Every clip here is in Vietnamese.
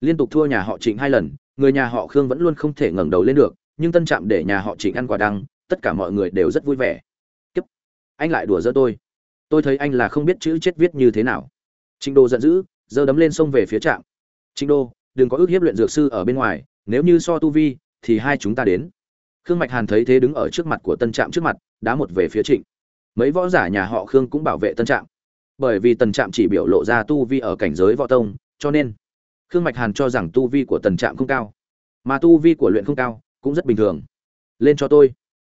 liên tục thua nhà họ trịnh hai lần, người nhà họ khương vẫn luôn không thể ngẩng đầu lên được, nhưng tân trạm để nhà họ trịnh ăn quả đăng tất cả mọi người đều rất vui vẻ. Kiếp! Anh lại đùa giỡn tôi. Tôi thấy anh là không biết chữ chết viết như thế nào. Trịnh đô giận dữ, giơ đấm lên sông về phía trạm. Trịnh đô, đừng có ước hiếp luyện dược sư ở bên ngoài, nếu như so tu vi, thì hai chúng ta đến. Khương mạch hàn thấy thế đứng ở trước mặt của tân trạm trước mặt, đá một về phía trịnh. Mấy võ giả nhà họ khương cũng bảo vệ tân trạm. Bởi vì Tân trạm chỉ biểu lộ ra tu vi ở cảnh giới võ tông, cho nên khương mạch hàn cho rằng tu vi của tần trạm không cao, mà tu vi của luyện không cao cũng rất bình thường. Lên cho tôi.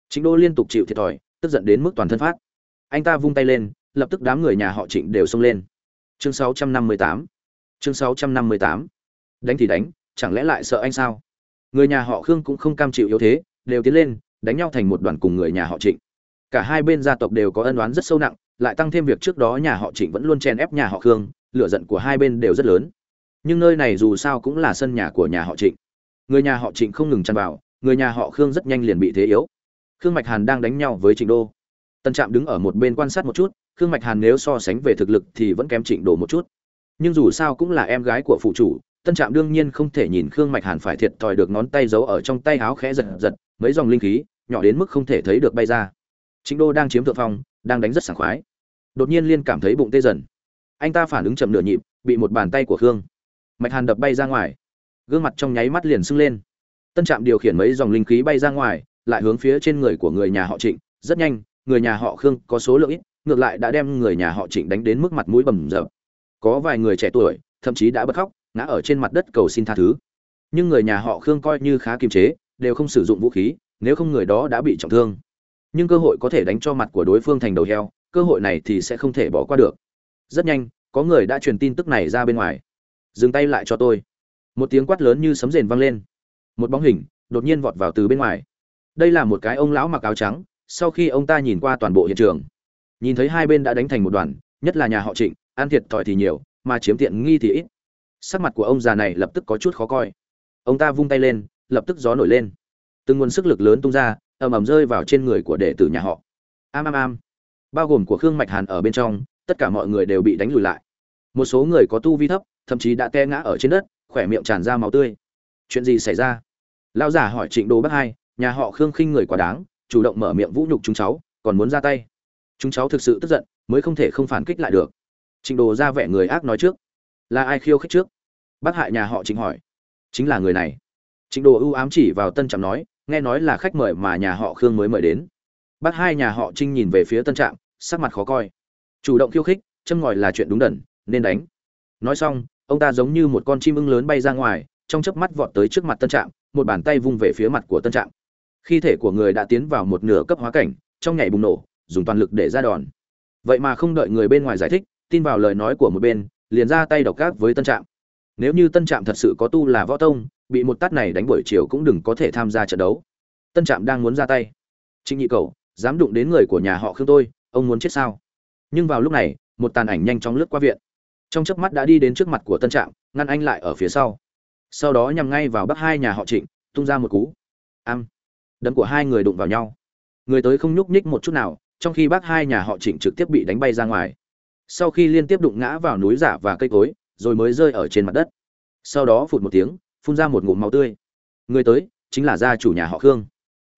Chính đô liên tục chịu thiệt thòi, tức giận đến mức toàn thân phát. Anh ta vung tay lên, lập tức đám người nhà họ trịnh đều xông lên. Chương 658 chương 658 đánh thì đánh, chẳng lẽ lại sợ anh sao? Người nhà họ khương cũng không cam chịu yếu thế, đều tiến lên, đánh nhau thành một đoàn cùng người nhà họ trịnh. Cả hai bên gia tộc đều có ân oán rất sâu nặng, lại tăng thêm việc trước đó nhà họ trịnh vẫn luôn chen ép nhà họ khương, lửa giận của hai bên đều rất lớn nhưng nơi này dù sao cũng là sân nhà của nhà họ trịnh. Người nhà họ trịnh không ngừng chăn vào, người nhà họ khương rất nhanh liền bị thế yếu. Khương mạch hàn đang đánh nhau với trịnh đô. Tân trạm đứng ở một bên quan sát một chút, khương mạch hàn nếu so sánh về thực lực thì vẫn kém trịnh đô một chút. Nhưng dù sao cũng là em gái của phụ chủ tân trạm đương nhiên không thể nhìn khương mạch hàn phải thiệt thòi được ngón tay giấu ở trong tay áo khẽ giật giật, mấy dòng linh khí, nhỏ đến mức không thể thấy được bay ra. Trịnh đô đang chiếm thượng phong, đang đánh rất sảng khoái. Đột nhiên liên cảm thấy bụng tê dần. Anh ta phản ứng chậm nửa nhịp, bị một bàn tay của khương mạch hàn đập bay ra ngoài. Gương mặt trong nháy mắt liền sưng lên. Tân trạm điều khiển mấy dòng linh khí bay ra ngoài, lại hướng phía trên người của người nhà họ trịnh. Rất nhanh, người nhà họ khương có số lượng ít, ngược lại đã đem người nhà họ trịnh đánh đến mức mặt mũi bầm rợp có vài người trẻ tuổi, thậm chí đã bật khóc, ngã ở trên mặt đất cầu xin tha thứ. Nhưng người nhà họ khương coi như khá kiềm chế, đều không sử dụng vũ khí, nếu không người đó đã bị trọng thương. Nhưng cơ hội có thể đánh cho mặt của đối phương thành đầu heo, cơ hội này thì sẽ không thể bỏ qua được. Rất nhanh, có người đã truyền tin tức này ra bên ngoài dừng tay lại cho tôi. Một tiếng quát lớn như sấm rền vang lên. Một bóng hình đột nhiên vọt vào từ bên ngoài. Đây là một cái ông lão mặc áo trắng, sau khi ông ta nhìn qua toàn bộ hiện trường, nhìn thấy hai bên đã đánh thành một đoàn, nhất là nhà họ trịnh, ăn thiệt thòi thì nhiều, mà chiếm tiện nghi thì ít. Sắc mặt của ông già này lập tức có chút khó coi. Ông ta vung tay lên, lập tức gió nổi lên. Từng nguồn sức lực lớn tung ra, ầm ầm rơi vào trên người của đệ tử nhà họ. Am am am. Bao gồm của khương mạch hàn ở bên trong, tất cả mọi người đều bị đánh lùi lại một số người có tu vi thấp, thậm chí đã te ngã ở trên đất, khỏe miệng tràn ra máu tươi. Chuyện gì xảy ra? Lão giả hỏi trịnh đô bắc hai, nhà họ khương khinh người quá đáng, chủ động mở miệng vũ nhục chúng cháu, còn muốn ra tay. Chúng cháu thực sự tức giận, mới không thể không phản kích lại được. Trịnh đồ ra vẻ người ác nói trước. Là ai khiêu khích trước? Bác hại nhà họ trịnh hỏi. Chính là người này. Trịnh đồ ưu ám chỉ vào tân trạm nói, nghe nói là khách mời mà nhà họ khương mới mời đến. Bác hai nhà họ trinh nhìn về phía tân trạm, sắc mặt khó coi. Chủ động khiêu khích, châm ngòi là chuyện đúng đần nên đánh. Nói xong, ông ta giống như một con chim ưng lớn bay ra ngoài, trong chớp mắt vọt tới trước mặt tân trạm, một bàn tay vung về phía mặt của tân trạm. Khi thể của người đã tiến vào một nửa cấp hóa cảnh, trong nhảy bùng nổ, dùng toàn lực để ra đòn. Vậy mà không đợi người bên ngoài giải thích, tin vào lời nói của một bên, liền ra tay độc ác với tân trạm. Nếu như tân trạm thật sự có tu là võ tông, bị một tát này đánh buổi chiều cũng đừng có thể tham gia trận đấu. Tân trạm đang muốn ra tay. Trịnh nhị cầu dám đụng đến người của nhà họ khương tôi, ông muốn chết sao? Nhưng vào lúc này, một tàn ảnh nhanh chóng lướt qua viện trong chớp mắt đã đi đến trước mặt của tân trạm, ngăn anh lại ở phía sau. Sau đó nhằm ngay vào bắc hai nhà họ trịnh, tung ra một cú. Am. Đấm của hai người đụng vào nhau. Người tới không nhúc nhích một chút nào, trong khi bác hai nhà họ trịnh trực tiếp bị đánh bay ra ngoài. Sau khi liên tiếp đụng ngã vào núi giả và cây cối, rồi mới rơi ở trên mặt đất. Sau đó phụt một tiếng, phun ra một ngụm máu tươi. Người tới, chính là gia chủ nhà họ khương.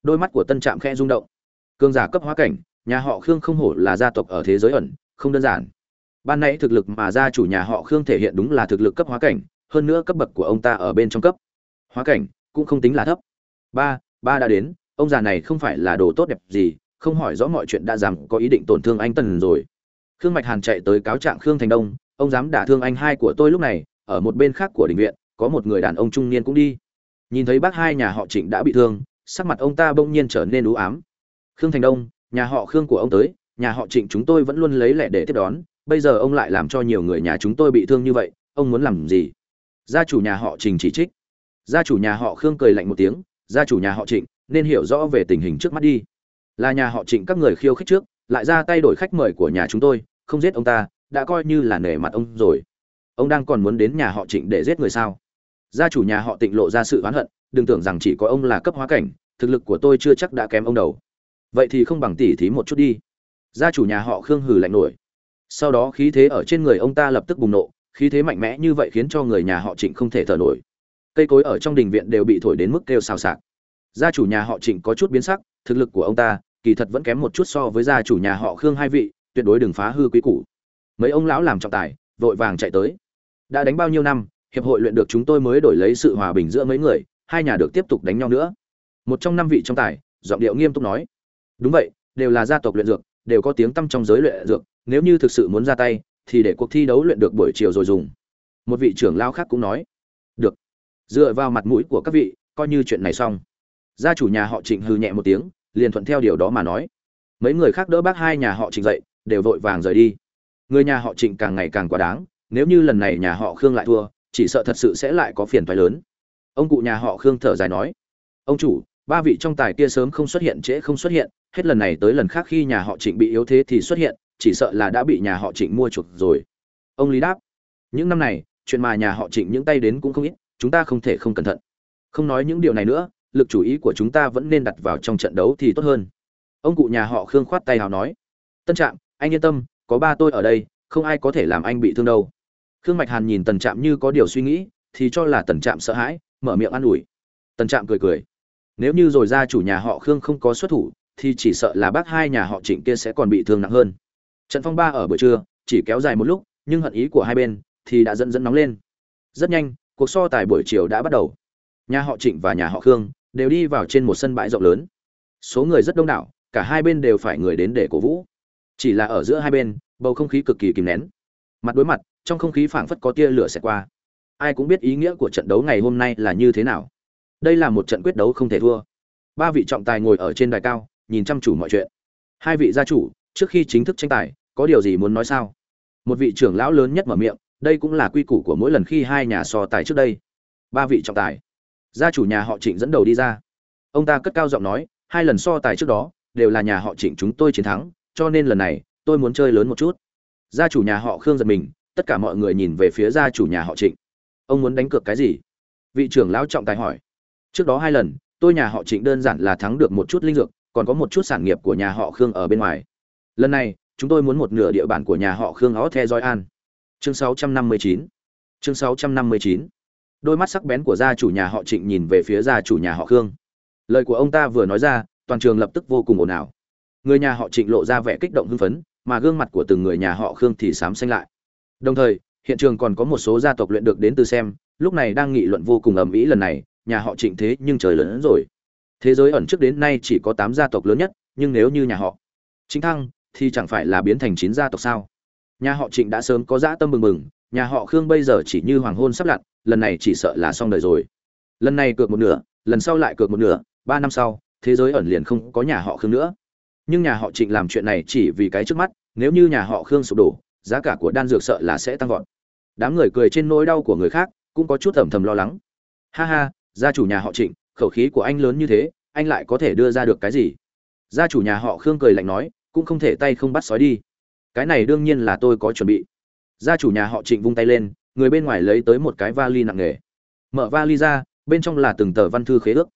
Đôi mắt của tân trạm khe rung động. Cương giả cấp hóa cảnh, nhà họ khương không hổ là gia tộc ở thế giới ẩn, không đơn giản ban nãy thực lực mà gia chủ nhà họ khương thể hiện đúng là thực lực cấp hóa cảnh, hơn nữa cấp bậc của ông ta ở bên trong cấp. Hóa cảnh, cũng không tính là thấp. Ba ba đã đến, ông già này không phải là đồ tốt đẹp gì, không hỏi rõ mọi chuyện đã dám có ý định tổn thương anh tần rồi. Khương mạch hàn chạy tới cáo trạng khương thành đông, ông dám đả thương anh hai của tôi lúc này, ở một bên khác của đình viện, có một người đàn ông trung niên cũng đi. Nhìn thấy bác hai nhà họ trịnh đã bị thương, sắc mặt ông ta bỗng nhiên trở nên u ám. Khương thành đông, nhà họ khương của ông tới, nhà họ trịnh chúng tôi vẫn luôn lấy lẻ để tiếp đón bây giờ ông lại làm cho nhiều người nhà chúng tôi bị thương như vậy, ông muốn làm gì? Gia chủ nhà họ trình chỉ trích. Gia chủ nhà họ khương cười lạnh một tiếng, gia chủ nhà họ trịnh, nên hiểu rõ về tình hình trước mắt đi. Là nhà họ trịnh các người khiêu khích trước, lại ra tay đổi khách mời của nhà chúng tôi, không giết ông ta, đã coi như là nể mặt ông rồi. Ông đang còn muốn đến nhà họ trịnh để giết người sao? Gia chủ nhà họ tịnh lộ ra sự oán hận, đừng tưởng rằng chỉ có ông là cấp hóa cảnh, thực lực của tôi chưa chắc đã kém ông đầu. Vậy thì không bằng tỉ thí một chút đi. Gia chủ nhà họ khương hừ lạnh nổi sau đó khí thế ở trên người ông ta lập tức bùng nộ khí thế mạnh mẽ như vậy khiến cho người nhà họ trịnh không thể thở nổi. Cây cối ở trong đình viện đều bị thổi đến mức kêu xào xạc. Gia chủ nhà họ trịnh có chút biến sắc, thực lực của ông ta kỳ thật vẫn kém một chút so với gia chủ nhà họ khương hai vị, tuyệt đối đừng phá hư quý củ. Mấy ông lão làm trọng tài, vội vàng chạy tới. Đã đánh bao nhiêu năm, hiệp hội luyện được chúng tôi mới đổi lấy sự hòa bình giữa mấy người, hai nhà được tiếp tục đánh nhau nữa. Một trong năm vị trong tài, giọng điệu nghiêm túc nói. Đúng vậy, đều là gia tộc luyện dược, đều có tiếng tăm trong giới luyện dược nếu như thực sự muốn ra tay, thì để cuộc thi đấu luyện được buổi chiều rồi dùng. Một vị trưởng lao khác cũng nói. Được. Dựa vào mặt mũi của các vị, coi như chuyện này xong. Gia chủ nhà họ trịnh hư nhẹ một tiếng, liền thuận theo điều đó mà nói. Mấy người khác đỡ bác hai nhà họ trịnh dậy, đều vội vàng rời đi. Người nhà họ trịnh càng ngày càng quá đáng, nếu như lần này nhà họ khương lại thua, chỉ sợ thật sự sẽ lại có phiền thoái lớn. Ông cụ nhà họ khương thở dài nói. Ông chủ, ba vị trong tài kia sớm không xuất hiện trễ không xuất hiện, hết lần này tới lần khác khi nhà họ trịnh bị yếu thế thì xuất hiện chỉ sợ là đã bị nhà họ trịnh mua chuộc rồi. Ông lý đáp, những năm này, chuyện mà nhà họ trịnh những tay đến cũng không ít, chúng ta không thể không cẩn thận. Không nói những điều này nữa, lực chú ý của chúng ta vẫn nên đặt vào trong trận đấu thì tốt hơn. Ông cụ nhà họ khương khoát tay hào nói, tân trạm, anh yên tâm, có ba tôi ở đây, không ai có thể làm anh bị thương đâu. Khương mạch hàn nhìn tần trạm như có điều suy nghĩ, thì cho là tần trạm sợ hãi, mở miệng an ủi. Tần trạm cười cười, nếu như rồi ra chủ nhà họ khương không có xuất thủ, thì chỉ sợ là bác hai nhà họ trịnh kia sẽ còn bị thương nặng hơn trận phong ba ở buổi trưa, chỉ kéo dài một lúc, nhưng hận ý của hai bên thì đã dẫn dẫn nóng lên. Rất nhanh, cuộc so tài buổi chiều đã bắt đầu. Nhà họ trịnh và nhà họ khương đều đi vào trên một sân bãi rộng lớn. Số người rất đông đảo, cả hai bên đều phải người đến để cổ vũ. Chỉ là ở giữa hai bên, bầu không khí cực kỳ kìm nén. Mặt đối mặt, trong không khí phảng phất có tia lửa xẹt qua. Ai cũng biết ý nghĩa của trận đấu ngày hôm nay là như thế nào. Đây là một trận quyết đấu không thể thua. Ba vị trọng tài ngồi ở trên đài cao, nhìn chăm chủ mọi chuyện. Hai vị gia chủ trước khi chính thức tranh tài, có điều gì muốn nói sao? Một vị trưởng lão lớn nhất mở miệng, đây cũng là quy củ của mỗi lần khi hai nhà so tài trước đây. Ba vị trọng tài. Gia chủ nhà họ trịnh dẫn đầu đi ra. Ông ta cất cao giọng nói, hai lần so tài trước đó, đều là nhà họ trịnh chúng tôi chiến thắng, cho nên lần này, tôi muốn chơi lớn một chút. Gia chủ nhà họ khương giật mình, tất cả mọi người nhìn về phía gia chủ nhà họ trịnh. Ông muốn đánh cược cái gì? Vị trưởng lão trọng tài hỏi. Trước đó hai lần, tôi nhà họ trịnh đơn giản là thắng được một chút linh dược, còn có một chút sản nghiệp của nhà họ khương ở bên ngoài lần này, chúng tôi muốn một nửa địa bàn của nhà họ khương ó the doi an. Chương 659 chương 659 đôi mắt sắc bén của gia chủ nhà họ trịnh nhìn về phía gia chủ nhà họ khương. Lời của ông ta vừa nói ra, toàn trường lập tức vô cùng ồn ào. Người nhà họ trịnh lộ ra vẻ kích động hưng phấn, mà gương mặt của từng người nhà họ khương thì xám xanh lại. Đồng thời, hiện trường còn có một số gia tộc luyện được đến từ xem, lúc này đang nghị luận vô cùng ầm ĩ lần này, nhà họ trịnh thế nhưng trời lớn hơn rồi. Thế giới ẩn trước đến nay chỉ có tám gia tộc lớn nhất, nhưng nếu như nhà họ chính thăng thì chẳng phải là biến thành chín gia tộc sao? Nhà họ trịnh đã sớm có dã tâm mừng mừng, nhà họ khương bây giờ chỉ như hoàng hôn sắp lặn, lần này chỉ sợ là xong đời rồi. Lần này cược một nửa, lần sau lại cược một nửa, ba năm sau, thế giới ẩn liền không có nhà họ khương nữa. Nhưng nhà họ trịnh làm chuyện này chỉ vì cái trước mắt, nếu như nhà họ khương sụp đổ, giá cả của đan dược sợ là sẽ tăng vọt. Đám người cười trên nỗi đau của người khác, cũng có chút ẩm thầm lo lắng. Ha ha, gia chủ nhà họ trịnh, khẩu khí của anh lớn như thế, anh lại có thể đưa ra được cái gì? Gia chủ nhà họ khương cười lạnh nói cũng không thể tay không bắt sói đi. Cái này đương nhiên là tôi có chuẩn bị. Gia chủ nhà họ trịnh vung tay lên, người bên ngoài lấy tới một cái vali nặng nề. Mở vali ra, bên trong là từng tờ văn thư khế ước.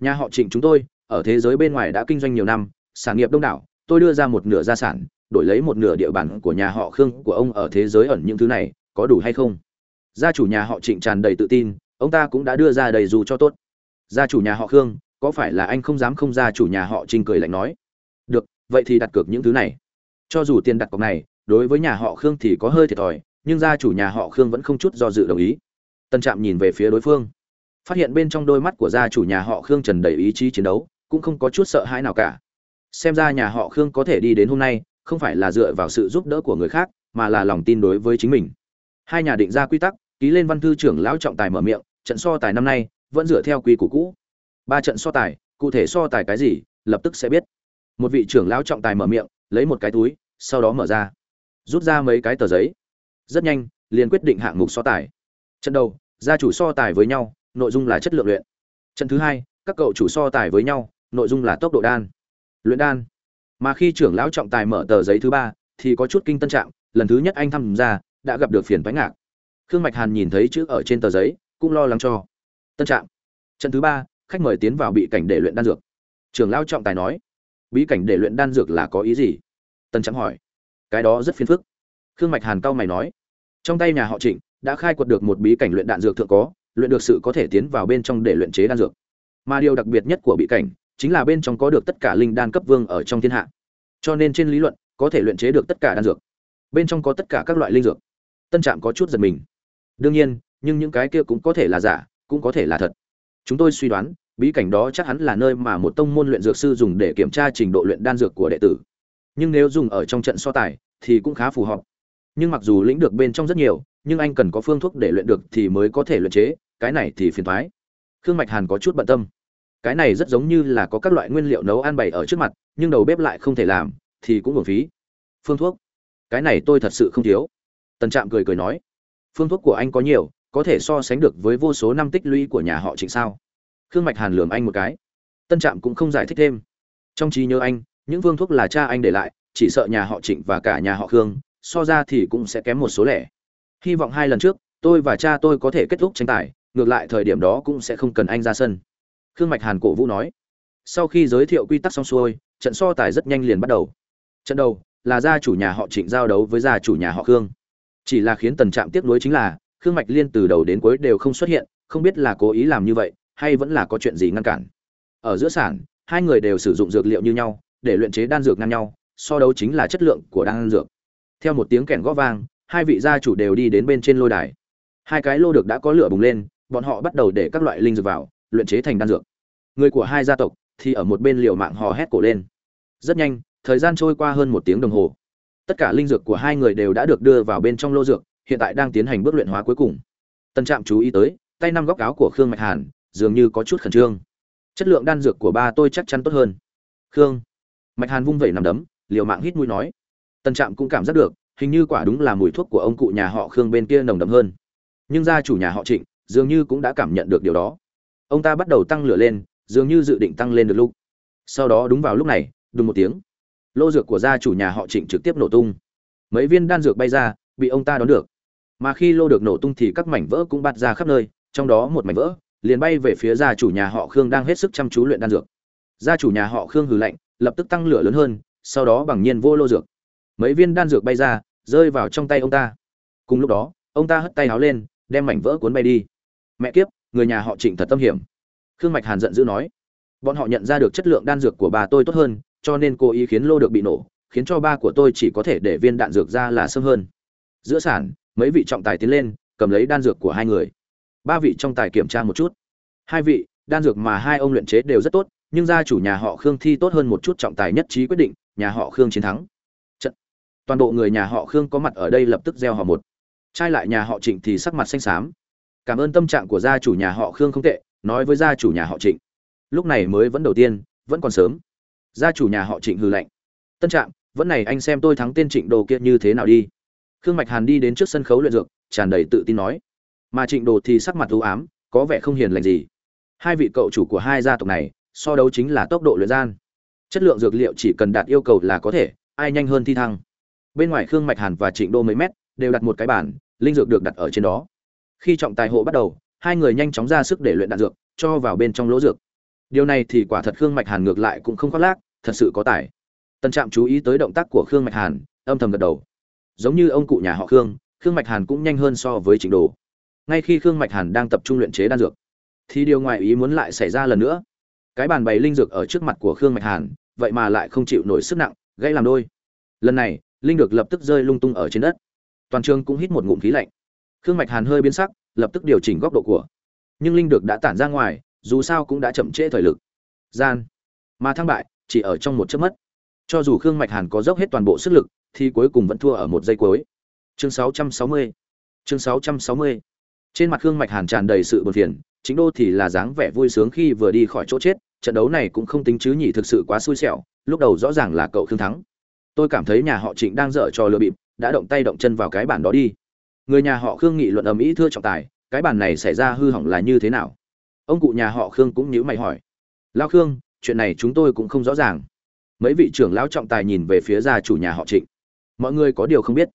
Nhà họ trịnh chúng tôi, ở thế giới bên ngoài đã kinh doanh nhiều năm, sản nghiệp đông đảo, tôi đưa ra một nửa gia sản, đổi lấy một nửa địa bàn của nhà họ khương, của ông ở thế giới ẩn những thứ này, có đủ hay không? Gia chủ nhà họ trịnh tràn đầy tự tin, ông ta cũng đã đưa ra đầy dù cho tốt. Gia chủ nhà họ khương, có phải là anh không dám không? Gia chủ nhà họ trinh cười lạnh nói vậy thì đặt cược những thứ này. Cho dù tiền đặt cọc này, đối với nhà họ khương thì có hơi thiệt thòi, nhưng gia chủ nhà họ khương vẫn không chút do dự đồng ý. Tân trạm nhìn về phía đối phương, phát hiện bên trong đôi mắt của gia chủ nhà họ khương trần đầy ý chí chiến đấu, cũng không có chút sợ hãi nào cả. Xem ra nhà họ khương có thể đi đến hôm nay, không phải là dựa vào sự giúp đỡ của người khác, mà là lòng tin đối với chính mình. Hai nhà định ra quy tắc, ký lên văn thư trưởng lão trọng tài mở miệng, trận so tài năm nay, vẫn dựa theo quy củ cũ. Ba trận so tài, cụ thể so tài cái gì, lập tức sẽ biết một vị trưởng lão trọng tài mở miệng, lấy một cái túi, sau đó mở ra, rút ra mấy cái tờ giấy. Rất nhanh, liền quyết định hạng mục so tài. Trận đầu, gia chủ so tài với nhau, nội dung là chất lượng luyện. Trận thứ hai, các cậu chủ so tài với nhau, nội dung là tốc độ đan. Luyện đan. Mà khi trưởng lão trọng tài mở tờ giấy thứ ba, thì có chút kinh tân trạng, lần thứ nhất anh thăm ra đã gặp được phiền bánh ngạc. Khương mạch hàn nhìn thấy chữ ở trên tờ giấy, cũng lo lắng cho. Tân trạng. Trận thứ ba, khách mời tiến vào bị cảnh để luyện đan dược. Trưởng lão trọng tài nói bí cảnh để luyện đan dược là có ý gì? Tân trắng hỏi. Cái đó rất phiền phức. Khương mạch hàn cao mày nói. Trong tay nhà họ trịnh, đã khai quật được một bí cảnh luyện đạn dược thượng có, luyện được sự có thể tiến vào bên trong để luyện chế đan dược. Mà điều đặc biệt nhất của bí cảnh, chính là bên trong có được tất cả linh đan cấp vương ở trong thiên hạ. Cho nên trên lý luận, có thể luyện chế được tất cả đan dược. Bên trong có tất cả các loại linh dược. Tân trạm có chút giật mình. Đương nhiên, nhưng những cái kia cũng có thể là giả, cũng có thể là thật. Chúng tôi suy đoán bí cảnh đó chắc hẳn là nơi mà một tông môn luyện dược sư dùng để kiểm tra trình độ luyện đan dược của đệ tử. Nhưng nếu dùng ở trong trận so tài, thì cũng khá phù hợp. Nhưng mặc dù lĩnh được bên trong rất nhiều, nhưng anh cần có phương thuốc để luyện được thì mới có thể luyện chế, cái này thì phiền thoái khương mạch hàn có chút bận tâm. Cái này rất giống như là có các loại nguyên liệu nấu ăn bày ở trước mặt, nhưng đầu bếp lại không thể làm, thì cũng hưởng phí. Phương thuốc? Cái này tôi thật sự không thiếu. Tần trạm cười cười nói. Phương thuốc của anh có nhiều, có thể so sánh được với vô số năm tích lũy của nhà họ trịnh sao? Khương mạch hàn lườm anh một cái. Tân trạm cũng không giải thích thêm. Trong trí nhớ anh, những Vương thuốc là cha anh để lại, chỉ sợ nhà họ trịnh và cả nhà họ khương, so ra thì cũng sẽ kém một số lẻ. Hy vọng hai lần trước, tôi và cha tôi có thể kết thúc tranh tài, ngược lại thời điểm đó cũng sẽ không cần anh ra sân. Khương mạch hàn cổ vũ nói. Sau khi giới thiệu quy tắc xong xuôi, trận so tài rất nhanh liền bắt đầu. Trận đầu là gia chủ nhà họ trịnh giao đấu với gia chủ nhà họ khương. Chỉ là khiến tần trạm tiếc nuối chính là, khương mạch liên từ đầu đến cuối đều không xuất hiện, không biết là cố ý làm như vậy hay vẫn là có chuyện gì ngăn cản? Ở giữa sản hai người đều sử dụng dược liệu như nhau, để luyện chế đan dược ngang nhau, so đấu chính là chất lượng của đan dược. Theo một tiếng kèn gõ vang, hai vị gia chủ đều đi đến bên trên lôi đài. Hai cái lô được đã có lửa bùng lên, bọn họ bắt đầu để các loại linh dược vào, luyện chế thành đan dược. Người của hai gia tộc thì ở một bên liều mạng hò hét cổ lên. Rất nhanh, thời gian trôi qua hơn một tiếng đồng hồ. Tất cả linh dược của hai người đều đã được đưa vào bên trong lô dược, hiện tại đang tiến hành bước luyện hóa cuối cùng. Tân trạm chú ý tới, tay năm góc áo của khương mạch hàn dường như có chút khẩn trương. Chất lượng đan dược của ba tôi chắc chắn tốt hơn. Khương. Mạch hàn vung vẩy nằm đấm, liều mạng hít mũi nói. Tân trạm cũng cảm giác được, hình như quả đúng là mùi thuốc của ông cụ nhà họ khương bên kia nồng đậm hơn. Nhưng gia chủ nhà họ trịnh, dường như cũng đã cảm nhận được điều đó. Ông ta bắt đầu tăng lửa lên, dường như dự định tăng lên được lúc. Sau đó đúng vào lúc này, đùng một tiếng. Lô dược của gia chủ nhà họ trịnh trực tiếp nổ tung. Mấy viên đan dược bay ra, bị ông ta đón được. Mà khi lô được nổ tung thì các mảnh vỡ cũng bạt ra khắp nơi, trong đó một mảnh vỡ liền bay về phía gia chủ nhà họ khương đang hết sức chăm chú luyện đan dược. Gia chủ nhà họ khương hừ lạnh, lập tức tăng lửa lớn hơn, sau đó bằng nhiên vô lô dược. Mấy viên đan dược bay ra, rơi vào trong tay ông ta. Cùng lúc đó, ông ta hất tay áo lên, đem mảnh vỡ cuốn bay đi. Mẹ kiếp, người nhà họ trịnh thật tâm hiểm. Khương mạch hàn giận dữ nói. Bọn họ nhận ra được chất lượng đan dược của bà tôi tốt hơn, cho nên cô ý khiến lô được bị nổ, khiến cho ba của tôi chỉ có thể để viên đạn dược ra là sớm hơn. Giữa sản mấy vị trọng tài tiến lên, cầm lấy đan dược của hai người ba vị trong tài kiểm tra một chút. Hai vị, đan dược mà hai ông luyện chế đều rất tốt, nhưng gia chủ nhà họ khương thi tốt hơn một chút trọng tài nhất trí quyết định, nhà họ khương chiến thắng. Trận. toàn bộ người nhà họ khương có mặt ở đây lập tức gieo họ một. Trai lại nhà họ trịnh thì sắc mặt xanh xám. Cảm ơn tâm trạng của gia chủ nhà họ khương không tệ, nói với gia chủ nhà họ trịnh. Lúc này mới vẫn đầu tiên, vẫn còn sớm. Gia chủ nhà họ trịnh hư lạnh. Tân trạng, vẫn này anh xem tôi thắng tên trịnh đồ kia như thế nào đi. Khương mạch hàn đi đến trước sân khấu luyện dược, tràn đầy tự tin nói mà trịnh đồ thì sắc mặt u ám, có vẻ không hiền lành gì. Hai vị cậu chủ của hai gia tộc này, so đấu chính là tốc độ luyện gian. Chất lượng dược liệu chỉ cần đạt yêu cầu là có thể, ai nhanh hơn thi thăng. Bên ngoài khương mạch hàn và trịnh đô mấy mét, đều đặt một cái bản linh dược được đặt ở trên đó. Khi trọng tài hộ bắt đầu, hai người nhanh chóng ra sức để luyện đạn dược, cho vào bên trong lỗ dược. Điều này thì quả thật khương mạch hàn ngược lại cũng không khoác lác, thật sự có tài. Tân trạm chú ý tới động tác của khương mạch hàn, âm thầm gật đầu. Giống như ông cụ nhà họ khương khương mạch hàn cũng nhanh hơn so với trình đồ ngay khi khương mạch hàn đang tập trung luyện chế đan dược, thì điều ngoài ý muốn lại xảy ra lần nữa. Cái bàn bày linh dược ở trước mặt của khương mạch hàn, vậy mà lại không chịu nổi sức nặng, gãy làm đôi. Lần này, linh được lập tức rơi lung tung ở trên đất. Toàn trường cũng hít một ngụm khí lạnh. Khương mạch hàn hơi biến sắc, lập tức điều chỉnh góc độ của. Nhưng linh được đã tản ra ngoài, dù sao cũng đã chậm trễ thời lực. Gian. Mà thăng bại, chỉ ở trong một chớp mắt. Cho dù khương mạch hàn có dốc hết toàn bộ sức lực, thì cuối cùng vẫn thua ở một giây cuối. Chương 660 chương 660 trên mặt khương mạch hàn tràn đầy sự buồn phiền, chính đô thì là dáng vẻ vui sướng khi vừa đi khỏi chỗ chết, trận đấu này cũng không tính chứ nhỉ thực sự quá xui xẻo, lúc đầu rõ ràng là cậu khương thắng. Tôi cảm thấy nhà họ trịnh đang dở trò lừa bịp, đã động tay động chân vào cái bản đó đi. Người nhà họ khương nghị luận ầm ĩ thưa trọng tài, cái bản này xảy ra hư hỏng là như thế nào? Ông cụ nhà họ khương cũng nhíu mày hỏi. Lao khương, chuyện này chúng tôi cũng không rõ ràng. Mấy vị trưởng lão trọng tài nhìn về phía gia chủ nhà họ trịnh. Mọi người có điều không biết.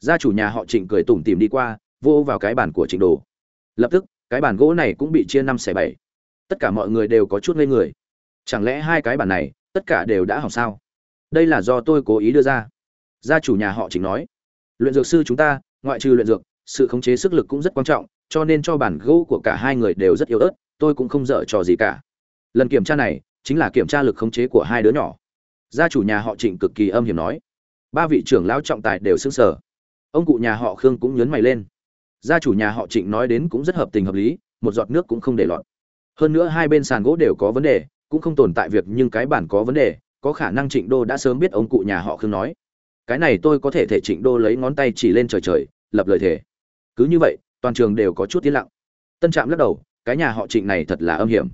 Gia chủ nhà họ trịnh cười tủm tìm đi qua vô vào cái bàn của trịnh đồ. Lập tức, cái bàn gỗ này cũng bị chia năm xẻ bảy. Tất cả mọi người đều có chút ngây người. Chẳng lẽ hai cái bàn này, tất cả đều đã hỏng sao? Đây là do tôi cố ý đưa ra. Gia chủ nhà họ chính nói. Luyện dược sư chúng ta, ngoại trừ luyện dược, sự khống chế sức lực cũng rất quan trọng, cho nên cho bản gỗ của cả hai người đều rất yếu ớt, tôi cũng không dở trò gì cả. Lần kiểm tra này, chính là kiểm tra lực khống chế của hai đứa nhỏ. Gia chủ nhà họ trịnh cực kỳ âm hiểm nói. Ba vị trưởng lão trọng tài đều xứng sở ông cụ nhà họ khương cũng nhấn mày lên gia chủ nhà họ trịnh nói đến cũng rất hợp tình hợp lý, một giọt nước cũng không để lọt. Hơn nữa hai bên sàn gỗ đều có vấn đề, cũng không tồn tại việc nhưng cái bản có vấn đề, có khả năng trịnh đô đã sớm biết ông cụ nhà họ khương nói. Cái này tôi có thể thể trịnh đô lấy ngón tay chỉ lên trời trời, lập lời thề. Cứ như vậy, toàn trường đều có chút tiến lặng. Tân trạm lắc đầu, cái nhà họ trịnh này thật là âm hiểm.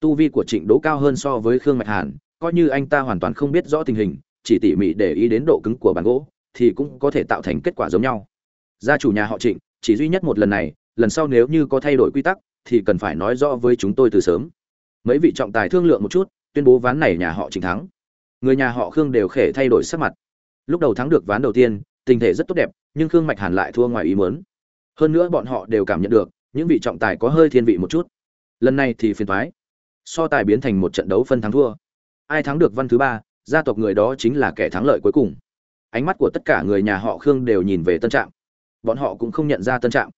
Tu vi của trịnh đỗ cao hơn so với khương mạch hàn, coi như anh ta hoàn toàn không biết rõ tình hình, chỉ tỉ mỉ để ý đến độ cứng của bàn gỗ, thì cũng có thể tạo thành kết quả giống nhau. Gia chủ nhà họ trịnh chỉ duy nhất một lần này, lần sau nếu như có thay đổi quy tắc, thì cần phải nói rõ với chúng tôi từ sớm. Mấy vị trọng tài thương lượng một chút, tuyên bố ván này nhà họ chính thắng. Người nhà họ khương đều khể thay đổi sắc mặt. Lúc đầu thắng được ván đầu tiên, tình thể rất tốt đẹp, nhưng khương mạch hàn lại thua ngoài ý muốn. Hơn nữa bọn họ đều cảm nhận được, những vị trọng tài có hơi thiên vị một chút. Lần này thì phiền thoái so tài biến thành một trận đấu phân thắng thua. Ai thắng được văn thứ ba, gia tộc người đó chính là kẻ thắng lợi cuối cùng. Ánh mắt của tất cả người nhà họ khương đều nhìn về tân trạm bọn họ cũng không nhận ra tân trạm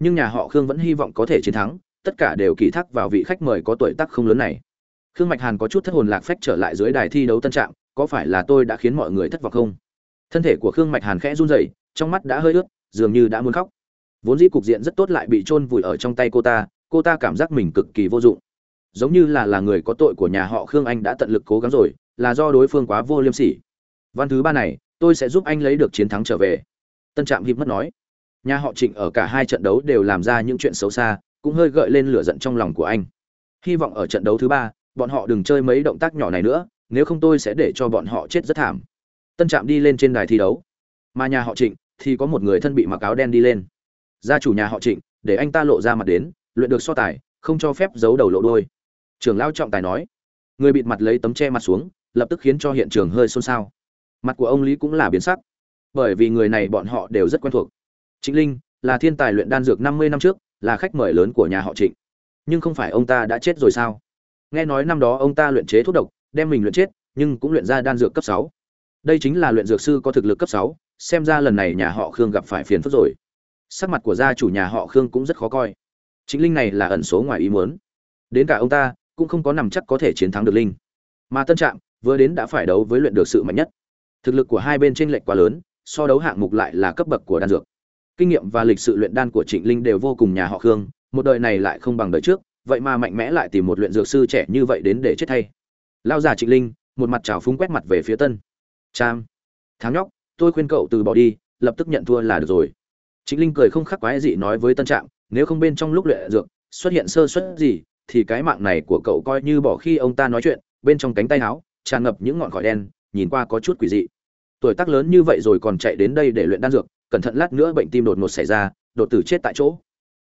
nhưng nhà họ khương vẫn hy vọng có thể chiến thắng, tất cả đều kỳ thác vào vị khách mời có tuổi tác không lớn này. Khương mạch hàn có chút thất hồn lạc phách trở lại dưới đài thi đấu tân trạm có phải là tôi đã khiến mọi người thất vọng không? Thân thể của khương mạch hàn khẽ run rẩy, trong mắt đã hơi ướt, dường như đã muốn khóc. Vốn dĩ cục diện rất tốt lại bị chôn vùi ở trong tay cô ta cô ta cảm giác mình cực kỳ vô dụng. Giống như là là người có tội của nhà họ khương anh đã tận lực cố gắng rồi, là do đối phương quá vô liêm sỉ. Văn thứ ba này, tôi sẽ giúp anh lấy được chiến thắng trở về. Tân trạm hiệp mất nói nhà họ trịnh ở cả hai trận đấu đều làm ra những chuyện xấu xa, cũng hơi gợi lên lửa giận trong lòng của anh. Hy vọng ở trận đấu thứ ba, bọn họ đừng chơi mấy động tác nhỏ này nữa, nếu không tôi sẽ để cho bọn họ chết rất thảm. Tân trạm đi lên trên đài thi đấu. Mà nhà họ trịnh thì có một người thân bị mặc áo đen đi lên. Gia chủ nhà họ trịnh, để anh ta lộ ra mặt đến, luyện được so tài, không cho phép giấu đầu lộ đôi trưởng lao trọng tài nói. Người bịt mặt lấy tấm che mặt xuống, lập tức khiến cho hiện trường hơi xôn xao. Mặt của ông lý cũng là biến sắc. Bởi vì người này bọn họ đều rất quen thuộc trịnh linh là thiên tài luyện đan dược năm mươi năm trước, là khách mời lớn của nhà họ trịnh. Nhưng không phải ông ta đã chết rồi sao? Nghe nói năm đó ông ta luyện chế thuốc độc, đem mình luyện chết, nhưng cũng luyện ra đan dược cấp sáu. Đây chính là luyện dược sư có thực lực cấp sáu, xem ra lần này nhà họ khương gặp phải phiền phức rồi. Sắc mặt của gia chủ nhà họ khương cũng rất khó coi. Chính linh này là ẩn số ngoài ý muốn. Đến cả ông ta, cũng không có nằm chắc có thể chiến thắng được linh. Mà tân trạm vừa đến đã phải đấu với luyện được sự mạnh nhất. Thực lực của hai bên trên lệch quá lớn, so đấu hạng mục lại là cấp bậc của đan dược kinh nghiệm và lịch sự luyện đan của trịnh linh đều vô cùng nhà họ khương một đời này lại không bằng đời trước vậy mà mạnh mẽ lại tìm một luyện dược sư trẻ như vậy đến để chết thay. Lao già trịnh linh một mặt trào phúng quét mặt về phía tân. Cham, thám nhóc tôi khuyên cậu từ bỏ đi lập tức nhận thua là được rồi. Trịnh linh cười không khắc quái gì nói với tân trạm nếu không bên trong lúc luyện dược xuất hiện sơ suất gì thì cái mạng này của cậu coi như bỏ khi ông ta nói chuyện bên trong cánh tay áo tràn ngập những ngọn khói đen nhìn qua có chút quỷ dị. Tuổi tác lớn như vậy rồi còn chạy đến đây để luyện đan dược cẩn thận lát nữa bệnh tim đột ngột xảy ra, đột tử chết tại chỗ.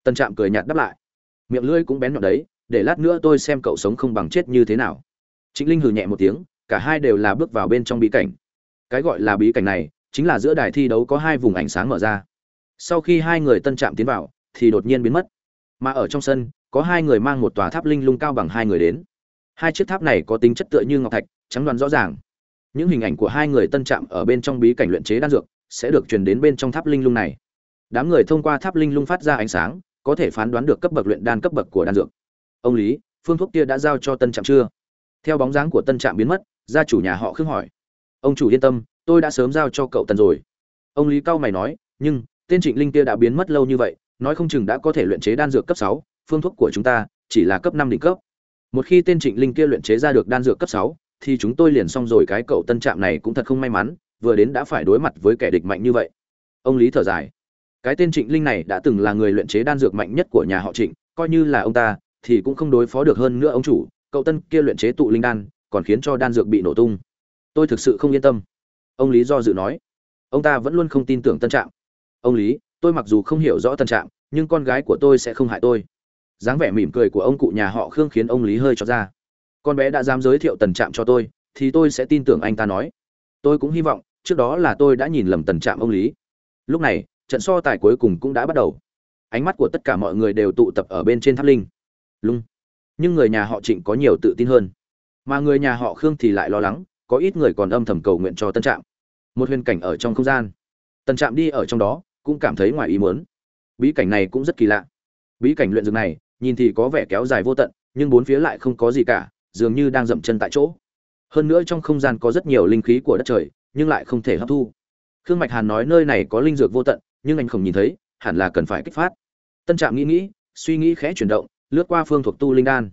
Tân trạm cười nhạt đáp lại. Miệng lưỡi cũng bén nhọn đấy, để lát nữa tôi xem cậu sống không bằng chết như thế nào. Trịnh linh hừ nhẹ một tiếng, cả hai đều là bước vào bên trong bí cảnh. Cái gọi là bí cảnh này, chính là giữa đài thi đấu có hai vùng ánh sáng mở ra. Sau khi hai người tân trạm tiến vào, thì đột nhiên biến mất. Mà ở trong sân, có hai người mang một tòa tháp linh lung cao bằng hai người đến. Hai chiếc tháp này có tính chất tựa như ngọc thạch, trắng đoán rõ ràng. Những hình ảnh của hai người tân trạm ở bên trong bí cảnh luyện chế đan dược sẽ được truyền đến bên trong tháp linh lung này. Đám người thông qua tháp linh lung phát ra ánh sáng, có thể phán đoán được cấp bậc luyện đan cấp bậc của đan dược. Ông lý, phương thuốc kia đã giao cho tân trạm chưa? Theo bóng dáng của tân trạm biến mất, gia chủ nhà họ khương hỏi. Ông chủ yên tâm, tôi đã sớm giao cho cậu tần rồi. Ông lý cao mày nói, nhưng, tên trịnh linh kia đã biến mất lâu như vậy, nói không chừng đã có thể luyện chế đan dược cấp sáu, phương thuốc của chúng ta chỉ là cấp năm đỉnh cấp. Một khi tên trịnh linh kia luyện chế ra được đan dược cấp sáu, thì chúng tôi liền xong rồi, cái cậu tân trạm này cũng thật không may mắn vừa đến đã phải đối mặt với kẻ địch mạnh như vậy. Ông lý thở dài. Cái tên trịnh linh này đã từng là người luyện chế đan dược mạnh nhất của nhà họ trịnh, coi như là ông ta thì cũng không đối phó được hơn nữa ông chủ, cậu tân kia luyện chế tụ linh đan, còn khiến cho đan dược bị nổ tung. Tôi thực sự không yên tâm. Ông lý do dự nói. Ông ta vẫn luôn không tin tưởng tân trạm. Ông lý, tôi mặc dù không hiểu rõ tân trạm, nhưng con gái của tôi sẽ không hại tôi. Dáng vẻ mỉm cười của ông cụ nhà họ khương khiến ông lý hơi cho ra. Con bé đã dám giới thiệu tần trạm cho tôi, thì tôi sẽ tin tưởng anh ta nói. Tôi cũng hy vọng trước đó là tôi đã nhìn lầm tần trạm ông lý. Lúc này, trận so tài cuối cùng cũng đã bắt đầu. Ánh mắt của tất cả mọi người đều tụ tập ở bên trên tháp linh. Lung. Nhưng người nhà họ trịnh có nhiều tự tin hơn. Mà người nhà họ khương thì lại lo lắng, có ít người còn âm thầm cầu nguyện cho tân trạm. Một huyền cảnh ở trong không gian. Tân trạm đi ở trong đó, cũng cảm thấy ngoài ý muốn. Bí cảnh này cũng rất kỳ lạ. Bí cảnh luyện dược này, nhìn thì có vẻ kéo dài vô tận, nhưng bốn phía lại không có gì cả, dường như đang dậm chân tại chỗ hơn nữa trong không gian có rất nhiều linh khí của đất trời, nhưng lại không thể hấp thu. Khương mạch hàn nói nơi này có linh dược vô tận, nhưng anh không nhìn thấy, hẳn là cần phải kích phát. Tân trạm nghĩ nghĩ, suy nghĩ khẽ chuyển động, lướt qua phương thuộc tu linh đan.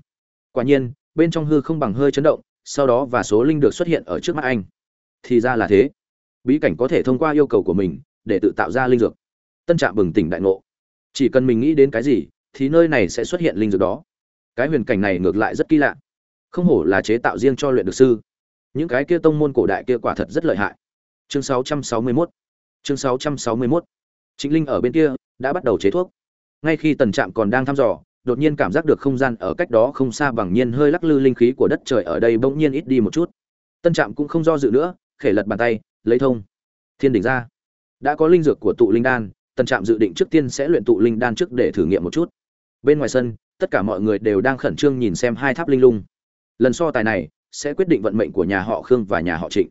Quả nhiên, bên trong hư không bằng hơi chấn động, sau đó và số linh được xuất hiện ở trước mắt anh. Thì ra là thế. Bí cảnh có thể thông qua yêu cầu của mình, để tự tạo ra linh dược. Tân trạm bừng tỉnh đại ngộ. Chỉ cần mình nghĩ đến cái gì, thì nơi này sẽ xuất hiện linh dược đó. Cái huyền cảnh này ngược lại rất kỳ lạ. Không hổ là chế tạo riêng cho luyện được sư những cái kia tông môn cổ đại kia quả thật rất lợi hại chương 661 chương 661 chính Linh ở bên kia đã bắt đầu chế thuốc. Ngay khi Tần Trạm còn đang thăm dò, đột nhiên cảm giác được không gian ở cách đó không xa bằng nhiên hơi lắc lư linh khí của đất trời ở đây bỗng nhiên ít đi một chút. Tân Trạm cũng không do dự nữa, khẽ lật bàn tay, lấy thông. Thiên đỉnh ra. Đã có linh dược của tụ linh đan, Tần Trạm dự định trước tiên sẽ luyện tụ linh đan trước để thử nghiệm một chút. Bên ngoài sân, tất cả mọi người đều đang khẩn trương nhìn xem hai tháp linh lung. Lần so tài này sẽ quyết định vận mệnh của nhà họ Khương và nhà họ Trịnh.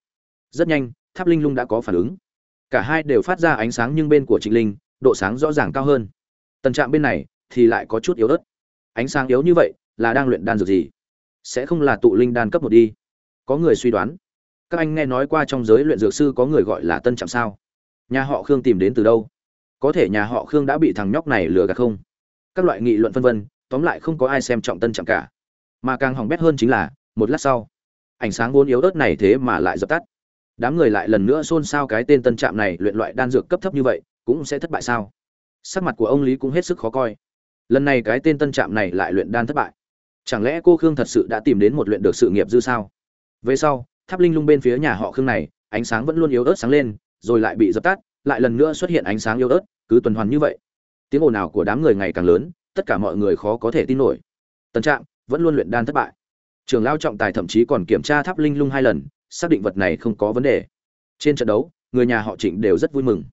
Rất nhanh, tháp linh lung đã có phản ứng. Cả hai đều phát ra ánh sáng nhưng bên của trịnh linh độ sáng rõ ràng cao hơn. Tần trạm bên này thì lại có chút yếu ớt. Ánh sáng yếu như vậy là đang luyện đan dược gì? Sẽ không là tụ linh đan cấp một đi. Có người suy đoán. Các anh nghe nói qua trong giới luyện dược sư có người gọi là tân trạm sao? Nhà họ khương tìm đến từ đâu? Có thể nhà họ khương đã bị thằng nhóc này lừa gạt không? Các loại nghị luận phân vân tóm lại không có ai xem trọng tân trạm cả. Mà càng hỏng bét hơn chính là một lát sau, ánh sáng vốn yếu ớt này thế mà lại dập tắt. Đám người lại lần nữa xôn xao cái tên tân trạm này, luyện loại đan dược cấp thấp như vậy, cũng sẽ thất bại sao? Sắc mặt của ông lý cũng hết sức khó coi. Lần này cái tên tân trạm này lại luyện đan thất bại. Chẳng lẽ cô khương thật sự đã tìm đến một luyện được sự nghiệp dư sao? Về sau, tháp linh lung bên phía nhà họ khương này, ánh sáng vẫn luôn yếu ớt sáng lên, rồi lại bị dập tắt, lại lần nữa xuất hiện ánh sáng yếu ớt, cứ tuần hoàn như vậy. Tiếng ồn ào của đám người ngày càng lớn, tất cả mọi người khó có thể tin nổi. Tân trạm vẫn luôn luyện đan thất bại trường lao trọng tài thậm chí còn kiểm tra tháp linh lung hai lần, xác định vật này không có vấn đề. Trên trận đấu, người nhà họ trịnh đều rất vui mừng.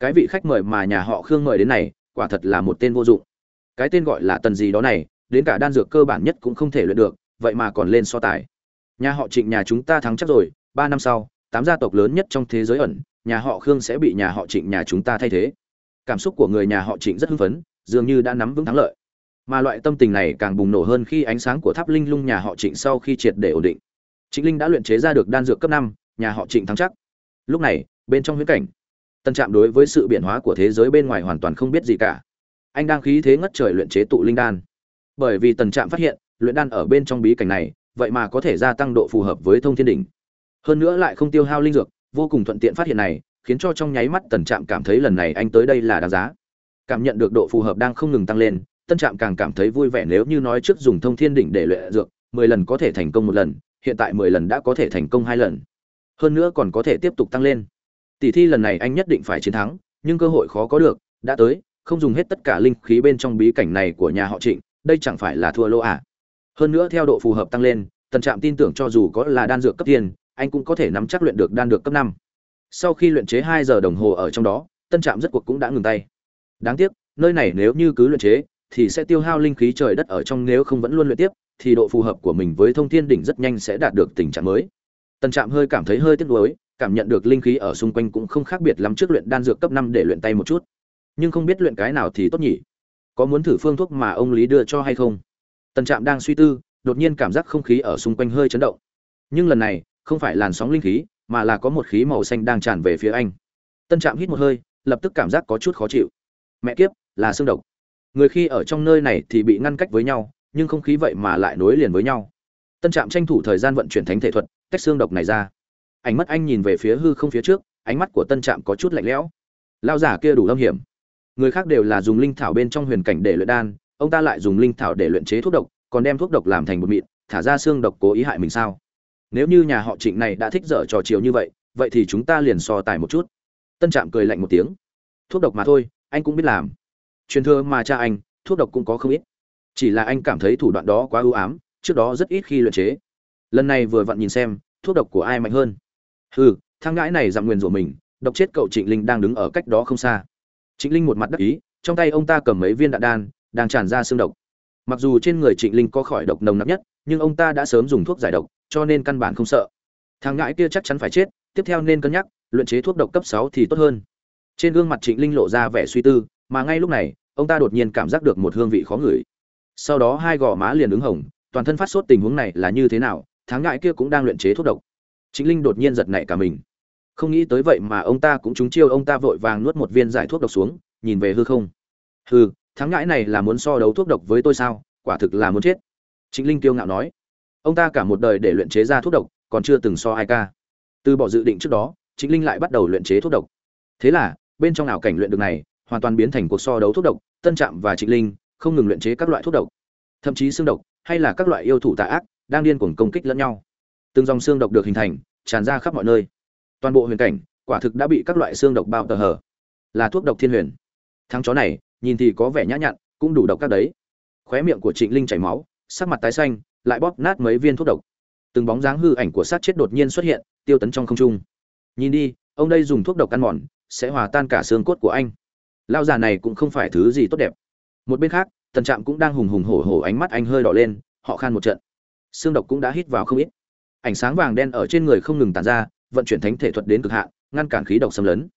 Cái vị khách mời mà nhà họ khương mời đến này, quả thật là một tên vô dụng. Cái tên gọi là tần gì đó này, đến cả đan dược cơ bản nhất cũng không thể luyện được, vậy mà còn lên so tài. Nhà họ trịnh nhà chúng ta thắng chắc rồi, ba năm sau, tám gia tộc lớn nhất trong thế giới ẩn, nhà họ khương sẽ bị nhà họ trịnh nhà chúng ta thay thế. Cảm xúc của người nhà họ trịnh rất hưng phấn, dường như đã nắm vững thắng lợi mà loại tâm tình này càng bùng nổ hơn khi ánh sáng của tháp linh lung nhà họ trịnh sau khi triệt để ổn định Trịnh Linh đã luyện chế ra được đan dược cấp năm, nhà họ Trịnh thắng chắc. Lúc này, bên trong huyễn cảnh, Tân Trạm đối với sự biến hóa của thế giới bên ngoài hoàn toàn không biết gì cả. Anh đang khí thế ngất trời luyện chế tụ linh đan. Bởi vì Tần Trạm phát hiện, luyện đan ở bên trong bí cảnh này, vậy mà có thể gia tăng độ phù hợp với thông thiên đỉnh. Hơn nữa lại không tiêu hao linh dược, vô cùng thuận tiện phát hiện này, khiến cho trong nháy mắt Tần Trạm cảm thấy lần này anh tới đây là đáng giá. Cảm nhận được độ phù hợp đang không ngừng tăng lên, Tân Trạm càng cảm thấy vui vẻ nếu như nói trước dùng thông thiên đỉnh để luyện dược, 10 lần có thể thành công một lần, hiện tại mười lần đã có thể thành công hai lần. Hơn nữa còn có thể tiếp tục tăng lên. Tỷ thi lần này anh nhất định phải chiến thắng nhưng cơ hội khó có được đã tới không dùng hết tất cả linh khí bên trong bí cảnh này của nhà họ trịnh đây chẳng phải là thua lỗ à. hơn nữa theo độ phù hợp tăng lên tần trạm tin tưởng cho dù có là đan dược cấp tiền anh cũng có thể nắm chắc luyện được đan được cấp năm. Sau khi luyện chế hai giờ đồng hồ ở trong đó tân trạm rất cuộc cũng đã ngừng tay. Đáng tiếc nơi này nếu như cứ luyện chế thì sẽ tiêu hao linh khí trời đất ở trong nếu không vẫn luôn luyện tiếp, thì độ phù hợp của mình với thông thiên đỉnh rất nhanh sẽ đạt được tình trạng mới. Tần trạm hơi cảm thấy hơi tiếc nuối, cảm nhận được linh khí ở xung quanh cũng không khác biệt lắm trước luyện đan dược cấp năm để luyện tay một chút. Nhưng không biết luyện cái nào thì tốt nhỉ? Có muốn thử phương thuốc mà ông lý đưa cho hay không? Tần trạm đang suy tư, đột nhiên cảm giác không khí ở xung quanh hơi chấn động. Nhưng lần này, không phải làn sóng linh khí, mà là có một khí màu xanh đang tràn về phía anh. Tân trạm hít một hơi, lập tức cảm giác có chút khó chịu. Mẹ kiếp, là xương độc người khi ở trong nơi này thì bị ngăn cách với nhau, nhưng không khí vậy mà lại nối liền với nhau. Tân trạm tranh thủ thời gian vận chuyển thánh thể thuật, tách xương độc này ra. Ánh mắt anh nhìn về phía hư không phía trước, ánh mắt của tân trạm có chút lạnh lẽo. Lao giả kia đủ lâm hiểm. Người khác đều là dùng linh thảo bên trong huyền cảnh để luyện đan, ông ta lại dùng linh thảo để luyện chế thuốc độc, còn đem thuốc độc làm thành bột mịn, thả ra xương độc cố ý hại mình sao? Nếu như nhà họ trịnh này đã thích dở trò chiều như vậy vậy thì chúng ta liền so tài một chút. Tân trạm cười lạnh một tiếng. Thuốc độc mà thôi, anh cũng biết làm truyền thừa mà cha anh, thuốc độc cũng có không ít. Chỉ là anh cảm thấy thủ đoạn đó quá ưu ám, trước đó rất ít khi luyện chế. Lần này vừa vặn nhìn xem, thuốc độc của ai mạnh hơn. Hừ thang ngãi này dặm nguyền rủa mình, độc chết cậu trịnh linh đang đứng ở cách đó không xa. Trịnh linh một mặt đắc ý, trong tay ông ta cầm mấy viên đạn đan, đang tràn ra xương độc. Mặc dù trên người trịnh linh có khỏi độc nồng nặc nhất, nhưng ông ta đã sớm dùng thuốc giải độc, cho nên căn bản không sợ. Thằng ngãi kia chắc chắn phải chết, tiếp theo nên cân nhắc, luyện chế thuốc độc cấp sáu thì tốt hơn. Trên gương mặt trịnh linh lộ ra vẻ suy tư mà ngay lúc này, ông ta đột nhiên cảm giác được một hương vị khó ngửi. Sau đó hai gò má liền ứng hồng, toàn thân phát sốt tình huống này là như thế nào tháng ngại kia cũng đang luyện chế thuốc độc. Chính linh đột nhiên giật nảy cả mình. Không nghĩ tới vậy mà ông ta cũng trúng chiêu, ông ta vội vàng nuốt một viên giải thuốc độc xuống, nhìn về hư không. Hư tháng ngãi này là muốn so đấu thuốc độc với tôi sao, quả thực là muốn chết. Chính linh kiêu ngạo nói. Ông ta cả một đời để luyện chế ra thuốc độc, còn chưa từng so ai ca. Từ bỏ dự định trước đó, chính linh lại bắt đầu luyện chế thuốc độc. Thế là, bên trong ảo cảnh luyện được này hoàn toàn biến thành cuộc so đấu thuốc độc, tân trạm và trịnh linh không ngừng luyện chế các loại thuốc độc, thậm chí xương độc hay là các loại yêu thủ tà ác đang điên cuồng công kích lẫn nhau. Từng dòng xương độc được hình thành, tràn ra khắp mọi nơi. Toàn bộ huyền cảnh, quả thực đã bị các loại xương độc bao tờ hở. Là thuốc độc thiên huyền. Thằng chó này, nhìn thì có vẻ nhã nhặn, cũng đủ độc các đấy. Khóe miệng của trịnh linh chảy máu, sắc mặt tái xanh, lại bóp nát mấy viên thuốc độc. Từng bóng dáng hư ảnh của sát chết đột nhiên xuất hiện, tiêu tấn trong không trung. Nhìn đi, ông đây dùng thuốc độc ăn mòn, sẽ hòa tan cả xương cốt của anh lao già này cũng không phải thứ gì tốt đẹp. Một bên khác, tần trạm cũng đang hùng hùng hổ hổ ánh mắt anh hơi đỏ lên, họ khan một trận. Xương độc cũng đã hít vào không ít. Ánh sáng vàng đen ở trên người không ngừng tàn ra, vận chuyển thánh thể thuật đến cực hạn, ngăn cản khí độc xâm lấn.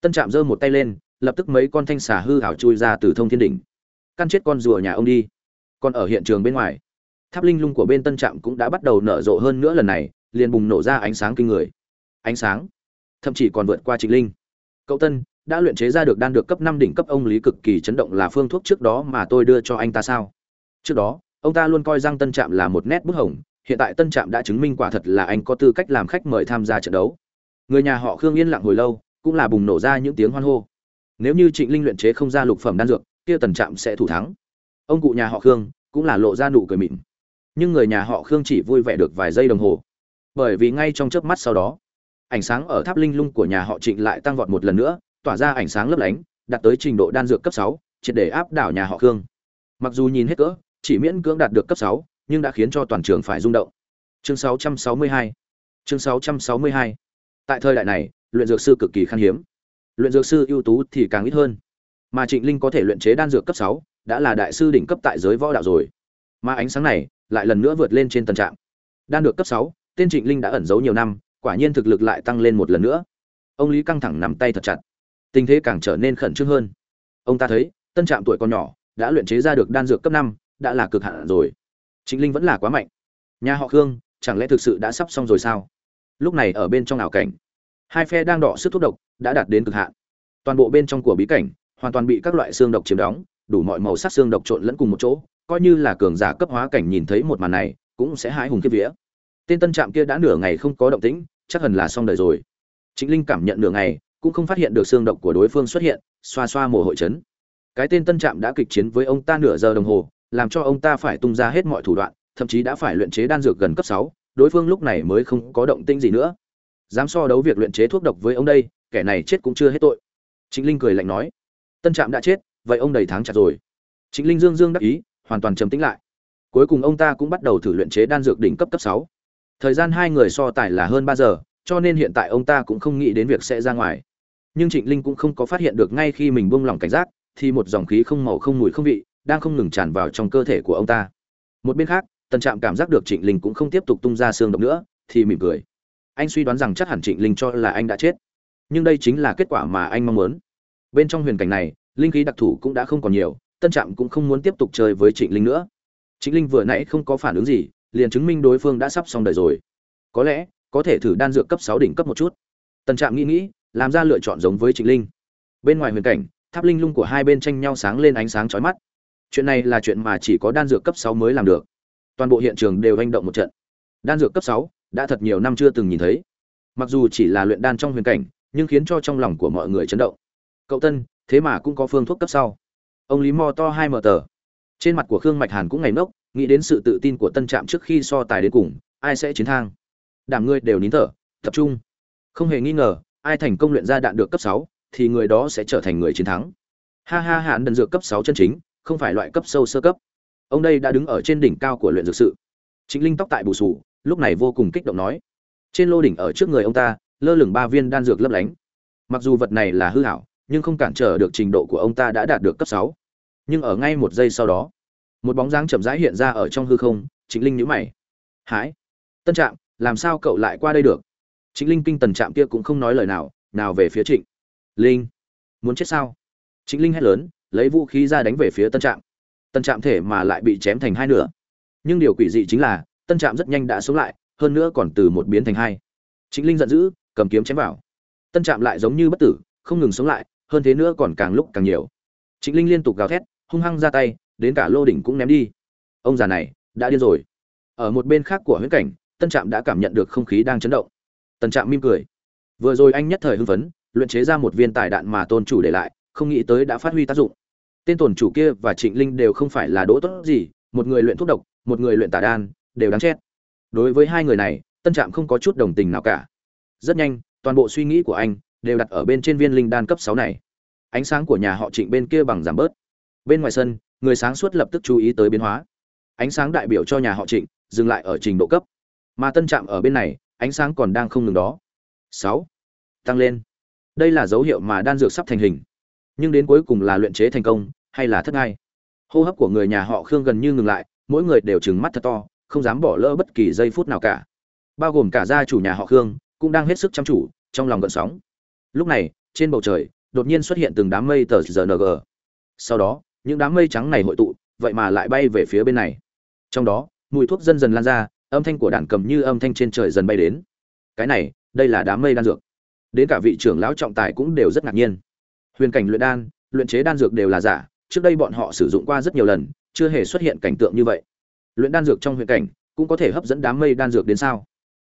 Tân trạm giơ một tay lên, lập tức mấy con thanh xà hư hảo chui ra từ thông thiên đỉnh. Căn chết con rùa nhà ông đi. Còn ở hiện trường bên ngoài, tháp linh lung của bên tân trạm cũng đã bắt đầu nở rộ hơn nữa lần này, liền bùng nổ ra ánh sáng kinh người. Ánh sáng, thậm chí còn vượt qua trịnh linh. Cậu tân đã luyện chế ra được đan được cấp năm đỉnh cấp ông lý cực kỳ chấn động là phương thuốc trước đó mà tôi đưa cho anh ta sao? Trước đó, ông ta luôn coi giang tân trạm là một nét bức hồng, hiện tại tân trạm đã chứng minh quả thật là anh có tư cách làm khách mời tham gia trận đấu. Người nhà họ khương yên lặng hồi lâu, cũng là bùng nổ ra những tiếng hoan hô. Nếu như trịnh linh luyện chế không ra lục phẩm đan dược, kia tần trạm sẽ thủ thắng. Ông cụ nhà họ khương cũng là lộ ra nụ cười mỉm. nhưng người nhà họ khương chỉ vui vẻ được vài giây đồng hồ. Bởi vì ngay trong chớp mắt sau đó, ánh sáng ở tháp linh lung của nhà họ trịnh lại tăng vọt một lần nữa tỏa ra ánh sáng lấp lánh, đạt tới trình độ đan dược cấp sáu, triệt để áp đảo nhà họ khương. Mặc dù nhìn hết cỡ, chỉ miễn cưỡng đạt được cấp sáu, nhưng đã khiến cho toàn trường phải rung động. Chương 662 chương 662 tại thời đại này, luyện dược sư cực kỳ khan hiếm. Luyện dược sư ưu tú thì càng ít hơn. Mà trịnh linh có thể luyện chế đan dược cấp sáu, đã là đại sư đỉnh cấp tại giới võ đạo rồi. Mà ánh sáng này, lại lần nữa vượt lên trên tầng trạng đan được cấp sáu, tên trịnh linh đã ẩn giấu nhiều năm, quả nhiên thực lực lại tăng lên một lần nữa. Ông lý căng thẳng nắm tay thật chặt tình thế càng trở nên khẩn trương hơn. Ông ta thấy, tân trạm tuổi còn nhỏ, đã luyện chế ra được đan dược cấp năm, đã là cực hạn rồi. Trịnh linh vẫn là quá mạnh. Nhà họ khương, chẳng lẽ thực sự đã sắp xong rồi sao? Lúc này ở bên trong ảo cảnh, hai phe đang đọ sức thuốc độc đã đạt đến cực hạn. Toàn bộ bên trong của bí cảnh, hoàn toàn bị các loại xương độc chiếm đóng, đủ mọi màu sắc xương độc trộn lẫn cùng một chỗ, coi như là cường giả cấp hóa cảnh nhìn thấy một màn này, cũng sẽ hãi hùng kiếp vía. Tên tân trạm kia đã nửa ngày không có động tĩnh, chắc hẳn là xong đời rồi. Chính linh cảm nhận nửa ngày cũng không phát hiện được xương độc của đối phương xuất hiện, xoa xoa mồ hội chấn. Cái tên tân trạm đã kịch chiến với ông ta nửa giờ đồng hồ, làm cho ông ta phải tung ra hết mọi thủ đoạn, thậm chí đã phải luyện chế đan dược gần cấp sáu, đối phương lúc này mới không có động tĩnh gì nữa. Dám so đấu việc luyện chế thuốc độc với ông đây, kẻ này chết cũng chưa hết tội. Chính linh cười lạnh nói. Tân trạm đã chết, vậy ông đầy tháng chặt rồi. Chính linh dương dương đắc ý, hoàn toàn trầm tĩnh lại. Cuối cùng ông ta cũng bắt đầu thử luyện chế đan dược đỉnh cấp cấp sáu. Thời gian hai người so tài là hơn ba giờ, cho nên hiện tại ông ta cũng không nghĩ đến việc sẽ ra ngoài nhưng trịnh linh cũng không có phát hiện được ngay khi mình buông lỏng cảnh giác, thì một dòng khí không màu không mùi không vị đang không ngừng tràn vào trong cơ thể của ông ta. Một bên khác, tần trạm cảm giác được trịnh linh cũng không tiếp tục tung ra xương độc nữa, thì mỉm cười. Anh suy đoán rằng chắc hẳn trịnh linh cho là anh đã chết. Nhưng đây chính là kết quả mà anh mong muốn. Bên trong huyền cảnh này, linh khí đặc thù cũng đã không còn nhiều tân trạm cũng không muốn tiếp tục chơi với trịnh linh nữa. Trịnh linh vừa nãy không có phản ứng gì, liền chứng minh đối phương đã sắp xong đời rồi. Có lẽ, có thể thử đan dược cấp sáu đỉnh cấp một chút. Tân trạm nghĩ nghĩ làm ra lựa chọn giống với trịnh linh. Bên ngoài huyền cảnh, tháp linh lung của hai bên tranh nhau sáng lên ánh sáng chói mắt. Chuyện này là chuyện mà chỉ có đan dược cấp sáu mới làm được. Toàn bộ hiện trường đều hành động một trận. Đan dược cấp sáu đã thật nhiều năm chưa từng nhìn thấy. Mặc dù chỉ là luyện đan trong huyền cảnh, nhưng khiến cho trong lòng của mọi người chấn động. Cậu tân, thế mà cũng có phương thuốc cấp sau. Ông lý mò to hai mở tờ. Trên mặt của khương mạch hàn cũng ngẩng nốc nghĩ đến sự tự tin của tân trạm trước khi so tài đến cùng, ai sẽ chiến thang. Đảm ngươi đều nín thở, tập trung. Không hề nghi ngờ ai thành công luyện ra đạn được cấp sáu, thì người đó sẽ trở thành người chiến thắng. Ha ha hạn đần dược cấp sáu chân chính, không phải loại cấp sâu sơ cấp. Ông đây đã đứng ở trên đỉnh cao của luyện dược sự. Chính linh tóc tại bù sù lúc này vô cùng kích động nói. Trên lô đỉnh ở trước người ông ta, lơ lửng ba viên đan dược lấp lánh. Mặc dù vật này là hư hảo, nhưng không cản trở được trình độ của ông ta đã đạt được cấp sáu. Nhưng ở ngay một giây sau đó, một bóng dáng chậm rãi hiện ra ở trong hư không chính linh nhíu mày. Hái tân trạm, làm sao cậu lại qua đây được? Trịnh linh kinh tần trạm kia cũng không nói lời nào nào về phía trịnh. Linh, muốn chết sao? Trịnh linh hét lớn, lấy vũ khí ra đánh về phía tân trạm. Tân trạm thể mà lại bị chém thành hai nửa. Nhưng điều quỷ dị chính là, tân trạm rất nhanh đã sống lại, hơn nữa còn từ một biến thành hai. Trịnh linh giận dữ, cầm kiếm chém vào. Tân trạm lại giống như bất tử, không ngừng sống lại, hơn thế nữa còn càng lúc càng nhiều. Trịnh linh liên tục gào thét, hung hăng ra tay, đến cả lô đỉnh cũng ném đi. Ông già này, đã điên rồi. Ở một bên khác của huyễn cảnh, tân trạm đã cảm nhận được không khí đang chấn động tân trạm mỉm cười. Vừa rồi anh nhất thời hưng phấn, luyện chế ra một viên tài đạn mà tôn chủ để lại, không nghĩ tới đã phát huy tác dụng. Tên tổn chủ kia và trịnh linh đều không phải là đỗ tốt gì, một người luyện thuốc độc, một người luyện tà đan, đều đáng chết. Đối với hai người này, tân trạm không có chút đồng tình nào cả. Rất nhanh, toàn bộ suy nghĩ của anh đều đặt ở bên trên viên linh đan cấp sáu này. Ánh sáng của nhà họ trịnh bên kia bằng giảm bớt. Bên ngoài sân, người sáng suốt lập tức chú ý tới biến hóa. Ánh sáng đại biểu cho nhà họ trịnh dừng lại ở trình độ cấp. Mà tân trạm ở bên này ánh sáng còn đang không ngừng đó. Sáu. Tăng lên. Đây là dấu hiệu mà đan dược sắp thành hình. Nhưng đến cuối cùng là luyện chế thành công, hay là thất ngay? Hô hấp của người nhà họ khương gần như ngừng lại, mỗi người đều trừng mắt thật to, không dám bỏ lỡ bất kỳ giây phút nào cả. Bao gồm cả gia chủ nhà họ khương, cũng đang hết sức chăm chủ trong lòng gợn sóng. Lúc này, trên bầu trời, đột nhiên xuất hiện từng đám mây tờ rng sau đó, những đám mây trắng này hội tụ, vậy mà lại bay về phía bên này. Trong đó, mùi thuốc dần dần lan ra âm thanh của đàn cầm như âm thanh trên trời dần bay đến. Cái này, đây là đám mây đan dược. Đến cả vị trưởng lão trọng tài cũng đều rất ngạc nhiên. Huyền cảnh luyện đan, luyện chế đan dược đều là giả, trước đây bọn họ sử dụng qua rất nhiều lần, chưa hề xuất hiện cảnh tượng như vậy. Luyện đan dược trong huyền cảnh, cũng có thể hấp dẫn đám mây đan dược đến sao?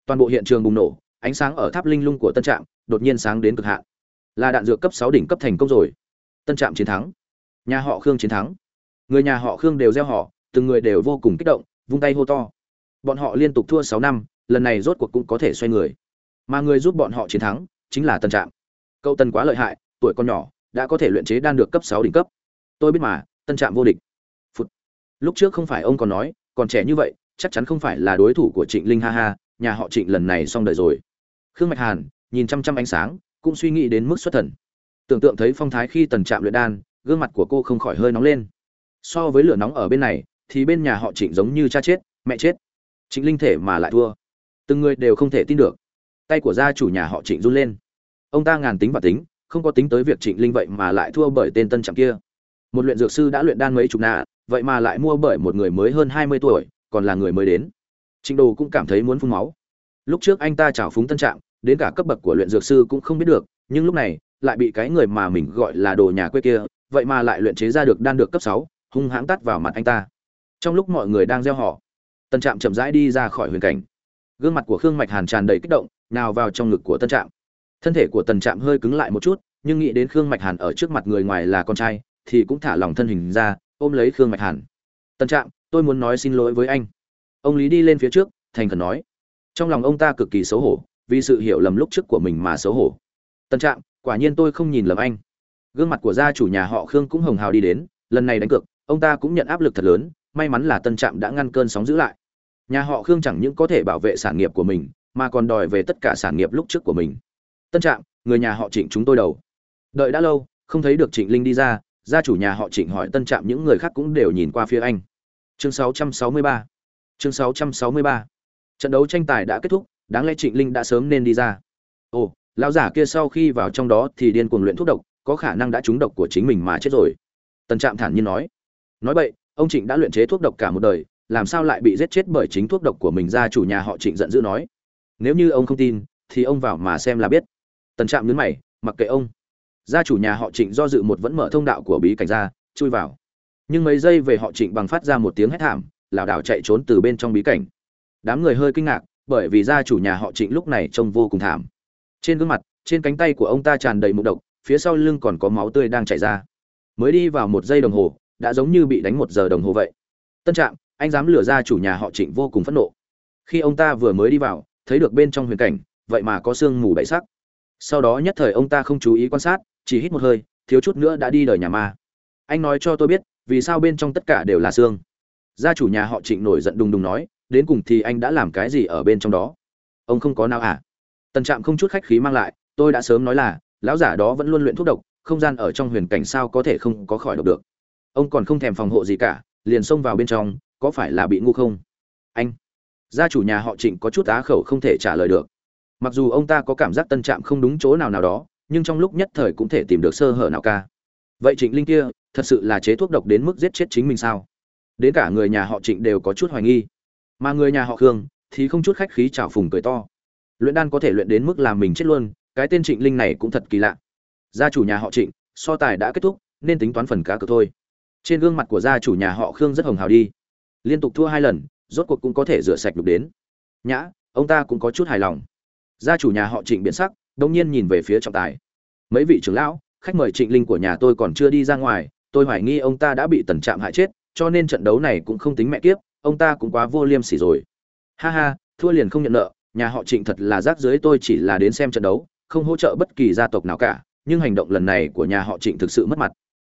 Toàn bộ hiện trường bùng nổ, ánh sáng ở tháp linh lung của tân trạm, đột nhiên sáng đến cực hạn. Là đạn dược cấp sáu đỉnh cấp thành công rồi. Tân trạm chiến thắng. Nhà họ khương chiến thắng. Người nhà họ khương đều gieo họ từng người đều vô cùng kích động, vung tay hô to bọn họ liên tục thua sáu năm, lần này rốt cuộc cũng có thể xoay người. Mà người giúp bọn họ chiến thắng chính là tần trạm. Cậu tần quá lợi hại, tuổi con nhỏ, đã có thể luyện chế đan được cấp sáu đỉnh cấp. Tôi biết mà tân trạm vô địch. Phụt. lúc trước không phải ông còn nói, còn trẻ như vậy, chắc chắn không phải là đối thủ của trịnh linh ha ha, nhà họ trịnh lần này xong đời rồi. Khương mạch hàn, nhìn chăm chăm ánh sáng, cũng suy nghĩ đến mức xuất thần. Tưởng tượng thấy phong thái khi tần trạm luyện đan, gương mặt của cô không khỏi hơi nóng lên. So với lửa nóng ở bên này, thì bên nhà họ trịnh giống như cha chết, mẹ chết trịnh linh thể mà lại thua. Từng người đều không thể tin được. Tay của gia chủ nhà họ trịnh run lên. Ông ta ngàn tính và tính, không có tính tới việc trịnh linh vậy mà lại thua bởi tên tân trạm kia. Một luyện dược sư đã luyện đan mấy chục nạ, vậy mà lại mua bởi một người mới hơn hai mươi tuổi, còn là người mới đến. Trịnh đồ cũng cảm thấy muốn phun máu. Lúc trước anh ta trào phúng tân trạm, đến cả cấp bậc của luyện dược sư cũng không biết được, nhưng lúc này, lại bị cái người mà mình gọi là đồ nhà quê kia, vậy mà lại luyện chế ra được đan được cấp sáu, hung hãng tắt vào mặt anh ta. Trong lúc mọi người đang gieo họ tân trạm chậm rãi đi ra khỏi huyền cảnh. Gương mặt của khương mạch hàn tràn đầy kích động, nào vào trong ngực của tân trạm. Thân thể của tần trạm hơi cứng lại một chút, nhưng nghĩ đến khương mạch hàn ở trước mặt người ngoài là con trai, thì cũng thả lòng thân hình ra, ôm lấy khương mạch hàn. Tân trạm, tôi muốn nói xin lỗi với anh. Ông lý đi lên phía trước, thành khẩn nói. Trong lòng ông ta cực kỳ xấu hổ, vì sự hiểu lầm lúc trước của mình mà xấu hổ. Tân trạm, quả nhiên tôi không nhìn lầm anh. Gương mặt của gia chủ nhà họ khương cũng hồng hào đi đến, lần này đánh cược, ông ta cũng nhận áp lực thật lớn, may mắn là tân trạm đã ngăn cơn sóng giữ lại nhà họ khương chẳng những có thể bảo vệ sản nghiệp của mình, mà còn đòi về tất cả sản nghiệp lúc trước của mình. Tân trạm, người nhà họ trịnh chúng tôi đầu. Đợi đã lâu, không thấy được trịnh linh đi ra, gia chủ nhà họ trịnh hỏi tân trạm những người khác cũng đều nhìn qua phía anh. Chương 663 chương 663 trận đấu tranh tài đã kết thúc, đáng lẽ trịnh linh đã sớm nên đi ra. Ồ, lão giả kia sau khi vào trong đó thì điên cuồng luyện thuốc độc, có khả năng đã trúng độc của chính mình mà chết rồi. Tân trạm thản nhiên nói. Nói vậy, ông trịnh đã luyện chế thuốc độc cả một đời làm sao lại bị giết chết bởi chính thuốc độc của mình gia chủ nhà họ trịnh giận dữ nói. Nếu như ông không tin, thì ông vào mà xem là biết. Tần trạm nhấn mày, mặc kệ ông. Gia chủ nhà họ trịnh do dự một vẫn mở thông đạo của bí cảnh ra, chui vào. Nhưng mấy giây về họ trịnh bằng phát ra một tiếng hét thảm, lảo đảo chạy trốn từ bên trong bí cảnh. Đám người hơi kinh ngạc, bởi vì gia chủ nhà họ trịnh lúc này trông vô cùng thảm. Trên gương mặt, trên cánh tay của ông ta tràn đầy mụn độc, phía sau lưng còn có máu tươi đang chảy ra. Mới đi vào một giây đồng hồ, đã giống như bị đánh một giờ đồng hồ vậy. Tân trạm anh dám lừa ra chủ nhà họ trịnh vô cùng phẫn nộ. Khi ông ta vừa mới đi vào, thấy được bên trong huyền cảnh, vậy mà có sương mù bảy sắc. Sau đó nhất thời ông ta không chú ý quan sát, chỉ hít một hơi, thiếu chút nữa đã đi đời nhà ma. Anh nói cho tôi biết, vì sao bên trong tất cả đều là xương gia chủ nhà họ trịnh nổi giận đùng đùng nói, đến cùng thì anh đã làm cái gì ở bên trong đó? Ông không có nào à? Tần trạm không chút khách khí mang lại, tôi đã sớm nói là, lão giả đó vẫn luôn luyện thuốc độc, không gian ở trong huyền cảnh sao có thể không có khỏi độc được? Ông còn không thèm phòng hộ gì cả, liền xông vào bên trong có phải là bị ngu không? Anh, gia chủ nhà họ trịnh có chút á khẩu không thể trả lời được. Mặc dù ông ta có cảm giác tân trạm không đúng chỗ nào nào đó, nhưng trong lúc nhất thời cũng thể tìm được sơ hở nào ca. Vậy trịnh linh kia, thật sự là chế thuốc độc đến mức giết chết chính mình sao? Đến cả người nhà họ trịnh đều có chút hoài nghi. Mà người nhà họ khương thì không chút khách khí trào phùng cười to. Luyện đan có thể luyện đến mức làm mình chết luôn, cái tên trịnh linh này cũng thật kỳ lạ. Gia chủ nhà họ trịnh, so tài đã kết thúc, nên tính toán phần cá cược thôi. Trên gương mặt của gia chủ nhà họ khương rất hồng hào đi liên tục thua hai lần, rốt cuộc cũng có thể rửa sạch đục đến. Nhã, ông ta cũng có chút hài lòng. Gia chủ nhà họ trịnh biện sắc, đông nhiên nhìn về phía trọng tài. Mấy vị trưởng lão, khách mời trịnh linh của nhà tôi còn chưa đi ra ngoài, tôi hoài nghi ông ta đã bị tần trạm hại chết, cho nên trận đấu này cũng không tính mẹ kiếp, ông ta cũng quá vô liêm sỉ rồi. Ha ha, thua liền không nhận nợ, nhà họ trịnh thật là rác dưới tôi chỉ là đến xem trận đấu, không hỗ trợ bất kỳ gia tộc nào cả, nhưng hành động lần này của nhà họ trịnh thực sự mất mặt.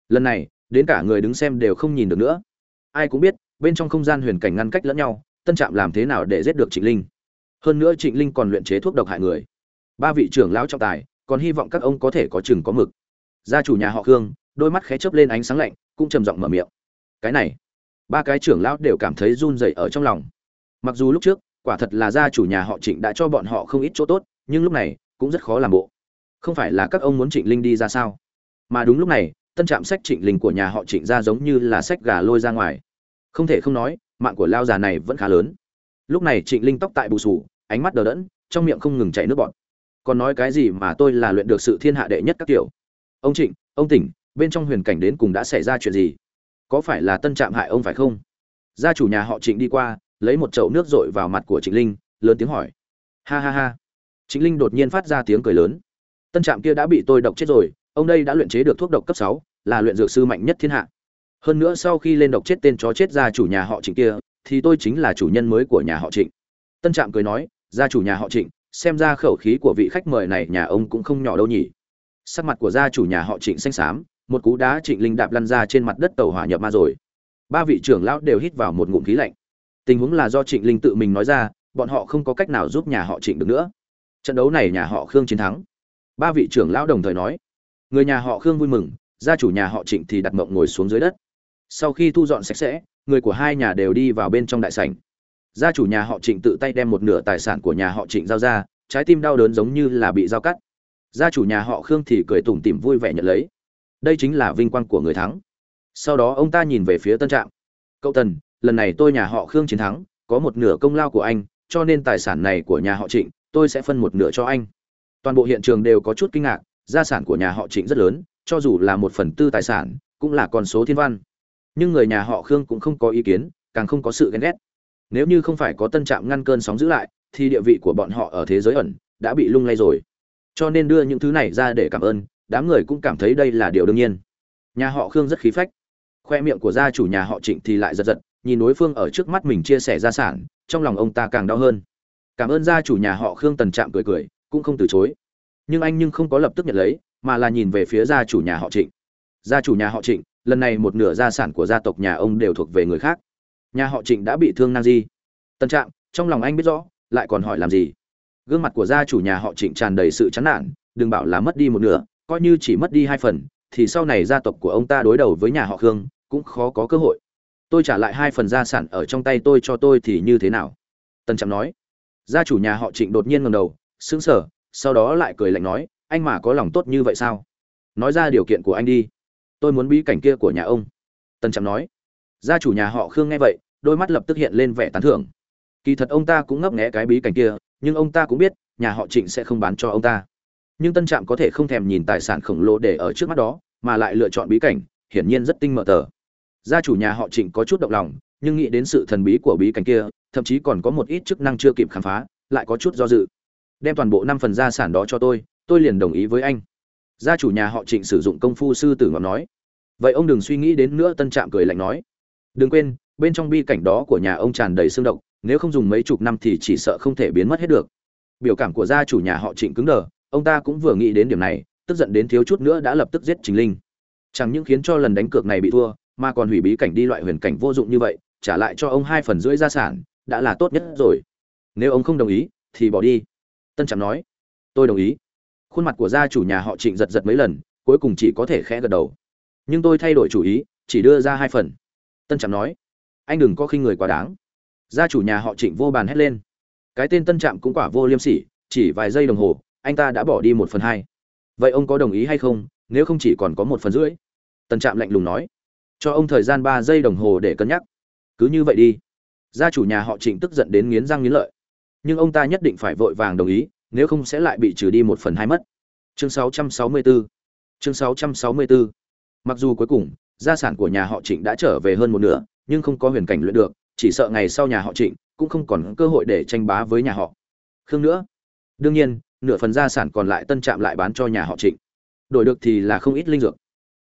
Lần này, đến cả người đứng xem đều không nhìn được nữa. Ai cũng biết bên trong không gian huyền cảnh ngăn cách lẫn nhau, tân trạm làm thế nào để giết được trịnh linh? Hơn nữa trịnh linh còn luyện chế thuốc độc hại người. Ba vị trưởng lão trọng tài, còn hy vọng các ông có thể có chừng có mực. Gia chủ nhà họ khương, đôi mắt khé chớp lên ánh sáng lạnh, cũng trầm giọng mở miệng. Cái này, ba cái trưởng lão đều cảm thấy run rẩy ở trong lòng. Mặc dù lúc trước, quả thật là gia chủ nhà họ trịnh đã cho bọn họ không ít chỗ tốt, nhưng lúc này, cũng rất khó làm bộ. Không phải là các ông muốn trịnh linh đi ra sao? Mà đúng lúc này, tân trạm sách trịnh linh của nhà họ trịnh ra giống như là sách gà lôi ra ngoài không thể không nói, mạng của lao già này vẫn khá lớn. Lúc này trịnh linh tóc tại bù sù ánh mắt đờ đẫn, trong miệng không ngừng chảy nước bọt. Còn nói cái gì mà tôi là luyện được sự thiên hạ đệ nhất các kiểu? Ông trịnh, ông tỉnh, bên trong huyền cảnh đến cùng đã xảy ra chuyện gì? Có phải là tân trạm hại ông phải không? Gia chủ nhà họ trịnh đi qua, lấy một chậu nước dội vào mặt của trịnh linh, lớn tiếng hỏi. Ha ha ha. Trịnh linh đột nhiên phát ra tiếng cười lớn. Tân trạm kia đã bị tôi độc chết rồi, ông đây đã luyện chế được thuốc độc cấp sáu, là luyện dược sư mạnh nhất thiên hạ hơn nữa sau khi lên độc chết tên chó chết gia chủ nhà họ trịnh kia, thì tôi chính là chủ nhân mới của nhà họ trịnh. Tân trạm cười nói, gia chủ nhà họ trịnh, xem ra khẩu khí của vị khách mời này nhà ông cũng không nhỏ đâu nhỉ. Sắc mặt của gia chủ nhà họ trịnh xanh xám, một cú đá trịnh linh đạp lăn ra trên mặt đất tàu hỏa nhập ma rồi. Ba vị trưởng lão đều hít vào một ngụm khí lạnh. Tình huống là do trịnh linh tự mình nói ra, bọn họ không có cách nào giúp nhà họ trịnh được nữa. Trận đấu này nhà họ khương chiến thắng. Ba vị trưởng lão đồng thời nói, người nhà họ khương vui mừng, gia chủ nhà họ trịnh thì đặt mộng ngồi xuống dưới đất sau khi thu dọn sạch sẽ, người của hai nhà đều đi vào bên trong đại sảnh. Gia chủ nhà họ trịnh tự tay đem một nửa tài sản của nhà họ trịnh giao ra, trái tim đau đớn giống như là bị giao cắt. Gia chủ nhà họ khương thì cười tủm tỉm vui vẻ nhận lấy. Đây chính là vinh quang của người thắng. Sau đó ông ta nhìn về phía tân trạm. Cậu tần, lần này tôi nhà họ khương chiến thắng, có một nửa công lao của anh, cho nên tài sản này của nhà họ trịnh, tôi sẽ phân một nửa cho anh. Toàn bộ hiện trường đều có chút kinh ngạc, gia sản của nhà họ trịnh rất lớn, cho dù là một phần tư tài sản, cũng là con số thiên văn nhưng người nhà họ khương cũng không có ý kiến, càng không có sự ghen ghét. Nếu như không phải có tân trạm ngăn cơn sóng giữ lại, thì địa vị của bọn họ ở thế giới ẩn đã bị lung lay rồi. Cho nên đưa những thứ này ra để cảm ơn, đám người cũng cảm thấy đây là điều đương nhiên. Nhà họ khương rất khí phách. Khoe miệng của gia chủ nhà họ trịnh thì lại giật giật, nhìn đối phương ở trước mắt mình chia sẻ gia sản, trong lòng ông ta càng đau hơn. Cảm ơn gia chủ nhà họ khương tần trạm cười cười, cũng không từ chối. Nhưng anh nhưng không có lập tức nhận lấy, mà là nhìn về phía gia chủ nhà họ trịnh. Gia chủ nhà họ trịnh lần này một nửa gia sản của gia tộc nhà ông đều thuộc về người khác. Nhà họ trịnh đã bị thương nan di. Tân trạng trong lòng anh biết rõ, lại còn hỏi làm gì? Gương mặt của gia chủ nhà họ trịnh tràn đầy sự chán nản, đừng bảo là mất đi một nửa, coi như chỉ mất đi hai phần, thì sau này gia tộc của ông ta đối đầu với nhà họ khương, cũng khó có cơ hội. Tôi trả lại hai phần gia sản ở trong tay tôi cho tôi thì như thế nào? Tân trạng nói. Gia chủ nhà họ trịnh đột nhiên ngầm đầu, sững sờ, sau đó lại cười lạnh nói, anh mà có lòng tốt như vậy sao? Nói ra điều kiện của anh đi tôi muốn bí cảnh kia của nhà ông. Tân trạm nói. Gia chủ nhà họ khương nghe vậy, đôi mắt lập tức hiện lên vẻ tán thưởng. Kỳ thật ông ta cũng ngấp nghé cái bí cảnh kia, nhưng ông ta cũng biết, nhà họ trịnh sẽ không bán cho ông ta. Nhưng tân trạm có thể không thèm nhìn tài sản khổng lồ để ở trước mắt đó, mà lại lựa chọn bí cảnh, hiển nhiên rất tinh mở tờ. Gia chủ nhà họ trịnh có chút động lòng, nhưng nghĩ đến sự thần bí của bí cảnh kia, thậm chí còn có một ít chức năng chưa kịp khám phá, lại có chút do dự. Đem toàn bộ năm phần gia sản đó cho tôi tôi liền đồng ý với anh. Gia chủ nhà họ trịnh sử dụng công phu sư tử ngọc nói vậy ông đừng suy nghĩ đến nữa, tân trạm cười lạnh nói. Đừng quên, bên trong bi cảnh đó của nhà ông tràn đầy xương độc, nếu không dùng mấy chục năm thì chỉ sợ không thể biến mất hết được. Biểu cảm của gia chủ nhà họ trịnh cứng đờ, ông ta cũng vừa nghĩ đến điểm này, tức giận đến thiếu chút nữa đã lập tức giết chính linh. Chẳng những khiến cho lần đánh cược này bị thua, mà còn hủy bí cảnh đi loại huyền cảnh vô dụng như vậy, trả lại cho ông hai phần rưỡi gia sản, đã là tốt nhất rồi. Nếu ông không đồng ý, thì bỏ đi. Tân trạm nói. Tôi đồng ý. Khuôn mặt của gia chủ nhà họ trịnh giật giật mấy lần, cuối cùng chỉ có thể khẽ gật đầu nhưng tôi thay đổi chủ ý, chỉ đưa ra hai phần. Tân trạm nói, anh đừng có khi người quá đáng. Gia chủ nhà họ trịnh vô bàn hét lên. Cái tên tân trạm cũng quả vô liêm sỉ, chỉ vài giây đồng hồ, anh ta đã bỏ đi một phần hai. Vậy ông có đồng ý hay không? Nếu không chỉ còn có một phần rưỡi. Tân trạm lạnh lùng nói. Cho ông thời gian ba giây đồng hồ để cân nhắc. Cứ như vậy đi. Gia chủ nhà họ trịnh tức giận đến nghiến răng nghiến lợi. Nhưng ông ta nhất định phải vội vàng đồng ý, nếu không sẽ lại bị trừ đi một phần hai mất. Chương 664 chương 664 mặc dù cuối cùng, gia sản của nhà họ trịnh đã trở về hơn một nửa, nhưng không có huyền cảnh luyện được, chỉ sợ ngày sau nhà họ trịnh cũng không còn cơ hội để tranh bá với nhà họ. Khương nữa. Đương nhiên, nửa phần gia sản còn lại tân trạm lại bán cho nhà họ trịnh. Đổi được thì là không ít linh dược.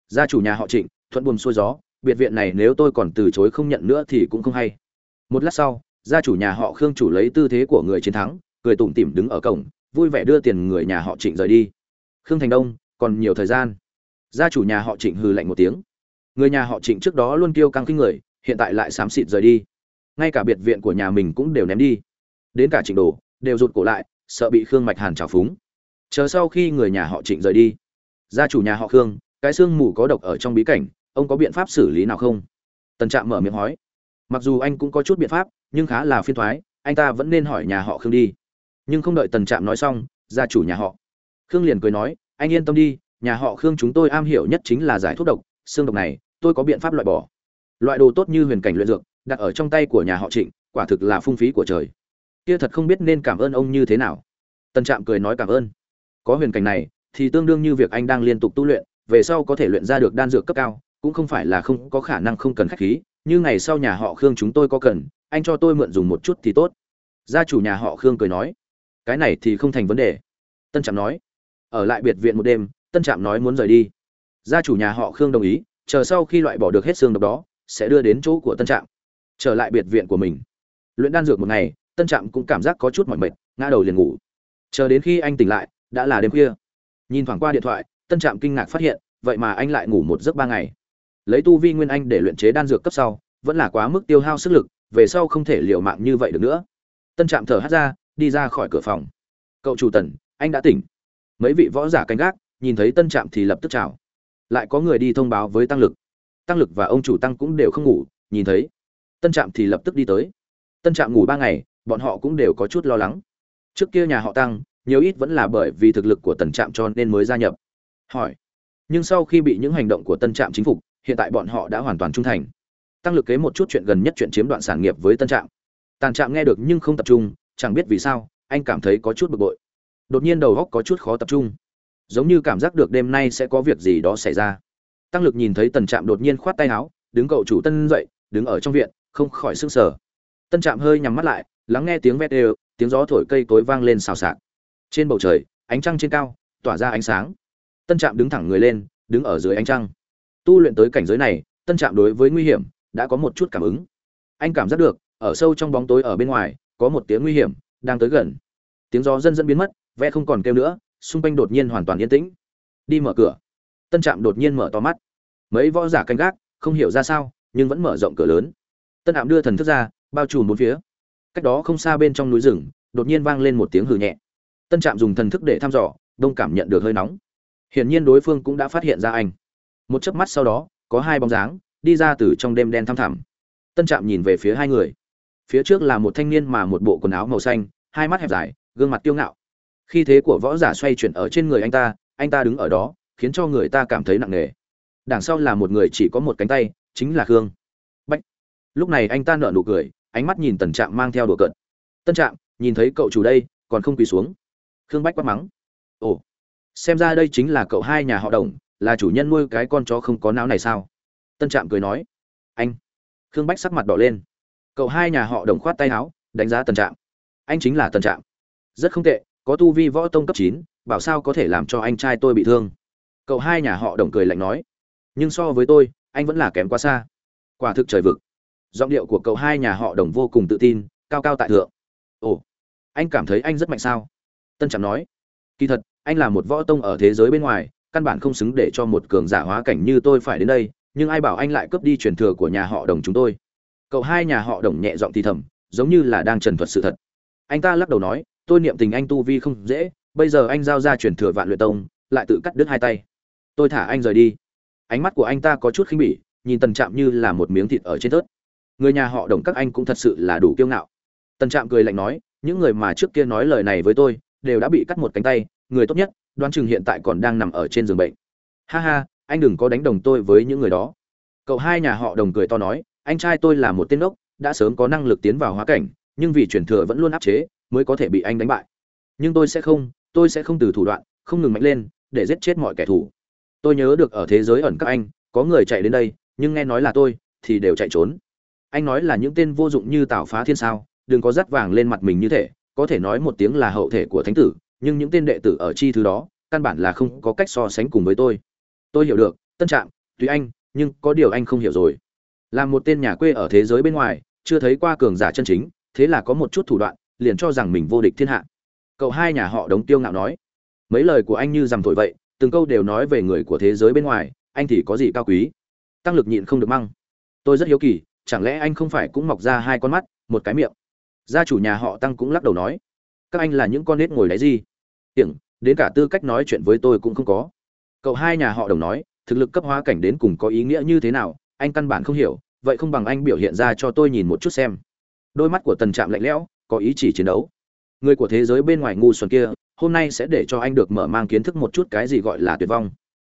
Gia chủ nhà họ trịnh, thuận buồm xuôi gió, biệt viện này nếu tôi còn từ chối không nhận nữa thì cũng không hay. Một lát sau, gia chủ nhà họ khương chủ lấy tư thế của người chiến thắng, cười tủm tỉm đứng ở cổng, vui vẻ đưa tiền người nhà họ trịnh rời đi. Khương thành đông, còn nhiều thời gian gia chủ nhà họ trịnh hừ lạnh một tiếng. Người nhà họ trịnh trước đó luôn kêu căng kinh người, hiện tại lại xám xịt rời đi. Ngay cả biệt viện của nhà mình cũng đều ném đi. Đến cả trịnh đồ, đều rụt cổ lại, sợ bị khương mạch hàn trào phúng. Chờ sau khi người nhà họ trịnh rời đi, gia chủ nhà họ khương, cái xương mù có độc ở trong bí cảnh, ông có biện pháp xử lý nào không? Tần trạm mở miệng hỏi. Mặc dù anh cũng có chút biện pháp, nhưng khá là phiên thoái, anh ta vẫn nên hỏi nhà họ khương đi. Nhưng không đợi tần trạm nói xong, gia chủ nhà họ khương liền cười nói, anh yên tâm đi nhà họ khương chúng tôi am hiểu nhất chính là giải thuốc độc, xương độc này, tôi có biện pháp loại bỏ. Loại đồ tốt như huyền cảnh luyện dược, đặt ở trong tay của nhà họ trịnh, quả thực là phung phí của trời. Kia thật không biết nên cảm ơn ông như thế nào. Tần trạm cười nói cảm ơn. Có huyền cảnh này, thì tương đương như việc anh đang liên tục tu luyện, về sau có thể luyện ra được đan dược cấp cao, cũng không phải là không có khả năng không cần khách khí, như ngày sau nhà họ khương chúng tôi có cần, anh cho tôi mượn dùng một chút thì tốt. Gia chủ nhà họ khương cười nói. Cái này thì không thành vấn đề. Tân trạm nói. Ở lại biệt viện một đêm tân trạm nói muốn rời đi. Gia chủ nhà họ khương đồng ý, chờ sau khi loại bỏ được hết xương độc đó, sẽ đưa đến chỗ của tân trạm, trở lại biệt viện của mình. Luyện đan dược một ngày, tân trạm cũng cảm giác có chút mỏi mệt, ngã đầu liền ngủ. Chờ đến khi anh tỉnh lại, đã là đêm khuya. Nhìn thoảng qua điện thoại, tân trạm kinh ngạc phát hiện, vậy mà anh lại ngủ một giấc ba ngày. Lấy tu vi nguyên anh để luyện chế đan dược cấp sau, vẫn là quá mức tiêu hao sức lực, về sau không thể liều mạng như vậy được nữa. Tân trạm thở hắt ra, đi ra khỏi cửa phòng. Cậu chủ tần, anh đã tỉnh. Mấy vị võ giả canh gác nhìn thấy tân trạm thì lập tức chào. Lại có người đi thông báo với tăng lực. Tăng lực và ông chủ tăng cũng đều không ngủ, nhìn thấy. Tân trạm thì lập tức đi tới. Tân trạm ngủ ba ngày, bọn họ cũng đều có chút lo lắng. Trước kia nhà họ tăng, nhiều ít vẫn là bởi vì thực lực của tần trạm cho nên mới gia nhập. Hỏi. Nhưng sau khi bị những hành động của tân trạm chính phục, hiện tại bọn họ đã hoàn toàn trung thành. Tăng lực kế một chút chuyện gần nhất chuyện chiếm đoạn sản nghiệp với tân trạm. Tàn trạm nghe được nhưng không tập trung, chẳng biết vì sao, anh cảm thấy có chút bực bội. Đột nhiên đầu góc có chút khó tập trung giống như cảm giác được đêm nay sẽ có việc gì đó xảy ra. Tăng lực nhìn thấy tần trạm đột nhiên khoát tay áo, đứng cậu chủ tân dậy, đứng ở trong viện, không khỏi sưng sờ. Tân trạm hơi nhắm mắt lại, lắng nghe tiếng vét đều, tiếng gió thổi cây tối vang lên xào xạc. Trên bầu trời, ánh trăng trên cao, tỏa ra ánh sáng. Tân trạm đứng thẳng người lên, đứng ở dưới ánh trăng. Tu luyện tới cảnh giới này, tân trạm đối với nguy hiểm đã có một chút cảm ứng. Anh cảm giác được, ở sâu trong bóng tối ở bên ngoài, có một tiếng nguy hiểm đang tới gần. Tiếng gió dần dần biến mất ve không còn kêu nữa xung quanh đột nhiên hoàn toàn yên tĩnh. Đi mở cửa. Tân trạm đột nhiên mở to mắt. Mấy võ giả canh gác, không hiểu ra sao, nhưng vẫn mở rộng cửa lớn. Tân trạm đưa thần thức ra, bao trùm bốn phía. Cách đó không xa bên trong núi rừng, đột nhiên vang lên một tiếng hừ nhẹ. Tân trạm dùng thần thức để thăm dò, đông cảm nhận được hơi nóng. Hiển nhiên đối phương cũng đã phát hiện ra anh. Một chớp mắt sau đó, có hai bóng dáng, đi ra từ trong đêm đen thăm thẳm. Tân trạm nhìn về phía hai người. Phía trước là một thanh niên mà một bộ quần áo màu xanh, hai mắt hẹp dài, gương mặt kiêu ngạo khi thế của võ giả xoay chuyển ở trên người anh ta anh ta đứng ở đó, khiến cho người ta cảm thấy nặng nề. Đằng sau là một người chỉ có một cánh tay, chính là khương. Bách lúc này anh ta nở nụ cười, ánh mắt nhìn tần trạm mang theo đùa cợt. Tân trạm, nhìn thấy cậu chủ đây, còn không quỳ xuống. Khương bách quát mắng. Ồ, xem ra đây chính là cậu hai nhà họ đồng, là chủ nhân nuôi cái con chó không có não này sao? Tân trạm cười nói. Anh. Khương bách sắc mặt đỏ lên. Cậu hai nhà họ đồng khoát tay áo, đánh giá tần trạm. Anh chính là tần trạm. Rất không tệ có tu vi võ tông cấp chín, bảo sao có thể làm cho anh trai tôi bị thương? Cậu hai nhà họ đồng cười lạnh nói. Nhưng so với tôi, anh vẫn là kém quá xa. Quả thực trời vực. Giọng điệu của cậu hai nhà họ đồng vô cùng tự tin, cao cao tại thượng. Ồ, anh cảm thấy anh rất mạnh sao? Tân trạm nói. Kỳ thật, anh là một võ tông ở thế giới bên ngoài, căn bản không xứng để cho một cường giả hóa cảnh như tôi phải đến đây, nhưng ai bảo anh lại cướp đi truyền thừa của nhà họ đồng chúng tôi? Cậu hai nhà họ đồng nhẹ giọng thì thầm, giống như là đang trần thuật sự thật. Anh ta lắc đầu nói tôi niệm tình anh tu vi không dễ, bây giờ anh giao ra truyền thừa vạn luyện tông, lại tự cắt đứt hai tay. Tôi thả anh rời đi. Ánh mắt của anh ta có chút khinh bỉ, nhìn tần trạm như là một miếng thịt ở trên tớt người nhà họ đồng các anh cũng thật sự là đủ kiêu ngạo. Tần trạm cười lạnh nói, những người mà trước kia nói lời này với tôi, đều đã bị cắt một cánh tay, người tốt nhất, đoán chừng hiện tại còn đang nằm ở trên giường bệnh. Ha ha, anh đừng có đánh đồng tôi với những người đó. Cậu hai nhà họ đồng cười to nói, anh trai tôi là một tên ốc, đã sớm có năng lực tiến vào hóa cảnh nhưng vì truyền thừa vẫn luôn áp chế, mới có thể bị anh đánh bại. Nhưng tôi sẽ không, tôi sẽ không từ thủ đoạn, không ngừng mạnh lên, để giết chết mọi kẻ thù. Tôi nhớ được ở thế giới ẩn các anh, có người chạy đến đây, nhưng nghe nói là tôi, thì đều chạy trốn. Anh nói là những tên vô dụng như tào phá thiên sao, đừng có dắt vàng lên mặt mình như thế có thể nói một tiếng là hậu thể của thánh tử, nhưng những tên đệ tử ở chi thứ đó, căn bản là không có cách so sánh cùng với tôi. Tôi hiểu được, tân trạng, tùy anh, nhưng có điều anh không hiểu rồi. Là một tên nhà quê ở thế giới bên ngoài, chưa thấy qua cường giả chân chính thế là có một chút thủ đoạn, liền cho rằng mình vô địch thiên hạ. Cậu hai nhà họ đống tiêu ngạo nói, mấy lời của anh như rằm thổi vậy, từng câu đều nói về người của thế giới bên ngoài, anh thì có gì cao quý? Tăng lực nhịn không được măng. Tôi rất hiếu kỳ, chẳng lẽ anh không phải cũng mọc ra hai con mắt, một cái miệng? Gia chủ nhà họ tăng cũng lắc đầu nói, các anh là những con nết ngồi đáy gì? Tiện, đến cả tư cách nói chuyện với tôi cũng không có. Cậu hai nhà họ đồng nói, thực lực cấp hóa cảnh đến cùng có ý nghĩa như thế nào, anh căn bản không hiểu, vậy không bằng anh biểu hiện ra cho tôi nhìn một chút xem đôi mắt của tần trạm lạnh lẽo, có ý chỉ chiến đấu. Người của thế giới bên ngoài ngu xuẩn kia, hôm nay sẽ để cho anh được mở mang kiến thức một chút cái gì gọi là tuyệt vong.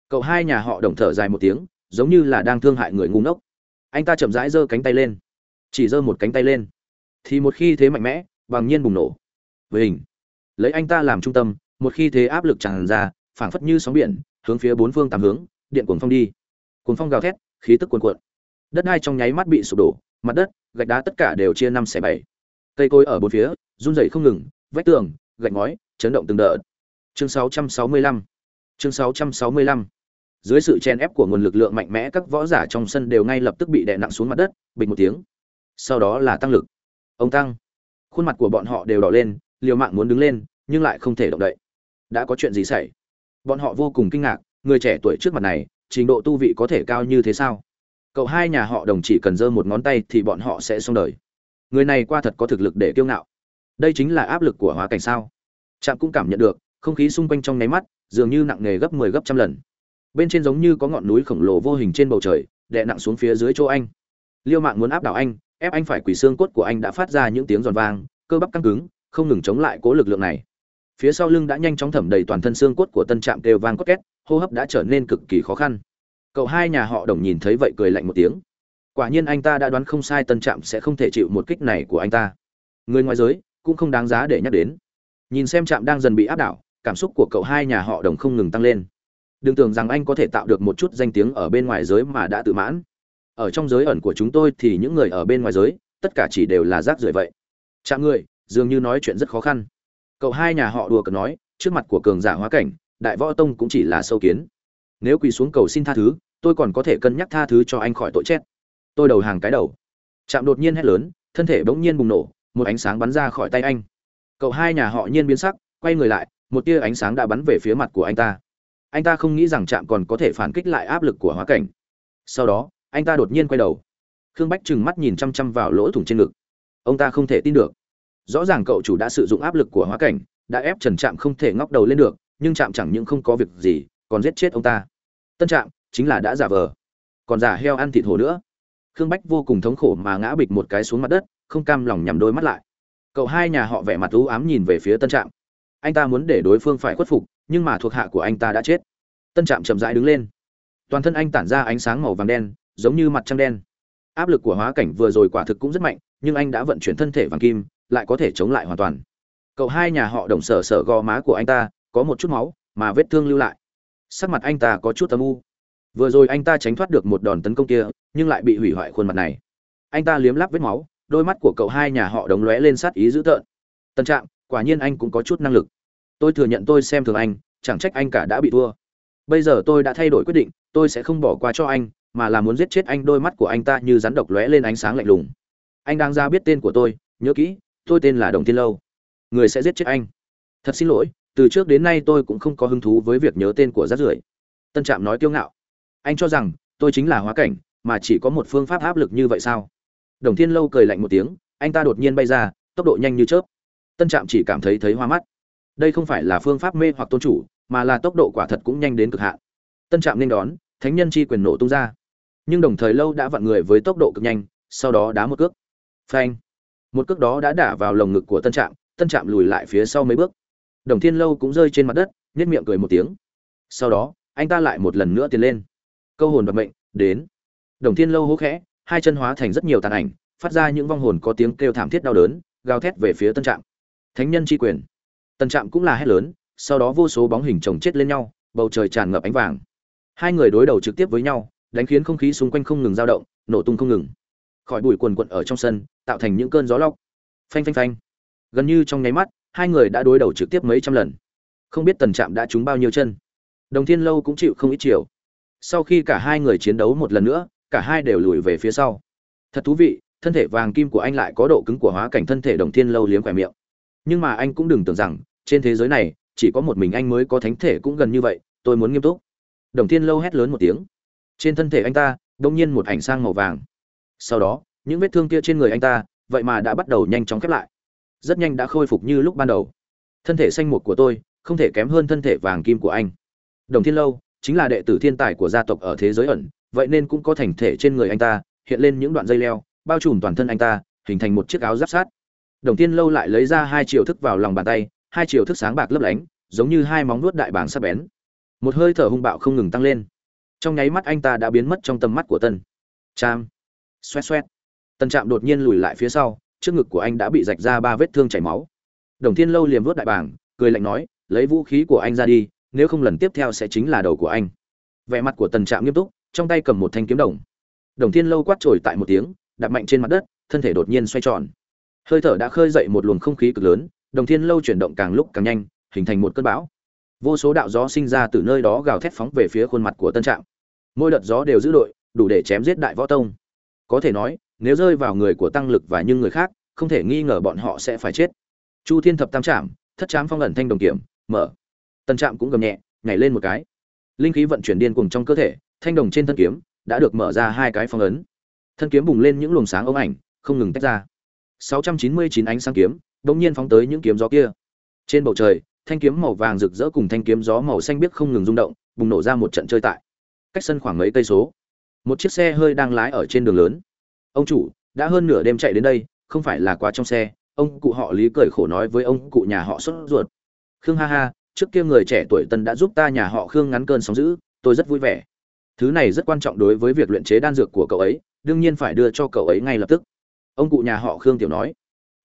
Cậu hai nhà họ đồng thở dài một tiếng, giống như là đang thương hại người ngu ngốc. Anh ta chậm rãi giơ cánh tay lên. Chỉ giơ một cánh tay lên. Thì một khi thế mạnh mẽ bằng nhiên bùng nổ. Với hình. Lấy anh ta làm trung tâm, một khi thế áp lực tràn ra, phảng phất như sóng biển, hướng phía bốn phương tám hướng, điện cuồng phong đi. Cuồng phong gào thét, khí tức cuồn cuộn. Đất đai trong nháy mắt bị sụp đổ, mặt đất gạch đá tất cả đều chia năm xẻ bảy. Cây cối ở bốn phía, run rẩy không ngừng, vách tường, gạch ngói, chấn động từng đợt. Chương 665 chương 665 dưới sự chen ép của nguồn lực lượng mạnh mẽ, các võ giả trong sân đều ngay lập tức bị đè nặng xuống mặt đất, bình một tiếng. Sau đó là tăng lực. Ông tăng. Khuôn mặt của bọn họ đều đỏ lên, liều mạng muốn đứng lên, nhưng lại không thể động đậy. Đã có chuyện gì xảy? Bọn họ vô cùng kinh ngạc, người trẻ tuổi trước mặt này, trình độ tu vị có thể cao như thế sao? Cậu hai nhà họ đồng chỉ cần giơ một ngón tay thì bọn họ sẽ xong đời. Người này qua thật có thực lực để kiêu ngạo. Đây chính là áp lực của hóa cảnh sao? Trạm cũng cảm nhận được, không khí xung quanh trong nháy mắt, dường như nặng nề gấp 10 gấp trăm lần. Bên trên giống như có ngọn núi khổng lồ vô hình trên bầu trời, đè nặng xuống phía dưới chỗ anh. Liêu mạng muốn áp đảo anh, ép anh phải quỳ xương cốt của anh đã phát ra những tiếng giòn vang, cơ bắp căng cứng, không ngừng chống lại cố lực lượng này. Phía sau lưng đã nhanh chóng thẩm đầy toàn thân xương cốt của tân trạm kêu vang cốt két, hô hấp đã trở nên cực kỳ khó khăn cậu hai nhà họ đồng nhìn thấy vậy cười lạnh một tiếng. Quả nhiên anh ta đã đoán không sai tân trạm sẽ không thể chịu một kích này của anh ta. Người ngoài giới cũng không đáng giá để nhắc đến. Nhìn xem trạm đang dần bị áp đảo, cảm xúc của cậu hai nhà họ đồng không ngừng tăng lên. Đừng tưởng rằng anh có thể tạo được một chút danh tiếng ở bên ngoài giới mà đã tự mãn. Ở trong giới ẩn của chúng tôi thì những người ở bên ngoài giới, tất cả chỉ đều là rác rưởi vậy. Chạm người, dường như nói chuyện rất khó khăn. Cậu hai nhà họ đùa cợt nói, trước mặt của cường giả hóa cảnh, đại võ tông cũng chỉ là sâu kiến nếu quỳ xuống cầu xin tha thứ, tôi còn có thể cân nhắc tha thứ cho anh khỏi tội chết. Tôi đầu hàng cái đầu. Chạm đột nhiên hét lớn, thân thể bỗng nhiên bùng nổ, một ánh sáng bắn ra khỏi tay anh. Cậu hai nhà họ nhiên biến sắc, quay người lại, một tia ánh sáng đã bắn về phía mặt của anh ta. Anh ta không nghĩ rằng trạm còn có thể phản kích lại áp lực của hóa cảnh. Sau đó, anh ta đột nhiên quay đầu. Khương bách trừng mắt nhìn chăm chăm vào lỗ thủng trên ngực. Ông ta không thể tin được. Rõ ràng cậu chủ đã sử dụng áp lực của hóa cảnh, đã ép trần trạm không thể ngóc đầu lên được, nhưng trạm chẳng những không có việc gì còn giết chết ông ta. Tân trạm, chính là đã giả vờ. Còn giả heo ăn thịt hổ nữa. Khương bách vô cùng thống khổ mà ngã bịch một cái xuống mặt đất, không cam lòng nhằm đôi mắt lại. Cậu hai nhà họ vẻ mặt u ám nhìn về phía tân trạm. Anh ta muốn để đối phương phải khuất phục, nhưng mà thuộc hạ của anh ta đã chết. Tân trạm chậm rãi đứng lên. Toàn thân anh tản ra ánh sáng màu vàng đen, giống như mặt trăng đen. Áp lực của hóa cảnh vừa rồi quả thực cũng rất mạnh, nhưng anh đã vận chuyển thân thể vàng kim, lại có thể chống lại hoàn toàn. Cậu hai nhà họ đồng sở sở gò má của anh ta, có một chút máu, mà vết thương lưu lại sắc mặt anh ta có chút âm u. Vừa rồi anh ta tránh thoát được một đòn tấn công kia, nhưng lại bị hủy hoại khuôn mặt này. Anh ta liếm láp vết máu, đôi mắt của cậu hai nhà họ đồng lóe lên sát ý dữ tợn. Tân trạng quả nhiên anh cũng có chút năng lực. Tôi thừa nhận tôi xem thường anh, chẳng trách anh cả đã bị thua. Bây giờ tôi đã thay đổi quyết định, tôi sẽ không bỏ qua cho anh, mà là muốn giết chết anh. Đôi mắt của anh ta như rắn độc lóe lên ánh sáng lạnh lùng. Anh đang ra biết tên của tôi, nhớ kỹ, tôi tên là đồng thiên lâu. Người sẽ giết chết anh. Thật xin lỗi từ trước đến nay tôi cũng không có hứng thú với việc nhớ tên của rác rưởi. Tân trạm nói kiêu ngạo. Anh cho rằng, tôi chính là hóa cảnh, mà chỉ có một phương pháp áp lực như vậy sao? Đồng thiên lâu cười lạnh một tiếng, anh ta đột nhiên bay ra, tốc độ nhanh như chớp. Tân trạm chỉ cảm thấy thấy hoa mắt. Đây không phải là phương pháp mê hoặc tôn chủ, mà là tốc độ quả thật cũng nhanh đến cực hạn. Tân trạm nên đón, thánh nhân chi quyền nổ tung ra. Nhưng đồng thời lâu đã vặn người với tốc độ cực nhanh, sau đó đá một cước. Phanh. Một cước đó đã đả vào lồng ngực của tân trạm tân trạm lùi lại phía sau mấy bước đồng thiên lâu cũng rơi trên mặt đất nhất miệng cười một tiếng. Sau đó, anh ta lại một lần nữa tiến lên. Câu hồn đoạt mệnh, đến. Đồng thiên lâu hố khẽ, hai chân hóa thành rất nhiều tàn ảnh, phát ra những vong hồn có tiếng kêu thảm thiết đau đớn, gào thét về phía tân trạm. Thánh nhân tri quyền. Tân trạm cũng là hét lớn, sau đó vô số bóng hình chồng chết lên nhau, bầu trời tràn ngập ánh vàng. Hai người đối đầu trực tiếp với nhau, đánh khiến không khí xung quanh không ngừng dao động, nổ tung không ngừng. Khỏi bụi quần quận ở trong sân, tạo thành những cơn gió lóc phanh phanh phanh. Gần như trong nháy mắt hai người đã đối đầu trực tiếp mấy trăm lần. Không biết tần trạm đã trúng bao nhiêu chân. Đồng thiên lâu cũng chịu không ít chiều. Sau khi cả hai người chiến đấu một lần nữa, cả hai đều lùi về phía sau. Thật thú vị, thân thể vàng kim của anh lại có độ cứng của hóa cảnh thân thể đồng thiên lâu liếm khỏe miệng. Nhưng mà anh cũng đừng tưởng rằng, trên thế giới này, chỉ có một mình anh mới có thánh thể cũng gần như vậy, tôi muốn nghiêm túc. Đồng thiên lâu hét lớn một tiếng. Trên thân thể anh ta, đông nhiên một ảnh sang màu vàng. Sau đó, những vết thương kia trên người anh ta, vậy mà đã bắt đầu nhanh chóng khép lại rất nhanh đã khôi phục như lúc ban đầu. Thân thể xanh mục của tôi không thể kém hơn thân thể vàng kim của anh. Đồng thiên lâu chính là đệ tử thiên tài của gia tộc ở thế giới ẩn, vậy nên cũng có thành thể trên người anh ta, hiện lên những đoạn dây leo, bao trùm toàn thân anh ta, hình thành một chiếc áo giáp sát. Đồng thiên lâu lại lấy ra hai chiều thức vào lòng bàn tay, hai chiều thức sáng bạc lấp lánh, giống như hai móng nuốt đại bảng sắp bén. Một hơi thở hung bạo không ngừng tăng lên. Trong nháy mắt anh ta đã biến mất trong tầm mắt của tân. Cham. Xoét xoét tân trạm đột nhiên lùi lại phía sau trước ngực của anh đã bị rạch ra ba vết thương chảy máu. Đồng thiên lâu liềm vớt đại bảng cười lạnh nói, lấy vũ khí của anh ra đi, nếu không lần tiếp theo sẽ chính là đầu của anh. Vẻ mặt của tần trạm nghiêm túc, trong tay cầm một thanh kiếm đồng. Đồng thiên lâu quát trồi tại một tiếng, đạp mạnh trên mặt đất, thân thể đột nhiên xoay tròn. Hơi thở đã khơi dậy một luồng không khí cực lớn, đồng thiên lâu chuyển động càng lúc càng nhanh, hình thành một cơn bão. Vô số đạo gió sinh ra từ nơi đó gào thét phóng về phía khuôn mặt của tân trạm. Mỗi đợt gió đều giữ đội, đủ để chém giết đại võ tông. Có thể nói nếu rơi vào người của tăng lực và những người khác, không thể nghi ngờ bọn họ sẽ phải chết. Chu thiên thập tam trạm thất trám phong ẩn thanh đồng kiểm, mở. Tân trạm cũng gầm nhẹ, nhảy lên một cái. Linh khí vận chuyển điên cuồng trong cơ thể, thanh đồng trên thân kiếm đã được mở ra hai cái phong ấn. Thân kiếm bùng lên những luồng sáng ống ảnh, không ngừng tách ra. 699 ánh sáng kiếm bỗng nhiên phóng tới những kiếm gió kia. Trên bầu trời, thanh kiếm màu vàng rực rỡ cùng thanh kiếm gió màu xanh biếc không ngừng rung động, bùng nổ ra một trận chơi tại cách sân khoảng mấy cây số. Một chiếc xe hơi đang lái ở trên đường lớn ông chủ, đã hơn nửa đêm chạy đến đây, không phải là quá trong xe. Ông cụ họ lý cười khổ nói với ông cụ nhà họ sốt ruột. Khương ha ha, trước kia người trẻ tuổi tân đã giúp ta nhà họ khương ngắn cơn sóng dữ, tôi rất vui vẻ. Thứ này rất quan trọng đối với việc luyện chế đan dược của cậu ấy, đương nhiên phải đưa cho cậu ấy ngay lập tức. Ông cụ nhà họ khương tiểu nói.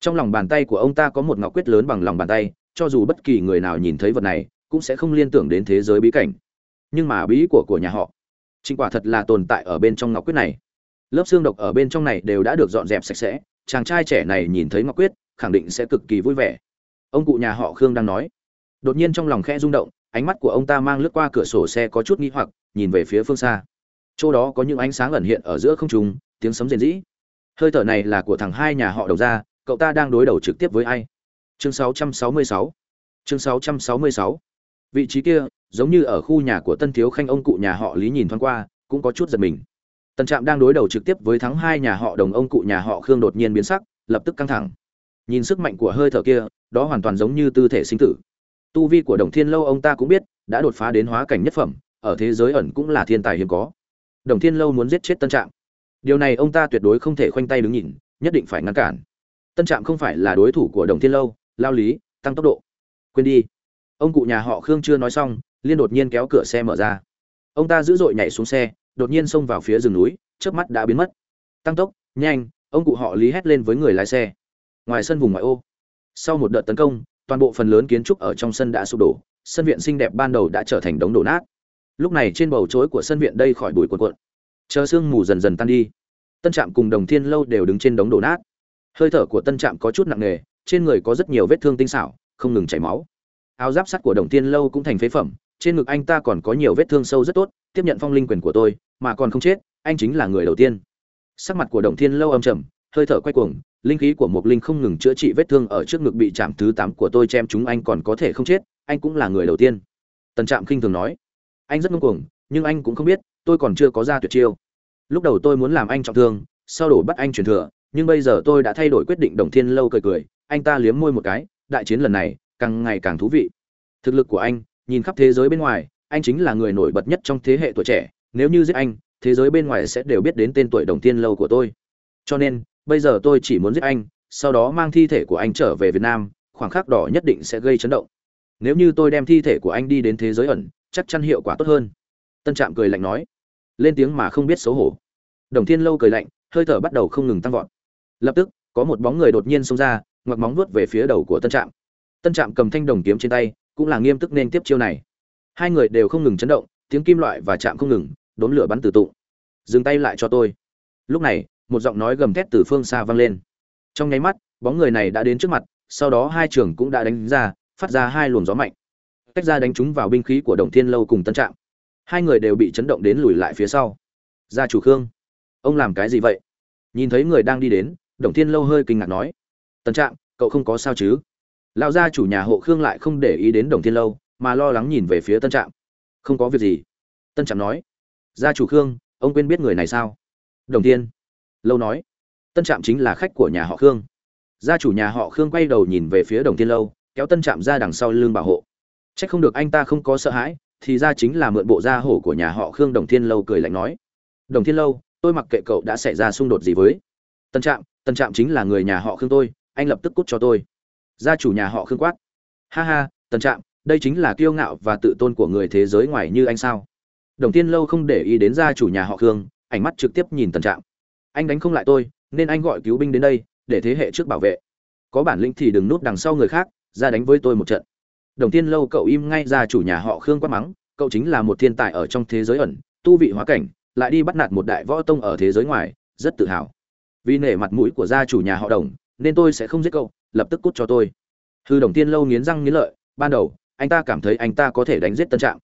Trong lòng bàn tay của ông ta có một ngọc quyết lớn bằng lòng bàn tay, cho dù bất kỳ người nào nhìn thấy vật này, cũng sẽ không liên tưởng đến thế giới bí cảnh. Nhưng mà bí của của nhà họ, chính quả thật là tồn tại ở bên trong ngọc quyết này lớp xương độc ở bên trong này đều đã được dọn dẹp sạch sẽ, chàng trai trẻ này nhìn thấy ngọc quyết, khẳng định sẽ cực kỳ vui vẻ. Ông cụ nhà họ khương đang nói. Đột nhiên trong lòng khẽ rung động, ánh mắt của ông ta mang lướt qua cửa sổ xe có chút nghi hoặc, nhìn về phía phương xa. Chỗ đó có những ánh sáng ẩn hiện ở giữa không trung, tiếng sấm rền rĩ. Hơi thở này là của thằng hai nhà họ đầu ra, cậu ta đang đối đầu trực tiếp với ai? Chương 666 chương 666 vị trí kia, giống như ở khu nhà của tân thiếu khanh, ông cụ nhà họ lý nhìn thoáng qua, cũng có chút giật mình tân trạm đang đối đầu trực tiếp với thắng hai nhà họ đồng ông cụ nhà họ khương đột nhiên biến sắc, lập tức căng thẳng. Nhìn sức mạnh của hơi thở kia, đó hoàn toàn giống như tư thể sinh tử. Tu vi của đồng thiên lâu ông ta cũng biết, đã đột phá đến hóa cảnh nhất phẩm, ở thế giới ẩn cũng là thiên tài hiếm có. Đồng thiên lâu muốn giết chết tân trạm. Điều này ông ta tuyệt đối không thể khoanh tay đứng nhìn, nhất định phải ngăn cản. Tân trạm không phải là đối thủ của đồng thiên lâu, lao lý, tăng tốc độ. Quên đi. Ông cụ nhà họ khương chưa nói xong, liên đột nhiên kéo cửa xe mở ra. Ông ta dữ dội nhảy xuống xe đột nhiên xông vào phía rừng núi trước mắt đã biến mất. Tăng tốc, nhanh, ông cụ họ lý hét lên với người lái xe. Ngoài sân vùng ngoại ô, sau một đợt tấn công, toàn bộ phần lớn kiến trúc ở trong sân đã sụp đổ, sân viện xinh đẹp ban đầu đã trở thành đống đổ nát. Lúc này trên bầu chối của sân viện đây khỏi bụi cuộn cuộn. Chờ sương mù dần dần tan đi, tân trạm cùng đồng thiên lâu đều đứng trên đống đổ nát. Hơi thở của tân trạm có chút nặng nề, trên người có rất nhiều vết thương tinh xảo, không ngừng chảy máu. Áo giáp sắt của đồng thiên lâu cũng thành phế phẩm, trên ngực anh ta còn có nhiều vết thương sâu rất tốt tiếp nhận phong linh quyền của tôi, mà còn không chết, anh chính là người đầu tiên. Sắc mặt của đồng thiên lâu âm trầm, hơi thở quay cuồng, linh khí của một linh không ngừng chữa trị vết thương ở trước ngực bị chạm thứ tám của tôi chém chúng anh còn có thể không chết, anh cũng là người đầu tiên. Tần trạm khinh thường nói. Anh rất ngông cuồng, nhưng anh cũng không biết, tôi còn chưa có ra tuyệt chiêu. Lúc đầu tôi muốn làm anh trọng thương, sau đổ bắt anh truyền thừa, nhưng bây giờ tôi đã thay đổi quyết định, đồng thiên lâu cười cười, anh ta liếm môi một cái, đại chiến lần này, càng ngày càng thú vị. Thực lực của anh, nhìn khắp thế giới bên ngoài anh chính là người nổi bật nhất trong thế hệ tuổi trẻ, nếu như giết anh, thế giới bên ngoài sẽ đều biết đến tên tuổi đồng thiên lâu của tôi. Cho nên, bây giờ tôi chỉ muốn giết anh, sau đó mang thi thể của anh trở về việt nam, khoảng khắc đỏ nhất định sẽ gây chấn động. Nếu như tôi đem thi thể của anh đi đến thế giới ẩn, chắc chắn hiệu quả tốt hơn. Tân trạm cười lạnh nói. Lên tiếng mà không biết xấu hổ. Đồng thiên lâu cười lạnh, hơi thở bắt đầu không ngừng tăng vọt. Lập tức, có một bóng người đột nhiên xông ra, ngoặc móng vuốt về phía đầu của tân trạm. Tân trạm cầm thanh đồng kiếm trên tay, cũng là nghiêm túc nên tiếp chiêu này hai người đều không ngừng chấn động, tiếng kim loại và chạm không ngừng đốn lửa bắn từ tụ. dừng tay lại cho tôi. Lúc này, một giọng nói gầm thét từ phương xa vang lên. Trong nháy mắt, bóng người này đã đến trước mặt, sau đó hai trường cũng đã đánh ra, phát ra hai luồng gió mạnh. Tách ra đánh chúng vào binh khí của đồng thiên lâu cùng tân trạm. Hai người đều bị chấn động đến lùi lại phía sau. Gia chủ khương, ông làm cái gì vậy? Nhìn thấy người đang đi đến, đồng thiên lâu hơi kinh ngạc nói. Tân trạm, cậu không có sao chứ? Lão gia chủ nhà hộ khương lại không để ý đến đồng thiên lâu mà lo lắng nhìn về phía tân trạm. Không có việc gì. Tân trạm nói, gia chủ khương, ông quên biết người này sao? Đồng thiên. Lâu nói, tân trạm chính là khách của nhà họ khương. Gia chủ nhà họ khương quay đầu nhìn về phía đồng thiên lâu, kéo tân trạm ra đằng sau lưng bảo hộ. C h ắ c không được anh ta không có sợ hãi, thì ra chính là mượn bộ gia hổ của nhà họ khương. Đồng thiên lâu cười lạnh nói, đồng thiên lâu, tôi mặc kệ cậu đã xảy ra xung đột gì với tân trạm tân trạm chính là người nhà họ khương tôi, anh lập tức cút cho tôi. Gia chủ nhà họ khương quát, ha ha, tân trạm đây chính là kiêu ngạo và tự tôn của người thế giới ngoài như anh sao? Đồng thiên lâu không để ý đến gia chủ nhà họ khương, ánh mắt trực tiếp nhìn tân trạm. Anh đánh không lại tôi, nên anh gọi cứu binh đến đây, để thế hệ trước bảo vệ. Có bản lĩnh thì đừng núp đằng sau người khác, ra đánh với tôi một trận. Đồng tiên lâu cậu im ngay ra chủ nhà họ khương quát mắng, cậu chính là một thiên tài ở trong thế giới ẩn, tu vị hóa cảnh, lại đi bắt nạt một đại võ tông ở thế giới ngoài, rất tự hào. Vì nể mặt mũi của gia chủ nhà họ đồng, nên tôi sẽ không giết cậu, lập tức cút cho tôi. Hư đồng tiên lâu nghiến răng nghiến lợi, ban đầu anh ta cảm thấy anh ta có thể đánh giết tân trạm.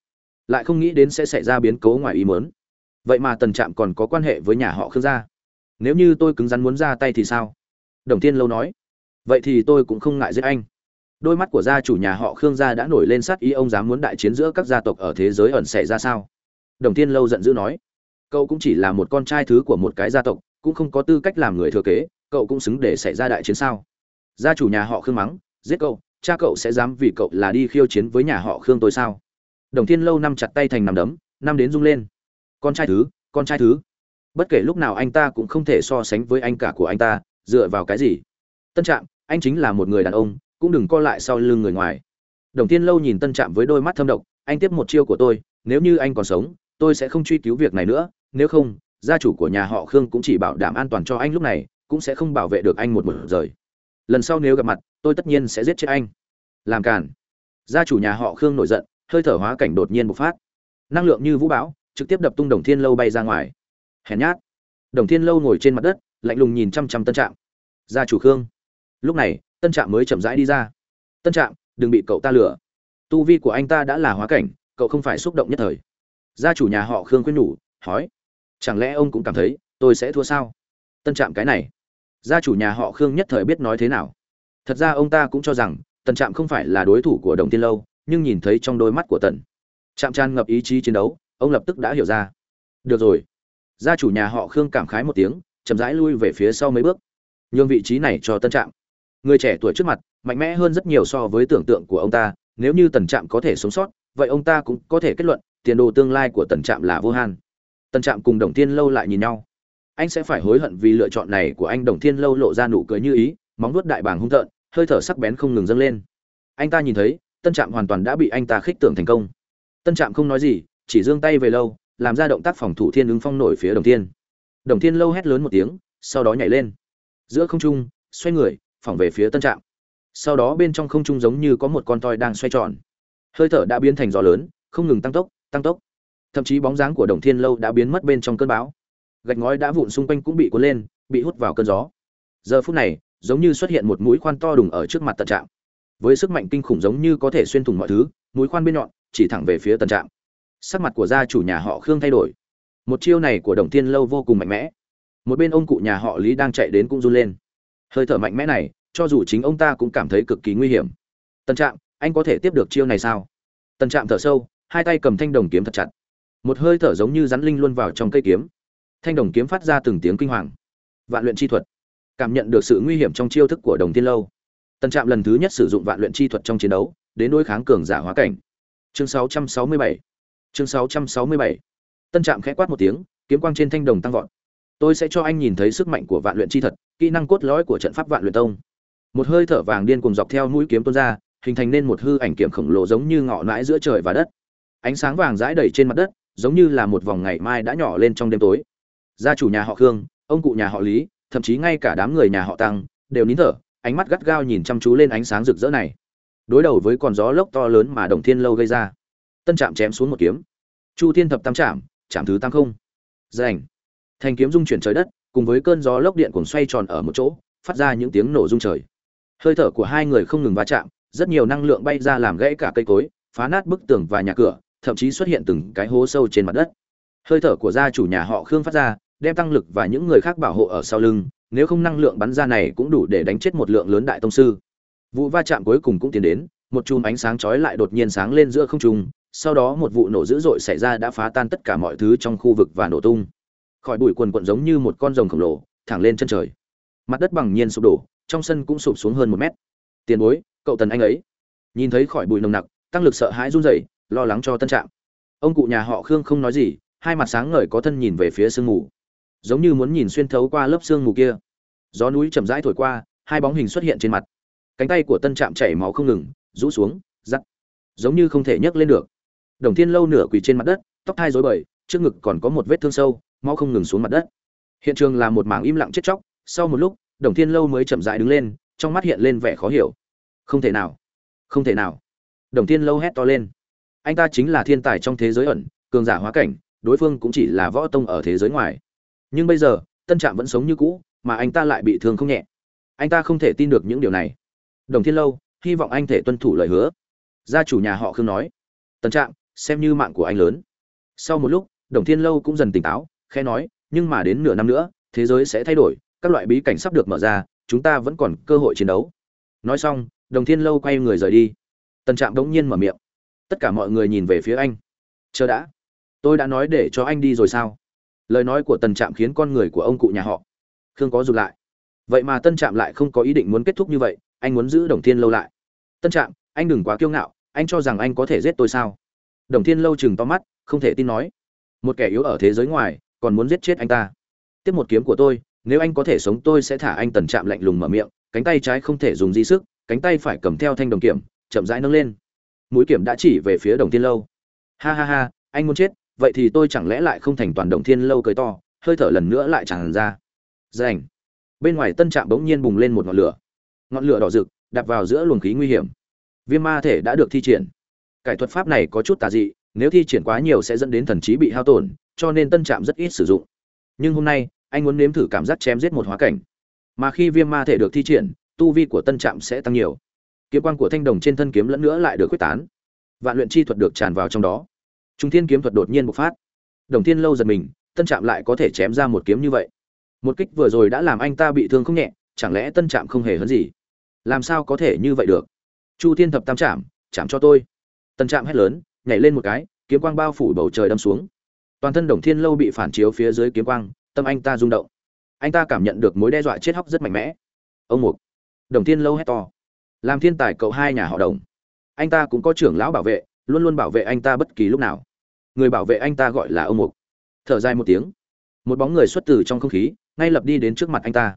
Lại không nghĩ đến sẽ xảy ra biến cố ngoài ý mớn vậy mà tần trạm còn có quan hệ với nhà họ khương gia. Nếu như tôi cứng rắn muốn ra tay thì sao? Đồng tiên lâu nói. Vậy thì tôi cũng không ngại giết anh. Đôi mắt của gia chủ nhà họ khương gia đã nổi lên sát ý, ông dám muốn đại chiến giữa các gia tộc ở thế giới ẩn xảy ra sao? Đồng tiên lâu giận dữ nói. Cậu cũng chỉ là một con trai thứ của một cái gia tộc, cũng không có tư cách làm người thừa kế, cậu cũng xứng để xảy ra đại chiến sao? Gia chủ nhà họ khương mắng. Giết cậu cha cậu sẽ dám vì cậu là đi khiêu chiến với nhà họ khương tôi sao? Đồng thiên lâu năm chặt tay thành nằm đấm năm đến rung lên. Con trai thứ, con trai thứ. Bất kể lúc nào anh ta cũng không thể so sánh với anh cả của anh ta, dựa vào cái gì? Tân trạm, anh chính là một người đàn ông, cũng đừng co lại sau lưng người ngoài. Đồng Thiên lâu nhìn tân trạm với đôi mắt thâm độc, anh tiếp một chiêu của tôi, nếu như anh còn sống, tôi sẽ không truy cứu việc này nữa, nếu không, gia chủ của nhà họ khương cũng chỉ bảo đảm an toàn cho anh lúc này, cũng sẽ không bảo vệ được anh một một rời lần sau nếu gặp mặt, tôi tất nhiên sẽ giết chết anh. Làm cản gia chủ nhà họ khương nổi giận, hơi thở hóa cảnh đột nhiên bộc phát. Năng lượng như vũ bão, trực tiếp đập tung đồng thiên lâu bay ra ngoài. Hèn nhát. Đồng thiên lâu ngồi trên mặt đất, lạnh lùng nhìn chăm chăm tân trạm. Gia chủ khương. Lúc này, tân trạm mới chậm rãi đi ra. Tân trạm, đừng bị cậu ta lừa. Tu vi của anh ta đã là hóa cảnh, cậu không phải xúc động nhất thời. Gia chủ nhà họ khương khuyên nhủ, hỏi, chẳng lẽ ông cũng cảm thấy tôi sẽ thua sao? Tân trạm cái này gia chủ nhà họ khương nhất thời biết nói thế nào. Thật ra ông ta cũng cho rằng, tần trạm không phải là đối thủ của đồng tiên lâu, nhưng nhìn thấy trong đôi mắt của tần, trạm tràn ngập ý chí chiến đấu, ông lập tức đã hiểu ra. Được rồi. Gia chủ nhà họ khương cảm khái một tiếng, chậm rãi lui về phía sau mấy bước. Nhường vị trí này cho tân trạm. Người trẻ tuổi trước mặt, mạnh mẽ hơn rất nhiều so với tưởng tượng của ông ta, nếu như tần trạm có thể sống sót, vậy ông ta cũng có thể kết luận, tiền đồ tương lai của tần trạm là vô hạn. tần trạm cùng đồng thiên lâu lại nhìn nhau anh sẽ phải hối hận vì lựa chọn này của anh. Đồng thiên lâu lộ ra nụ cười như ý, móng nuốt đại bàng hung tợn, hơi thở sắc bén không ngừng dâng lên. Anh ta nhìn thấy, tân trạm hoàn toàn đã bị anh ta khích tưởng thành công. Tân trạm không nói gì, chỉ giương tay về lâu, làm ra động tác phòng thủ thiên ứng phong nổi phía đồng thiên. Đồng thiên lâu hét lớn một tiếng, sau đó nhảy lên. Giữa không trung, xoay người, phỏng về phía tân trạm. Sau đó bên trong không trung giống như có một con toi đang xoay tròn. Hơi thở đã biến thành gió lớn, không ngừng tăng tốc tăng tốc. Thậm chí bóng dáng của đồng thiên lâu đã biến mất bên trong cơn bão gạch ngói đã vụn xung quanh cũng bị cuốn lên, bị hút vào cơn gió. Giờ phút này, giống như xuất hiện một mũi khoan to đùng ở trước mặt Tần trạm. Với sức mạnh kinh khủng giống như có thể xuyên thủng mọi thứ, mũi khoan bên nhọn, chỉ thẳng về phía Tần trạm. Sắc mặt của gia chủ nhà họ khương thay đổi. Một chiêu này của đồng thiên lâu vô cùng mạnh mẽ. Một bên ông cụ nhà họ lý đang chạy đến cũng run lên. Hơi thở mạnh mẽ này, cho dù chính ông ta cũng cảm thấy cực kỳ nguy hiểm. Tần trạm, anh có thể tiếp được chiêu này sao? Tần trạm thở sâu, hai tay cầm thanh đồng kiếm thật chặt. Một hơi thở giống như rắn linh luôn vào trong cây kiếm thanh đồng kiếm phát ra từng tiếng kinh hoàng. Vạn luyện chi thuật. Cảm nhận được sự nguy hiểm trong chiêu thức của đồng thiên lâu. Tân trạm lần thứ nhất sử dụng vạn luyện chi thuật trong chiến đấu, đến đối kháng cường giả hóa cảnh. Chương 667 chương 667 tân trạm khẽ quát một tiếng, kiếm quang trên thanh đồng tăng vọt. Tôi sẽ cho anh nhìn thấy sức mạnh của vạn luyện chi thật kỹ năng cốt lõi của trận pháp vạn luyện tông. Một hơi thở vàng điên cùng dọc theo mũi kiếm tuôn ra, hình thành nên một hư ảnh kiểm khổng lồ giống như ngọ nãi giữa trời và đất. Ánh sáng vàng rãi đầy trên mặt đất, giống như là một vòng ngày mai đã nhỏ lên trong đêm tối gia chủ nhà họ khương, ông cụ nhà họ lý, thậm chí ngay cả đám người nhà họ tăng, đều nín thở, ánh mắt gắt gao nhìn chăm chú lên ánh sáng rực rỡ này. Đối đầu với con gió lốc to lớn mà đồng thiên lâu gây ra. Tân trạm chém xuống một kiếm. Chu thiên thập tam trạm trạm thứ tam không. Rành. Thành kiếm dung chuyển trời đất, cùng với cơn gió lốc điện cuồng xoay tròn ở một chỗ, phát ra những tiếng nổ rung trời. Hơi thở của hai người không ngừng va chạm, rất nhiều năng lượng bay ra làm gãy cả cây cối, phá nát bức tường và nhà cửa, thậm chí xuất hiện từng cái hố sâu trên mặt đất. Hơi thở của gia chủ nhà họ khương phát ra đem tăng lực và những người khác bảo hộ ở sau lưng, nếu không năng lượng bắn ra này cũng đủ để đánh chết một lượng lớn đại tông sư. Vụ va chạm cuối cùng cũng tiến đến, một chùm ánh sáng chói lại đột nhiên sáng lên giữa không trung, sau đó một vụ nổ dữ dội xảy ra đã phá tan tất cả mọi thứ trong khu vực và nổ tung. Khỏi bụi quần quận giống như một con rồng khổng lồ, thẳng lên chân trời. Mặt đất bằng nhiên sụp đổ, trong sân cũng sụp xuống hơn một mét. Tiền bối, cậu tần anh ấy. Nhìn thấy khỏi bụi nồng nặc, tăng lực sợ hãi run rẩy, lo lắng cho tân trạng ông cụ nhà họ khương không nói gì, hai mặt sáng ngời có thân nhìn về phía sương mù giống như muốn nhìn xuyên thấu qua lớp xương mù kia. Gió núi chậm rãi thổi qua, hai bóng hình xuất hiện trên mặt. Cánh tay của tân trạm chảy máu không ngừng, rũ xuống giắt giống như không thể nhấc lên được. Đồng thiên lâu nửa quỳ trên mặt đất, tóc thai rối bời, trước ngực còn có một vết thương sâu, máu không ngừng xuống mặt đất. Hiện trường là một mảng im lặng chết chóc, sau một lúc, đồng thiên lâu mới chậm rãi đứng lên, trong mắt hiện lên vẻ khó hiểu. Không thể nào, không thể nào. Đồng thiên lâu hét to lên. Anh ta chính là thiên tài trong thế giới ẩn, cường giả hóa cảnh, đối phương cũng chỉ là võ tông ở thế giới ngoài nhưng bây giờ, tân trạm vẫn sống như cũ, mà anh ta lại bị thương không nhẹ. Anh ta không thể tin được những điều này. Đồng thiên lâu, hy vọng anh thể tuân thủ lời hứa. Gia chủ nhà họ khương nói. Tân trạm, xem như mạng của anh lớn. Sau một lúc, đồng thiên lâu cũng dần tỉnh táo, khẽ nói, nhưng mà đến nửa năm nữa, thế giới sẽ thay đổi, các loại bí cảnh sắp được mở ra, chúng ta vẫn còn cơ hội chiến đấu. Nói xong, đồng thiên lâu quay người rời đi. Tân trạm đống nhiên mở miệng. Tất cả mọi người nhìn về phía anh. Chờ đã. Tôi đã nói để cho anh đi rồi sao? Lời nói của tần trạm khiến con người của ông cụ nhà họ khương có rụt lại. Vậy mà tân trạm lại không có ý định muốn kết thúc như vậy, anh muốn giữ đồng thiên lâu lại. Tân trạm, anh đừng quá kiêu ngạo, anh cho rằng anh có thể giết tôi sao? Đồng thiên lâu chừng to mắt, không thể tin nói. Một kẻ yếu ở thế giới ngoài, còn muốn giết chết anh ta. Tiếp một kiếm của tôi, nếu anh có thể sống tôi sẽ thả anh tần trạm lạnh lùng mở miệng, cánh tay trái không thể dùng di sức, cánh tay phải cầm theo thanh đồng kiểm chậm rãi nâng lên. Mũi kiểm đã chỉ về phía đồng thiên lâu. Ha ha ha, anh muốn chết vậy thì tôi chẳng lẽ lại không thành toàn động thiên lâu cười to, hơi thở lần nữa lại tràn ra. Rành. Bên ngoài tân trạm bỗng nhiên bùng lên một ngọn lửa. Ngọn lửa đỏ rực, đạp vào giữa luồng khí nguy hiểm. Viêm ma thể đã được thi triển. Cải thuật pháp này có chút tà dị, nếu thi triển quá nhiều sẽ dẫn đến thần trí bị hao tổn, cho nên tân trạm rất ít sử dụng. Nhưng hôm nay, anh muốn nếm thử cảm giác chém giết một hóa cảnh. Mà khi viêm ma thể được thi triển, tu vi của tân trạm sẽ tăng nhiều. Kiếm quan của thanh đồng trên thân kiếm lẫn nữa lại được quyết tán. Vạn luyện chi thuật được tràn vào trong đó trung thiên kiếm thuật đột nhiên bộc phát. Đồng thiên lâu giật mình, tân trạm lại có thể chém ra một kiếm như vậy. Một kích vừa rồi đã làm anh ta bị thương không nhẹ, chẳng lẽ tân trạm không hề hấn gì? Làm sao có thể như vậy được? Chu thiên thập tam trạm chạm cho tôi. Tân trạm hét lớn, nhảy lên một cái, kiếm quang bao phủ bầu trời đâm xuống. Toàn thân đồng thiên lâu bị phản chiếu phía dưới kiếm quang, tâm anh ta rung động. Anh ta cảm nhận được mối đe dọa chết hóc rất mạnh mẽ. Ông mục. Đồng thiên lâu hét to. Làm thiên tài cậu hai nhà họ đồng. Anh ta cũng có trưởng lão bảo vệ, luôn luôn bảo vệ anh ta bất kỳ lúc nào người bảo vệ anh ta gọi là ông mục. Thở dài một tiếng. Một bóng người xuất từ trong không khí, ngay lập đi đến trước mặt anh ta.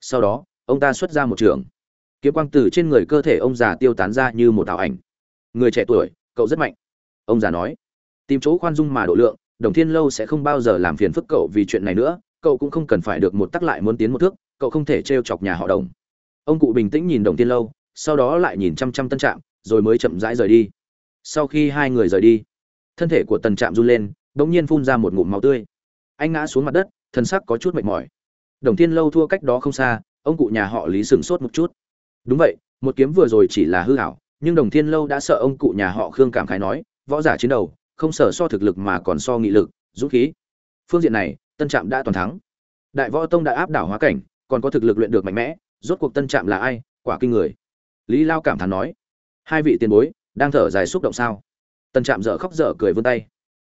Sau đó, ông ta xuất ra một trường. Kiếm quang từ trên người cơ thể ông già tiêu tán ra như một ảo ảnh. Người trẻ tuổi, cậu rất mạnh. Ông già nói, tìm chỗ khoan dung mà độ lượng, đồng thiên lâu sẽ không bao giờ làm phiền phức cậu vì chuyện này nữa, cậu cũng không cần phải được một tắc lại muốn tiến một thước, cậu không thể t chọc nhà họ đồng. Ông cụ bình tĩnh nhìn đồng thiên lâu, sau đó lại nhìn chăm chăm tân trạm, rồi mới chậm rãi rời đi. Sau khi hai người rời đi thân thể của tần trạm run lên, đ ỗ n g nhiên phun ra một ngụm máu tươi. Anh ngã xuống mặt đất thân sắc có chút mệt mỏi. Đồng thiên lâu thua cách đó không xa, ông cụ nhà họ lý sửng sốt một chút. Đúng vậy, một kiếm vừa rồi chỉ là hư hảo nhưng đồng thiên lâu đã sợ ông cụ nhà họ khương cảm khái nói, võ giả chiến đầu, không sở so thực lực mà còn so nghị lực, dũng khí. Phương diện này, tân trạm đã toàn thắng. Đại võ tông đã áp đảo hóa cảnh, còn có thực lực luyện được mạnh mẽ, rốt cuộc tân trạm là ai? Quả kinh người. Lý lao cảm thán nói, hai vị tiền bối, đang thở dài xúc động sao? Tần trạm dở khóc dở cười vươn tay.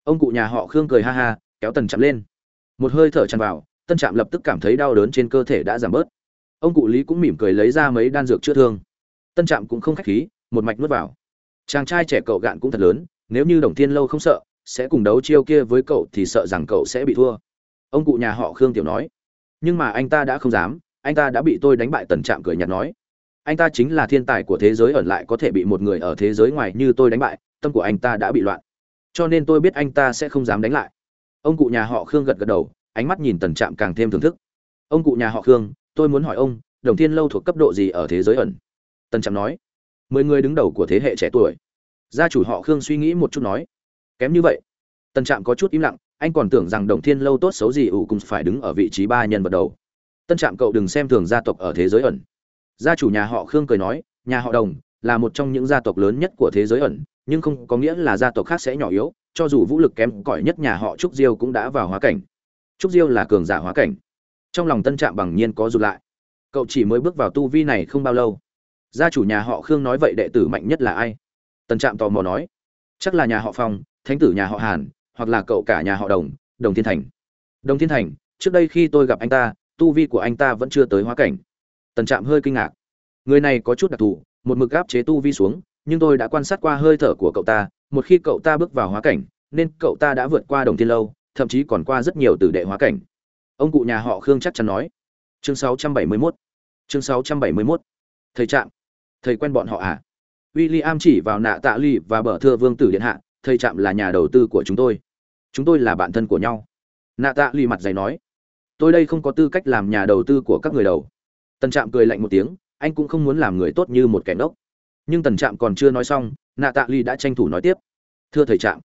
Ông cụ nhà họ khương cười ha ha, kéo tần trạm lên. Một hơi thở tràn vào tân trạm lập tức cảm thấy đau đớn trên cơ thể đã giảm bớt. Ông cụ lý cũng mỉm cười lấy ra mấy đan dược chữa thương. Tân trạm cũng không khách khí, một mạch nuốt vào. Chàng trai trẻ cậu gạn cũng thật lớn, nếu như đồng thiên lâu không sợ, sẽ cùng đấu chiêu kia với cậu thì sợ rằng cậu sẽ bị thua. Ông cụ nhà họ khương tiểu nói. Nhưng mà anh ta đã không dám, anh ta đã bị tôi đánh bại, tần trạm cười nhạt nói. Anh ta chính là thiên tài của thế giới ẩn lại có thể bị một người ở thế giới ngoài như tôi đánh bại tâm của anh ta đã bị loạn. Cho nên tôi biết anh ta sẽ không dám đánh lại. Ông cụ nhà họ khương gật gật đầu, ánh mắt nhìn tần trạm càng thêm thưởng thức. Ông cụ nhà họ khương, tôi muốn hỏi ông, đồng thiên lâu thuộc cấp độ gì ở thế giới ẩn? Tần trạm nói. Mười người đứng đầu của thế hệ trẻ tuổi. Gia chủ họ khương suy nghĩ một chút nói. Kém như vậy. Tần trạm có chút im lặng, anh còn tưởng rằng đồng thiên lâu tốt xấu gì ủ cũng phải đứng ở vị trí ba nhân vật đầu. Tân trạm cậu đừng xem thường gia tộc ở thế giới ẩn. Gia chủ nhà họ khương cười nói, nhà họ đồng là một trong những gia tộc lớn nhất của thế giới ẩn nhưng không có nghĩa là gia tộc khác sẽ nhỏ yếu, cho dù vũ lực kém cỏi nhất nhà họ trúc diêu cũng đã vào hóa cảnh. Trúc diêu là cường giả hóa cảnh. Trong lòng tân trạm bằng nhiên có rụt lại. Cậu chỉ mới bước vào tu vi này không bao lâu. Gia chủ nhà họ khương nói vậy đệ tử mạnh nhất là ai? Tân trạm tò mò nói. Chắc là nhà họ phong, thánh tử nhà họ hàn, hoặc là cậu cả nhà họ đồng đồng thiên thành. Đồng thiên thành, trước đây khi tôi gặp anh ta, tu vi của anh ta vẫn chưa tới hóa cảnh. Tần trạm hơi kinh ngạc. Người này có chút đặc thù, một mực áp chế tu vi xuống nhưng tôi đã quan sát qua hơi thở của cậu ta, một khi cậu ta bước vào hóa cảnh, nên cậu ta đã vượt qua đồng thiên lâu, thậm chí còn qua rất nhiều tử đệ hóa cảnh. Ông cụ nhà họ khương chắc chắn nói. Chương 671 chương 671 thầy trạm thầy quen bọn họ à? William chỉ vào nạ tạ ly và bờ thưa vương tử điện hạ, thầy trạm là nhà đầu tư của chúng tôi. Chúng tôi là bạn thân của nhau. Nạ tạ ly mặt dày nói. Tôi đây không có tư cách làm nhà đầu tư của các người đầu. Tần trạm cười lạnh một tiếng, anh cũng không muốn làm người tốt như một kẻ ngốc nhưng tần trạm còn chưa nói xong nạ tạ ly đã tranh thủ nói tiếp. Thưa thầy trạm,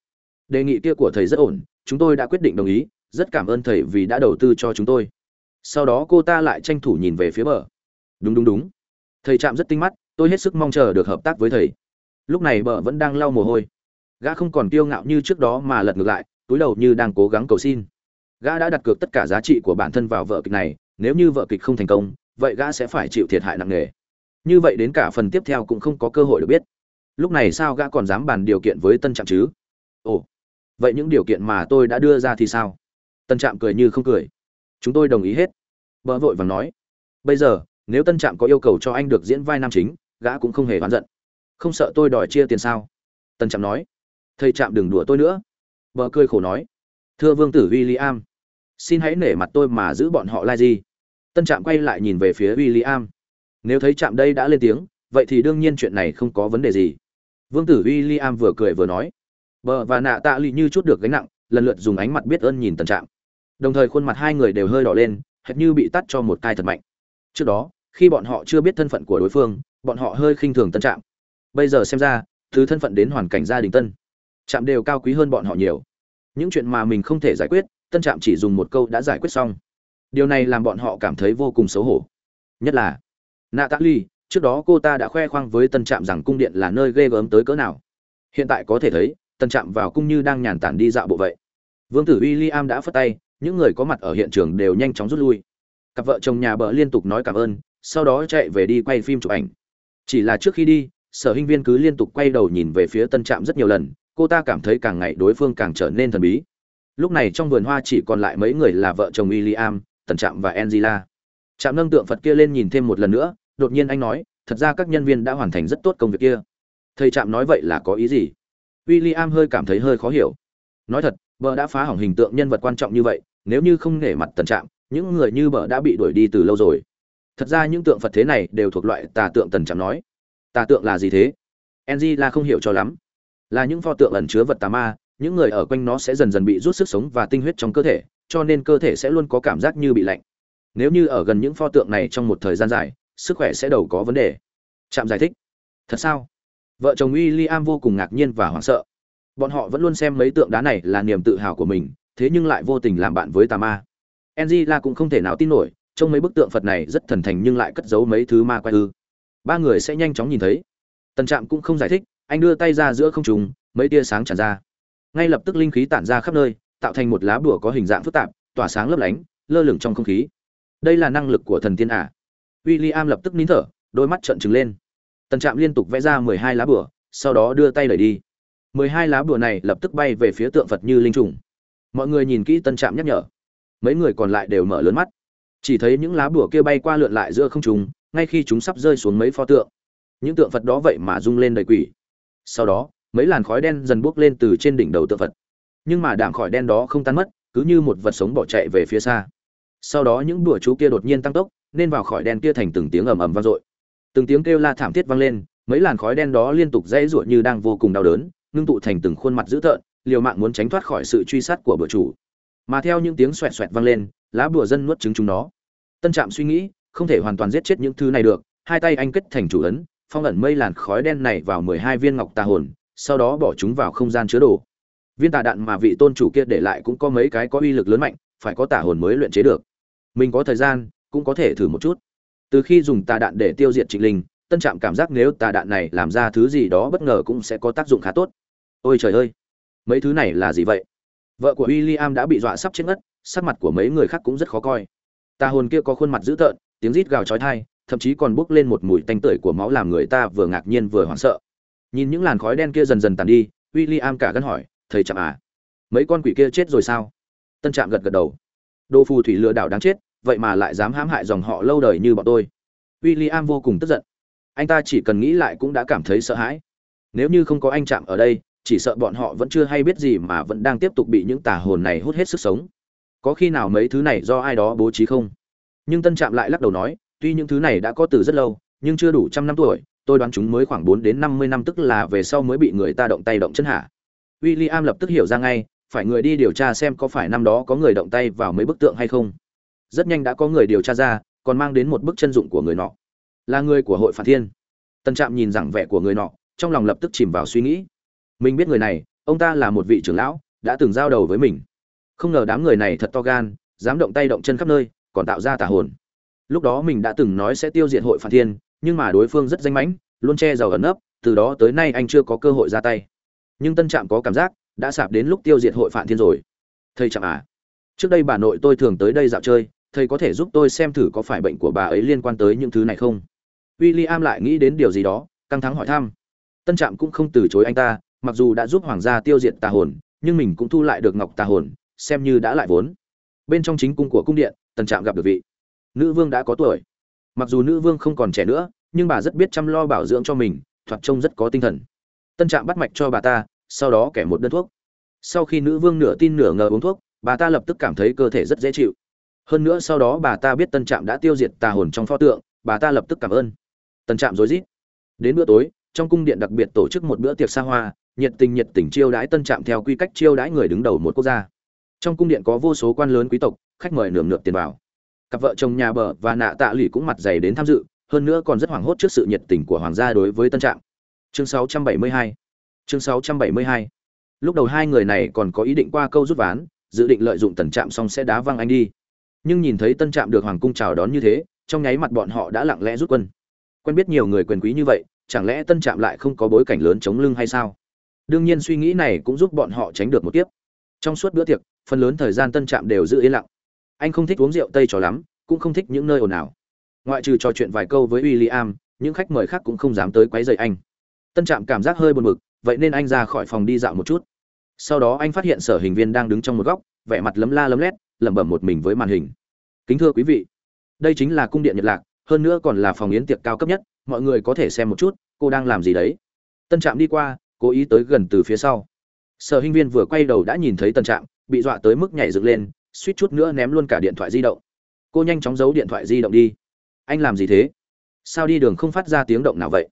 đề nghị kia của thầy rất ổn, chúng tôi đã quyết định đồng ý, rất cảm ơn thầy vì đã đầu tư cho chúng tôi. Sau đó cô ta lại tranh thủ nhìn về phía bờ. Đúng đúng đúng. Thầy trạm rất tinh mắt, tôi hết sức mong chờ được hợp tác với thầy. Lúc này bờ vẫn đang lau mồ hôi. Gã không còn kiêu ngạo như trước đó mà lật ngược lại, túi đầu như đang cố gắng cầu xin. Gã đã đặt cược tất cả giá trị của bản thân vào vợ kịch này, nếu như vợ kịch không thành công, vậy gã sẽ phải chịu thiệt hại nặng nề như vậy đến cả phần tiếp theo cũng không có cơ hội được biết. Lúc này sao gã còn dám bàn điều kiện với tân trạm chứ? Ồ, vậy những điều kiện mà tôi đã đưa ra thì sao? Tân trạm cười như không cười. Chúng tôi đồng ý hết. Bỡ vội vàng nói. Bây giờ, nếu tân trạm có yêu cầu cho anh được diễn vai nam chính, gã cũng không hề oán giận. Không sợ tôi đòi chia tiền sao? Tân trạm nói. Thầy trạm đừng đùa tôi nữa. Bờ cười khổ nói. Thưa vương tử w i l l i am xin hãy nể mặt tôi mà giữ bọn họ lai gì tân trạm quay lại nhìn về phía w i l l i am nếu thấy chạm đây đã lên tiếng, vậy thì đương nhiên chuyện này không có vấn đề gì. Vương tử w i l l i am vừa cười vừa nói. Bờ và nạ tạ lì như chút được gánh nặng, lần lượt dùng ánh mặt biết ơn nhìn tân trạm. Đồng thời khuôn mặt hai người đều hơi đỏ lên, hệt như bị tắt cho một tai thật mạnh. Trước đó, khi bọn họ chưa biết thân phận của đối phương, bọn họ hơi khinh thường tân trạm. Bây giờ xem ra từ thân phận đến hoàn cảnh gia đình tân. Trạm đều cao quý hơn bọn họ nhiều. Những chuyện mà mình không thể giải quyết, tân trạm chỉ dùng một câu đã giải quyết xong. Điều này làm bọn họ cảm thấy vô cùng xấu hổ. Nhất là natalie trước đó cô ta đã khoe khoang với tân trạm rằng cung điện là nơi ghê gớm tới cỡ nào. Hiện tại có thể thấy tân trạm vào cung như đang nhàn tản đi dạo bộ vậy. Vương tử w i l l i am đã phất tay những người có mặt ở hiện trường đều nhanh chóng rút lui. Cặp vợ chồng nhà bờ liên tục nói cảm ơn sau đó chạy về đi quay phim chụp ảnh. Chỉ là trước khi đi sở hinh viên cứ liên tục quay đầu nhìn về phía tân trạm rất nhiều lần cô ta cảm thấy càng ngày đối phương càng trở nên thần bí. Lúc này trong vườn hoa chỉ còn lại mấy người là vợ chồng William, tần trạm và angela trạm nâng tượng phật kia lên nhìn thêm một lần nữa, đột nhiên anh nói, thật ra các nhân viên đã hoàn thành rất tốt công việc kia. Thầy trạm nói vậy là có ý gì? William hơi cảm thấy hơi khó hiểu. Nói thật, bờ đã phá hỏng hình tượng nhân vật quan trọng như vậy, nếu như không nể mặt tần trạm, những người như bờ đã bị đuổi đi từ lâu rồi. Thật ra những tượng phật thế này đều thuộc loại tà tượng tần trạm nói. Tà tượng là gì thế? Angela không hiểu cho lắm. Là những pho tượng ẩn chứa vật tà ma, những người ở quanh nó sẽ dần dần bị rút sức sống và tinh huyết trong cơ thể, cho nên cơ thể sẽ luôn có cảm giác như bị lạnh nếu như ở gần những pho tượng này trong một thời gian dài, sức khỏe sẽ đầu có vấn đề. Trạm giải thích. Thật sao? Vợ chồng w i l l i am vô cùng ngạc nhiên và hoảng sợ. Bọn họ vẫn luôn xem mấy tượng đá này là niềm tự hào của mình, thế nhưng lại vô tình làm bạn với tà ma. Angela cũng không thể nào tin nổi trong mấy bức tượng phật này rất thần thành nhưng lại cất giấu mấy thứ ma quay ư. Ba người sẽ nhanh chóng nhìn thấy. Tần trạm cũng không giải thích, anh đưa tay ra giữa không trùng mấy tia sáng tràn ra. Ngay lập tức linh khí tản ra khắp nơi, tạo thành một lá bùa có hình dạng phức tạp, tỏa sáng lấp lánh, lơ lửng trong không khí đây là năng lực của thần tiên à. w i l l i am lập tức nín thở đôi mắt trợn trừng lên. Tần trạm liên tục vẽ ra mười hai lá bùa sau đó đưa tay đẩy đi. mười hai lá bùa này lập tức bay về phía tượng phật như linh trùng. Mọi người nhìn kỹ tân trạm nhắc nhở. Mấy người còn lại đều mở lớn mắt. Chỉ thấy những lá bùa kia bay qua lượn lại giữa không trung, ngay khi chúng sắp rơi xuống mấy pho tượng. Những tượng phật đó vậy mà rung lên đầy quỷ. Sau đó mấy làn khói đen dần bốc lên từ trên đỉnh đầu tượng phật. Nhưng mà đạm khói đen đó không tan mất cứ như một vật sống bỏ chạy về phía xa sau đó những bùa chú kia đột nhiên tăng tốc, nên vào khỏi đen kia thành từng tiếng ầm ầm vang dội. Từng tiếng kêu la thảm thiết vang lên, mấy làn khói đen đó liên tục dãy ruột như đang vô cùng đau đớn, ngưng tụ thành từng khuôn mặt dữ tợn, liều mạng muốn tránh thoát khỏi sự truy sát của bữa chủ. Mà theo những tiếng xoẹt xoẹt vang lên, lá bùa dân nuốt trứng chúng nó. Tân trạm suy nghĩ, không thể hoàn toàn giết chết những thứ này được, hai tay anh kết thành chủ ấn, phong ẩn mây làn khói đen này vào mười hai viên ngọc tà hồn, sau đó bỏ chúng vào không gian chứa đồ. Viên tà đạn mà vị tôn chủ kia để lại cũng có mấy cái có uy lực lớn mạnh, phải có tà hồn mới luyện chế được mình có thời gian, cũng có thể thử một chút. Từ khi dùng tà đạn để tiêu diệt trịnh linh, tân trạm cảm giác nếu tà đạn này làm ra thứ gì đó bất ngờ cũng sẽ có tác dụng khá tốt. Ôi trời ơi! Mấy thứ này là gì vậy? Vợ của w i l l i am đã bị dọa sắp chết ngất, sắc mặt của mấy người khác cũng rất khó coi. Tà hồn kia có khuôn mặt dữ tợn, tiếng rít gào chói thai thậm chí còn bốc lên một mùi tanh tưởi của máu làm người ta vừa ngạc nhiên vừa hoảng sợ. Nhìn những làn khói đen kia dần dần tàn đi w i l l i am cả gân hỏi, thầy trạm à mấy con quỷ kia chết rồi sao? Tân trạm gật gật đầu. Đồ phù thủy lừa đảo đáng chết vậy mà lại dám hãm hại dòng họ lâu đời như bọn tôi. W i l l i am vô cùng tức giận. Anh ta chỉ cần nghĩ lại cũng đã cảm thấy sợ hãi. Nếu như không có anh chạm ở đây, chỉ sợ bọn họ vẫn chưa hay biết gì mà vẫn đang tiếp tục bị những tà hồn này hút hết sức sống. Có khi nào mấy thứ này do ai đó bố trí không? Nhưng tân trạm lại lắc đầu nói, tuy những thứ này đã có từ rất lâu, nhưng chưa đủ trăm năm tuổi, tôi đoán chúng mới khoảng bốn đến năm mươi năm tức là về sau mới bị người ta động tay động chân hạ. W i l l i am lập tức hiểu ra ngay, phải người đi điều tra xem có phải năm đó có người động tay vào mấy bức tượng hay không rất nhanh đã có người điều tra ra, còn mang đến một bức chân dụng của người nọ. Là người của hội phản thiên. Tân trạm nhìn rằng vẻ của người nọ, trong lòng lập tức chìm vào suy nghĩ. Mình biết người này, ông ta là một vị trưởng lão, đã từng giao đầu với mình. Không ngờ đám người này thật to gan, dám động tay động chân khắp nơi, còn tạo ra tà hồn. Lúc đó mình đã từng nói sẽ tiêu diệt hội phản thiên, nhưng mà đối phương rất danh mãnh, luôn che giàu ẩn nấp, từ đó tới nay anh chưa có cơ hội ra tay. Nhưng tân trạm có cảm giác, đã sạp đến lúc tiêu diệt hội phản thiên rồi. Thầy trạm à trước đây bà nội tôi thường tới đây dạo chơi thầy có thể giúp tôi xem thử có phải bệnh của bà ấy liên quan tới những thứ này không? W i l l i am lại nghĩ đến điều gì đó, căng thẳng hỏi thăm. Tân trạm cũng không từ chối anh ta, mặc dù đã giúp hoàng gia tiêu diệt tà hồn, nhưng mình cũng thu lại được ngọc tà hồn, xem như đã lại vốn. Bên trong chính cung của cung điện, tân trạm gặp được vị. Nữ vương đã có tuổi. Mặc dù nữ vương không còn trẻ nữa, nhưng bà rất biết chăm lo bảo dưỡng cho mình, thoạt trông rất có tinh thần. Tân trạm bắt mạch cho bà ta, sau đó kẻ một đơn thuốc. Sau khi nữ vương nửa tin nửa ngờ uống thuốc, bà ta lập tức cảm thấy cơ thể rất dễ chịu hơn nữa sau đó bà ta biết tân trạm đã tiêu diệt tà hồn trong pho tượng, bà ta lập tức cảm ơn. Tân trạm rối rít. Đến bữa tối, trong cung điện đặc biệt tổ chức một bữa tiệc xa hoa, nhiệt tình nhiệt tình chiêu đãi tân trạm theo quy cách chiêu đãi người đứng đầu một quốc gia. Trong cung điện có vô số quan lớn quý tộc, khách mời nườm nượp tiền vào. Cặp vợ chồng nhà bờ và nạ tạ lụy cũng mặt dày đến tham dự, hơn nữa còn rất hoảng hốt trước sự nhiệt tình của hoàng gia đối với tân trạm. Chương 672 chương 672 lúc đầu hai người này còn có ý định qua câu rút ván, dự định lợi dụng tần trạm xong sẽ đá văng anh đi nhưng nhìn thấy tân trạm được hoàng cung chào đón như thế, trong nháy mặt bọn họ đã lặng lẽ rút quân. Quen biết nhiều người quyền quý như vậy, chẳng lẽ tân trạm lại không có bối cảnh lớn chống lưng hay sao? Đương nhiên suy nghĩ này cũng giúp bọn họ tránh được một kiếp. Trong suốt bữa tiệc, phần lớn thời gian tân trạm đều giữ yên lặng. Anh không thích uống rượu tây cho lắm, cũng không thích những nơi ồn ào. Ngoại trừ trò chuyện vài câu với w i l l i am những khách mời khác cũng không dám tới quấy rầy anh. Tân trạm cảm giác hơi buồn bực, vậy nên anh ra khỏi phòng đi dạo một chút. Sau đó anh phát hiện sở hình viên đang đứng trong một góc, vẻ mặt lấm la lấm lét lẩm bẩm một mình với màn hình. Kính thưa quý vị, đây chính là cung điện nhật lạc, hơn nữa còn là phòng yến tiệc cao cấp nhất, mọi người có thể xem một chút, cô đang làm gì đấy. Tân trạm đi qua, cố ý tới gần từ phía sau. Sở hinh viên vừa quay đầu đã nhìn thấy tân trạm, bị dọa tới mức nhảy dựng lên, suýt chút nữa ném luôn cả điện thoại di động. Cô nhanh chóng giấu điện thoại di động đi. Anh làm gì thế? Sao đi đường không phát ra tiếng động nào vậy?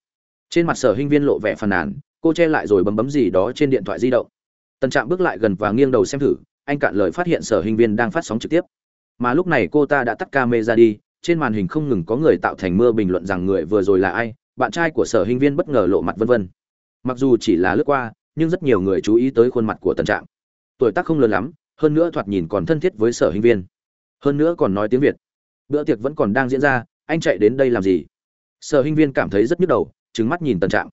Trên mặt sở hinh viên lộ vẻ phàn nàn, cô che lại rồi bấm bấm gì đó trên điện thoại di động. Tân trạm bước lại gần và nghiêng đầu xem thử anh cạn lời phát hiện sở hình viên đang phát sóng trực tiếp. Mà lúc này cô ta đã tắt camera đi, trên màn hình không ngừng có người tạo thành mưa bình luận rằng người vừa rồi là ai, bạn trai của sở hình viên bất ngờ lộ mặt vân vân. Mặc dù chỉ là lướt qua, nhưng rất nhiều người chú ý tới khuôn mặt của Tần Trạng. tuổi tác không lớn lắm, hơn nữa thoạt nhìn còn thân thiết với sở hình viên. Hơn nữa còn nói tiếng việt. Bữa tiệc vẫn còn đang diễn ra, anh chạy đến đây làm gì? Sở hình viên cảm thấy rất nhức đầu trứng mắt nhìn Tần Trạng.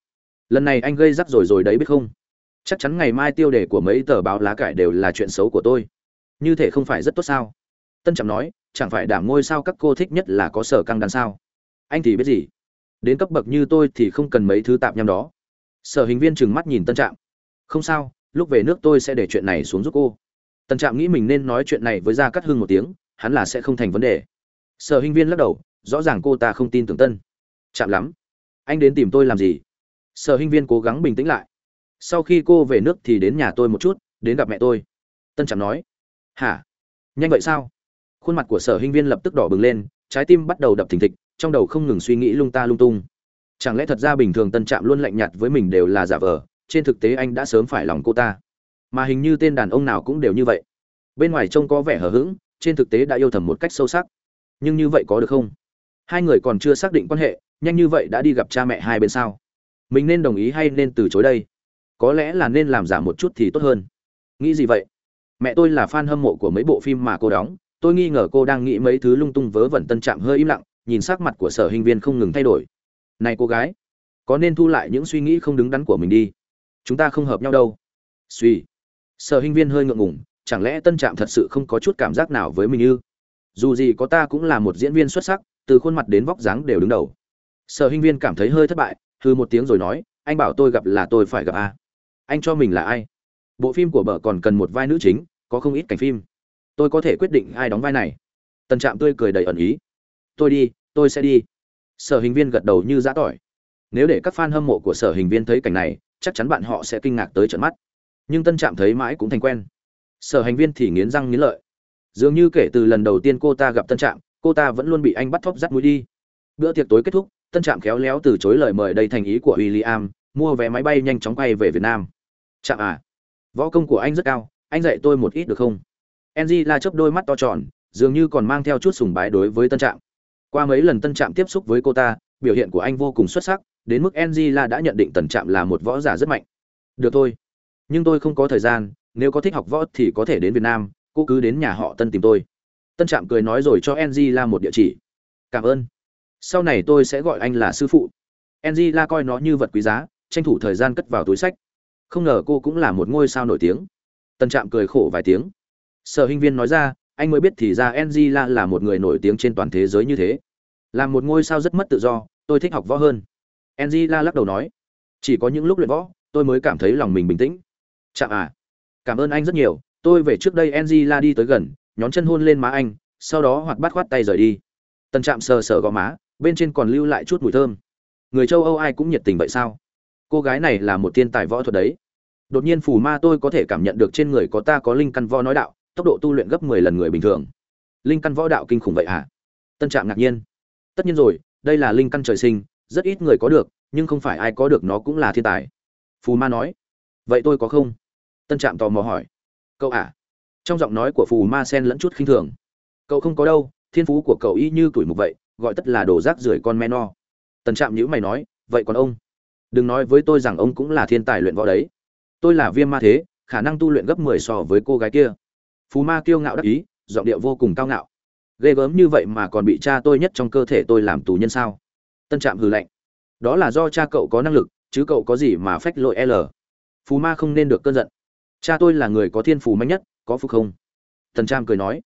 lần này anh gây rắc rồi rồi đấy biết không? Chắc chắn ngày mai tiêu đề của mấy tờ báo lá cải đều là chuyện xấu của tôi. Như thể không phải rất tốt sao? Tân trạm nói, chẳng phải đảm ngôi sao các cô thích nhất là có sở căng đàn sao? Anh thì biết gì? Đến cấp bậc như tôi thì không cần mấy thứ tạp nhăm đó. Sở hình viên trừng mắt nhìn tân trạm. Không sao, lúc về nước tôi sẽ để chuyện này xuống giúp cô. Tân trạm nghĩ mình nên nói chuyện này với gia cắt hưng một tiếng, hắn là sẽ không thành vấn đề. Sở hình viên lắc đầu, rõ ràng cô ta không tin tưởng tân. Chạm lắm. Anh đến tìm tôi làm gì? Sở hình viên cố gắng bình tĩnh lại sau khi cô về nước thì đến nhà tôi một chút, đến gặp mẹ tôi. Tân trạm nói, hả? Nhanh vậy sao? Khuôn mặt của sở hinh viên lập tức đỏ bừng lên, trái tim bắt đầu đập thình thịch, trong đầu không ngừng suy nghĩ lung ta lung tung. Chẳng lẽ thật ra bình thường tân trạm luôn lạnh nhạt với mình đều là giả vờ, trên thực tế anh đã sớm phải lòng cô ta. Mà hình như tên đàn ông nào cũng đều như vậy. Bên ngoài trông có vẻ hờ hững, trên thực tế đã yêu thầm một cách sâu sắc. Nhưng như vậy có được không? Hai người còn chưa xác định quan hệ, nhanh như vậy đã đi gặp cha mẹ hai bên sao? Mình nên đồng ý hay nên từ chối đây? Có lẽ là nên làm giả một chút thì tốt hơn. Nghĩ gì vậy? Mẹ tôi là fan hâm mộ của mấy bộ phim mà cô đóng. Tôi nghi ngờ cô đang nghĩ mấy thứ lung tung vớ vẩn tân trạm hơi im lặng, nhìn sắc mặt của sở hình viên không ngừng thay đổi. Này cô gái, có nên thu lại những suy nghĩ không đứng đắn của mình đi? Chúng ta không hợp nhau đâu. Suy. Sở hình viên hơi ngượng ngùng, chẳng lẽ tân trạm thật sự không có chút cảm giác nào với mình ư? Dù gì có ta cũng là một diễn viên xuất sắc, từ khuôn mặt đến vóc dáng đều đứng đầu. Sở hình viên cảm thấy hơi thất bại hư một tiếng rồi nói, anh bảo tôi gặp là tôi phải gặp a anh cho mình là ai? Bộ phim của bờ còn cần một vai nữ chính, có không ít cảnh phim. Tôi có thể quyết định ai đóng vai này. Tần trạm tươi cười đầy ẩn ý. Tôi đi, tôi sẽ đi. Sở hình viên gật đầu như giã tỏi. Nếu để các fan hâm mộ của sở hình viên thấy cảnh này, chắc chắn bạn họ sẽ kinh ngạc tới trận mắt. Nhưng tân trạm thấy mãi cũng thành quen. Sở hành viên thì nghiến răng nghiến lợi. Dường như kể từ lần đầu tiên cô ta gặp tân trạm, cô ta vẫn luôn bị anh bắt thóp rắt mũi đi. Bữa tiệc tối kết thúc, tân trạm khéo léo từ chối lời mời đầy thành ý của w i l l i am mua vé máy bay nhanh chóng quay về việt nam. Chạm à. Võ công của anh rất cao, anh dạy tôi một ít được không? Enzy la chớp đôi mắt to tròn, dường như còn mang theo chút sùng bái đối với tân trạm. Qua mấy lần tân trạm tiếp xúc với cô ta, biểu hiện của anh vô cùng xuất sắc, đến mức enzy la đã nhận định tần trạm là một võ giả rất mạnh. Được thôi. Nhưng tôi không có thời gian, nếu có thích học võ thì có thể đến việt nam, cô cứ đến nhà họ tân tìm tôi. Tân trạm cười nói rồi cho enzy la một địa chỉ. Cảm ơn. Sau này tôi sẽ gọi anh là sư phụ. Enzy la coi nó như vật quý giá, tranh thủ thời gian cất vào túi sách không ngờ cô cũng là một ngôi sao nổi tiếng. Tân trạm cười khổ vài tiếng. Sở hình viên nói ra, anh mới biết thì ra angela là một người nổi tiếng trên toàn thế giới như thế. Là một ngôi sao rất mất tự do, tôi thích học võ hơn. Angela lắc đầu nói, chỉ có những lúc luyện võ, tôi mới cảm thấy lòng mình bình tĩnh. Chạm à cảm ơn anh rất nhiều, tôi về trước đây angela đi tới gần, nhón chân hôn lên má anh, sau đó hoặc bắt khoát tay rời đi. Tần trạm sờ sờ gò má, bên trên còn lưu lại chút mùi thơm. Người châu âu ai cũng nhiệt tình vậy sao? Cô gái này là một thiên tài võ thuật đấy. Đột nhiên phù ma tôi có thể cảm nhận được trên người có ta có linh căn võ nói đạo, tốc độ tu luyện gấp mười lần người bình thường. Linh căn võ đạo kinh khủng vậy hả? Tân trạm ngạc nhiên. Tất nhiên rồi, đây là linh căn trời sinh, rất ít người có được, nhưng không phải ai có được nó cũng là thiên tài. Phù ma nói. Vậy tôi có không? Tân trạm tò mò hỏi. Cậu à trong giọng nói của phù ma sen lẫn chút khinh thường. Cậu không có đâu, thiên phú của cậu y như tuổi mục vậy, gọi tất là đồ rác rưởi con men no. Tần trạm nhữ mày nói, vậy còn ông? Đừng nói với tôi rằng ông cũng là thiên tài luyện võ đấy. Tôi là viêm ma thế, khả năng tu luyện gấp mười so với cô gái kia. Phù ma kiêu ngạo đắc ý, giọng điệu vô cùng cao ngạo. Ghê gớm như vậy mà còn bị cha tôi nhất trong cơ thể tôi làm tù nhân sao? Tân trạm hừ lạnh. Đó là do cha cậu có năng lực, chứ cậu có gì mà phách lội l. Phù ma không nên được cơn giận. Cha tôi là người có thiên phù mạnh nhất, có phục không? Tần trạm cười nói.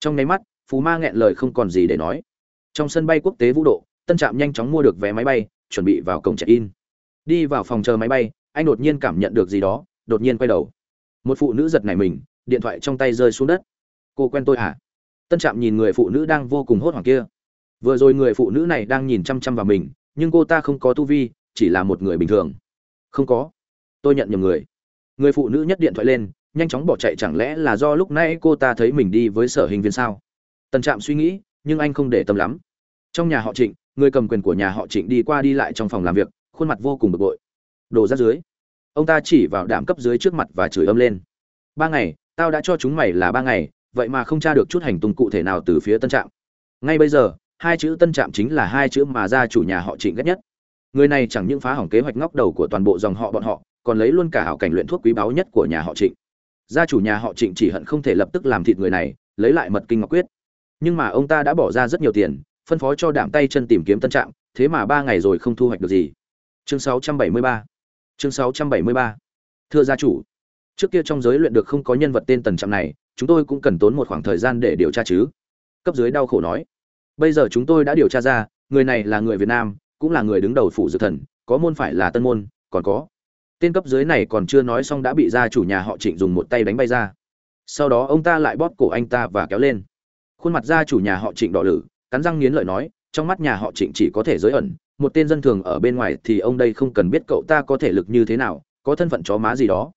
Trong nháy mắt phù ma nghẹn lời không còn gì để nói. Trong sân bay quốc tế vũ độ, tân trạm nhanh chóng mua được vé máy bay, chuẩn bị vào cổng check in đi vào phòng chờ máy bay, anh đột nhiên cảm nhận được gì đó, đột nhiên quay đầu. Một phụ nữ giật nảy mình, điện thoại trong tay rơi xuống đất. Cô quen tôi à tân trạm nhìn người phụ nữ đang vô cùng hốt hoảng kia. Vừa rồi người phụ nữ này đang nhìn chăm chăm vào mình, nhưng cô ta không có tu vi, chỉ là một người bình thường. Không có. Tôi nhận nhầm người. Người phụ nữ nhấc điện thoại lên, nhanh chóng bỏ chạy chẳng lẽ là do lúc nãy cô ta thấy mình đi với sở hình viên sao? Tân trạm suy nghĩ, nhưng anh không để tâm lắm. Trong nhà họ trịnh, người cầm quyền của nhà họ trịnh đi qua đi lại trong phòng làm việc khuôn mặt vô cùng bực bội. Đổ ra dưới. Ông ta chỉ vào đảm cấp dưới trước mặt và chửi âm lên. Ba ngày, tao đã cho chúng mày là ba ngày, vậy mà không tra được chút hành tung cụ thể nào từ phía tân trạm. Ngay bây giờ, hai chữ tân trạm chính là hai chữ mà gia chủ nhà họ trịnh ghét nhất. Người này chẳng những phá hỏng kế hoạch ngóc đầu của toàn bộ dòng họ bọn họ, còn lấy luôn cả hảo cảnh luyện thuốc quý báu nhất của nhà họ trịnh. Gia chủ nhà họ trịnh chỉ hận không thể lập tức làm thịt người này, lấy lại mật kinh ngọc quyết. Nhưng mà ông ta đã bỏ ra rất nhiều tiền, phân phó cho đảm tay chân tìm kiếm tân trạm, thế mà ba ngày rồi không thu hoạch được gì chương 673 chương 673 thưa gia chủ, trước kia trong giới luyện được không có nhân vật tên tần trạm này, chúng tôi cũng cần tốn một khoảng thời gian để điều tra chứ. Cấp dưới đau khổ nói. Bây giờ chúng tôi đã điều tra ra, người này là người việt nam, cũng là người đứng đầu phủ dược thần, có môn phải là tân môn, còn có. Tên cấp dưới này còn chưa nói xong đã bị gia chủ nhà họ trịnh dùng một tay đánh bay ra. Sau đó ông ta lại bóp cổ anh ta và kéo lên. Khuôn mặt gia chủ nhà họ trịnh đỏ lử, cắn răng nghiến lợi nói, trong mắt nhà họ trịnh chỉ có thể giới ẩn một tên dân thường ở bên ngoài thì ông đây không cần biết cậu ta có thể lực như thế nào, có thân phận chó má gì đó.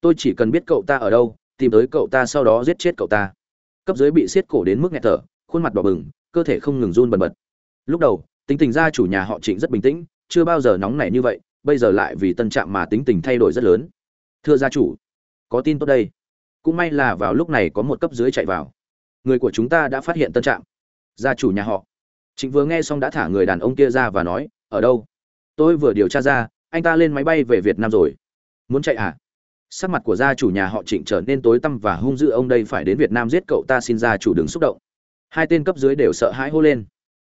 Tôi chỉ cần biết cậu ta ở đâu, tìm tới cậu ta sau đó giết chết cậu ta. Cấp dưới bị siết cổ đến mức nghẹt thở, khuôn mặt đỏ bừng, cơ thể không ngừng run bần bật. Lúc đầu, tính tình gia chủ nhà họ trịnh rất bình tĩnh, chưa bao giờ nóng nảy như vậy, bây giờ lại vì tân trạm mà tính tình thay đổi rất lớn. Thưa gia chủ, có tin tốt đây. Cũng may là vào lúc này có một cấp dưới chạy vào. Người của chúng ta đã phát hiện tân trạm. Gia chủ nhà họ trịnh vừa nghe xong đã thả người đàn ông kia ra và nói, ở đâu? Tôi vừa điều tra ra, anh ta lên máy bay về việt nam rồi. Muốn chạy à? Sắc mặt của gia chủ nhà họ trịnh trở nên tối tăm và hung dữ, ông đây phải đến việt nam giết cậu ta, xin gia chủ đừng xúc động. Hai tên cấp dưới đều sợ hãi hô lên.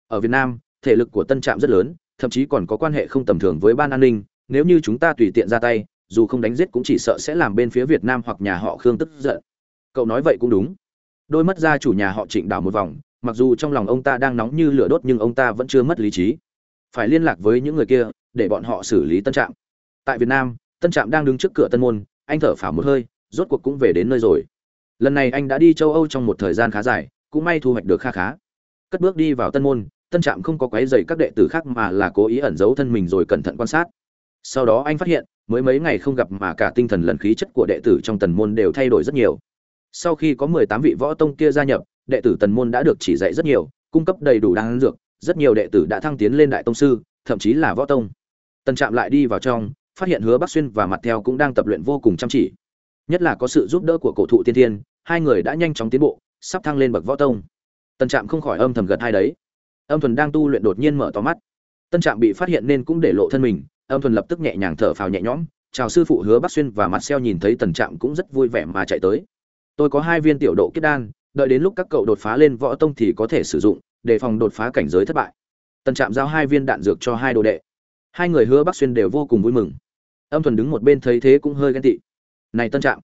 Ở việt nam, thể lực của tân trạm rất lớn, thậm chí còn có quan hệ không tầm thường với ban an ninh. Nếu như chúng ta tùy tiện ra tay, dù không đánh giết cũng chỉ sợ sẽ làm bên phía việt nam hoặc nhà họ khương tức giận. Cậu nói vậy cũng đúng. Đôi mắt gia chủ nhà họ trịnh đảo một vòng mặc dù trong lòng ông ta đang nóng như lửa đốt nhưng ông ta vẫn chưa mất lý trí. Phải liên lạc với những người kia, để bọn họ xử lý tân trạm. Tại việt nam, tân trạm đang đứng trước cửa tân môn, anh thở phào một hơi, rốt cuộc cũng về đến nơi rồi. Lần này anh đã đi châu âu trong một thời gian khá dài, cũng may thu hoạch được kha khá. Cất bước đi vào tân môn, tân trạm không có quấy dày các đệ tử khác mà là cố ý ẩn giấu thân mình rồi cẩn thận quan sát. Sau đó anh phát hiện, mới mấy ngày không gặp mà cả tinh thần lẫn khí chất của đệ tử trong tần môn đều thay đổi rất nhiều. Sau khi có mười tám vị võ tông kia gia nhập đệ tử tần môn đã được chỉ dạy rất nhiều, cung cấp đầy đủ đan dược, rất nhiều đệ tử đã thăng tiến lên đại tông sư, thậm chí là võ tông. Tần trạm lại đi vào trong, phát hiện hứa bắc xuyên và mặt theo cũng đang tập luyện vô cùng chăm chỉ. Nhất là có sự giúp đỡ của cổ thụ tiên thiên, hai người đã nhanh chóng tiến bộ, sắp thăng lên bậc võ tông. Tần trạm không khỏi âm thầm gật hai đấy. Âm thuần đang tu luyện đột nhiên mở to mắt. Tân trạm bị phát hiện nên cũng để lộ thân mình, âm thuần lập tức nhẹ nhàng thở phào nhẹ nhõm. Chào sư phụ hứa bắc xuyên và mặt xeo nhìn thấy tần trạm cũng rất vui vẻ mà chạy tới. Tôi có hai viên tiểu độ kết đan đợi đến lúc các cậu đột phá lên võ tông thì có thể sử dụng, để phòng đột phá cảnh giới thất bại. Tần trạm giao hai viên đạn dược cho hai đồ đệ. Hai người hứa bắc xuyên đều vô cùng vui mừng. Âm thuần đứng một bên thấy thế cũng hơi ghen tị. Này tân trạm,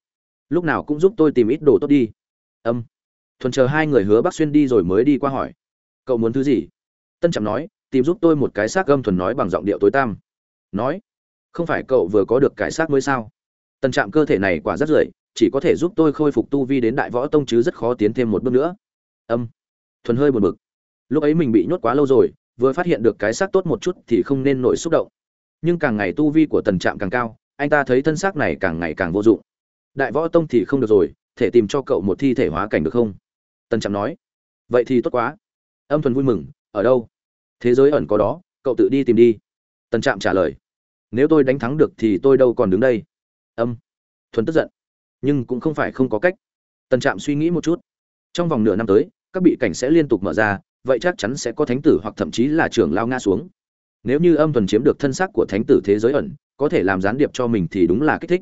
lúc nào cũng giúp tôi tìm ít đồ tốt đi. Âm. Thuần chờ hai người hứa bắc xuyên đi rồi mới đi qua hỏi. Cậu muốn thứ gì? Tân trạm nói, tìm giúp tôi một cái xác âm thuần nói bằng giọng điệu tối tăm. Nói? Không phải cậu vừa có được cái xác mới sao? Tân trạm cơ thể này quả rất rưởi chỉ có thể giúp tôi khôi phục tu vi đến đại võ tông chứ rất khó tiến thêm một bước nữa. Âm. Thuần hơi buồn bực. Lúc ấy mình bị nhốt quá lâu rồi, vừa phát hiện được cái xác tốt một chút thì không nên nổi xúc động. Nhưng càng ngày tu vi của tần trạm càng cao, anh ta thấy thân xác này càng ngày càng vô dụng. Đại võ tông thì không được rồi, thể tìm cho cậu một thi thể hóa cảnh được không? Tần trạm nói. Vậy thì tốt quá. Âm thuần vui mừng. Ở đâu? Thế giới ẩn có đó, cậu tự đi tìm đi. Tần trạm trả lời. Nếu tôi đánh thắng được thì tôi đâu còn đứng đây? Âm. Thuần tức giận nhưng cũng không phải không có cách. Tần trạm suy nghĩ một chút. Trong vòng nửa năm tới, các bị cảnh sẽ liên tục mở ra, vậy chắc chắn sẽ có thánh tử hoặc thậm chí là trưởng lao ngã xuống. Nếu như âm thuần chiếm được thân xác của thánh tử thế giới ẩn, có thể làm gián điệp cho mình thì đúng là kích thích.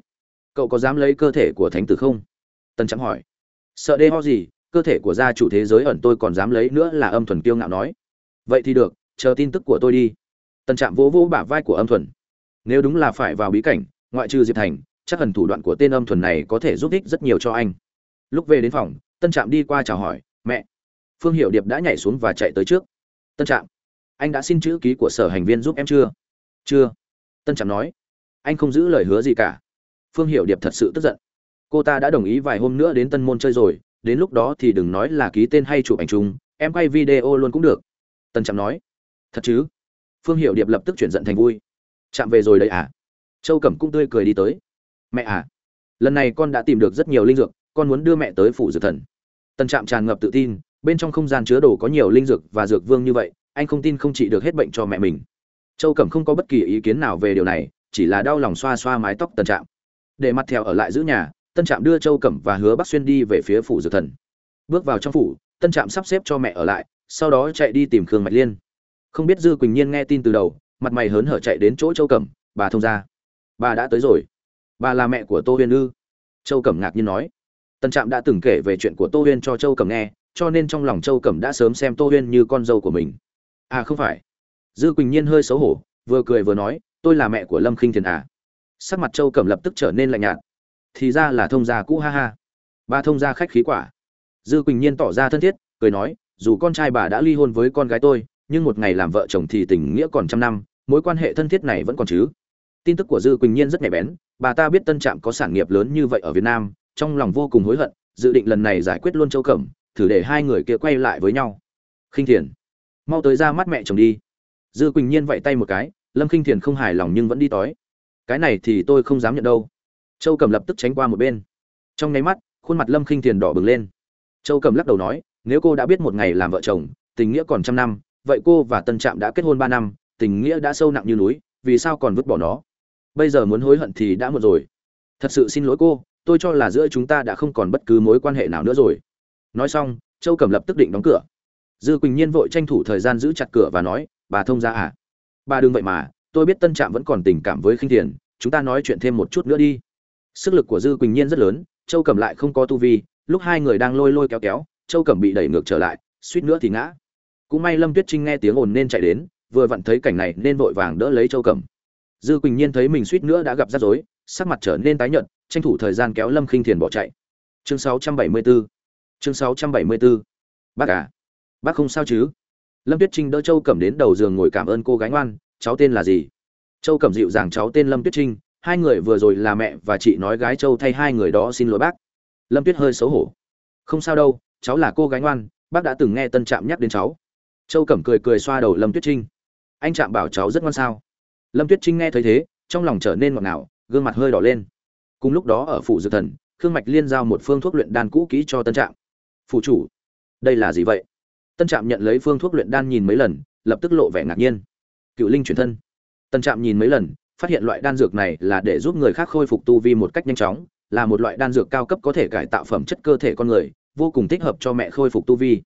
Cậu có dám lấy cơ thể của thánh tử không? Tần trạm hỏi. Sợ đê ho gì, cơ thể của gia chủ thế giới ẩn tôi còn dám lấy nữa là âm thuần kiêu ngạo nói. Vậy thì được, chờ tin tức của tôi đi. Tần trạm vỗ vỗ bả vai của âm thuần. Nếu đúng là phải vào bí cảnh, ngoại trừ diệp thành chắc hẳn thủ đoạn của tên âm thuần này có thể giúp ích rất nhiều cho anh. Lúc về đến phòng, tân trạm đi qua chào hỏi, mẹ. Phương hiệu điệp đã nhảy xuống và chạy tới trước. Tân trạm, anh đã xin chữ ký của sở hành viên giúp em chưa? Chưa. Tân trạm nói. Anh không giữ lời hứa gì cả. Phương hiệu điệp thật sự tức giận. Cô ta đã đồng ý vài hôm nữa đến tân môn chơi rồi, đến lúc đó thì đừng nói là ký tên hay chụp ảnh chung, em quay video luôn cũng được. Tân trạm nói. Thật chứ? Phương hiệu điệp lập tức chuyển giận thành vui. Chạm về rồi đấy à? Châu cẩm cũng tươi cười đi tới mẹ à. Lần này con đã tìm được rất nhiều linh dược, con muốn đưa mẹ tới phủ dược thần. Tân trạm tràn ngập tự tin, bên trong không gian chứa đồ có nhiều linh dược và dược vương như vậy, anh không tin không trị được hết bệnh cho mẹ mình. Châu cẩm không có bất kỳ ý kiến nào về điều này, chỉ là đau lòng xoa xoa mái tóc tân trạm. Để mặt theo ở lại giữ nhà tân trạm đưa châu cẩm và hứa bắc xuyên đi về phía phủ dược thần. Bước vào trong phủ tân trạm sắp xếp cho mẹ ở lại, sau đó chạy đi tìm khương mạch liên. Không biết dư quỳnh nhiên nghe tin từ đầu, mặt mày hớn hở chạy đến chỗ châu cẩm, bà thông ra bà đã tới rồi bà là mẹ của tô huyên ư? Châu cẩm ngạc nhiên nói. Tân trạm đã từng kể về chuyện của tô huyên cho châu cẩm nghe, cho nên trong lòng châu cẩm đã sớm xem tô huyên như con dâu của mình. À không phải. Dư quỳnh nhiên hơi xấu hổ, vừa cười vừa nói, tôi là mẹ của lâm khinh thiền à? Sắc mặt châu cẩm lập tức trở nên lạnh nhạt. Thì ra là thông gia cũ ha ha. Ba thông gia khách khí quả. Dư quỳnh nhiên tỏ ra thân thiết, cười nói, dù con trai bà đã ly hôn với con gái tôi, nhưng một ngày làm vợ chồng thì tình nghĩa còn trăm năm, mối quan hệ thân thiết này vẫn còn chứ tin tức của dư quỳnh nhiên rất nhạy bén, bà ta biết tân trạm có sản nghiệp lớn như vậy ở việt nam, trong lòng vô cùng hối hận, dự định lần này giải quyết luôn châu cẩm, thử để hai người kia quay lại với nhau. Khinh thiền, mau tới ra mắt mẹ chồng đi. Dư quỳnh nhiên vẫy tay một cái, lâm khinh thiền không hài lòng nhưng vẫn đi tói cái này thì tôi không dám nhận đâu. Châu cẩm lập tức tránh qua một bên. Trong nháy mắt, khuôn mặt lâm khinh thiền đỏ bừng lên. Châu cẩm lắc đầu nói, nếu cô đã biết một ngày làm vợ chồng, tình nghĩa còn trăm năm, vậy cô và tân trạm đã kết hôn ba năm, tình nghĩa đã sâu nặng như núi, vì sao còn vứt bỏ nó? Bây giờ muốn hối hận thì đã muộn rồi. Thật sự xin lỗi cô, tôi cho là giữa chúng ta đã không còn bất cứ mối quan hệ nào nữa rồi. Nói xong, châu cẩm lập tức định đóng cửa. Dư quỳnh nhiên vội tranh thủ thời gian giữ chặt cửa và nói, bà thông ra à? Bà đừng vậy mà, tôi biết tân trạm vẫn còn tình cảm với khinh thiền chúng ta nói chuyện thêm một chút nữa đi. Sức lực của dư quỳnh nhiên rất lớn, châu cẩm lại không có tu vi, lúc hai người đang lôi lôi kéo kéo, châu cẩm bị đẩy ngược trở lại, suýt nữa thì ngã. Cũng may lâm tuyết trinh nghe tiếng ồn nên chạy đến, vừa vặn thấy cảnh này nên vội vàng đỡ lấy châu cẩm dư quỳnh nhiên thấy mình suýt nữa đã gặp rắc rối, sắc mặt trở nên tái nhợt, tranh thủ thời gian kéo lâm khinh thiền bỏ chạy. Chương 674 chương 674 bác à bác không sao chứ? Lâm tuyết trinh đỡ châu cẩm đến đầu giường ngồi cảm ơn cô gái ngoan, cháu tên là gì? Châu cẩm dịu dàng cháu tên lâm tuyết trinh, hai người vừa rồi là mẹ và chị nói gái châu thay hai người đó xin lỗi bác. Lâm tuyết hơi xấu hổ. Không sao đâu, cháu là cô gái ngoan, bác đã từng nghe tân trạm nhắc đến cháu. Châu cẩm cười cười xoa đầu lâm tuyết trinh. Anh trạm bảo cháu rất ngoan sao? Lâm tuyết trinh nghe thấy thế, trong lòng trở nên ngọt ngào, gương mặt hơi đỏ lên. Cùng lúc đó ở phủ dược thần, khương mạch liên giao một phương thuốc luyện đan cũ kỹ cho tân trạm. Phụ chủ, đây là gì vậy? Tân trạm nhận lấy phương thuốc luyện đan nhìn mấy lần, lập tức lộ vẻ ngạc nhiên. Cựu linh chuyển thân. Tân trạm nhìn mấy lần, phát hiện loại đan dược này là để giúp người khác khôi phục tu vi một cách nhanh chóng, là một loại đan dược cao cấp có thể cải tạo phẩm chất cơ thể con người, vô cùng thích hợp cho mẹ khôi phục tu vi.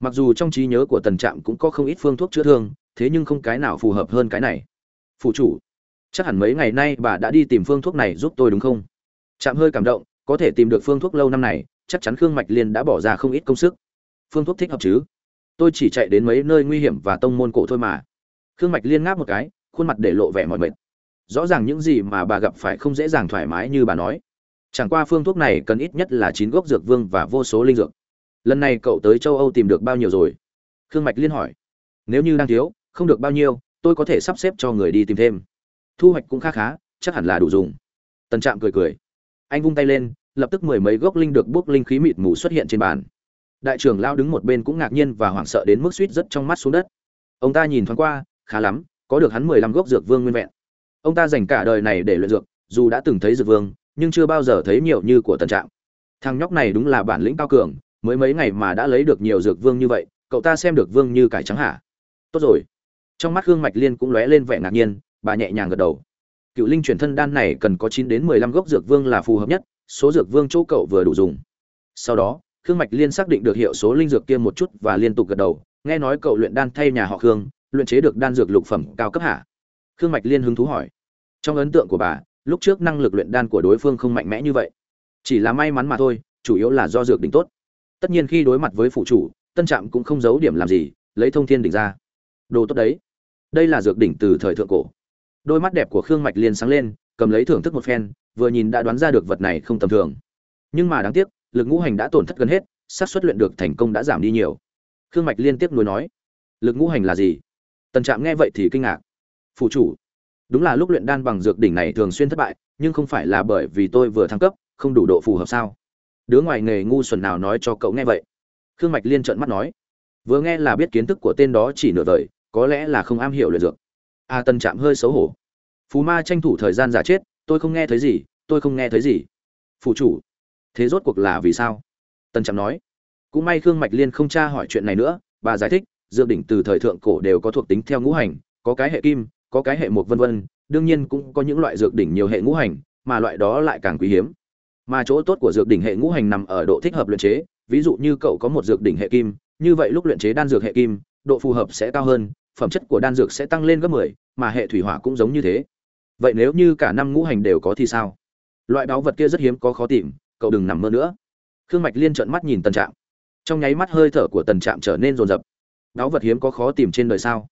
Mặc dù trong trí nhớ của tần trạm cũng có không ít phương thuốc chữa thương, thế nhưng không cái nào phù hợp hơn cái này phụ chủ, chắc hẳn mấy ngày nay bà đã đi tìm phương thuốc này giúp tôi đúng không? Trạm hơi cảm động, có thể tìm được phương thuốc lâu năm này, chắc chắn khương mạch liên đã bỏ ra không ít công sức. Phương thuốc thích hợp chứ? Tôi chỉ chạy đến mấy nơi nguy hiểm và tông môn cổ thôi mà. Khương mạch liên ngáp một cái, khuôn mặt để lộ vẻ mỏi mệt. Rõ ràng những gì mà bà gặp phải không dễ dàng thoải mái như bà nói. Chẳng qua phương thuốc này cần ít nhất là chín gốc dược vương và vô số linh dược. Lần này cậu tới châu âu tìm được bao nhiêu rồi? Khương mạch liên hỏi. Nếu như đang thiếu, không được bao nhiêu tôi có thể sắp xếp cho người đi tìm thêm. Thu hoạch cũng khá khá, chắc hẳn là đủ dùng. Tần trạm cười cười. Anh vung tay lên, lập tức mười mấy gốc linh được bốc linh khí mịt mù xuất hiện trên bàn. Đại trưởng lao đứng một bên cũng ngạc nhiên và hoảng sợ đến mức suýt rất trong mắt xuống đất. Ông ta nhìn thoáng qua, khá lắm, có được hắn mười lăm gốc dược vương nguyên vẹn. Ông ta dành cả đời này để luyện dược, dù đã từng thấy dược vương, nhưng chưa bao giờ thấy nhiều như của tần trạm. Thằng nhóc này đúng là bản lĩnh cao cường, mới mấy ngày mà đã lấy được nhiều dược vương như vậy, cậu ta xem được vương như cải trắng hả? Tốt rồi trong mắt gương mạch liên cũng lóe lên vẻ ngạc nhiên, bà nhẹ nhàng gật đầu. Cựu linh chuyển thân đan này cần có chín đến mười lăm gốc dược vương là phù hợp nhất, số dược vương chỗ cậu vừa đủ dùng. Sau đó, khương mạch liên xác định được hiệu số linh dược kia một chút và liên tục gật đầu, nghe nói cậu luyện đan thay nhà họ khương, luyện chế được đan dược lục phẩm cao cấp hả? Khương mạch liên hứng thú hỏi. Trong ấn tượng của bà, lúc trước năng lực luyện đan của đối phương không mạnh mẽ như vậy. Chỉ là may mắn mà thôi, chủ yếu là do dược đỉnh tốt. Tất nhiên khi đối mặt với phụ chủ, tân trạm cũng không giấu điểm làm gì, lấy thông thiên đỉnh ra. Đồ tốt đấy đây là dược đỉnh từ thời thượng cổ. Đôi mắt đẹp của khương mạch liên sáng lên, cầm lấy thưởng thức một phen, vừa nhìn đã đoán ra được vật này không tầm thường. Nhưng mà đáng tiếc, lực ngũ hành đã tổn thất gần hết, xác suất luyện được thành công đã giảm đi nhiều. Khương mạch liên tiếp nối nói, lực ngũ hành là gì? Tần trạm nghe vậy thì kinh ngạc. Phụ chủ, đúng là lúc luyện đan bằng dược đỉnh này thường xuyên thất bại, nhưng không phải là bởi vì tôi vừa thăng cấp, không đủ độ phù hợp sao? Đứa ngoài nghề ngu xuẩn nào nói cho cậu nghe vậy. Khương mạch liên trợn mắt nói, vừa nghe là biết kiến thức của tên đó chỉ nửa đời có lẽ là không am hiểu luyện dược. A à, tân chạm hơi xấu hổ. Phú ma tranh thủ thời gian giả chết tôi không nghe thấy gì tôi không nghe thấy gì. Phụ chủ thế rốt cuộc là vì sao? Tân chạm nói. Cũng may khương mạch liên không tra hỏi chuyện này nữa bà giải thích dược đỉnh từ thời thượng cổ đều có thuộc tính theo ngũ hành có cái hệ kim có cái hệ mộc vân vân đương nhiên cũng có những loại dược đỉnh nhiều hệ ngũ hành mà loại đó lại càng quý hiếm. Mà chỗ tốt của dược đỉnh hệ ngũ hành nằm ở độ thích hợp luyện chế ví dụ như cậu có một dược đỉnh hệ kim như vậy lúc luyện chế đan dược hệ kim độ phù hợp sẽ cao hơn phẩm chất của đan dược sẽ tăng lên gấp 10, mà hệ thủy hỏa cũng giống như thế. Vậy nếu như cả năm ngũ hành đều có thì sao? Loại báu vật kia rất hiếm có khó tìm, cậu đừng nằm mơ nữa. Khương Mạch Liên trợn mắt nhìn Tần Trạm. Trong nháy mắt hơi thở của Tần Trạm trở nên dồn dập. Báu vật hiếm có khó tìm trên đời sao?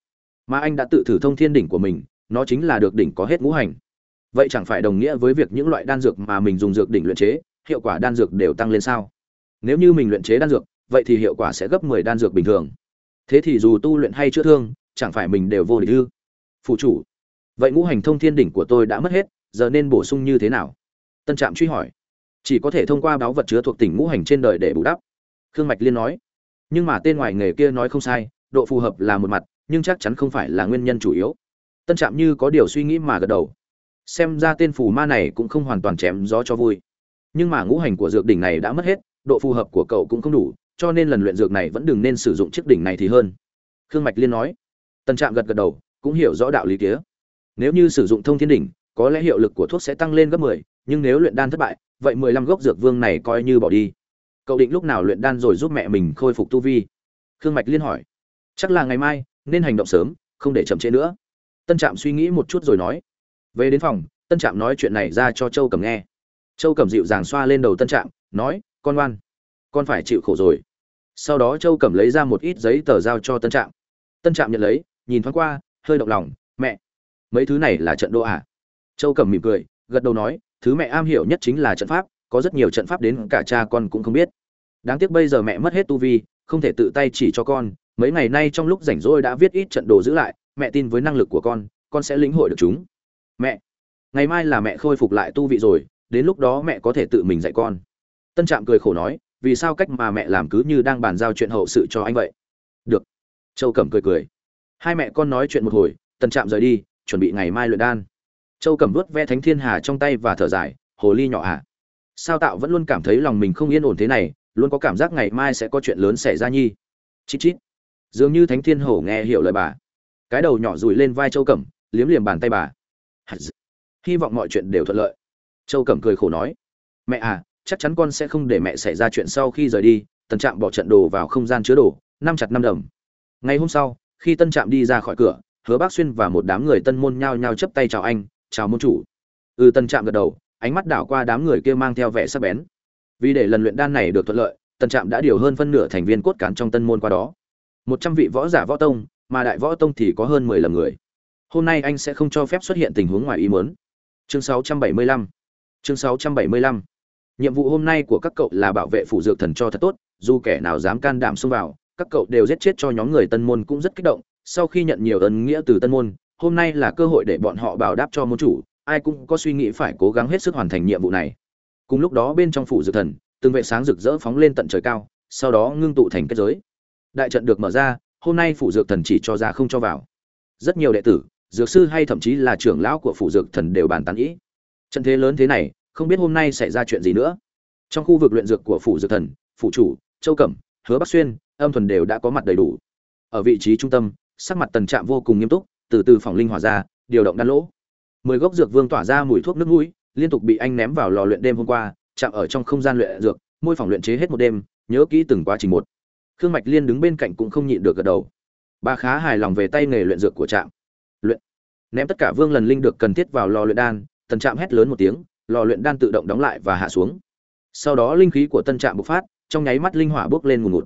Mà anh đã tự thử thông thiên đỉnh của mình, nó chính là được đỉnh có hết ngũ hành. Vậy chẳng phải đồng nghĩa với việc những loại đan dược mà mình dùng dược đỉnh luyện chế, hiệu quả đan dược đều tăng lên sao? Nếu như mình luyện chế đan dược, vậy thì hiệu quả sẽ gấp 10 đan dược bình thường. Thế thì dù tu luyện hay chữa thương, chẳng phải mình đều vô địch ư? Phụ chủ, vậy ngũ hành thông thiên đỉnh của tôi đã mất hết, giờ nên bổ sung như thế nào? Tân trạm truy hỏi. Chỉ có thể thông qua báo vật chứa thuộc tỉnh ngũ hành trên đời để bù đắp. Khương mạch liên nói. Nhưng mà tên ngoài nghề kia nói không sai, độ phù hợp là một mặt, nhưng chắc chắn không phải là nguyên nhân chủ yếu. Tân trạm như có điều suy nghĩ mà gật đầu. Xem ra tên phù ma này cũng không hoàn toàn chém gió cho vui. Nhưng mà ngũ hành của dược đỉnh này đã mất hết, độ phù hợp của cậu cũng không đủ, cho nên lần luyện dược này vẫn đừng nên sử dụng chiếc đỉnh này thì hơn. Khương mạch liên nói. Tần Trạm gật gật đầu, cũng hiểu rõ đạo lý kia. Nếu như sử dụng thông thiên đỉnh, có lẽ hiệu lực của thuốc sẽ tăng lên gấp 10, nhưng nếu luyện đan thất bại vậy mười lăm gốc dược vương này coi như bỏ đi. Cậu định lúc nào luyện đan rồi giúp mẹ mình khôi phục tu vi? Khương mạch liên hỏi. Chắc là ngày mai nên hành động sớm không để chậm trễ nữa. Tân trạm suy nghĩ một chút rồi nói. Về đến phòng tân trạm nói chuyện này ra cho châu cầm nghe. Châu cầm dịu dàng xoa lên đầu tân trạm nói con ngoan con phải chịu khổ rồi. Sau đó châu cầm lấy ra một ít giấy tờ giao cho tân trạm. Tân trạm nhận lấy nhìn thoáng qua, hơi động lòng, mẹ, mấy thứ này là trận đô à? Châu cầm mỉm cười, gật đầu nói, thứ mẹ am hiểu nhất chính là trận pháp, có rất nhiều trận pháp đến cả cha con cũng không biết. Đáng tiếc bây giờ mẹ mất hết tu vi, không thể tự tay chỉ cho con. Mấy ngày nay trong lúc rảnh rỗi đã viết ít trận đồ giữ lại, mẹ tin với năng lực của con con sẽ lĩnh hội được chúng. Mẹ, ngày mai là mẹ khôi phục lại tu vị rồi, đến lúc đó mẹ có thể tự mình dạy con. Tân trạm cười khổ nói, vì sao cách mà mẹ làm cứ như đang bàn giao chuyện hậu sự cho anh vậy? Được. Châu cẩm cười cười hai mẹ con nói chuyện một hồi, tần trạm rời đi, chuẩn bị ngày mai luyện đan. Châu cẩm vớt ve thánh thiên hà trong tay và thở dài, hồ ly nhỏ à sao tạo vẫn luôn cảm thấy lòng mình không yên ổn thế này, luôn có cảm giác ngày mai sẽ có chuyện lớn xảy ra nhi. Chít chít. Dường như thánh thiên hổ nghe hiểu lời bà. Cái đầu nhỏ rùi lên vai châu cẩm, liếm liềm bàn tay bà. Hy vọng mọi chuyện đều thuận lợi. Châu cẩm cười khổ nói, mẹ à chắc chắn con sẽ không để mẹ xảy ra chuyện sau khi rời đi. Tần trạm bỏ trận đồ vào không gian chứa đồ năm chặt năm đầm. Ngày hôm sau khi tân trạm đi ra khỏi cửa, hứa bác xuyên và một đám người tân môn nhao nhao chấp tay chào anh, chào môn chủ. Ừ tân trạm gật đầu, ánh mắt đảo qua đám người kia mang theo vẻ sắc bén. Vì để lần luyện đan này được thuận lợi, tân trạm đã điều hơn phân nửa thành viên cốt cán trong tân môn qua đó. Một trăm vị võ giả võ tông, mà đại võ tông thì có hơn mười lầm người. Hôm nay anh sẽ không cho phép xuất hiện tình huống ngoài ý muốn. Chương sáu trăm bảy mươi lăm. Chương sáu trăm bảy mươi lăm. Nhiệm vụ hôm nay của các cậu là bảo vệ phủ dược thần cho thật tốt, dù kẻ nào dám can đảm xông vào các cậu đều giết chết cho nhóm người tân môn cũng rất kích động, sau khi nhận nhiều ân nghĩa từ tân môn, hôm nay là cơ hội để bọn họ bảo đáp cho môn chủ, ai cũng có suy nghĩ phải cố gắng hết sức hoàn thành nhiệm vụ này. Cùng lúc đó bên trong phủ dược thần, từng vệ sáng rực rỡ phóng lên tận trời cao, sau đó ngưng tụ thành kết giới. Đại trận được mở ra, hôm nay phủ dược thần chỉ cho ra không cho vào. Rất nhiều đệ tử, dược sư hay thậm chí là trưởng lão của phủ dược thần đều bàn tán ý. Trận thế lớn thế này, không biết hôm nay xảy ra chuyện gì nữa. Trong khu vực luyện dược của phủ dược thần, phủ chủ, châu cẩm, hứa bắc xuyên âm thuần đều đã có mặt đầy đủ. Ở vị trí trung tâm, sắc mặt tần trạm vô cùng nghiêm túc, từ từ phòng linh hỏa ra, điều động đan lỗ. Mười gốc dược vương tỏa ra mùi thuốc nước mũi, liên tục bị anh ném vào lò luyện đêm hôm qua, chạm ở trong không gian luyện dược, môi phòng luyện chế hết một đêm, nhớ kỹ từng quá trình một. Khương mạch liên đứng bên cạnh cũng không nhịn được gật đầu. Bà khá hài lòng về tay nghề luyện dược của trạm. Luyện. Ném tất cả vương lần linh được cần thiết vào lò luyện đan, tần trạm hét lớn một tiếng, lò luyện đan tự động đóng lại và hạ xuống. Sau đó linh khí của tân trạm bộc phát, trong nháy mắt linh hỏa bốc lên ngùn ngụt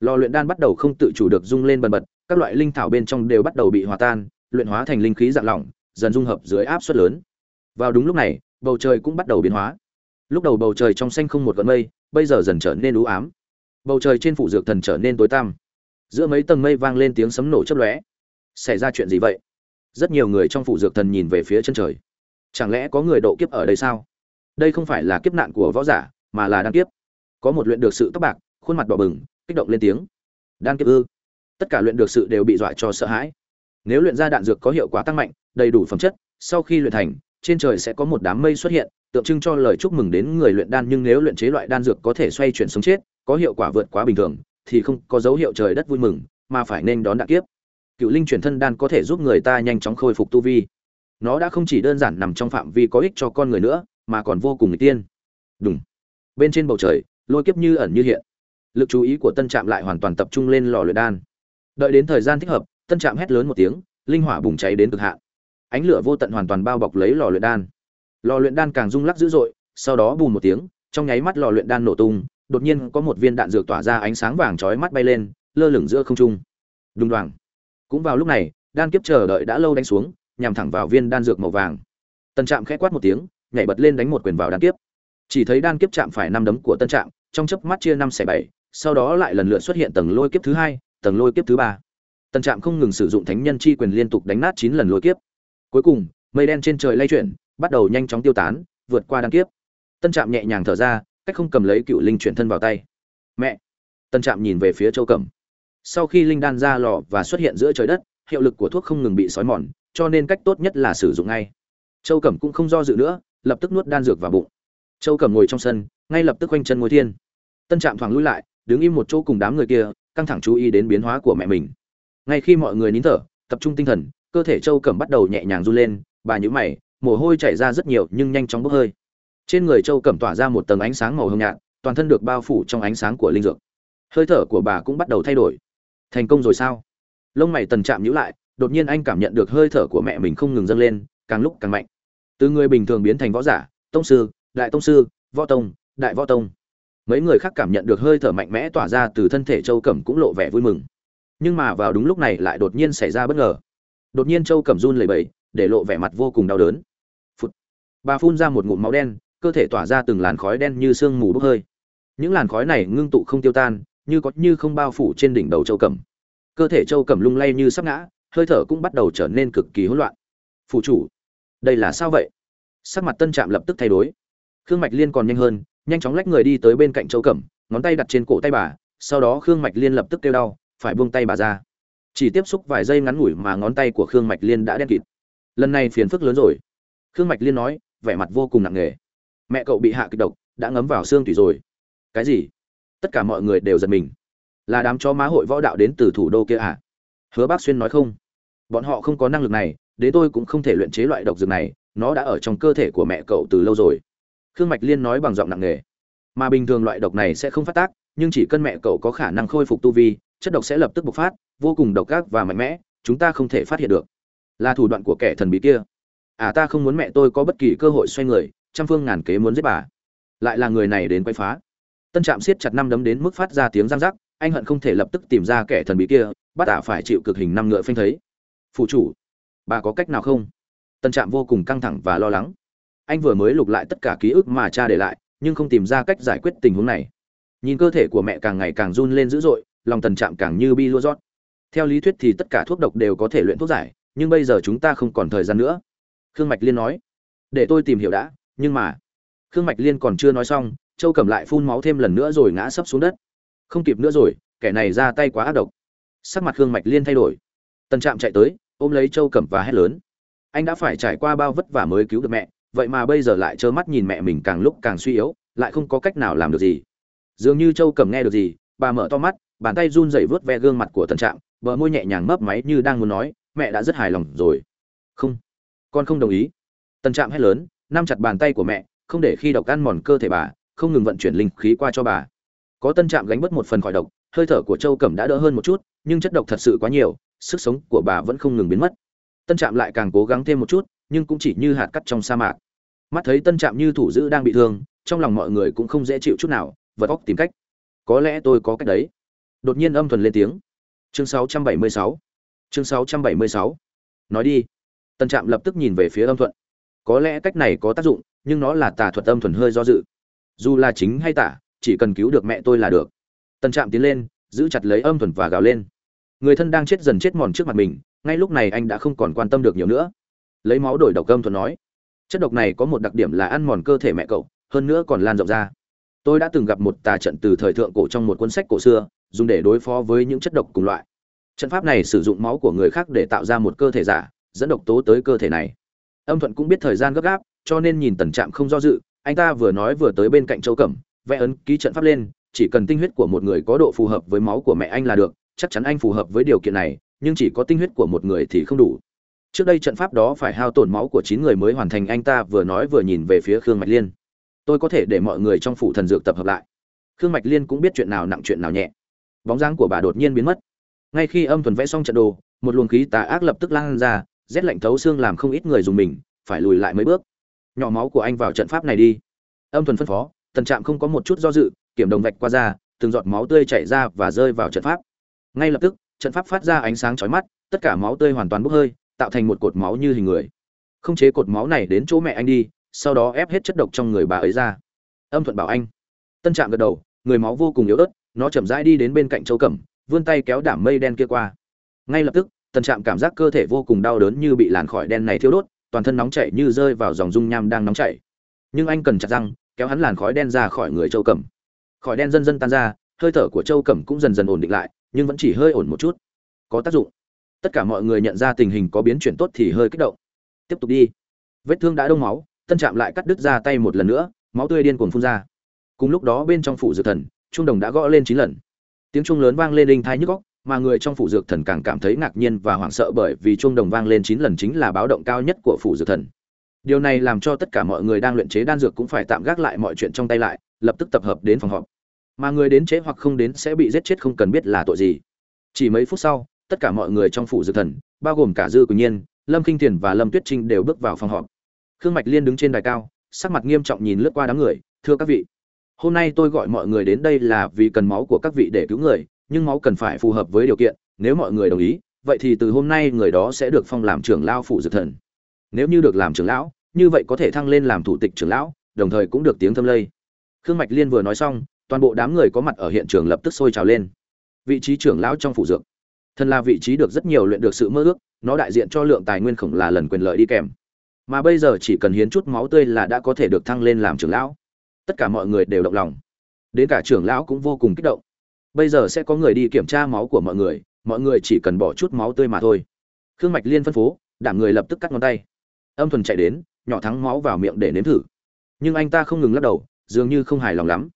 lò luyện đan bắt đầu không tự chủ được rung lên bần bật, các loại linh thảo bên trong đều bắt đầu bị hòa tan, luyện hóa thành linh khí dạng lỏng, dần dung hợp dưới áp suất lớn. Vào đúng lúc này, bầu trời cũng bắt đầu biến hóa. Lúc đầu bầu trời trong xanh không một gợn mây, bây giờ dần trở nên u ám. Bầu trời trên phủ dược thần trở nên tối tăm. Giữa mấy tầng mây vang lên tiếng sấm nổ chớp lóe. Xảy ra chuyện gì vậy? Rất nhiều người trong phủ dược thần nhìn về phía chân trời. Chẳng lẽ có người độ kiếp ở đây sao? Đây không phải là kiếp nạn của võ giả, mà là đan kiếp. Có một luyện được sự tóc bạc, khuôn mặt đỏ bừng kích động lên tiếng. Đan kiếp ư? Tất cả luyện được sự đều bị dọa cho sợ hãi. Nếu luyện ra đạn dược có hiệu quả tăng mạnh, đầy đủ phẩm chất, sau khi luyện thành, trên trời sẽ có một đám mây xuất hiện, tượng trưng cho lời chúc mừng đến người luyện đan, nhưng nếu luyện chế loại đan dược có thể xoay chuyển sống chết, có hiệu quả vượt quá bình thường, thì không có dấu hiệu trời đất vui mừng, mà phải nên đón đạn kiếp. Cựu linh chuyển thân đan có thể giúp người ta nhanh chóng khôi phục tu vi. Nó đã không chỉ đơn giản nằm trong phạm vi có ích cho con người nữa, mà còn vô cùng người tiên. Đúng bên trên bầu trời, lôi kiếp như ẩn như hiện lực chú ý của tân trạm lại hoàn toàn tập trung lên lò luyện đan. Đợi đến thời gian thích hợp, tân trạm hét lớn một tiếng, linh hỏa bùng cháy đến cực hạn. Ánh lửa vô tận hoàn toàn bao bọc lấy lò luyện đan. Lò luyện đan càng rung lắc dữ dội, sau đó bùm một tiếng, trong nháy mắt lò luyện đan nổ tung, đột nhiên có một viên đạn dược tỏa ra ánh sáng vàng chói mắt bay lên, lơ lửng giữa không trung. Đùng đoàng. Cũng vào lúc này, đan kiếp chờ đợi đã lâu đánh xuống, nhằm thẳng vào viên đan dược màu vàng. Tân trạm khẽ quát một tiếng, nhảy bật lên đánh một quyền vào đan kiếp. Chỉ thấy đan kiếp chạm phải năm đấm của tân trạm, trong chớp mắt chia năm xẻ bảy sau đó lại lần lượt xuất hiện tầng lôi kiếp thứ hai, tầng lôi kiếp thứ ba. Tân trạm không ngừng sử dụng thánh nhân chi quyền liên tục đánh nát chín lần lôi kiếp. Cuối cùng, mây đen trên trời lay chuyển, bắt đầu nhanh chóng tiêu tán, vượt qua đan kiếp. Tân trạm nhẹ nhàng thở ra, cách không cầm lấy cựu linh chuyển thân vào tay. Mẹ! Tân trạm nhìn về phía châu cẩm. Sau khi linh đan ra lò và xuất hiện giữa trời đất, hiệu lực của thuốc không ngừng bị xói mòn, cho nên cách tốt nhất là sử dụng ngay. Châu cẩm cũng không do dự nữa, lập tức nuốt đan dược vào bụng. Châu cẩm ngồi trong sân, ngay lập tức quanh chân ngồi thiên tân trạm thoáng lui lại đứng im một chỗ cùng đám người kia, căng thẳng chú ý đến biến hóa của mẹ mình. Ngay khi mọi người nín thở, tập trung tinh thần, cơ thể châu cẩm bắt đầu nhẹ nhàng run lên, bà nhữ mày, mồ hôi chảy ra rất nhiều nhưng nhanh chóng bốc hơi. Trên người châu cẩm tỏa ra một tầng ánh sáng màu hồng nhạt, toàn thân được bao phủ trong ánh sáng của linh dược. Hơi thở của bà cũng bắt đầu thay đổi. Thành công rồi sao? Lông mày tần chạm nhữ lại, đột nhiên anh cảm nhận được hơi thở của mẹ mình không ngừng dâng lên, càng lúc càng mạnh. Từ người bình thường biến thành võ giả, tông sư, đại tông sư, võ tông, đại võ tông mấy người khác cảm nhận được hơi thở mạnh mẽ tỏa ra từ thân thể châu cẩm cũng lộ vẻ vui mừng. Nhưng mà vào đúng lúc này lại đột nhiên xảy ra bất ngờ. Đột nhiên châu cẩm run lẩy bẩy, để lộ vẻ mặt vô cùng đau đớn. Phụt. bà phun ra một ngụm máu đen, cơ thể tỏa ra từng làn khói đen như sương mù bốc hơi. Những làn khói này ngưng tụ không tiêu tan, như có như không bao phủ trên đỉnh đầu châu cẩm. Cơ thể châu cẩm lung lay như sắp ngã, hơi thở cũng bắt đầu trở nên cực kỳ hỗn loạn. Phủ chủ, đây là sao vậy? Sắc mặt tân trạm lập tức thay đổi. Khương mạch liên còn nhanh hơn nhanh chóng lách người đi tới bên cạnh châu cẩm, ngón tay đặt trên cổ tay bà, sau đó khương mạch liên lập tức kêu đau, phải buông tay bà ra. Chỉ tiếp xúc vài giây ngắn ngủi mà ngón tay của khương mạch liên đã đen kịt. Lần này phiền phức lớn rồi. Khương mạch liên nói, vẻ mặt vô cùng nặng nề. Mẹ cậu bị hạ kịch độc, đã ngấm vào xương thủy rồi. Cái gì? Tất cả mọi người đều giật mình. Là đám chó má hội võ đạo đến từ thủ đô kia à? Hứa bác xuyên nói không. Bọn họ không có năng lực này đến tôi cũng không thể luyện chế loại độc dược này, nó đã ở trong cơ thể của mẹ cậu từ lâu rồi khương mạch liên nói bằng giọng nặng nề. Mà bình thường loại độc này sẽ không phát tác, nhưng chỉ cần mẹ cậu có khả năng khôi phục tu vi, chất độc sẽ lập tức bộc phát, vô cùng độc ác và mạnh mẽ, chúng ta không thể phát hiện được. Là thủ đoạn của kẻ thần bí kia. À ta không muốn mẹ tôi có bất kỳ cơ hội xoay người, trăm phương ngàn kế muốn giết bà. Lại là người này đến quay phá. Tân trạm siết chặt năm đấm đến mức phát ra tiếng răng rắc, anh hận không thể lập tức tìm ra kẻ thần bí kia, bắt ả phải chịu cực hình năm ngựa phanh thấy. Phụ chủ, bà có cách nào không? Tân trạm vô cùng căng thẳng và lo lắng anh vừa mới lục lại tất cả ký ức mà cha để lại, nhưng không tìm ra cách giải quyết tình huống này. Nhìn cơ thể của mẹ càng ngày càng run lên dữ dội, lòng tần trạm càng như bi lua rót. Theo lý thuyết thì tất cả thuốc độc đều có thể luyện thuốc giải, nhưng bây giờ chúng ta không còn thời gian nữa. Khương mạch liên nói, để tôi tìm hiểu đã, nhưng mà khương mạch liên còn chưa nói xong, châu cầm lại phun máu thêm lần nữa rồi ngã sấp xuống đất. Không kịp nữa rồi, kẻ này ra tay quá ác độc. Sắc mặt khương mạch liên thay đổi. Tần trạm chạy tới, ôm lấy châu cẩm và hét lớn, anh đã phải trải qua bao vất vả mới cứu được mẹ vậy mà bây giờ lại trơ mắt nhìn mẹ mình càng lúc càng suy yếu, lại không có cách nào làm được gì. Dường như châu cẩm nghe được gì, bà mở to mắt, bàn tay run rẩy vớt ve gương mặt của tần trạm, bờ môi nhẹ nhàng mấp máy như đang muốn nói, mẹ đã rất hài lòng rồi. Không, con không đồng ý. Tần trạm hét lớn, nắm chặt bàn tay của mẹ, không để khi độc ăn mòn cơ thể bà, không ngừng vận chuyển linh khí qua cho bà. Có tân trạm gánh bớt một phần khỏi độc, hơi thở của châu cẩm đã đỡ hơn một chút, nhưng chất độc thật sự quá nhiều, sức sống của bà vẫn không ngừng biến mất. Tân trạm lại càng cố gắng thêm một chút, nhưng cũng chỉ như hạt cắt trong sa mạc mắt thấy tân trạm như thủ giữ đang bị thương, trong lòng mọi người cũng không dễ chịu chút nào, vật óc tìm cách. Có lẽ tôi có cách đấy. Đột nhiên âm thuần lên tiếng. Chương 676 chương 676 nói đi. Tân trạm lập tức nhìn về phía âm thuận. Có lẽ cách này có tác dụng, nhưng nó là tà thuật âm thuần hơi do dự. Dù là chính hay tả, chỉ cần cứu được mẹ tôi là được. Tân trạm tiến lên, giữ chặt lấy âm thuần và gào lên. Người thân đang chết dần chết mòn trước mặt mình, ngay lúc này anh đã không còn quan tâm được nhiều nữa. Lấy máu đổi độc âm thuần nói chất độc này có một đặc điểm là ăn mòn cơ thể mẹ cậu, hơn nữa còn lan rộng ra. Tôi đã từng gặp một tà trận từ thời thượng cổ trong một cuốn sách cổ xưa, dùng để đối phó với những chất độc cùng loại. Trận pháp này sử dụng máu của người khác để tạo ra một cơ thể giả, dẫn độc tố tới cơ thể này. Âm thuận cũng biết thời gian gấp gáp, cho nên nhìn tần trạm không do dự, anh ta vừa nói vừa tới bên cạnh châu cẩm, vẽ ấn ký trận pháp lên, chỉ cần tinh huyết của một người có độ phù hợp với máu của mẹ anh là được, chắc chắn anh phù hợp với điều kiện này, nhưng chỉ có tinh huyết của một người thì không đủ trước đây trận pháp đó phải hao tổn máu của chín người mới hoàn thành, anh ta vừa nói vừa nhìn về phía khương mạch liên. Tôi có thể để mọi người trong phủ thần dược tập hợp lại. Khương mạch liên cũng biết chuyện nào nặng chuyện nào nhẹ. Bóng dáng của bà đột nhiên biến mất. Ngay khi âm thuần vẽ xong trận đồ, một luồng khí tà ác lập tức lan ra, rét lạnh thấu xương làm không ít người dùng mình, phải lùi lại mấy bước. Nhỏ máu của anh vào trận pháp này đi. Âm thuần phân phó, tần trạm không có một chút do dự, kiểm đồng vạch qua ra, từng giọt máu tươi chảy ra và rơi vào trận pháp. Ngay lập tức, trận pháp phát ra ánh sáng chói mắt, tất cả máu tươi hoàn toàn bốc hơi tạo thành một cột máu như hình người. Không chế cột máu này đến chỗ mẹ anh đi, sau đó ép hết chất độc trong người bà ấy ra. Âm thuận bảo anh. Tân trạm gật đầu, người máu vô cùng yếu ớt, nó chậm rãi đi đến bên cạnh châu cẩm, vươn tay kéo đảm mây đen kia qua. Ngay lập tức, tân trạm cảm giác cơ thể vô cùng đau đớn như bị làn khói đen này thiêu đốt, toàn thân nóng chảy như rơi vào dòng dung nham đang nóng chảy. Nhưng anh cần chặt răng, kéo hắn làn khói đen ra khỏi người châu cẩm. Khói đen dần dần tan ra, hơi thở của châu cẩm cũng dần dần ổn định lại, nhưng vẫn chỉ hơi ổn một chút. Có tác dụng tất cả mọi người nhận ra tình hình có biến chuyển tốt thì hơi kích động. Tiếp tục đi. Vết thương đã đông máu, tân trạm lại cắt đứt ra tay một lần nữa, máu tươi điên cuồng phun ra. Cùng lúc đó bên trong phủ dược thần, trung đồng đã gõ lên chín lần. Tiếng chuông lớn vang lên linh thai nhức góc mà người trong phủ dược thần càng cảm thấy ngạc nhiên và hoảng sợ bởi vì chuông đồng vang lên chín lần chính là báo động cao nhất của phủ dược thần. Điều này làm cho tất cả mọi người đang luyện chế đan dược cũng phải tạm gác lại mọi chuyện trong tay lại, lập tức tập hợp đến phòng họp. Mà người đến chế hoặc không đến sẽ bị giết chết không cần biết là tội gì. Chỉ mấy phút sau tất cả mọi người trong phủ dược thần, bao gồm cả dư quỳnh nhiên, lâm kinh thiền và lâm tuyết trinh đều bước vào phòng họp. Khương mạch liên đứng trên đài cao, sắc mặt nghiêm trọng nhìn lướt qua đám người, thưa các vị, hôm nay tôi gọi mọi người đến đây là vì cần máu của các vị để cứu người, nhưng máu cần phải phù hợp với điều kiện, nếu mọi người đồng ý, vậy thì từ hôm nay người đó sẽ được phong làm trưởng lao phủ dược thần. Nếu như được làm trưởng lão, như vậy có thể thăng lên làm thủ tịch trưởng lão, đồng thời cũng được tiếng thâm lây. Khương mạch liên vừa nói xong, toàn bộ đám người có mặt ở hiện trường lập tức sôi trào lên. Vị trí trưởng lão trong phủ dược thần là vị trí được rất nhiều luyện được sự mơ ước, nó đại diện cho lượng tài nguyên khổng là lần quyền lợi đi kèm. Mà bây giờ chỉ cần hiến chút máu tươi là đã có thể được thăng lên làm trưởng lão. Tất cả mọi người đều động lòng. Đến cả trưởng lão cũng vô cùng kích động. Bây giờ sẽ có người đi kiểm tra máu của mọi người mọi người chỉ cần bỏ chút máu tươi mà thôi. Khương mạch liên phân phố đảm người lập tức cắt ngón tay. Âm thuần chạy đến, nhỏ thắng máu vào miệng để nếm thử. Nhưng anh ta không ngừng lắc đầu, dường như không hài lòng lắm.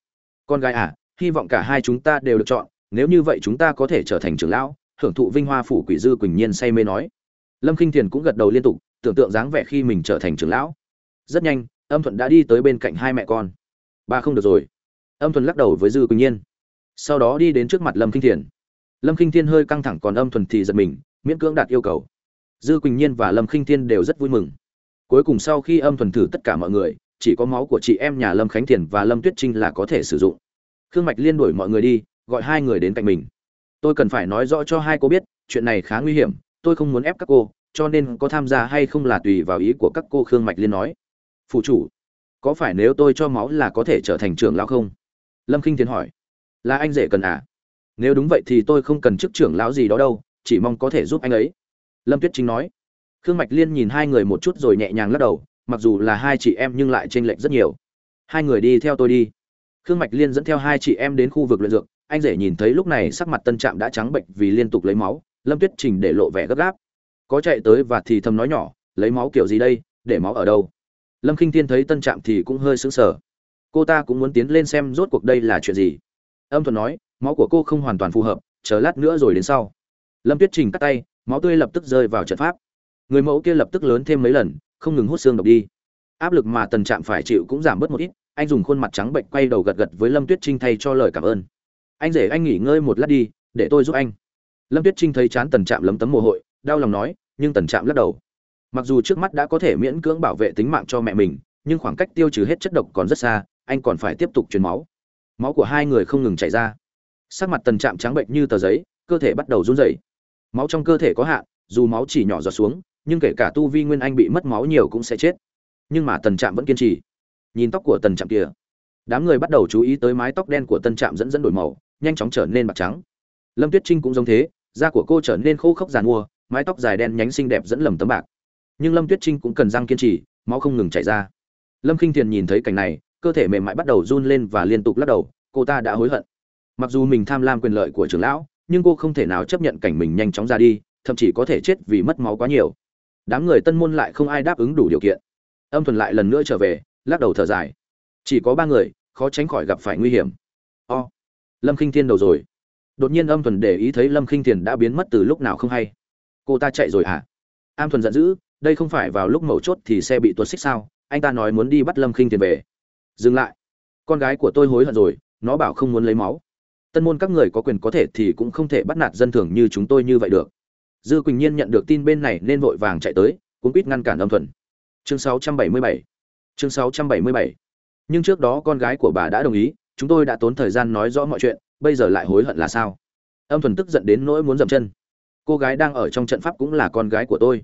Con gái à hy vọng cả hai chúng ta đều được chọn, nếu như vậy chúng ta có thể trở thành trưởng lão hưởng thụ vinh hoa phủ quỷ dư quỳnh nhiên say mê nói. Lâm k i n h thiền cũng gật đầu liên tục, tưởng tượng dáng vẻ khi mình trở thành trưởng lão. Rất nhanh, âm thuận đã đi tới bên cạnh hai mẹ con. Ba không được rồi. Âm thuận lắc đầu với dư quỳnh nhiên. Sau đó đi đến trước mặt lâm k i n h thiền. Lâm k i n h thiên hơi căng thẳng còn âm thuần thì giật mình, miễn cưỡng đạt yêu cầu. Dư quỳnh nhiên và lâm k i n h thiên đều rất vui mừng. Cuối cùng sau khi âm thuần thử tất cả mọi người, chỉ có máu của chị em nhà lâm khánh thiền và lâm tuyết trinh là có thể sử dụng. Khương mạch liên đuổi mọi người đi, gọi hai người đến cạnh mình tôi cần phải nói rõ cho hai cô biết, chuyện này khá nguy hiểm, tôi không muốn ép các cô, cho nên có tham gia hay không là tùy vào ý của các cô, khương mạch liên nói. Phụ chủ, có phải nếu tôi cho máu là có thể trở thành trưởng lão không? Lâm k i n h tiến hỏi. Là anh rể cần à? Nếu đúng vậy thì tôi không cần chức trưởng lão gì đó đâu, chỉ mong có thể giúp anh ấy. Lâm tuyết chính nói. Khương mạch liên nhìn hai người một chút rồi nhẹ nhàng lắc đầu, mặc dù là hai chị em nhưng lại t r ê n lệch rất nhiều. Hai người đi theo tôi đi. Khương mạch liên dẫn theo hai chị em đến khu vực luyện dược anh rể nhìn thấy lúc này sắc mặt tân trạm đã trắng bệnh vì liên tục lấy máu, lâm tuyết trình để lộ vẻ gấp gáp. Có chạy tới và thì thầm nói nhỏ, lấy máu kiểu gì đây, để máu ở đâu? Lâm k i n h thiên thấy tân trạm thì cũng hơi sững sờ. Cô ta cũng muốn tiến lên xem rốt cuộc đây là chuyện gì. Âm thuận nói, máu của cô không hoàn toàn phù hợp, chờ lát nữa rồi đến sau. Lâm tuyết trình cắt tay, máu tươi lập tức rơi vào trận pháp. Người mẫu kia lập tức lớn thêm mấy lần, không ngừng hút xương độc đi. Áp lực mà tần trạm phải chịu cũng giảm bớt một ít, anh dùng khuôn mặt trắng bệnh quay đầu gật gật với lâm tuyết trinh thay cho lời cảm ơn anh rể anh nghỉ ngơi một lát đi, để tôi giúp anh. Lâm tuyết trinh thấy chán tần trạm lấm tấm mồ hôi, đau lòng nói, nhưng tần trạm lắc đầu. Mặc dù trước mắt đã có thể miễn cưỡng bảo vệ tính mạng cho mẹ mình, nhưng khoảng cách tiêu trừ hết chất độc còn rất xa, anh còn phải tiếp tục truyền máu. Máu của hai người không ngừng chảy ra. Sắc mặt tần trạm trắng bệnh như tờ giấy, cơ thể bắt đầu run rẩy. Máu trong cơ thể có hạn, dù máu chỉ nhỏ giọt xuống, nhưng kể cả tu vi nguyên anh bị mất máu nhiều cũng sẽ chết. Nhưng mà tần trạm vẫn kiên trì. Nhìn tóc của tần trạm kia đám người bắt đầu chú ý tới mái tóc đen của tân trạm dẫn dẫn đổi màu nhanh chóng trở nên bạc trắng. Lâm tuyết trinh cũng giống thế, da của cô trở nên khô khốc giàn mua mái tóc dài đen nhánh xinh đẹp dẫn lầm tấm bạc. Nhưng lâm tuyết trinh cũng cần răng kiên trì, máu không ngừng chảy ra. Lâm k i n h thiền nhìn thấy cảnh này, cơ thể mềm mại bắt đầu run lên và liên tục lắc đầu, cô ta đã hối hận. Mặc dù mình tham lam quyền lợi của trưởng lão, nhưng cô không thể nào chấp nhận cảnh mình nhanh chóng ra đi, thậm chí có thể chết vì mất máu quá nhiều. Đám người tân môn lại không ai đáp ứng đủ điều kiện. Âm thuần lại lần nữa trở về, lắc đầu thở dài. Chỉ có ba người, khó tránh khỏi gặp phải nguy hiểm. O lâm khinh thiên đầu rồi. Đột nhiên âm thuần để ý thấy lâm khinh thiền đã biến mất từ lúc nào không hay. Cô ta chạy rồi hả? Am thuần giận dữ, đây không phải vào lúc mấu chốt thì xe bị tuột xích sao? Anh ta nói muốn đi bắt lâm khinh thiền về. Dừng lại. Con gái của tôi hối hận rồi, nó bảo không muốn lấy máu. Tân môn các người có quyền có thể thì cũng không thể bắt nạt dân thường như chúng tôi như vậy được. Dư quỳnh nhiên nhận được tin bên này nên vội vàng chạy tới cũng quýt ngăn cản âm thuần. Chương 677 chương 677 nhưng trước đó con gái của bà đã đồng ý chúng tôi đã tốn thời gian nói rõ mọi chuyện bây giờ lại hối hận là sao? Âm thuần tức giận đến nỗi muốn dậm chân. Cô gái đang ở trong trận pháp cũng là con gái của tôi.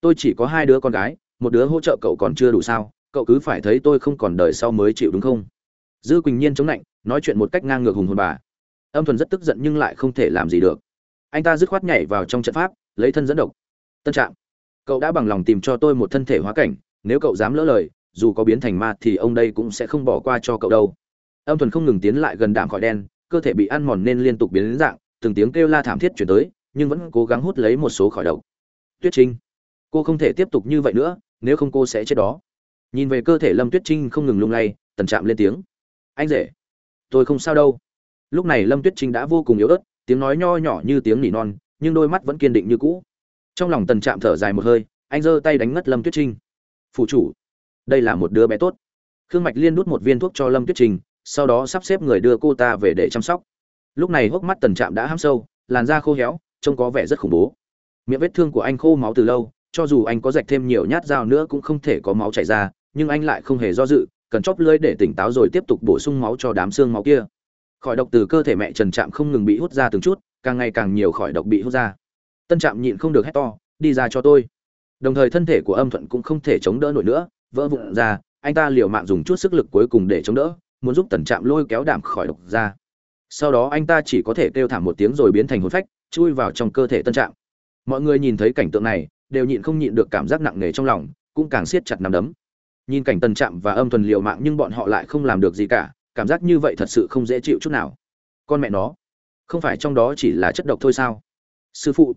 Tôi chỉ có hai đứa con gái một đứa hỗ trợ cậu còn chưa đủ sao cậu cứ phải thấy tôi không còn đời sau mới chịu đúng không? Dư quỳnh nhiên chống lạnh nói chuyện một cách ngang ngược hùng hồn bà. Âm thuần rất tức giận nhưng lại không thể làm gì được. Anh ta dứt khoát nhảy vào trong trận pháp lấy thân dẫn độc. Tân Trạm, cậu đã bằng lòng tìm cho tôi một thân thể hóa cảnh nếu cậu dám lỡ lời dù có biến thành ma thì ông đây cũng sẽ không bỏ qua cho cậu đâu âm thuần không ngừng tiến lại gần đạm khỏi đen, cơ thể bị ăn mòn nên liên tục biến đến dạng, từng tiếng kêu la thảm thiết chuyển tới, nhưng vẫn cố gắng hút lấy một số khỏi độc. Tuyết trinh, cô không thể tiếp tục như vậy nữa, nếu không cô sẽ chết đó. Nhìn về cơ thể lâm tuyết trinh không ngừng lung lay, tần chạm lên tiếng. Anh rể, tôi không sao đâu. Lúc này lâm tuyết trinh đã vô cùng yếu ớt, tiếng nói nho nhỏ như tiếng nỉ non, nhưng đôi mắt vẫn kiên định như cũ. Trong lòng tần chạm thở dài một hơi, anh giơ tay đánh ngất lâm tuyết trinh. Phụ chủ, đây là một đứa bé tốt. Khương mạch liên đút một viên thuốc cho lâm tuyết Trinh sau đó sắp xếp người đưa cô ta về để chăm sóc. Lúc này hốc mắt tần trạm đã hăm sâu, làn da khô héo, trông có vẻ rất khủng bố. Miệng vết thương của anh khô máu từ lâu, cho dù anh có rạch thêm nhiều nhát dao nữa cũng không thể có máu chảy ra, nhưng anh lại không hề do dự, cần chóp lưỡi để tỉnh táo rồi tiếp tục bổ sung máu cho đám xương máu kia. Khỏi độc từ cơ thể mẹ trần trạm không ngừng bị hút ra từng chút, càng ngày càng nhiều khỏi độc bị hút ra. Tân trạm nhịn không được hét to, đi ra cho tôi. Đồng thời thân thể của âm thuận cũng không thể chống đỡ nổi nữa, vỡ vụn ra, anh ta liều mạng dùng chút sức lực cuối cùng để chống đỡ muốn giúp tần trạm lôi kéo đảm khỏi độc ra. Sau đó anh ta chỉ có thể kêu thảm một tiếng rồi biến thành hồn phách, chui vào trong cơ thể tân trạm. Mọi người nhìn thấy cảnh tượng này, đều nhịn không nhịn được cảm giác nặng nề trong lòng, cũng càng siết chặt nắm đấm. Nhìn cảnh tần trạm và âm thuần liều mạng nhưng bọn họ lại không làm được gì cả, cảm giác như vậy thật sự không dễ chịu chút nào. Con mẹ nó, không phải trong đó chỉ là chất độc thôi sao? Sư phụ,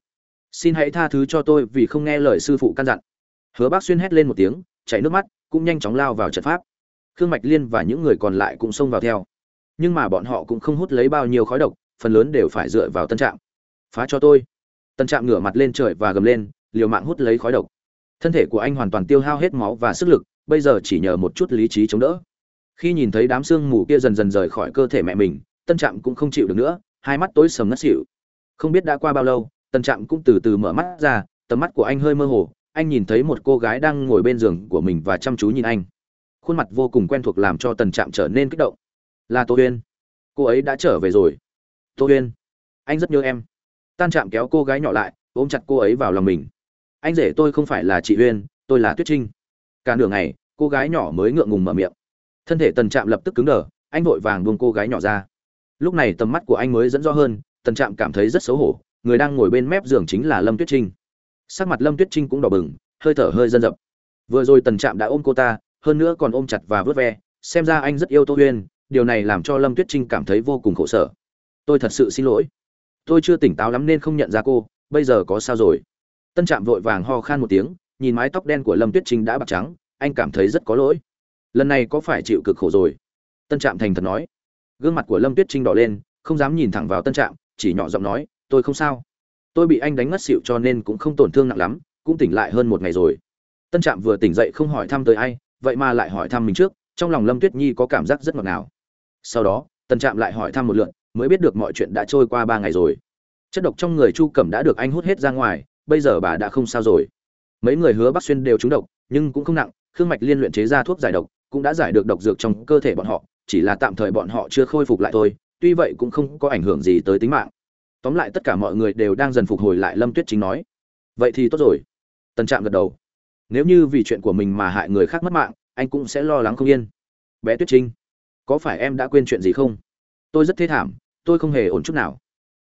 xin hãy tha thứ cho tôi vì không nghe lời sư phụ căn dặn. Hứa bác xuyên hét lên một tiếng, chảy nước mắt, cũng nhanh chóng lao vào trận pháp khương mạch liên và những người còn lại cũng xông vào theo. Nhưng mà bọn họ cũng không hút lấy bao nhiêu khói độc, phần lớn đều phải dựa vào tân trạm. Phá cho tôi. Tân trạm ngửa mặt lên trời và gầm lên, liều mạng hút lấy khói độc. Thân thể của anh hoàn toàn tiêu hao hết máu và sức lực, bây giờ chỉ nhờ một chút lý trí chống đỡ. Khi nhìn thấy đám xương mù kia dần dần rời khỏi cơ thể mẹ mình, tân trạm cũng không chịu được nữa, hai mắt tối sầm ngất xỉu. Không biết đã qua bao lâu, tân trạm cũng từ từ mở mắt ra, tầm mắt của anh hơi mơ hồ, anh nhìn thấy một cô gái đang ngồi bên giường của mình và chăm chú nhìn anh khuôn mặt vô cùng quen thuộc làm cho tần trạm trở nên kích động. Là tô huyên. Cô ấy đã trở về rồi. Tô huyên, anh rất nhớ em. Tan trạm kéo cô gái nhỏ lại, ôm chặt cô ấy vào lòng mình. Anh rể tôi không phải là chị huyên, tôi là tuyết trinh. Cả nửa ngày, cô gái nhỏ mới ngượng ngùng mở miệng. Thân thể tần trạm lập tức cứng đờ, anh vội vàng buông cô gái nhỏ ra. Lúc này tầm mắt của anh mới dẫn rõ hơn, tần trạm cảm thấy rất xấu hổ, người đang ngồi bên mép giường chính là lâm tuyết trinh. Sắc mặt lâm tuyết trinh cũng đỏ bừng, hơi thở hơi dân dập. Vừa rồi tần trạm đã ôm cô ta hơn nữa còn ôm chặt và vớt ve, xem ra anh rất yêu tô huyên, điều này làm cho lâm tuyết trinh cảm thấy vô cùng khổ sở. Tôi thật sự xin lỗi. Tôi chưa tỉnh táo lắm nên không nhận ra cô, bây giờ có sao rồi? Tân trạm vội vàng ho khan một tiếng, nhìn mái tóc đen của lâm tuyết trinh đã bạc trắng, anh cảm thấy rất có lỗi. Lần này có phải chịu cực khổ rồi? Tân trạm thành thật nói. Gương mặt của lâm tuyết trinh đỏ lên, không dám nhìn thẳng vào tân trạm, chỉ nhỏ giọng nói, tôi không sao. Tôi bị anh đánh ngất xịu cho nên cũng không tổn thương nặng lắm, cũng tỉnh lại hơn một ngày rồi. Tân trạm vừa tỉnh dậy không hỏi thăm tới ai vậy mà lại hỏi thăm mình trước, trong lòng lâm tuyết nhi có cảm giác rất ngọt ngào. Sau đó, tần trạm lại hỏi thăm một lượn mới biết được mọi chuyện đã trôi qua ba ngày rồi. Chất độc trong người chu cẩm đã được anh hút hết ra ngoài, bây giờ bà đã không sao rồi. Mấy người hứa bắc xuyên đều trúng độc, nhưng cũng không nặng, khương mạch liên luyện chế ra thuốc giải độc, cũng đã giải được độc dược trong cơ thể bọn họ, chỉ là tạm thời bọn họ chưa khôi phục lại thôi, tuy vậy cũng không có ảnh hưởng gì tới tính mạng. Tóm lại tất cả mọi người đều đang dần phục hồi lại lâm tuyết chính nói. Vậy thì tốt rồi. Tần trạm gật đầu nếu như vì chuyện của mình mà hại người khác mất mạng, anh cũng sẽ lo lắng không yên. Bé tuyết trinh, có phải em đã quên chuyện gì không? Tôi rất thê thảm, tôi không hề ổn chút nào.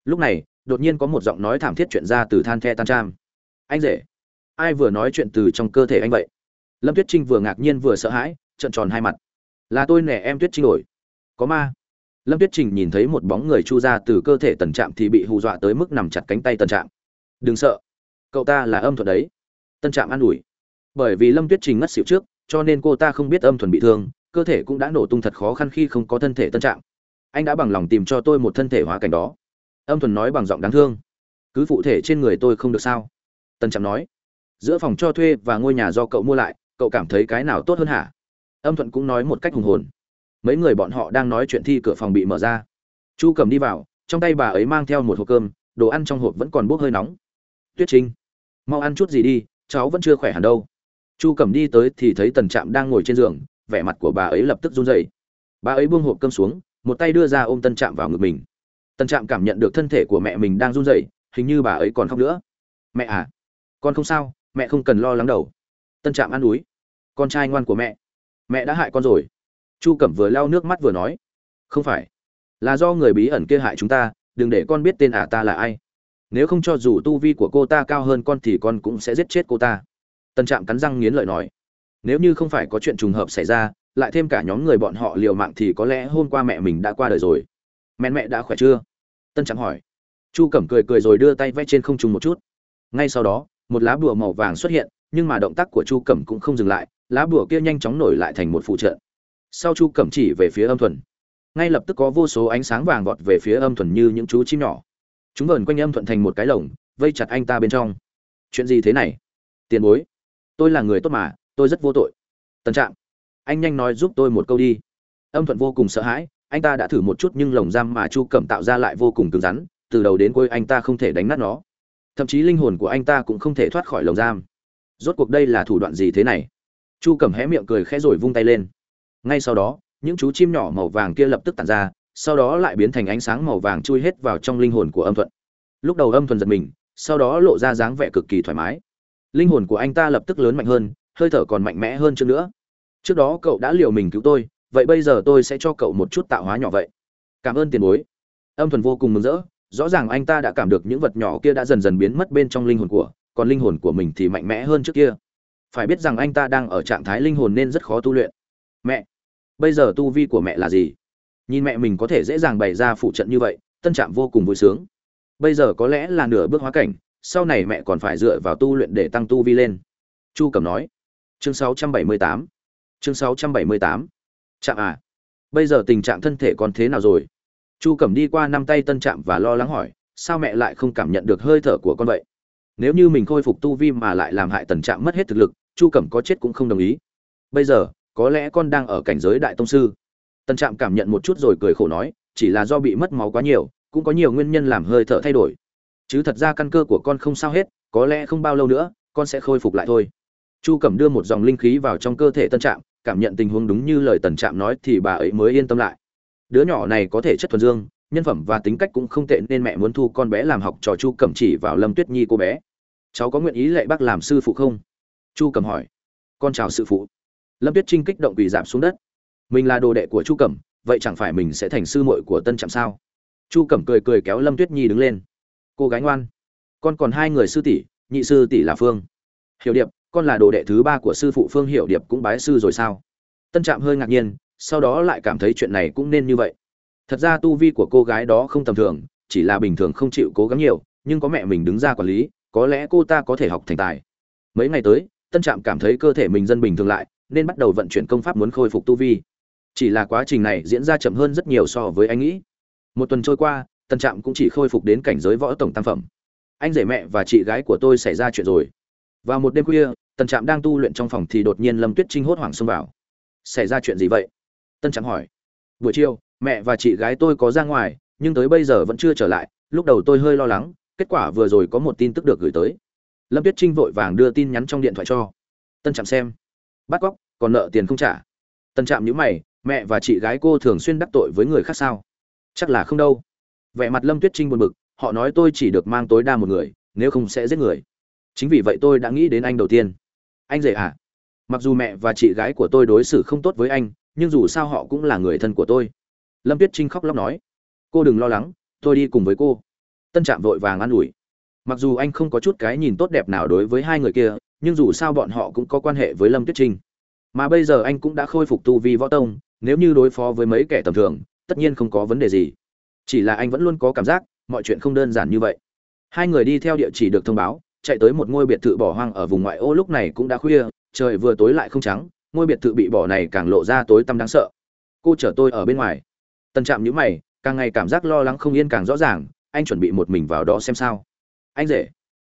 Lúc này, đột nhiên có một giọng nói thảm thiết chuyện ra từ than the tan tram. Anh rể, ai vừa nói chuyện từ trong cơ thể anh vậy? Lâm tuyết trinh vừa ngạc nhiên vừa sợ hãi trận tròn hai mặt. Là tôi nẻ em tuyết trinh đổi có ma. Lâm tuyết trình nhìn thấy một bóng người chu ra từ cơ thể tần trạm thì bị hù dọa tới mức nằm chặt cánh tay tần trạm. Đừng sợ, cậu ta là âm thuật đấy. Tân trạm an ủi bởi vì lâm tuyết trình ngất xỉu trước, cho nên cô ta không biết âm thuần bị thương, cơ thể cũng đã nổ tung thật khó khăn khi không có thân thể tân trạng. anh đã bằng lòng tìm cho tôi một thân thể hóa cảnh đó. Âm thuần nói bằng giọng đáng thương. Cứ phụ thể trên người tôi không được sao? Tân trạm nói. Giữa phòng cho thuê và ngôi nhà do cậu mua lại, cậu cảm thấy cái nào tốt hơn hả? Âm thuận cũng nói một cách hùng hồn. Mấy người bọn họ đang nói chuyện thi cửa phòng bị mở ra. Chu cầm đi vào, trong tay bà ấy mang theo một hộp cơm, đồ ăn trong hộp vẫn còn bốc hơi nóng. Tuyết trinh mau ăn chút gì đi, cháu vẫn chưa khỏe hẳn đâu chu Cẩm đi tới thì thấy tần trạm đang ngồi trên giường, vẻ mặt của bà ấy lập tức run rẩy. Bà ấy buông hộp cơm xuống, một tay đưa ra ôm tân trạm vào ngực mình. Tân trạm cảm nhận được thân thể của mẹ mình đang run rẩy, hình như bà ấy còn khóc nữa. Mẹ à con không sao, mẹ không cần lo lắng đầu tân trạm an ủi. Con trai ngoan của mẹ mẹ đã hại con rồi. Chu cẩm vừa lau nước mắt vừa nói. Không phải, là do người bí ẩn kia hại chúng ta, đừng để con biết tên ả ta là ai. Nếu không cho dù tu vi của cô ta cao hơn con thì con cũng sẽ giết chết cô ta tân trạm cắn răng nghiến lợi nói, nếu như không phải có chuyện trùng hợp xảy ra, lại thêm cả nhóm người bọn họ liều mạng thì có lẽ hôm qua mẹ mình đã qua đời rồi. Mẹ mẹ đã khỏe chưa? Tân trạm hỏi. Chu cẩm cười cười rồi đưa tay vẽ trên không trùng một chút. Ngay sau đó, một lá bùa màu vàng xuất hiện, nhưng mà động tác của chu cẩm cũng không dừng lại, lá bùa kia nhanh chóng nổi lại thành một phụ trợ. Sau chu cẩm chỉ về phía âm thuần. Ngay lập tức có vô số ánh sáng vàng vọt về phía âm thuần như những chú chim nhỏ. Chúng vờn quanh âm thuận thành một cái lồng, vây chặt anh ta bên trong. Chuyện gì thế này? Tiền bối? Tôi là người tốt mà, tôi rất vô tội. Tân trạm, anh nhanh nói giúp tôi một câu đi. Âm thuận vô cùng sợ hãi, anh ta đã thử một chút nhưng lồng giam mà chu cẩm tạo ra lại vô cùng cứng rắn, từ đầu đến cuối anh ta không thể đánh nát nó. Thậm chí linh hồn của anh ta cũng không thể thoát khỏi lồng giam. Rốt cuộc đây là thủ đoạn gì thế này? Chu cẩm hé miệng cười khẽ rồi vung tay lên. Ngay sau đó, những chú chim nhỏ màu vàng kia lập tức tàn ra, sau đó lại biến thành ánh sáng màu vàng chui hết vào trong linh hồn của âm thuận. Lúc đầu âm thuận giật mình, sau đó lộ ra dáng vẻ cực kỳ thoải mái linh hồn của anh ta lập tức lớn mạnh hơn, hơi thở còn mạnh mẽ hơn trước nữa. Trước đó cậu đã liều mình cứu tôi, vậy bây giờ tôi sẽ cho cậu một chút tạo hóa nhỏ vậy. Cảm ơn tiền bối. Âm thuần vô cùng mừng rỡ, rõ ràng anh ta đã cảm được những vật nhỏ kia đã dần dần biến mất bên trong linh hồn của, còn linh hồn của mình thì mạnh mẽ hơn trước kia. Phải biết rằng anh ta đang ở trạng thái linh hồn nên rất khó tu luyện. Mẹ, bây giờ tu vi của mẹ là gì? Nhìn mẹ mình có thể dễ dàng bày ra phụ trận như vậy tân trạm vô cùng vui sướng. Bây giờ có lẽ là nửa bước hóa cảnh sau này mẹ còn phải dựa vào tu luyện để tăng tu vi lên. Chu cẩm nói. Chương 678 chương 678 chạm à. Bây giờ tình trạng thân thể còn thế nào rồi? Chu cẩm đi qua năm tay tân trạm và lo lắng hỏi, sao mẹ lại không cảm nhận được hơi thở của con vậy? Nếu như mình khôi phục tu vi mà lại làm hại tần trạm mất hết thực lực, chu cẩm có chết cũng không đồng ý. Bây giờ, có lẽ con đang ở cảnh giới đại tông sư. Tần trạm cảm nhận một chút rồi cười khổ nói, chỉ là do bị mất máu quá nhiều, cũng có nhiều nguyên nhân làm hơi thở thay đổi chứ thật ra căn cơ của con không sao hết, có lẽ không bao lâu nữa, con sẽ khôi phục lại thôi. Chu cẩm đưa một dòng linh khí vào trong cơ thể tân trạm, cảm nhận tình huống đúng như lời tần trạm nói thì bà ấy mới yên tâm lại. Đứa nhỏ này có thể chất thuần dương, nhân phẩm và tính cách cũng không tệ nên mẹ muốn thu con bé làm học trò chu cẩm chỉ vào lâm tuyết nhi cô bé. Cháu có nguyện ý lệ bác làm sư phụ không? Chu cẩm hỏi. Con chào sư phụ. Lâm tuyết trinh kích động quỳ giảm xuống đất. Mình là đồ đệ của chu cẩm, vậy chẳng phải mình sẽ thành sư muội của tân trạm sao? Chu cẩm cười cười kéo lâm tuyết nhi đứng lên cô gái ngoan. Con còn hai người sư tỷ, nhị sư tỷ là phương. Hiểu điệp, con là đồ đệ thứ ba của sư phụ phương hiểu điệp cũng bái sư rồi sao? Tân trạm hơi ngạc nhiên, sau đó lại cảm thấy chuyện này cũng nên như vậy. Thật ra tu vi của cô gái đó không tầm thường, chỉ là bình thường không chịu cố gắng nhiều, nhưng có mẹ mình đứng ra quản lý, có lẽ cô ta có thể học thành tài. Mấy ngày tới, tân trạm cảm thấy cơ thể mình dân bình thường lại, nên bắt đầu vận chuyển công pháp muốn khôi phục tu vi. Chỉ là quá trình này diễn ra chậm hơn rất nhiều so với anh nghĩ. Một tuần trôi qua tân trạm cũng chỉ khôi phục đến cảnh giới võ tổng tam phẩm. Anh rể mẹ và chị gái của tôi xảy ra chuyện rồi. Vào một đêm khuya tân trạm đang tu luyện trong phòng thì đột nhiên lâm tuyết trinh hốt hoảng xông vào. Xảy ra chuyện gì vậy? Tân trạm hỏi. Buổi chiều, mẹ và chị gái tôi có ra ngoài, nhưng tới bây giờ vẫn chưa trở lại, lúc đầu tôi hơi lo lắng, kết quả vừa rồi có một tin tức được gửi tới. Lâm tuyết trinh vội vàng đưa tin nhắn trong điện thoại cho. Tân trạm xem. Bắt cóc, còn nợ tiền không trả. Tân trạm nhữ mày, mẹ và chị gái cô thường xuyên đắc tội với người khác sao? Chắc là không đâu vẻ mặt lâm tuyết trinh buồn bực, họ nói tôi chỉ được mang tối đa một người, nếu không sẽ giết người. Chính vì vậy tôi đã nghĩ đến anh đầu tiên. Anh rể à? Mặc dù mẹ và chị gái của tôi đối xử không tốt với anh, nhưng dù sao họ cũng là người thân của tôi. Lâm tuyết trinh khóc lóc nói. Cô đừng lo lắng, tôi đi cùng với cô. Tân trạm vội vàng an ủi. Mặc dù anh không có chút cái nhìn tốt đẹp nào đối với hai người kia, nhưng dù sao bọn họ cũng có quan hệ với lâm tuyết trinh. Mà bây giờ anh cũng đã khôi phục tu vi võ tông, nếu như đối phó với mấy kẻ tầm thường, tất nhiên không có vấn đề gì chỉ là anh vẫn luôn có cảm giác, mọi chuyện không đơn giản như vậy. Hai người đi theo địa chỉ được thông báo, chạy tới một ngôi biệt thự bỏ hoang ở vùng ngoại ô lúc này cũng đã khuya, trời vừa tối lại không trắng, ngôi biệt thự bị bỏ này càng lộ ra tối tăm đáng sợ. Cô chở tôi ở bên ngoài. Tân trạm nhữ mày, càng ngày cảm giác lo lắng không yên càng rõ ràng, anh chuẩn bị một mình vào đó xem sao. Anh rể,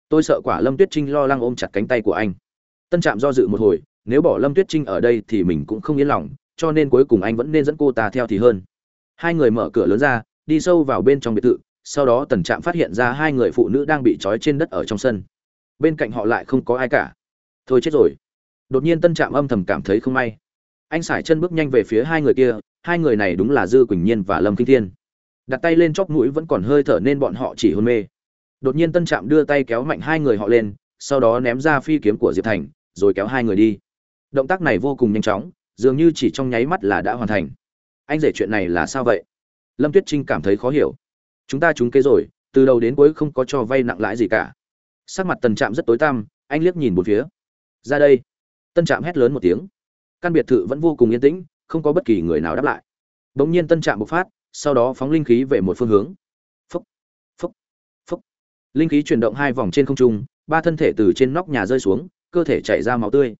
tôi sợ quả lâm tuyết trinh lo lắng ôm chặt cánh tay của anh. Tân trạm do dự một hồi, nếu bỏ lâm tuyết trinh ở đây thì mình cũng không yên lòng, cho nên cuối cùng anh vẫn nên dẫn cô ta theo thì hơn. Hai người mở cửa lớn ra đi sâu vào bên trong biệt thự, sau đó tần trạm phát hiện ra hai người phụ nữ đang bị trói trên đất ở trong sân. Bên cạnh họ lại không có ai cả. Thôi chết rồi. Đột nhiên tân trạm âm thầm cảm thấy không may. Anh sải chân bước nhanh về phía hai người kia, hai người này đúng là dư quỳnh nhiên và lâm kinh thiên. Đặt tay lên chóp mũi vẫn còn hơi thở nên bọn họ chỉ hôn mê. Đột nhiên tân trạm đưa tay kéo mạnh hai người họ lên, sau đó ném ra phi kiếm của diệp thành, rồi kéo hai người đi. Động tác này vô cùng nhanh chóng, dường như chỉ trong nháy mắt là đã hoàn thành. Anh rể chuyện này là sao vậy? Lâm tuyết trinh cảm thấy khó hiểu. Chúng ta trúng kế rồi, từ đầu đến cuối không có cho vay nặng lãi gì cả. Sắc mặt tần trạm rất tối tăm, anh liếc nhìn một phía. Ra đây. Tân trạm hét lớn một tiếng. Căn biệt thự vẫn vô cùng yên tĩnh, không có bất kỳ người nào đáp lại. Đ ỗ n g nhiên tân trạm bộc phát, sau đó phóng linh khí về một phương hướng. Phúc phúc phúc. Linh khí chuyển động hai vòng trên không trung, ba thân thể từ trên nóc nhà rơi xuống, cơ thể chảy ra máu tươi.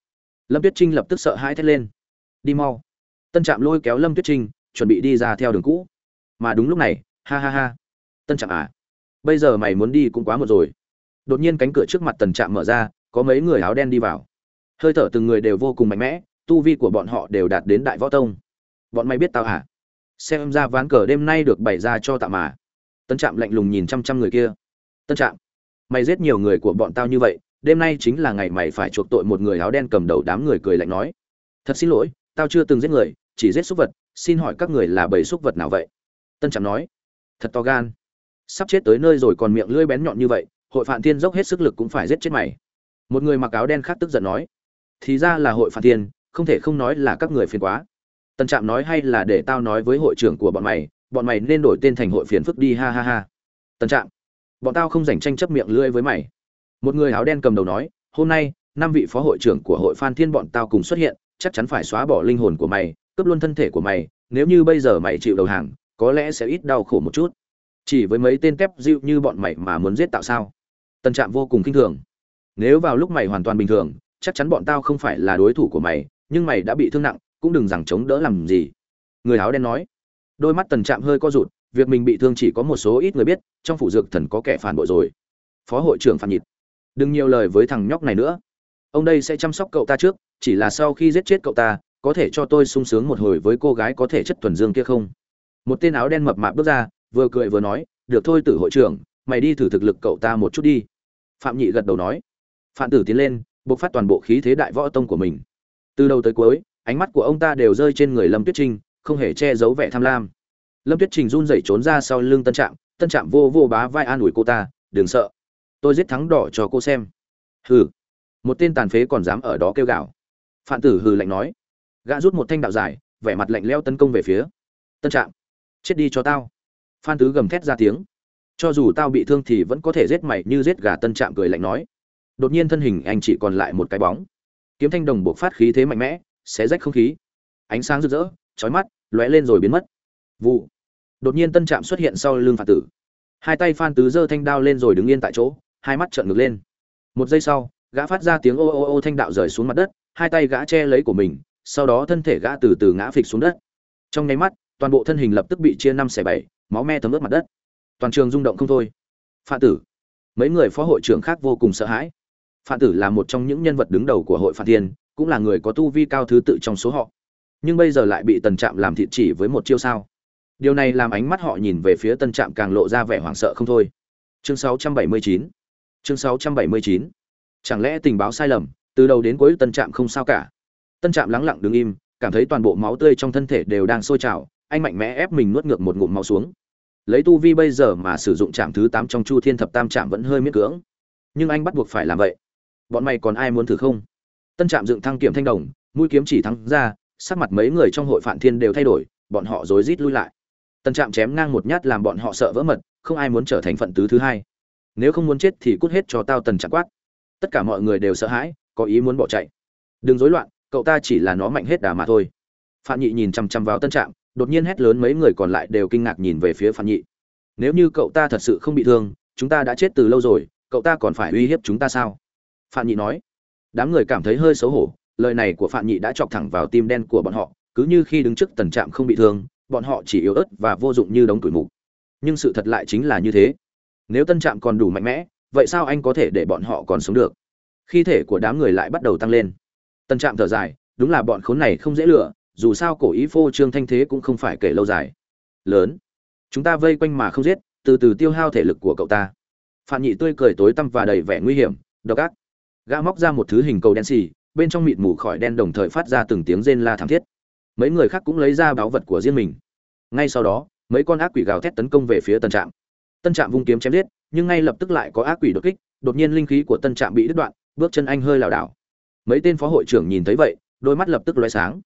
Lâm tuyết trinh lập tức sợ hãi thét lên. Đi mau. Tân trạm lôi kéo lâm tuyết trinh, chuẩn bị đi ra theo đường cũ mà đúng lúc này, ha ha ha. Tân trạm à bây giờ mày muốn đi cũng quá một rồi. Đột nhiên cánh cửa trước mặt tần trạm mở ra, có mấy người áo đen đi vào. Hơi thở từng người đều vô cùng mạnh mẽ, tu vi của bọn họ đều đạt đến đại võ tông. Bọn mày biết tao hả xem ra ván cờ đêm nay được bày ra cho tạm mà tân trạm lạnh lùng nhìn trăm trăm người kia. Tân trạm, mày giết nhiều người của bọn tao như vậy, đêm nay chính là ngày mày phải chuộc tội một người áo đen cầm đầu đám người cười lạnh nói. Thật xin lỗi, tao chưa từng giết người, chỉ giết súc vật, xin hỏi các người là bầy súc vật nào vậy? Tân trạm nói, thật to gan. Sắp chết tới nơi rồi còn miệng lưỡi bén nhọn như vậy, hội phản thiên dốc hết sức lực cũng phải giết chết mày. Một người mặc áo đen khác tức giận nói, thì ra là hội phản thiên, không thể không nói là các người phiền quá. Tân trạm nói, hay là để tao nói với hội trưởng của bọn mày bọn mày nên đổi tên thành hội phiền phức đi, ha ha ha. Tân trạm, bọn tao không dành tranh chấp miệng lưỡi với mày. Một người áo đen cầm đầu nói, hôm nay, năm vị phó hội trưởng của hội phan thiên bọn tao cùng xuất hiện, chắc chắn phải xóa bỏ linh hồn của mày, cướp luôn thân thể của mày, nếu như bây giờ mày chịu đầu hàng có lẽ sẽ ít đau khổ một chút. Chỉ với mấy tên tép dịu như bọn mày mà muốn giết tạo sao? Tân trạm vô cùng kinh thường. Nếu vào lúc mày hoàn toàn bình thường, chắc chắn bọn tao không phải là đối thủ của mày, nhưng mày đã bị thương nặng, cũng đừng rằng chống đỡ làm gì. Người áo đen nói. Đôi mắt tần trạm hơi co rụt, việc mình bị thương chỉ có một số ít người biết, trong phủ dược thần có kẻ phản bội rồi. Phó hội trưởng phản nhịt đừng nhiều lời với thằng nhóc này nữa. Ông đây sẽ chăm sóc cậu ta trước, chỉ là sau khi giết chết cậu ta, có thể cho tôi sung sướng một hồi với cô gái có thể chất thuần dương kia không? Một tên áo đen mập mạp bước ra, vừa cười vừa nói, được thôi tử hội trưởng, mày đi thử thực lực cậu ta một chút đi. Phạm nhị gật đầu nói. Phạm tử tiến lên bộc phát toàn bộ khí thế đại võ tông của mình. Từ đầu tới cuối, ánh mắt của ông ta đều rơi trên người lâm tuyết trinh, không hề che giấu vẻ tham lam. Lâm tuyết trình run rẩy trốn ra sau lưng tân trạm tân trạm vô vô bá vai an ủi cô ta, đừng sợ, tôi giết thắng đỏ cho cô xem. Hừ. Một tên tàn phế còn dám ở đó kêu gào. Phạm tử hừ lạnh nói. Gã rút một thanh đạo dài, vẻ mặt lạnh leo tấn công về phía tân trạm chết đi cho tao. Phan tứ gầm thét ra tiếng. Cho dù tao bị thương thì vẫn có thể giết mày như giết gà tân trạm cười lạnh nói. Đột nhiên thân hình anh chỉ còn lại một cái bóng. Kiếm thanh đồng buộc phát khí thế mạnh mẽ, xé rách không khí. Ánh sáng rực rỡ, chói mắt, lóe lên rồi biến mất. Vụ. Đột nhiên tân trạm xuất hiện sau lưng phạt tử. Hai tay phan tứ giơ thanh đao lên rồi đứng yên tại chỗ, hai mắt trợn ngược lên. Một giây sau, gã phát ra tiếng ô ô ô thanh đạo rời xuống mặt đất, hai tay gã che lấy của mình, sau đó thân thể gã từ từ ngã phịch xuống đất. Trong nháy mắt toàn bộ thân hình lập tức bị chia năm xẻ bảy, máu me thấm ướt mặt đất. Toàn trường rung động không thôi. Phạm tử. Mấy người phó hội trưởng khác vô cùng sợ hãi. Phạm tử là một trong những nhân vật đứng đầu của hội phạm thiên, cũng là người có tu vi cao thứ tự trong số họ. Nhưng bây giờ lại bị tần trạm làm thịt chỉ với một chiêu sao? Điều này làm ánh mắt họ nhìn về phía tân trạm càng lộ ra vẻ hoảng sợ không thôi. Chương 679 chương 679 chẳng lẽ tình báo sai lầm, từ đầu đến cuối tân trạm không sao cả? Tân trạm lắng lặng đứng im, cảm thấy toàn bộ máu tươi trong thân thể đều đang sôi trào anh mạnh mẽ ép mình nuốt ngược một ngụm máu xuống. Lấy tu vi bây giờ mà sử dụng trạm thứ tám trong chu thiên thập tam trạm vẫn hơi miễn cưỡng. Nhưng anh bắt buộc phải làm vậy. Bọn mày còn ai muốn thử không? Tân trạm dựng thăng kiểm thanh đồng, mũi kiếm chỉ thắng ra, sắc mặt mấy người trong hội phản thiên đều thay đổi, bọn họ rối rít lui lại. Tân trạm chém ngang một nhát làm bọn họ sợ vỡ mật, không ai muốn trở thành phận tứ thứ hai. Nếu không muốn chết thì cút hết cho tao tần trạm quát. Tất cả mọi người đều sợ hãi, có ý muốn bỏ chạy. Đừng rối loạn, cậu ta chỉ là nó mạnh hết đà mà thôi. Phạm nhị nhìn chằm chằm vào tân trạm đột nhiên hét lớn mấy người còn lại đều kinh ngạc nhìn về phía phạm nhị. Nếu như cậu ta thật sự không bị thương, chúng ta đã chết từ lâu rồi, cậu ta còn phải uy hiếp chúng ta sao? Phạm nhị nói. Đám người cảm thấy hơi xấu hổ, lời này của phạm nhị đã chọc thẳng vào tim đen của bọn họ, cứ như khi đứng trước tần trạm không bị thương, bọn họ chỉ yếu ớt và vô dụng như đống tuổi mục. Nhưng sự thật lại chính là như thế. Nếu tân trạm còn đủ mạnh mẽ, vậy sao anh có thể để bọn họ còn sống được? Khi thể của đám người lại bắt đầu tăng lên. Tân trạm thở dài, đúng là bọn khốn này không dễ lựa dù sao cổ ý phô trương thanh thế cũng không phải kể lâu dài. Lớn. Chúng ta vây quanh mà không giết, từ từ tiêu hao thể lực của cậu ta. Phạm nhị tươi cười tối tăm và đầy vẻ nguy hiểm, độc ác. Gã móc ra một thứ hình cầu đen xì, bên trong mịt mù khỏi đen đồng thời phát ra từng tiếng rên la thảm thiết. Mấy người khác cũng lấy ra báu vật của riêng mình. Ngay sau đó, mấy con ác quỷ gào thét tấn công về phía tân trạm. Tân trạm vung kiếm chém giết, nhưng ngay lập tức lại có ác quỷ đột kích, đột nhiên linh khí của tân trạm bị đứt đoạn, bước chân anh hơi lảo đảo. Mấy tên phó hội trưởng nhìn thấy vậy, đôi mắt lập tức lóe sáng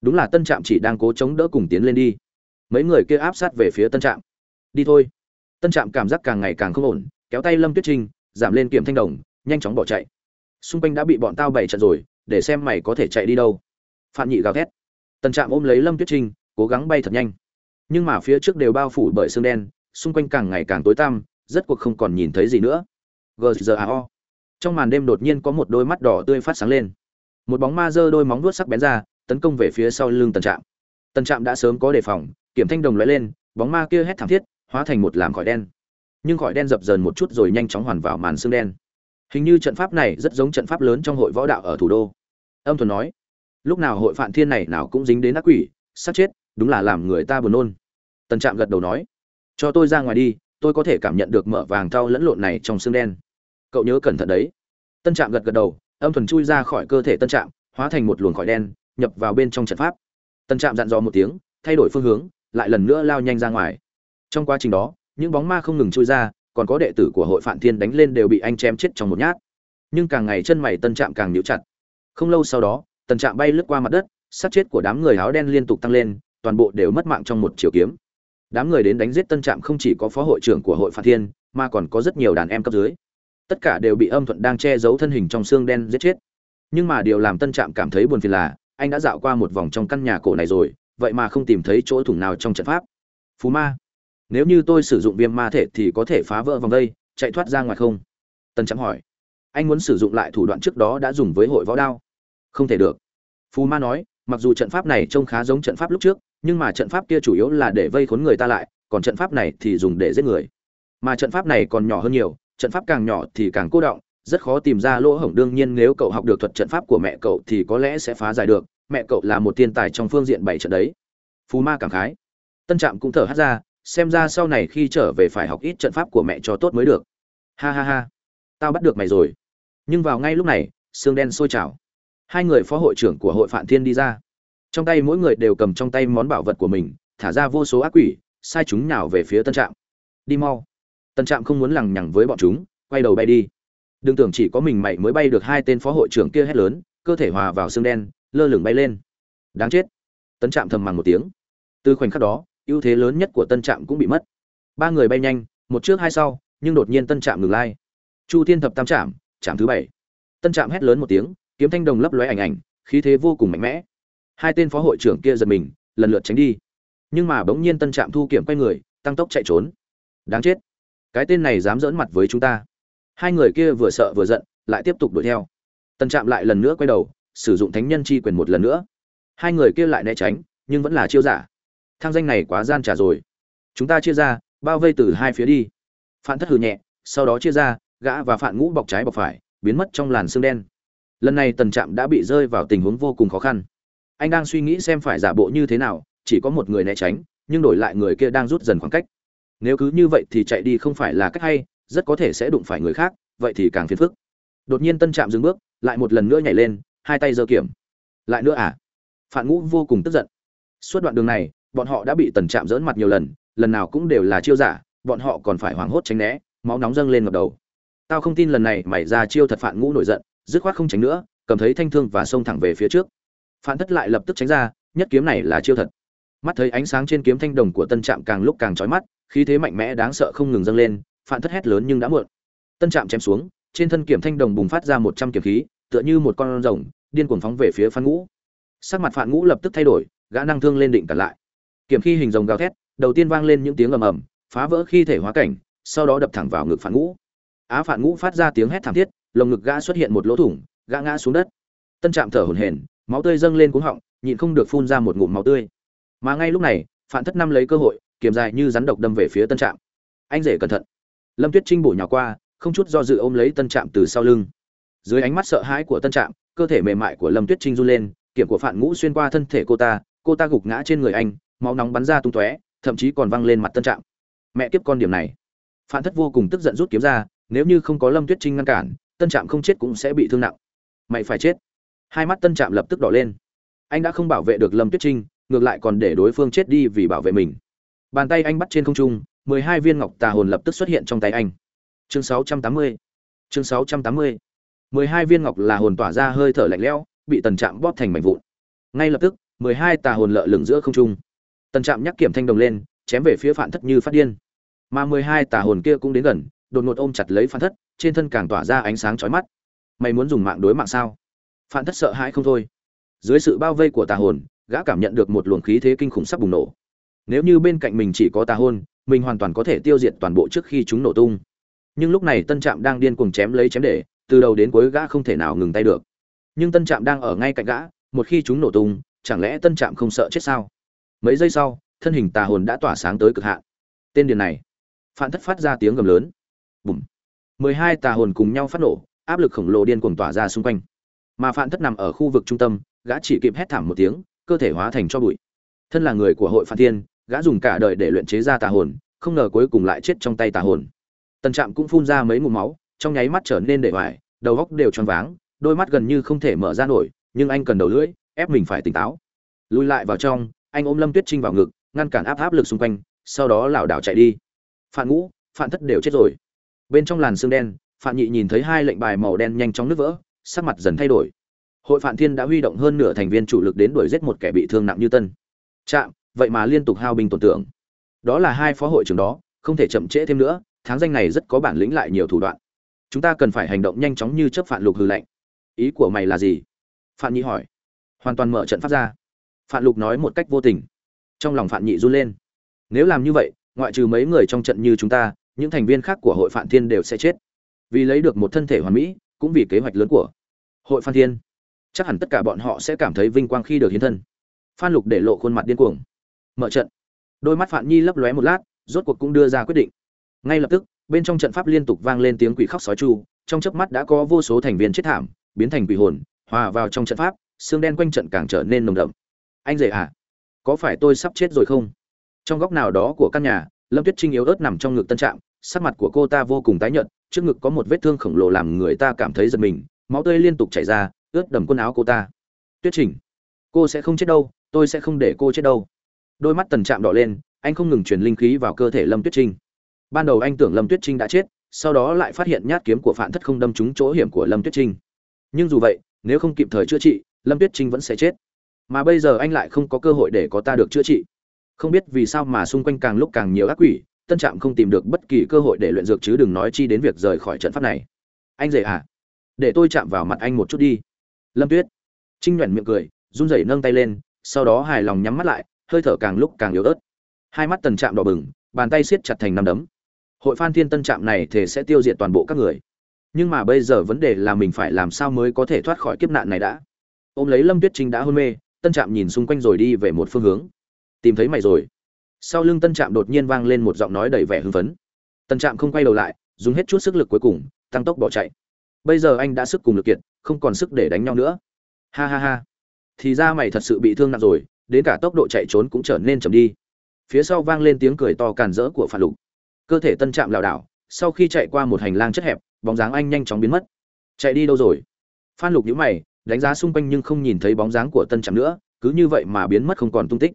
đúng là tân trạm chỉ đang cố chống đỡ cùng tiến lên đi. Mấy người kia áp sát về phía tân trạm. Đi thôi. Tân trạm cảm giác càng ngày càng không ổn, kéo tay lâm tuyết trinh, giảm lên kiểm thanh đồng, nhanh chóng bỏ chạy. Xung quanh đã bị bọn tao bày trận rồi, để xem mày có thể chạy đi đâu. Phạm nhị gào thét. Tân trạm ôm lấy lâm tuyết trinh, cố gắng bay thật nhanh. Nhưng mà phía trước đều bao phủ bởi xương đen, xung quanh càng ngày càng tối tăm, rất cuộc không còn nhìn thấy gì nữa. Gzao trong màn đêm đột nhiên có một đôi mắt đỏ tươi phát sáng lên. Một bóng ma giơ đôi móng vuốt sắc bén ra tấn công về phía sau lưng tần trạm. Tần trạm đã sớm có đề phòng, kiểm thanh đồng lóe lên, bóng ma kia hét thảm thiết, hóa thành một làm khói đen. Nhưng khói đen dập dờn một chút rồi nhanh chóng hoàn vào màn xương đen. Hình như trận pháp này rất giống trận pháp lớn trong hội võ đạo ở thủ đô. Âm thuần nói, lúc nào hội phạm thiên này nào cũng dính đến ác quỷ, sát chết, đúng là làm người ta buồn nôn. Tân trạm gật đầu nói, cho tôi ra ngoài đi, tôi có thể cảm nhận được mở vàng thau lẫn lộn này trong xương đen. Cậu nhớ cẩn thận đấy. Tân trạm gật gật đầu, âm thuần chui ra khỏi cơ thể tân trạm, hóa thành một luồng khỏi đen nhập vào bên trong trận pháp. Tân trạm dặn dò một tiếng, thay đổi phương hướng, lại lần nữa lao nhanh ra ngoài. Trong quá trình đó, những bóng ma không ngừng trôi ra, còn có đệ tử của hội phản thiên đánh lên đều bị anh chém chết trong một nhát. Nhưng càng ngày chân mày tân trạm càng nhíu chặt. Không lâu sau đó tân trạm bay lướt qua mặt đất, sát chết của đám người áo đen liên tục tăng lên, toàn bộ đều mất mạng trong một chiều kiếm. Đám người đến đánh giết tân trạm không chỉ có phó hội trưởng của hội phản thiên, mà còn có rất nhiều đàn em cấp dưới. Tất cả đều bị âm thuận đang che giấu thân hình trong xương đen giết chết. Nhưng mà điều làm tân trạm cảm thấy buồn phiền là anh đã dạo qua một vòng trong căn nhà cổ này rồi, vậy mà không tìm thấy chỗ thủng nào trong trận pháp. Phú ma, nếu như tôi sử dụng viêm ma thể thì có thể phá vỡ vòng đây, chạy thoát ra ngoài không? Tân trắng hỏi. Anh muốn sử dụng lại thủ đoạn trước đó đã dùng với hội võ đao. Không thể được. Phú ma nói, mặc dù trận pháp này trông khá giống trận pháp lúc trước, nhưng mà trận pháp kia chủ yếu là để vây khốn người ta lại, còn trận pháp này thì dùng để giết người. Mà trận pháp này còn nhỏ hơn nhiều, trận pháp càng nhỏ thì càng cô động rất khó tìm ra lỗ hổng. Đương nhiên nếu cậu học được thuật trận pháp của mẹ cậu thì có lẽ sẽ phá giải được. Mẹ cậu là một thiên tài trong phương diện bảy trận đấy. Phú ma cảm khái. Tân trạm cũng thở hát ra, xem ra sau này khi trở về phải học ít trận pháp của mẹ cho tốt mới được. Ha ha ha. Tao bắt được mày rồi. Nhưng vào ngay lúc này, xương đen sôi trào. Hai người phó hội trưởng của hội phạm thiên đi ra. Trong tay mỗi người đều cầm trong tay món bảo vật của mình, thả ra vô số ác quỷ, sai chúng nhào về phía tân trạm. Đi mau. Tân trạm không muốn lằng nhằng với bọn chúng, quay đầu bay đi đừng tưởng chỉ có mình mày mới bay được hai tên phó hội trưởng kia hét lớn, cơ thể hòa vào xương đen, lơ lửng bay lên. Đáng chết. Tân trạm thầm mắng một tiếng. Từ khoảnh khắc đó, ưu thế lớn nhất của tân trạm cũng bị mất. Ba người bay nhanh, một trước hai sau, nhưng đột nhiên tân trạm ngừng lai chu thiên thập tam trạm trạm thứ bảy. Tân trạm hét lớn một tiếng, kiếm thanh đồng lấp lóe ảnh ảnh, khí thế vô cùng mạnh mẽ. Hai tên phó hội trưởng kia giật mình, lần lượt tránh đi. Nhưng mà bỗng nhiên tân trạm thu kiểm quay người, tăng tốc chạy trốn. Đáng chết. Cái tên này dám dỡn mặt với chúng ta hai người kia vừa sợ vừa giận, lại tiếp tục đuổi theo. Tân trạm lại lần nữa quay đầu, sử dụng thánh nhân chi quyền một lần nữa. Hai người kia lại né tránh, nhưng vẫn là chiêu giả. Thang danh này quá gian trả rồi. Chúng ta chia ra, bao vây từ hai phía đi. Phản thất hừ nhẹ, sau đó chia ra, gã và phản ngũ bọc trái bọc phải, biến mất trong làn xương đen. Lần này tần trạm đã bị rơi vào tình huống vô cùng khó khăn. Anh đang suy nghĩ xem phải giả bộ như thế nào, chỉ có một người né tránh, nhưng đổi lại người kia đang rút dần khoảng cách. Nếu cứ như vậy thì chạy đi không phải là cách hay rất có thể sẽ đụng phải người khác, vậy thì càng phiền phức. Đột nhiên tân trạm dừng bước, lại một lần nữa nhảy lên, hai tay giơ kiểm. Lại nữa à? Phản ngũ vô cùng tức giận. Suốt đoạn đường này, bọn họ đã bị tần trạm dỡn mặt nhiều lần lần nào cũng đều là chiêu giả, bọn họ còn phải hoảng hốt tránh né, máu nóng dâng lên ngập đầu. Tao không tin lần này mày ra chiêu thật phản ngũ nổi giận, dứt khoát không tránh nữa, cầm thấy thanh thương và xông thẳng về phía trước. Phản thất lại lập tức tránh ra, nhất kiếm này là chiêu thật. Mắt thấy ánh sáng trên kiếm thanh đồng của tân trạm càng lúc càng trói mắt, khí thế mạnh mẽ đáng sợ không ngừng dâng lên phản thất hét lớn nhưng đã muộn. Tân trạm chém xuống, trên thân kiếm thanh đồng bùng phát ra một trăm kiếm khí, tựa như một con rồng, điên cuồng phóng về phía phan ngũ. Sắc mặt Phan ngũ lập tức thay đổi, gã năng thương lên định cản lại. Kiếm khi hình rồng gào thét, đầu tiên vang lên những tiếng ầm ầm, phá vỡ khi thể hóa cảnh, sau đó đập thẳng vào ngực Phan ngũ. Á Phan ngũ phát ra tiếng hét thảm thiết, lồng ngực gã xuất hiện một lỗ thủng, gã ngã xuống đất. Tân trạm thở hổn hển, máu tươi dâng lên cuống họng, nhịn không được phun ra một ngụm máu tươi. Mà ngay lúc này Phạm thất năm lấy cơ hội, kiếm dài như rắn độc đâm về phía tân trạm. Anh rể cẩn thận lâm tuyết trinh bổ nhào qua, không chút do dự ôm lấy tân trạm từ sau lưng. Dưới ánh mắt sợ hãi của tân trạm, cơ thể mềm mại của lâm tuyết trinh run lên, kiểm của phạn ngũ xuyên qua thân thể cô ta cô ta gục ngã trên người anh, máu nóng bắn ra tung tóe, thậm chí còn văng lên mặt tân trạm. Mẹ kiếp con điểm này. Phạn thất vô cùng tức giận rút kiếm ra, nếu như không có lâm tuyết trinh ngăn cản, tân trạm không chết cũng sẽ bị thương nặng. Mày phải chết. Hai mắt tân trạm lập tức đỏ lên. Anh đã không bảo vệ được lâm tuyết trinh, ngược lại còn để đối phương chết đi vì bảo vệ mình. Bàn tay anh bắt trên không trung mười hai viên ngọc tà hồn lập tức xuất hiện trong tay anh. Chương sáu trăm tám mươi. Chương sáu trăm tám mươi. mười hai viên ngọc là hồn tỏa ra hơi thở lạnh lẽo, bị tần trạm bóp thành mảnh vụn. Ngay lập tức, mười hai tà hồn lợ lửng giữa không trung. Tần trạm nhắc kiểm thanh đồng lên, chém về phía phản thất như phát điên. Mà mười hai tà hồn kia cũng đến gần, đột ngột ôm chặt lấy phản thất, trên thân càng tỏa ra ánh sáng chói mắt. Mày muốn dùng mạng đối mạng sao? Phản thất sợ hãi không thôi. Dưới sự bao vây của tà hồn, gã cảm nhận được một luồng khí thế kinh khủng sắp bùng nổ. Nếu như bên cạnh mình chỉ có tà hồn mình hoàn toàn có thể tiêu diệt toàn bộ trước khi chúng nổ tung. Nhưng lúc này tân trạm đang điên cuồng chém lấy chém để, từ đầu đến cuối gã không thể nào ngừng tay được. Nhưng tân trạm đang ở ngay cạnh gã, một khi chúng nổ tung, chẳng lẽ tân trạm không sợ chết sao? Mấy giây sau, thân hình tà hồn đã tỏa sáng tới cực hạn. Tên điền này, phản thất phát ra tiếng gầm lớn. Bùm. Mười hai tà hồn cùng nhau phát nổ, áp lực khổng lồ điên cuồng tỏa ra xung quanh. Mà phản thất nằm ở khu vực trung tâm, gã chỉ kịp hét thảm một tiếng, cơ thể hóa thành cho bụi. Thân là người của hội phan thiên gã dùng cả đời để luyện chế ra tà hồn, không ngờ cuối cùng lại chết trong tay tà hồn. Tần trạm cũng phun ra mấy ngụm máu, trong nháy mắt trở nên để hoài, đầu góc đều tròn váng, đôi mắt gần như không thể mở ra nổi, nhưng anh cần đầu lưỡi, ép mình phải tỉnh táo. Lùi lại vào trong, anh ôm lâm tuyết trinh vào ngực, ngăn cản áp áp lực xung quanh, sau đó lảo đảo chạy đi. Phạm ngũ Phạm thất đều chết rồi. Bên trong làn xương đen Phạm nhị nhìn thấy hai lệnh bài màu đen nhanh chóng nứt vỡ, sắc mặt dần thay đổi. Hội Phạm thiên đã huy động hơn nửa thành viên chủ lực đến đuổi giết một kẻ bị thương nặng như tân. Trạm vậy mà liên tục hao binh tổn tưởng. Đó là hai phó hội trưởng đó, không thể chậm trễ thêm nữa, tháng danh này rất có bản lĩnh lại nhiều thủ đoạn. Chúng ta cần phải hành động nhanh chóng như chấp phản lục hư lệnh. Ý của mày là gì? Phạm nhị hỏi. Hoàn toàn mở trận pháp ra. Phạm lục nói một cách vô tình. Trong lòng phạm nhị run lên. Nếu làm như vậy, ngoại trừ mấy người trong trận như chúng ta, những thành viên khác của hội phạm thiên đều sẽ chết. Vì lấy được một thân thể hoàn mỹ, cũng vì kế hoạch lớn của hội phan thiên, chắc hẳn tất cả bọn họ sẽ cảm thấy vinh quang khi được hiến thân. Phan lục để lộ khuôn mặt điên cuồng mở trận. Đôi mắt phạm nhi lấp lóe một lát, rốt cuộc cũng đưa ra quyết định. Ngay lập tức, bên trong trận pháp liên tục vang lên tiếng quỷ khóc sói chu, trong chớp mắt đã có vô số thành viên chết thảm, biến thành quỷ hồn, hòa vào trong trận pháp, xương đen quanh trận càng trở nên nồng đậm. Anh rể à có phải tôi sắp chết rồi không? Trong góc nào đó của căn nhà, lâm tuyết trinh yếu ớt nằm trong ngực tân trạm, sắc mặt của cô ta vô cùng tái nhợt, trước ngực có một vết thương khổng lồ làm người ta cảm thấy giật mình, máu tươi liên tục chảy ra, ướt đầm quần áo cô ta. Tuyết trình, cô sẽ không chết đâu, tôi sẽ không để cô chết đâu đôi mắt tần trạm đỏ lên, anh không ngừng truyền linh khí vào cơ thể lâm tuyết trinh. Ban đầu anh tưởng lâm tuyết trinh đã chết, sau đó lại phát hiện nhát kiếm của phản thất không đâm trúng chỗ hiểm của lâm tuyết trinh. Nhưng dù vậy, nếu không kịp thời chữa trị, lâm tuyết trinh vẫn sẽ chết. Mà bây giờ anh lại không có cơ hội để có ta được chữa trị. Không biết vì sao mà xung quanh càng lúc càng nhiều ác quỷ, tân trạm không tìm được bất kỳ cơ hội để luyện dược chứ đừng nói chi đến việc rời khỏi trận pháp này. Anh dậy à để tôi chạm vào mặt anh một chút đi. Lâm tuyết trinh nhoẻn miệng cười, run rẩy nâng tay lên, sau đó hài lòng nhắm mắt lại hơi thở càng lúc càng yếu ớt. Hai mắt tần trạm đỏ bừng, bàn tay siết chặt thành năm đấm. Hội phan thiên tân trạm này thể sẽ tiêu diệt toàn bộ các người. Nhưng mà bây giờ vấn đề là mình phải làm sao mới có thể thoát khỏi kiếp nạn này đã? Ôm lấy lâm tuyết trinh đã hôn mê, tân trạm nhìn xung quanh rồi đi về một phương hướng. Tìm thấy mày rồi. Sau lưng tân trạm đột nhiên vang lên một giọng nói đầy vẻ hưng phấn. Tân trạm không quay đầu lại, dùng hết chút sức lực cuối cùng, tăng tốc bỏ chạy. Bây giờ anh đã sức cùng lực kiệt, không còn sức để đánh nhau nữa. Ha ha ha. Thì ra mày thật sự bị thương nặng rồi đến cả tốc độ chạy trốn cũng trở nên chậm đi. Phía sau vang lên tiếng cười to càn rỡ của phản lục. Cơ thể tân trạm lảo đảo, sau khi chạy qua một hành lang chất hẹp, bóng dáng anh nhanh chóng biến mất. Chạy đi đâu rồi? Phan lục nhíu mày, đánh giá xung quanh nhưng không nhìn thấy bóng dáng của tân trạm nữa, cứ như vậy mà biến mất không còn tung tích.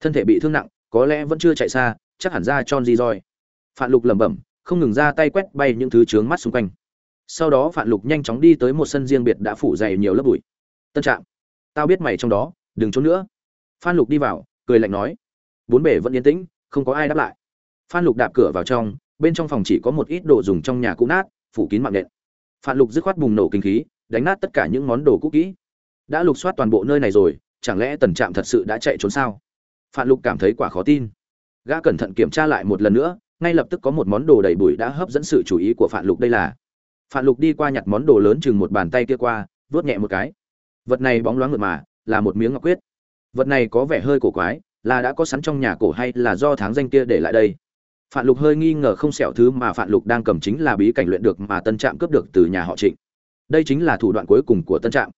Thân thể bị thương nặng, có lẽ vẫn chưa chạy xa, chắc hẳn ra tròn di roi Phản lục lẩm bẩm, không ngừng ra tay quét bay những thứ trướng mắt xung quanh. Sau đó Phản lục nhanh chóng đi tới một sân riêng biệt đã phủ dày nhiều lớp bụi. Tân trạm, tao biết mày trong đó, đừng trốn nữa phan lục đi vào, cười lạnh nói, bốn bể vẫn yên tĩnh, không có ai đáp lại. Phan lục đạp cửa vào trong, bên trong phòng chỉ có một ít đồ dùng trong nhà cũ nát, phủ kín mạng nện. Phan lục dứt khoát bùng nổ kinh khí, đánh nát tất cả những món đồ cũ kỹ. Đã lục soát toàn bộ nơi này rồi, chẳng lẽ tần trạm thật sự đã chạy trốn sao? Phan lục cảm thấy quả khó tin. Gã cẩn thận kiểm tra lại một lần nữa, ngay lập tức có một món đồ đầy bụi đã hấp dẫn sự chú ý của Phan lục đây là. Phan lục đi qua nhặt món đồ lớn chừng một bàn tay kia qua vớt nhẹ một cái. Vật này bóng loáng mượt mà, là một miếng ngọc quyết vật này có vẻ hơi cổ quái là đã có sẵn trong nhà cổ hay là do tháng danh kia để lại đây Phạm Lục hơi nghi ngờ không xẻo thứ mà Phạm Lục đang cầm chính là bí cảnh luyện được mà Tân Trạm cướp được từ nhà họ Trịnh. Đây chính là thủ đoạn cuối cùng của Tân Trạm,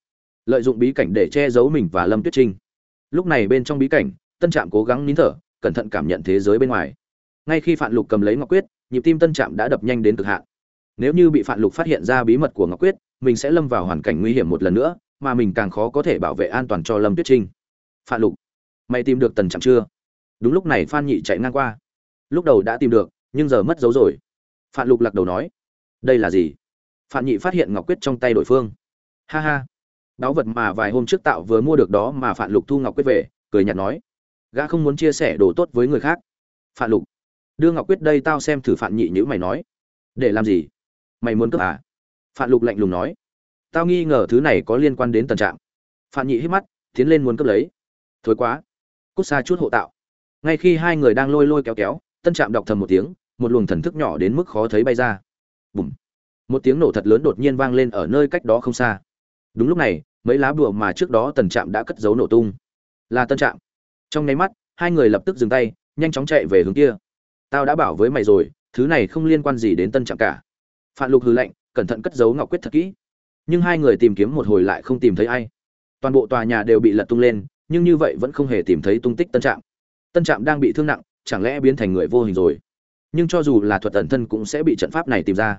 lợi dụng bí cảnh để che giấu mình và Lâm Tuyết Trinh. Lúc này bên trong bí cảnh, Tân Trạm cố gắng nín thở, cẩn thận cảm nhận thế giới bên ngoài. Ngay khi Phạm Lục cầm lấy Ngọc Quyết, nhịp tim Tân Trạm đã đập nhanh đến cực hạn. Nếu như bị Phạm Lục phát hiện ra bí mật của Ngọc Quyết, mình sẽ lâm vào hoàn cảnh nguy hiểm một lần nữa, mà mình càng khó có thể bảo vệ an toàn cho Lâm Tuyết Trinh. Phạm Lục, mày tìm được Tần Trạm chưa? Đúng lúc này Phan Nhị chạy ngang qua. Lúc đầu đã tìm được nhưng giờ mất dấu rồi. Phạm lục lặc đầu nói đây là gì? Phạm nhị phát hiện ngọc quyết trong tay đội phương. Ha ha báu vật mà vài hôm trước tạo vừa mua được đó mà phạm lục thu ngọc quyết về cười nhạt nói. Gã không muốn chia sẻ đồ tốt với người khác. Phạm lục đưa ngọc quyết đây tao xem thử. Phạm nhị nhữ mày nói để làm gì? Mày muốn cướp à? Phạm lục lạnh lùng nói tao nghi ngờ thứ này có liên quan đến t ầ n trạng phạm nhị hít mắt tiến lên muốn cướp lấy thối quá. Cút xa chút hộ tạo. Ngay khi hai người đang lôi lôi kéo kéo, tân trạm đọc thầm một tiếng, một luồng thần thức nhỏ đến mức khó thấy bay ra. Bùm. Một tiếng nổ thật lớn đột nhiên vang lên ở nơi cách đó không xa. Đúng lúc này, mấy lá bùa mà trước đó tần trạm đã cất giấu nổ tung. Là tân trạm. Trong nháy mắt, hai người lập tức dừng tay, nhanh chóng chạy về hướng kia. Tao đã bảo với mày rồi, thứ này không liên quan gì đến tân trạm cả. Phạm lục hư lệnh cẩn thận cất giấu ngọc quyết thật kỹ. Nhưng hai người tìm kiếm một hồi lại không tìm thấy ai. Toàn bộ tòa nhà đều bị lật tung lên nhưng như vậy vẫn không hề tìm thấy tung tích tân trạm. Tân trạm đang bị thương nặng, chẳng lẽ biến thành người vô hình rồi? Nhưng cho dù là thuật ẩn thân cũng sẽ bị trận pháp này tìm ra.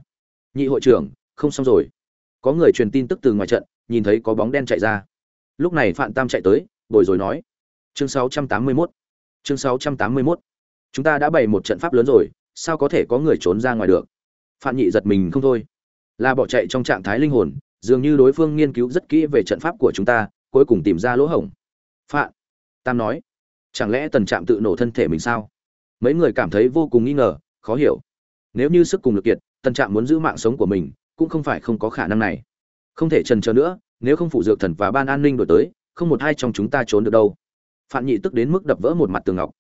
Nhị hội trưởng, không xong rồi. Có người truyền tin tức từ ngoài trận, nhìn thấy có bóng đen chạy ra. Lúc này phạm tam chạy tới, bồi rồi nói. Chương 681 chương 681 chúng ta đã bày một trận pháp lớn rồi, sao có thể có người trốn ra ngoài được? Phạm nhị giật mình không thôi. Là bỏ chạy trong trạng thái linh hồn, dường như đối phương nghiên cứu rất kỹ về trận pháp của chúng ta, cuối cùng tìm ra lỗ hổng phạm tam nói, chẳng lẽ tần trạm tự nổ thân thể mình sao? Mấy người cảm thấy vô cùng nghi ngờ, khó hiểu. Nếu như sức cùng lực kiệt, tần trạm muốn giữ mạng sống của mình, cũng không phải không có khả năng này. Không thể trần trờ nữa, nếu không phụ dược thần và ban an ninh đổi tới, không một ai trong chúng ta trốn được đâu. Phạm nhị tức đến mức đập vỡ một mặt tường ngọc.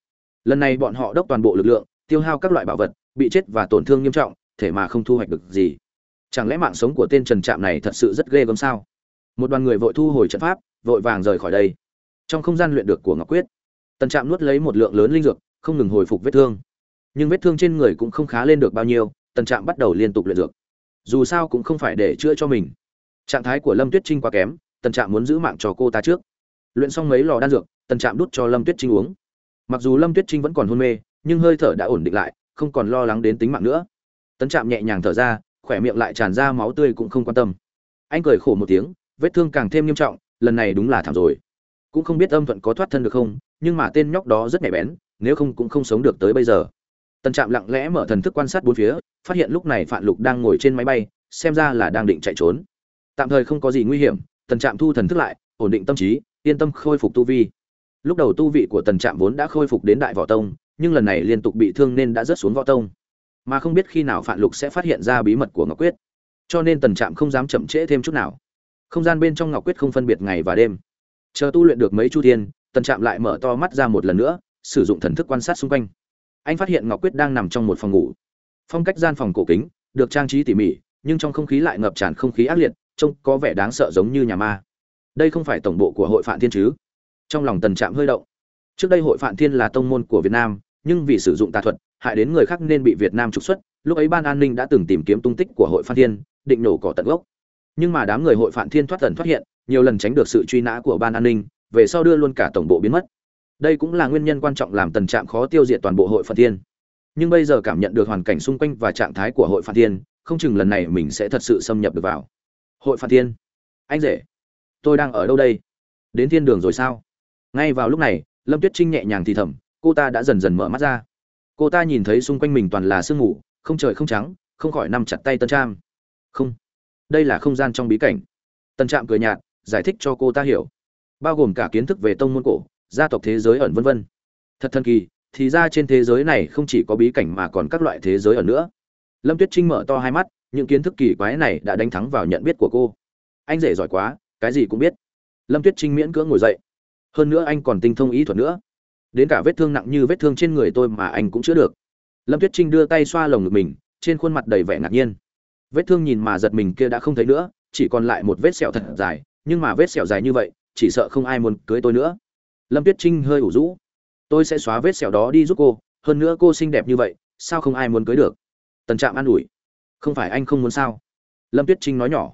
Lần này bọn họ đốc toàn bộ lực lượng, tiêu hao các loại bảo vật, bị chết và tổn thương nghiêm trọng, thể mà không thu hoạch được gì. Chẳng lẽ mạng sống của tên trần trạm này thật sự rất ghê gớm sao? Một đoàn người vội thu hồi trận pháp, vội vàng rời khỏi đây trong không gian luyện được của ngọc quyết. Tần trạm nuốt lấy một lượng lớn linh dược, không ngừng hồi phục vết thương. Nhưng vết thương trên người cũng không khá lên được bao nhiêu, tần trạm bắt đầu liên tục luyện dược. Dù sao cũng không phải để chữa cho mình. Trạng thái của lâm tuyết trinh quá kém, tần trạm muốn giữ mạng cho cô ta trước. Luyện xong mấy lò đan dược, tần trạm đút cho lâm tuyết trinh uống. Mặc dù lâm tuyết trinh vẫn còn hôn mê, nhưng hơi thở đã ổn định lại, không còn lo lắng đến tính mạng nữa. Tần trạm nhẹ nhàng thở ra, khỏe miệng lại tràn ra máu tươi cũng không quan tâm. Anh cười khổ một tiếng, vết thương càng thêm nghiêm trọng, lần này đúng là thảm rồi cũng không biết âm thuận có thoát thân được không nhưng mà tên nhóc đó rất nhạy bén nếu không cũng không sống được tới bây giờ tần trạm lặng lẽ mở thần thức quan sát bốn phía phát hiện lúc này Phạm Lục đang ngồi trên máy bay, xem ra là đang định chạy trốn. Tạm thời không có gì nguy hiểm, Tần Trạm thu thần thức lại, ổn định tâm trí, yên tâm khôi phục tu vi. Lúc đầu tu vị của Tần Trạm vốn đã khôi phục đến đại võ tông, nhưng lần này liên tục bị thương nên đã rớt xuống võ tông. Mà không biết khi nào Phạm Lục sẽ phát hiện ra bí mật của Ngọc Quyết. Cho nên Tần Trạm không dám chậm trễ thêm chút nào. Không gian bên trong Ngọc Quyết không phân biệt ngày và đêm. Chờ tu luyện được mấy chu thiên, Tần Trạm lại mở to mắt ra một lần nữa, sử dụng thần thức quan sát xung quanh. Anh phát hiện Ngọc Quyết đang nằm trong một phòng ngủ. Phong cách gian phòng cổ kính được trang trí tỉ mỉ nhưng trong không khí lại ngập tràn không khí ác liệt trông có vẻ đáng sợ giống như nhà ma. Đây không phải tổng bộ của hội phạm thiên chứ? Trong lòng tần trạm hơi động. Trước đây hội phạm thiên là tông môn của việt nam nhưng vì sử dụng tà thuật hại đến người khác nên bị việt nam trục xuất. Lúc ấy ban an ninh đã từng tìm kiếm tung tích của hội phạm thiên định nổ cỏ tận gốc. Nhưng mà đám người hội phạm thiên thoát tần thoát hiện nhiều lần tránh được sự truy nã của ban an ninh, về sau đưa luôn cả tổng bộ biến mất. Đây cũng là nguyên nhân quan trọng làm tần trạm khó tiêu diệt toàn bộ hội phản thiên. Nhưng bây giờ cảm nhận được hoàn cảnh xung quanh và trạng thái của hội phản thiên, không chừng lần này mình sẽ thật sự xâm nhập được vào. Hội phản thiên. Anh rể, tôi đang ở đâu đây? Đến thiên đường rồi sao? Ngay vào lúc này, lâm tuyết trinh nhẹ nhàng thì thầm, cô ta đã dần dần mở mắt ra. Cô ta nhìn thấy xung quanh mình toàn là sương mù, không trời không trắng, không khỏi nằm chặt tay tân trạm. Không, đây là không gian trong bí cảnh. Tân trạm cười nhạt giải thích cho cô ta hiểu. Bao gồm cả kiến thức về tông môn cổ, gia tộc thế giới ẩn vân vân. Thật thần kỳ, thì ra trên thế giới này không chỉ có bí cảnh mà còn các loại thế giới ẩn nữa. Lâm tuyết trinh mở to hai mắt, những kiến thức kỳ quái này đã đánh thắng vào nhận biết của cô. Anh rể giỏi quá, cái gì cũng biết. Lâm tuyết trinh miễn cưỡng ngồi dậy. Hơn nữa anh còn tinh thông ý thuật nữa. Đến cả vết thương nặng như vết thương trên người tôi mà anh cũng chữa được. Lâm tuyết trinh đưa tay xoa lồng ngực mình, trên khuôn mặt đầy vẻ ngạc nhiên. Vết thương nhìn mà giật mình kia đã không thấy nữa, chỉ còn lại một vết sẹo thật dài nhưng mà vết sẹo dài như vậy, chỉ sợ không ai muốn cưới tôi nữa. Lâm tuyết trinh hơi ủ rũ. Tôi sẽ xóa vết sẹo đó đi giúp cô, hơn nữa cô xinh đẹp như vậy, sao không ai muốn cưới được? Tần trạm an ủi. Không phải anh không muốn sao? Lâm tuyết trinh nói nhỏ.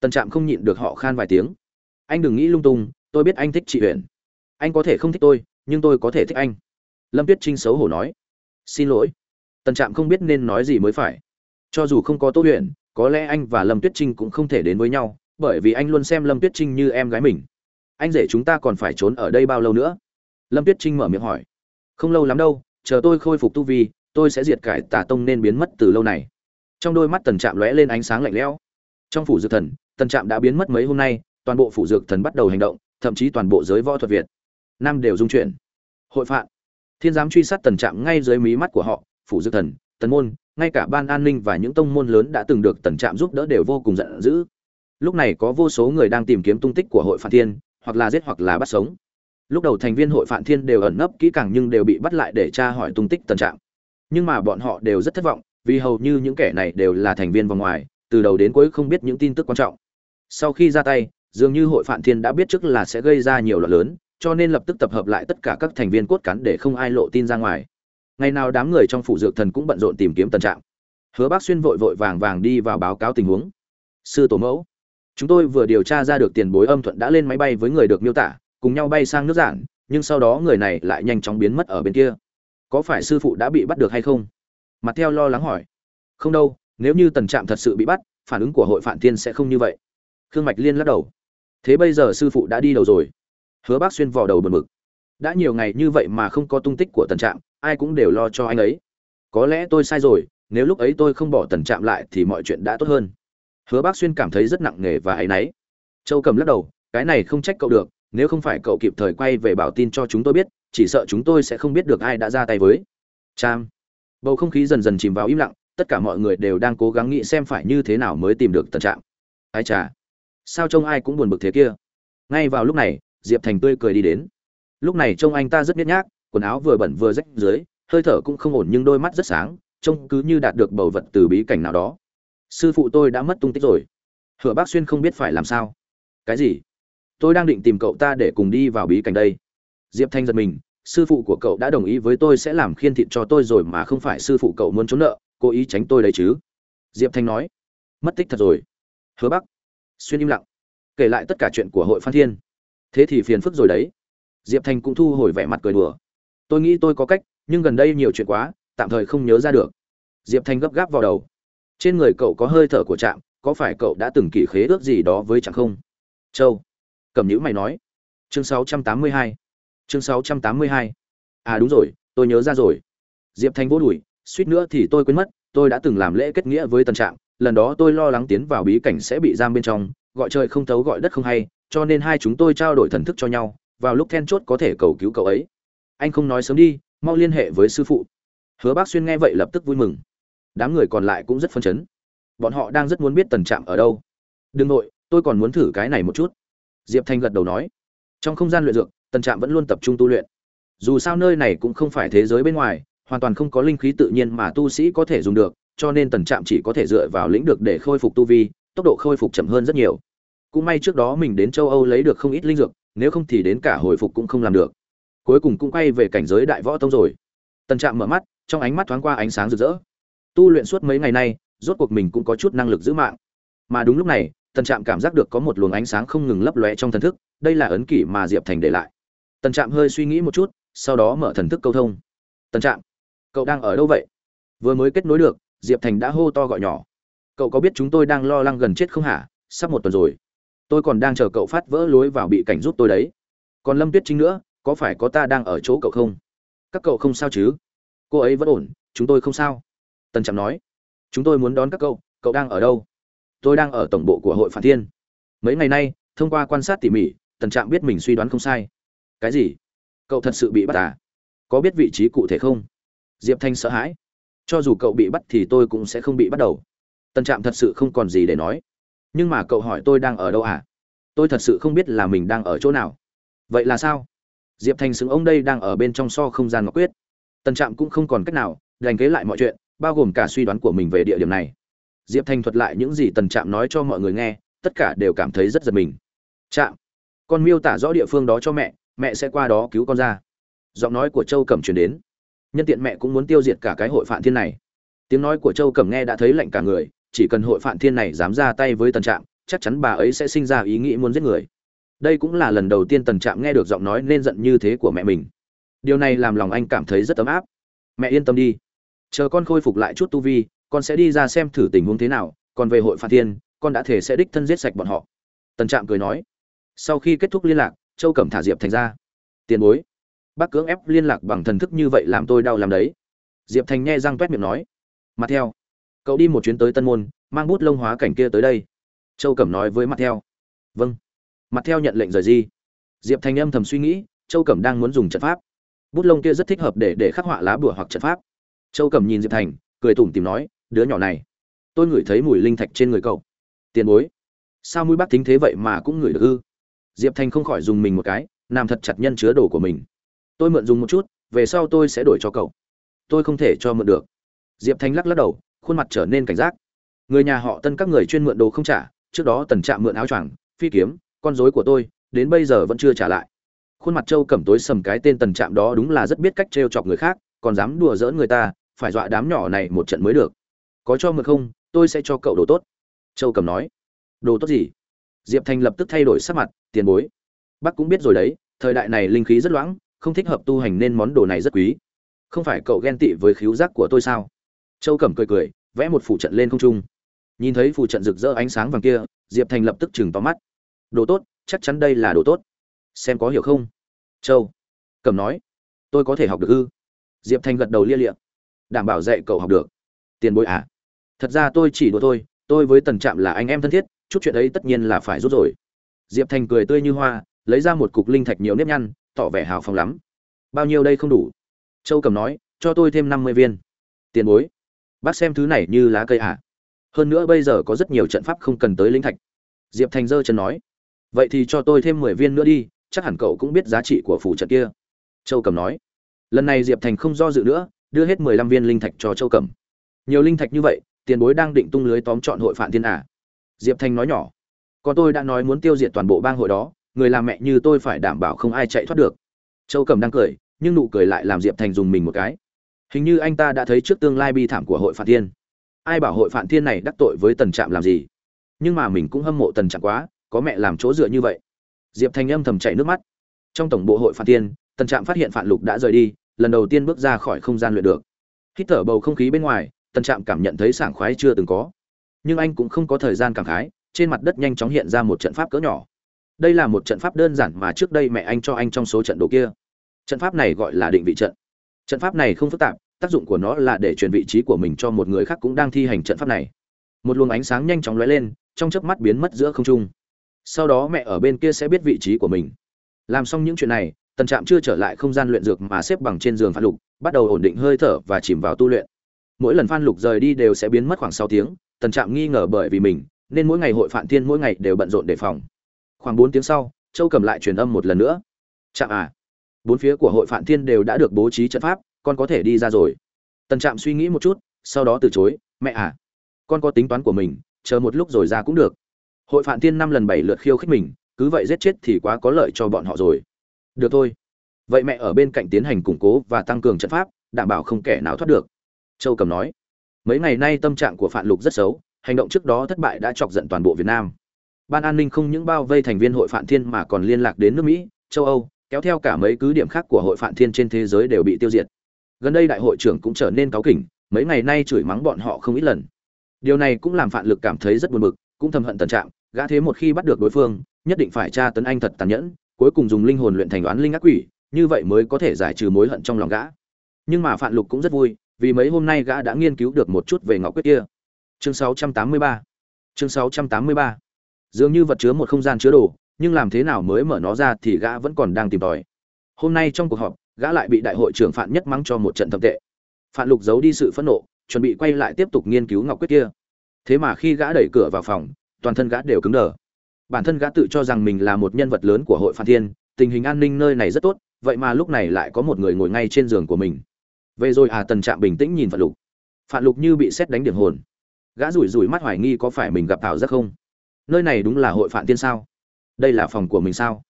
Tần trạm không nhịn được họ khan vài tiếng. Anh đừng nghĩ lung tung, tôi biết anh thích chị huyền anh có thể không thích tôi, nhưng tôi có thể thích anh. Lâm tuyết trinh xấu hổ nói. Xin lỗi. Tần trạm không biết nên nói gì mới phải. Cho dù không có tô huyền có lẽ anh và lâm tuyết trinh cũng không thể đến với nhau bởi vì anh luôn xem lâm tuyết trinh như em gái mình. Anh rể chúng ta còn phải trốn ở đây bao lâu nữa? Lâm tuyết trinh mở miệng hỏi. Không lâu lắm đâu, chờ tôi khôi phục tu vi, tôi sẽ diệt cải tà tông nên biến mất từ lâu này. Trong đôi mắt tần trạm lóe lên ánh sáng lạnh lẽo. Trong phủ dược thần, tần trạm đã biến mất mấy hôm nay, toàn bộ phủ dược thần bắt đầu hành động, thậm chí toàn bộ giới võ thuật việt. Nam đều dung chuyển. Hội phạm thiên giám truy sát tần trạm ngay dưới mí mắt của họ, phủ dược thần, tần môn, ngay cả ban an ninh và những tông môn lớn đã từng được tần trạm giúp đỡ đều vô cùng giận dữ lúc này có vô số người đang tìm kiếm tung tích của hội phản thiên, hoặc là giết hoặc là bắt sống. Lúc đầu thành viên hội phản thiên đều ẩn nấp kỹ càng nhưng đều bị bắt lại để tra hỏi tung tích tần trạng. Nhưng mà bọn họ đều rất thất vọng, vì hầu như những kẻ này đều là thành viên vòng ngoài, từ đầu đến cuối không biết những tin tức quan trọng. Sau khi ra tay, dường như hội phản thiên đã biết trước là sẽ gây ra nhiều loạn lớn, cho nên lập tức tập hợp lại tất cả các thành viên cốt cán để không ai lộ tin ra ngoài. Ngày nào đám người trong phủ dược thần cũng bận rộn tìm kiếm tần trạng. Hứa bác xuyên vội vội vàng vàng đi vào báo cáo tình huống. Sư tổ mẫu chúng tôi vừa điều tra ra được tiền bối âm thuận đã lên máy bay với người được miêu tả, cùng nhau bay sang nước giản, nhưng sau đó người này lại nhanh chóng biến mất ở bên kia. Có phải sư phụ đã bị bắt được hay không? Mặt theo lo lắng hỏi. Không đâu, nếu như tần trạm thật sự bị bắt, phản ứng của hội phản thiên sẽ không như vậy. Khương mạch liên lắc đầu. Thế bây giờ sư phụ đã đi đầu rồi? Hứa bác xuyên vò đầu bật mực đã nhiều ngày như vậy mà không có tung tích của tần trạm, ai cũng đều lo cho anh ấy. Có lẽ tôi sai rồi, nếu lúc ấy tôi không bỏ tần trạm lại thì mọi chuyện đã tốt hơn hứa bác xuyên cảm thấy rất nặng nề và áy náy. Châu cầm lắc đầu, cái này không trách cậu được, nếu không phải cậu kịp thời quay về bảo tin cho chúng tôi biết, chỉ sợ chúng tôi sẽ không biết được ai đã ra tay với. Cham. bầu không khí dần dần chìm vào im lặng, tất cả mọi người đều đang cố gắng nghĩ xem phải như thế nào mới tìm được tận trạng. ai chà, sao trông ai cũng buồn bực thế kia? Ngay vào lúc này, diệp thành tươi cười đi đến. Lúc này trông anh ta rất biết nhác, quần áo vừa bẩn vừa rách dưới, hơi thở cũng không ổn nhưng đôi mắt rất sáng, trông cứ như đạt được bầu vật từ bí cảnh nào đó sư phụ tôi đã mất tung tích rồi. Hứa bác xuyên không biết phải làm sao. Cái gì? Tôi đang định tìm cậu ta để cùng đi vào bí cảnh đây. Diệp thanh giật mình, sư phụ của cậu đã đồng ý với tôi sẽ làm khiên thịt cho tôi rồi mà không phải sư phụ cậu muốn trốn nợ, cố ý tránh tôi đấy chứ. Diệp thanh nói. Mất tích thật rồi. Hứa bắc xuyên im lặng. Kể lại tất cả chuyện của hội phan thiên. Thế thì phiền phức rồi đấy. Diệp thanh cũng thu hồi vẻ mặt cười đùa. Tôi nghĩ tôi có cách, nhưng gần đây nhiều chuyện quá, tạm thời không nhớ ra được. Diệp thanh gấp gáp vào đầu trên người cậu có hơi thở của trạm, có phải cậu đã từng kỷ khế ước gì đó với chẳng không? Châu. Cầm nhữ mày nói. Chương 682 chương 682 à đúng rồi, tôi nhớ ra rồi. Diệp thanh vô đùi, suýt nữa thì tôi quên mất, tôi đã từng làm lễ kết nghĩa với tân trạm, lần đó tôi lo lắng tiến vào bí cảnh sẽ bị giam bên trong, gọi trời không thấu gọi đất không hay, cho nên hai chúng tôi trao đổi thần thức cho nhau, vào lúc then chốt có thể cầu cứu cậu ấy. Anh không nói sớm đi, mau liên hệ với sư phụ. Hứa bác xuyên nghe vậy lập tức vui mừng đám người còn lại cũng rất phấn chấn. Bọn họ đang rất muốn biết tần trạm ở đâu. Đừng nội, tôi còn muốn thử cái này một chút. Diệp thanh gật đầu nói. Trong không gian luyện dược, tần trạm vẫn luôn tập trung tu luyện. Dù sao nơi này cũng không phải thế giới bên ngoài, hoàn toàn không có linh khí tự nhiên mà tu sĩ có thể dùng được, cho nên tần trạm chỉ có thể dựa vào lĩnh được để khôi phục tu vi, tốc độ khôi phục chậm hơn rất nhiều. Cũng may trước đó mình đến châu âu lấy được không ít linh dược, nếu không thì đến cả hồi phục cũng không làm được. Cuối cùng cũng quay về cảnh giới đại võ tông rồi. Tần trạm mở mắt, trong ánh mắt thoáng qua ánh sáng rực rỡ tu luyện suốt mấy ngày nay, rốt cuộc mình cũng có chút năng lực giữ mạng. Mà đúng lúc này, tần trạm cảm giác được có một luồng ánh sáng không ngừng lấp lóe trong thần thức, đây là ấn kỷ mà diệp thành để lại. Tần trạm hơi suy nghĩ một chút, sau đó mở thần thức câu thông. Tần trạm, cậu đang ở đâu vậy? Vừa mới kết nối được, diệp thành đã hô to gọi nhỏ. Cậu có biết chúng tôi đang lo lắng gần chết không hả? Sắp một tuần rồi. Tôi còn đang chờ cậu phát vỡ lối vào bị cảnh giúp tôi đấy. Còn lâm tuyết trinh nữa, có phải có ta đang ở chỗ cậu không? Các cậu không sao chứ? Cô ấy vẫn ổn, chúng tôi không sao tần trạm nói, chúng tôi muốn đón các cậu cậu đang ở đâu? Tôi đang ở tổng bộ của hội phản thiên. Mấy ngày nay, thông qua quan sát tỉ mỉ, tần trạm biết mình suy đoán không sai. Cái gì? Cậu thật sự bị bắt à? Có biết vị trí cụ thể không? Diệp thanh sợ hãi. Cho dù cậu bị bắt thì tôi cũng sẽ không bị bắt đầu. Tần trạm thật sự không còn gì để nói. Nhưng mà cậu hỏi tôi đang ở đâu à? Tôi thật sự không biết là mình đang ở chỗ nào. Vậy là sao? Diệp thanh xứng ông đây đang ở bên trong so không gian ngọc quyết. Tần trạm cũng không còn cách nào, đành kế lại mọi chuyện bao gồm cả suy đoán của mình về địa điểm này. Diệp thanh thuật lại những gì tần trạm nói cho mọi người nghe, tất cả đều cảm thấy rất giật mình. Trạm, con miêu tả rõ địa phương đó cho mẹ mẹ sẽ qua đó cứu con ra. Giọng nói của châu cẩm truyền đến. Nhân tiện mẹ cũng muốn tiêu diệt cả cái hội phản thiên này. Tiếng nói của châu cẩm nghe đã thấy lạnh cả người, chỉ cần hội phản thiên này dám ra tay với tần trạm, chắc chắn bà ấy sẽ sinh ra ý nghĩ muốn giết người. Đây cũng là lần đầu tiên tần trạm nghe được giọng nói nên giận như thế của mẹ mình. Điều này làm lòng anh cảm thấy rất ấm áp. Mẹ yên tâm đi chờ con khôi phục lại chút tu vi, con sẽ đi ra xem thử tình huống thế nào, còn về hội phạt thiên con đã thể sẽ đích thân giết sạch bọn họ. Tần trạm cười nói. Sau khi kết thúc liên lạc, châu cẩm thả diệp thành ra. Tiền bối. Bác cưỡng ép liên lạc bằng thần thức như vậy làm tôi đau làm đấy. Diệp thành nghe răng t miệng nói. Mặt theo. Cậu đi một chuyến tới tân môn, mang bút lông hóa cảnh kia tới đây. Châu cẩm nói với mặt theo. Vâng. Mặt theo nhận lệnh rời di diệp thành âm thầm suy nghĩ, châu cẩm đang muốn dùng trận pháp. Bút lông kia rất thích hợp để để khắc họa lá bùa hoặc trận pháp châu cẩm nhìn diệp thành, cười tủm tỉm nói, đứa nhỏ này, tôi ngửi thấy mùi linh thạch trên người cậu. Tiền bối, sao mũi bác tính thế vậy mà cũng ngửi được ư? Diệp thành không khỏi dùng mình một cái làm thật chặt nhân chứa đồ của mình. Tôi mượn dùng một chút, về sau tôi sẽ đổi cho cậu. Tôi không thể cho mượn được. Diệp Thành lắc lắc đầu, khuôn mặt trở nên cảnh giác. Người nhà họ tân các người chuyên mượn đồ không trả, trước đó tần trạm mượn áo choàng, phi kiếm, con rối của tôi, đến bây giờ vẫn chưa trả lại. Khuôn mặt châu cẩm tối sầm cái tên tần trạm đó đúng là rất biết cách trêu chọc người khác, còn dám đùa giỡn người ta phải dọa đám nhỏ này một trận mới được. Có cho mượn không, tôi sẽ cho cậu đồ tốt. Châu cẩm nói. Đồ tốt gì? Diệp thành lập tức thay đổi sắc mặt, tiền bối. Bác cũng biết rồi đấy, thời đại này linh khí rất loãng, không thích hợp tu hành nên món đồ này rất quý. Không phải cậu ghen tị với khíu giác của tôi sao? Châu cẩm cười cười, vẽ một phủ trận lên không trung. Nhìn thấy phủ trận rực rỡ ánh sáng vàng kia, diệp thành lập tức chừng tóm mắt. Đồ tốt, chắc chắn đây là đồ tốt. Xem có hiểu không? Châu cẩm nói. Tôi có thể học được ư? Diệp thành gật đầu lia liệm đảm bảo dạy cậu học được. Tiền bối à thật ra tôi chỉ đùa thôi, tôi với tần trạm là anh em thân thiết, chút chuyện ấy tất nhiên là phải rút rồi. Diệp thành cười tươi như hoa, lấy ra một cục linh thạch nhiều nếp nhăn, tỏ vẻ hào phóng lắm. Bao nhiêu đây không đủ? Châu cầm nói, cho tôi thêm năm mươi viên. Tiền bối, bác xem thứ này như lá cây à. hơn nữa bây giờ có rất nhiều trận pháp không cần tới linh thạch. Diệp thành giơ chân nói, vậy thì cho tôi thêm mười viên nữa đi, chắc hẳn cậu cũng biết giá trị của phủ trận kia. Châu cầm nói, lần này diệp thành không do dự nữa đưa hết mười lăm viên linh thạch cho châu Cẩm. nhiều linh thạch như vậy, tiền bối đang định tung lưới tóm chọn hội phản thiên à. diệp Thanh nói nhỏ. Còn tôi đã nói muốn tiêu diệt toàn bộ bang hội đó, người làm mẹ như tôi phải đảm bảo không ai chạy thoát được. Châu Cẩm đang cười, nhưng nụ cười lại làm diệp thành dùng mình một cái. Hình như anh ta đã thấy trước tương lai bi thảm của hội phản thiên. Ai bảo hội phản thiên này đắc tội với tần trạm làm gì? Nhưng mà mình cũng hâm mộ tần trạm quá, có mẹ làm chỗ dựa như vậy. Diệp thành âm thầm chảy nước mắt. Trong tổng bộ hội phản thiên, tần trạm phát hiện phản lục đã rời đi lần đầu tiên bước ra khỏi không gian luyện được. Hít thở bầu không khí bên ngoài, tần trạm cảm nhận thấy sảng khoái chưa từng có. Nhưng anh cũng không có thời gian cảm khái, trên mặt đất nhanh chóng hiện ra một trận pháp cỡ nhỏ. Đây là một trận pháp đơn giản mà trước đây mẹ anh cho anh trong số trận đồ kia. Trận pháp này gọi là định vị trận. Trận pháp này không phức tạp, tác dụng của nó là để chuyển vị trí của mình cho một người khác cũng đang thi hành trận pháp này. Một luồng ánh sáng nhanh chóng lóe lên, trong chớp mắt biến mất giữa không trung. Sau đó mẹ ở bên kia sẽ biết vị trí của mình. Làm xong những chuyện này tần trạm chưa trở lại không gian luyện dược mà xếp bằng trên giường phan lục, bắt đầu ổn định hơi thở và chìm vào tu luyện. Mỗi lần phan lục rời đi đều sẽ biến mất khoảng sáu tiếng, tần trạm nghi ngờ bởi vì mình, nên mỗi ngày hội phạm thiên mỗi ngày đều bận rộn đề phòng. Khoảng bốn tiếng sau, châu cầm lại truyền âm một lần nữa. Trạm à bốn phía của hội phạm thiên đều đã được bố trí trận pháp, con có thể đi ra rồi. Tần trạm suy nghĩ một chút, sau đó từ chối, mẹ à con có tính toán của mình, chờ một lúc rồi ra cũng được. Hội phạm thiên năm lần bảy lượt khiêu khích mình, cứ vậy giết chết thì quá có lợi cho bọn họ rồi được thôi. Vậy mẹ ở bên cạnh tiến hành củng cố và tăng cường trận pháp, đảm bảo không kẻ nào thoát được. Châu cầm nói. Mấy ngày nay tâm trạng của phản lục rất xấu, hành động trước đó thất bại đã chọc giận toàn bộ việt nam. Ban an ninh không những bao vây thành viên hội phản thiên mà còn liên lạc đến nước mỹ, châu âu, kéo theo cả mấy cứ điểm khác của hội phản thiên trên thế giới đều bị tiêu diệt. Gần đây đại hội trưởng cũng trở nên cáu kỉnh, mấy ngày nay chửi mắng bọn họ không ít lần. Điều này cũng làm phản lực cảm thấy rất buồn bực, cũng thầm hận tần trạng, gã thế một khi bắt được đối phương, nhất định phải tra tấn anh thật tàn nhẫn cuối cùng dùng linh hồn luyện thành đoán linh ác quỷ, như vậy mới có thể giải trừ mối hận trong lòng gã. Nhưng mà Phạn lục cũng rất vui, vì mấy hôm nay gã đã nghiên cứu được một chút về ngọc quyết kia. Chương 683 chương 683 dường như vật chứa một không gian chứa đồ, nhưng làm thế nào mới mở nó ra thì gã vẫn còn đang tìm tòi. Hôm nay trong cuộc họp, gã lại bị đại hội trưởng phạn nhất mắng cho một trận thậm tệ. Phạn lục giấu đi sự phẫn nộ, chuẩn bị quay lại tiếp tục nghiên cứu ngọc quyết kia. Thế mà khi gã đẩy cửa vào phòng, toàn thân gã đều cứng đờ bản thân gã tự cho rằng mình là một nhân vật lớn của hội phản thiên, tình hình an ninh nơi này rất tốt, vậy mà lúc này lại có một người ngồi ngay trên giường của mình. Về rồi à tần trạm bình tĩnh nhìn phạn lục. Phạn lục như bị xét đánh điểm hồn. Gã rủi rủi mắt hoài nghi có phải mình gặp thảo giác không? Nơi này đúng là hội phản tiên sao? Đây là phòng của mình sao?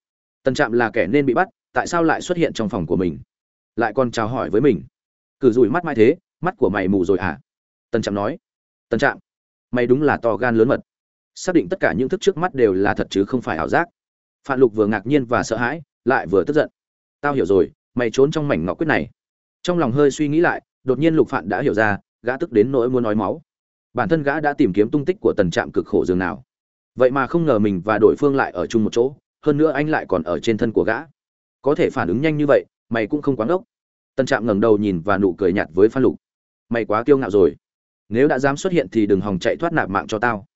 Tần trạm là kẻ nên bị bắt, tại sao lại xuất hiện trong phòng của mình? Lại còn chào hỏi với mình. Cử rủi mắt mai thế, mắt của mày mù rồi à? Tần trạm nói. Tần trạm, mày đúng là to gan lớn mật xác định tất cả những thức trước mắt đều là thật chứ không phải ảo giác. Phạm lục vừa ngạc nhiên và sợ hãi, lại vừa tức giận. Tao hiểu rồi, mày trốn trong mảnh ngọc quyết này. Trong lòng hơi suy nghĩ lại, đột nhiên lục phạn đã hiểu ra, gã tức đến nỗi muốn nói máu. Bản thân gã đã tìm kiếm tung tích của tần trạm cực khổ dường nào. Vậy mà không ngờ mình và đội phương lại ở chung một chỗ, hơn nữa anh lại còn ở trên thân của gã. Có thể phản ứng nhanh như vậy, mày cũng không quán ốc. Tần trạm ngẩng đầu nhìn và nụ cười nhạt với phan lục. Mày quá kiêu ngạo rồi. Nếu đã dám xuất hiện thì đừng hòng chạy thoát nạp mạng cho tao.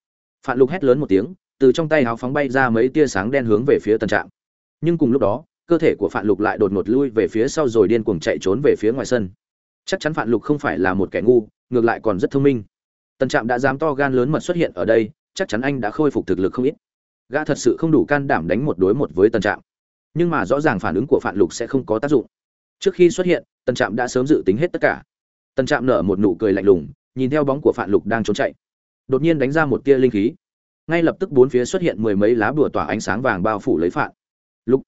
Phạn lục hét lớn một tiếng từ trong tay háo phóng bay ra mấy tia sáng đen hướng về phía Tần trạm nhưng cùng lúc đó cơ thể của Phạn Lục lại đột ngột lui về phía sau rồi điên cuồng chạy trốn về phía ngoài sân. Chắc chắn Phạn Lục không phải là một kẻ ngu, ngược lại còn rất thông minh. Tần Trạm đã dám to gan lớn mật xuất hiện ở đây, chắc chắn anh đã khôi phục thực lực không ít. Gã thật sự không đủ can đảm đánh một đối một với tần trạm nhưng mà rõ ràng phản ứng của Phạn lục sẽ không có tác dụng. Trước khi xuất hiện tần trạm đã sớm dự tính hết tất cả. Tần trạm nở một nụ cười lạnh lùng nhìn theo bóng của Phạn lục đang trốn chạy đột nhiên đánh ra một tia linh khí. Ngay lập tức bốn phía xuất hiện mười mấy lá bùa tỏa ánh sáng vàng bao phủ lấy phạn. Lục,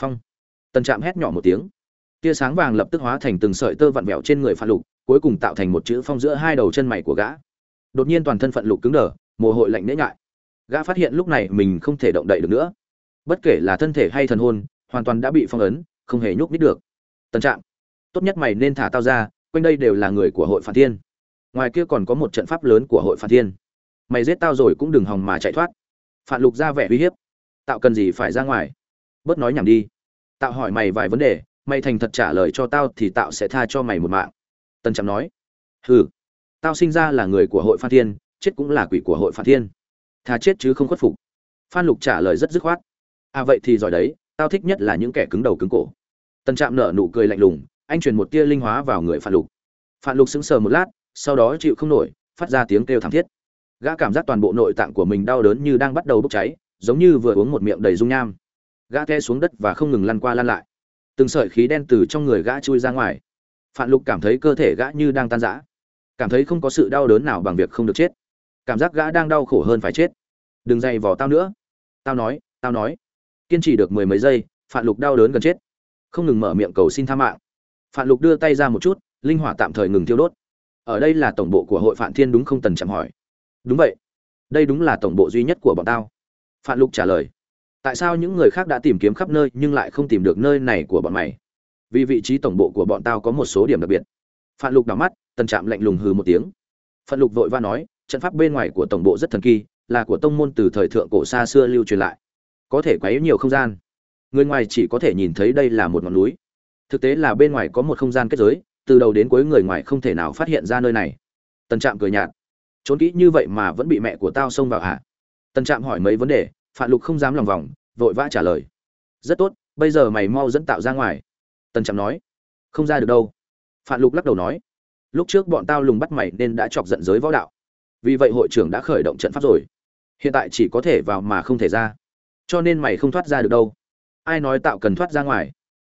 phong. Tần trạm hét nhỏ một tiếng. Tia sáng vàng lập tức hóa thành từng sợi tơ vặn vẹo trên người phạn lục, cuối cùng tạo thành một chữ phong giữa hai đầu chân mày của gã. Đột nhiên toàn thân phận lục cứng đờ, mồ hôi lạnh nễ ngại gã phát hiện lúc này mình không thể động đậy được nữa. Bất kể là thân thể hay thần hồn, hoàn toàn đã bị phong ấn, không hề nhúc nít được. Tần trạng tốt nhất mày nên thả tao ra, quanh đây đều là người của hội phản thiên ngoài kia còn có một trận pháp lớn của hội phản thiên. Mày giết tao rồi cũng đừng hòng mà chạy thoát. Phản lục ra vẻ uy hiếp. Tạo cần gì phải ra ngoài? Bớt nói nhảm đi. Tạo hỏi mày vài vấn đề, mày thành thật trả lời cho tao thì tạo sẽ tha cho mày một mạng. Tân trạm nói. Hừ, tao sinh ra là người của hội phan thiên, chết cũng là quỷ của hội phan thiên. Thà chết chứ không khuất phục. Phan lục trả lời rất dứt khoát. À vậy thì giỏi đấy, tao thích nhất là những kẻ cứng đầu cứng cổ. Tân trạm nở nụ cười lạnh lùng, anh truyền một tia linh hóa vào người phan lục. Phan lục sững sờ một lát sau đó chịu không nổi phát ra tiếng kêu thảm thiết gã cảm giác toàn bộ nội tạng của mình đau đớn như đang bắt đầu bốc cháy giống như vừa uống một miệng đầy dung nham gã the xuống đất và không ngừng lăn qua lăn lại từng sợi khí đen từ trong người gã chui ra ngoài Phạn Lục cảm thấy cơ thể gã như đang tan rã, cảm thấy không có sự đau đớn nào bằng việc không được chết. Cảm giác gã đang đau khổ hơn phải chết. Đừng dày vò tao nữa. Tao nói, tao nói. Kiên trì được mười mấy giây, Phạn Lục đau đớn gần chết, không ngừng mở miệng cầu xin tha mạng. Phạn Lục đưa tay ra một chút, linh hỏa tạm thời ngừng thiêu đốt. Ở đây là tổng bộ của hội Phạn Thiên đúng không tần chạm hỏi. Đúng vậy. Đây đúng là tổng bộ duy nhất của bọn tao. Phạn Lục trả lời. Tại sao những người khác đã tìm kiếm khắp nơi nhưng lại không tìm được nơi này của bọn mày? vì vị trí tổng bộ của bọn tao có một số điểm đặc biệt Phạn lục đảo mắt, tần trạm lạnh lùng hừ một tiếng Phạn lục vội va nói, trận pháp bên ngoài của tổng bộ rất thần kỳ, là của tông môn từ thời thượng cổ xa xưa lưu truyền lại có thể quấy nhiều không gian người ngoài chỉ có thể nhìn thấy đây là một ngọn núi thực tế là bên ngoài có một không gian kết giới từ đầu đến cuối người ngoài không thể nào phát hiện ra nơi này. Tần trạm cười nhạt. Trốn kỹ như vậy mà vẫn bị mẹ của tao xông vào hả? Tần trạm hỏi mấy vấn đề Phạm lục không dám lòng vòng, vội vã trả lời. Rất tốt, bây giờ mày mau dẫn tạo ra ngoài. Tần trạm nói. Không ra được đâu. Phạm lục lắc đầu nói. Lúc trước bọn tao lùng bắt mày nên đã chọc giận giới võ đạo. Vì vậy hội trưởng đã khởi động trận pháp rồi. Hiện tại chỉ có thể vào mà không thể ra. Cho nên mày không thoát ra được đâu. Ai nói tạo cần thoát ra ngoài?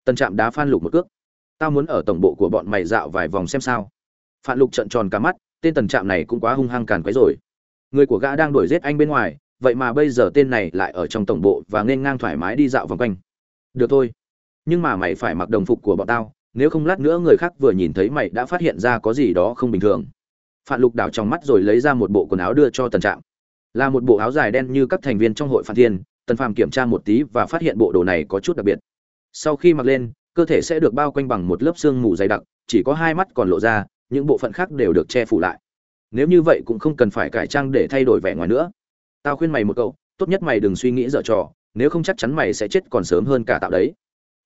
Tần trạm đá phan lục một cước tao muốn ở tổng bộ của bọn mày dạo vài vòng xem sao Phạn lục trận tròn cả mắt tên tần trạm này cũng quá hung hăng càn quấy rồi người của gã đang đuổi giết anh bên ngoài vậy mà bây giờ tên này lại ở trong tổng bộ và nên ngang thoải mái đi dạo vòng quanh được thôi nhưng mà mày phải mặc đồng phục của bọn tao nếu không lát nữa người khác vừa nhìn thấy mày đã phát hiện ra có gì đó không bình thường Phạn Lục đảo trong mắt rồi lấy ra một bộ quần áo đưa cho Tần Trạm. Là một bộ áo dài đen như các thành viên trong hội Phản Thiên, Tần Phàm kiểm tra một tí và phát hiện bộ đồ này có chút đặc biệt. Sau khi mặc lên, cơ thể sẽ được bao quanh bằng một lớp xương mù dày đặc, chỉ có hai mắt còn lộ ra, những bộ phận khác đều được che phủ lại. Nếu như vậy cũng không cần phải cải trang để thay đổi vẻ ngoài nữa. Tao khuyên mày một câu, tốt nhất mày đừng suy nghĩ dở trò, nếu không chắc chắn mày sẽ chết còn sớm hơn cả tạo đấy.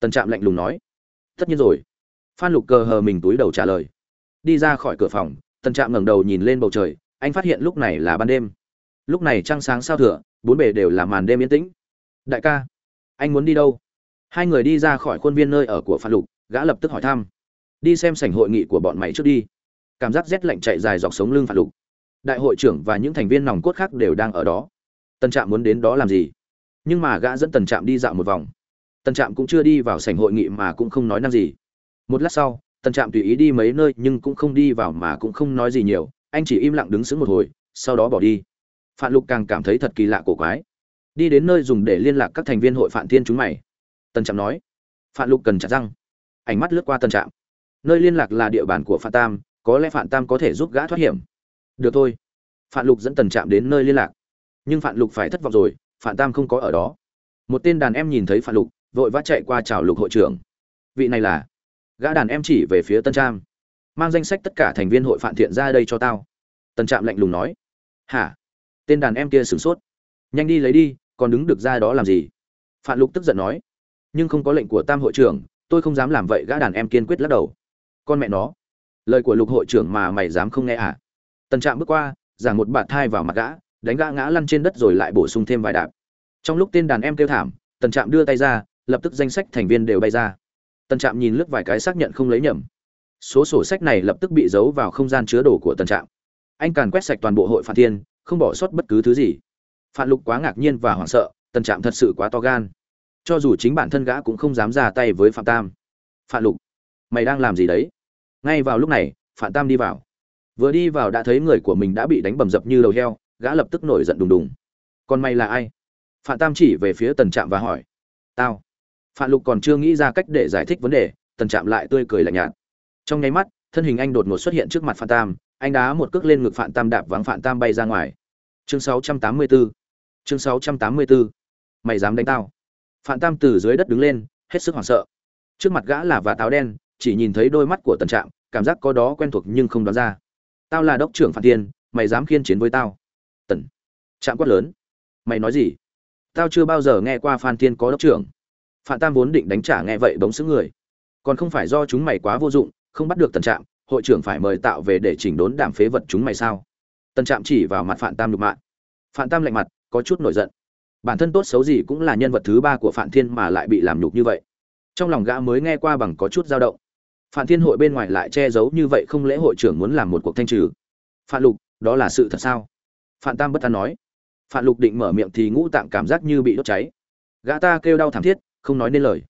Tần trạm lạnh lùng nói. Tất nhiên rồi. Phan lục cờ hờ mình túi đầu trả lời. Đi ra khỏi cửa phòng tần trạm ngẩng đầu nhìn lên bầu trời anh phát hiện lúc này là ban đêm. Lúc này trăng sáng sao thửa bốn bề đều là màn đêm yên tĩnh. Đại ca anh muốn đi đâu? Hai người đi ra khỏi khuôn viên nơi ở của phan lục, gã lập tức hỏi thăm. Đi xem sảnh hội nghị của bọn mày trước đi. Cảm giác rét lạnh chạy dài dọc sống lưng phan lục. Đại hội trưởng và những thành viên nòng cốt khác đều đang ở đó. Tần trạm muốn đến đó làm gì? Nhưng mà gã dẫn tần trạm đi dạo một vòng. Tần trạm cũng chưa đi vào sảnh hội nghị mà cũng không nói năng gì. Một lát sau tần trạm tùy ý đi mấy nơi nhưng cũng không đi vào mà cũng không nói gì nhiều. Anh chỉ im lặng đứng sững một hồi, sau đó bỏ đi. Phạm lục càng cảm thấy thật kỳ lạ cổ quái. Đi đến nơi dùng để liên lạc các thành viên hội phạm thiên chúng mày tần trạm nói. Phạm lục cần chặt răng. Ánh mắt lướt qua tần trạm. Nơi liên lạc là địa bàn của phạm tam, có lẽ phạm tam có thể giúp gã thoát hiểm. Được thôi. Phạm lục dẫn tần trạm đến nơi liên lạc. Nhưng phạm lục phải thất vọng rồi phạm tam không có ở đó. Một tên đàn em nhìn thấy phạm lục, vội vã chạy qua chào lục hội trưởng. Vị này là? Gã đàn em chỉ về phía tân trạm. Mang danh sách tất cả thành viên hội Phạm thiện ra đây cho tao. Tân trạm lạnh lùng nói. Hả? Tên đàn em kia sửng sốt. Nhanh đi lấy đi, còn đứng được ra đó làm gì? Phạm lục tức giận nói nhưng không có lệnh của tam hội trưởng, tôi không dám làm vậy, gã đàn em kiên quyết lắc đầu. Con mẹ nó. Lời của lục hội trưởng mà mày dám không nghe à? Tần trạm bước qua giảng một bạt thai vào mặt gã, đánh gã ngã lăn trên đất rồi lại bổ sung thêm vài đạp. Trong lúc tên đàn em kêu thảm, tần trạm đưa tay ra, lập tức danh sách thành viên đều bay ra. Tần trạm nhìn lướt vài cái xác nhận không lấy nhầm. Số sổ sách này lập tức bị giấu vào không gian chứa đồ của tần trạm. Anh càn quét sạch toàn bộ hội phản thiên, không bỏ sót bất cứ thứ gì. Phản lục quá ngạc nhiên và hoảng sợ, tần trạm thật sự quá to gan cho dù chính bản thân gã cũng không dám ra tay với phạm tam. Phạm lục mày đang làm gì đấy? Ngay vào lúc này phạm tam đi vào. Vừa đi vào đã thấy người của mình đã bị đánh bầm dập như đầu heo gã lập tức nổi giận đùng đùng. Còn mày là ai? Phạm tam chỉ về phía tần trạm và hỏi. Tao. Phạm Lục còn chưa nghĩ ra cách để giải thích vấn đề, Tần Trạm lại tươi cười lạnh nhạt. Trong nháy mắt, thân hình anh đột ngột xuất hiện trước mặt Phạm Tam, anh đá một cước lên ngực Phạm Tam đạp vắng Phạm Tam bay ra ngoài. Chương 684. chương sáu trăm tám mươi bốn mày dám đánh tao phạm tam từ dưới đất đứng lên, hết sức hoảng sợ. Trước mặt gã là vá táo đen, chỉ nhìn thấy đôi mắt của tần trạm, cảm giác có đó quen thuộc nhưng không đoán ra. Tao là đốc trưởng phạm tiên mày dám khiên chiến với tao. Tần trạm quát lớn. Mày nói gì? Tao chưa bao giờ nghe qua phan tiên có đốc trưởng. Phạm tam vốn định đánh trả nghe vậy bóng xứng người. Còn không phải do chúng mày quá vô dụng, không bắt được tần trạm, hội trưởng phải mời tạo về để chỉnh đốn đảm phế vật chúng mày sao? Tần trạm chỉ vào mặt phạm tam nhục mạng phạm tam lạnh mặt, có chút nổi giận bản thân tốt xấu gì cũng là nhân vật thứ ba của phạm thiên mà lại bị làm nhục như vậy. Trong lòng gã mới nghe qua bằng có chút dao động. Phạm thiên hội bên ngoài lại che giấu như vậy không lễ hội trưởng muốn làm một cuộc thanh trừ. Phạm lục, đó là sự thật sao? Phạm tam bất an nói. Phạm lục định mở miệng thì ngũ tạng cảm giác như bị đốt cháy. Gã ta kêu đau thảm thiết, không nói nên lời.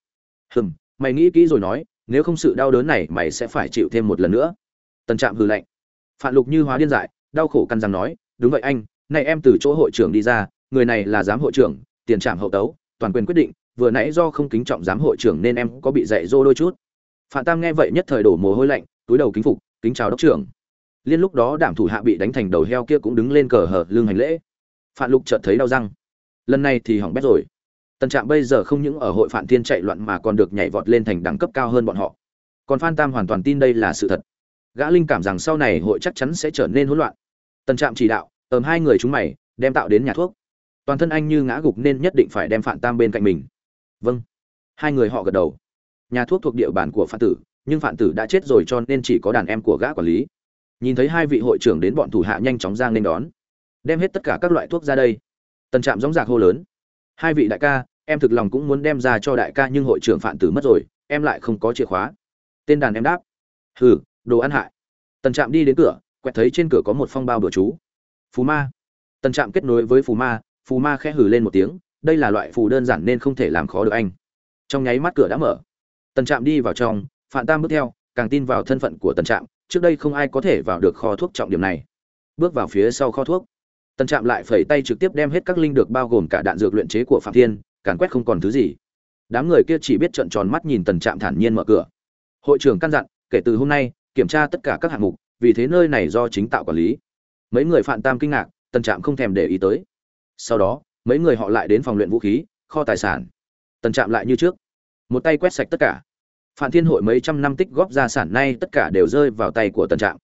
Hừm, mày nghĩ kỹ rồi nói, nếu không sự đau đớn này mày sẽ phải chịu thêm một lần nữa. Tần trạm hừ lạnh. Phạm lục như hóa điên dại, đau khổ căn rằng nói, đúng vậy anh, này em từ chỗ hội trưởng đi ra người này là giám hội trưởng, tiền trạm hậu tấu, toàn quyền quyết định, vừa nãy do không kính trọng giám hội trưởng nên em có bị dạy dỗ đôi chút. Phạm tam nghe vậy nhất thời đổ mồ hôi lạnh, túi đầu kính phục, kính chào đốc trưởng. Liên lúc đó đảm thủ hạ bị đánh thành đầu heo kia cũng đứng lên cờ hở lương hành lễ. Phạm lục chợt thấy đau răng. Lần này thì hỏng bét rồi. Tần trạm bây giờ không những ở hội phạm thiên chạy loạn mà còn được nhảy vọt lên thành đẳng cấp cao hơn bọn họ. Còn phan tam hoàn toàn tin đây là sự thật. Gã linh cảm rằng sau này hội chắc chắn sẽ trở nên hỗn loạn. Tần trạm chỉ đạo, ờm, hai người chúng mày, đem tạo đến nhà thuốc toàn thân anh như ngã gục nên nhất định phải đem phạm tam bên cạnh mình. Vâng. Hai người họ gật đầu. Nhà thuốc thuộc địa bàn của phạm tử, nhưng phạm tử đã chết rồi cho nên chỉ có đàn em của gã quản lý. Nhìn thấy hai vị hội trưởng đến bọn thủ hạ nhanh chóng ra nên đón. Đem hết tất cả các loại thuốc ra đây. Tần trạm gióng giạc hô lớn. Hai vị đại ca, em thực lòng cũng muốn đem ra cho đại ca nhưng hội trưởng phạm tử mất rồi, em lại không có chìa khóa. Tên đàn em đáp. Hừ, đồ ăn hại. Tần trạm đi đến cửa, quẹt thấy trên cửa có một phong bao bữa chú. Phù ma. Tần trạm kết nối với phù ma phù ma khẽ hừ lên một tiếng, đây là loại phù đơn giản nên không thể làm khó được anh. Trong nháy mắt cửa đã mở. Tần trạm đi vào trong phạm tam bước theo, càng tin vào thân phận của tần trạm, trước đây không ai có thể vào được kho thuốc trọng điểm này. Bước vào phía sau kho thuốc. Tần trạm lại phẩy tay trực tiếp đem hết các linh được bao gồm cả đạn dược luyện chế của phạm thiên, càn quét không còn thứ gì. Đám người kia chỉ biết trợn tròn mắt nhìn tần trạm thản nhiên mở cửa. Hội trưởng căn dặn, kể từ hôm nay, kiểm tra tất cả các hạng mục, vì thế nơi này do chính tạo quản lý. Mấy người phạm tam kinh ngạc, tần trạm không thèm để ý tới sau đó, mấy người họ lại đến phòng luyện vũ khí, kho tài sản. Tần trạm lại như trước. Một tay quét sạch tất cả. Phạm thiên hội mấy trăm năm tích góp gia sản nay tất cả đều rơi vào tay của tần trạm.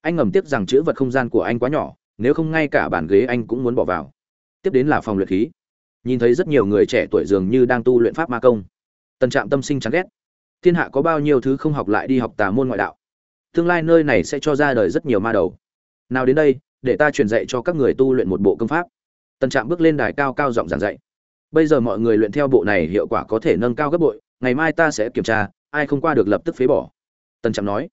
Anh ngầm tiếc rằng chữ vật không gian của anh quá nhỏ, nếu không ngay cả bàn ghế anh cũng muốn bỏ vào. Tiếp đến là phòng luyện khí. Nhìn thấy rất nhiều người trẻ tuổi dường như đang tu luyện pháp ma công. Tần trạm tâm sinh chán ghét. Thiên hạ có bao nhiêu thứ không học lại đi học tà môn ngoại đạo? Tương lai nơi này sẽ cho ra đời rất nhiều ma đầu. Nào đến đây, để ta truyền dạy cho các người tu luyện một bộ công pháp tần trạm bước lên đài cao cao giọng giảng dạy. Bây giờ mọi người luyện theo bộ này hiệu quả có thể nâng cao gấp bội, ngày mai ta sẽ kiểm tra, ai không qua được lập tức phế bỏ. Tần trạm nói.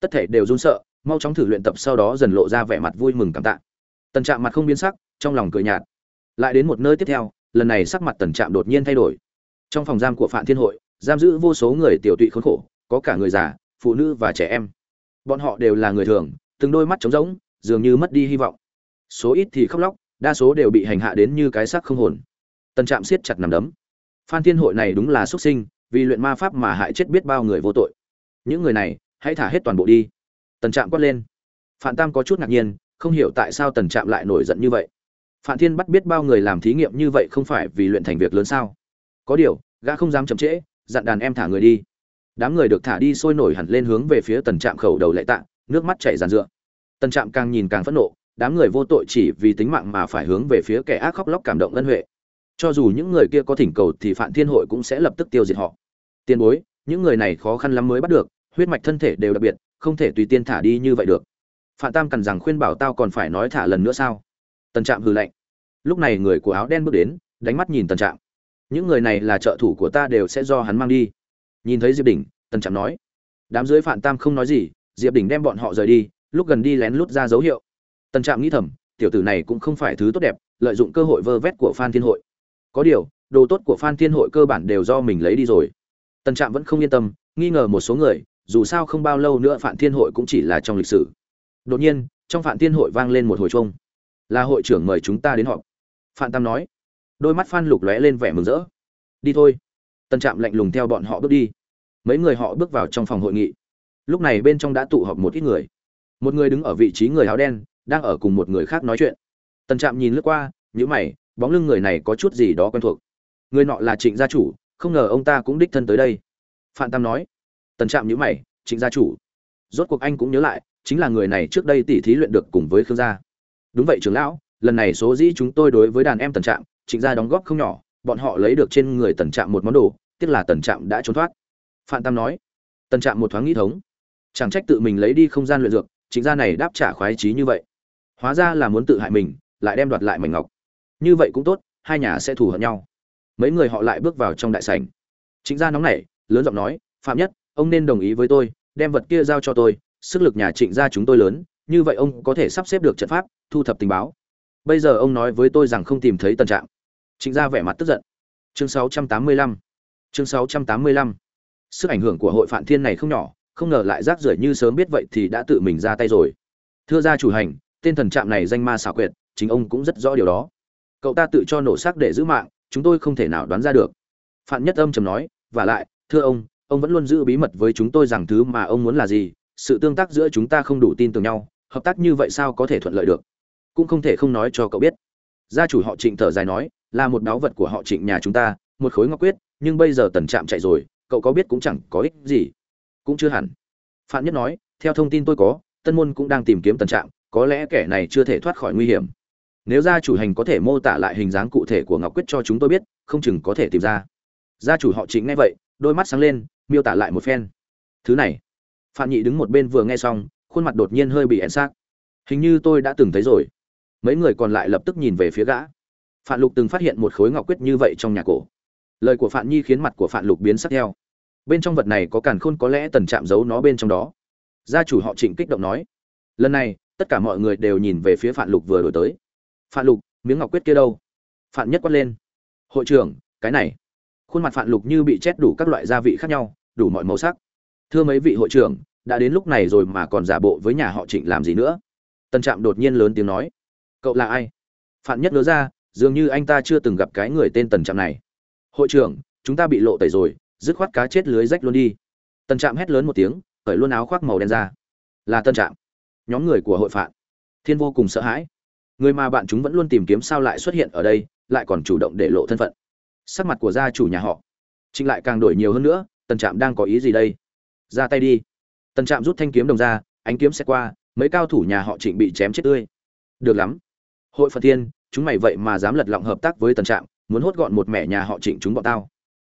Tất thể đều run sợ, mau chóng thử luyện tập sau đó dần lộ ra vẻ mặt vui mừng cảm tạ. Tần trạm mặt không biến sắc, trong lòng cười nhạt. Lại đến một nơi tiếp theo, lần này sắc mặt tần trạm đột nhiên thay đổi. Trong phòng giam của phạm thiên hội, giam giữ vô số người tiểu tụy khốn khổ, có cả người già, phụ nữ và trẻ em. Bọn họ đều là người thường, từng đôi mắt trống rỗng, dường như mất đi hy vọng. Số ít thì khóc lóc đa số đều bị hành hạ đến như cái xác không hồn. Tần trạm siết chặt nằm đấm. Phan thiên hội này đúng là xuất sinh, vì luyện ma pháp mà hại chết biết bao người vô tội. Những người này, hãy thả hết toàn bộ đi. Tần trạm quát lên. Phạm tam có chút ngạc nhiên, không hiểu tại sao tần trạm lại nổi giận như vậy. Phạm thiên bắt biết bao người làm thí nghiệm như vậy không phải vì luyện thành việc lớn sao? Có điều, gã không dám chậm trễ, dặn đàn em thả người đi. Đám người được thả đi sôi nổi hẳn lên hướng về phía tần trạm khẩu đầu lệ tạ, nước mắt chảy ràn rựa. Tần trạm càng nhìn càng phẫn nộ đám người vô tội chỉ vì tính mạng mà phải hướng về phía kẻ ác khóc lóc cảm động ân huệ. Cho dù những người kia có thỉnh cầu thì phạm thiên hội cũng sẽ lập tức tiêu diệt họ. Tiền bối, những người này khó khăn lắm mới bắt được, huyết mạch thân thể đều đặc biệt, không thể tùy tiên thả đi như vậy được. Phạm tam cằn rằng khuyên bảo tao còn phải nói thả lần nữa sao? Tần trạm hừ lạnh. Lúc này người của áo đen bước đến, đánh mắt nhìn tần trạm. Những người này là trợ thủ của ta đều sẽ do hắn mang đi. Nhìn thấy diệp đỉnh, tần trạm nói. Đám dưới phạm tam không nói gì, diệp đỉnh đem bọn họ rời đi, lúc gần đi lén lút ra dấu hiệu tần trạm nghĩ thầm, tiểu tử này cũng không phải thứ tốt đẹp, lợi dụng cơ hội vơ vét của phan thiên hội. Có điều, đồ tốt của phan thiên hội cơ bản đều do mình lấy đi rồi. Tần trạm vẫn không yên tâm, nghi ngờ một số người, dù sao không bao lâu nữa Phan thiên hội cũng chỉ là trong lịch sử. Đột nhiên, trong Phan thiên hội vang lên một hồi chuông. Là hội trưởng mời chúng ta đến họp. Phan tam nói. Đôi mắt phan lục lóe lên vẻ mừng rỡ. Đi thôi. Tần trạm lạnh lùng theo bọn họ bước đi. Mấy người họ bước vào trong phòng hội nghị. Lúc này bên trong đã tụ họp một ít người. Một người đứng ở vị trí người áo đen đang ở cùng một người khác nói chuyện. Tần trạm nhìn lướt qua nhữ mày, bóng lưng người này có chút gì đó quen thuộc. Người nọ là trịnh gia chủ, không ngờ ông ta cũng đích thân tới đây. Phạm tam nói. Tần trạm nhữ mày, trịnh gia chủ. Rốt cuộc anh cũng nhớ lại, chính là người này trước đây tỉ thí luyện được cùng với khương gia. Đúng vậy trưởng lão, lần này số dĩ chúng tôi đối với đàn em tần trạm, trịnh gia đóng góp không nhỏ, bọn họ lấy được trên người tần trạm một món đồ, tiếc là tần trạm đã trốn thoát. Phạm tam nói. Tần trạm một thoáng nghĩ thống. Chẳng trách tự mình lấy đi không gian luyện dược, trịnh gia này đáp trả khoái trí như vậy hóa ra là muốn tự hại mình, lại đem đoạt lại mảnh ngọc. Như vậy cũng tốt, hai nhà sẽ thù hận nhau. Mấy người họ lại bước vào trong đại sảnh. Trịnh gia nóng nảy, lớn giọng nói, phạm nhất, ông nên đồng ý với tôi, đem vật kia giao cho tôi, sức lực nhà trịnh gia chúng tôi lớn, như vậy ông có thể sắp xếp được trận pháp, thu thập tình báo. Bây giờ ông nói với tôi rằng không tìm thấy tần trạng. Trịnh gia vẻ mặt tức giận. Chương 685 chương 685 sức ảnh hưởng của hội phản thiên này không nhỏ, không ngờ lại rác rưởi như sớm biết vậy thì đã tự mình ra tay rồi. Thưa gia chủ hành tên thần trạm này danh ma xảo quyệt, chính ông cũng rất rõ điều đó. Cậu ta tự cho nổ xác để giữ mạng, chúng tôi không thể nào đoán ra được. Phạm nhất âm trầm nói, và lại, thưa ông ông vẫn luôn giữ bí mật với chúng tôi rằng thứ mà ông muốn là gì, sự tương tác giữa chúng ta không đủ tin tưởng nhau, hợp tác như vậy sao có thể thuận lợi được? Cũng không thể không nói cho cậu biết. Gia chủ họ trịnh thở dài nói, là một đáo vật của họ trịnh nhà chúng ta, một khối ngọc quyết, nhưng bây giờ tần trạm chạy rồi, cậu có biết cũng chẳng có ích gì. Cũng chưa hẳn. Phạm nhất nói, theo thông tin tôi có, tân môn cũng đang tìm kiếm tần trạm có lẽ kẻ này chưa thể thoát khỏi nguy hiểm. Nếu gia chủ hành có thể mô tả lại hình dáng cụ thể của ngọc quyết cho chúng tôi biết, không chừng có thể tìm ra. Gia chủ họ trịnh nghe vậy, đôi mắt sáng lên, miêu tả lại một phen. Thứ này. Phạm nhị đứng một bên vừa nghe xong, khuôn mặt đột nhiên hơi bị ẹn xác. Hình như tôi đã từng thấy rồi. Mấy người còn lại lập tức nhìn về phía gã. Phạm lục từng phát hiện một khối ngọc quyết như vậy trong nhà cổ. Lời của phạm nhi khiến mặt của phạm lục biến sắc theo. Bên trong vật này có càn khôn có lẽ tần chạm giấu nó bên trong đó. Gia chủ họ trịnh kích động nói, lần này tất cả mọi người đều nhìn về phía phạm lục vừa đổi tới. Phạm lục, miếng ngọc quyết kia đâu? Phạm nhất quát lên. Hội trưởng, cái này. Khuôn mặt phạm lục như bị chét đủ các loại gia vị khác nhau, đủ mọi màu sắc. Thưa mấy vị hội trưởng, đã đến lúc này rồi mà còn giả bộ với nhà họ trịnh làm gì nữa? Tân trạm đột nhiên lớn tiếng nói. Cậu là ai? Phạm nhất lứa ra, dường như anh ta chưa từng gặp cái người tên tần trạm này. Hội trưởng, chúng ta bị lộ tẩy rồi, dứt khoát cá chết lưới rách luôn đi. Tần trạm hét lớn một tiếng, cởi luôn áo khoác màu đen ra. Là tân trạm nhóm người của hội phạm thiên vô cùng sợ hãi. Người mà bạn chúng vẫn luôn tìm kiếm sao lại xuất hiện ở đây, lại còn chủ động để lộ thân phận. Sắc mặt của gia chủ nhà họ. Trịnh lại càng đổi nhiều hơn nữa, tần trạm đang có ý gì đây? Ra tay đi. Tần trạm rút thanh kiếm đồng ra, ánh kiếm sẽ qua, mấy cao thủ nhà họ trịnh bị chém chết tươi. Được lắm. Hội phật thiên, chúng mày vậy mà dám lật lọng hợp tác với tần trạm, muốn hốt gọn một mẻ nhà họ trịnh chúng bọn tao.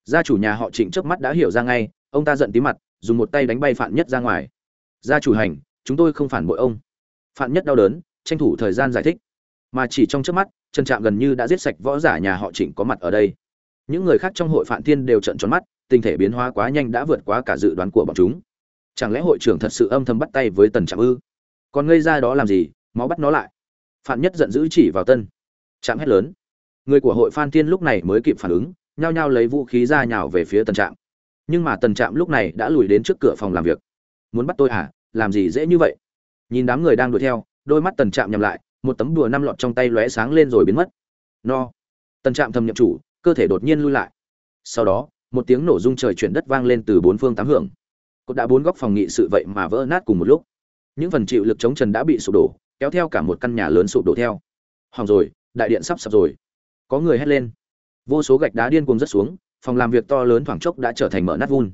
Gia chủ nhà họ trịnh trước mắt đã hiểu ra ngay, ông ta giận tí mặt, dùng một tay đánh bay phạm nhất ra ngoài. Gia chủ hành chúng tôi không phản bội ông. Phạm nhất đau đớn, tranh thủ thời gian giải thích. Mà chỉ trong trước mắt, trần trạm gần như đã giết sạch võ giả nhà họ trịnh có mặt ở đây. Những người khác trong hội phạm thiên đều trận tròn mắt, tình thể biến hóa quá nhanh đã vượt quá cả dự đoán của bọn chúng. Chẳng lẽ hội trưởng thật sự âm thầm bắt tay với tần trạm ư? Còn ngây ra đó làm gì, máu bắt nó lại. Phạm nhất giận dữ chỉ vào tân. Trạm hét lớn. Người của hội phan thiên lúc này mới kịp phản ứng, nhao nhao lấy vũ khí ra nhào về phía tần trạm. Nhưng mà tần trạm lúc này đã lùi đến trước cửa phòng làm việc. Muốn bắt tôi à? Làm gì dễ như vậy? Nhìn đám người đang đuổi theo, đôi mắt tần trạm nhầm lại, một tấm đùa năm lọt trong tay lóe sáng lên rồi biến mất. No. Tần trạm thầm nhậm chủ, cơ thể đột nhiên lui lại. Sau đó, một tiếng nổ rung trời chuyển đất vang lên từ bốn phương tám hưởng cột đã bốn góc phòng nghị sự vậy mà vỡ nát cùng một lúc. Những phần chịu lực chống trần đã bị sụp đổ, kéo theo cả một căn nhà lớn sụp đổ theo. Hỏng rồi, đại điện sắp sập rồi. Có người hét lên. Vô số gạch đá điên cuồng rất xuống, phòng làm việc to lớn thoảng chốc đã trở thành mở nát vun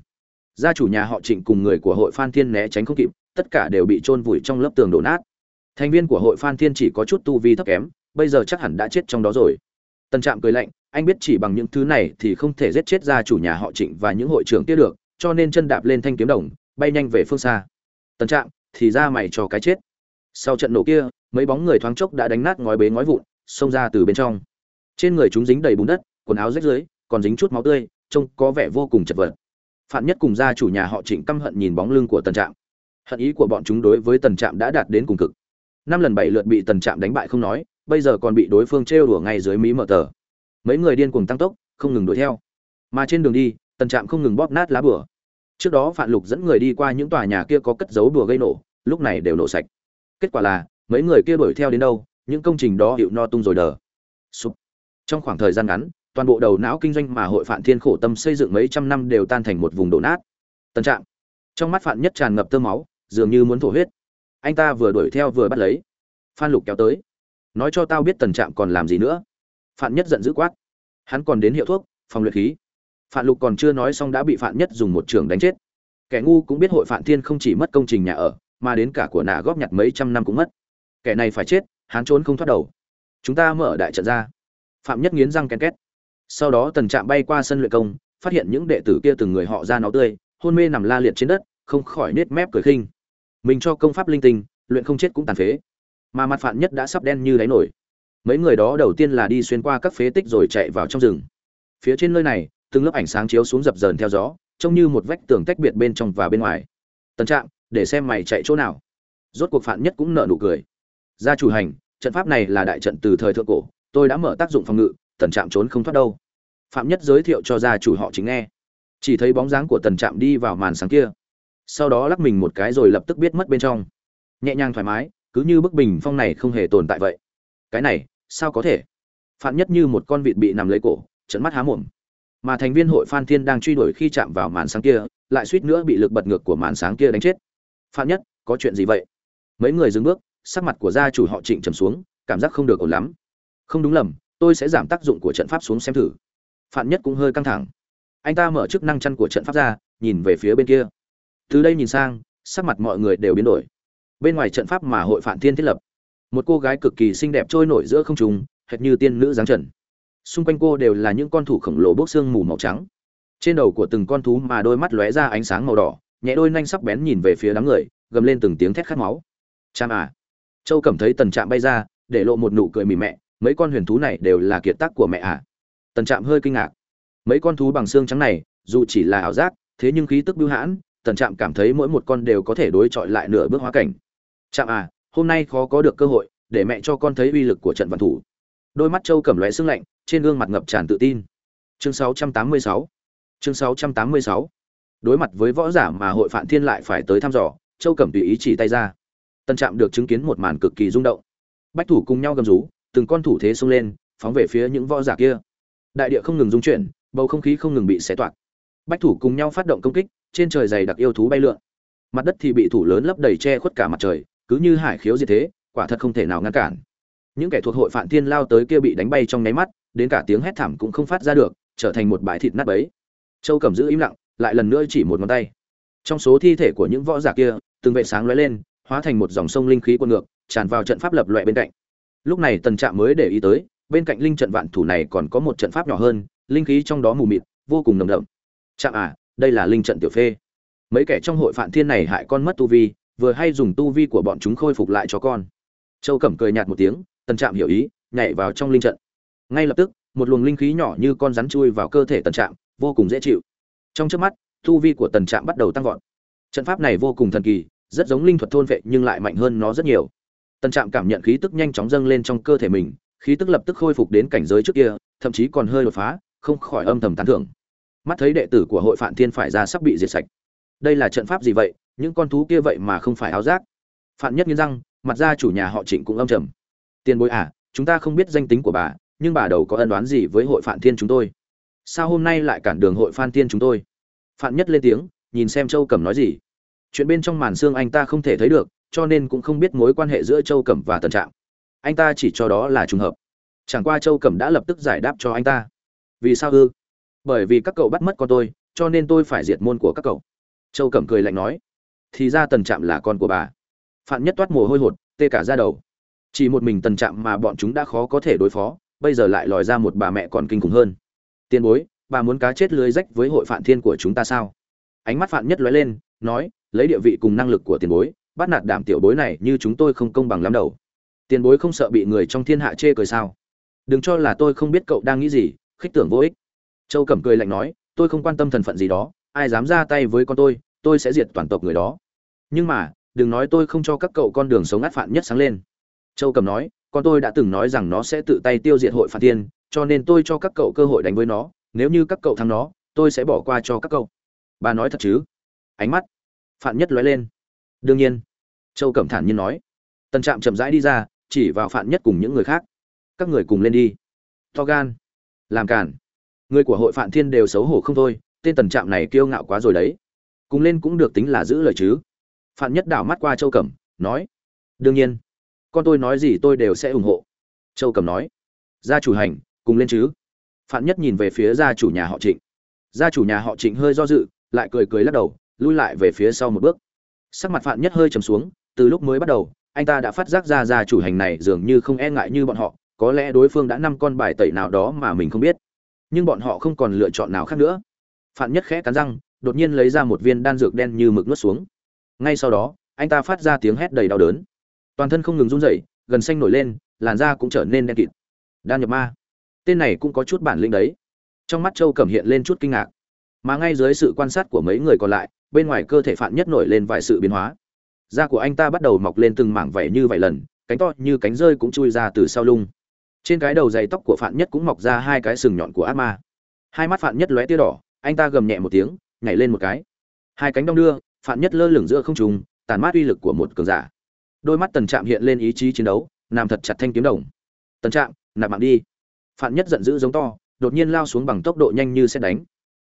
gia chủ nhà họ trịnh cùng người của hội phan thiên né tránh không kịp tất cả đều bị chôn vùi trong lớp tường đổ nát. Thành viên của hội phan thiên chỉ có chút tu vi thấp kém, bây giờ chắc hẳn đã chết trong đó rồi. Tân trạm cười lạnh, anh biết chỉ bằng những thứ này thì không thể giết chết gia chủ nhà họ trịnh và những hội trưởng kia được, cho nên chân đạp lên thanh kiếm đồng, bay nhanh về phương xa. Tân trạm, thì ra mày cho cái chết. Sau trận nổ kia, mấy bóng người thoáng chốc đã đánh nát ngói bế ngói vụn, xông ra từ bên trong. Trên người chúng dính đầy bùn đất, quần áo rách rưới, còn dính chút máu tươi, trông có vẻ vô cùng chật vật. Phạm nhất cùng gia chủ nhà họ trịnh căm hận nhìn bóng lưng của tần trạm hận ý của bọn chúng đối với tần trạm đã đạt đến cùng cực. Năm lần bảy lượt bị tần trạm đánh bại không nói, bây giờ còn bị đối phương trêu đùa ngay dưới mí mở tờ. Mấy người điên cuồng tăng tốc, không ngừng đuổi theo. Mà trên đường đi, tần trạm không ngừng bóp nát lá bửa trước đó phản lục dẫn người đi qua những tòa nhà kia có cất dấu đùa gây nổ, lúc này đều nổ sạch. Kết quả là, mấy người kia đuổi theo đến đâu, những công trình đó hiệu no tung rồi đờ. Sụp. trong khoảng thời gian ngắn, toàn bộ đầu não kinh doanh mà hội phản thiên khổ tâm xây dựng mấy trăm năm đều tan thành một vùng đổ nát. Tần trạm. Trong mắt phản nhất tràn ngập tơ máu dường như muốn thổ huyết. Anh ta vừa đuổi theo vừa bắt lấy. Phan lục kéo tới. Nói cho tao biết tần trạm còn làm gì nữa. Phạm nhất giận dữ quát. Hắn còn đến hiệu thuốc, phòng luyện khí. Phạm lục còn chưa nói xong đã bị phạm nhất dùng một trường đánh chết. Kẻ ngu cũng biết hội phạm thiên không chỉ mất công trình nhà ở, mà đến cả của nạ góp nhặt mấy trăm năm cũng mất. Kẻ này phải chết, hắn trốn không thoát đầu. Chúng ta mở đại trận ra. Phạm nhất nghiến răng ken két. Sau đó tần trạm bay qua sân luyện công, phát hiện những đệ tử kia từng người họ ra nó tươi, hôn mê nằm la liệt trên đất, không khỏi nết mép cười khinh mình cho công pháp linh tinh, luyện không chết cũng tàn phế. Mà mặt phạn nhất đã sắp đen như đáy nổi. Mấy người đó đầu tiên là đi xuyên qua các phế tích rồi chạy vào trong rừng. Phía trên nơi này, từng lớp ảnh sáng chiếu xuống dập dờn theo gió, trông như một vách tường tách biệt bên trong và bên ngoài. Tần trạm, để xem mày chạy chỗ nào. Rốt cuộc phạm nhất cũng nợ nụ cười. Gia chủ hành, trận pháp này là đại trận từ thời thượng cổ, tôi đã mở tác dụng phòng ngự, tần trạm trốn không thoát đâu. Phạm nhất giới thiệu cho gia chủ họ chính nghe. Chỉ thấy bóng dáng của tần trạm đi vào màn sáng kia sau đó lắc mình một cái rồi lập tức biết mất bên trong. Nhẹ nhàng thoải mái, cứ như bức bình phong này không hề tồn tại vậy. Cái này, sao có thể? Phạm nhất như một con vịt bị nằm lấy cổ trận mắt há mồm. Mà thành viên hội phan thiên đang truy đuổi khi chạm vào màn sáng kia, lại suýt nữa bị lực bật ngược của màn sáng kia đánh chết. Phạm nhất, có chuyện gì vậy? Mấy người dừng bước, sắc mặt của gia chủ họ trịnh trầm xuống, cảm giác không được ổn lắm. Không đúng lầm, tôi sẽ giảm tác dụng của trận pháp xuống xem thử. Phạm nhất cũng hơi căng thẳng. Anh ta mở chức năng chăn của trận pháp ra, nhìn về phía bên kia từ đây nhìn sang, sắc mặt mọi người đều biến đổi. Bên ngoài trận pháp mà hội phản thiên thiết lập, một cô gái cực kỳ xinh đẹp trôi nổi giữa không trung, hệt như tiên nữ giáng trần. Xung quanh cô đều là những con thủ khổng lồ bốc xương mù màu trắng. Trên đầu của từng con thú mà đôi mắt lóe ra ánh sáng màu đỏ, nhẹ đôi nanh sắc bén nhìn về phía đám người, gầm lên từng tiếng thét khát máu. Cham à! Châu cảm thấy tần trạm bay ra, để lộ một nụ cười mỉm mẹ, mấy con huyền thú này đều là kiệt tác của mẹ à. Tần trạm hơi kinh ngạc. Mấy con thú bằng xương trắng này, dù chỉ là ảo giác, thế nhưng khí tức bưu hãn tần trạm cảm thấy mỗi một con đều có thể đối chọi lại nửa bước hóa cảnh. Trạm à hôm nay khó có được cơ hội, để mẹ cho con thấy uy lực của trận văn thủ. Đôi mắt châu cẩm lóe sưng lạnh, trên gương mặt ngập tràn tự tin. Chương 686 chương 686 đối mặt với võ giả mà hội phản thiên lại phải tới thăm dò, châu cẩm tùy ý chỉ tay ra. Tân trạm được chứng kiến một màn cực kỳ rung động. Bách thủ cùng nhau gầm rú, từng con thủ thế xông lên, phóng về phía những võ giả kia. Đại địa không ngừng rung chuyển, bầu không khí không ngừng bị xé toạc. Bách thủ cùng nhau phát động công kích trên trời dày đặc yêu thú bay lượn. Mặt đất thì bị thủ lớn lấp đầy che khuất cả mặt trời, cứ như hải khiếu diệt thế, quả thật không thể nào ngăn cản. Những kẻ thuộc hội phản thiên lao tới kia bị đánh bay trong nháy mắt, đến cả tiếng hét thảm cũng không phát ra được, trở thành một bãi thịt nát bấy. Châu cầm giữ im lặng, lại lần nữa chỉ một ngón tay. Trong số thi thể của những võ giả kia, từng vệ sáng lóe lên, hóa thành một dòng sông linh khí quân ngược, tràn vào trận pháp lập loại bên cạnh. Lúc này tần trạm mới để ý tới, bên cạnh linh trận vạn thủ này còn có một trận pháp nhỏ hơn, linh khí trong đó mù mịt, vô cùng nồng đậm. Trạm à đây là linh trận tiểu phê. Mấy kẻ trong hội phạm thiên này hại con mất tu vi, vừa hay dùng tu vi của bọn chúng khôi phục lại cho con. Châu cẩm cười nhạt một tiếng, tần trạm hiểu ý, nhảy vào trong linh trận. Ngay lập tức, một luồng linh khí nhỏ như con rắn chui vào cơ thể tần trạm, vô cùng dễ chịu. Trong trước mắt, tu vi của tần trạm bắt đầu tăng vọt. Trận pháp này vô cùng thần kỳ, rất giống linh thuật thôn vệ nhưng lại mạnh hơn nó rất nhiều. Tần trạm cảm nhận khí tức nhanh chóng dâng lên trong cơ thể mình, khí tức lập tức khôi phục đến cảnh giới trước kia, thậm chí còn hơi đột phá, không khỏi âm thầm tán thưởng mắt thấy đệ tử của hội phản thiên phải ra sắp bị diệt sạch. Đây là trận pháp gì vậy? Những con thú kia vậy mà không phải áo giác phạn nhất nghiến răng, mặt ra chủ nhà họ trịnh cũng âm trầm. Tiền bối à chúng ta không biết danh tính của bà, nhưng bà đầu có ân đoán gì với hội phản thiên chúng tôi. Sao hôm nay lại cản đường hội phan thiên chúng tôi? Phạn nhất lên tiếng, nhìn xem châu cẩm nói gì. Chuyện bên trong màn xương anh ta không thể thấy được, cho nên cũng không biết mối quan hệ giữa châu cẩm và tần Trạng. anh ta chỉ cho đó là trùng hợp. Chẳng qua châu cẩm đã lập tức giải đáp cho anh ta. Vì sao ư? Bởi vì các cậu bắt mất con tôi, cho nên tôi phải diệt môn của các cậu. Châu cẩm cười lạnh nói. Thì ra tần trạm là con của bà. Phạm nhất toát mồ hôi hột, tê cả ra đầu. Chỉ một mình tần trạm mà bọn chúng đã khó có thể đối phó, bây giờ lại lòi ra một bà mẹ còn kinh khủng hơn. Tiền bối, bà muốn cá chết lưới rách với hội Phạm thiên của chúng ta sao? Ánh mắt Phạm nhất lóe lên, nói, lấy địa vị cùng năng lực của tiền bối, bắt nạt đảm tiểu bối này như chúng tôi không công bằng lắm đầu tiền bối không sợ bị người trong thiên hạ chê cười sao? Đừng cho là tôi không biết cậu đang nghĩ gì, khích tưởng vô ích châu cẩm cười lạnh nói, tôi không quan tâm thần phận gì đó, ai dám ra tay với con tôi tôi sẽ diệt toàn tộc người đó. Nhưng mà, đừng nói tôi không cho các cậu con đường sống át phạn nhất sáng lên. Châu cẩm nói, con tôi đã từng nói rằng nó sẽ tự tay tiêu diệt hội phản tiên, cho nên tôi cho các cậu cơ hội đánh với nó. Nếu như các cậu thắng nó, tôi sẽ bỏ qua cho các cậu. Bà nói thật chứ? Ánh mắt Phạn nhất lóe lên. Đương nhiên. Châu cẩm thản nhiên nói. Tần trạm chậm rãi đi ra, chỉ vào Phạn nhất cùng những người khác. Các người cùng lên đi. To gan. Làm cản người của hội phạm thiên đều xấu hổ không thôi, tên tần trạm này kiêu ngạo quá rồi đấy. Cùng lên cũng được tính là giữ lời chứ. Phạm nhất đảo mắt qua châu cẩm, nói, đương nhiên, con tôi nói gì tôi đều sẽ ủng hộ. Châu cẩm nói, gia chủ hành, cùng lên chứ. Phạm nhất nhìn về phía gia chủ nhà họ trịnh. Gia chủ nhà họ trịnh hơi do dự, lại cười cười lắc đầu, lui lại về phía sau một bước. Sắc mặt phạm nhất hơi trầm xuống, từ lúc mới bắt đầu, anh ta đã phát giác ra gia chủ hành này dường như không e ngại như bọn họ, có lẽ đối phương đã năm con bài tẩy nào đó mà mình không biết nhưng bọn họ không còn lựa chọn nào khác nữa. Phạm nhất khẽ cắn răng, đột nhiên lấy ra một viên đan dược đen như mực nuốt xuống. Ngay sau đó, anh ta phát ra tiếng hét đầy đau đớn. Toàn thân không ngừng run rẩy, gần xanh nổi lên, làn da cũng trở nên đen kịt. Đan nhập ma. Tên này cũng có chút bản lĩnh đấy. Trong mắt châu cẩm hiện lên chút kinh ngạc. Mà ngay dưới sự quan sát của mấy người còn lại, bên ngoài cơ thể phạm nhất nổi lên vài sự biến hóa. Da của anh ta bắt đầu mọc lên từng mảng vảy như vậy lần, cánh to như cánh rơi cũng chui ra từ sau lưng trên cái đầu dày tóc của phạm nhất cũng mọc ra hai cái sừng nhọn của ác ma. Hai mắt phạm nhất lóe tia đỏ, anh ta gầm nhẹ một tiếng, nhảy lên một cái. Hai cánh đong đưa phạm nhất lơ lửng giữa không trùng tàn mát uy lực của một cường giả. Đôi mắt tần trạm hiện lên ý chí chiến đấu, nằm thật chặt thanh kiếm đồng. Tần trạm, nạp mạng đi. Phạm nhất giận dữ giống to, đột nhiên lao xuống bằng tốc độ nhanh như xét đánh.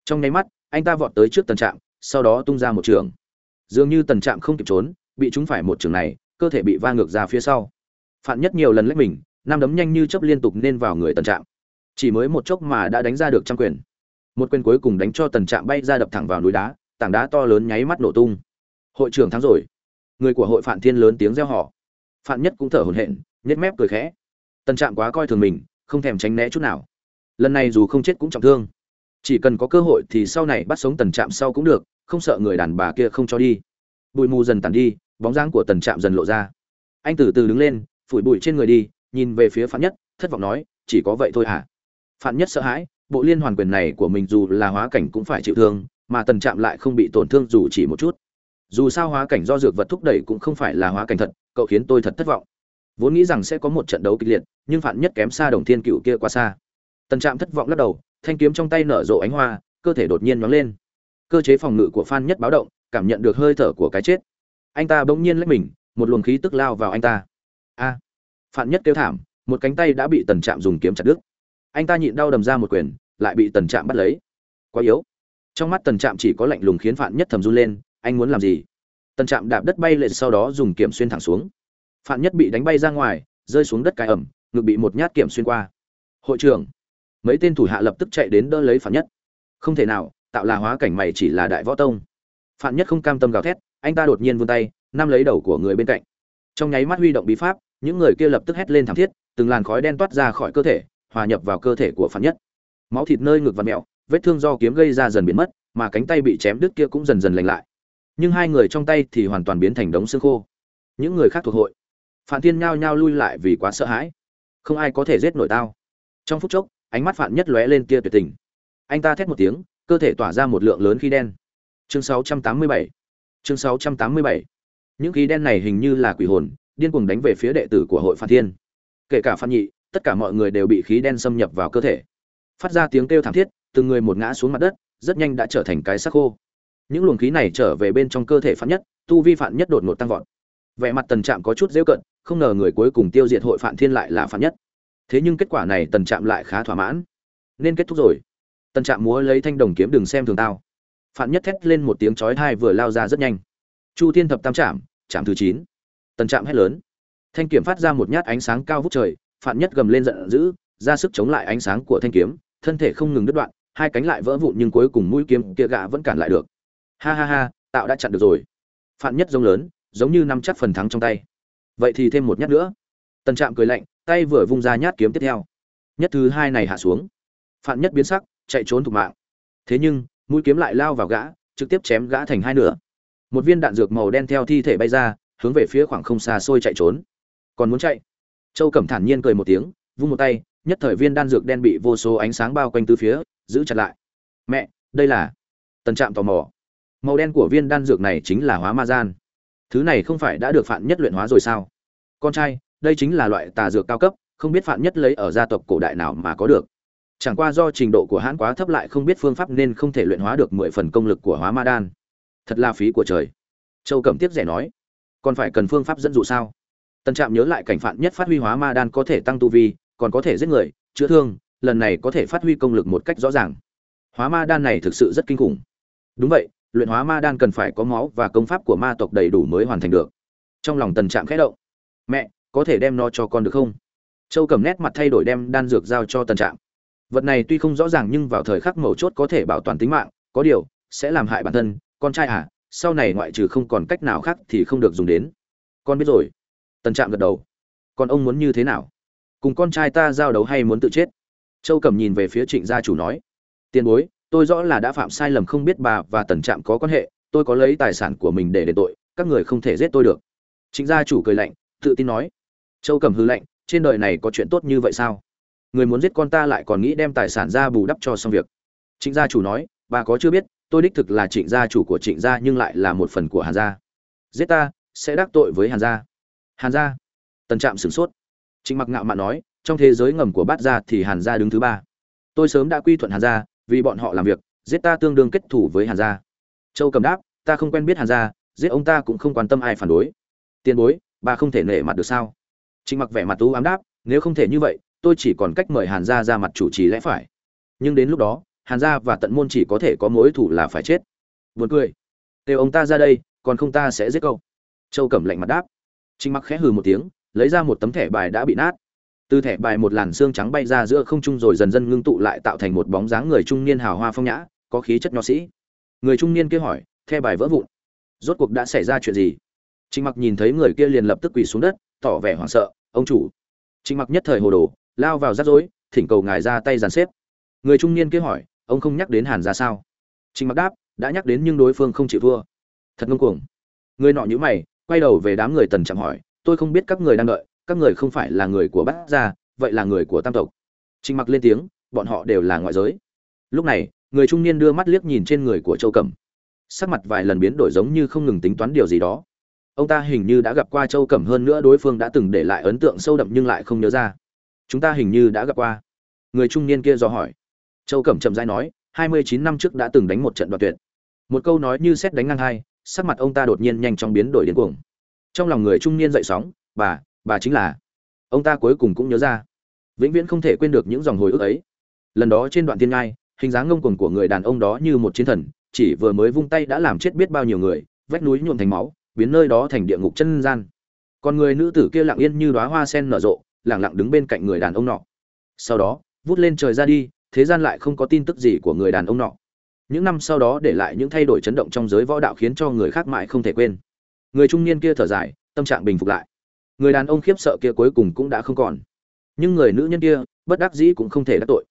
Trong nháy mắt, anh ta vọt tới trước tần trạm, sau đó tung ra một trường. Dường như tần trạm không kịp trốn, bị chúng phải một trường này, cơ thể bị va ngược ra phía sau. Phạm nhất nhiều lần lách mình năm đấm nhanh như chớp liên tục nên vào người tần trạm. Chỉ mới một chốc mà đã đánh ra được trăm quyền. Một quyền cuối cùng đánh cho tần trạm bay ra đập thẳng vào núi đá, tảng đá to lớn nháy mắt nổ tung. Hội trưởng thắng rồi. Người của hội phản thiên lớn tiếng reo hò. Phạm nhất cũng thở hổn hển, nhếch mép cười khẽ. Tần trạm quá coi thường mình, không thèm tránh né chút nào. Lần này dù không chết cũng trọng thương. Chỉ cần có cơ hội thì sau này bắt sống tần trạm sau cũng được, không sợ người đàn bà kia không cho đi. Bụi mù dần tàn đi, bóng dáng của tần trạm dần lộ ra. Anh từ từ đứng lên, phủi bụi trên người đi nhìn về phía phạm nhất thất vọng nói chỉ có vậy thôi hả? Phạm nhất sợ hãi bộ liên hoàn quyền này của mình dù là hóa cảnh cũng phải chịu thương mà tần trạm lại không bị tổn thương dù chỉ một chút. Dù sao hóa cảnh do dược vật thúc đẩy cũng không phải là hóa cảnh thật cậu khiến tôi thật thất vọng. Vốn nghĩ rằng sẽ có một trận đấu kịch liệt nhưng Phạm nhất kém xa đồng thiên cựu kia quá xa. Tần trạm thất vọng lắc đầu thanh kiếm trong tay nở rộ ánh hoa cơ thể đột nhiên nóng lên. Cơ chế phòng ngự của phan nhất báo động cảm nhận được hơi thở của cái chết. Anh ta bỗng nhiên lấy mình một luồng khí tức lao vào anh ta. A! à, Phạm nhất kêu thảm, một cánh tay đã bị tần trạm dùng kiếm chặt đứt. Anh ta nhịn đau đầm ra một quyền, lại bị tần trạm bắt lấy. Quá yếu. Trong mắt tần trạm chỉ có lạnh lùng khiến Phạm nhất thầm run lên, anh muốn làm gì? Tần trạm đạp đất bay lệ sau đó dùng kiểm xuyên thẳng xuống. Phạm nhất bị đánh bay ra ngoài, rơi xuống đất cái ẩm, ngực bị một nhát kiểm xuyên qua. Hội trưởng. Mấy tên thủ hạ lập tức chạy đến đỡ lấy phạm nhất. Không thể nào, tạo là hóa cảnh mày chỉ là đại võ tông. Phạm nhất không cam tâm gào thét, anh ta đột nhiên vươn tay, nắm lấy đầu của người bên cạnh. Trong nháy mắt huy động bí pháp những người kia lập tức hét lên thảm thiết, từng làn khói đen toát ra khỏi cơ thể, hòa nhập vào cơ thể của phạm nhất. Máu thịt nơi ngực và mẹo, vết thương do kiếm gây ra dần biến mất, mà cánh tay bị chém đứt kia cũng dần dần lành lại. Nhưng hai người trong tay thì hoàn toàn biến thành đống xương khô. Những người khác thuộc hội phạm thiên nhao nhao lui lại vì quá sợ hãi. Không ai có thể giết nổi tao. Trong phút chốc, ánh mắt phạm nhất lóe lên kia tuyệt tình. Anh ta thét một tiếng, cơ thể tỏa ra một lượng lớn khí đen. Chương 687 chương 687 những khí đen này hình như là quỷ hồn điên cuồng đánh về phía đệ tử của hội Phan thiên. Kể cả phan nhị, tất cả mọi người đều bị khí đen xâm nhập vào cơ thể. Phát ra tiếng kêu thảm thiết, từng người một ngã xuống mặt đất, rất nhanh đã trở thành cái xác khô. Những luồng khí này trở về bên trong cơ thể phạm nhất, tu vi phạm nhất đột ngột tăng vọt. Vẻ mặt tần trạm có chút dễ cận, không ngờ người cuối cùng tiêu diệt hội phạm thiên lại là phạm nhất. Thế nhưng kết quả này tần trạm lại khá thỏa mãn. Nên kết thúc rồi. Tần trạm múa lấy thanh đồng kiếm đừng xem thường tao. Phạm nhất thét lên một tiếng chói thai vừa lao ra rất nhanh. Chu thiên thập tam trạm trạm thứ chín tần trạm hét lớn. Thanh kiếm phát ra một nhát ánh sáng cao vút trời phạm nhất gầm lên giận dữ, ra sức chống lại ánh sáng của thanh kiếm, thân thể không ngừng đứt đoạn, hai cánh lại vỡ vụn nhưng cuối cùng mũi kiếm kia gã vẫn cản lại được. Ha ha ha, tạo đã chặn được rồi. Phạm nhất giống lớn, giống như nắm chắc phần thắng trong tay. Vậy thì thêm một nhát nữa. Tần trạm cười lạnh, tay vừa vung ra nhát kiếm tiếp theo. Nhất thứ hai này hạ xuống. Phạm nhất biến sắc, chạy trốn thục mạng. Thế nhưng, mũi kiếm lại lao vào gã, trực tiếp chém gã thành hai nửa. Một viên đạn dược màu đen theo thi thể bay ra hướng về phía khoảng không xa xôi chạy trốn. Còn muốn chạy? Châu cẩm thản nhiên cười một tiếng, vung một tay, nhất thời viên đan dược đen bị vô số ánh sáng bao quanh từ phía, giữ chặt lại. Mẹ, đây là tần trạm tò mò. Màu đen của viên đan dược này chính là hóa ma gian. Thứ này không phải đã được phạn nhất luyện hóa rồi sao? Con trai, đây chính là loại tà dược cao cấp, không biết phạn nhất lấy ở gia tộc cổ đại nào mà có được. Chẳng qua do trình độ của hãn quá thấp lại không biết phương pháp nên không thể luyện hóa được mười phần công lực của hóa ma đan. Thật là phí của trời. Châu cẩm tiếp rẻ nói còn phải cần phương pháp dẫn dụ sao? Tần trạm nhớ lại cảnh phạn nhất phát huy hóa ma đan có thể tăng tu vi, còn có thể giết người, chữa thương, lần này có thể phát huy công lực một cách rõ ràng. Hóa ma đan này thực sự rất kinh khủng. Đúng vậy, luyện hóa ma đan cần phải có máu và công pháp của ma tộc đầy đủ mới hoàn thành được. Trong lòng tần trạm khẽ động. Mẹ, có thể đem nó cho con được không? Châu cầm nét mặt thay đổi đem đan dược giao cho tần trạm. Vật này tuy không rõ ràng nhưng vào thời khắc mấu chốt có thể bảo toàn tính mạng, có điều sẽ làm hại bản thân, con trai à sau này ngoại trừ không còn cách nào khác thì không được dùng đến. Con biết rồi. Tần trạm gật đầu. Còn ông muốn như thế nào? Cùng con trai ta giao đấu hay muốn tự chết? Châu cẩm nhìn về phía trịnh gia chủ nói. Tiền bối, tôi rõ là đã phạm sai lầm không biết bà và tần trạm có quan hệ, tôi có lấy tài sản của mình để đền tội, các người không thể giết tôi được. Trịnh gia chủ cười lạnh, tự tin nói. Châu cẩm hư lạnh, trên đời này có chuyện tốt như vậy sao? Người muốn giết con ta lại còn nghĩ đem tài sản ra bù đắp cho xong việc. Trịnh gia chủ nói, bà có chưa biết tôi đích thực là trịnh gia chủ của trịnh gia nhưng lại là một phần của hàn gia. Giết ta, sẽ đắc tội với hàn gia. Hàn gia. Tần trạm sửng sốt. Trịnh mặc ngạo mạn nói, trong thế giới ngầm của bát gia thì hàn gia đứng thứ ba. Tôi sớm đã quy thuận hàn gia, vì bọn họ làm việc, giết ta tương đương kết thủ với hàn gia. Châu cầm đáp, ta không quen biết hàn gia, giết ông ta cũng không quan tâm ai phản đối. Tiền bối, bà không thể nể mặt được sao? Trịnh mặc vẻ mặt tú ám đáp, nếu không thể như vậy, tôi chỉ còn cách mời hàn gia ra mặt chủ trì lẽ phải. Nhưng đến lúc đó hàn gia và tận môn chỉ có thể có mối thủ là phải chết. Buồn cười. Kêu ông ta ra đây, còn không ta sẽ giết câu châu cẩm lạnh mặt đáp. Trinh mặc khẽ hừ một tiếng, lấy ra một tấm thẻ bài đã bị nát. Từ thẻ bài một làn xương trắng bay ra giữa không trung rồi dần dần ngưng tụ lại tạo thành một bóng dáng người trung niên hào hoa phong nhã, có khí chất nho sĩ. Người trung niên kia hỏi, thẻ bài vỡ vụn? Rốt cuộc đã xảy ra chuyện gì? Trinh mặc nhìn thấy người kia liền lập tức quỳ xuống đất, tỏ vẻ hoảng sợ, ông chủ. Trinh mặc nhất thời hồ đồ, lao vào rắc rối, thỉnh cầu ngài ra tay dàn xếp. Người trung niên kia hỏi ông không nhắc đến hàn ra sao? Trịnh mặc đáp, đã nhắc đến nhưng đối phương không chịu thua. Thật ngông cuồng. Người nọ nhữ mày, quay đầu về đám người tần chậm hỏi, tôi không biết các người đang đợi, các người không phải là người của bát gia, vậy là người của tam tộc. Trịnh mặc lên tiếng, bọn họ đều là ngoại giới. Lúc này, người trung niên đưa mắt liếc nhìn trên người của châu cẩm. Sắc mặt vài lần biến đổi giống như không ngừng tính toán điều gì đó. Ông ta hình như đã gặp qua châu cẩm hơn nữa, đối phương đã từng để lại ấn tượng sâu đậm nhưng lại không nhớ ra. Chúng ta hình như đã gặp qua. Người trung niên kia do hỏi châu cẩm chậm rãi nói, hai mươi chín năm trước đã từng đánh một trận đoạt tuyệt. Một câu nói như xét đánh ngang hai, sắc mặt ông ta đột nhiên nhanh chóng biến đổi điên cuồng. Trong lòng người trung niên dậy sóng, bà bà chính là ông ta cuối cùng cũng nhớ ra, vĩnh viễn không thể quên được những dòng hồi ức ấy. Lần đó trên đoạn tiên ngai, hình dáng ngông cuồng của người đàn ông đó như một chiến thần, chỉ vừa mới vung tay đã làm chết biết bao nhiêu người, vách núi nhuộm thành máu, biến nơi đó thành địa ngục chân gian. Còn người nữ tử kia lặng yên như đóa hoa sen nở rộ, lặng lặng đứng bên cạnh người đàn ông nọ. Sau đó, vút lên trời ra đi thế gian lại không có tin tức gì của người đàn ông nọ. Những năm sau đó để lại những thay đổi chấn động trong giới võ đạo khiến cho người khác mãi không thể quên. Người trung niên kia thở dài, tâm trạng bình phục lại. Người đàn ông khiếp sợ kia cuối cùng cũng đã không còn. Nhưng người nữ nhân kia, bất đắc dĩ cũng không thể đắc tội.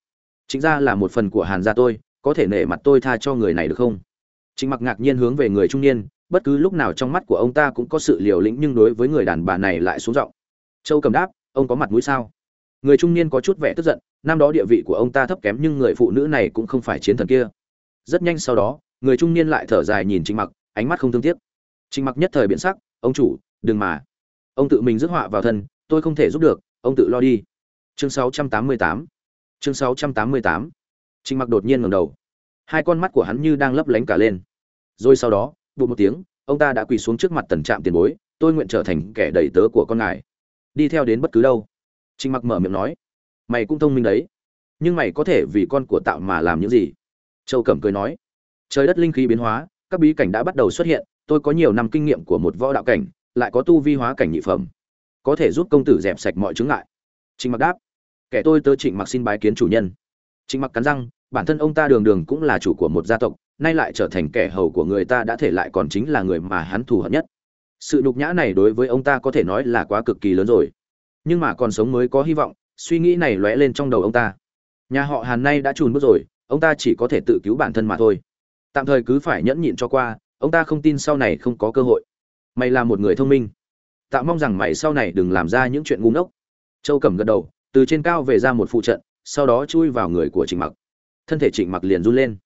Chính ra là một phần của hàn gia tôi, có thể nể mặt tôi tha cho người này được không? Chính mặc ngạc nhiên hướng về người trung niên, bất cứ lúc nào trong mắt của ông ta cũng có sự liều lĩnh nhưng đối với người đàn bà này lại xuống giọng. Châu cầm đáp, ông có mặt mũi sao? Người trung niên có chút vẻ tức giận năm đó địa vị của ông ta thấp kém nhưng người phụ nữ này cũng không phải chiến thần kia. Rất nhanh sau đó, người trung niên lại thở dài nhìn trịnh mặc, ánh mắt không thương tiếc. Trịnh mặc nhất thời biện sắc, ông chủ, đừng mà. Ông tự mình rước họa vào thân, tôi không thể giúp được, ông tự lo đi. Chương 688 chương 688 trịnh mặc đột nhiên ngẩng đầu. Hai con mắt của hắn như đang lấp lánh cả lên. Rồi sau đó, bụt một tiếng, ông ta đã quỳ xuống trước mặt tần trạm tiền bối, tôi nguyện trở thành kẻ đầy tớ của con ngài. Đi theo đến bất cứ đâu. Trịnh mặc mở miệng nói mày cũng thông minh đấy. Nhưng mày có thể vì con của tạo mà làm những gì? Châu cẩm cười nói. Trời đất linh khí biến hóa, các bí cảnh đã bắt đầu xuất hiện. Tôi có nhiều năm kinh nghiệm của một võ đạo cảnh, lại có tu vi hóa cảnh nhị phẩm. Có thể giúp công tử dẹp sạch mọi chứng ngại. Trịnh mặc đáp. Kẻ tôi tớ trịnh mặc xin bái kiến chủ nhân. Trịnh mặc cắn răng, bản thân ông ta đường đường cũng là chủ của một gia tộc, nay lại trở thành kẻ hầu của người ta đã thể lại còn chính là người mà hắn thù hận nhất. Sự nhục nhã này đối với ông ta có thể nói là quá cực kỳ lớn rồi. Nhưng mà còn sống mới có hy vọng suy nghĩ này lóe lên trong đầu ông ta. Nhà họ hàn nay đã trùn bước rồi, ông ta chỉ có thể tự cứu bản thân mà thôi. Tạm thời cứ phải nhẫn nhịn cho qua, ông ta không tin sau này không có cơ hội. Mày là một người thông minh. Tạo mong rằng mày sau này đừng làm ra những chuyện ngu ngốc. Châu cẩm gật đầu, từ trên cao về ra một phụ trận, sau đó chui vào người của trịnh mặc. Thân thể trịnh mặc liền run lên.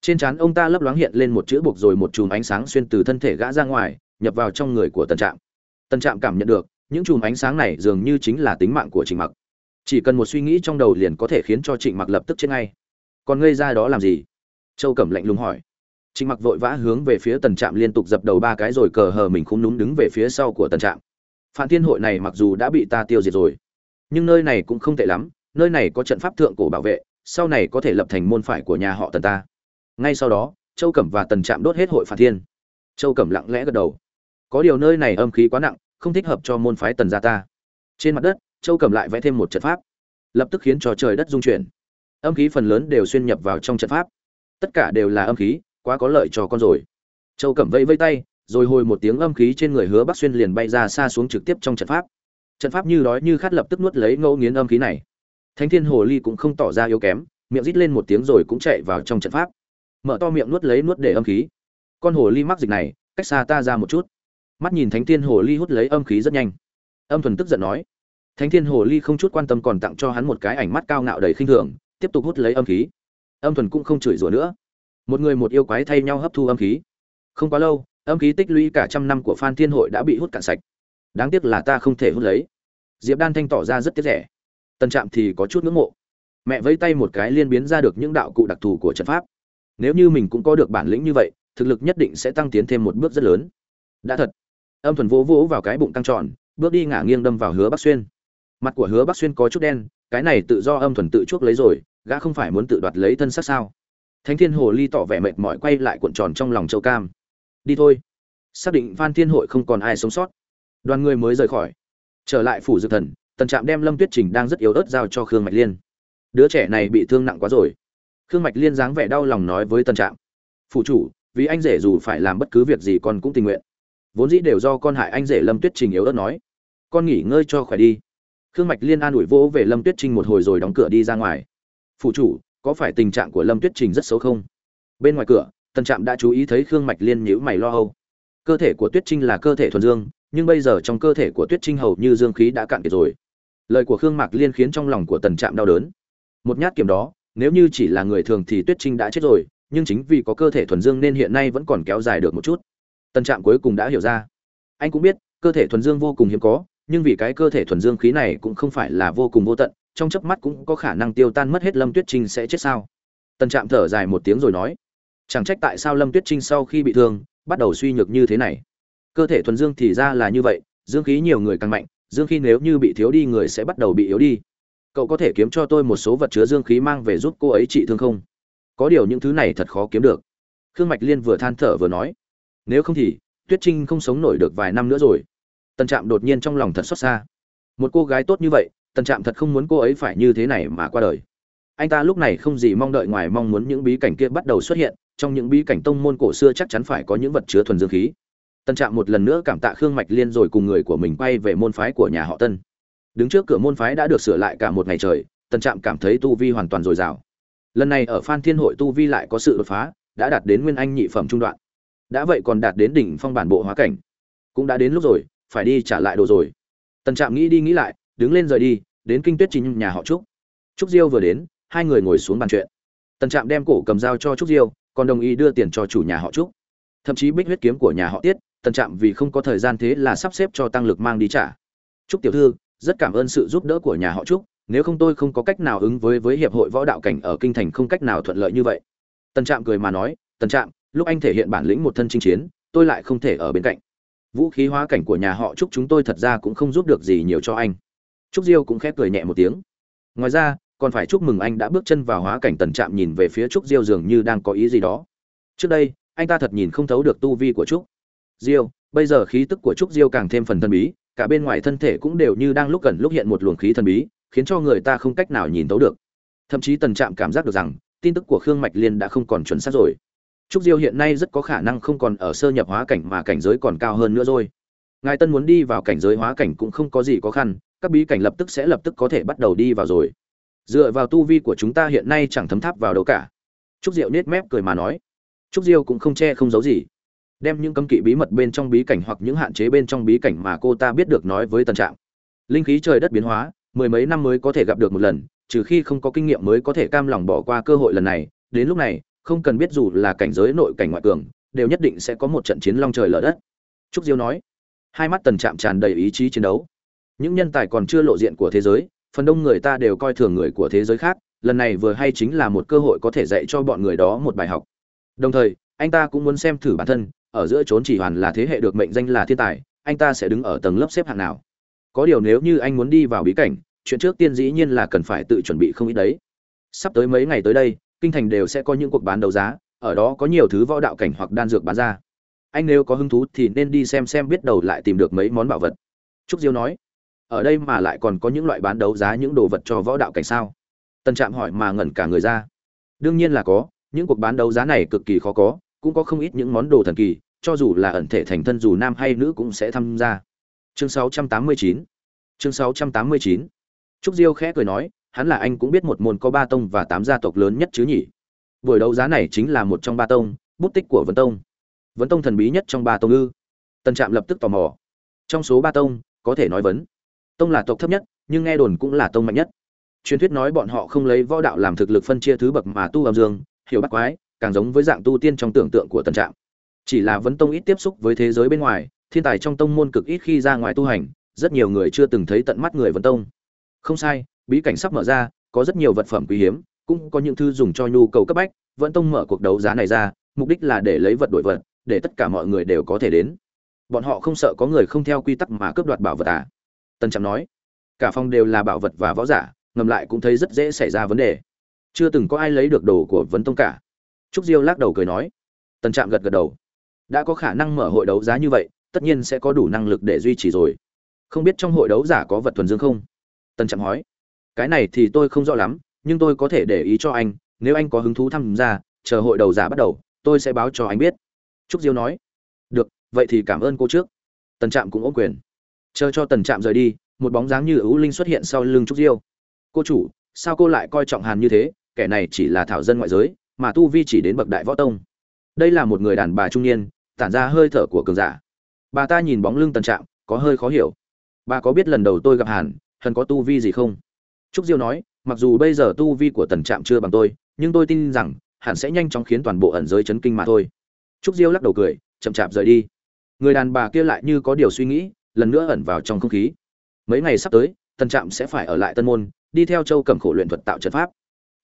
Trên trán ông ta lấp loáng hiện lên một chữ buộc rồi một chùm ánh sáng xuyên từ thân thể gã ra ngoài, nhập vào trong người của tần trạm. Tần trạm cảm nhận được, những chùm ánh sáng này dường như chính là tính mạng của trịnh mặc chỉ cần một suy nghĩ trong đầu liền có thể khiến cho trịnh mặc lập tức chết ngay. Còn ngây ra đó làm gì? Châu cẩm lạnh lùng hỏi. Trịnh mặc vội vã hướng về phía tần trạm liên tục dập đầu ba cái rồi cờ hờ mình không núm đứng về phía sau của tần trạm. Phạm thiên hội này mặc dù đã bị ta tiêu diệt rồi, nhưng nơi này cũng không tệ lắm, nơi này có trận pháp thượng cổ bảo vệ, sau này có thể lập thành môn phải của nhà họ tần ta. Ngay sau đó, châu cẩm và tần trạm đốt hết hội phản thiên. Châu cẩm lặng lẽ gật đầu. Có điều nơi này âm khí quá nặng, không thích hợp cho môn phái tần gia ta. Trên mặt đất châu cầm lại vẽ thêm một trận pháp. Lập tức khiến cho trời đất rung chuyển. Âm khí phần lớn đều xuyên nhập vào trong trận pháp. Tất cả đều là âm khí, quá có lợi cho con rồi. Châu cầm vây vây tay, rồi hồi một tiếng âm khí trên người hứa bắc xuyên liền bay ra xa xuống trực tiếp trong trận pháp. Trận pháp như đói như khát lập tức nuốt lấy ngẫu nghiến âm khí này. Thánh thiên hồ ly cũng không tỏ ra yếu kém, miệng rít lên một tiếng rồi cũng chạy vào trong trận pháp. Mở to miệng nuốt lấy nuốt để âm khí. Con hồ ly mắc dịch này, cách xa ta ra một chút. Mắt nhìn thánh thiên hồ ly hút lấy âm khí rất nhanh. Âm thuần tức giận nói thánh thiên hồ ly không chút quan tâm còn tặng cho hắn một cái ảnh mắt cao ngạo đầy khinh thường, tiếp tục hút lấy âm khí. Âm thuần cũng không chửi rủa nữa. Một người một yêu quái thay nhau hấp thu âm khí. Không quá lâu, âm khí tích lũy cả trăm năm của phan thiên hội đã bị hút cạn sạch. Đáng tiếc là ta không thể hút lấy. Diệp đan thanh tỏ ra rất tiếc rẻ. Tân trạm thì có chút ngưỡng mộ. Mẹ vẫy tay một cái liên biến ra được những đạo cụ đặc thù của trận pháp. Nếu như mình cũng có được bản lĩnh như vậy, thực lực nhất định sẽ tăng tiến thêm một bước rất lớn. Đã thật. Âm thuần vỗ vỗ vào cái bụng tăng tròn, bước đi ngả nghiêng đâm vào hứa bắc xuyên mặt của hứa bắc xuyên có chút đen, cái này tự do âm thuần tự chuốc lấy rồi, gã không phải muốn tự đoạt lấy thân xác sao? Thánh thiên hồ ly tỏ vẻ mệt mỏi quay lại cuộn tròn trong lòng châu cam. Đi thôi. Xác định phan thiên hội không còn ai sống sót. Đoàn người mới rời khỏi. Trở lại phủ dược thần, tần trạm đem lâm tuyết trình đang rất yếu ớt giao cho khương mạch liên. Đứa trẻ này bị thương nặng quá rồi. Khương mạch liên dáng vẻ đau lòng nói với tần trạm. Phụ chủ, vì anh rể dù phải làm bất cứ việc gì con cũng tình nguyện. Vốn dĩ đều do con hại anh rể lâm tuyết trình yếu ớt nói. Con nghỉ ngơi cho khỏe đi khương mạch liên an ủi vỗ về lâm tuyết trinh một hồi rồi đóng cửa đi ra ngoài. Phụ chủ, có phải tình trạng của lâm tuyết trình rất xấu không? Bên ngoài cửa, tần trạm đã chú ý thấy khương mạch liên nhíu mày lo âu. Cơ thể của tuyết trinh là cơ thể thuần dương, nhưng bây giờ trong cơ thể của tuyết trinh hầu như dương khí đã cạn kiệt rồi. Lời của khương mạc liên khiến trong lòng của tần trạm đau đớn. Một nhát kiểm đó, nếu như chỉ là người thường thì tuyết trinh đã chết rồi, nhưng chính vì có cơ thể thuần dương nên hiện nay vẫn còn kéo dài được một chút. Tần trạm cuối cùng đã hiểu ra. Anh cũng biết, cơ thể thuần dương vô cùng hiếm có nhưng vì cái cơ thể thuần dương khí này cũng không phải là vô cùng vô tận, trong chớp mắt cũng có khả năng tiêu tan mất hết lâm tuyết trinh sẽ chết sao? Tần trạm thở dài một tiếng rồi nói, chẳng trách tại sao lâm tuyết trinh sau khi bị thương, bắt đầu suy nhược như thế này. Cơ thể thuần dương thì ra là như vậy, dương khí nhiều người càng mạnh, dương khí nếu như bị thiếu đi người sẽ bắt đầu bị yếu đi. Cậu có thể kiếm cho tôi một số vật chứa dương khí mang về giúp cô ấy trị thương không? Có điều những thứ này thật khó kiếm được. Khương mạch liên vừa than thở vừa nói, nếu không thì tuyết trinh không sống nổi được vài năm nữa rồi tần trạm đột nhiên trong lòng thật xót xa. Một cô gái tốt như vậy, tần trạm thật không muốn cô ấy phải như thế này mà qua đời. Anh ta lúc này không gì mong đợi ngoài mong muốn những bí cảnh kia bắt đầu xuất hiện, trong những bí cảnh tông môn cổ xưa chắc chắn phải có những vật chứa thuần dương khí. Tần trạm một lần nữa cảm tạ khương mạch liên rồi cùng người của mình quay về môn phái của nhà họ tân. Đứng trước cửa môn phái đã được sửa lại cả một ngày trời, tần trạm cảm thấy tu vi hoàn toàn dồi dào. Lần này ở phan thiên hội tu vi lại có sự đột phá, đã đạt đến nguyên anh nhị phẩm trung đoạn. Đã vậy còn đạt đến đỉnh phong bản bộ hóa cảnh. Cũng đã đến lúc rồi phải đi trả lại đồ rồi. Tần trạm nghĩ đi nghĩ lại, đứng lên rời đi, đến kinh tuyết chính nhà họ trúc. Trúc diêu vừa đến, hai người ngồi xuống bàn chuyện. Tần trạm đem cổ cầm dao cho trúc diêu, còn đồng ý đưa tiền cho chủ nhà họ trúc. Thậm chí bích huyết kiếm của nhà họ tiết, tần trạm vì không có thời gian thế là sắp xếp cho tăng lực mang đi trả. Trúc tiểu thư, rất cảm ơn sự giúp đỡ của nhà họ trúc, nếu không tôi không có cách nào ứng với với hiệp hội võ đạo cảnh ở kinh thành không cách nào thuận lợi như vậy. Tần trạm cười mà nói, tần trạm, lúc anh thể hiện bản lĩnh một thân chinh chiến, tôi lại không thể ở bên cạnh vũ khí hóa cảnh của nhà họ trúc chúng tôi thật ra cũng không giúp được gì nhiều cho anh. Trúc diêu cũng khép cười nhẹ một tiếng. Ngoài ra, còn phải chúc mừng anh đã bước chân vào hóa cảnh tần trạm nhìn về phía trúc diêu dường như đang có ý gì đó. Trước đây, anh ta thật nhìn không thấu được tu vi của trúc diêu, bây giờ khí tức của trúc diêu càng thêm phần thần bí, cả bên ngoài thân thể cũng đều như đang lúc gần lúc hiện một luồng khí thần bí, khiến cho người ta không cách nào nhìn thấu được. Thậm chí tần trạm cảm giác được rằng, tin tức của khương mạch liên đã không còn chuẩn xác rồi trúc diêu hiện nay rất có khả năng không còn ở sơ nhập hóa cảnh mà cảnh giới còn cao hơn nữa rồi. Ngài tân muốn đi vào cảnh giới hóa cảnh cũng không có gì khó khăn, các bí cảnh lập tức sẽ lập tức có thể bắt đầu đi vào rồi. Dựa vào tu vi của chúng ta hiện nay chẳng thấm tháp vào đâu cả. Trúc diệu nết mép cười mà nói. Trúc diêu cũng không che không giấu gì. Đem những cấm kỵ bí mật bên trong bí cảnh hoặc những hạn chế bên trong bí cảnh mà cô ta biết được nói với tân trạng. Linh khí trời đất biến hóa, mười mấy năm mới có thể gặp được một lần, trừ khi không có kinh nghiệm mới có thể cam lòng bỏ qua cơ hội lần này. Đến lúc này không cần biết dù là cảnh giới nội cảnh ngoại cường, đều nhất định sẽ có một trận chiến long trời lở đất. Trúc diêu nói. Hai mắt tần trạm tràn đầy ý chí chiến đấu. Những nhân tài còn chưa lộ diện của thế giới, phần đông người ta đều coi thường người của thế giới khác, lần này vừa hay chính là một cơ hội có thể dạy cho bọn người đó một bài học. Đồng thời, anh ta cũng muốn xem thử bản thân, ở giữa trốn chỉ hoàn là thế hệ được mệnh danh là thiên tài, anh ta sẽ đứng ở tầng lớp xếp hạng nào. Có điều nếu như anh muốn đi vào bí cảnh, chuyện trước tiên dĩ nhiên là cần phải tự chuẩn bị không ít đấy. Sắp tới mấy ngày tới đây kinh thành đều sẽ có những cuộc bán đấu giá ở đó có nhiều thứ võ đạo cảnh hoặc đan dược bán ra anh nếu có hứng thú thì nên đi xem xem biết đầu lại tìm được mấy món bảo vật trúc diêu nói ở đây mà lại còn có những loại bán đấu giá những đồ vật cho võ đạo cảnh sao Tân Trạm hỏi mà ngẩn cả người ra. Đương nhiên là có, những cuộc bán đấu giá này cực kỳ khó có, cũng có không ít những món đồ thần kỳ, cho dù là ẩn thể thành thân dù nam hay nữ cũng sẽ tham gia. Chương 689. Chương 689. Trúc Diêu khẽ cười nói, hắn là anh cũng biết một môn có ba tông và tám gia tộc lớn nhất chứ nhỉ. Buổi đấu giá này chính là một trong ba tông, bút tích của Vấn Tông. Vấn Tông thần bí nhất trong ba tông ư? Tần Trạm lập tức tò mò. Trong số ba tông, có thể nói vấn. Tông là tộc thấp nhất, nhưng nghe đồn cũng là tông mạnh nhất. Truyền thuyết nói bọn họ không lấy võ đạo làm thực lực phân chia thứ bậc mà tu âm dương, hiểu bắt quái, càng giống với dạng tu tiên trong tưởng tượng của Tần Trạm. Chỉ là vấn tông ít tiếp xúc với thế giới bên ngoài, thiên tài trong tông môn cực ít khi ra ngoài tu hành, rất nhiều người chưa từng thấy tận mắt người vấn tông. Không sai, bí cảnh sắp mở ra, có rất nhiều vật phẩm quý hiếm, cũng có những thứ dùng cho nhu cầu cấp bách, vẫn tông mở cuộc đấu giá này ra, mục đích là để lấy vật đổi vật, để tất cả mọi người đều có thể đến. Bọn họ không sợ có người không theo quy tắc mà cướp đoạt bảo vật à? Tân Trạm nói. Cả phòng đều là bảo vật và võ giả, ngầm lại cũng thấy rất dễ xảy ra vấn đề. Chưa từng có ai lấy được đồ của vấn tông cả. Trúc Diêu lắc đầu cười nói. Tân Trạm gật gật đầu. Đã có khả năng mở hội đấu giá như vậy, tất nhiên sẽ có đủ năng lực để duy trì rồi. Không biết trong hội đấu giả có vật thuần dương không? Tân Trạm hỏi. Cái này thì tôi không rõ lắm, nhưng tôi có thể để ý cho anh, nếu anh có hứng thú tham gia, chờ hội đầu giả bắt đầu, tôi sẽ báo cho anh biết. Trúc diêu nói. Được vậy thì cảm ơn cô trước. Tần trạm cũng ôm quyền. Chờ cho tần trạm rời đi một bóng dáng như ưu linh xuất hiện sau lưng trúc diêu. Cô chủ sao cô lại coi trọng hàn như thế? Kẻ này chỉ là thảo dân ngoại giới mà tu vi chỉ đến bậc đại võ tông. Đây là một người đàn bà trung niên tản ra hơi thở của cường giả. Bà ta nhìn bóng lưng tần trạm có hơi khó hiểu. Bà có biết lần đầu tôi gặp hàn hần có tu vi gì không? Trúc diêu nói, mặc dù bây giờ tu vi của tần trạm chưa bằng tôi, nhưng tôi tin rằng, hẳn sẽ nhanh chóng khiến toàn bộ ẩn giới chấn kinh mà thôi. Trúc diêu lắc đầu cười, chậm chạp rời đi. Người đàn bà kia lại như có điều suy nghĩ, lần nữa ẩn vào trong không khí. Mấy ngày sắp tới, tần trạm sẽ phải ở lại tân môn, đi theo châu Cẩm khổ luyện thuật tạo trận pháp.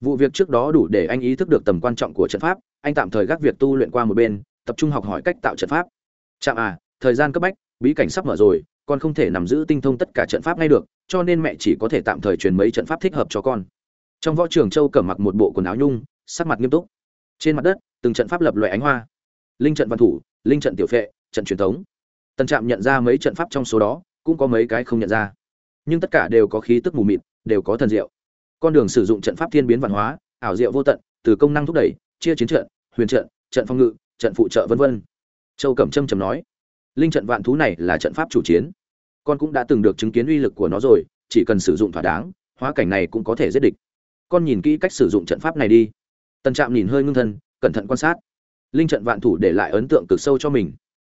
Vụ việc trước đó đủ để anh ý thức được tầm quan trọng của trận pháp, anh tạm thời gác việc tu luyện qua một bên, tập trung học hỏi cách tạo trận pháp. Trạm à thời gian cấp bách, bí cảnh sắp mở rồi con không thể nằm giữ tinh thông tất cả trận pháp ngay được, cho nên mẹ chỉ có thể tạm thời truyền mấy trận pháp thích hợp cho con. Trong võ trường châu cẩm mặc một bộ quần áo nhung, sắc mặt nghiêm túc. Trên mặt đất, từng trận pháp lập loại ánh hoa. Linh trận văn thủ, linh trận tiểu phệ, trận truyền thống. Tần trạm nhận ra mấy trận pháp trong số đó, cũng có mấy cái không nhận ra. Nhưng tất cả đều có khí tức mù mịt, đều có thần diệu. Con đường sử dụng trận pháp thiên biến văn hóa, ảo diệu vô tận, từ công năng thúc đẩy, chia chiến trận, huyền trận trận phòng ngự, trận phụ trợ vân vân. Châu cẩm trâm trầm nói, linh trận vạn thú này là trận pháp chủ chiến con cũng đã từng được chứng kiến uy lực của nó rồi, chỉ cần sử dụng thỏa đáng, hóa cảnh này cũng có thể giết địch. Con nhìn kỹ cách sử dụng trận pháp này đi. Tần trạm nhìn hơi ngưng thân cẩn thận quan sát. Linh trận vạn thủ để lại ấn tượng cực sâu cho mình.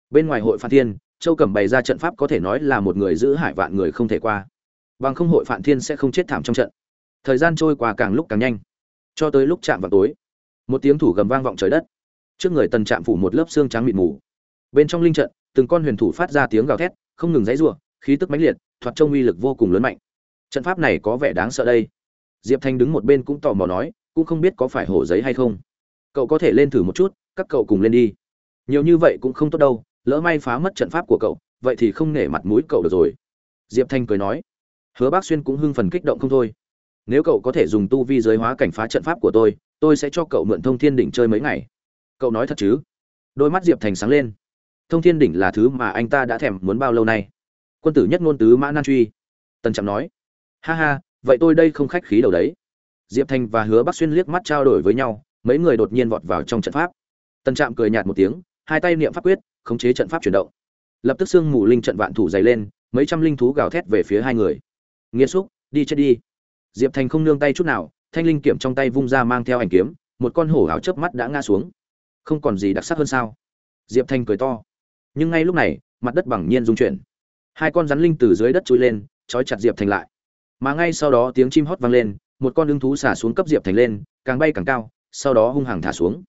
Bên ngoài hội phan thiên, châu cẩm bày ra trận pháp có thể nói là một người giữ hải vạn người không thể qua. Bằng không hội phạm thiên sẽ không chết thảm trong trận. Thời gian trôi qua càng lúc càng nhanh. Cho tới lúc chạm vào tối, một tiếng thủ gầm vang vọng trời đất. Trước người tần trạm phủ một lớp xương trắng mịt mù. Bên trong linh trận, từng con huyền thủ phát ra tiếng gào thét, không ngừng dãy rủa khí tức mãnh liệt, thoạt trông uy lực vô cùng lớn mạnh. Trận pháp này có vẻ đáng sợ đây. Diệp thanh đứng một bên cũng tò mò nói, cũng không biết có phải hổ giấy hay không. Cậu có thể lên thử một chút, các cậu cùng lên đi. Nhiều như vậy cũng không tốt đâu, lỡ may phá mất trận pháp của cậu, vậy thì không nể mặt mũi cậu được rồi. Diệp thanh cười nói, hứa bác xuyên cũng hưng phần kích động không thôi. Nếu cậu có thể dùng tu vi giới hóa cảnh phá trận pháp của tôi tôi sẽ cho cậu mượn thông thiên đỉnh chơi mấy ngày. Cậu nói thật chứ? Đôi mắt diệp thành sáng lên. Thông thiên đỉnh là thứ mà anh ta đã thèm muốn bao lâu nay? Quân tử nhất ngôn tứ mã nan truy. Tần trạm nói, ha ha, vậy tôi đây không khách khí đầu đấy. Diệp thành và hứa bắc xuyên liếc mắt trao đổi với nhau, mấy người đột nhiên vọt vào trong trận pháp. Tần trạm cười nhạt một tiếng, hai tay niệm pháp quyết, khống chế trận pháp chuyển động. Lập tức xương mù linh trận vạn thủ dày lên, mấy trăm linh thú gào thét về phía hai người. Nghĩa xúc, đi chết đi. Diệp thành không nương tay chút nào, thanh linh kiểm trong tay vung ra mang theo ảnh kiếm, một con hổ áo chớp mắt đã ngã xuống. Không còn gì đặc sắc hơn sao? Diệp thành cười to. Nhưng ngay lúc này, mặt đất bằng nhiên rung chuyển hai con rắn linh từ dưới đất trồi lên, trói chặt diệp thành lại. Mà ngay sau đó tiếng chim hót vang lên, một con ưng thú xả xuống cấp diệp thành lên, càng bay càng cao, sau đó hung hăng thả xuống.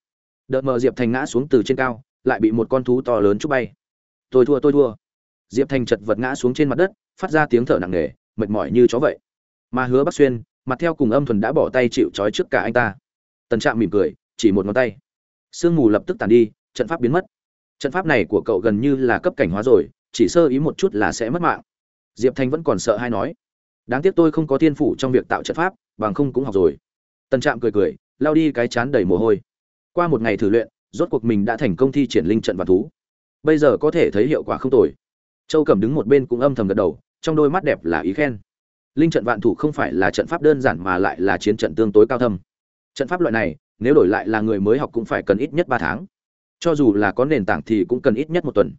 Đợt mờ diệp thành ngã xuống từ trên cao, lại bị một con thú to lớn chút bay. Tôi thua tôi thua. Diệp thành chật vật ngã xuống trên mặt đất, phát ra tiếng thở nặng nề, mệt mỏi như chó vậy. Mà hứa bắc xuyên, mặt theo cùng âm thuần đã bỏ tay chịu trói trước cả anh ta. Tần trạm mỉm cười, chỉ một ngón tay. Sương mù lập tức tàn đi, trận pháp biến mất. Trận pháp này của cậu gần như là cấp cảnh hóa rồi chỉ sơ ý một chút là sẽ mất mạng. Diệp thành vẫn còn sợ hay nói, đáng tiếc tôi không có thiên phủ trong việc tạo trận pháp, bằng không cũng học rồi. Tần trạm cười cười lao đi cái chán đầy mồ hôi. Qua một ngày thử luyện, rốt cuộc mình đã thành công thi triển linh trận và thú. Bây giờ có thể thấy hiệu quả không tồi. Châu cẩm đứng một bên cũng âm thầm gật đầu, trong đôi mắt đẹp là ý khen. Linh trận vạn thủ không phải là trận pháp đơn giản mà lại là chiến trận tương tối cao thâm. Trận pháp loại này, nếu đổi lại là người mới học cũng phải cần ít nhất ba tháng. Cho dù là có nền tảng thì cũng cần ít nhất một tuần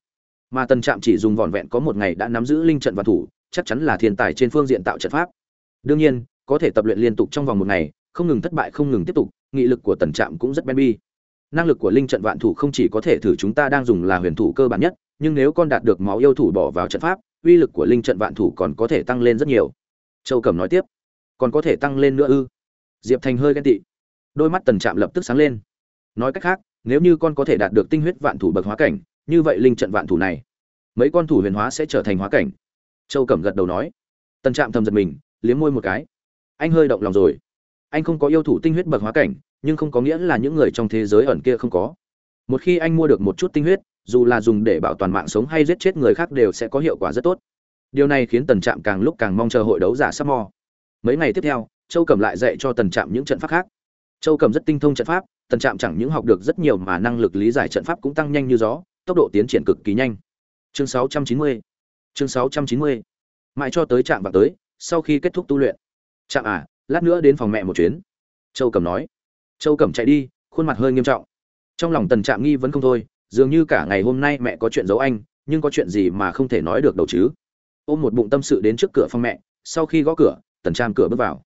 mà tần trạm chỉ dùng vỏn vẹn có một ngày đã nắm giữ linh trận vạn thủ, chắc chắn là thiên tài trên phương diện tạo trận pháp. Đương nhiên, có thể tập luyện liên tục trong vòng một ngày, không ngừng thất bại, không ngừng tiếp tục, nghị lực của tần trạm cũng rất ben bi. Năng lực của linh trận vạn thủ không chỉ có thể thử chúng ta đang dùng là huyền thủ cơ bản nhất, nhưng nếu con đạt được máu yêu thủ bỏ vào trận pháp, uy lực của linh trận vạn thủ còn có thể tăng lên rất nhiều. Châu cẩm nói tiếp. Còn có thể tăng lên nữa ư? Diệp thành hơi ghen tị. Đôi mắt tần trạm lập tức sáng lên. Nói cách khác, nếu như con có thể đạt được tinh huyết vạn thủ bậc hóa cảnh như vậy linh trận vạn thủ này, mấy con thủ huyền hóa sẽ trở thành hóa cảnh. Châu cẩm gật đầu nói. Tần trạm thầm giật mình, liếm môi một cái. Anh hơi động lòng rồi. Anh không có yêu thủ tinh huyết bậc hóa cảnh, nhưng không có nghĩa là những người trong thế giới ẩn kia không có. Một khi anh mua được một chút tinh huyết, dù là dùng để bảo toàn mạng sống hay giết chết người khác đều sẽ có hiệu quả rất tốt. Điều này khiến tần trạm càng lúc càng mong chờ hội đấu giả sắp mò. Mấy ngày tiếp theo, châu cẩm lại dạy cho tần trạm những trận pháp khác. Châu cẩm rất tinh thông trận pháp, tần trạm chẳng những học được rất nhiều mà năng lực lý giải trận pháp cũng tăng nhanh như gió tốc độ tiến triển cực kỳ nhanh. Chương 690 chương 690 mãi cho tới trạm vào tới, sau khi kết thúc tu luyện. Trạm à lát nữa đến phòng mẹ một chuyến. Châu cẩm nói. Châu cẩm chạy đi, khuôn mặt hơi nghiêm trọng. Trong lòng tần trạm nghi vẫn không thôi, dường như cả ngày hôm nay mẹ có chuyện giấu anh, nhưng có chuyện gì mà không thể nói được đâu chứ. Ôm một bụng tâm sự đến trước cửa phòng mẹ, sau khi gõ cửa, tần trạm cửa bước vào.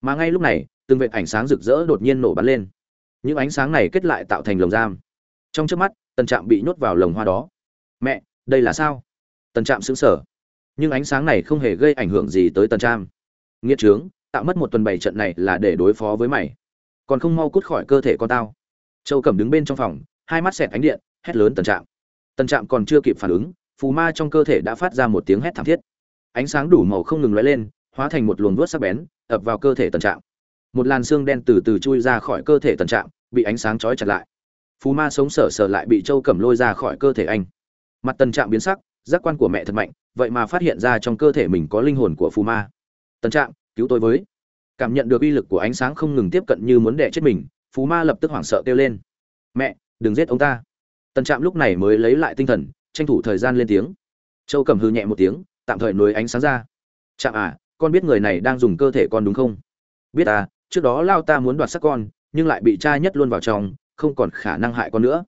Mà ngay lúc này, từng vệt ánh sáng rực rỡ đột nhiên nổ bắn lên. Những ánh sáng này kết lại tạo thành lồng giam. Trong trước mắt tần trạm bị nhốt vào lồng hoa đó. Mẹ, đây là sao? Tần trạm xứng sở nhưng ánh sáng này không hề gây ảnh hưởng gì tới tần trạm. Nghĩa trướng, tạo mất một tuần bảy trận này là để đối phó với mày. Còn không mau cút khỏi cơ thể con tao. Châu cẩm đứng bên trong phòng, hai mắt xẹt ánh điện, hét lớn tần trạm. Tần trạm còn chưa kịp phản ứng, phù ma trong cơ thể đã phát ra một tiếng hét thảm thiết. Ánh sáng đủ màu không ngừng lóe lên, hóa thành một luồng vuốt sắc bén, ập vào cơ thể tần trạm. Một làn xương đen từ từ chui ra khỏi cơ thể tần trạm, bị ánh sáng chói chặt lại phù ma sống sờ sờ lại bị châu cẩm lôi ra khỏi cơ thể anh. Mặt tần trạm biến sắc, giác quan của mẹ thật mạnh, vậy mà phát hiện ra trong cơ thể mình có linh hồn của phù ma. Tần trạm, cứu tôi với. Cảm nhận được uy lực của ánh sáng không ngừng tiếp cận như muốn đẻ chết mình phù ma lập tức hoảng sợ kêu lên. Mẹ, đừng giết ông ta. Tần trạm lúc này mới lấy lại tinh thần, tranh thủ thời gian lên tiếng. Châu cầm hư nhẹ một tiếng, tạm thời nối ánh sáng ra. Trạm à con biết người này đang dùng cơ thể con đúng không? Biết à trước đó lao ta muốn đoạt sắc con, nhưng lại bị cha nhất luôn vào trong không còn khả năng hại con nữa.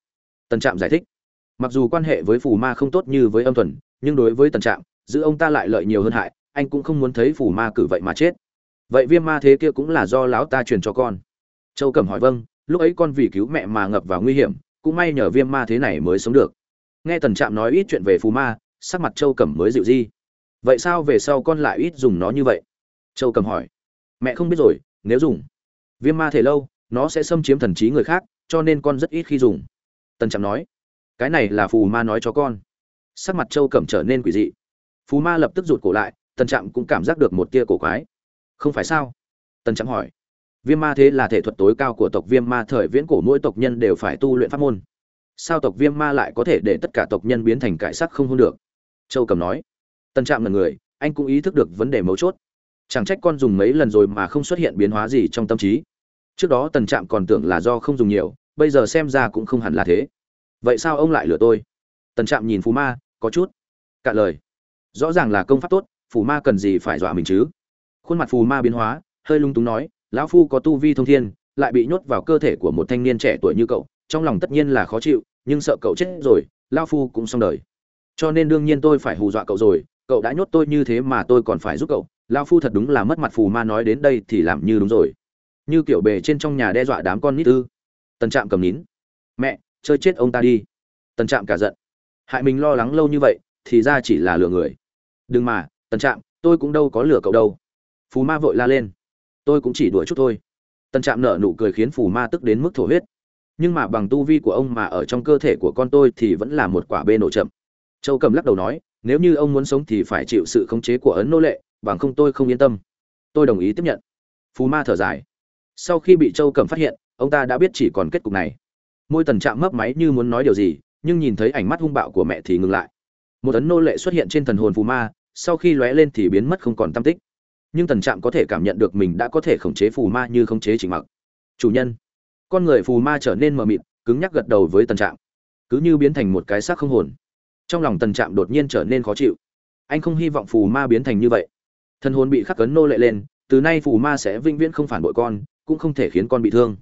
Tần trạm giải thích. Mặc dù quan hệ với phù ma không tốt như với âm thuần, nhưng đối với tần trạm, giữ ông ta lại lợi nhiều hơn hại, anh cũng không muốn thấy phù ma cử vậy mà chết. Vậy viêm ma thế kia cũng là do lão ta truyền cho con. Châu cẩm hỏi vâng lúc ấy con vì cứu mẹ mà ngập vào nguy hiểm, cũng may nhờ viêm ma thế này mới sống được. Nghe tần trạm nói ít chuyện về phù ma, sắc mặt châu cẩm mới dịu di. Vậy sao về sau con lại ít dùng nó như vậy? Châu cẩm hỏi. Mẹ không biết rồi, nếu dùng viêm ma thể lâu, nó sẽ xâm chiếm thần trí người khác cho nên con rất ít khi dùng. Tần trạm nói, cái này là phù ma nói cho con. Sắc mặt châu cẩm trở nên quỷ dị. Phù ma lập tức rụt cổ lại tần trạm cũng cảm giác được một tia cổ quái. Không phải sao? Tần trạm hỏi. Viêm ma thế là thể thuật tối cao của tộc viêm ma thời viễn cổ, mỗi tộc nhân đều phải tu luyện pháp môn. Sao tộc viêm ma lại có thể để tất cả tộc nhân biến thành cải sắc không hôn được? Châu cầm nói. Tần trạm là người, anh cũng ý thức được vấn đề mấu chốt. Chẳng trách con dùng mấy lần rồi mà không xuất hiện biến hóa gì trong tâm trí trước đó tần trạm còn tưởng là do không dùng nhiều, bây giờ xem ra cũng không hẳn là thế. Vậy sao ông lại lừa tôi? Tần trạm nhìn phù ma, có chút cạn lời. Rõ ràng là công pháp tốt phù ma cần gì phải dọa mình chứ? Khuôn mặt phù ma biến hóa, hơi lung túng nói, lão phu có tu vi thông thiên, lại bị nhốt vào cơ thể của một thanh niên trẻ tuổi như cậu, trong lòng tất nhiên là khó chịu, nhưng sợ cậu chết rồi, lão phu cũng xong đời. Cho nên đương nhiên tôi phải hù dọa cậu rồi, cậu đã nhốt tôi như thế mà tôi còn phải giúp cậu. Lão phu thật đúng là mất mặt phù ma nói đến đây thì làm như đúng rồi như kiểu bề trên trong nhà đe dọa đám con nít ư. Tần trạm cầm nín. Mẹ, chơi chết ông ta đi. Tần trạm cả giận. Hại mình lo lắng lâu như vậy, thì ra chỉ là lừa người. Đừng mà, tần trạm, tôi cũng đâu có lừa cậu đâu. Phù ma vội la lên. Tôi cũng chỉ đùa chút thôi. Tần trạm nở nụ cười khiến phù ma tức đến mức thổ huyết. Nhưng mà bằng tu vi của ông mà ở trong cơ thể của con tôi thì vẫn là một quả bê nổ chậm. Châu cầm lắc đầu nói, nếu như ông muốn sống thì phải chịu sự khống chế của ấn nô lệ, bằng không tôi không yên tâm. Tôi đồng ý tiếp nhận. Phù ma thở dài sau khi bị châu Cẩm phát hiện, ông ta đã biết chỉ còn kết cục này. Môi tần trạm mấp máy như muốn nói điều gì, nhưng nhìn thấy ảnh mắt hung bạo của mẹ thì ngừng lại. Một ấn nô lệ xuất hiện trên thần hồn phù ma, sau khi lóe lên thì biến mất không còn tam tích. Nhưng tần trạm có thể cảm nhận được mình đã có thể khống chế phù ma như khống chế trình mặc. Chủ nhân, con người phù ma trở nên mờ mịt, cứng nhắc gật đầu với tần trạm. Cứ như biến thành một cái xác không hồn. Trong lòng tần trạm đột nhiên trở nên khó chịu. Anh không hy vọng phù ma biến thành như vậy. Thân hồn bị khắc cấn nô lệ lên, từ nay phù ma sẽ vĩnh viễn không phản bội con cũng không thể khiến con bị thương.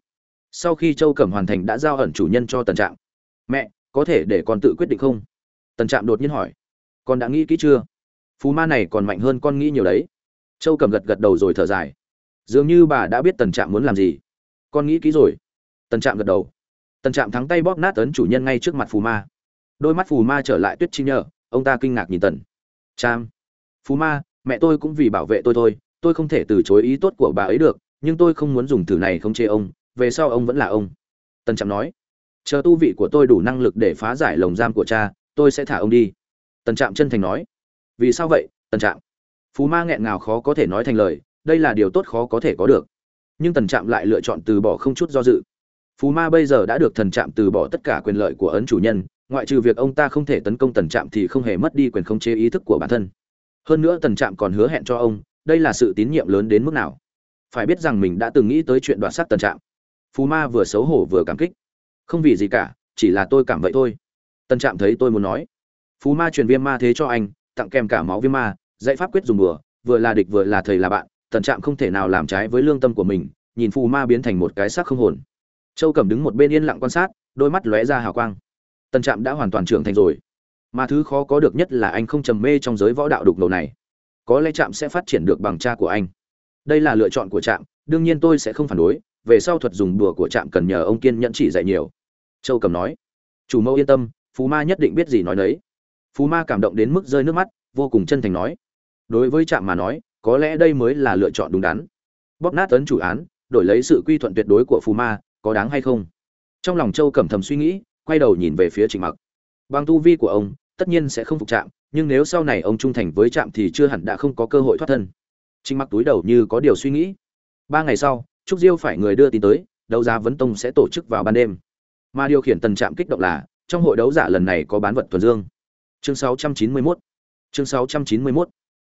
Sau khi châu cẩm hoàn thành đã giao ẩn chủ nhân cho tần trạm. Mẹ, có thể để con tự quyết định không? Tần trạm đột nhiên hỏi. Con đã nghĩ kỹ chưa? Phù ma này còn mạnh hơn con nghĩ nhiều đấy. Châu cẩm gật gật đầu rồi thở dài. Dường như bà đã biết tần trạm muốn làm gì. Con nghĩ kỹ rồi. Tần trạm gật đầu. Tần trạm thắng tay bóp nát ấn chủ nhân ngay trước mặt phù ma. Đôi mắt phù ma trở lại tuyết chi nhờ, ông ta kinh ngạc nhìn tần. Trạm phù ma, mẹ tôi cũng vì bảo vệ tôi thôi, tôi không thể từ chối ý tốt của bà ấy được nhưng tôi không muốn dùng thử này không chê ông, về sau ông vẫn là ông. Tần trạm nói. Chờ tu vị của tôi đủ năng lực để phá giải lồng giam của cha, tôi sẽ thả ông đi. Tần trạm chân thành nói. Vì sao vậy tần trạm? Phú ma nghẹn ngào khó có thể nói thành lời, đây là điều tốt khó có thể có được. Nhưng tần trạm lại lựa chọn từ bỏ không chút do dự. Phú ma bây giờ đã được thần trạm từ bỏ tất cả quyền lợi của ấn chủ nhân, ngoại trừ việc ông ta không thể tấn công tần trạm thì không hề mất đi quyền khống chế ý thức của bản thân. Hơn nữa tần trạm còn hứa hẹn cho ông, đây là sự tín nhiệm lớn đến mức nào phải biết rằng mình đã từng nghĩ tới chuyện đoạt sắc tần trạm. Phú ma vừa xấu hổ vừa cảm kích. Không vì gì cả, chỉ là tôi cảm vậy thôi. Tần trạm thấy tôi muốn nói. Phú ma truyền viêm ma thế cho anh, tặng kèm cả máu viêm ma, dạy pháp quyết dùng bừa vừa là địch vừa là thầy là bạn, tần trạm không thể nào làm trái với lương tâm của mình, nhìn phù ma biến thành một cái xác không hồn. Châu cẩm đứng một bên yên lặng quan sát, đôi mắt lóe ra hào quang. Tần trạm đã hoàn toàn trưởng thành rồi. Mà thứ khó có được nhất là anh không trầm mê trong giới võ đạo đục ngầu này. Có lẽ trạm sẽ phát triển được bằng cha của anh đây là lựa chọn của trạm, đương nhiên tôi sẽ không phản đối, về sau thuật dùng đùa của trạm cần nhờ ông kiên nhẫn chỉ dạy nhiều. Châu cầm nói. Chủ mẫu yên tâm, phú ma nhất định biết gì nói đấy. Phú ma cảm động đến mức rơi nước mắt, vô cùng chân thành nói. Đối với trạm mà nói, có lẽ đây mới là lựa chọn đúng đắn. Bóp nát ấn chủ án, đổi lấy sự quy thuận tuyệt đối của phú ma, có đáng hay không? Trong lòng châu cẩm thầm suy nghĩ, quay đầu nhìn về phía trịnh mặc. Bằng tu vi của ông, tất nhiên sẽ không phục trạm, nhưng nếu sau này ông trung thành với trạm thì chưa hẳn đã không có cơ hội thoát thân. Trình mặc túi đầu như có điều suy nghĩ. Ba ngày sau, trúc diêu phải người đưa tin tới, đấu giá vấn tông sẽ tổ chức vào ban đêm. Mà điều khiển tần trạm kích động là, trong hội đấu giả lần này có bán vật thuần dương. Chương 691 chương 691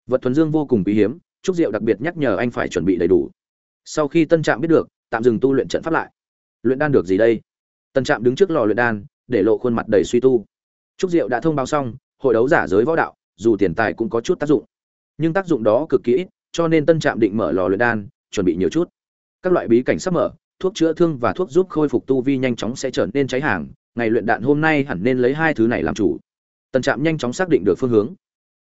vật thuần dương vô cùng quý hiếm, trúc diệu đặc biệt nhắc nhở anh phải chuẩn bị đầy đủ. Sau khi tân trạm biết được, tạm dừng tu luyện trận pháp lại. Luyện đan được gì đây? Tân trạm đứng trước lò luyện đan, để lộ khuôn mặt đầy suy tu. Trúc diệu đã thông báo xong, hội đấu giả giới võ đạo, dù tiền tài cũng có chút tác dụng. Nhưng tác dụng đó cực kỳ ít cho nên tân trạm định mở lò luyện đan, chuẩn bị nhiều chút. Các loại bí cảnh sắp mở, thuốc chữa thương và thuốc giúp khôi phục tu vi nhanh chóng sẽ trở nên cháy hàng, ngày luyện đạn hôm nay hẳn nên lấy hai thứ này làm chủ. Tân trạm nhanh chóng xác định được phương hướng.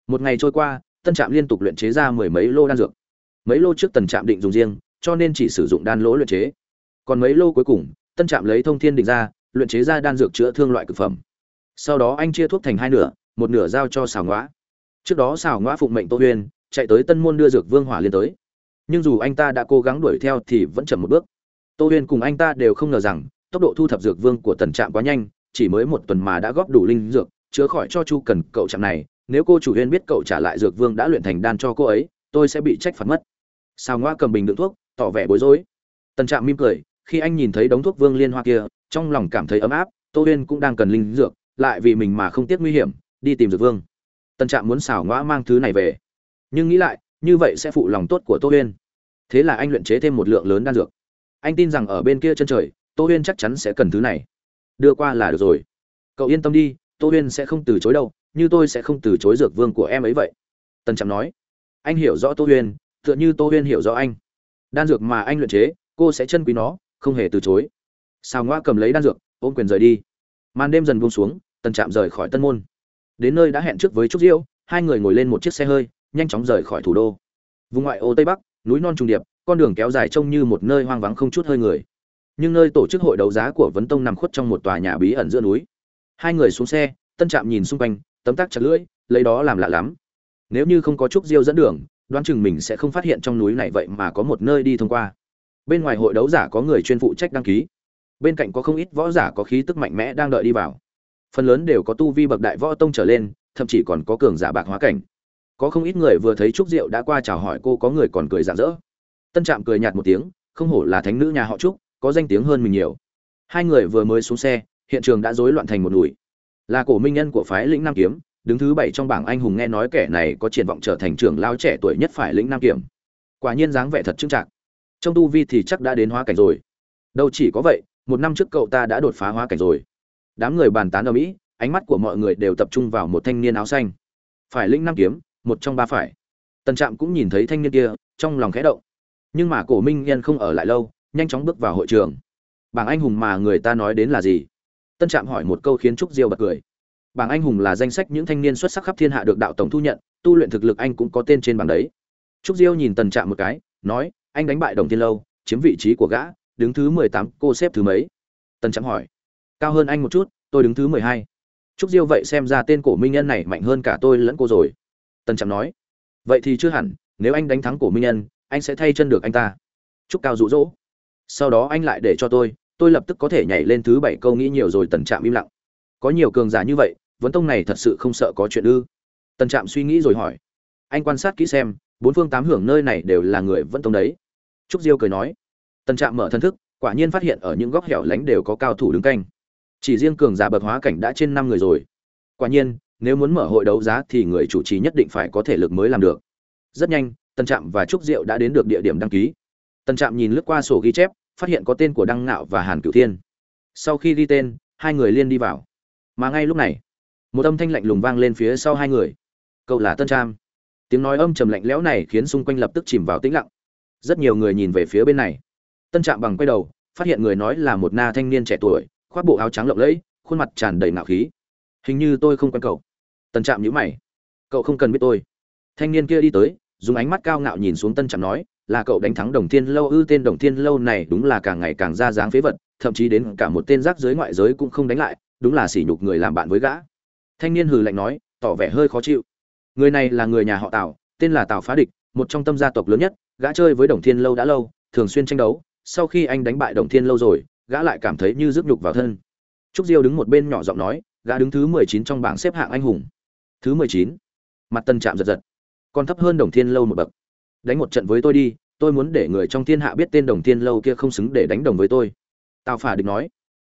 Một ngày trôi qua, tân trạm liên tục luyện chế ra mười mấy lô đan dược. Mấy lô trước tần trạm định dùng riêng, cho nên chỉ sử dụng đan lỗ luyện chế. Còn mấy lô cuối cùng, tân trạm lấy thông thiên định ra, luyện chế ra đan dược chữa thương loại cực phẩm. Sau đó anh chia thuốc thành hai nửa, một nửa giao cho xào ngõa. Trước đó xào ngõa phụng mệnh tô huyên chạy tới tân môn đưa dược vương hỏa liên tới. Nhưng dù anh ta đã cố gắng đuổi theo thì vẫn chậm một bước. Tô huyên cùng anh ta đều không ngờ rằng, tốc độ thu thập dược vương của tần trạm quá nhanh, chỉ mới một tuần mà đã góp đủ linh dược, chữa khỏi cho chu cần cậu trạm này. Nếu cô chủ huyên biết cậu trả lại dược vương đã luyện thành đan cho cô ấy, tôi sẽ bị trách phạt mất. Sao ngoa cầm bình đựng thuốc, tỏ vẻ bối rối. Tần trạm mỉm cười, khi anh nhìn thấy đống thuốc vương liên hoa kia, trong lòng cảm thấy ấm áp, tô huyên cũng đang cần linh dược, lại vì mình mà không tiếc nguy hiểm, đi tìm dược vương. Tần trạm muốn xảo ngoa mang thứ này về nhưng nghĩ lại, như vậy sẽ phụ lòng tốt của tô huyên. Thế là anh luyện chế thêm một lượng lớn đan dược. Anh tin rằng ở bên kia chân trời, tô huyên chắc chắn sẽ cần thứ này. Đưa qua là được rồi. Cậu yên tâm đi, tô huyên sẽ không từ chối đâu, như tôi sẽ không từ chối dược vương của em ấy vậy. Tần trạm nói. Anh hiểu rõ tô huyên, tựa như tô huyên hiểu rõ anh. Đan dược mà anh luyện chế, cô sẽ chân quý nó, không hề từ chối. Sao ngoa cầm lấy đan dược, ôm quyền rời đi. Màn đêm dần buông xuống tần trạm rời khỏi tân môn. Đến nơi đã hẹn trước với trúc diễu hai người ngồi lên một chiếc xe hơi nhanh chóng rời khỏi thủ đô. Vùng ngoại ô tây bắc, núi non trùng điệp, con đường kéo dài trông như một nơi hoang vắng không chút hơi người. Nhưng nơi tổ chức hội đấu giá của vấn tông nằm khuất trong một tòa nhà bí ẩn giữa núi. Hai người xuống xe, tân trạm nhìn xung quanh, tấm tắc chặt lưỡi, lấy đó làm lạ lắm. Nếu như không có trúc diêu dẫn đường, đoán chừng mình sẽ không phát hiện trong núi này vậy mà có một nơi đi thông qua. Bên ngoài hội đấu giả có người chuyên phụ trách đăng ký. Bên cạnh có không ít võ giả có khí tức mạnh mẽ đang đợi đi vào. Phần lớn đều có tu vi bậc đại võ tông trở lên, thậm chí còn có cường giả bạc hóa cảnh có không ít người vừa thấy trúc diệu đã qua chào hỏi cô có người còn cười rạng rỡ. Tân trạm cười nhạt một tiếng không hổ là thánh nữ nhà họ trúc có danh tiếng hơn mình nhiều. Hai người vừa mới xuống xe hiện trường đã rối loạn thành một nùi là cổ minh nhân của phái lĩnh nam kiếm đứng thứ bảy trong bảng anh hùng nghe nói kẻ này có triển vọng trở thành trưởng lao trẻ tuổi nhất phải lĩnh nam kiểm quả nhiên dáng vẻ thật trưng trạc, trong tu vi thì chắc đã đến hóa cảnh rồi. Đâu chỉ có vậy một năm trước cậu ta đã đột phá hóa cảnh rồi. Đám người bàn tán ở mỹ ánh mắt của mọi người đều tập trung vào một thanh niên áo xanh. Phải lĩnh nam kiếm một trong ba phải. Tần trạm cũng nhìn thấy thanh niên kia, trong lòng khẽ động. Nhưng mà cổ minh nhân không ở lại lâu, nhanh chóng bước vào hội trường. Bảng anh hùng mà người ta nói đến là gì? Tân trạm hỏi một câu khiến trúc diêu bật cười. Bảng anh hùng là danh sách những thanh niên xuất sắc khắp thiên hạ được đạo tổng thu nhận, tu luyện thực lực anh cũng có tên trên bảng đấy. Trúc diêu nhìn tần trạm một cái, nói, anh đánh bại đồng thiên lâu, chiếm vị trí của gã, đứng thứ mười tám, cô xếp thứ mấy? Tần trạm hỏi. Cao hơn anh một chút, tôi đứng thứ mười hai. Trúc diêu vậy xem ra tên cổ minh nhân này mạnh hơn cả tôi lẫn cô rồi tần trạm nói, vậy thì chưa hẳn, nếu anh đánh thắng cổ minh nhân, anh sẽ thay chân được anh ta. Trúc cao rụ rỗ sau đó anh lại để cho tôi tôi lập tức có thể nhảy lên thứ bảy câu nghĩ nhiều rồi, tần trạm im lặng. Có nhiều cường giả như vậy, vấn tông này thật sự không sợ có chuyện ư? Tần trạm suy nghĩ rồi hỏi. Anh quan sát kỹ xem, bốn phương tám hưởng nơi này đều là người vẫn tông đấy. Trúc diêu cười nói. Tần trạm mở thân thức, quả nhiên phát hiện ở những góc hẻo lánh đều có cao thủ đứng canh. Chỉ riêng cường giả bậc hóa cảnh đã trên năm người rồi. Quả nhiên nếu muốn mở hội đấu giá thì người chủ trì nhất định phải có thể lực mới làm được. Rất nhanh, tân trạm và trúc diệu đã đến được địa điểm đăng ký. Tân trạm nhìn lướt qua sổ ghi chép, phát hiện có tên của đăng ngạo và hàn cửu thiên. Sau khi ghi tên, hai người liên đi vào. Mà ngay lúc này, một âm thanh lạnh lùng vang lên phía sau hai người. Cậu là tân trạm. Tiếng nói âm trầm lạnh lẽo này khiến xung quanh lập tức chìm vào tĩnh lặng. Rất nhiều người nhìn về phía bên này. Tân trạm bằng quay đầu, phát hiện người nói là một na thanh niên trẻ tuổi, khoác bộ áo trắng lộng lẫy, khuôn mặt tràn đầy nạo khí. Hình như tôi không quen cậu tân trạm nhữ mày. Cậu không cần biết tôi. Thanh niên kia đi tới, dùng ánh mắt cao ngạo nhìn xuống tân trạm nói, là cậu đánh thắng đồng thiên lâu ư, tên đồng thiên lâu này đúng là càng ngày càng ra dáng phế vật, thậm chí đến cả một tên rác giới ngoại giới cũng không đánh lại, đúng là sỉ nhục người làm bạn với gã. Thanh niên hừ lạnh nói, tỏ vẻ hơi khó chịu. Người này là người nhà họ tào, tên là tào phá địch, một trong tâm gia tộc lớn nhất, gã chơi với đồng thiên lâu đã lâu, thường xuyên tranh đấu, sau khi anh đánh bại đồng thiên lâu rồi, gã lại cảm thấy như rước nhục vào thân. Trúc diêu đứng một bên nhỏ giọng nói, gã đứng thứ mười chín trong bảng xếp hạng anh hùng thứ mười chín. Mặt tân chạm giật giật. Còn thấp hơn đồng thiên lâu một bậc. Đánh một trận với tôi đi, tôi muốn để người trong thiên hạ biết tên đồng thiên lâu kia không xứng để đánh đồng với tôi. Tào phả địch nói.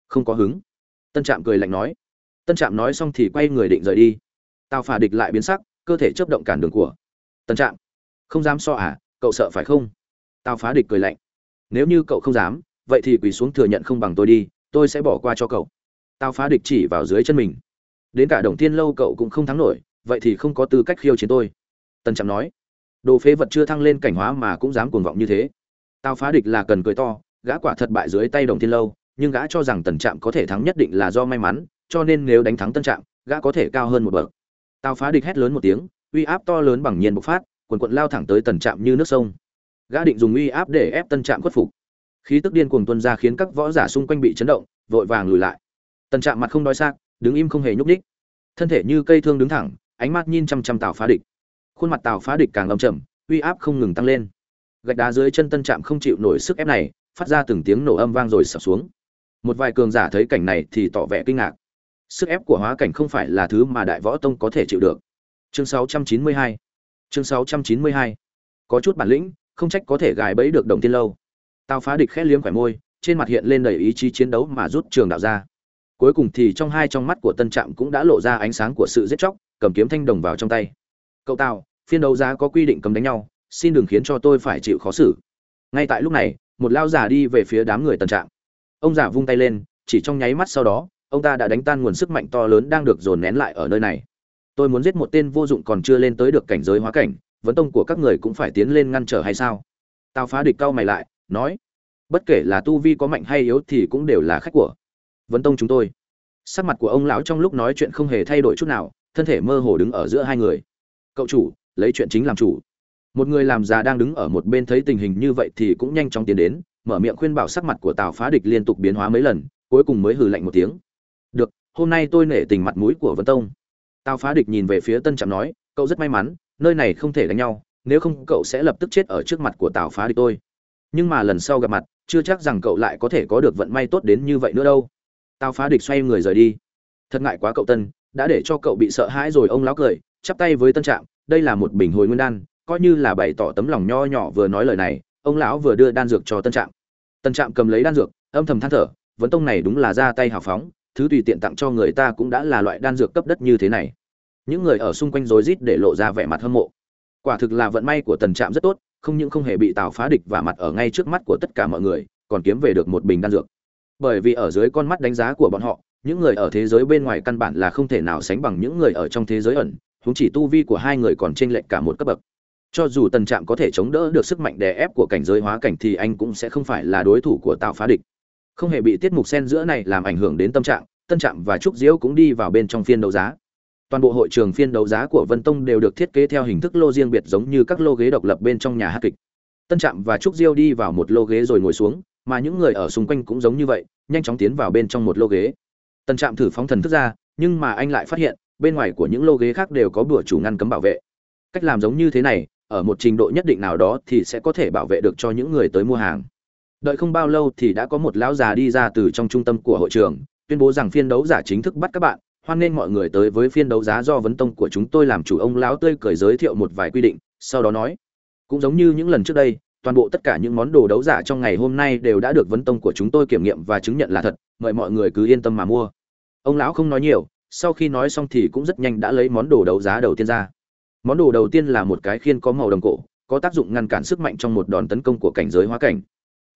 Không có hứng. Tân trạm cười lạnh nói. Tân trạm nói xong thì quay người định rời đi. Tào phả địch lại biến sắc, cơ thể chấp động cản đường của. Tân trạm. Không dám so à cậu sợ phải không? Tào phá địch cười lạnh. Nếu như cậu không dám, vậy thì quỳ xuống thừa nhận không bằng tôi đi, tôi sẽ bỏ qua cho cậu. Tào phá địch chỉ vào dưới chân mình đến cả đồng thiên lâu cậu cũng không thắng nổi, vậy thì không có tư cách khiêu chiến tôi. Tần trạm nói. Đồ phế vật chưa thăng lên cảnh hóa mà cũng dám cuồng vọng như thế. Tào phá địch là cần cười to, gã quả thật bại dưới tay đồng thiên lâu, nhưng gã cho rằng tần trạm có thể thắng nhất định là do may mắn, cho nên nếu đánh thắng tân trạm, gã có thể cao hơn một bậc. Tào phá địch hét lớn một tiếng, uy áp to lớn bằng nhiên bộc phát, quần quận lao thẳng tới tần trạm như nước sông. Gã định dùng uy áp để ép tân trạm khuất phục. Khí tức điên cuồng tuân ra khiến các võ giả xung quanh bị chấn động, vội vàng lùi lại. Tần trạm mặt không đói xác đứng im không hề nhúc nhích, thân thể như cây thương đứng thẳng ánh mắt nhìn chăm chăm tào phá địch. Khuôn mặt tào phá địch càng âm trầm uy áp không ngừng tăng lên. Gạch đá dưới chân tân trạm không chịu nổi sức ép này phát ra từng tiếng nổ âm vang rồi sập xuống. Một vài cường giả thấy cảnh này thì tỏ vẻ kinh ngạc. Sức ép của hóa cảnh không phải là thứ mà đại võ tông có thể chịu được. Chương 692 chương 692 có chút bản lĩnh không trách có thể gài bẫy được đồng tiên lâu. Tào phá địch khẽ liếm khỏe môi trên mặt hiện lên đầy ý chí chiến đấu mà rút trường đạo ra cuối cùng thì trong hai trong mắt của tân trạm cũng đã lộ ra ánh sáng của sự giết chóc, cầm kiếm thanh đồng vào trong tay. Cậu tào, phiên đấu giá có quy định cấm đánh nhau, xin đừng khiến cho tôi phải chịu khó xử. Ngay tại lúc này, một lao giả đi về phía đám người tân trạm. Ông già vung tay lên, chỉ trong nháy mắt sau đó, ông ta đã đánh tan nguồn sức mạnh to lớn đang được dồn nén lại ở nơi này. Tôi muốn giết một tên vô dụng còn chưa lên tới được cảnh giới hóa cảnh, vấn tông của các người cũng phải tiến lên ngăn trở hay sao? Tao phá địch cao mày lại, nói, bất kể là tu vi có mạnh hay yếu thì cũng đều là khách của vấn tông chúng tôi. Sắc mặt của ông lão trong lúc nói chuyện không hề thay đổi chút nào, thân thể mơ hồ đứng ở giữa hai người. Cậu chủ, lấy chuyện chính làm chủ. Một người làm già đang đứng ở một bên thấy tình hình như vậy thì cũng nhanh chóng tiến đến, mở miệng khuyên bảo sắc mặt của tào phá địch liên tục biến hóa mấy lần, cuối cùng mới hừ lạnh một tiếng. Được, hôm nay tôi nể tình mặt mũi của vấn tông. Tào phá địch nhìn về phía tân trạm nói, cậu rất may mắn, nơi này không thể đánh nhau, nếu không cậu sẽ lập tức chết ở trước mặt của tào phá địch tôi. Nhưng mà lần sau gặp mặt, chưa chắc rằng cậu lại có thể có được vận may tốt đến như vậy nữa đâu tào phá địch xoay người rời đi. Thật ngại quá cậu tân, đã để cho cậu bị sợ hãi rồi, ông lão cười, chắp tay với tân trạm, đây là một bình hồi nguyên đan, coi như là bày tỏ tấm lòng nho nhỏ vừa nói lời này, ông lão vừa đưa đan dược cho tân trạm. Tân trạm cầm lấy đan dược, âm thầm than thở, vấn tông này đúng là ra tay hào phóng, thứ tùy tiện tặng cho người ta cũng đã là loại đan dược cấp đất như thế này. Những người ở xung quanh rối rít để lộ ra vẻ mặt hâm mộ. Quả thực là vận may của tần trạm rất tốt, không những không hề bị tào phá địch và mặt ở ngay trước mắt của tất cả mọi người, còn kiếm về được một bình đan dược bởi vì ở dưới con mắt đánh giá của bọn họ, những người ở thế giới bên ngoài căn bản là không thể nào sánh bằng những người ở trong thế giới ẩn Húng chỉ tu vi của hai người còn chênh lệch cả một cấp bậc. Cho dù tần trạm có thể chống đỡ được sức mạnh đè ép của cảnh giới hóa cảnh thì anh cũng sẽ không phải là đối thủ của tạo phá địch. Không hề bị tiết mục sen giữa này làm ảnh hưởng đến tâm trạng tân trạm và trúc diễu cũng đi vào bên trong phiên đấu giá. Toàn bộ hội trường phiên đấu giá của vân tông đều được thiết kế theo hình thức lô riêng biệt giống như các lô ghế độc lập bên trong nhà hát kịch. Tân trạm và trúc diêu đi vào một lô ghế rồi ngồi xuống mà những người ở xung quanh cũng giống như vậy, nhanh chóng tiến vào bên trong một lô ghế. Tân trạm thử phóng thần thức ra, nhưng mà anh lại phát hiện, bên ngoài của những lô ghế khác đều có bùa chủ ngăn cấm bảo vệ. Cách làm giống như thế này, ở một trình độ nhất định nào đó thì sẽ có thể bảo vệ được cho những người tới mua hàng. Đợi không bao lâu thì đã có một lão già đi ra từ trong trung tâm của hội trường, tuyên bố rằng phiên đấu giả chính thức bắt các bạn. Hoan nghênh mọi người tới với phiên đấu giá do vấn tông của chúng tôi làm chủ. Ông lão tươi cười giới thiệu một vài quy định, sau đó nói, cũng giống như những lần trước đây toàn bộ tất cả những món đồ đấu giả trong ngày hôm nay đều đã được vấn tông của chúng tôi kiểm nghiệm và chứng nhận là thật, mời mọi người cứ yên tâm mà mua. Ông lão không nói nhiều, sau khi nói xong thì cũng rất nhanh đã lấy món đồ đấu giá đầu tiên ra. Món đồ đầu tiên là một cái khiên có màu đồng cổ, có tác dụng ngăn cản sức mạnh trong một đòn tấn công của cảnh giới hóa cảnh.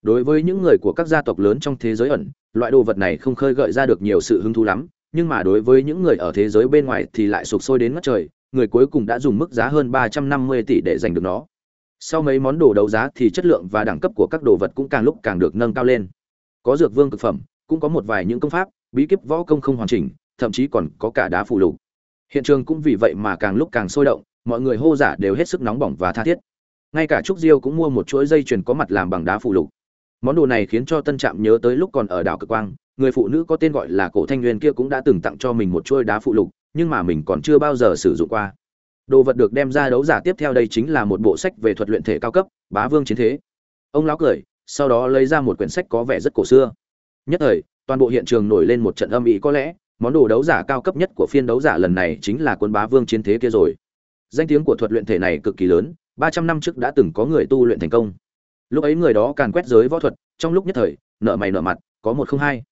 Đối với những người của các gia tộc lớn trong thế giới ẩn, loại đồ vật này không khơi gợi ra được nhiều sự hứng thú lắm, nhưng mà đối với những người ở thế giới bên ngoài thì lại sụp sôi đến ngất trời, người cuối cùng đã dùng mức giá hơn ba trăm năm mươi tỷ để giành được nó sau mấy món đồ đấu giá thì chất lượng và đẳng cấp của các đồ vật cũng càng lúc càng được nâng cao lên. Có dược vương cực phẩm, cũng có một vài những công pháp, bí kíp võ công không hoàn chỉnh, thậm chí còn có cả đá phụ lục. Hiện trường cũng vì vậy mà càng lúc càng sôi động, mọi người hô giả đều hết sức nóng bỏng và tha thiết. Ngay cả trúc diêu cũng mua một chuỗi dây chuyền có mặt làm bằng đá phụ lục. Món đồ này khiến cho tân trạm nhớ tới lúc còn ở đảo cực quang, người phụ nữ có tên gọi là cổ thanh nguyên kia cũng đã từng tặng cho mình một chuôi đá phụ lục, nhưng mà mình còn chưa bao giờ sử dụng qua đồ vật được đem ra đấu giả tiếp theo đây chính là một bộ sách về thuật luyện thể cao cấp, bá vương chiến thế. Ông lão cười, sau đó lấy ra một quyển sách có vẻ rất cổ xưa. Nhất thời, toàn bộ hiện trường nổi lên một trận âm ỉ, có lẽ, món đồ đấu giả cao cấp nhất của phiên đấu giả lần này chính là quân bá vương chiến thế kia rồi. Danh tiếng của thuật luyện thể này cực kỳ lớn, ba trăm năm trước đã từng có người tu luyện thành công. Lúc ấy người đó càn quét giới võ thuật, trong lúc nhất thời, nợ mày nợ mặt, có một không hai.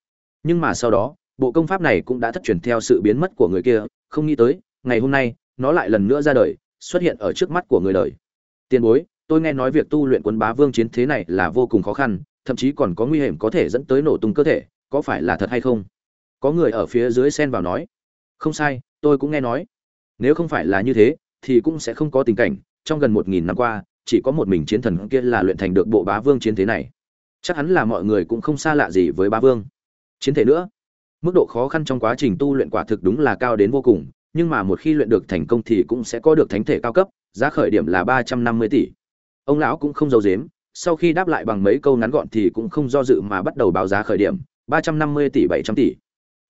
Nhưng mà sau đó, bộ công pháp này cũng đã thất truyền theo sự biến mất của người kia, không nghĩ tới, ngày hôm nay nó lại lần nữa ra đời, xuất hiện ở trước mắt của người đời. Tiền bối, tôi nghe nói việc tu luyện quân bá vương chiến thế này là vô cùng khó khăn, thậm chí còn có nguy hiểm có thể dẫn tới nổ tung cơ thể, có phải là thật hay không? Có người ở phía dưới xen vào nói. Không sai, tôi cũng nghe nói. Nếu không phải là như thế, thì cũng sẽ không có tình cảnh. Trong gần một nghìn năm qua, chỉ có một mình chiến thần kia là luyện thành được bộ bá vương chiến thế này. Chắc hẳn là mọi người cũng không xa lạ gì với bá vương. Chiến thể nữa. Mức độ khó khăn trong quá trình tu luyện quả thực đúng là cao đến vô cùng nhưng mà một khi luyện được thành công thì cũng sẽ có được thánh thể cao cấp giá khởi điểm là ba trăm năm mươi tỷ. Ông lão cũng không giấu giếm, sau khi đáp lại bằng mấy câu ngắn gọn thì cũng không do dự mà bắt đầu báo giá khởi điểm ba trăm năm mươi tỷ bảy trăm tỷ.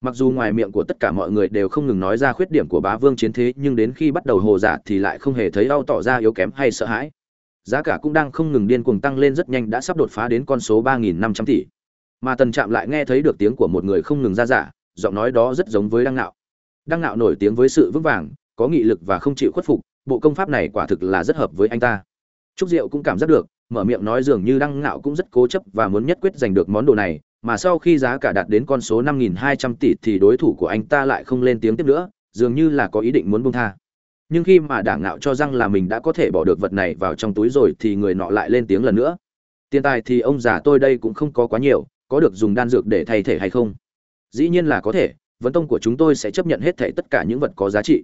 Mặc dù ngoài miệng của tất cả mọi người đều không ngừng nói ra khuyết điểm của bá vương chiến thế nhưng đến khi bắt đầu hồ giả thì lại không hề thấy đau tỏ ra yếu kém hay sợ hãi. Giá cả cũng đang không ngừng điên cuồng tăng lên rất nhanh đã sắp đột phá đến con số ba nghìn năm trăm tỷ. Mà tần trạm lại nghe thấy được tiếng của một người không ngừng ra giả giọng nói đó rất giống với đăng nạo đăng nạo nổi tiếng với sự vững vàng có nghị lực và không chịu khuất phục bộ công pháp này quả thực là rất hợp với anh ta trúc diệu cũng cảm giác được mở miệng nói dường như đăng nạo cũng rất cố chấp và muốn nhất quyết giành được món đồ này mà sau khi giá cả đạt đến con số 5.200 tỷ thì đối thủ của anh ta lại không lên tiếng tiếp nữa, dường như là có ý định muốn buông tha. Nhưng khi mà đảng ngạo cho rằng là mình đã có thể bỏ được vật này vào trong túi rồi thì người nọ lại lên tiếng lần nữa. Tiền tài thì ông già tôi đây cũng không có quá nhiều, có được dùng đan dược để thay thể hay không? Dĩ nhiên là có thể, vấn tông của chúng tôi sẽ chấp nhận hết thảy tất cả những vật có giá trị.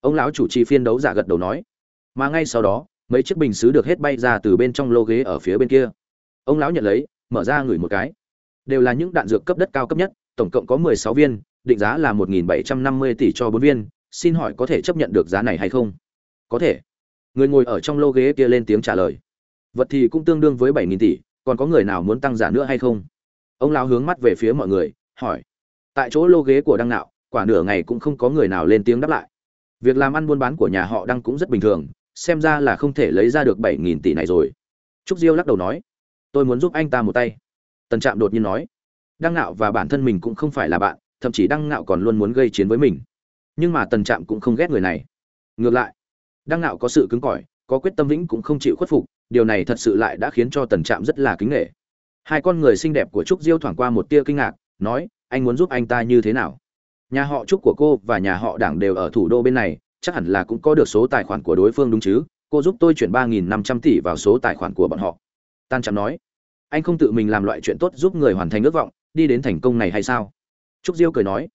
Ông lão chủ trì phiên đấu giả gật đầu nói. Mà ngay sau đó, mấy chiếc bình sứ được hết bay ra từ bên trong lô ghế ở phía bên kia. Ông lão nhận lấy, mở ra ngửi một cái đều là những đạn dược cấp đất cao cấp nhất, tổng cộng có 16 viên, định giá là 1750 tỷ cho bốn viên, xin hỏi có thể chấp nhận được giá này hay không? Có thể. Người ngồi ở trong lô ghế kia lên tiếng trả lời. Vật thì cũng tương đương với 7000 tỷ, còn có người nào muốn tăng giá nữa hay không? Ông lão hướng mắt về phía mọi người, hỏi. Tại chỗ lô ghế của Đăng Nạo, quả nửa ngày cũng không có người nào lên tiếng đáp lại. Việc làm ăn buôn bán của nhà họ Đăng cũng rất bình thường, xem ra là không thể lấy ra được 7000 tỷ này rồi. Trúc Diêu lắc đầu nói, tôi muốn giúp anh ta một tay tần trạm đột nhiên nói đăng Nạo và bản thân mình cũng không phải là bạn thậm chí đăng Nạo còn luôn muốn gây chiến với mình nhưng mà tần trạm cũng không ghét người này ngược lại đăng Nạo có sự cứng cỏi có quyết tâm vĩnh cũng không chịu khuất phục điều này thật sự lại đã khiến cho tần trạm rất là kính nghệ hai con người xinh đẹp của trúc diêu thoảng qua một tia kinh ngạc nói anh muốn giúp anh ta như thế nào? Nhà họ trúc của cô và nhà họ đảng đều ở thủ đô bên này, chắc hẳn là cũng có được số tài khoản của đối phương đúng chứ? Cô giúp tôi chuyển ba nghìn năm trăm tỷ vào số tài khoản của bọn họ. Tan trắng nói. Anh không tự mình làm loại chuyện tốt giúp người hoàn thành ước vọng, đi đến thành công này hay sao? Trúc diêu cười nói.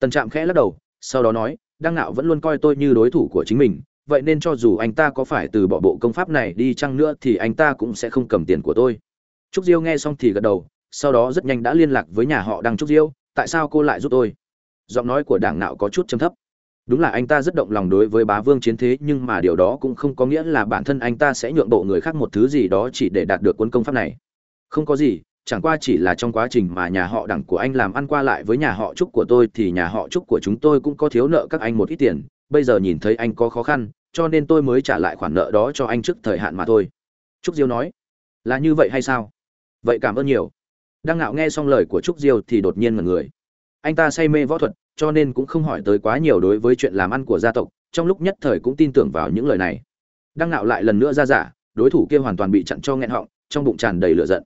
Tần trạm khẽ lắc đầu, sau đó nói, đăng nạo vẫn luôn coi tôi như đối thủ của chính mình, vậy nên cho dù anh ta có phải từ bỏ bộ công pháp này đi chăng nữa thì anh ta cũng sẽ không cầm tiền của tôi. Trúc diêu nghe xong thì gật đầu sau đó rất nhanh đã liên lạc với nhà họ đăng trúc diêu, tại sao cô lại giúp tôi? Giọng nói của đảng nạo có chút chấm thấp. Đúng là anh ta rất động lòng đối với bá vương chiến thế, nhưng mà điều đó cũng không có nghĩa là bản thân anh ta sẽ nhượng bộ người khác một thứ gì đó chỉ để đạt được quân công pháp này. Không có gì, chẳng qua chỉ là trong quá trình mà nhà họ đẳng của anh làm ăn qua lại với nhà họ trúc của tôi thì nhà họ trúc của chúng tôi cũng có thiếu nợ các anh một ít tiền. Bây giờ nhìn thấy anh có khó khăn, cho nên tôi mới trả lại khoản nợ đó cho anh trước thời hạn mà thôi. Trúc diêu nói, là như vậy hay sao? Vậy cảm ơn nhiều đang ngạo nghe xong lời của trúc diêu thì đột nhiên ngẩn người. Anh ta say mê võ thuật, cho nên cũng không hỏi tới quá nhiều đối với chuyện làm ăn của gia tộc, trong lúc nhất thời cũng tin tưởng vào những lời này. Đang ngạo lại lần nữa ra giả, đối thủ kia hoàn toàn bị chặn cho nghẹn họng, trong bụng tràn đầy lửa giận.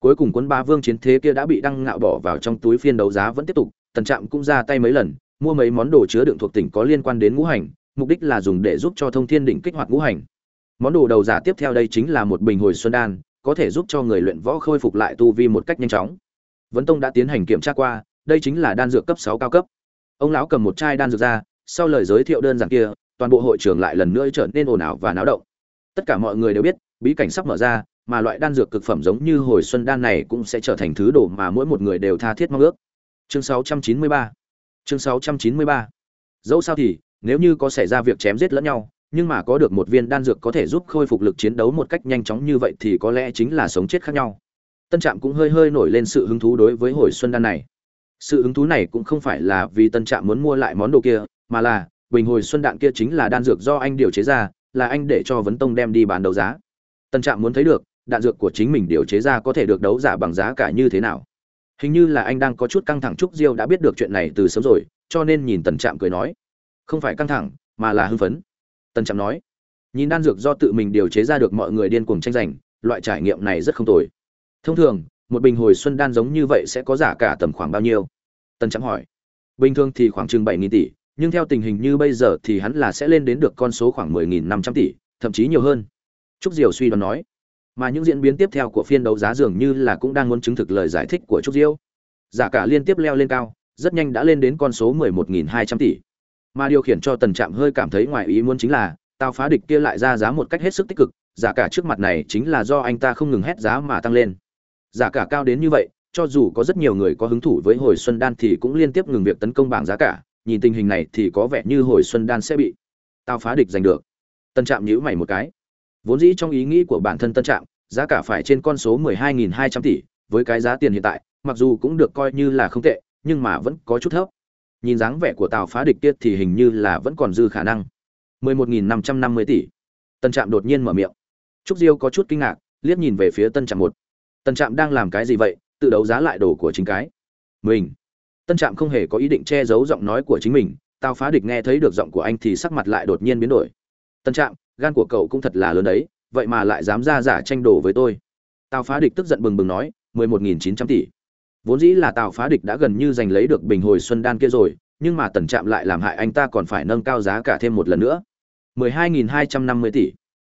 Cuối cùng cuốn ba vương chiến thế kia đã bị đăng ngạo bỏ vào trong túi phiên đấu giá vẫn tiếp tục, tần trạm cũng ra tay mấy lần, mua mấy món đồ chứa đựng thuộc tỉnh có liên quan đến ngũ hành, mục đích là dùng để giúp cho thông thiên đỉnh kích hoạt ngũ hành. Món đồ đầu giả tiếp theo đây chính là một bình hồi xuân đan có thể giúp cho người luyện võ khôi phục lại tu vi một cách nhanh chóng. Vấn tông đã tiến hành kiểm tra qua, đây chính là đan dược cấp sáu cao cấp. Ông lão cầm một chai đan dược ra, sau lời giới thiệu đơn giản kia, toàn bộ hội trường lại lần nữa trở nên ồn ào và náo động. Tất cả mọi người đều biết, bí cảnh sắp mở ra, mà loại đan dược cực phẩm giống như hồi xuân đan này cũng sẽ trở thành thứ đồ mà mỗi một người đều tha thiết mong ước. Chương 693 chương 693 dẫu sao thì, nếu như có xảy ra việc chém giết lẫn nhau nhưng mà có được một viên đan dược có thể giúp khôi phục lực chiến đấu một cách nhanh chóng như vậy thì có lẽ chính là sống chết khác nhau. Tân trạm cũng hơi hơi nổi lên sự hứng thú đối với hồi xuân đan này. Sự hứng thú này cũng không phải là vì tân trạm muốn mua lại món đồ kia, mà là, bình hồi xuân đạn kia chính là đan dược do anh điều chế ra, là anh để cho vấn tông đem đi bán đấu giá. Tân trạm muốn thấy được, đạn dược của chính mình điều chế ra có thể được đấu giả bằng giá cả như thế nào. Hình như là anh đang có chút căng thẳng trúc diêu đã biết được chuyện này từ sớm rồi, cho nên nhìn tần trạm cười nói, không phải căng thẳng, mà là hưng phấn tần trạm nói, nhìn đan dược do tự mình điều chế ra được mọi người điên cuồng tranh giành, loại trải nghiệm này rất không tồi. Thông thường, một bình hồi xuân đan giống như vậy sẽ có giá cả tầm khoảng bao nhiêu? Tần trạm hỏi. Bình thường thì khoảng chừng bảy nghìn tỷ, nhưng theo tình hình như bây giờ thì hắn là sẽ lên đến được con số khoảng mười nghìn năm trăm tỷ, thậm chí nhiều hơn. Trúc diều suy đoán nói. Mà những diễn biến tiếp theo của phiên đấu giá dường như là cũng đang muốn chứng thực lời giải thích của trúc diêu. Giá cả liên tiếp leo lên cao, rất nhanh đã lên đến con số mười một nghìn hai trăm tỷ mà điều khiển cho tần trạm hơi cảm thấy ngoài ý muốn chính là, tao phá địch kia lại ra giá một cách hết sức tích cực giá cả trước mặt này chính là do anh ta không ngừng hét giá mà tăng lên. Giá cả cao đến như vậy, cho dù có rất nhiều người có hứng thủ với hồi xuân đan thì cũng liên tiếp ngừng việc tấn công bảng giá cả, nhìn tình hình này thì có vẻ như hồi xuân đan sẽ bị tao phá địch giành được. Tân trạm nhíu mày một cái. Vốn dĩ trong ý nghĩ của bản thân tân trạm, giá cả phải trên con số 12.200 tỷ, với cái giá tiền hiện tại, mặc dù cũng được coi như là không tệ, nhưng mà vẫn có chút thấp nhìn dáng vẻ của tàu phá địch kia thì hình như là vẫn còn dư khả năng. 11.550 tỷ. Tân trạm đột nhiên mở miệng. Trúc diêu có chút kinh ngạc, liếc nhìn về phía tân trạm một. Tân trạm đang làm cái gì vậy? Tự đấu giá lại đồ của chính cái. Mình. Tân trạm không hề có ý định che giấu giọng nói của chính mình. Tào phá địch nghe thấy được giọng của anh thì sắc mặt lại đột nhiên biến đổi. Tân trạm, gan của cậu cũng thật là lớn đấy, vậy mà lại dám ra giả tranh đồ với tôi. Tào phá địch tức giận bừng bừng nói, mười một nghìn chín trăm tỷ vốn dĩ là tào phá địch đã gần như giành lấy được bình hồi xuân đan kia rồi, nhưng mà tần trạm lại làm hại anh ta còn phải nâng cao giá cả thêm một lần nữa. mười hai nghìn hai trăm năm mươi tỷ.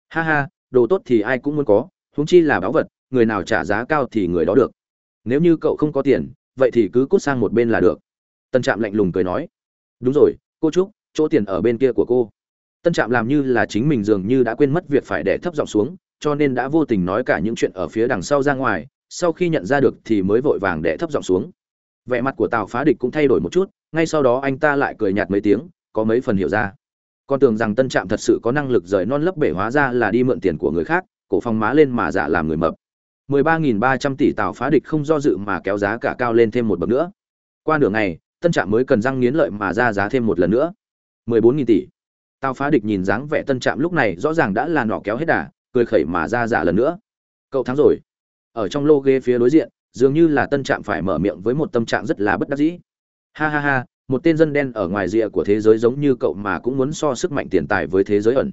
Ha ha, đồ tốt thì ai cũng muốn có, huống chi là báu vật, người nào trả giá cao thì người đó được. Nếu như cậu không có tiền, vậy thì cứ cút sang một bên là được. Tân trạm lạnh lùng cười nói. Đúng rồi, cô trúc, chỗ tiền ở bên kia của cô. Tân trạm làm như là chính mình dường như đã quên mất việc phải để thấp giọng xuống, cho nên đã vô tình nói cả những chuyện ở phía đằng sau ra ngoài sau khi nhận ra được thì mới vội vàng để thấp giọng xuống. Vẻ mặt của tào phá địch cũng thay đổi một chút, ngay sau đó anh ta lại cười nhạt mấy tiếng, có mấy phần hiểu ra. Con tưởng rằng tân trạm thật sự có năng lực rời non lấp bể hóa ra là đi mượn tiền của người khác, cổ phong má lên mà giả làm người mập. 13.300 tỷ tào phá địch không do dự mà kéo giá cả cao lên thêm một bậc nữa. Qua nửa ngày, tân trạm mới cần răng nghiến lợi mà ra giá thêm một lần nữa. 14.000 tỷ. Tào phá địch nhìn dáng vẻ tân trạm lúc này rõ ràng đã là nọ kéo hết đà, cười khẩy mà ra giả lần nữa. Cậu thắng rồi ở trong lô ghế phía đối diện, dường như là tân trạm phải mở miệng với một tâm trạng rất là bất đắc dĩ. Ha ha ha, một tên dân đen ở ngoài rìa của thế giới giống như cậu mà cũng muốn so sức mạnh tiền tài với thế giới ẩn.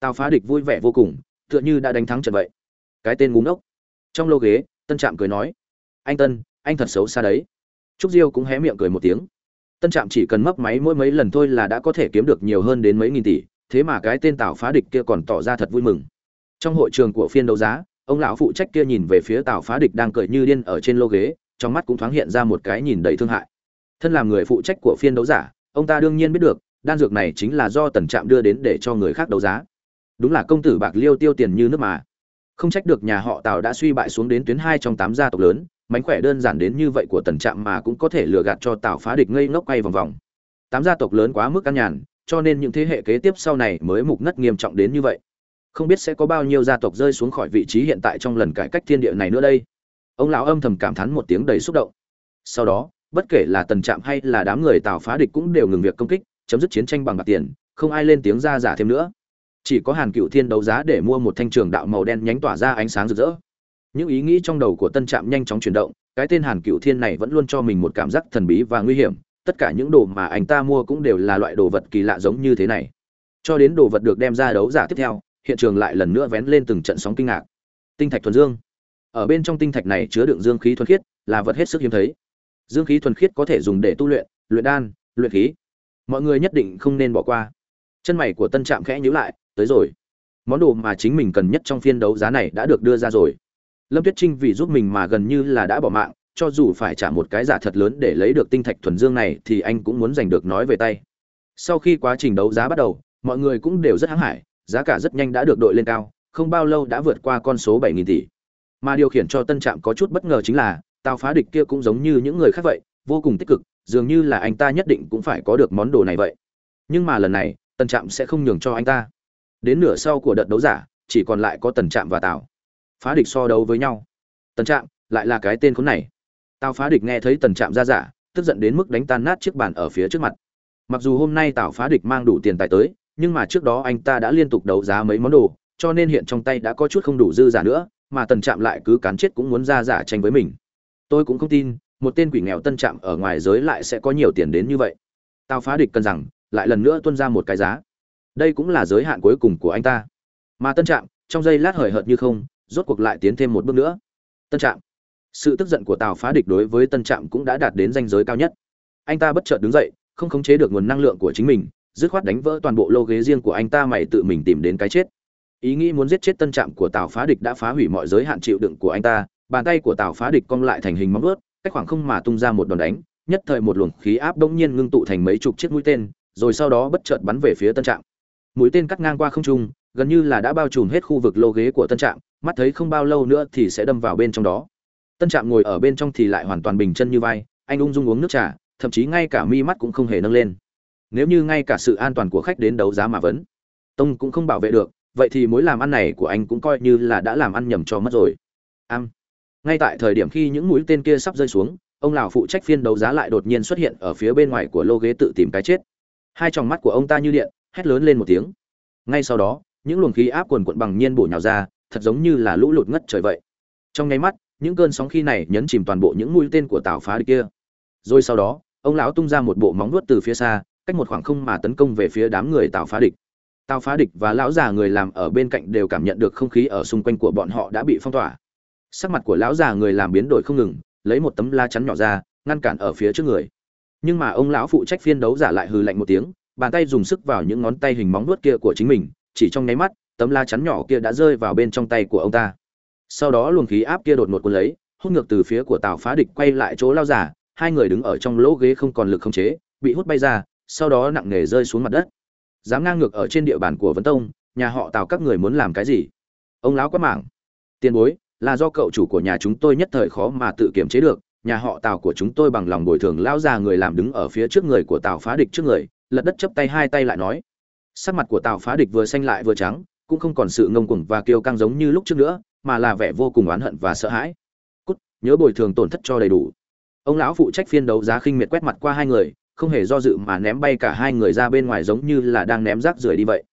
Tao phá địch vui vẻ vô cùng, tựa như đã đánh thắng trận vậy. Cái tên ngúng ngốc. Trong lô ghế, tân trạm cười nói, anh tân, anh thật xấu xa đấy. Trúc diêu cũng hé miệng cười một tiếng. Tân trạm chỉ cần mấp máy mỗi mấy lần thôi là đã có thể kiếm được nhiều hơn đến mấy nghìn tỷ, thế mà cái tên tào phá địch kia còn tỏ ra thật vui mừng. Trong hội trường của phiên đấu giá ông lão phụ trách kia nhìn về phía tào phá địch đang cười như điên ở trên lô ghế, trong mắt cũng thoáng hiện ra một cái nhìn đầy thương hại. Thân làm người phụ trách của phiên đấu giả, ông ta đương nhiên biết được, đan dược này chính là do tần trạm đưa đến để cho người khác đấu giá. Đúng là công tử bạc liêu tiêu tiền như nước mà. Không trách được nhà họ tào đã suy bại xuống đến tuyến hai trong tám gia tộc lớn, mánh khỏe đơn giản đến như vậy của tần trạm mà cũng có thể lừa gạt cho tào phá địch ngây ngốc quay vòng vòng. Tám gia tộc lớn quá mức căn nhàn, cho nên những thế hệ kế tiếp sau này mới mục nất nghiêm trọng đến như vậy không biết sẽ có bao nhiêu gia tộc rơi xuống khỏi vị trí hiện tại trong lần cải cách thiên địa này nữa đây. Ông lão âm thầm cảm thán một tiếng đầy xúc động. Sau đó, bất kể là tần trạm hay là đám người tào phá địch cũng đều ngừng việc công kích, chấm dứt chiến tranh bằng bạc tiền, không ai lên tiếng ra giả thêm nữa. Chỉ có hàn cựu thiên đấu giá để mua một thanh trường đạo màu đen nhánh tỏa ra ánh sáng rực rỡ. Những ý nghĩ trong đầu của tân trạm nhanh chóng chuyển động, cái tên hàn cựu thiên này vẫn luôn cho mình một cảm giác thần bí và nguy hiểm, tất cả những đồ mà anh ta mua cũng đều là loại đồ vật kỳ lạ giống như thế này. Cho đến đồ vật được đem ra đấu giả tiếp theo hiện trường lại lần nữa vén lên từng trận sóng kinh ngạc. Tinh thạch thuần dương. Ở bên trong tinh thạch này chứa đựng dương khí thuần khiết, là vật hết sức hiếm thấy. Dương khí thuần khiết có thể dùng để tu luyện luyện đan, luyện khí. Mọi người nhất định không nên bỏ qua. Chân mày của tân trạm khẽ nhíu lại, tới rồi. Món đồ mà chính mình cần nhất trong phiên đấu giá này đã được đưa ra rồi. Lâm tuyết trinh vì giúp mình mà gần như là đã bỏ mạng, cho dù phải trả một cái giả thật lớn để lấy được tinh thạch thuần dương này thì anh cũng muốn giành được nói về tay. Sau khi quá trình đấu giá bắt đầu, mọi người cũng đều rất hăng hải giá cả rất nhanh đã được đội lên cao, không bao lâu đã vượt qua con số bảy nghìn tỷ. Mà điều khiển cho tân trạm có chút bất ngờ chính là tào phá địch kia cũng giống như những người khác vậy, vô cùng tích cực, dường như là anh ta nhất định cũng phải có được món đồ này vậy. Nhưng mà lần này, tân trạm sẽ không nhường cho anh ta. Đến nửa sau của đợt đấu giả, chỉ còn lại có tần trạm và tào phá địch so đấu với nhau. Tần trạm, lại là cái tên khốn này. Tào phá địch nghe thấy tần trạm ra giả, tức giận đến mức đánh tan nát chiếc bàn ở phía trước mặt. Mặc dù hôm nay tào phá địch mang đủ tiền tài tới nhưng mà trước đó anh ta đã liên tục đấu giá mấy món đồ, cho nên hiện trong tay đã có chút không đủ dư giả nữa, mà tần trạm lại cứ cán chết cũng muốn ra giả tranh với mình. Tôi cũng không tin, một tên quỷ nghèo tân trạm ở ngoài giới lại sẽ có nhiều tiền đến như vậy. Tào phá địch cân rằng, lại lần nữa tuân ra một cái giá. Đây cũng là giới hạn cuối cùng của anh ta. Mà tân trạm, trong giây lát hời hợt như không, rốt cuộc lại tiến thêm một bước nữa. Tân trạm, sự tức giận của tào phá địch đối với tân trạm cũng đã đạt đến danh giới cao nhất. Anh ta bất chợt đứng dậy, không khống chế được nguồn năng lượng của chính mình dứt khoát đánh vỡ toàn bộ lô ghế riêng của anh ta mày tự mình tìm đến cái chết. Ý nghĩ muốn giết chết tân trạm của tào phá địch đã phá hủy mọi giới hạn chịu đựng của anh ta, bàn tay của tào phá địch cong lại thành hình móng ướt cách khoảng không mà tung ra một đòn đánh, nhất thời một luồng khí áp đông nhiên ngưng tụ thành mấy chục chiếc mũi tên, rồi sau đó bất chợt bắn về phía tân trạm. Mũi tên cắt ngang qua không trung, gần như là đã bao trùm hết khu vực lô ghế của tân trạm, mắt thấy không bao lâu nữa thì sẽ đâm vào bên trong đó. Tân trạm ngồi ở bên trong thì lại hoàn toàn bình chân như vai, anh ung dung uống nước trà, thậm chí ngay cả mi mắt cũng không hề nâng lên nếu như ngay cả sự an toàn của khách đến đấu giá mà vẫn tông cũng không bảo vệ được, vậy thì mối làm ăn này của anh cũng coi như là đã làm ăn nhầm cho mất rồi. Am. Ngay tại thời điểm khi những mũi tên kia sắp rơi xuống, ông lão phụ trách phiên đấu giá lại đột nhiên xuất hiện ở phía bên ngoài của lô ghế tự tìm cái chết. Hai tròng mắt của ông ta như điện, hét lớn lên một tiếng. Ngay sau đó, những luồng khí áp quần quận bằng nhiên bổ nhào ra, thật giống như là lũ lụt ngất trời vậy. Trong nháy mắt, những cơn sóng khi này nhấn chìm toàn bộ những mũi tên của tàu phá địch kia. Rồi sau đó, ông lão tung ra một bộ móng nuốt từ phía xa cách một khoảng không mà tấn công về phía đám người tào phá địch. Tào phá địch và lão già người làm ở bên cạnh đều cảm nhận được không khí ở xung quanh của bọn họ đã bị phong tỏa. Sắc mặt của lão già người làm biến đổi không ngừng, lấy một tấm la chắn nhỏ ra, ngăn cản ở phía trước người. Nhưng mà ông lão phụ trách phiên đấu giả lại hừ lạnh một tiếng, bàn tay dùng sức vào những ngón tay hình móng vuốt kia của chính mình, chỉ trong nháy mắt, tấm la chắn nhỏ kia đã rơi vào bên trong tay của ông ta. Sau đó luồng khí áp kia đột ngột cuốn lấy, hút ngược từ phía của tào phá địch quay lại chỗ lao giả hai người đứng ở trong lỗ ghế không còn lực khống chế, bị hút bay ra sau đó nặng nề rơi xuống mặt đất. Dám ngang ngược ở trên địa bàn của vấn tông, nhà họ tào các người muốn làm cái gì? Ông lão quát mảng. Tiền bối, là do cậu chủ của nhà chúng tôi nhất thời khó mà tự kiểm chế được, nhà họ tào của chúng tôi bằng lòng bồi thường lão già người làm đứng ở phía trước người của tào phá địch trước người, lật đất chấp tay hai tay lại nói. Sắc mặt của tào phá địch vừa xanh lại vừa trắng, cũng không còn sự ngông cuồng và kiêu căng giống như lúc trước nữa, mà là vẻ vô cùng oán hận và sợ hãi. Cút, nhớ bồi thường tổn thất cho đầy đủ. Ông lão phụ trách phiên đấu giá khinh miệt quét mặt qua hai người không hề do dự mà ném bay cả hai người ra bên ngoài giống như là đang ném rác rưởi đi vậy.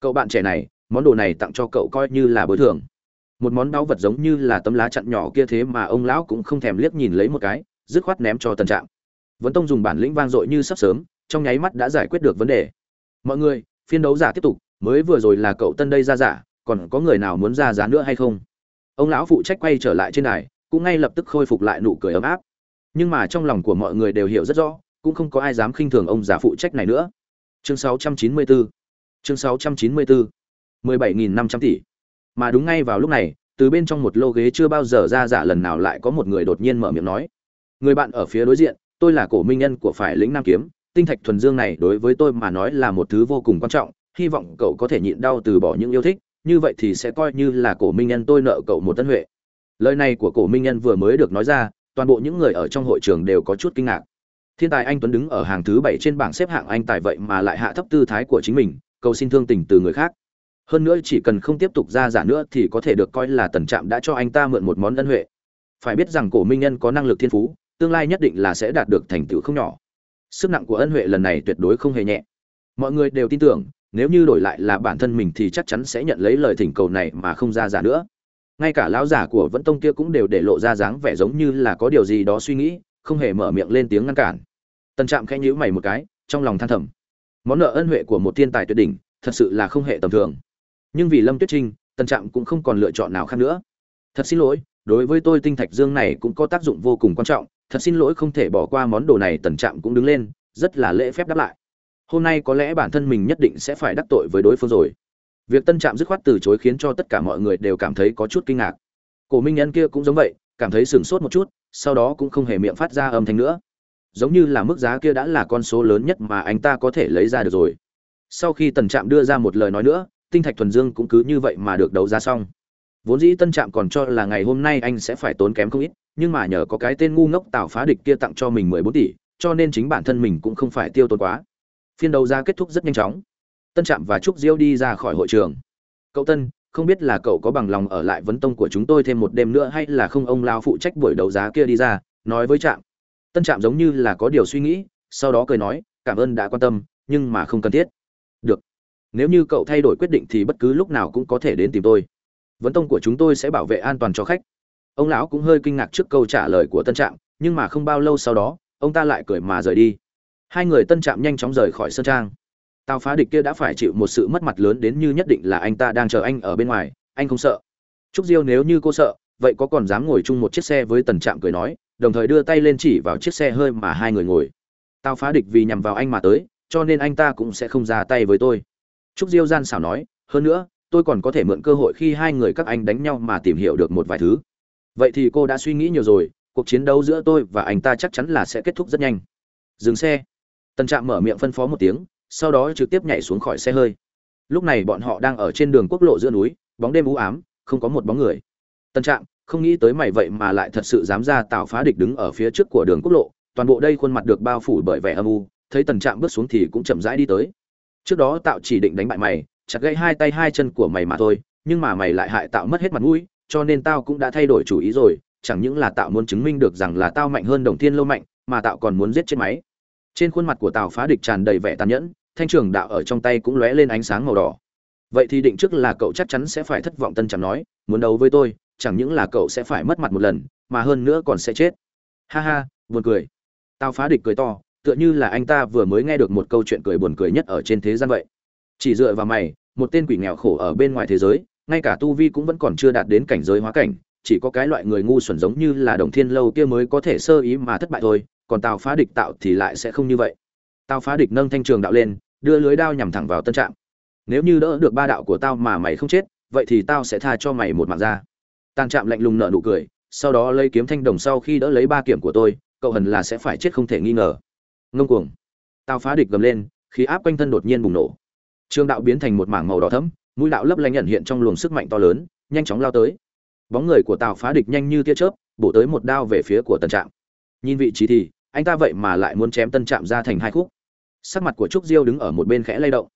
Cậu bạn trẻ này, món đồ này tặng cho cậu coi như là bồi thường. Một món đáo vật giống như là tấm lá chặn nhỏ kia thế mà ông lão cũng không thèm liếc nhìn lấy một cái, dứt khoát ném cho tần trạm. Vấn tông dùng bản lĩnh vang dội như sắp sớm, trong nháy mắt đã giải quyết được vấn đề. Mọi người, phiên đấu giả tiếp tục, mới vừa rồi là cậu tân đây ra giả, còn có người nào muốn ra giá nữa hay không? Ông lão phụ trách quay trở lại trên đài, cũng ngay lập tức khôi phục lại nụ cười ấm áp. Nhưng mà trong lòng của mọi người đều hiểu rất rõ cũng không có ai dám khinh thường ông già phụ trách này nữa. Chương 694 chương 694 17.500 tỷ. Mà đúng ngay vào lúc này, từ bên trong một lô ghế chưa bao giờ ra giả lần nào lại có một người đột nhiên mở miệng nói. Người bạn ở phía đối diện, tôi là cổ minh nhân của phải lĩnh nam kiếm, tinh thạch thuần dương này đối với tôi mà nói là một thứ vô cùng quan trọng, hy vọng cậu có thể nhịn đau từ bỏ những yêu thích, như vậy thì sẽ coi như là cổ minh nhân tôi nợ cậu một tân huệ. Lời này của cổ minh nhân vừa mới được nói ra, toàn bộ những người ở trong hội trường đều có chút kinh ngạc thiên tài anh tuấn đứng ở hàng thứ bảy trên bảng xếp hạng anh tài vậy mà lại hạ thấp tư thái của chính mình, cầu xin thương tình từ người khác. Hơn nữa chỉ cần không tiếp tục ra giả nữa thì có thể được coi là tần trạm đã cho anh ta mượn một món ân huệ. Phải biết rằng cổ minh nhân có năng lực thiên phú, tương lai nhất định là sẽ đạt được thành tựu không nhỏ. Sức nặng của ân huệ lần này tuyệt đối không hề nhẹ. Mọi người đều tin tưởng, nếu như đổi lại là bản thân mình thì chắc chắn sẽ nhận lấy lời thỉnh cầu này mà không ra giả nữa. Ngay cả lão giả của vẫn tông kia cũng đều để lộ ra dáng vẻ giống như là có điều gì đó suy nghĩ không hề mở miệng lên tiếng ngăn cản. Tần trạm khẽ nhíu mày một cái, trong lòng than thầm. Món nợ ân huệ của một thiên tài tuyệt đỉnh, thật sự là không hề tầm thường. Nhưng vì lâm tuyết trinh, tần trạm cũng không còn lựa chọn nào khác nữa. Thật xin lỗi, đối với tôi tinh thạch dương này cũng có tác dụng vô cùng quan trọng, thật xin lỗi không thể bỏ qua món đồ này, tần trạm cũng đứng lên, rất là lễ phép đáp lại. Hôm nay có lẽ bản thân mình nhất định sẽ phải đắc tội với đối phương rồi. Việc tân trạm dứt khoát từ chối khiến cho tất cả mọi người đều cảm thấy có chút kinh ngạc. Cổ minh nhân kia cũng giống vậy, cảm thấy sửng sốt một chút sau đó cũng không hề miệng phát ra âm thanh nữa. Giống như là mức giá kia đã là con số lớn nhất mà anh ta có thể lấy ra được rồi. Sau khi tần trạm đưa ra một lời nói nữa, tinh thạch thuần dương cũng cứ như vậy mà được đấu giá xong. Vốn dĩ tân trạm còn cho là ngày hôm nay anh sẽ phải tốn kém không ít, nhưng mà nhờ có cái tên ngu ngốc tạo phá địch kia tặng cho mình mười bốn tỷ, cho nên chính bản thân mình cũng không phải tiêu tốn quá. Phiên đấu giá kết thúc rất nhanh chóng. Tân trạm và trúc diêu đi ra khỏi hội trường. Cậu tân không biết là cậu có bằng lòng ở lại vấn tông của chúng tôi thêm một đêm nữa hay là không ông lao phụ trách buổi đấu giá kia đi ra, nói với trạm. Tân trạm giống như là có điều suy nghĩ, sau đó cười nói, cảm ơn đã quan tâm, nhưng mà không cần thiết. Được. Nếu như cậu thay đổi quyết định thì bất cứ lúc nào cũng có thể đến tìm tôi. Vấn tông của chúng tôi sẽ bảo vệ an toàn cho khách. Ông lão cũng hơi kinh ngạc trước câu trả lời của tân trạm, nhưng mà không bao lâu sau đó, ông ta lại cười mà rời đi. Hai người tân trạm nhanh chóng rời khỏi sơn trang tào phá địch kia đã phải chịu một sự mất mặt lớn đến như nhất định là anh ta đang chờ anh ở bên ngoài, anh không sợ. Trúc diêu nếu như cô sợ, vậy có còn dám ngồi chung một chiếc xe với tần trạm cười nói, đồng thời đưa tay lên chỉ vào chiếc xe hơi mà hai người ngồi. Tao phá địch vì nhằm vào anh mà tới, cho nên anh ta cũng sẽ không ra tay với tôi. Trúc diêu gian xảo nói, hơn nữa, tôi còn có thể mượn cơ hội khi hai người các anh đánh nhau mà tìm hiểu được một vài thứ. Vậy thì cô đã suy nghĩ nhiều rồi, cuộc chiến đấu giữa tôi và anh ta chắc chắn là sẽ kết thúc rất nhanh. Dừng xe. Tần trạm mở miệng phân phó một tiếng sau đó trực tiếp nhảy xuống khỏi xe hơi. Lúc này bọn họ đang ở trên đường quốc lộ giữa núi, bóng đêm u ám, không có một bóng người. Tần trạm, không nghĩ tới mày vậy mà lại thật sự dám ra tạo phá địch đứng ở phía trước của đường quốc lộ. Toàn bộ đây khuôn mặt được bao phủ bởi vẻ âm u, thấy tần trạm bước xuống thì cũng chậm rãi đi tới. Trước đó tạo chỉ định đánh bại mày, chặt gãy hai tay hai chân của mày mà thôi, nhưng mà mày lại hại tạo mất hết mặt mũi, cho nên tao cũng đã thay đổi chủ ý rồi, chẳng những là tạo muốn chứng minh được rằng là tao mạnh hơn đồng thiên lâu mạnh, mà tạo còn muốn giết chết máy trên khuôn mặt của tào phá địch tràn đầy vẻ tàn nhẫn, thanh trường đạo ở trong tay cũng lóe lên ánh sáng màu đỏ. Vậy thì định trước là cậu chắc chắn sẽ phải thất vọng tân trầm nói, muốn đấu với tôi, chẳng những là cậu sẽ phải mất mặt một lần, mà hơn nữa còn sẽ chết. Ha ha, buồn cười. Tào phá địch cười to, tựa như là anh ta vừa mới nghe được một câu chuyện cười buồn cười nhất ở trên thế gian vậy. Chỉ dựa vào mày, một tên quỷ nghèo khổ ở bên ngoài thế giới, ngay cả tu vi cũng vẫn còn chưa đạt đến cảnh giới hóa cảnh chỉ có cái loại người ngu xuẩn giống như là đồng thiên lâu kia mới có thể sơ ý mà thất bại thôi, còn tào phá địch tạo thì lại sẽ không như vậy. Tào phá địch nâng thanh trường đạo lên, đưa lưới đao nhằm thẳng vào tân trạm. Nếu như đỡ được ba đạo của tao mà mày không chết, vậy thì tao sẽ tha cho mày một mạng ra. Tàn trạm lạnh lùng nợ nụ cười, sau đó lấy kiếm thanh đồng sau khi đỡ lấy ba kiểm của tôi, cậu hần là sẽ phải chết không thể nghi ngờ. Ngông cuồng. Tao phá địch gầm lên, khí áp quanh thân đột nhiên bùng nổ. Trường đạo biến thành một mảng màu đỏ thẫm, mũi đạo lấp lanh nhận hiện trong luồng sức mạnh to lớn, nhanh chóng lao tới bóng người của tào phá địch nhanh như tia chớp, bổ tới một đao về phía của tân trạm. Nhìn vị trí thì, anh ta vậy mà lại muốn chém tân trạm ra thành hai khúc. Sắc mặt của trúc diêu đứng ở một bên khẽ lay động.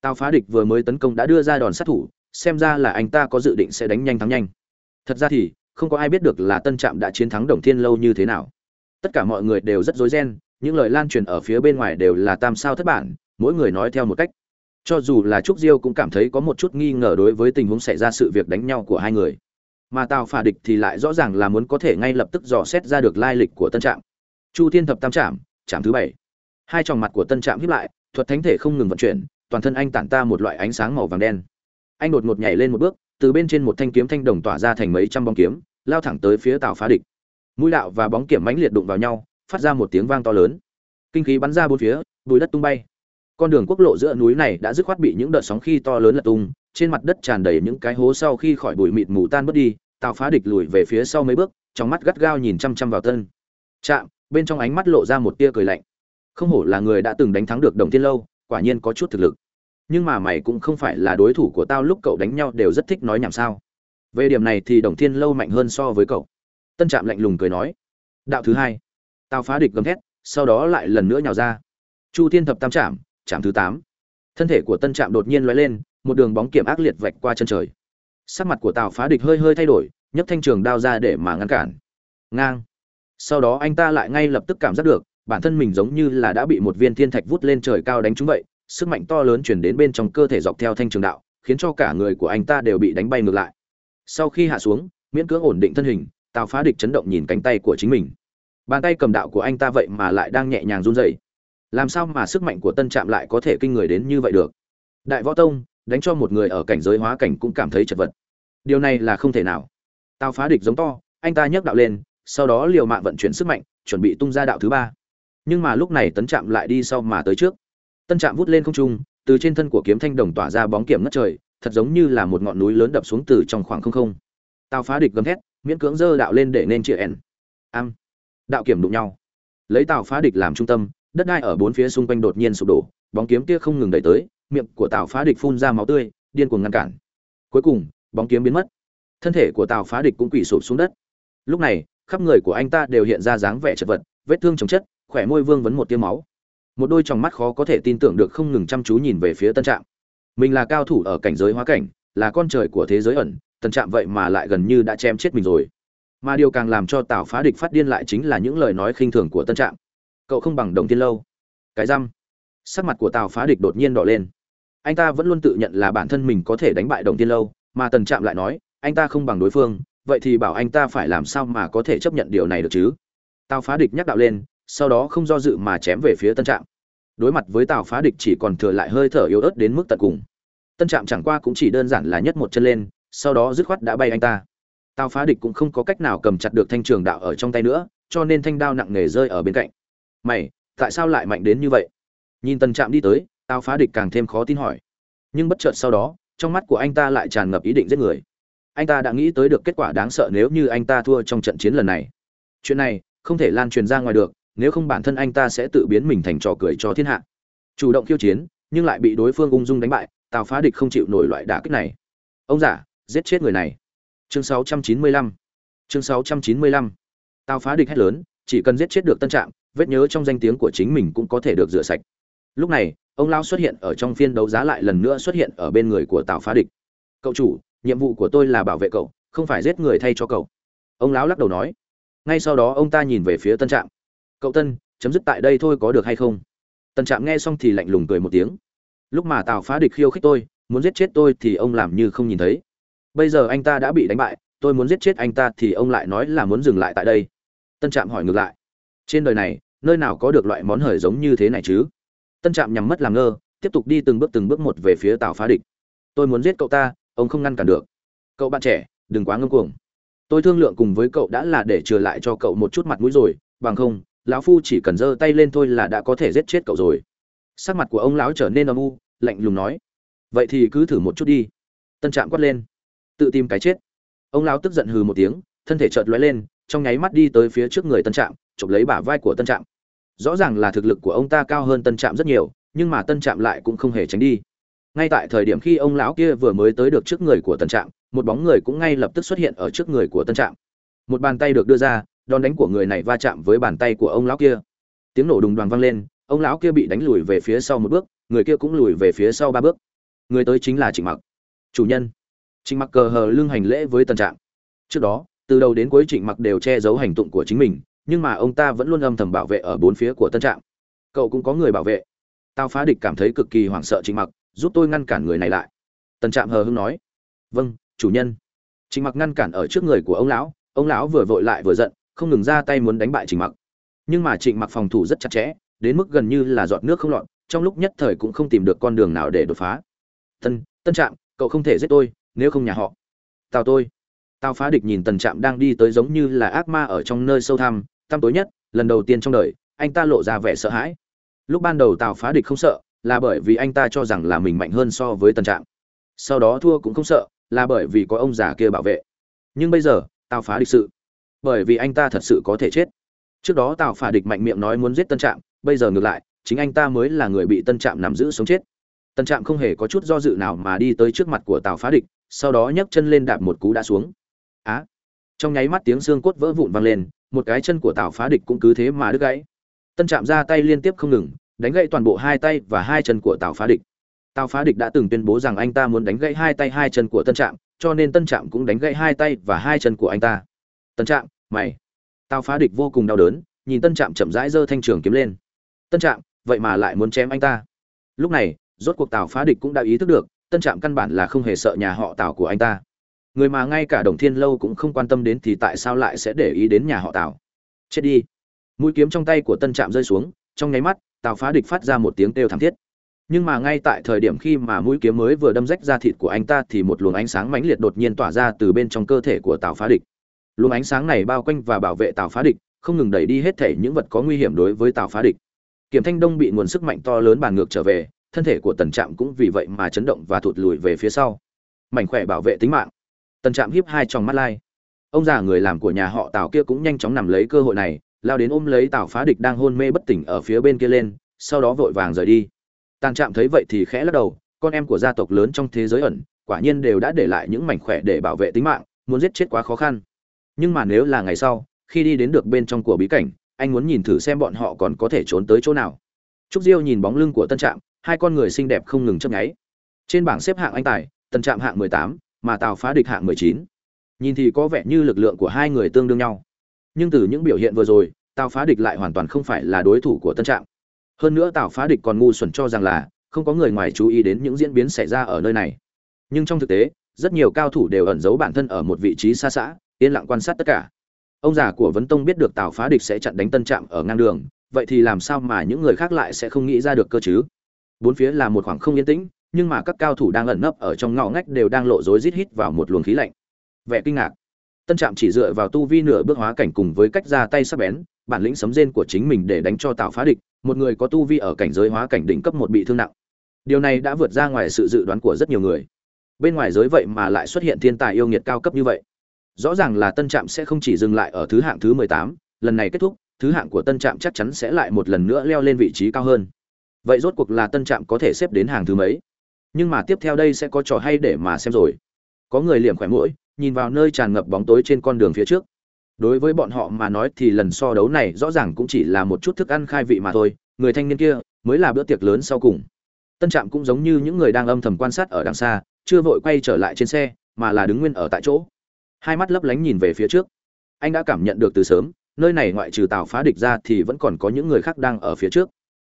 Tào phá địch vừa mới tấn công đã đưa ra đòn sát thủ, xem ra là anh ta có dự định sẽ đánh nhanh thắng nhanh. Thật ra thì, không có ai biết được là tân trạm đã chiến thắng đồng thiên lâu như thế nào. Tất cả mọi người đều rất rối ren, những lời lan truyền ở phía bên ngoài đều là tam sao thất bản, mỗi người nói theo một cách. Cho dù là trúc diêu cũng cảm thấy có một chút nghi ngờ đối với tình huống xảy ra sự việc đánh nhau của hai người mà tào phả địch thì lại rõ ràng là muốn có thể ngay lập tức dò xét ra được lai lịch của tân trạm. Chu thiên thập tam trạm trạm thứ bảy. Hai tròng mặt của tân trạm hiếp lại, thuật thánh thể không ngừng vận chuyển, toàn thân anh tản ta một loại ánh sáng màu vàng đen. Anh đột ngột nhảy lên một bước, từ bên trên một thanh kiếm thanh đồng tỏa ra thành mấy trăm bóng kiếm, lao thẳng tới phía tào phá địch. Mũi đạo và bóng kiểm mãnh liệt đụng vào nhau, phát ra một tiếng vang to lớn. Kinh khí bắn ra bốn phía, bùi đất tung bay. Con đường quốc lộ giữa núi này đã dứt khoát bị những đợt sóng khi to lớn lật tung trên mặt đất tràn đầy những cái hố sau khi khỏi bụi mịt mù tan bớt đi, tào phá địch lùi về phía sau mấy bước, trong mắt gắt gao nhìn chăm chăm vào tân. Chạm, bên trong ánh mắt lộ ra một tia cười lạnh. Không hổ là người đã từng đánh thắng được đồng thiên lâu, quả nhiên có chút thực lực. Nhưng mà mày cũng không phải là đối thủ của tao lúc cậu đánh nhau đều rất thích nói nhảm sao. Về điểm này thì đồng thiên lâu mạnh hơn so với cậu. Tân trạm lạnh lùng cười nói. Đạo thứ hai. Tao phá địch gầm thét, sau đó lại lần nữa nhào ra. Chu thiên thập tam trạm trạm thứ tám. Thân thể của tân trạm đột nhiên l lên một đường bóng kiểm ác liệt vạch qua chân trời. Sắc mặt của tào phá địch hơi hơi thay đổi, nhấc thanh trường đao ra để mà ngăn cản. Ngang. Sau đó anh ta lại ngay lập tức cảm giác được, bản thân mình giống như là đã bị một viên thiên thạch vút lên trời cao đánh trúng vậy, sức mạnh to lớn chuyển đến bên trong cơ thể dọc theo thanh trường đạo, khiến cho cả người của anh ta đều bị đánh bay ngược lại. Sau khi hạ xuống, miễn cưỡng ổn định thân hình, tào phá địch chấn động nhìn cánh tay của chính mình. Bàn tay cầm đạo của anh ta vậy mà lại đang nhẹ nhàng run rẩy. Làm sao mà sức mạnh của tân trạm lại có thể kinh người đến như vậy được? Đại võ tông đánh cho một người ở cảnh giới hóa cảnh cũng cảm thấy chật vật. Điều này là không thể nào. Tào phá địch giống to, anh ta nhấc đạo lên, sau đó liều mạng vận chuyển sức mạnh, chuẩn bị tung ra đạo thứ ba. Nhưng mà lúc này tấn trạm lại đi sau mà tới trước. Tân trạm vút lên không trung, từ trên thân của kiếm thanh đồng tỏa ra bóng kiểm ngất trời, thật giống như là một ngọn núi lớn đập xuống từ trong khoảng không không. Tào phá địch gầm thét, miễn cưỡng dơ đạo lên để nên chia ẻn. Am. Đạo kiểm đụng nhau. Lấy tào phá địch làm trung tâm, đất đai ở bốn phía xung quanh đột nhiên sụp đổ, bóng kiếm kia không ngừng đẩy tới miệng của tào phá địch phun ra máu tươi, điên cuồng ngăn cản. Cuối cùng, bóng kiếm biến mất. Thân thể của tào phá địch cũng quỳ sụp xuống đất. Lúc này, khắp người của anh ta đều hiện ra dáng vẻ chật vật, vết thương chồng chất, khỏe môi vương vấn một tiêu máu. Một đôi tròng mắt khó có thể tin tưởng được không ngừng chăm chú nhìn về phía tân trạm. Mình là cao thủ ở cảnh giới hóa cảnh, là con trời của thế giới ẩn, tân trạm vậy mà lại gần như đã chém chết mình rồi. Mà điều càng làm cho tào phá địch phát điên lại chính là những lời nói khinh thường của tân trạm. Cậu không bằng đồng tiên lâu. Cái răm. Sắc mặt của tào phá địch đột nhiên đỏ lên anh ta vẫn luôn tự nhận là bản thân mình có thể đánh bại đồng tiên lâu, mà tần trạm lại nói, anh ta không bằng đối phương, vậy thì bảo anh ta phải làm sao mà có thể chấp nhận điều này được chứ? Tào phá địch nhắc đạo lên, sau đó không do dự mà chém về phía tân trạm. Đối mặt với tào phá địch chỉ còn thừa lại hơi thở yếu ớt đến mức tận cùng. Tân trạm chẳng qua cũng chỉ đơn giản là nhất một chân lên, sau đó dứt khoát đã bay anh ta. Tào phá địch cũng không có cách nào cầm chặt được thanh trường đạo ở trong tay nữa, cho nên thanh đao nặng nề rơi ở bên cạnh. Mày, tại sao lại mạnh đến như vậy? Nhìn tân trạm đi tới tào phá địch càng thêm khó tin hỏi. Nhưng bất chợt sau đó, trong mắt của anh ta lại tràn ngập ý định giết người. Anh ta đã nghĩ tới được kết quả đáng sợ nếu như anh ta thua trong trận chiến lần này. Chuyện này, không thể lan truyền ra ngoài được, nếu không bản thân anh ta sẽ tự biến mình thành trò cười cho thiên hạ. Chủ động khiêu chiến, nhưng lại bị đối phương ung dung đánh bại tào phá địch không chịu nổi loại đả kích này. Ông giả giết chết người này. Chương 695 chương 695 tào phá địch hét lớn, chỉ cần giết chết được tân trạm, vết nhớ trong danh tiếng của chính mình cũng có thể được rửa sạch. Lúc này ông lao xuất hiện ở trong phiên đấu giá lại lần nữa xuất hiện ở bên người của tào phá địch. Cậu chủ, nhiệm vụ của tôi là bảo vệ cậu, không phải giết người thay cho cậu. Ông lão lắc đầu nói. Ngay sau đó ông ta nhìn về phía tân trạm. Cậu tân, chấm dứt tại đây thôi có được hay không? Tân trạm nghe xong thì lạnh lùng cười một tiếng. Lúc mà tào phá địch khiêu khích tôi, muốn giết chết tôi thì ông làm như không nhìn thấy. Bây giờ anh ta đã bị đánh bại, tôi muốn giết chết anh ta thì ông lại nói là muốn dừng lại tại đây. Tân trạm hỏi ngược lại. Trên đời này, nơi nào có được loại món hời giống như thế này chứ? Tân trạm nhằm mất làm ngơ, tiếp tục đi từng bước từng bước một về phía tào phá địch. Tôi muốn giết cậu ta, ông không ngăn cản được. Cậu bạn trẻ, đừng quá ngưng cuồng. Tôi thương lượng cùng với cậu đã là để trừ lại cho cậu một chút mặt mũi rồi, bằng không, lão phu chỉ cần giơ tay lên thôi là đã có thể giết chết cậu rồi. Sắc mặt của ông lão trở nên âm u, lạnh lùng nói. Vậy thì cứ thử một chút đi. Tân trạm quát lên. Tự tìm cái chết. Ông lão tức giận hừ một tiếng, thân thể chợt lóe lên, trong nháy mắt đi tới phía trước người tân trạm, chụp lấy bả vai của tân trạm rõ ràng là thực lực của ông ta cao hơn tân trạm rất nhiều, nhưng mà tân trạm lại cũng không hề tránh đi. Ngay tại thời điểm khi ông lão kia vừa mới tới được trước người của tân trạm, một bóng người cũng ngay lập tức xuất hiện ở trước người của tân trạm. Một bàn tay được đưa ra, đòn đánh của người này va chạm với bàn tay của ông lão kia. Tiếng nổ đùng đoàn vang lên, ông lão kia bị đánh lùi về phía sau một bước, người kia cũng lùi về phía sau ba bước. Người tới chính là trịnh mặc. Chủ nhân. Trịnh mặc cờ hờ lưng hành lễ với tân trạm. Trước đó, từ đầu đến cuối trịnh mặc đều che giấu hành tụng của chính mình nhưng mà ông ta vẫn luôn âm thầm bảo vệ ở bốn phía của tân trạm. Cậu cũng có người bảo vệ. Tao phá địch cảm thấy cực kỳ hoảng sợ trịnh mặc, giúp tôi ngăn cản người này lại. Tân trạm hờ hưng nói vâng chủ nhân. Trịnh mặc ngăn cản ở trước người của ông lão ông lão vừa vội lại vừa giận, không ngừng ra tay muốn đánh bại trịnh mặc. Nhưng mà trịnh mặc phòng thủ rất chặt chẽ, đến mức gần như là giọt nước không lọt, trong lúc nhất thời cũng không tìm được con đường nào để đột phá. Tân tân trạm, cậu không thể giết tôi, nếu không nhà họ. Tào tôi. Tào phá địch nhìn tần trạm đang đi tới giống như là ác ma ở trong nơi sâu thẳm tăm tối nhất, lần đầu tiên trong đời, anh ta lộ ra vẻ sợ hãi. Lúc ban đầu tào phá địch không sợ, là bởi vì anh ta cho rằng là mình mạnh hơn so với tần trạm sau đó thua cũng không sợ, là bởi vì có ông già kia bảo vệ. Nhưng bây giờ, tào phá địch sự, bởi vì anh ta thật sự có thể chết. Trước đó tào phá địch mạnh miệng nói muốn giết tân trạm bây giờ ngược lại, chính anh ta mới là người bị tân trạm nắm giữ sống chết. Tân trạm không hề có chút do dự nào mà đi tới trước mặt của tào phá địch, sau đó nhấc chân lên đạp một cú đã xuống. Á! Trong nháy mắt tiếng xương cốt vỡ vụn vang lên một cái chân của tào phá địch cũng cứ thế mà đứt gãy. Tân trạm ra tay liên tiếp không ngừng, đánh gãy toàn bộ hai tay và hai chân của tào phá địch. Tào phá địch đã từng tuyên bố rằng anh ta muốn đánh gãy hai tay hai chân của tân trạm, cho nên tân trạm cũng đánh gãy hai tay và hai chân của anh ta. Tân trạm, mày. Tào phá địch vô cùng đau đớn, nhìn tân trạm chậm rãi giơ thanh trường kiếm lên. Tân trạm, vậy mà lại muốn chém anh ta. Lúc này, rốt cuộc tào phá địch cũng đã ý thức được, tân trạm căn bản là không hề sợ nhà họ tào của anh ta người mà ngay cả đồng thiên lâu cũng không quan tâm đến thì tại sao lại sẽ để ý đến nhà họ tào? Chết đi. Mũi kiếm trong tay của tân trạm rơi xuống, trong nháy mắt, tào phá địch phát ra một tiếng kêu thảm thiết. Nhưng mà ngay tại thời điểm khi mà mũi kiếm mới vừa đâm rách ra thịt của anh ta thì một luồng ánh sáng mãnh liệt đột nhiên tỏa ra từ bên trong cơ thể của tào phá địch. Luồng ánh sáng này bao quanh và bảo vệ tào phá địch, không ngừng đẩy đi hết thể những vật có nguy hiểm đối với tào phá địch. Kiểm thanh đông bị nguồn sức mạnh to lớn bàn ngược trở về, thân thể của tần trạm cũng vì vậy mà chấn động và thụt lùi về phía sau. Mảnh khỏe bảo vệ tính mạng tần trạm hiếp hai tròng mắt lai. Ông già người làm của nhà họ tào kia cũng nhanh chóng nằm lấy cơ hội này, lao đến ôm lấy tào phá địch đang hôn mê bất tỉnh ở phía bên kia lên, sau đó vội vàng rời đi. Tàn trạm thấy vậy thì khẽ lắc đầu, con em của gia tộc lớn trong thế giới ẩn, quả nhiên đều đã để lại những mảnh khỏe để bảo vệ tính mạng, muốn giết chết quá khó khăn. Nhưng mà nếu là ngày sau, khi đi đến được bên trong của bí cảnh, anh muốn nhìn thử xem bọn họ còn có thể trốn tới chỗ nào. Trúc diêu nhìn bóng lưng của tân trạm, hai con người xinh đẹp không ngừng chấp nháy. Trên bảng xếp hạng anh tài tân trạm hạng mười tám mà tào phá địch hạng mười chín. Nhìn thì có vẻ như lực lượng của hai người tương đương nhau. Nhưng từ những biểu hiện vừa rồi, tào phá địch lại hoàn toàn không phải là đối thủ của tân trạm. Hơn nữa tào phá địch còn ngu xuẩn cho rằng là không có người ngoài chú ý đến những diễn biến xảy ra ở nơi này. Nhưng trong thực tế, rất nhiều cao thủ đều ẩn giấu bản thân ở một vị trí xa xã yên lặng quan sát tất cả. Ông già của vấn tông biết được tào phá địch sẽ chặn đánh tân trạm ở ngang đường, vậy thì làm sao mà những người khác lại sẽ không nghĩ ra được cơ chứ? Bốn phía là một khoảng không yên tĩnh nhưng mà các cao thủ đang ẩn nấp ở trong ngõ ngách đều đang lộ rối rít hít vào một luồng khí lạnh. Vẻ kinh ngạc. Tân trạm chỉ dựa vào tu vi nửa bước hóa cảnh cùng với cách ra tay sắc bén, bản lĩnh sấm rên của chính mình để đánh cho tạo phá địch, một người có tu vi ở cảnh giới hóa cảnh đỉnh cấp một bị thương nặng. Điều này đã vượt ra ngoài sự dự đoán của rất nhiều người. Bên ngoài giới vậy mà lại xuất hiện thiên tài yêu nghiệt cao cấp như vậy. Rõ ràng là tân trạm sẽ không chỉ dừng lại ở thứ hạng thứ mười tám, lần này kết thúc, thứ hạng của tân trạm chắc chắn sẽ lại một lần nữa leo lên vị trí cao hơn. Vậy rốt cuộc là tân trạm có thể xếp đến hàng thứ mấy? Nhưng mà tiếp theo đây sẽ có trò hay để mà xem rồi. Có người liệm khỏe mũi, nhìn vào nơi tràn ngập bóng tối trên con đường phía trước. Đối với bọn họ mà nói thì lần so đấu này rõ ràng cũng chỉ là một chút thức ăn khai vị mà thôi, người thanh niên kia mới là bữa tiệc lớn sau cùng. Tân trạm cũng giống như những người đang âm thầm quan sát ở đằng xa, chưa vội quay trở lại trên xe, mà là đứng nguyên ở tại chỗ. Hai mắt lấp lánh nhìn về phía trước. Anh đã cảm nhận được từ sớm, nơi này ngoại trừ tào phá địch ra thì vẫn còn có những người khác đang ở phía trước.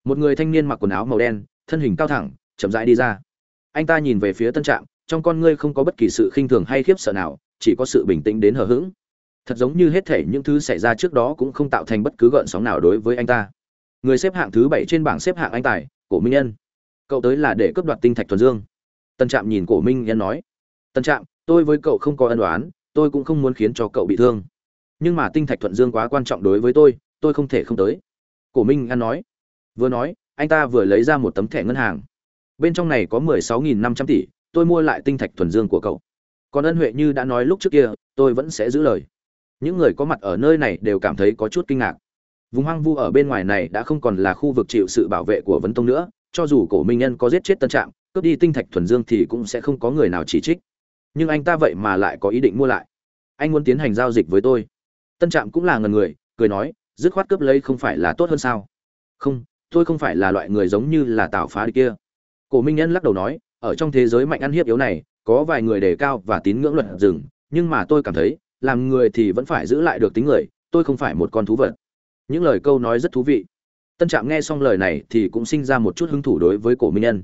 Một người thanh niên mặc quần áo màu đen, thân hình cao thẳng, chậm rãi đi ra anh ta nhìn về phía tân trạm, trong con ngươi không có bất kỳ sự khinh thường hay khiếp sợ nào, chỉ có sự bình tĩnh đến hờ hững. Thật giống như hết thể những thứ xảy ra trước đó cũng không tạo thành bất cứ gợn sóng nào đối với anh ta. Người xếp hạng thứ bảy trên bảng xếp hạng anh tài, cổ minh nhân cậu tới là để cướp đoạt tinh thạch thuần dương. Tân trạm nhìn cổ minh nhân nói, tân trạm, tôi với cậu không có ân đoán tôi cũng không muốn khiến cho cậu bị thương. Nhưng mà tinh thạch thuận dương quá quan trọng đối với tôi tôi không thể không tới. Cổ minh an nói, vừa nói, anh ta vừa lấy ra một tấm thẻ ngân hàng bên trong này có mười sáu nghìn năm trăm tỷ, tôi mua lại tinh thạch thuần dương của cậu. Còn ân huệ như đã nói lúc trước kia, tôi vẫn sẽ giữ lời. Những người có mặt ở nơi này đều cảm thấy có chút kinh ngạc. Vùng hoang vu ở bên ngoài này đã không còn là khu vực chịu sự bảo vệ của vấn tông nữa, cho dù cổ minh nhân có giết chết tân trạm, cướp đi tinh thạch thuần dương thì cũng sẽ không có người nào chỉ trích. Nhưng anh ta vậy mà lại có ý định mua lại. Anh muốn tiến hành giao dịch với tôi. Tân trạm cũng là ngần người, cười nói, dứt khoát cướp lấy không phải là tốt hơn sao? Không, tôi không phải là loại người giống như là tào phá đi kia cổ minh nhân lắc đầu nói, ở trong thế giới mạnh ăn hiếp yếu này, có vài người đề cao và tín ngưỡng luật rừng, nhưng mà tôi cảm thấy, làm người thì vẫn phải giữ lại được tính người, tôi không phải một con thú vật. Những lời câu nói rất thú vị. Tân trạm nghe xong lời này thì cũng sinh ra một chút hứng thủ đối với cổ minh nhân.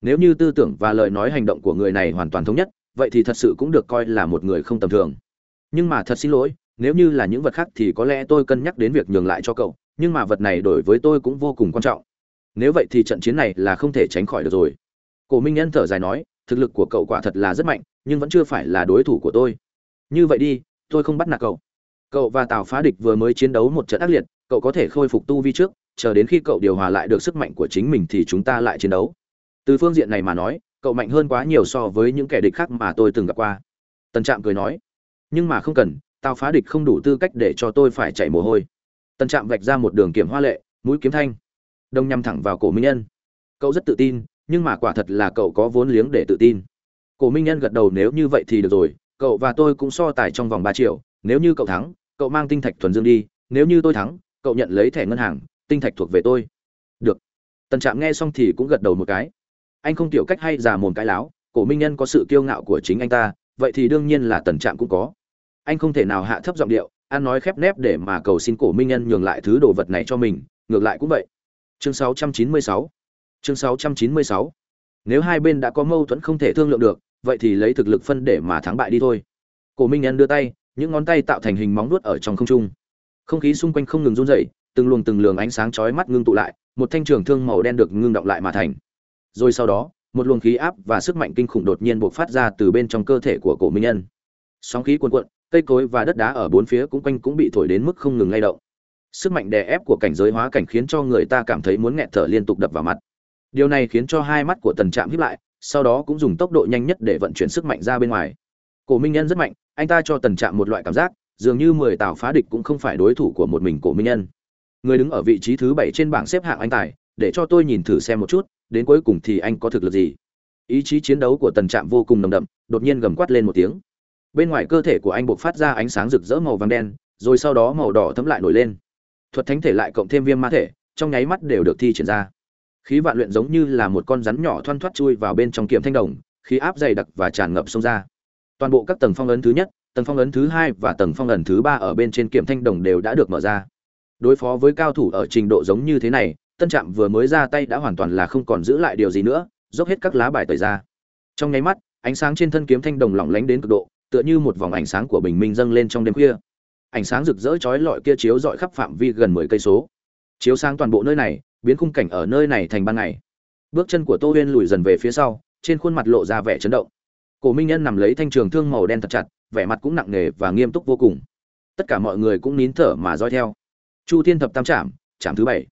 Nếu như tư tưởng và lời nói hành động của người này hoàn toàn thống nhất, vậy thì thật sự cũng được coi là một người không tầm thường. Nhưng mà thật xin lỗi, nếu như là những vật khác thì có lẽ tôi cân nhắc đến việc nhường lại cho cậu, nhưng mà vật này đổi với tôi cũng vô cùng quan trọng nếu vậy thì trận chiến này là không thể tránh khỏi được rồi. Cổ minh nhân thở dài nói, thực lực của cậu quả thật là rất mạnh, nhưng vẫn chưa phải là đối thủ của tôi. Như vậy đi, tôi không bắt nạt cậu. Cậu và tào phá địch vừa mới chiến đấu một trận ác liệt, cậu có thể khôi phục tu vi trước, chờ đến khi cậu điều hòa lại được sức mạnh của chính mình thì chúng ta lại chiến đấu. Từ phương diện này mà nói, cậu mạnh hơn quá nhiều so với những kẻ địch khác mà tôi từng gặp qua. Tần trạm cười nói, nhưng mà không cần, tào phá địch không đủ tư cách để cho tôi phải chạy mồ hôi. Tần trạm vạch ra một đường kiểm hoa lệ, mũi kiếm thanh đông nhằm thẳng vào cổ minh nhân cậu rất tự tin, nhưng mà quả thật là cậu có vốn liếng để tự tin. Cổ minh nhân gật đầu, nếu như vậy thì được rồi, cậu và tôi cũng so tài trong vòng ba triệu, nếu như cậu thắng, cậu mang tinh thạch thuần dương đi, nếu như tôi thắng, cậu nhận lấy thẻ ngân hàng, tinh thạch thuộc về tôi. Được. Tần trạm nghe xong thì cũng gật đầu một cái. Anh không tiểu cách hay già mồm cái láo, cổ minh nhân có sự kiêu ngạo của chính anh ta, vậy thì đương nhiên là tần trạm cũng có. Anh không thể nào hạ thấp giọng điệu, ăn nói khép nép để mà cầu xin cổ minh nhân nhường lại thứ đồ vật này cho mình, ngược lại cũng vậy chương 696 chương 696 nếu hai bên đã có mâu thuẫn không thể thương lượng được, vậy thì lấy thực lực phân để mà thắng bại đi thôi. Cổ minh nhân đưa tay, những ngón tay tạo thành hình móng vuốt ở trong không trung. Không khí xung quanh không ngừng run rẩy, từng luồng từng luồng ánh sáng chói mắt ngưng tụ lại, một thanh trường thương màu đen được ngưng động lại mà thành. Rồi sau đó, một luồng khí áp và sức mạnh kinh khủng đột nhiên bộc phát ra từ bên trong cơ thể của cổ minh nhân sóng khí cuồn cuộn, cây cối và đất đá ở bốn phía cũng quanh cũng bị thổi đến mức không ngừng lay động sức mạnh đè ép của cảnh giới hóa cảnh khiến cho người ta cảm thấy muốn nghẹt thở liên tục đập vào mặt. Điều này khiến cho hai mắt của tần trạm híp lại, sau đó cũng dùng tốc độ nhanh nhất để vận chuyển sức mạnh ra bên ngoài. Cổ minh nhân rất mạnh, anh ta cho tần trạm một loại cảm giác, dường như mười tàu phá địch cũng không phải đối thủ của một mình cổ minh nhân. Người đứng ở vị trí thứ bảy trên bảng xếp hạng anh tài, để cho tôi nhìn thử xem một chút, đến cuối cùng thì anh có thực lực gì? Ý chí chiến đấu của tần trạm vô cùng nồng đậm, đột nhiên gầm quát lên một tiếng. Bên ngoài cơ thể của anh bộc phát ra ánh sáng rực rỡ màu vàng đen, rồi sau đó màu đỏ thấm lại nổi lên thuật thánh thể lại cộng thêm viêm ma thể, trong nháy mắt đều được thi triển ra. Khí vạn luyện giống như là một con rắn nhỏ thoăn thoắt chui vào bên trong kiếm thanh đồng, khí áp dày đặc và tràn ngập xông ra. Toàn bộ các tầng phong ấn thứ nhất, tầng phong ấn thứ hai và tầng phong ấn thứ ba ở bên trên kiếm thanh đồng đều đã được mở ra. Đối phó với cao thủ ở trình độ giống như thế này, tân trạm vừa mới ra tay đã hoàn toàn là không còn giữ lại điều gì nữa, dốc hết các lá bài tẩy ra. Trong nháy mắt, ánh sáng trên thân kiếm thanh đồng lỏng lánh đến cực độ, tựa như một vòng ánh sáng của bình minh dâng lên trong đêm khuya ánh sáng rực rỡ chói lọi kia chiếu rọi khắp phạm vi gần mười cây số. Chiếu sáng toàn bộ nơi này, biến khung cảnh ở nơi này thành ban ngày. Bước chân của tô huyên lùi dần về phía sau, trên khuôn mặt lộ ra vẻ chấn động. Cổ minh nhân nằm lấy thanh trường thương màu đen thật chặt, vẻ mặt cũng nặng nề và nghiêm túc vô cùng. Tất cả mọi người cũng nín thở mà dõi theo. Chu thiên thập tam trạm trạm thứ bảy.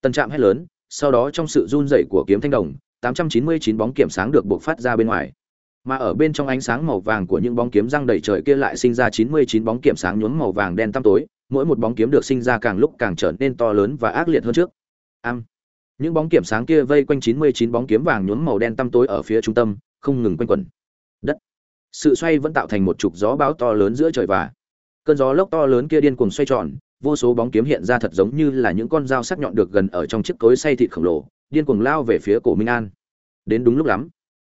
Tần trạm hét lớn, sau đó trong sự run rẩy của kiếm thanh đồng 899 bóng kiểm sáng được buộc phát ra bên ngoài mà ở bên trong ánh sáng màu vàng của những bóng kiếm răng đầy trời kia lại sinh ra 99 bóng kiếm sáng nhuốm màu vàng đen tăm tối, mỗi một bóng kiếm được sinh ra càng lúc càng trở nên to lớn và ác liệt hơn trước. Am. Những bóng kiếm sáng kia vây quanh 99 bóng kiếm vàng nhuốm màu đen tăm tối ở phía trung tâm, không ngừng quanh quẩn. Đất. Sự xoay vẫn tạo thành một trục gió bão to lớn giữa trời và cơn gió lốc to lớn kia điên cuồng xoay tròn, vô số bóng kiếm hiện ra thật giống như là những con dao sắc nhọn được gần ở trong chiếc cối xay thịt khổng lồ, điên cuồng lao về phía cổ minh an. Đến đúng lúc lắm.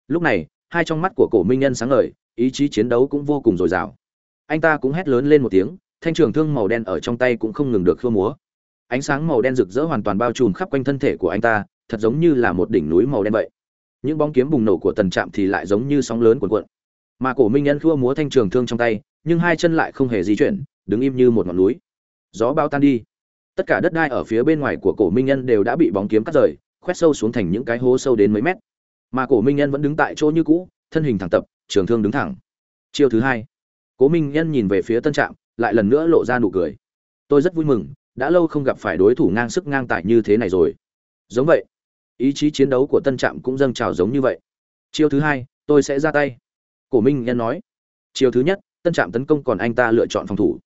Lúc này hai trong mắt của cổ minh nhân sáng ngời, ý chí chiến đấu cũng vô cùng dồi dào. Anh ta cũng hét lớn lên một tiếng, thanh trường thương màu đen ở trong tay cũng không ngừng được khua múa. Ánh sáng màu đen rực rỡ hoàn toàn bao trùm khắp quanh thân thể của anh ta, thật giống như là một đỉnh núi màu đen vậy. Những bóng kiếm bùng nổ của tần trạm thì lại giống như sóng lớn cuộn cuộn. Mà cổ minh nhân khua múa thanh trường thương trong tay, nhưng hai chân lại không hề di chuyển, đứng im như một ngọn núi. Gió bao tan đi. Tất cả đất đai ở phía bên ngoài của cổ minh nhân đều đã bị bóng kiếm cắt rời, khoét sâu xuống thành những cái hố sâu đến mấy mét mà cổ minh nhân vẫn đứng tại chỗ như cũ, thân hình thẳng tập, trường thương đứng thẳng. Chiêu thứ hai, cố minh nhân nhìn về phía tân trạm, lại lần nữa lộ ra nụ cười. Tôi rất vui mừng, đã lâu không gặp phải đối thủ ngang sức ngang tài như thế này rồi. Giống vậy, ý chí chiến đấu của tân trạm cũng dâng trào giống như vậy. Chiêu thứ hai, tôi sẽ ra tay. Cổ minh nhân nói. Chiêu thứ nhất, tân trạm tấn công còn anh ta lựa chọn phòng thủ.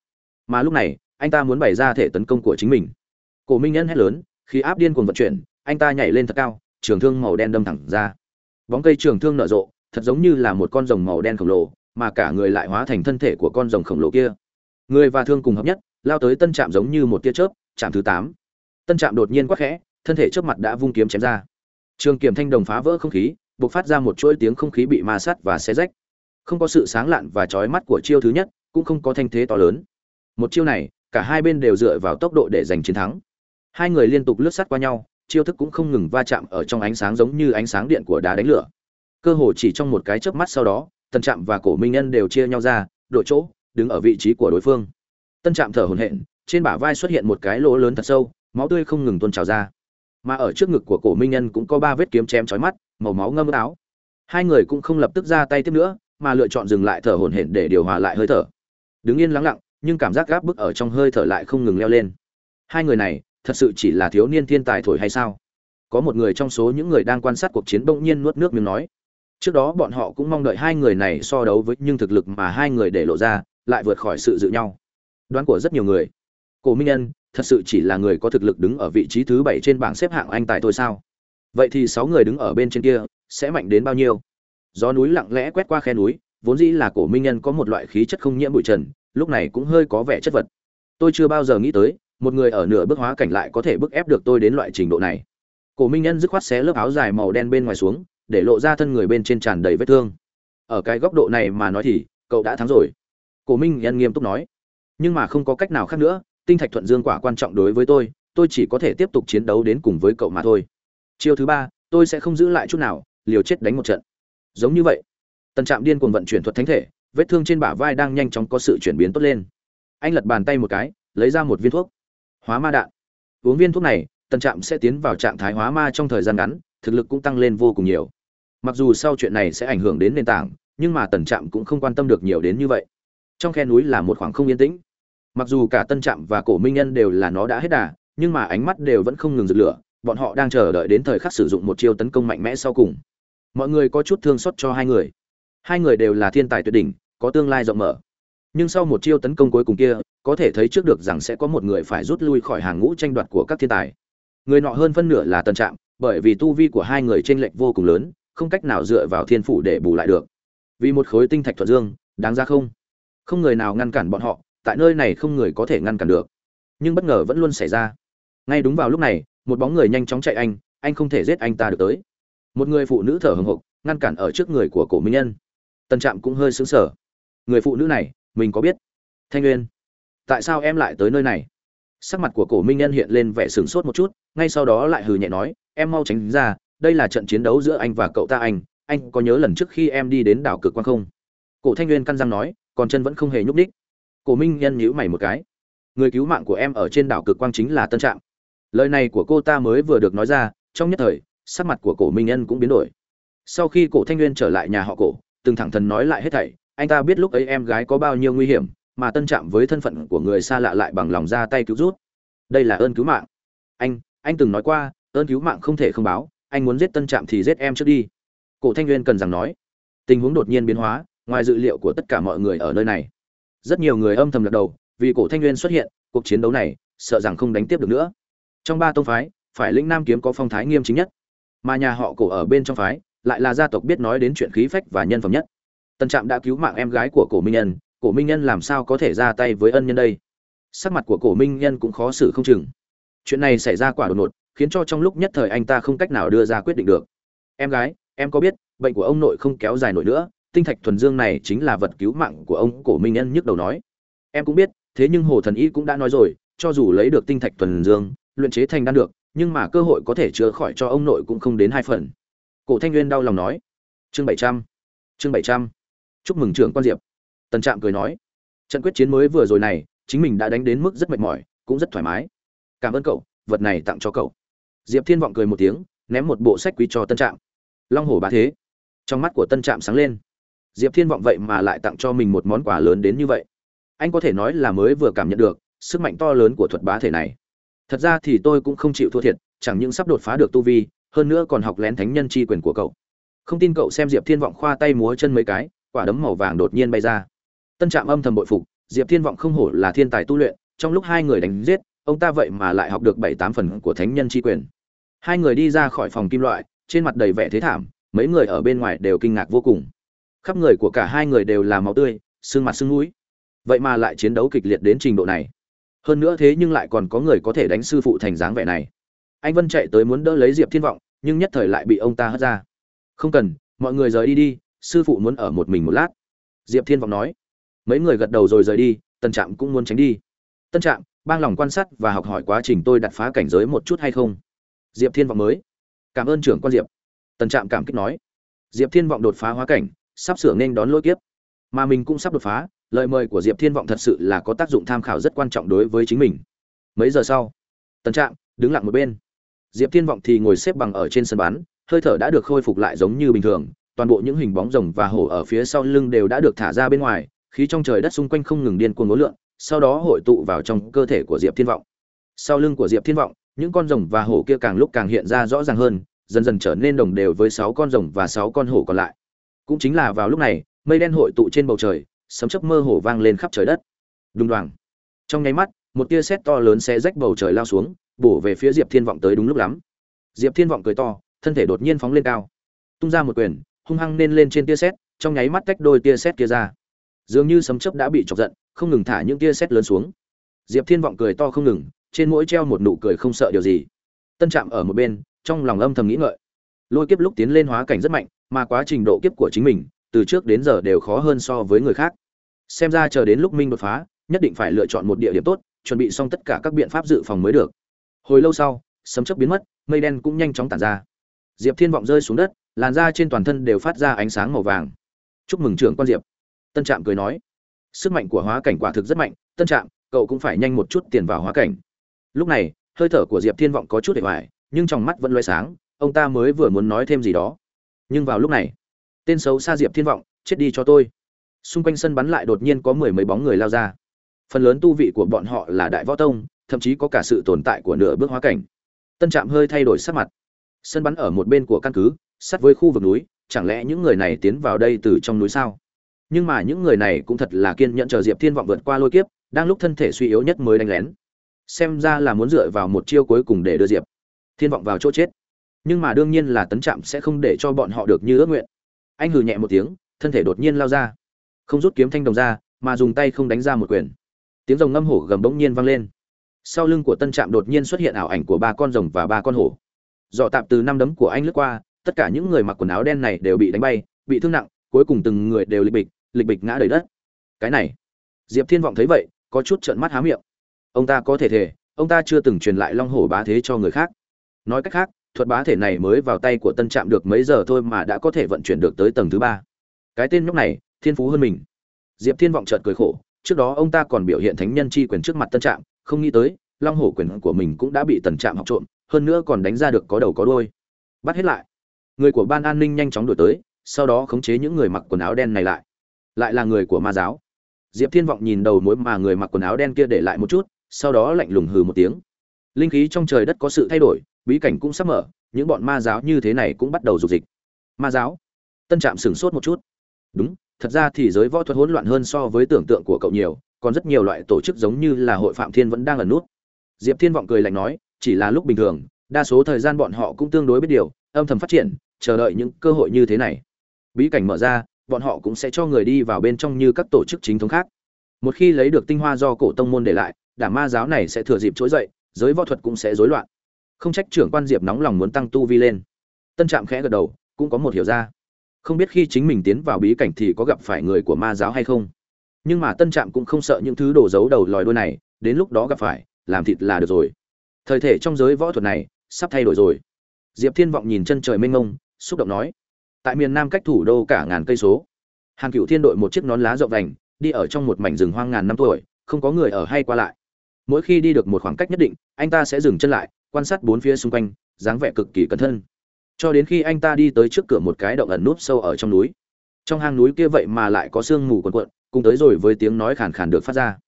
Mà lúc này, anh ta muốn bày ra thể tấn công của chính mình. Cổ minh nhân hét lớn khi áp điên cuồng vận chuyển, anh ta nhảy lên thật cao, trường thương màu đen đâm thẳng ra bóng cây trường thương nở rộ, thật giống như là một con rồng màu đen khổng lồ, mà cả người lại hóa thành thân thể của con rồng khổng lồ kia. Người và thương cùng hợp nhất, lao tới tân trạm giống như một tia chớp chạm thứ tám. Tân trạm đột nhiên quắc khẽ, thân thể trước mặt đã vung kiếm chém ra. Trường kiểm thanh đồng phá vỡ không khí b ộ c phát ra một chuỗi tiếng không khí bị ma sát và xé rách. Không có sự sáng lạn và trói mắt của chiêu thứ nhất, cũng không có thanh thế to lớn. Một chiêu này, cả hai bên đều dựa vào tốc độ để giành chiến thắng. Hai người liên tục lướt sát qua nhau chiêu thức cũng không ngừng va chạm ở trong ánh sáng giống như ánh sáng điện của đá đánh lửa. Cơ hồ chỉ trong một cái chớp mắt sau đó tân trạm và cổ minh nhân đều chia nhau ra, đội chỗ, đứng ở vị trí của đối phương. Tân trạm thở hổn hển, trên bả vai xuất hiện một cái lỗ lớn thật sâu, máu tươi không ngừng tuôn trào ra. Mà ở trước ngực của cổ minh nhân cũng có ba vết kiếm chém chói mắt, màu máu ngâm áo. Hai người cũng không lập tức ra tay tiếp nữa, mà lựa chọn dừng lại thở hổn hển để điều hòa lại hơi thở. Đứng yên lắng lặng, nhưng cảm giác gáp bức ở trong hơi thở lại không ngừng leo lên. Hai người này thật sự chỉ là thiếu niên thiên tài thổi hay sao? Có một người trong số những người đang quan sát cuộc chiến bỗng nhiên nuốt nước miếng nói. Trước đó bọn họ cũng mong đợi hai người này so đấu với nhưng thực lực mà hai người để lộ ra, lại vượt khỏi sự dự nhau. Đoán của rất nhiều người. Cổ minh nhân thật sự chỉ là người có thực lực đứng ở vị trí thứ bảy trên bảng xếp hạng anh tài thôi sao? Vậy thì sáu người đứng ở bên trên kia, sẽ mạnh đến bao nhiêu? Gió núi lặng lẽ quét qua khe núi, vốn dĩ là cổ minh nhân có một loại khí chất không nhiễm bụi trần, lúc này cũng hơi có vẻ chất vật. Tôi chưa bao giờ nghĩ tới một người ở nửa bước hóa cảnh lại có thể bức ép được tôi đến loại trình độ này. Cổ minh nhân dứt khoát xé lớp áo dài màu đen bên ngoài xuống, để lộ ra thân người bên trên tràn đầy vết thương. Ở cái góc độ này mà nói thì, cậu đã thắng rồi. Cổ minh nhân nghiêm túc nói. Nhưng mà không có cách nào khác nữa, tinh thạch thuận dương quả quan trọng đối với tôi tôi chỉ có thể tiếp tục chiến đấu đến cùng với cậu mà thôi. Chiêu thứ ba, tôi sẽ không giữ lại chút nào, liều chết đánh một trận. Giống như vậy, tần trạm điên cuồng vận chuyển thuật thánh thể, vết thương trên bả vai đang nhanh chóng có sự chuyển biến tốt lên. Anh lật bàn tay một cái, lấy ra một viên thuốc hóa ma đạn. Uống viên thuốc này, tần trạm sẽ tiến vào trạng thái hóa ma trong thời gian ngắn, thực lực cũng tăng lên vô cùng nhiều. Mặc dù sau chuyện này sẽ ảnh hưởng đến nền tảng, nhưng mà tần trạm cũng không quan tâm được nhiều đến như vậy. Trong khe núi là một khoảng không yên tĩnh. Mặc dù cả tân trạm và cổ minh nhân đều là nó đã hết đà, nhưng mà ánh mắt đều vẫn không ngừng rực lửa, bọn họ đang chờ đợi đến thời khắc sử dụng một chiêu tấn công mạnh mẽ sau cùng. Mọi người có chút thương xót cho hai người. Hai người đều là thiên tài tuyệt đỉnh, có tương lai rộng mở. Nhưng sau một chiêu tấn công cuối cùng kia có thể thấy trước được rằng sẽ có một người phải rút lui khỏi hàng ngũ tranh đoạt của các thiên tài. Người nọ hơn phân nửa là tân trạm, bởi vì tu vi của hai người trên lệch vô cùng lớn, không cách nào dựa vào thiên phủ để bù lại được. Vì một khối tinh thạch thuận dương, đáng ra không? Không người nào ngăn cản bọn họ, tại nơi này không người có thể ngăn cản được. Nhưng bất ngờ vẫn luôn xảy ra. Ngay đúng vào lúc này, một bóng người nhanh chóng chạy anh anh không thể giết anh ta được tới. Một người phụ nữ thở hổn hộc ngăn cản ở trước người của cổ minh nhân. Tân trạm cũng hơi sững sờ. Người phụ nữ này, mình có biết. Thanh nguyên tại sao em lại tới nơi này? Sắc mặt của cổ minh nhân hiện lên vẻ sửng sốt một chút, ngay sau đó lại hừ nhẹ nói, em mau tránh ra, đây là trận chiến đấu giữa anh và cậu ta anh anh có nhớ lần trước khi em đi đến đảo cực Quang không? Cổ thanh nguyên căn răng nói, còn chân vẫn không hề nhúc đích cổ minh nhân nhíu mày một cái. Người cứu mạng của em ở trên đảo cực quang chính là tân trạm. Lời này của cô ta mới vừa được nói ra, trong nhất thời, sắc mặt của cổ minh nhân cũng biến đổi. Sau khi cổ thanh nguyên trở lại nhà họ cổ, từng thẳng thần nói lại hết thảy, anh ta biết lúc ấy em gái có bao nhiêu nguy hiểm mà tân trạm với thân phận của người xa lạ lại bằng lòng ra tay cứu rút. Đây là ơn cứu mạng. Anh anh từng nói qua ơn cứu mạng không thể không báo anh muốn giết tân trạm thì giết em trước đi. Cổ thanh nguyên cần rằng nói. Tình huống đột nhiên biến hóa ngoài dự liệu của tất cả mọi người ở nơi này. Rất nhiều người âm thầm lật đầu vì cổ thanh nguyên xuất hiện cuộc chiến đấu này sợ rằng không đánh tiếp được nữa. Trong ba tông phái phải lĩnh nam kiếm có phong thái nghiêm chính nhất. Mà nhà họ cổ ở bên trong phái lại là gia tộc biết nói đến chuyện khí phách và nhân phẩm nhất. Tân Trạm đã cứu mạng em gái của Cổ Minh Nhân, Cổ Minh Nhân làm sao có thể ra tay với ân nhân đây? Sắc mặt của Cổ Minh Nhân cũng khó xử không chừng. Chuyện này xảy ra quả đột ngột, khiến cho trong lúc nhất thời anh ta không cách nào đưa ra quyết định được. Em gái, em có biết, bệnh của ông nội không kéo dài nổi nữa, tinh thạch thuần dương này chính là vật cứu mạng của ông Cổ Minh Nhân nhức đầu nói. Em cũng biết, thế nhưng Hồ Thần Y cũng đã nói rồi, cho dù lấy được tinh thạch thuần dương, luyện chế thành đan được, nhưng mà cơ hội có thể chữa khỏi cho ông nội cũng không đến hai phần. Cổ Thanh Nguyên đau lòng nói. Chương bảy trăm Chương bảy trăm chúc mừng trưởng quan diệp tần trạm cười nói, trận quyết chiến mới vừa rồi này, chính mình đã đánh đến mức rất mệt mỏi, cũng rất thoải mái. Cảm ơn cậu, vật này tặng cho cậu. Diệp thiên vọng cười một tiếng, ném một bộ sách quý cho tân trạm. Long hổ bá thế. Trong mắt của tân trạm sáng lên. Diệp thiên vọng vậy mà lại tặng cho mình một món quà lớn đến như vậy. Anh có thể nói là mới vừa cảm nhận được sức mạnh to lớn của thuật bá thể này. Thật ra thì tôi cũng không chịu thua thiệt, chẳng những sắp đột phá được tu vi, hơn nữa còn học lén thánh nhân chi quyền của cậu. Không tin cậu xem diệp thiên vọng khoa tay múa chân mấy cái, quả đấm màu vàng đột nhiên bay ra tân trạm âm thầm bội phục, diệp thiên vọng không hổ là thiên tài tu luyện, trong lúc hai người đánh giết, ông ta vậy mà lại học được bảy tám phần của thánh nhân tri quyền. Hai người đi ra khỏi phòng kim loại, trên mặt đầy vẻ thế thảm, mấy người ở bên ngoài đều kinh ngạc vô cùng. Khắp người của cả hai người đều là máu tươi, xương mặt xương mũi. Vậy mà lại chiến đấu kịch liệt đến trình độ này. Hơn nữa thế nhưng lại còn có người có thể đánh sư phụ thành dáng vẻ này. Anh vân chạy tới muốn đỡ lấy diệp thiên vọng, nhưng nhất thời lại bị ông ta hất ra. Không cần, mọi người rời đi đi, sư phụ muốn ở một mình một lát. Diệp thiên vọng nói mấy người gật đầu rồi rời đi tân trạm cũng muốn tránh đi. Tân trạm bang lòng quan sát và học hỏi quá trình tôi đặt phá cảnh giới một chút hay không? Diệp thiên vọng mới. Cảm ơn trưởng quan diệp. Tân trạm cảm kích nói. Diệp thiên vọng đột phá hóa cảnh sắp sửa nên đón lỗi kiếp. Mà mình cũng sắp đột phá lời mời của diệp thiên vọng thật sự là có tác dụng tham khảo rất quan trọng đối với chính mình. Mấy giờ sau tân trạm đứng lặng một bên. Diệp thiên vọng thì ngồi xếp bằng ở trên sân bắn hơi thở đã được khôi phục lại giống như bình thường toàn bộ những hình bóng rồng và hổ ở phía sau lưng đều đã được thả ra bên ngoài, khí trong trời đất xung quanh không ngừng điên cuồng ngố lượn, sau đó hội tụ vào trong cơ thể của Diệp Thiên Vọng. Sau lưng của Diệp Thiên Vọng, những con rồng và hổ kia càng lúc càng hiện ra rõ ràng hơn, dần dần trở nên đồng đều với sáu con rồng và sáu con hổ còn lại. Cũng chính là vào lúc này, mây đen hội tụ trên bầu trời, sấm chớp mơ hồ vang lên khắp trời đất. Đùng đoàng. Trong nháy mắt, một tia sét to lớn xé rách bầu trời lao xuống bổ về phía diệp thiên vọng tới đúng lúc lắm diệp thiên vọng cười to thân thể đột nhiên phóng lên cao tung ra một quyền hung hăng nên lên trên tia sét trong nháy mắt tách đôi tia sét kia ra dường như sấm chớp đã bị chọc giận, không ngừng thả những tia sét lớn xuống. Diệp thiên vọng cười to không ngừng, trên mỗi treo một nụ cười không sợ điều gì. Tân trạm ở một bên, trong lòng âm thầm nghĩ ngợi. Lôi kiếp lúc tiến lên hóa cảnh rất mạnh, mà quá trình độ kiếp của chính mình, từ trước đến giờ đều khó hơn so với người khác. Xem ra chờ đến lúc minh đột phá, nhất định phải lựa chọn một địa điểm tốt, chuẩn bị xong tất cả các biện pháp dự phòng mới được. Hồi lâu sau, sấm chớp biến mất, mây đen cũng nhanh chóng tản ra. Diệp thiên vọng rơi xuống đất, làn da trên toàn thân đều phát ra ánh sáng màu vàng. Chúc mừng trưởng quan diệp tân trạm cười nói, sức mạnh của hóa cảnh quả thực rất mạnh, tân trạm, cậu cũng phải nhanh một chút tiền vào hóa cảnh. Lúc này, hơi thở của diệp thiên vọng có chút để hoài nhưng trong mắt vẫn loay sáng, ông ta mới vừa muốn nói thêm gì đó. Nhưng vào lúc này, tên xấu xa diệp thiên vọng, chết đi cho tôi. Xung quanh sân bắn lại đột nhiên có mười mấy bóng người lao ra. Phần lớn tu vị của bọn họ là đại võ tông, thậm chí có cả sự tồn tại của nửa bước hóa cảnh. Tân trạm hơi thay đổi sắc mặt. Sân bắn ở một bên của căn cứ, sát với khu vực núi, chẳng lẽ những người này tiến vào đây từ trong núi sao? Nhưng mà những người này cũng thật là kiên nhẫn chờ diệp thiên vọng vượt qua lôi kiếp, đang lúc thân thể suy yếu nhất mới đánh lén. Xem ra là muốn dựa vào một chiêu cuối cùng để đưa diệp thiên vọng vào chỗ chết. Nhưng mà đương nhiên là tấn trạm sẽ không để cho bọn họ được như ước nguyện. Anh hừ nhẹ một tiếng, thân thể đột nhiên lao ra. Không rút kiếm thanh đồng ra, mà dùng tay không đánh ra một quyền. Tiếng rồng ngâm hổ gầm bỗng nhiên vang lên. Sau lưng của tân trạm đột nhiên xuất hiện ảo ảnh của ba con rồng và ba con hổ. Dọ tạp từ năm đấm của anh lướt qua, tất cả những người mặc quần áo đen này đều bị đánh bay, bị thương nặng cuối cùng từng người đều lịch bịch lịch bịch ngã đầy đất. Cái này, diệp thiên vọng thấy vậy, có chút trợn mắt há miệng. Ông ta có thể thể ông ta chưa từng truyền lại long hổ bá thế cho người khác. Nói cách khác, thuật bá thể này mới vào tay của tân trạm được mấy giờ thôi mà đã có thể vận chuyển được tới tầng thứ ba. Cái tên nhóc này, thiên phú hơn mình. Diệp thiên vọng trợt cười khổ, trước đó ông ta còn biểu hiện thánh nhân chi quyền trước mặt tân trạm, không nghĩ tới, long hổ quyền của mình cũng đã bị tần trạm học trộm, hơn nữa còn đánh ra được có đầu có đôi bắt hết lại. Người của ban an ninh nhanh chóng đổi tới sau đó khống chế những người mặc quần áo đen này lại. Lại là người của ma giáo. Diệp thiên vọng nhìn đầu mối mà người mặc quần áo đen kia để lại một chút, sau đó lạnh lùng hừ một tiếng. Linh khí trong trời đất có sự thay đổi, bí cảnh cũng sắp mở, những bọn ma giáo như thế này cũng bắt đầu dục dịch. Ma giáo? Tân trạm sửng sốt một chút. Đúng, thật ra thì giới võ thuật hỗn loạn hơn so với tưởng tượng của cậu nhiều, còn rất nhiều loại tổ chức giống như là hội phạm thiên vẫn đang ẩn nút. Diệp thiên vọng cười lạnh nói, chỉ là lúc bình thường, đa số thời gian bọn họ cũng tương đối biết điều, âm thầm phát triển, chờ đợi những cơ hội như thế này bí cảnh mở ra, bọn họ cũng sẽ cho người đi vào bên trong như các tổ chức chính thống khác. Một khi lấy được tinh hoa do cổ tông môn để lại đảng ma giáo này sẽ thừa dịp trỗi dậy, giới võ thuật cũng sẽ rối loạn. Không trách trưởng quan diệp nóng lòng muốn tăng tu vi lên. Tân trạm khẽ gật đầu, cũng có một hiểu ra. Không biết khi chính mình tiến vào bí cảnh thì có gặp phải người của ma giáo hay không. Nhưng mà tân trạm cũng không sợ những thứ đổ dấu đầu lòi đuôi này, đến lúc đó gặp phải, làm thịt là được rồi. Thời thể trong giới võ thuật này, sắp thay đổi rồi. Diệp thiên vọng nhìn chân trời mênh mông, xúc động nói tại miền nam cách thủ đô cả ngàn cây số. Hàn cựu thiên đội một chiếc nón lá rộng vành, đi ở trong một mảnh rừng hoang ngàn năm tuổi, không có người ở hay qua lại. Mỗi khi đi được một khoảng cách nhất định, anh ta sẽ dừng chân lại, quan sát bốn phía xung quanh, dáng vẻ cực kỳ cẩn thân cho đến khi anh ta đi tới trước cửa một cái động ẩn núp sâu ở trong núi. Trong hang núi kia vậy mà lại có sương mù quần quận cùng tới rồi với tiếng nói khàn khàn được phát ra.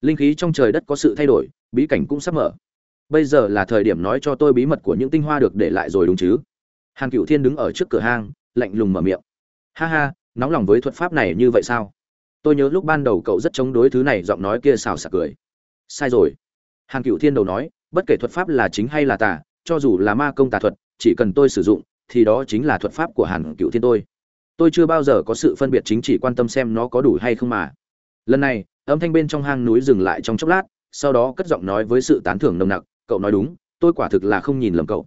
Linh khí trong trời đất có sự thay đổi, bí cảnh cũng sắp mở. Bây giờ là thời điểm nói cho tôi bí mật của những tinh hoa được để lại rồi đúng chứ? Hàn cựu thiên đứng ở trước cửa hang lạnh lùng mở miệng. Ha ha, nóng lòng với thuật pháp này như vậy sao? Tôi nhớ lúc ban đầu cậu rất chống đối thứ này, giọng nói kia xào xạc cười. Sai rồi. Hàn cựu thiên đầu nói, bất kể thuật pháp là chính hay là tà, cho dù là ma công tà thuật, chỉ cần tôi sử dụng, thì đó chính là thuật pháp của hàn cựu thiên tôi. Tôi chưa bao giờ có sự phân biệt chính chỉ quan tâm xem nó có đủ hay không mà. Lần này, âm thanh bên trong hang núi dừng lại trong chốc lát, sau đó cất giọng nói với sự tán thưởng nồng nặc, cậu nói đúng, tôi quả thực là không nhìn lầm cậu.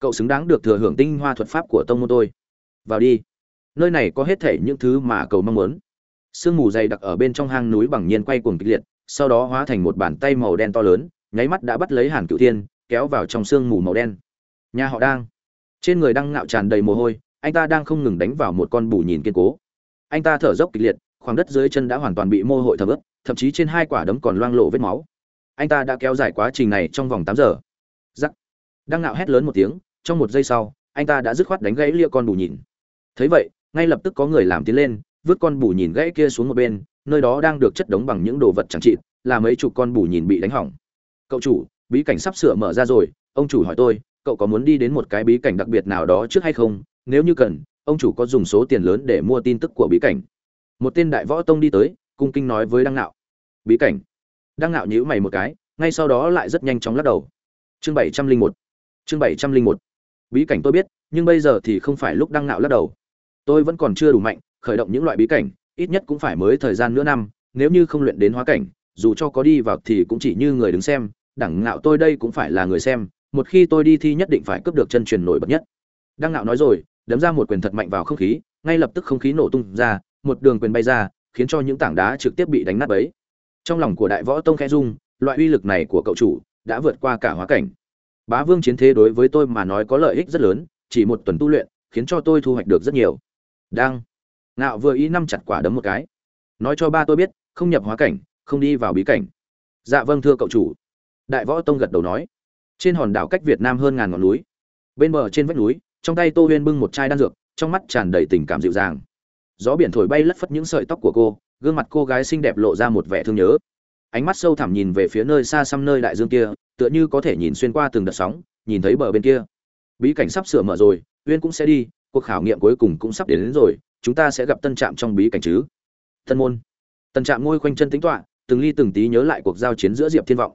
Cậu xứng đáng được thừa hưởng tinh hoa thuật pháp của tông môn tôi vào đi. Nơi này có hết thể những thứ mà cầu mong muốn. Sương mù dày đặc ở bên trong hang núi bằng nhiên quay cuồng kịch liệt, sau đó hóa thành một bàn tay màu đen to lớn, nháy mắt đã bắt lấy hàn cựu thiên, kéo vào trong sương mù màu đen. Nhà họ đang. Trên người đang ngạo tràn đầy mồ hôi, anh ta đang không ngừng đánh vào một con bù nhìn kiên cố. Anh ta thở dốc kịch liệt, khoảng đất dưới chân đã hoàn toàn bị mô hội thấm ướt, thậm chí trên hai quả đấm còn loang lộ vết máu. Anh ta đã kéo dài quá trình này trong vòng tám giờ. Giắc đang ngạo hét lớn một tiếng, trong một giây sau, anh ta đã dứt khoát đánh gãy lia con bù nhìn thấy vậy, ngay lập tức có người làm tiến lên, vứt con bù nhìn gãy kia xuống một bên, nơi đó đang được chất đống bằng những đồ vật chẳng trị là mấy chục con bù nhìn bị đánh hỏng. Cậu chủ, bí cảnh sắp sửa mở ra rồi, ông chủ hỏi tôi, cậu có muốn đi đến một cái bí cảnh đặc biệt nào đó trước hay không? Nếu như cần, ông chủ có dùng số tiền lớn để mua tin tức của bí cảnh. Một tên đại võ tông đi tới, cung kinh nói với đăng nạo. Bí cảnh. Đăng nạo nhíu mày một cái, ngay sau đó lại rất nhanh chóng lắc đầu. Chương bảy trăm linh một, chương bảy trăm linh một. Bí cảnh tôi biết, nhưng bây giờ thì không phải lúc đăng nạo lắc đầu tôi vẫn còn chưa đủ mạnh, khởi động những loại bí cảnh, ít nhất cũng phải mới thời gian nửa năm, nếu như không luyện đến hóa cảnh, dù cho có đi vào thì cũng chỉ như người đứng xem, đẳng ngạo tôi đây cũng phải là người xem, một khi tôi đi thi nhất định phải cướp được chân truyền nổi bật nhất. Đăng ngạo nói rồi, đấm ra một quyền thật mạnh vào không khí, ngay lập tức không khí nổ tung ra, một đường quyền bay ra, khiến cho những tảng đá trực tiếp bị đánh nát bấy. Trong lòng của đại võ tông khẽ dung loại uy lực này của cậu chủ đã vượt qua cả hóa cảnh. Bá vương chiến thế đối với tôi mà nói có lợi ích rất lớn, chỉ một tuần tu luyện, khiến cho tôi thu hoạch được rất nhiều đang. Ngạo vừa ý năm chặt quả đấm một cái. Nói cho ba tôi biết, không nhập hóa cảnh, không đi vào bí cảnh. Dạ vâng thưa cậu chủ. Đại võ tông gật đầu nói. Trên hòn đảo cách việt nam hơn ngàn ngọn núi. Bên bờ trên vách núi, trong tay tô huyên bưng một chai đan dược, trong mắt tràn đầy tình cảm dịu dàng. Gió biển thổi bay lất phất những sợi tóc của cô, gương mặt cô gái xinh đẹp lộ ra một vẻ thương nhớ. Ánh mắt sâu thẳm nhìn về phía nơi xa xăm nơi đại dương kia, tựa như có thể nhìn xuyên qua từng đợt sóng, nhìn thấy bờ bên kia. Bí cảnh sắp sửa mở rồi, uyên cũng sẽ đi cuộc khảo nghiệm cuối cùng cũng sắp đến, đến rồi chúng ta sẽ gặp tân trạm trong bí cảnh chứ? Tân môn. Tân trạm ngôi khoanh chân tính toạ từng ly từng tí nhớ lại cuộc giao chiến giữa diệp thiên vọng.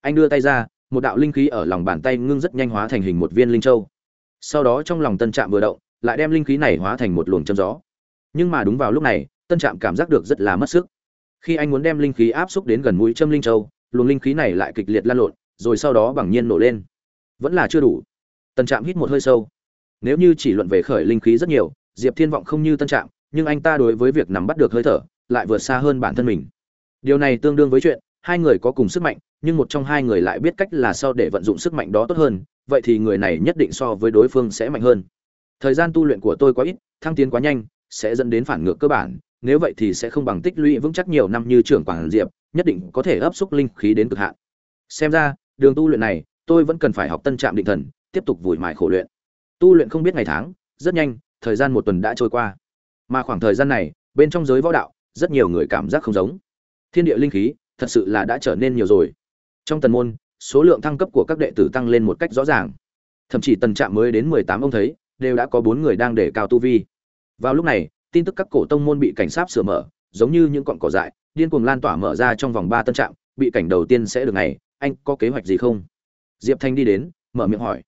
Anh đưa tay ra một đạo linh khí ở lòng bàn tay ngưng rất nhanh hóa thành hình một viên linh châu. Sau đó trong lòng tân trạm vừa động lại đem linh khí này hóa thành một luồng châm gió. Nhưng mà đúng vào lúc này tân trạm cảm giác được rất là mất sức. Khi anh muốn đem linh khí áp xúc đến gần mũi châm linh châu luồng linh khí này lại kịch liệt lan lộn rồi sau đó bằng nhiên nổ lên. Vẫn là chưa đủ. Tân trạm hít một hơi sâu nếu như chỉ luận về khởi linh khí rất nhiều, diệp thiên vọng không như tân trạm nhưng anh ta đối với việc nắm bắt được hơi thở, lại vượt xa hơn bản thân mình. Điều này tương đương với chuyện, hai người có cùng sức mạnh, nhưng một trong hai người lại biết cách là sao để vận dụng sức mạnh đó tốt hơn, vậy thì người này nhất định so với đối phương sẽ mạnh hơn. Thời gian tu luyện của tôi quá ít, thăng tiến quá nhanh, sẽ dẫn đến phản ngược cơ bản, nếu vậy thì sẽ không bằng tích lũy vững chắc nhiều năm như trưởng quản diệp, nhất định có thể ấp xúc linh khí đến cực hạn. Xem ra, đường tu luyện này, tôi vẫn cần phải học tân trạm định thần, tiếp tục vùi mài khổ luyện tu luyện không biết ngày tháng, rất nhanh, thời gian một tuần đã trôi qua. Mà khoảng thời gian này, bên trong giới võ đạo, rất nhiều người cảm giác không giống. Thiên địa linh khí, thật sự là đã trở nên nhiều rồi. Trong tần môn, số lượng thăng cấp của các đệ tử tăng lên một cách rõ ràng. Thậm chí tần trạm mới đến mười tám ông thấy, đều đã có bốn người đang để cao tu vi. Vào lúc này, tin tức các cổ tông môn bị cảnh sát sửa mở, giống như những cọn cỏ dại, điên cuồng lan tỏa mở ra trong vòng ba tân trạm, bị cảnh đầu tiên sẽ được ngày, anh có kế hoạch gì không? Diệp thanh đi đến, mở miệng hỏi.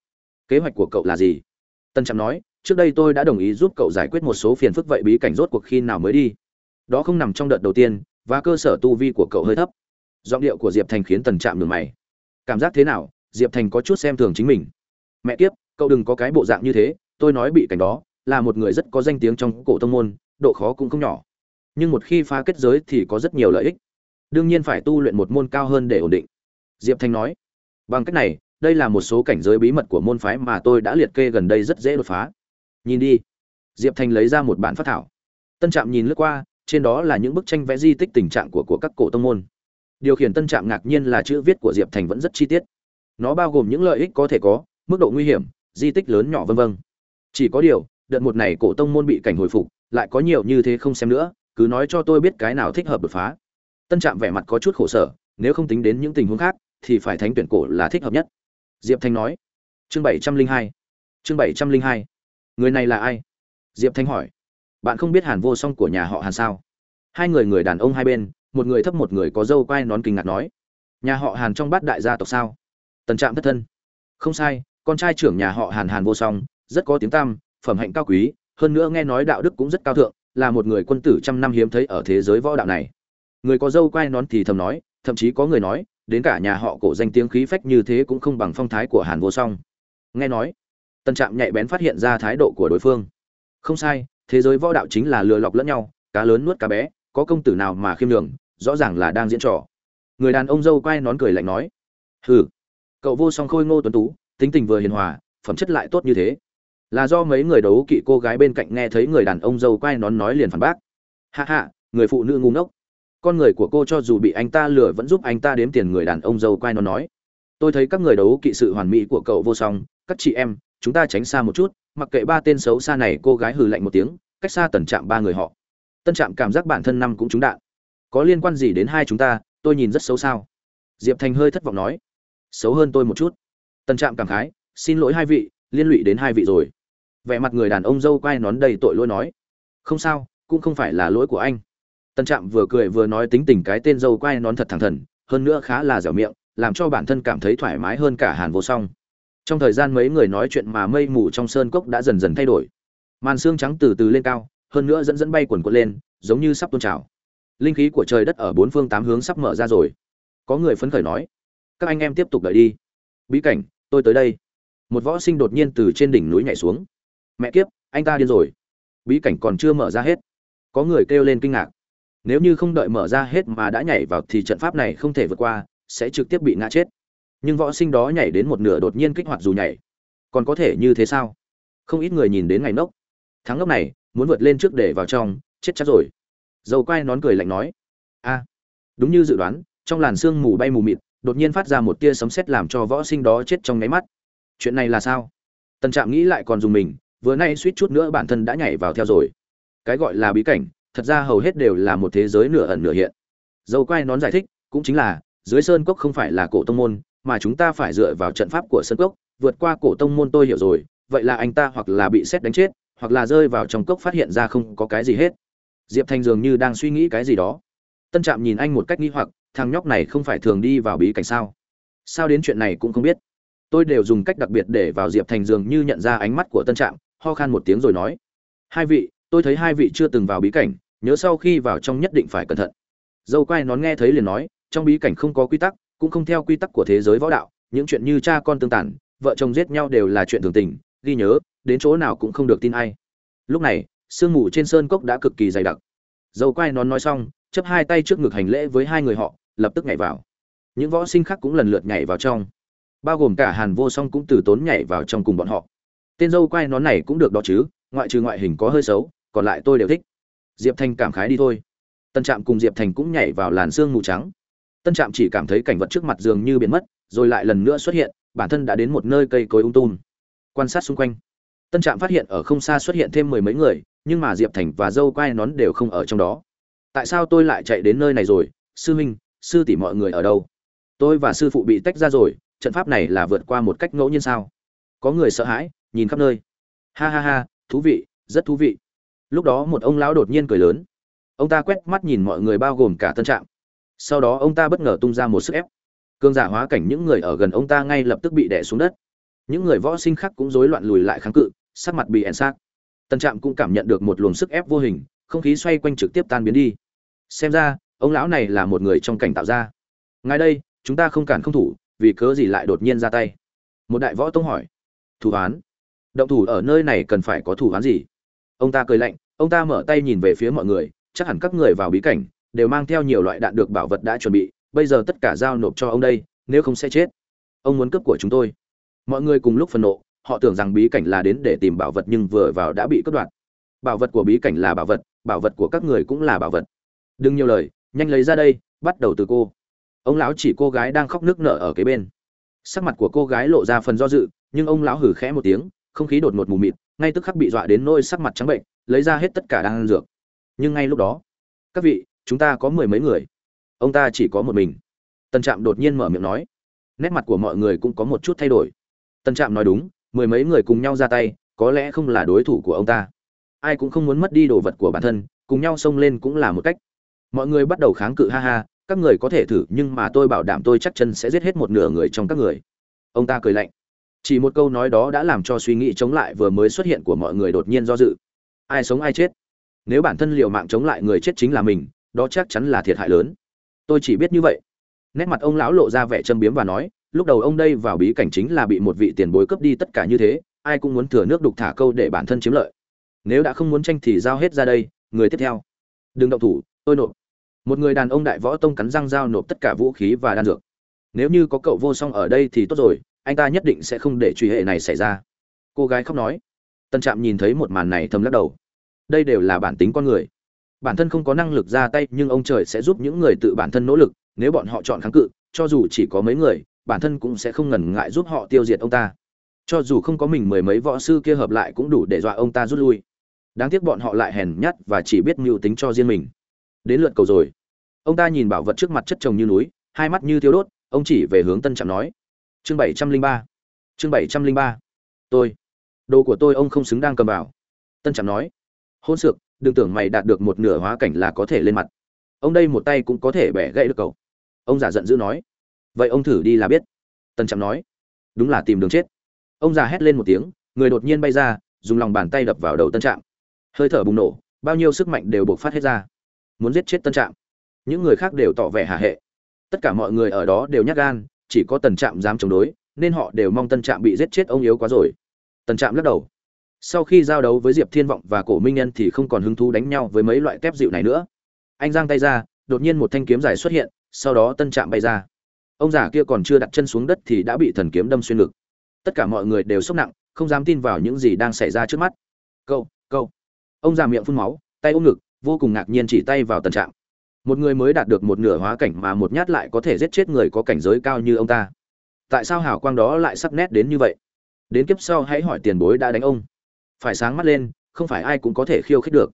Kế hoạch của cậu là gì? Tân trạm nói, trước đây tôi đã đồng ý giúp cậu giải quyết một số phiền phức, vậy bí cảnh rốt cuộc khi nào mới đi? Đó không nằm trong đợt đầu tiên, và cơ sở tu vi của cậu hơi thấp. Giọng điệu của diệp thành khiến tần trạm đường mày. Cảm giác thế nào? Diệp thành có chút xem thường chính mình. Mẹ kiếp, cậu đừng có cái bộ dạng như thế, tôi nói bị cảnh đó, là một người rất có danh tiếng trong cổ tông môn, độ khó cũng không nhỏ. Nhưng một khi phá kết giới thì có rất nhiều lợi ích. Đương nhiên phải tu luyện một môn cao hơn để ổn định. Diệp Thành nói. Bằng cách này đây là một số cảnh giới bí mật của môn phái mà tôi đã liệt kê gần đây rất dễ đột phá. Nhìn đi. Diệp thanh lấy ra một bản phát thảo. Tân trạm nhìn lướt qua, trên đó là những bức tranh vẽ di tích tình trạng của của các cổ tông môn. Điều khiển tân trạm ngạc nhiên là chữ viết của diệp thành vẫn rất chi tiết. Nó bao gồm những lợi ích có thể có, mức độ nguy hiểm, di tích lớn nhỏ vân vân. Chỉ có điều, đợt một này cổ tông môn bị cảnh hồi phục, lại có nhiều như thế không xem nữa, cứ nói cho tôi biết cái nào thích hợp đột phá. Tân trạm vẻ mặt có chút khổ sở, nếu không tính đến những tình huống khác, thì phải thánh tuyển cổ là thích hợp nhất diệp thanh nói. Chương bảy trăm linh hai. Chương bảy trăm linh hai. Người này là ai? Diệp thanh hỏi. Bạn không biết hàn vô song của nhà họ hàn sao? Hai người người đàn ông hai bên một người thấp một người có dâu quai nón kinh ngạc nói. Nhà họ hàn trong bát đại gia tộc sao? Tần trạm thất thân. Không sai con trai trưởng nhà họ hàn hàn vô song rất có tiếng tăm, phẩm hạnh cao quý hơn nữa nghe nói đạo đức cũng rất cao thượng là một người quân tử trăm năm hiếm thấy ở thế giới võ đạo này. Người có dâu quai nón thì thầm nói thậm chí có người nói đến cả nhà họ cổ danh tiếng khí phách như thế cũng không bằng phong thái của hàn vô song. Nghe nói, tân trạm nhạy bén phát hiện ra thái độ của đối phương. Không sai, thế giới võ đạo chính là lừa lọc lẫn nhau, cá lớn nuốt cá bé, có công tử nào mà khiêm đường rõ ràng là đang diễn trò. Người đàn ông dâu quay nón cười lạnh nói, hừ, cậu vô song khôi ngô tuấn tú, tính tình vừa hiền hòa, phẩm chất lại tốt như thế. Là do mấy người đấu kỵ cô gái bên cạnh nghe thấy người đàn ông dâu quay nón nói liền phản bác. Hạ hạ người phụ nữ ngu ngốc con người của cô cho dù bị anh ta lừa vẫn giúp anh ta đếm tiền người đàn ông dâu quay nó nói. Tôi thấy các người đấu kỵ sự hoàn mỹ của cậu vô song, các chị em, chúng ta tránh xa một chút, mặc kệ ba tên xấu xa này cô gái hừ lạnh một tiếng, cách xa tần trạm ba người họ. Tân trạm cảm giác bản thân năm cũng trúng đạn. Có liên quan gì đến hai chúng ta, tôi nhìn rất xấu sao diệp thành hơi thất vọng nói. Xấu hơn tôi một chút. Tân trạm cảm khái, xin lỗi hai vị, liên lụy đến hai vị rồi. Vẻ mặt người đàn ông dâu quay nón đầy tội lỗi nói. Không sao, cũng không phải là lỗi của anh tân trạm vừa cười vừa nói tính tình cái tên dâu quay nón thật thẳng thần, hơn nữa khá là dẻo miệng, làm cho bản thân cảm thấy thoải mái hơn cả hàn vô song. Trong thời gian mấy người nói chuyện mà mây mù trong sơn cốc đã dần dần thay đổi. Màn xương trắng từ từ lên cao, hơn nữa dẫn dẫn bay quần quật lên, giống như sắp tôn trào. Linh khí của trời đất ở bốn phương tám hướng sắp mở ra rồi. Có người phấn khởi nói, các anh em tiếp tục đợi đi. Bí cảnh, tôi tới đây. Một võ sinh đột nhiên từ trên đỉnh núi nhảy xuống. Mẹ kiếp, anh ta điên rồi. Bí cảnh còn chưa mở ra hết. Có người kêu lên kinh ngạc nếu như không đợi mở ra hết mà đã nhảy vào thì trận pháp này không thể vượt qua, sẽ trực tiếp bị ngã chết. Nhưng võ sinh đó nhảy đến một nửa đột nhiên kích hoạt dù nhảy. Còn có thể như thế sao? Không ít người nhìn đến ngày nốc thắng ngốc này, muốn vượt lên trước để vào trong, chết chắc rồi. Dầu quai nón cười lạnh nói. A, đúng như dự đoán, trong làn sương mù bay mù mịt, đột nhiên phát ra một tia sấm sét làm cho võ sinh đó chết trong nháy mắt. Chuyện này là sao? Tần trạm nghĩ lại còn dùng mình, vừa nay suýt chút nữa bản thân đã nhảy vào theo rồi. Cái gọi là bí cảnh thật ra hầu hết đều là một thế giới nửa ẩn nửa hiện. Dầu quai nón giải thích, cũng chính là, dưới sơn cốc không phải là cổ tông môn, mà chúng ta phải dựa vào trận pháp của sơn cốc, vượt qua cổ tông môn tôi hiểu rồi, vậy là anh ta hoặc là bị xét đánh chết, hoặc là rơi vào trong cốc phát hiện ra không có cái gì hết. Diệp thanh dường như đang suy nghĩ cái gì đó. Tân trạm nhìn anh một cách nghi hoặc, thằng nhóc này không phải thường đi vào bí cảnh sao? Sao đến chuyện này cũng không biết. Tôi đều dùng cách đặc biệt để vào diệp thành dường như nhận ra ánh mắt của tân trạm, ho khan một tiếng rồi nói. Hai vị, tôi thấy hai vị chưa từng vào bí cảnh nhớ sau khi vào trong nhất định phải cẩn thận. Dâu quai nón nghe thấy liền nói, trong bí cảnh không có quy tắc, cũng không theo quy tắc của thế giới võ đạo, những chuyện như cha con tương tàn, vợ chồng giết nhau đều là chuyện thường tình, ghi nhớ, đến chỗ nào cũng không được tin ai. Lúc này, sương mù trên sơn cốc đã cực kỳ dày đặc. Dâu quai nón nói xong chấp hai tay trước ngực hành lễ với hai người họ, lập tức nhảy vào. Những võ sinh khác cũng lần lượt nhảy vào trong. Bao gồm cả hàn vô song cũng từ tốn nhảy vào trong cùng bọn họ. Tên dâu quai nón này cũng được đó chứ, ngoại trừ ngoại hình có hơi xấu, còn lại tôi đều thích diệp thành cảm khái đi thôi. Tân trạm cùng diệp thành cũng nhảy vào làn sương mù trắng. Tân trạm chỉ cảm thấy cảnh vật trước mặt dường như biến mất, rồi lại lần nữa xuất hiện, bản thân đã đến một nơi cây cối ung tùm. Quan sát xung quanh, tân trạm phát hiện ở không xa xuất hiện thêm mười mấy người, nhưng mà diệp thành và dâu quai nón đều không ở trong đó. Tại sao tôi lại chạy đến nơi này rồi? Sư huynh sư tỷ mọi người ở đâu? Tôi và sư phụ bị tách ra rồi, trận pháp này là vượt qua một cách ngẫu nhiên sao? Có người sợ hãi, nhìn khắp nơi. Ha ha ha, thú vị, rất thú vị lúc đó một ông lão đột nhiên cười lớn. Ông ta quét mắt nhìn mọi người bao gồm cả tân trạm. Sau đó ông ta bất ngờ tung ra một sức ép. Cương giả hóa cảnh những người ở gần ông ta ngay lập tức bị đẻ xuống đất. Những người võ sinh khác cũng rối loạn lùi lại kháng cự, sắc mặt bị ẻn xác tân trạm cũng cảm nhận được một luồng sức ép vô hình, không khí xoay quanh trực tiếp tan biến đi. Xem ra, ông lão này là một người trong cảnh tạo ra. Ngay đây, chúng ta không cản không thủ, vì cớ gì lại đột nhiên ra tay? Một đại võ tông hỏi. Thủ án động thủ ở nơi này cần phải có thủ án gì? Ông ta cười lạnh, ông ta mở tay nhìn về phía mọi người, chắc hẳn các người vào bí cảnh, đều mang theo nhiều loại đạn được bảo vật đã chuẩn bị, bây giờ tất cả giao nộp cho ông đây, nếu không sẽ chết. Ông muốn cướp của chúng tôi. Mọi người cùng lúc phân nộ, họ tưởng rằng bí cảnh là đến để tìm bảo vật nhưng vừa vào đã bị cướp đoạt. Bảo vật của bí cảnh là bảo vật bảo vật của các người cũng là bảo vật. Đừng nhiều lời, nhanh lấy ra đây, bắt đầu từ cô. Ông lão chỉ cô gái đang khóc nước nở ở kế bên. Sắc mặt của cô gái lộ ra phần do dự, nhưng ông lão hử khẽ một tiếng, không khí đột ngột mù mịt ngay tức khắc bị dọa đến nôi sắc mặt trắng bệnh, lấy ra hết tất cả đang ăn dược. Nhưng ngay lúc đó, các vị, chúng ta có mười mấy người. Ông ta chỉ có một mình. Tân trạm đột nhiên mở miệng nói. Nét mặt của mọi người cũng có một chút thay đổi. Tân trạm nói đúng, mười mấy người cùng nhau ra tay, có lẽ không là đối thủ của ông ta. Ai cũng không muốn mất đi đồ vật của bản thân, cùng nhau xông lên cũng là một cách. Mọi người bắt đầu kháng cự, ha ha, các người có thể thử, nhưng mà tôi bảo đảm tôi chắc chân sẽ giết hết một nửa người trong các người. Ông ta cười lạnh chỉ một câu nói đó đã làm cho suy nghĩ chống lại vừa mới xuất hiện của mọi người đột nhiên do dự. Ai sống ai chết? Nếu bản thân liệu mạng chống lại người chết chính là mình, đó chắc chắn là thiệt hại lớn. Tôi chỉ biết như vậy. Nét mặt ông lão lộ ra vẻ châm biếm và nói, lúc đầu ông đây vào bí cảnh chính là bị một vị tiền bối cướp đi tất cả như thế, ai cũng muốn thừa nước đục thả câu để bản thân chiếm lợi. Nếu đã không muốn tranh thì giao hết ra đây, người tiếp theo. Đừng động thủ, tôi nộp. Một người đàn ông đại võ tông cắn răng giao nộp tất cả vũ khí và đan dược. Nếu như có cậu vô song ở đây thì tốt rồi anh ta nhất định sẽ không để truy hệ này xảy ra. Cô gái khóc nói. Tân trạm nhìn thấy một màn này thầm lắc đầu. Đây đều là bản tính con người. Bản thân không có năng lực ra tay, nhưng ông trời sẽ giúp những người tự bản thân nỗ lực, nếu bọn họ chọn kháng cự, cho dù chỉ có mấy người, bản thân cũng sẽ không ngần ngại giúp họ tiêu diệt ông ta. Cho dù không có mình mười mấy võ sư kia hợp lại cũng đủ để dọa ông ta rút lui. Đáng tiếc bọn họ lại hèn nhát và chỉ biết mưu tính cho riêng mình. Đến lượt cầu rồi. Ông ta nhìn bảo vật trước mặt chất chồng như núi, hai mắt như thiêu đốt, ông chỉ về hướng tân trạm nói chương bảy trăm linh ba. Chương bảy trăm linh ba. Tôi. Đồ của tôi ông không xứng đang cầm vào. Tân trạm nói. Hôn sược đừng tưởng mày đạt được một nửa hóa cảnh là có thể lên mặt. Ông đây một tay cũng có thể bẻ gãy được cậu. Ông giả giận dữ nói. Vậy ông thử đi là biết. Tân trạm nói. Đúng là tìm đường chết. Ông già hét lên một tiếng, người đột nhiên bay ra, dùng lòng bàn tay đập vào đầu tân trạm. Hơi thở bùng nổ, bao nhiêu sức mạnh đều buộc phát hết ra. Muốn giết chết tân trạm. Những người khác đều tỏ vẻ hạ hệ. Tất cả mọi người ở đó đều nhát gan chỉ có tần trạm dám chống đối, nên họ đều mong tân trạm bị giết chết ông yếu quá rồi. Tần trạm lắc đầu. Sau khi giao đấu với diệp thiên vọng và cổ minh nhân thì không còn hứng thú đánh nhau với mấy loại tép dịu này nữa. Anh giang tay ra, đột nhiên một thanh kiếm dài xuất hiện, sau đó tân trạm bay ra. Ông già kia còn chưa đặt chân xuống đất thì đã bị thần kiếm đâm xuyên ngực. Tất cả mọi người đều sốc nặng, không dám tin vào những gì đang xảy ra trước mắt. Câu câu ông già miệng phun máu, tay ôm ngực, vô cùng ngạc nhiên chỉ tay vào tần trạm một người mới đạt được một nửa hóa cảnh mà một nhát lại có thể giết chết người có cảnh giới cao như ông ta. Tại sao hào quang đó lại sắc nét đến như vậy? Đến kiếp sau hãy hỏi tiền bối đã đánh ông. Phải sáng mắt lên, không phải ai cũng có thể khiêu khích được.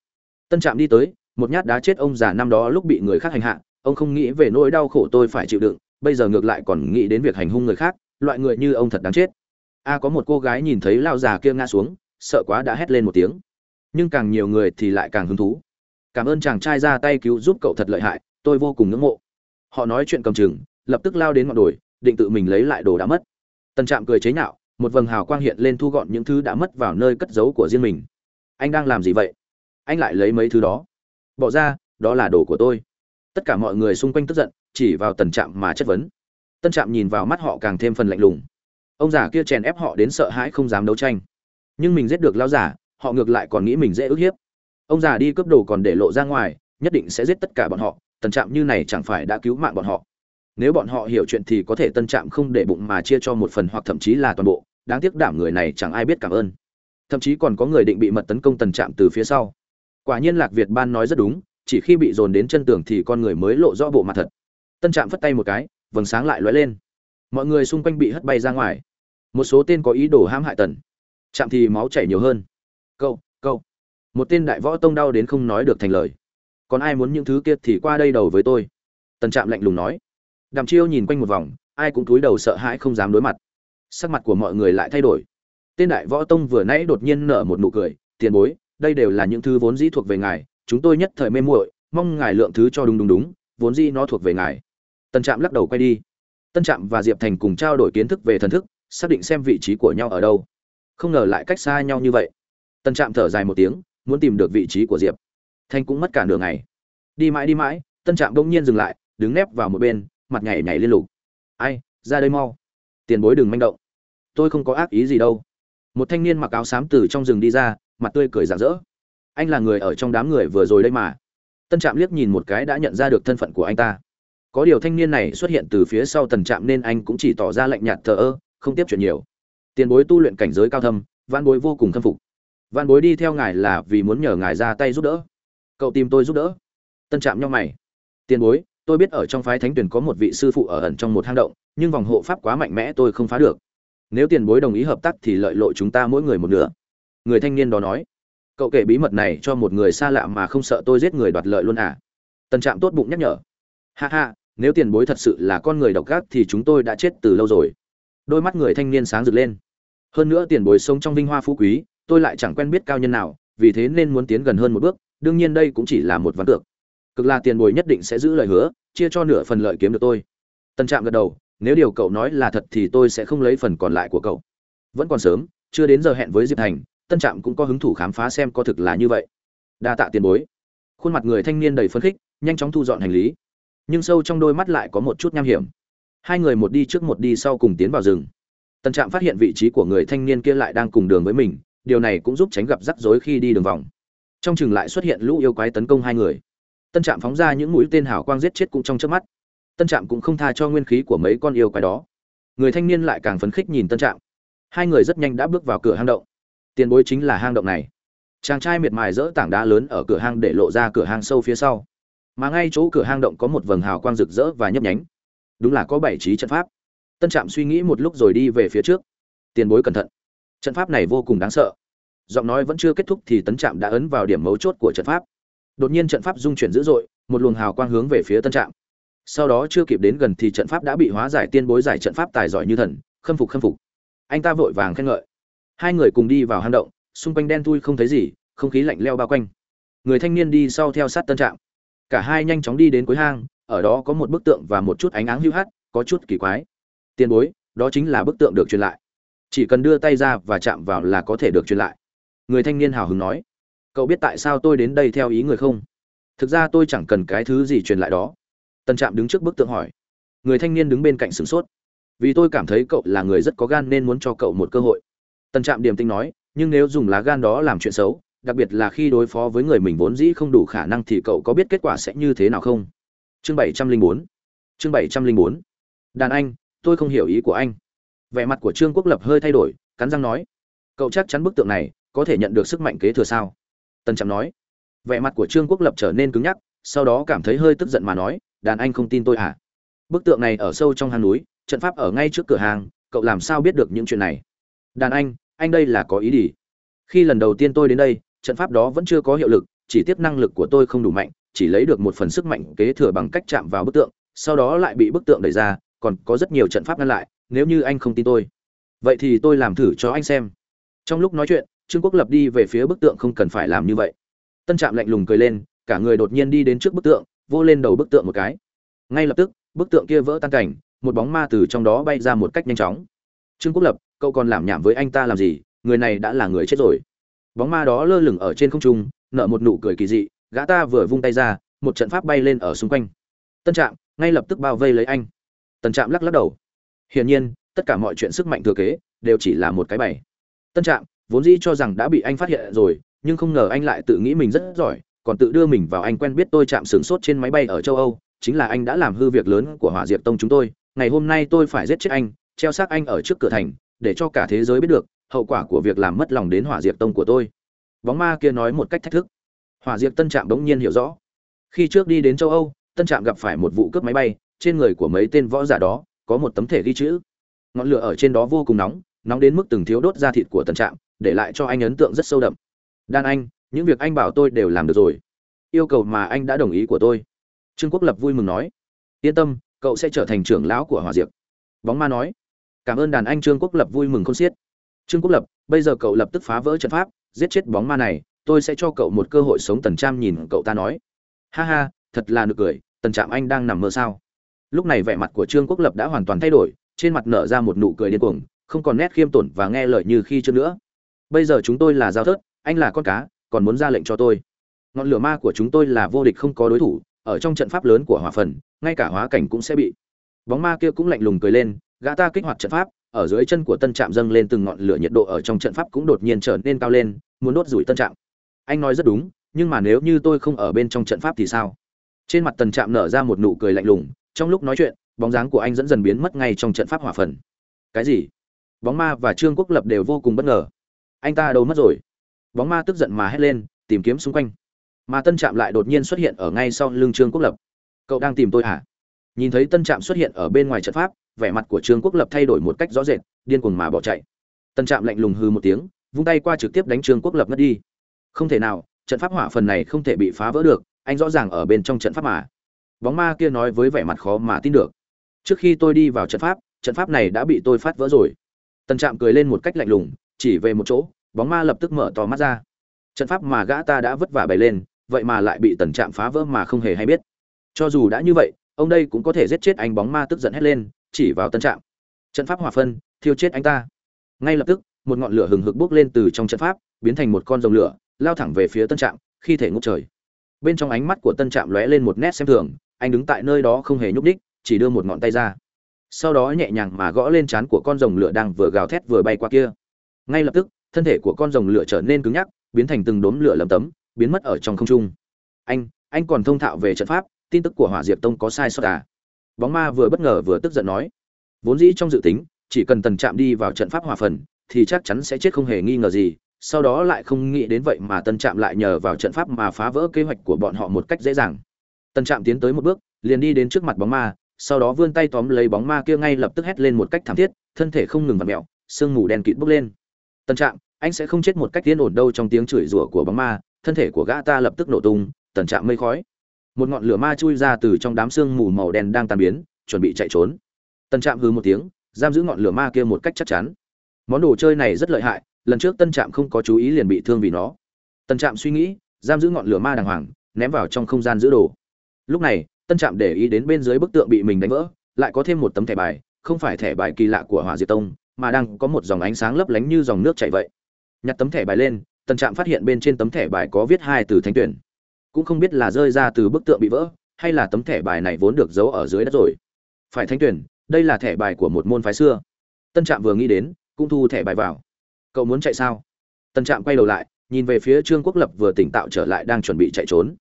Tân trạm đi tới, một nhát đá chết ông già năm đó lúc bị người khác hành hạ. Ông không nghĩ về nỗi đau khổ tôi phải chịu đựng, bây giờ ngược lại còn nghĩ đến việc hành hung người khác, loại người như ông thật đáng chết. A, có một cô gái nhìn thấy lao già kia ngã xuống, sợ quá đã hét lên một tiếng. Nhưng càng nhiều người thì lại càng hứng thú cảm ơn chàng trai ra tay cứu giúp cậu thật lợi hại, tôi vô cùng ngưỡng mộ. Họ nói chuyện cầm chừng, lập tức lao đến ngọn đồi, định tự mình lấy lại đồ đã mất. Tần trạm cười chế nhạo, một vầng hào quang hiện lên thu gọn những thứ đã mất vào nơi cất giấu của riêng mình. Anh đang làm gì vậy? Anh lại lấy mấy thứ đó? Bỏ ra, đó là đồ của tôi. Tất cả mọi người xung quanh tức giận, chỉ vào tần trạm mà chất vấn. Tân trạm nhìn vào mắt họ càng thêm phần lạnh lùng. Ông già kia chèn ép họ đến sợ hãi không dám đấu tranh. Nhưng mình giết được lao giả họ ngược lại còn nghĩ mình dễ ức hiếp ông già đi cướp đồ còn để lộ ra ngoài, nhất định sẽ giết tất cả bọn họ, tần trạm như này chẳng phải đã cứu mạng bọn họ. Nếu bọn họ hiểu chuyện thì có thể tân trạm không để bụng mà chia cho một phần hoặc thậm chí là toàn bộ, đáng tiếc đảm người này chẳng ai biết cảm ơn. Thậm chí còn có người định bị mật tấn công tần trạm từ phía sau. Quả nhiên lạc việt ban nói rất đúng, chỉ khi bị dồn đến chân tường thì con người mới lộ rõ bộ mặt thật. Tân trạm phất tay một cái, vầng sáng lại lóe lên. Mọi người xung quanh bị hất bay ra ngoài. Một số tên có ý đồ hãm hại tần. Trạm thì máu chảy nhiều hơn. Cậu câu một tên đại võ tông đau đến không nói được thành lời. Còn ai muốn những thứ kia thì qua đây đầu với tôi. Tần trạm lạnh lùng nói. Đàm chiêu nhìn quanh một vòng, ai cũng cúi đầu sợ hãi không dám đối mặt. Sắc mặt của mọi người lại thay đổi. Tên đại võ tông vừa nãy đột nhiên nở một nụ cười, tiền bối, đây đều là những thứ vốn dĩ thuộc về ngài, chúng tôi nhất thời mê muội, mong ngài lượng thứ cho đúng đúng đúng, vốn dĩ nó thuộc về ngài. Tân trạm lắc đầu quay đi. Tân trạm và diệp thành cùng trao đổi kiến thức về thần thức, xác định xem vị trí của nhau ở đâu. Không ngờ lại cách xa nhau như vậy. Tân trạm thở dài một tiếng muốn tìm được vị trí của diệp. Thanh cũng mất cả nửa ngày. Đi mãi đi mãi, tân trạm bỗng nhiên dừng lại, đứng nép vào một bên, mặt nhảy nhảy liên lục. Ai, ra đây mau. Tiền bối đừng manh động. Tôi không có ác ý gì đâu. Một thanh niên mặc áo xám từ trong rừng đi ra, mặt tươi cười rạng rỡ. Anh là người ở trong đám người vừa rồi đây mà. Tân trạm liếc nhìn một cái đã nhận ra được thân phận của anh ta. Có điều thanh niên này xuất hiện từ phía sau tần trạm nên anh cũng chỉ tỏ ra lạnh nhạt thờ ơ, không tiếp chuyện nhiều. Tiền bối tu luyện cảnh giới cao thâm văn bối vô cùng khâm phục văn bối đi theo ngài là vì muốn nhờ ngài ra tay giúp đỡ. Cậu tìm tôi giúp đỡ. Tân trạm nhau mày. Tiền bối, tôi biết ở trong phái thánh tuyển có một vị sư phụ ở ẩn trong một hang động, nhưng vòng hộ pháp quá mạnh mẽ tôi không phá được. Nếu tiền bối đồng ý hợp tác thì lợi lộ chúng ta mỗi người một nửa. Người thanh niên đó nói. Cậu kể bí mật này cho một người xa lạ mà không sợ tôi giết người đoạt lợi luôn à? Tân trạm tốt bụng nhắc nhở. Ha ha, nếu tiền bối thật sự là con người độc ác thì chúng tôi đã chết từ lâu rồi. Đôi mắt người thanh niên sáng rực lên. Hơn nữa tiền bối sống trong vinh hoa phú quý tôi lại chẳng quen biết cao nhân nào, vì thế nên muốn tiến gần hơn một bước, đương nhiên đây cũng chỉ là một ván cược. Cực là tiền bồi nhất định sẽ giữ lời hứa, chia cho nửa phần lợi kiếm được tôi. Tân trạm gật đầu, nếu điều cậu nói là thật thì tôi sẽ không lấy phần còn lại của cậu. Vẫn còn sớm, chưa đến giờ hẹn với diệp thành, tân trạm cũng có hứng thủ khám phá xem có thực là như vậy. Đa tạ tiền bối. Khuôn mặt người thanh niên đầy phấn khích, nhanh chóng thu dọn hành lý. Nhưng sâu trong đôi mắt lại có một chút nham hiểm. Hai người một đi trước một đi sau cùng tiến vào rừng. Tân trạm phát hiện vị trí của người thanh niên kia lại đang cùng đường với mình điều này cũng giúp tránh gặp rắc rối khi đi đường vòng. Trong chừng lại xuất hiện lũ yêu quái tấn công hai người. Tân trạm phóng ra những mũi tên hào quang giết chết cũng trong chớp mắt. Tân trạm cũng không tha cho nguyên khí của mấy con yêu quái đó. Người thanh niên lại càng phấn khích nhìn tân trạm. Hai người rất nhanh đã bước vào cửa hang động. Tiền bối chính là hang động này. Chàng trai miệt mài dỡ tảng đá lớn ở cửa hang để lộ ra cửa hang sâu phía sau. Mà ngay chỗ cửa hang động có một vầng hào quang rực rỡ và nhấp nhánh. Đúng là có bảy trí trận pháp. Tân trạm suy nghĩ một lúc rồi đi về phía trước. Tiền bối cẩn thận trận pháp này vô cùng đáng sợ. Giọng nói vẫn chưa kết thúc thì tấn trạm đã ấn vào điểm mấu chốt của trận pháp. Đột nhiên trận pháp dung chuyển dữ dội, một luồng hào quang hướng về phía tân trạm. Sau đó chưa kịp đến gần thì trận pháp đã bị hóa giải tiên bối giải trận pháp tài giỏi như thần, khâm phục khâm phục. Anh ta vội vàng khen ngợi. Hai người cùng đi vào hang động, xung quanh đen thui không thấy gì, không khí lạnh leo bao quanh. Người thanh niên đi sau theo sát tân trạm. Cả hai nhanh chóng đi đến cuối hang, ở đó có một bức tượng và một chút ánh áng hưu hắt, có chút kỳ quái. Tiền bối, đó chính là bức tượng được truyền lại chỉ cần đưa tay ra và chạm vào là có thể được truyền lại. Người thanh niên hào hứng nói. Cậu biết tại sao tôi đến đây theo ý người không? Thực ra tôi chẳng cần cái thứ gì truyền lại đó. Tân trạm đứng trước bức tượng hỏi. Người thanh niên đứng bên cạnh sửng sốt. Vì tôi cảm thấy cậu là người rất có gan nên muốn cho cậu một cơ hội. Tân trạm điềm tinh nói, nhưng nếu dùng lá gan đó làm chuyện xấu, đặc biệt là khi đối phó với người mình vốn dĩ không đủ khả năng thì cậu có biết kết quả sẽ như thế nào không? Chương bảy trăm linh bốn. Chương bảy trăm linh bốn. Đàn anh, tôi không hiểu ý của anh vẻ mặt của trương quốc lập hơi thay đổi, cắn răng nói, cậu chắc chắn bức tượng này có thể nhận được sức mạnh kế thừa sao? Tân trạm nói. Vẻ mặt của trương quốc lập trở nên cứng nhắc, sau đó cảm thấy hơi tức giận mà nói, đàn anh không tin tôi à bức tượng này ở sâu trong hang núi, trận pháp ở ngay trước cửa hàng, cậu làm sao biết được những chuyện này? Đàn anh anh đây là có ý gì? Khi lần đầu tiên tôi đến đây, trận pháp đó vẫn chưa có hiệu lực, chỉ tiếp năng lực của tôi không đủ mạnh, chỉ lấy được một phần sức mạnh kế thừa bằng cách chạm vào bức tượng, sau đó lại bị bức tượng đẩy ra, còn có rất nhiều trận pháp ngăn lại nếu như anh không tin tôi, vậy thì tôi làm thử cho anh xem. Trong lúc nói chuyện, trương quốc lập đi về phía bức tượng không cần phải làm như vậy. Tân trạm lạnh lùng cười lên, cả người đột nhiên đi đến trước bức tượng, vô lên đầu bức tượng một cái. Ngay lập tức, bức tượng kia vỡ tan cảnh, một bóng ma từ trong đó bay ra một cách nhanh chóng. Trương quốc lập, cậu còn làm nhảm với anh ta làm gì? Người này đã là người chết rồi. Bóng ma đó lơ lửng ở trên không trung, nở một nụ cười kỳ dị, gã ta vừa vung tay ra, một trận pháp bay lên ở xung quanh. Tân trạm, ngay lập tức bao vây lấy anh. Tân trạm lắc lắc đầu hiển nhiên, tất cả mọi chuyện sức mạnh thừa kế đều chỉ là một cái bày. Tân trạm vốn dĩ cho rằng đã bị anh phát hiện rồi, nhưng không ngờ anh lại tự nghĩ mình rất giỏi, còn tự đưa mình vào anh quen biết tôi chạm sướng sốt trên máy bay ở châu âu, chính là anh đã làm hư việc lớn của hỏa diệp tông chúng tôi, ngày hôm nay tôi phải giết chết anh, treo xác anh ở trước cửa thành, để cho cả thế giới biết được hậu quả của việc làm mất lòng đến hỏa diệp tông của tôi. Bóng ma kia nói một cách thách thức. Hỏa diệt tân trạm đống nhiên hiểu rõ. Khi trước đi đến châu âu, tân trạm gặp phải một vụ cướp máy bay, trên người của mấy tên võ giả đó có một tấm thể ghi chữ. Ngọn lửa ở trên đó vô cùng nóng nóng đến mức từng thiếu đốt da thịt của tần trạm, để lại cho anh ấn tượng rất sâu đậm. Đan anh, những việc anh bảo tôi đều làm được rồi. Yêu cầu mà anh đã đồng ý của tôi. Trương quốc lập vui mừng nói. Yên tâm, cậu sẽ trở thành trưởng lão của hòa diệp. Bóng ma nói. Cảm ơn đàn anh. Trương quốc lập vui mừng không xiết. Trương quốc lập, bây giờ cậu lập tức phá vỡ trận pháp, giết chết bóng ma này, tôi sẽ cho cậu một cơ hội sống. Tần trạm nhìn cậu ta nói. Ha ha, thật là nực cười, tần trạm anh đang nằm mơ sao? Lúc này vẻ mặt của trương quốc lập đã hoàn toàn thay đổi, trên mặt nở ra một nụ cười điên cuồng, không còn nét khiêm tổn và nghe lời như khi trước nữa. Bây giờ chúng tôi là giao thớt, anh là con cá, còn muốn ra lệnh cho tôi. Ngọn lửa ma của chúng tôi là vô địch không có đối thủ, ở trong trận pháp lớn của hỏa phần, ngay cả hóa cảnh cũng sẽ bị. Bóng ma kia cũng lạnh lùng cười lên, gã ta kích hoạt trận pháp, ở dưới chân của tân trạm dâng lên từng ngọn lửa nhiệt độ ở trong trận pháp cũng đột nhiên trở nên cao lên, muốn đốt rủi tân trạm. Anh nói rất đúng, nhưng mà nếu như tôi không ở bên trong trận pháp thì sao? Trên mặt tần trạm nở ra một nụ cười lạnh lùng trong lúc nói chuyện, bóng dáng của anh dẫn dần biến mất ngay trong trận pháp hỏa phần. Cái gì? Bóng ma và trương quốc lập đều vô cùng bất ngờ. Anh ta đâu mất rồi? Bóng ma tức giận mà hét lên, tìm kiếm xung quanh. Mà tân trạm lại đột nhiên xuất hiện ở ngay sau lưng trương quốc lập. Cậu đang tìm tôi hả? Nhìn thấy tân trạm xuất hiện ở bên ngoài trận pháp, vẻ mặt của trương quốc lập thay đổi một cách rõ rệt, điên cuồng mà bỏ chạy. Tân trạm lạnh lùng hư một tiếng, vung tay qua trực tiếp đánh trương quốc lập mất đi. Không thể nào, trận pháp hỏa phần này không thể bị phá vỡ được, anh rõ ràng ở bên trong trận pháp mà bóng ma kia nói với vẻ mặt khó mà tin được. Trước khi tôi đi vào trận pháp trận pháp này đã bị tôi phát vỡ rồi. Tần trạm cười lên một cách lạnh lùng, chỉ về một chỗ, bóng ma lập tức mở to mắt ra. Trận pháp mà gã ta đã vất vả bày lên, vậy mà lại bị tần trạm phá vỡ mà không hề hay biết. Cho dù đã như vậy, ông đây cũng có thể giết chết anh bóng ma tức giận hét lên, chỉ vào tân trạm. Trận pháp hòa phân, thiêu chết anh ta. Ngay lập tức, một ngọn lửa hừng hực bốc lên từ trong trận pháp, biến thành một con rồng lửa, lao thẳng về phía tân trạm, khi thể ngốc trời. Bên trong ánh mắt của tân trạm lóe lên một nét xem thường anh đứng tại nơi đó không hề nhúc đích chỉ đưa một ngọn tay ra. Sau đó nhẹ nhàng mà gõ lên trán của con rồng lửa đang vừa gào thét vừa bay qua kia. Ngay lập tức, thân thể của con rồng lửa trở nên cứng nhắc, biến thành từng đốm lửa lấm tấm, biến mất ở trong không trung. Anh anh còn thông thạo về trận pháp, tin tức của hỏa diệp tông có sai sót à? Bóng ma vừa bất ngờ vừa tức giận nói. Vốn dĩ trong dự tính, chỉ cần tần chạm đi vào trận pháp hỏa phần, thì chắc chắn sẽ chết không hề nghi ngờ gì, sau đó lại không nghĩ đến vậy mà tần trạm lại nhờ vào trận pháp mà phá vỡ kế hoạch của bọn họ một cách dễ dàng tần trạm tiến tới một bước, liền đi đến trước mặt bóng ma, sau đó vươn tay tóm lấy bóng ma kia ngay lập tức hét lên một cách thảm thiết, thân thể không ngừng vặn mẹo sương mù đen kịt bốc lên. Tần trạm, anh sẽ không chết một cách tiến ổn đâu. Trong tiếng chửi rủa của bóng ma, thân thể của gã ta lập tức nổ tung, tần trạm mây khói. Một ngọn lửa ma chui ra từ trong đám sương mù màu đen đang tan biến, chuẩn bị chạy trốn. Tần trạm hư một tiếng, giam giữ ngọn lửa ma kia một cách chắc chắn. Món đồ chơi này rất lợi hại, lần trước tân trạm không có chú ý liền bị thương vì nó. Tần trạm suy nghĩ, giam giữ ngọn lửa ma đàng hoàng, ném vào trong không gian giữ đồ lúc này, tân trạm để ý đến bên dưới bức tượng bị mình đánh vỡ, lại có thêm một tấm thẻ bài, không phải thẻ bài kỳ lạ của hỏa diệt tông, mà đang có một dòng ánh sáng lấp lánh như dòng nước chảy vậy. Nhặt tấm thẻ bài lên, tân trạm phát hiện bên trên tấm thẻ bài có viết hai từ thánh tuyển. Cũng không biết là rơi ra từ bức tượng bị vỡ, hay là tấm thẻ bài này vốn được giấu ở dưới đất rồi. Phải thánh tuyển, đây là thẻ bài của một môn phái xưa. Tân trạm vừa nghĩ đến, cũng thu thẻ bài vào. Cậu muốn chạy sao? Tân trạm quay đầu lại, nhìn về phía trương quốc lập vừa tỉnh tạo trở lại đang chuẩn bị chạy trốn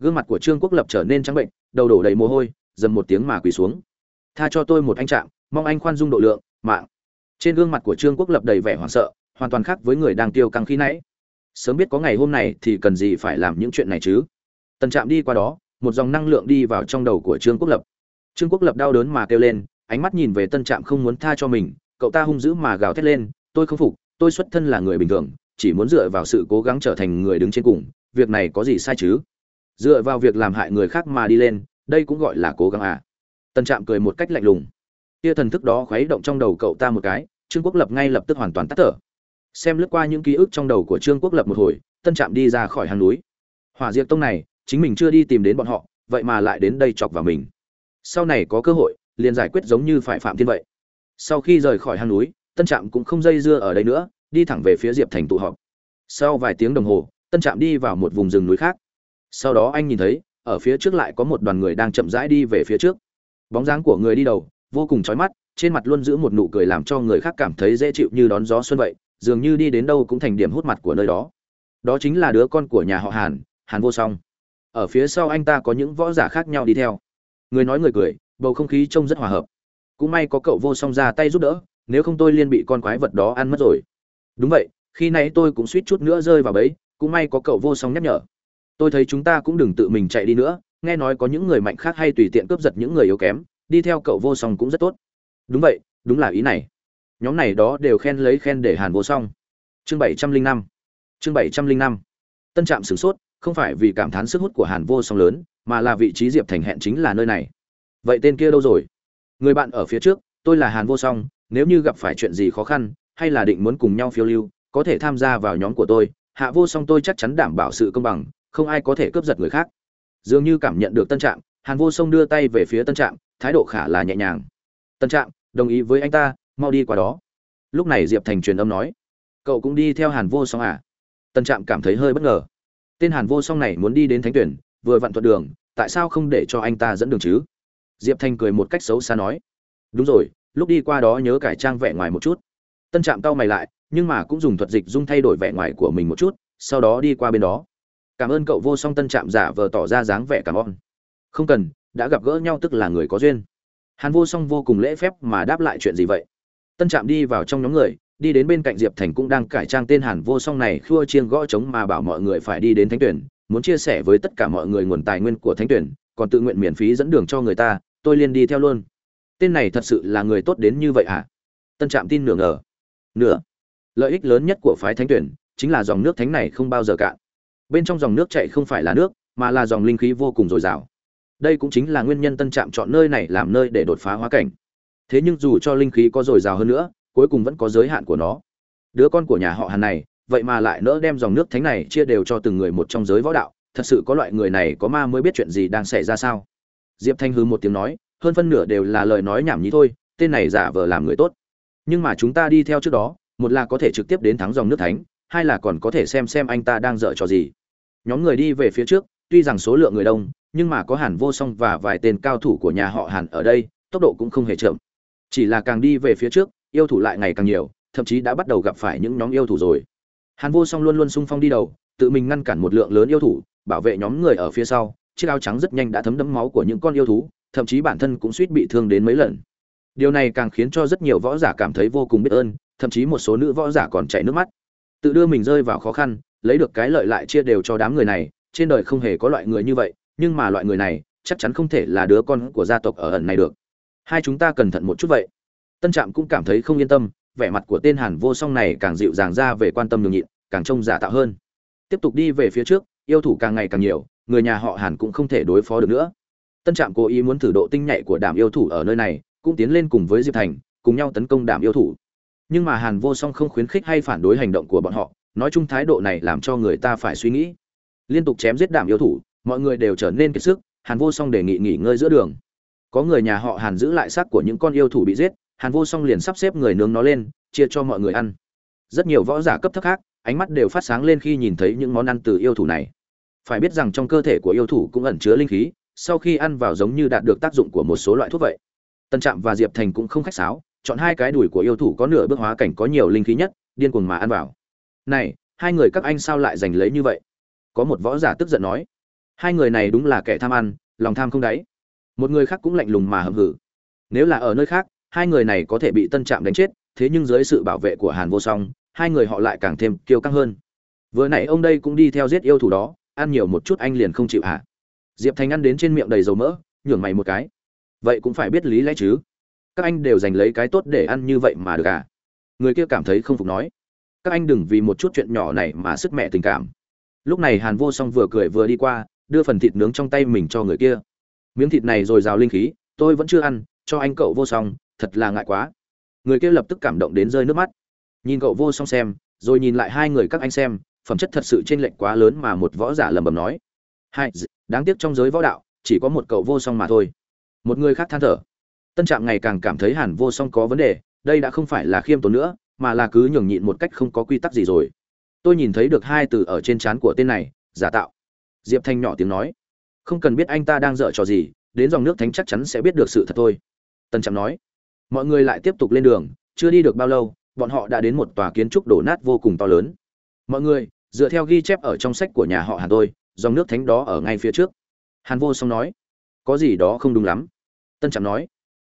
gương mặt của trương quốc lập trở nên trắng bệnh đầu đổ đầy mồ hôi dầm một tiếng mà quỳ xuống. Tha cho tôi một anh trạng, mong anh khoan dung độ lượng mạng. Trên gương mặt của trương quốc lập đầy vẻ hoảng sợ hoàn toàn khác với người đang tiêu căng khi nãy. Sớm biết có ngày hôm này thì cần gì phải làm những chuyện này chứ? Tần trạm đi qua đó một dòng năng lượng đi vào trong đầu của trương quốc lập. Trương quốc lập đau đớn mà kêu lên ánh mắt nhìn về tân trạm không muốn tha cho mình cậu ta hung dữ mà gào thét lên tôi không phục tôi xuất thân là người bình thường chỉ muốn dựa vào sự cố gắng trở thành người đứng trên cùng việc này có gì sai chứ? Dựa vào việc làm hại người khác mà đi lên, đây cũng gọi là cố gắng à. Tân trạm cười một cách lạnh lùng. Tia thần thức đó khuấy động trong đầu cậu ta một cái, trương quốc lập ngay lập tức hoàn toàn tắt thở. Xem lướt qua những ký ức trong đầu của trương quốc lập một hồi, tân trạm đi ra khỏi hang núi. Hỏa diệt tông này, chính mình chưa đi tìm đến bọn họ, vậy mà lại đến đây chọc vào mình. Sau này có cơ hội, liền giải quyết giống như phải phạm thiên vậy. Sau khi rời khỏi hang núi, tân trạm cũng không dây dưa ở đây nữa, đi thẳng về phía diệp thành tụ họp. Sau vài tiếng đồng hồ, tân trạm đi vào một vùng rừng núi khác sau đó anh nhìn thấy, ở phía trước lại có một đoàn người đang chậm rãi đi về phía trước. Bóng dáng của người đi đầu, vô cùng chói mắt, trên mặt luôn giữ một nụ cười làm cho người khác cảm thấy dễ chịu như đón gió xuân vậy, dường như đi đến đâu cũng thành điểm hút mặt của nơi đó. Đó chính là đứa con của nhà họ hàn hàn vô song. Ở phía sau anh ta có những võ giả khác nhau đi theo. Người nói người cười, bầu không khí trông rất hòa hợp. Cũng may có cậu vô song ra tay giúp đỡ, nếu không tôi liên bị con quái vật đó ăn mất rồi. Đúng vậy, khi nãy tôi cũng suýt chút nữa rơi vào bẫy, cũng may có cậu vô song nhắc nhở tôi thấy chúng ta cũng đừng tự mình chạy đi nữa, nghe nói có những người mạnh khác hay tùy tiện cướp giật những người yếu kém, đi theo cậu vô song cũng rất tốt. Đúng vậy, đúng là ý này. Nhóm này đó đều khen lấy khen để hàn vô song. Chương bảy trăm linh năm. Chương bảy trăm linh năm. Tân trạm sửng sốt, không phải vì cảm thán sức hút của hàn vô song lớn, mà là vị trí diệp thành hẹn chính là nơi này. Vậy tên kia đâu rồi? Người bạn ở phía trước, tôi là hàn vô song, nếu như gặp phải chuyện gì khó khăn, hay là định muốn cùng nhau phiêu lưu, có thể tham gia vào nhóm của tôi, hạ vô song tôi chắc chắn đảm bảo sự công bằng không ai có thể cướp giật người khác. Dường như cảm nhận được tân trạm, hàn vô song đưa tay về phía tân trạm, thái độ khả là nhẹ nhàng. Tân trạm, đồng ý với anh ta, mau đi qua đó. Lúc này diệp thành truyền âm nói, cậu cũng đi theo hàn vô song à? Tân trạm cảm thấy hơi bất ngờ. Tên hàn vô song này muốn đi đến thánh tuyển, vừa vặn thuận đường, tại sao không để cho anh ta dẫn đường chứ? Diệp thành cười một cách xấu xa nói, đúng rồi, lúc đi qua đó nhớ cải trang vẻ ngoài một chút. Tân trạm cau mày lại, nhưng mà cũng dùng thuật dịch dung thay đổi vẻ ngoài của mình một chút, sau đó đi qua bên đó cảm ơn cậu vô song tân trạm giả vờ tỏ ra dáng vẻ cảm ơn. Không cần, đã gặp gỡ nhau tức là người có duyên. Hàn vô song vô cùng lễ phép mà đáp lại chuyện gì vậy? Tân trạm đi vào trong nhóm người, đi đến bên cạnh diệp thành cũng đang cải trang tên hàn vô song này khua chiêng gõ trống mà bảo mọi người phải đi đến thánh tuyển, muốn chia sẻ với tất cả mọi người nguồn tài nguyên của thánh tuyển, còn tự nguyện miễn phí dẫn đường cho người ta, tôi liền đi theo luôn. Tên này thật sự là người tốt đến như vậy à tân trạm tin nửa ngờ. Nửa. Lợi ích lớn nhất của phái thánh tuyển chính là dòng nước thánh này không bao giờ cạn bên trong dòng nước chảy không phải là nước, mà là dòng linh khí vô cùng dồi dào. Đây cũng chính là nguyên nhân tân trạm chọn nơi này làm nơi để đột phá hóa cảnh. Thế nhưng dù cho linh khí có dồi dào hơn nữa, cuối cùng vẫn có giới hạn của nó. Đứa con của nhà họ hàn này, vậy mà lại nỡ đem dòng nước thánh này chia đều cho từng người một trong giới võ đạo, thật sự có loại người này có ma mới biết chuyện gì đang xảy ra sao? Diệp thanh hư một tiếng nói, hơn phân nửa đều là lời nói nhảm nhí thôi, tên này giả vờ làm người tốt. Nhưng mà chúng ta đi theo trước đó, một là có thể trực tiếp đến thắng dòng nước thánh, hai là còn có thể xem xem anh ta đang dở trò gì nhóm người đi về phía trước, tuy rằng số lượng người đông, nhưng mà có hàn vô song và vài tên cao thủ của nhà họ hàn ở đây, tốc độ cũng không hề chậm. Chỉ là càng đi về phía trước, yêu thủ lại ngày càng nhiều, thậm chí đã bắt đầu gặp phải những nhóm yêu thủ rồi. Hàn vô song luôn luôn sung phong đi đầu, tự mình ngăn cản một lượng lớn yêu thủ, bảo vệ nhóm người ở phía sau, chiếc áo trắng rất nhanh đã thấm đẫm máu của những con yêu thú, thậm chí bản thân cũng suýt bị thương đến mấy lần. Điều này càng khiến cho rất nhiều võ giả cảm thấy vô cùng biết ơn, thậm chí một số nữ võ giả còn chảy nước mắt. Tự đưa mình rơi vào khó khăn lấy được cái lợi lại chia đều cho đám người này, trên đời không hề có loại người như vậy, nhưng mà loại người này, chắc chắn không thể là đứa con của gia tộc ở ẩn này được. Hai chúng ta cẩn thận một chút vậy. Tân trạm cũng cảm thấy không yên tâm, vẻ mặt của tên hàn vô song này càng dịu dàng ra về quan tâm nhường nhịn, càng trông giả tạo hơn. Tiếp tục đi về phía trước, yêu thủ càng ngày càng nhiều, người nhà họ hàn cũng không thể đối phó được nữa. Tân trạm cố ý muốn thử độ tinh nhạy của đảm yêu thủ ở nơi này, cũng tiến lên cùng với diệp thành, cùng nhau tấn công đảm yêu thủ. Nhưng mà hàn vô song không khuyến khích hay phản đối hành động của bọn họ nói chung thái độ này làm cho người ta phải suy nghĩ. Liên tục chém giết đảm yêu thủ, mọi người đều trở nên kiệt sức, hàn vô song đề nghị nghỉ ngơi giữa đường. Có người nhà họ hàn giữ lại xác của những con yêu thủ bị giết, hàn vô song liền sắp xếp người nướng nó lên, chia cho mọi người ăn. Rất nhiều võ giả cấp thấp khác, ánh mắt đều phát sáng lên khi nhìn thấy những món ăn từ yêu thủ này. Phải biết rằng trong cơ thể của yêu thủ cũng ẩn chứa linh khí, sau khi ăn vào giống như đạt được tác dụng của một số loại thuốc vậy. Tân trạm và diệp thành cũng không khách sáo, chọn hai cái đùi của yêu thủ có nửa bước hóa cảnh có nhiều linh khí nhất, điên cuồng mà ăn vào này, hai người các anh sao lại giành lấy như vậy? Có một võ giả tức giận nói. Hai người này đúng là kẻ tham ăn, lòng tham không đáy. Một người khác cũng lạnh lùng mà hầm hử. Nếu là ở nơi khác, hai người này có thể bị tân trạm đánh chết, thế nhưng dưới sự bảo vệ của hàn vô song, hai người họ lại càng thêm kiêu căng hơn. Vừa nãy ông đây cũng đi theo giết yêu thủ đó, ăn nhiều một chút anh liền không chịu hạ diệp thành ăn đến trên miệng đầy dầu mỡ, nhường mày một cái. Vậy cũng phải biết lý lẽ chứ. Các anh đều giành lấy cái tốt để ăn như vậy mà được à? Người kia cảm thấy không phục nói các anh đừng vì một chút chuyện nhỏ này mà sức mẹ tình cảm. Lúc này hàn vô song vừa cười vừa đi qua, đưa phần thịt nướng trong tay mình cho người kia. Miếng thịt này rồi rào linh khí, tôi vẫn chưa ăn, cho anh cậu vô song, thật là ngại quá. Người kia lập tức cảm động đến rơi nước mắt. Nhìn cậu vô song xem, rồi nhìn lại hai người các anh xem, phẩm chất thật sự trên lệch quá lớn mà một võ giả lầm bầm nói. Hai đáng tiếc trong giới võ đạo, chỉ có một cậu vô song mà thôi. Một người khác than thở. Tân trạm ngày càng cảm thấy hàn vô song có vấn đề, đây đã không phải là khiêm tốn nữa mà là cứ nhường nhịn một cách không có quy tắc gì rồi. Tôi nhìn thấy được hai từ ở trên trán của tên này, giả tạo. Diệp thanh nhỏ tiếng nói. Không cần biết anh ta đang dở trò gì, đến dòng nước thánh chắc chắn sẽ biết được sự thật thôi. Tân trạm nói. Mọi người lại tiếp tục lên đường, chưa đi được bao lâu, bọn họ đã đến một tòa kiến trúc đổ nát vô cùng to lớn. Mọi người, dựa theo ghi chép ở trong sách của nhà họ hàn tôi, dòng nước thánh đó ở ngay phía trước. Hàn vô song nói. Có gì đó không đúng lắm. Tân trạm nói.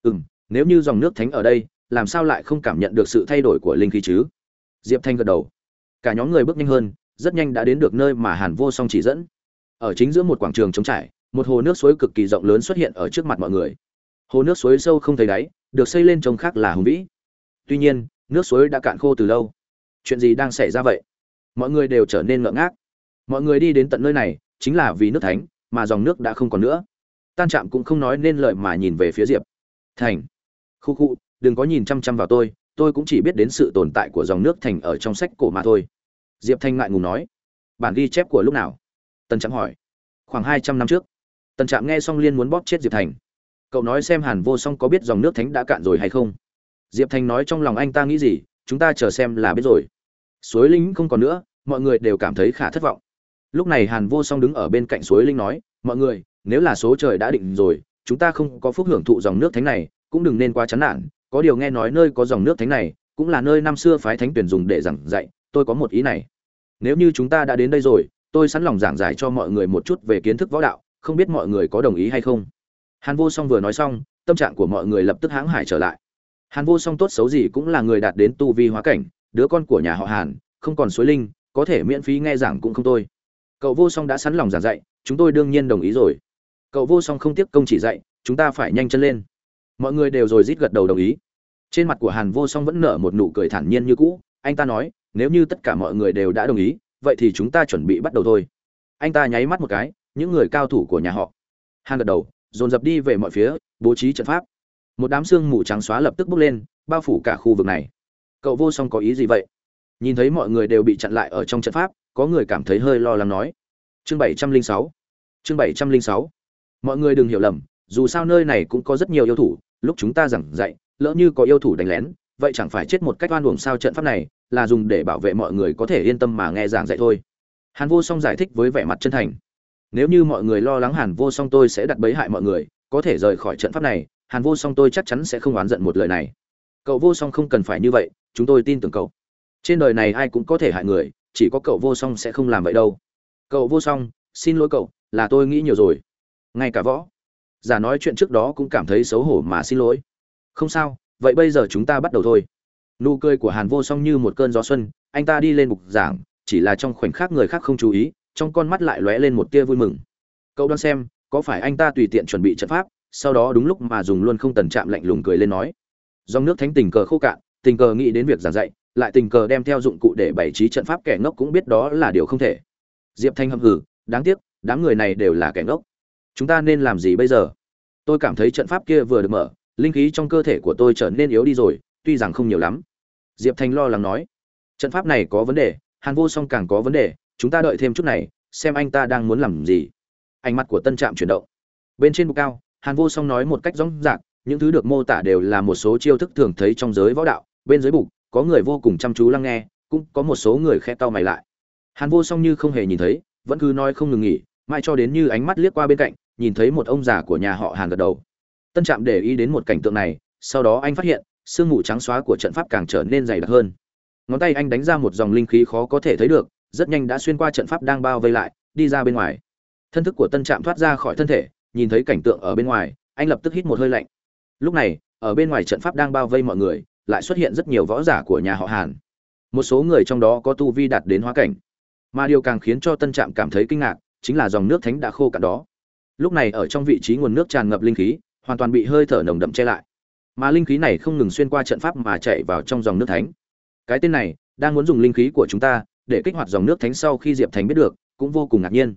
Ừ m nếu như dòng nước thánh ở đây làm sao lại không cảm nhận được sự thay đổi của linh khí chứ? Diệp thanh gật đầu. Cả nhóm người bước nhanh hơn, rất nhanh đã đến được nơi mà hàn vô song chỉ dẫn. Ở chính giữa một quảng trường trống trải, một hồ nước suối cực kỳ rộng lớn xuất hiện ở trước mặt mọi người. Hồ nước suối sâu không thấy đáy, được xây lên trông khác là hùng vĩ. Tuy nhiên, nước suối đã cạn khô từ lâu. Chuyện gì đang xảy ra vậy? Mọi người đều trở nên ngỡ ngác. Mọi người đi đến tận nơi này, chính là vì nước thánh, mà dòng nước đã không còn nữa. Tan trạm cũng không nói nên lời mà nhìn về phía diệp. Thành. Khu khu đừng có nhìn chăm chăm vào tôi tôi cũng chỉ biết đến sự tồn tại của dòng nước thành ở trong sách cổ mà thôi. Diệp thanh ngại ngùng nói. Bản ghi chép của lúc nào? Tân trạm hỏi. Khoảng hai trăm năm trước. Tân trạm nghe xong liên muốn bóp chết diệp thành. Cậu nói xem hàn vô song có biết dòng nước thánh đã cạn rồi hay không? Diệp thành nói trong lòng anh ta nghĩ gì, chúng ta chờ xem là biết rồi. Suối linh không còn nữa, mọi người đều cảm thấy khá thất vọng. Lúc này hàn vô song đứng ở bên cạnh suối linh nói, mọi người, nếu là số trời đã định rồi, chúng ta không có phúc hưởng thụ dòng nước thánh này, cũng đừng nên quá chán nản có điều nghe nói nơi có dòng nước thánh này, cũng là nơi năm xưa phái thánh tuyển dùng để giảng dạy, tôi có một ý này. Nếu như chúng ta đã đến đây rồi, tôi sẵn lòng giảng giải cho mọi người một chút về kiến thức võ đạo, không biết mọi người có đồng ý hay không? Hàn vô song vừa nói xong, tâm trạng của mọi người lập tức hãng hải trở lại. Hàn vô song tốt xấu gì cũng là người đạt đến tu vi hóa cảnh, đứa con của nhà họ hàn, không còn suối linh, có thể miễn phí nghe giảng cũng không tôi. Cậu vô song đã sẵn lòng giảng dạy, chúng tôi đương nhiên đồng ý rồi. Cậu vô song không tiếc công chỉ dạy, chúng ta phải nhanh chân lên mọi người đều rồi rít gật đầu đồng ý. Trên mặt của hàn vô song vẫn nở một nụ cười thản nhiên như cũ. Anh ta nói, nếu như tất cả mọi người đều đã đồng ý, vậy thì chúng ta chuẩn bị bắt đầu thôi. Anh ta nháy mắt một cái, những người cao thủ của nhà họ. Hàn gật đầu, dồn dập đi về mọi phía, bố trí trận pháp. Một đám xương mù trắng xóa lập tức bốc lên, bao phủ cả khu vực này. Cậu vô song có ý gì vậy? Nhìn thấy mọi người đều bị chặn lại ở trong trận pháp, có người cảm thấy hơi lo lắng nói. Chương bảy trăm linh sáu. Chương bảy trăm linh sáu. Mọi người đừng hiểu lầm, dù sao nơi này cũng có rất nhiều yêu thủ lúc chúng ta giảng dạy, lỡ như có yêu thủ đánh lén, vậy chẳng phải chết một cách oan uổng sao trận pháp này, là dùng để bảo vệ mọi người có thể yên tâm mà nghe giảng dạy thôi. Hàn vô song giải thích với vẻ mặt chân thành. Nếu như mọi người lo lắng hàn vô song tôi sẽ đặt bẫy hại mọi người, có thể rời khỏi trận pháp này, hàn vô song tôi chắc chắn sẽ không oán giận một lời này. Cậu vô song không cần phải như vậy, chúng tôi tin tưởng cậu. Trên đời này ai cũng có thể hại người, chỉ có cậu vô song sẽ không làm vậy đâu. Cậu vô song, xin lỗi cậu, là tôi nghĩ nhiều rồi. Ngay cả võ giả nói chuyện trước đó cũng cảm thấy xấu hổ mà xin lỗi. Không sao, vậy bây giờ chúng ta bắt đầu thôi. Nụ cười của hàn vô song như một cơn gió xuân, anh ta đi lên bục giảng, chỉ là trong khoảnh khắc người khác không chú ý, trong con mắt lại lóe lên một tia vui mừng. Cậu đoán xem, có phải anh ta tùy tiện chuẩn bị trận pháp, sau đó đúng lúc mà dùng luôn không tần chạm lạnh lùng cười lên nói. Dòng nước thánh tình cờ khô cạn, tình cờ nghĩ đến việc giảng dạy, lại tình cờ đem theo dụng cụ để bày trí trận pháp kẻ ngốc cũng biết đó là điều không thể. Diệp thanh hâm hử đáng tiếc, đám người này đều là kẻ ngốc chúng ta nên làm gì bây giờ? Tôi cảm thấy trận pháp kia vừa được mở, linh khí trong cơ thể của tôi trở nên yếu đi rồi, tuy rằng không nhiều lắm. Diệp thanh lo lắng nói. Trận pháp này có vấn đề, hàn vô song càng có vấn đề, chúng ta đợi thêm chút này, xem anh ta đang muốn làm gì. Ánh mắt của tân trạm chuyển động. Bên trên bục cao, hàn vô song nói một cách rõ ràng, những thứ được mô tả đều là một số chiêu thức thường thấy trong giới võ đạo. Bên dưới bục, có người vô cùng chăm chú lắng nghe, cũng có một số người khẽ tao mày lại. Hàn vô song như không hề nhìn thấy, vẫn cứ nói không ngừng nghỉ, mãi cho đến như ánh mắt liếc qua bên cạnh nhìn thấy một ông già của nhà họ hàn gật đầu. Tân trạm để ý đến một cảnh tượng này, sau đó anh phát hiện, sương mù trắng xóa của trận pháp càng trở nên dày đặc hơn. Ngón tay anh đánh ra một dòng linh khí khó có thể thấy được, rất nhanh đã xuyên qua trận pháp đang bao vây lại, đi ra bên ngoài. Thân thức của tân trạm thoát ra khỏi thân thể, nhìn thấy cảnh tượng ở bên ngoài, anh lập tức hít một hơi lạnh. Lúc này, ở bên ngoài trận pháp đang bao vây mọi người, lại xuất hiện rất nhiều võ giả của nhà họ hàn. Một số người trong đó có tu vi đạt đến hóa cảnh. Mà điều càng khiến cho tân trạm cảm thấy kinh ngạc, chính là dòng nước thánh đã khô cạn đó lúc này ở trong vị trí nguồn nước tràn ngập linh khí, hoàn toàn bị hơi thở nồng đậm che lại. Mà linh khí này không ngừng xuyên qua trận pháp mà chạy vào trong dòng nước thánh. Cái tên này, đang muốn dùng linh khí của chúng ta để kích hoạt dòng nước thánh sau khi diệp thành biết được, cũng vô cùng ngạc nhiên.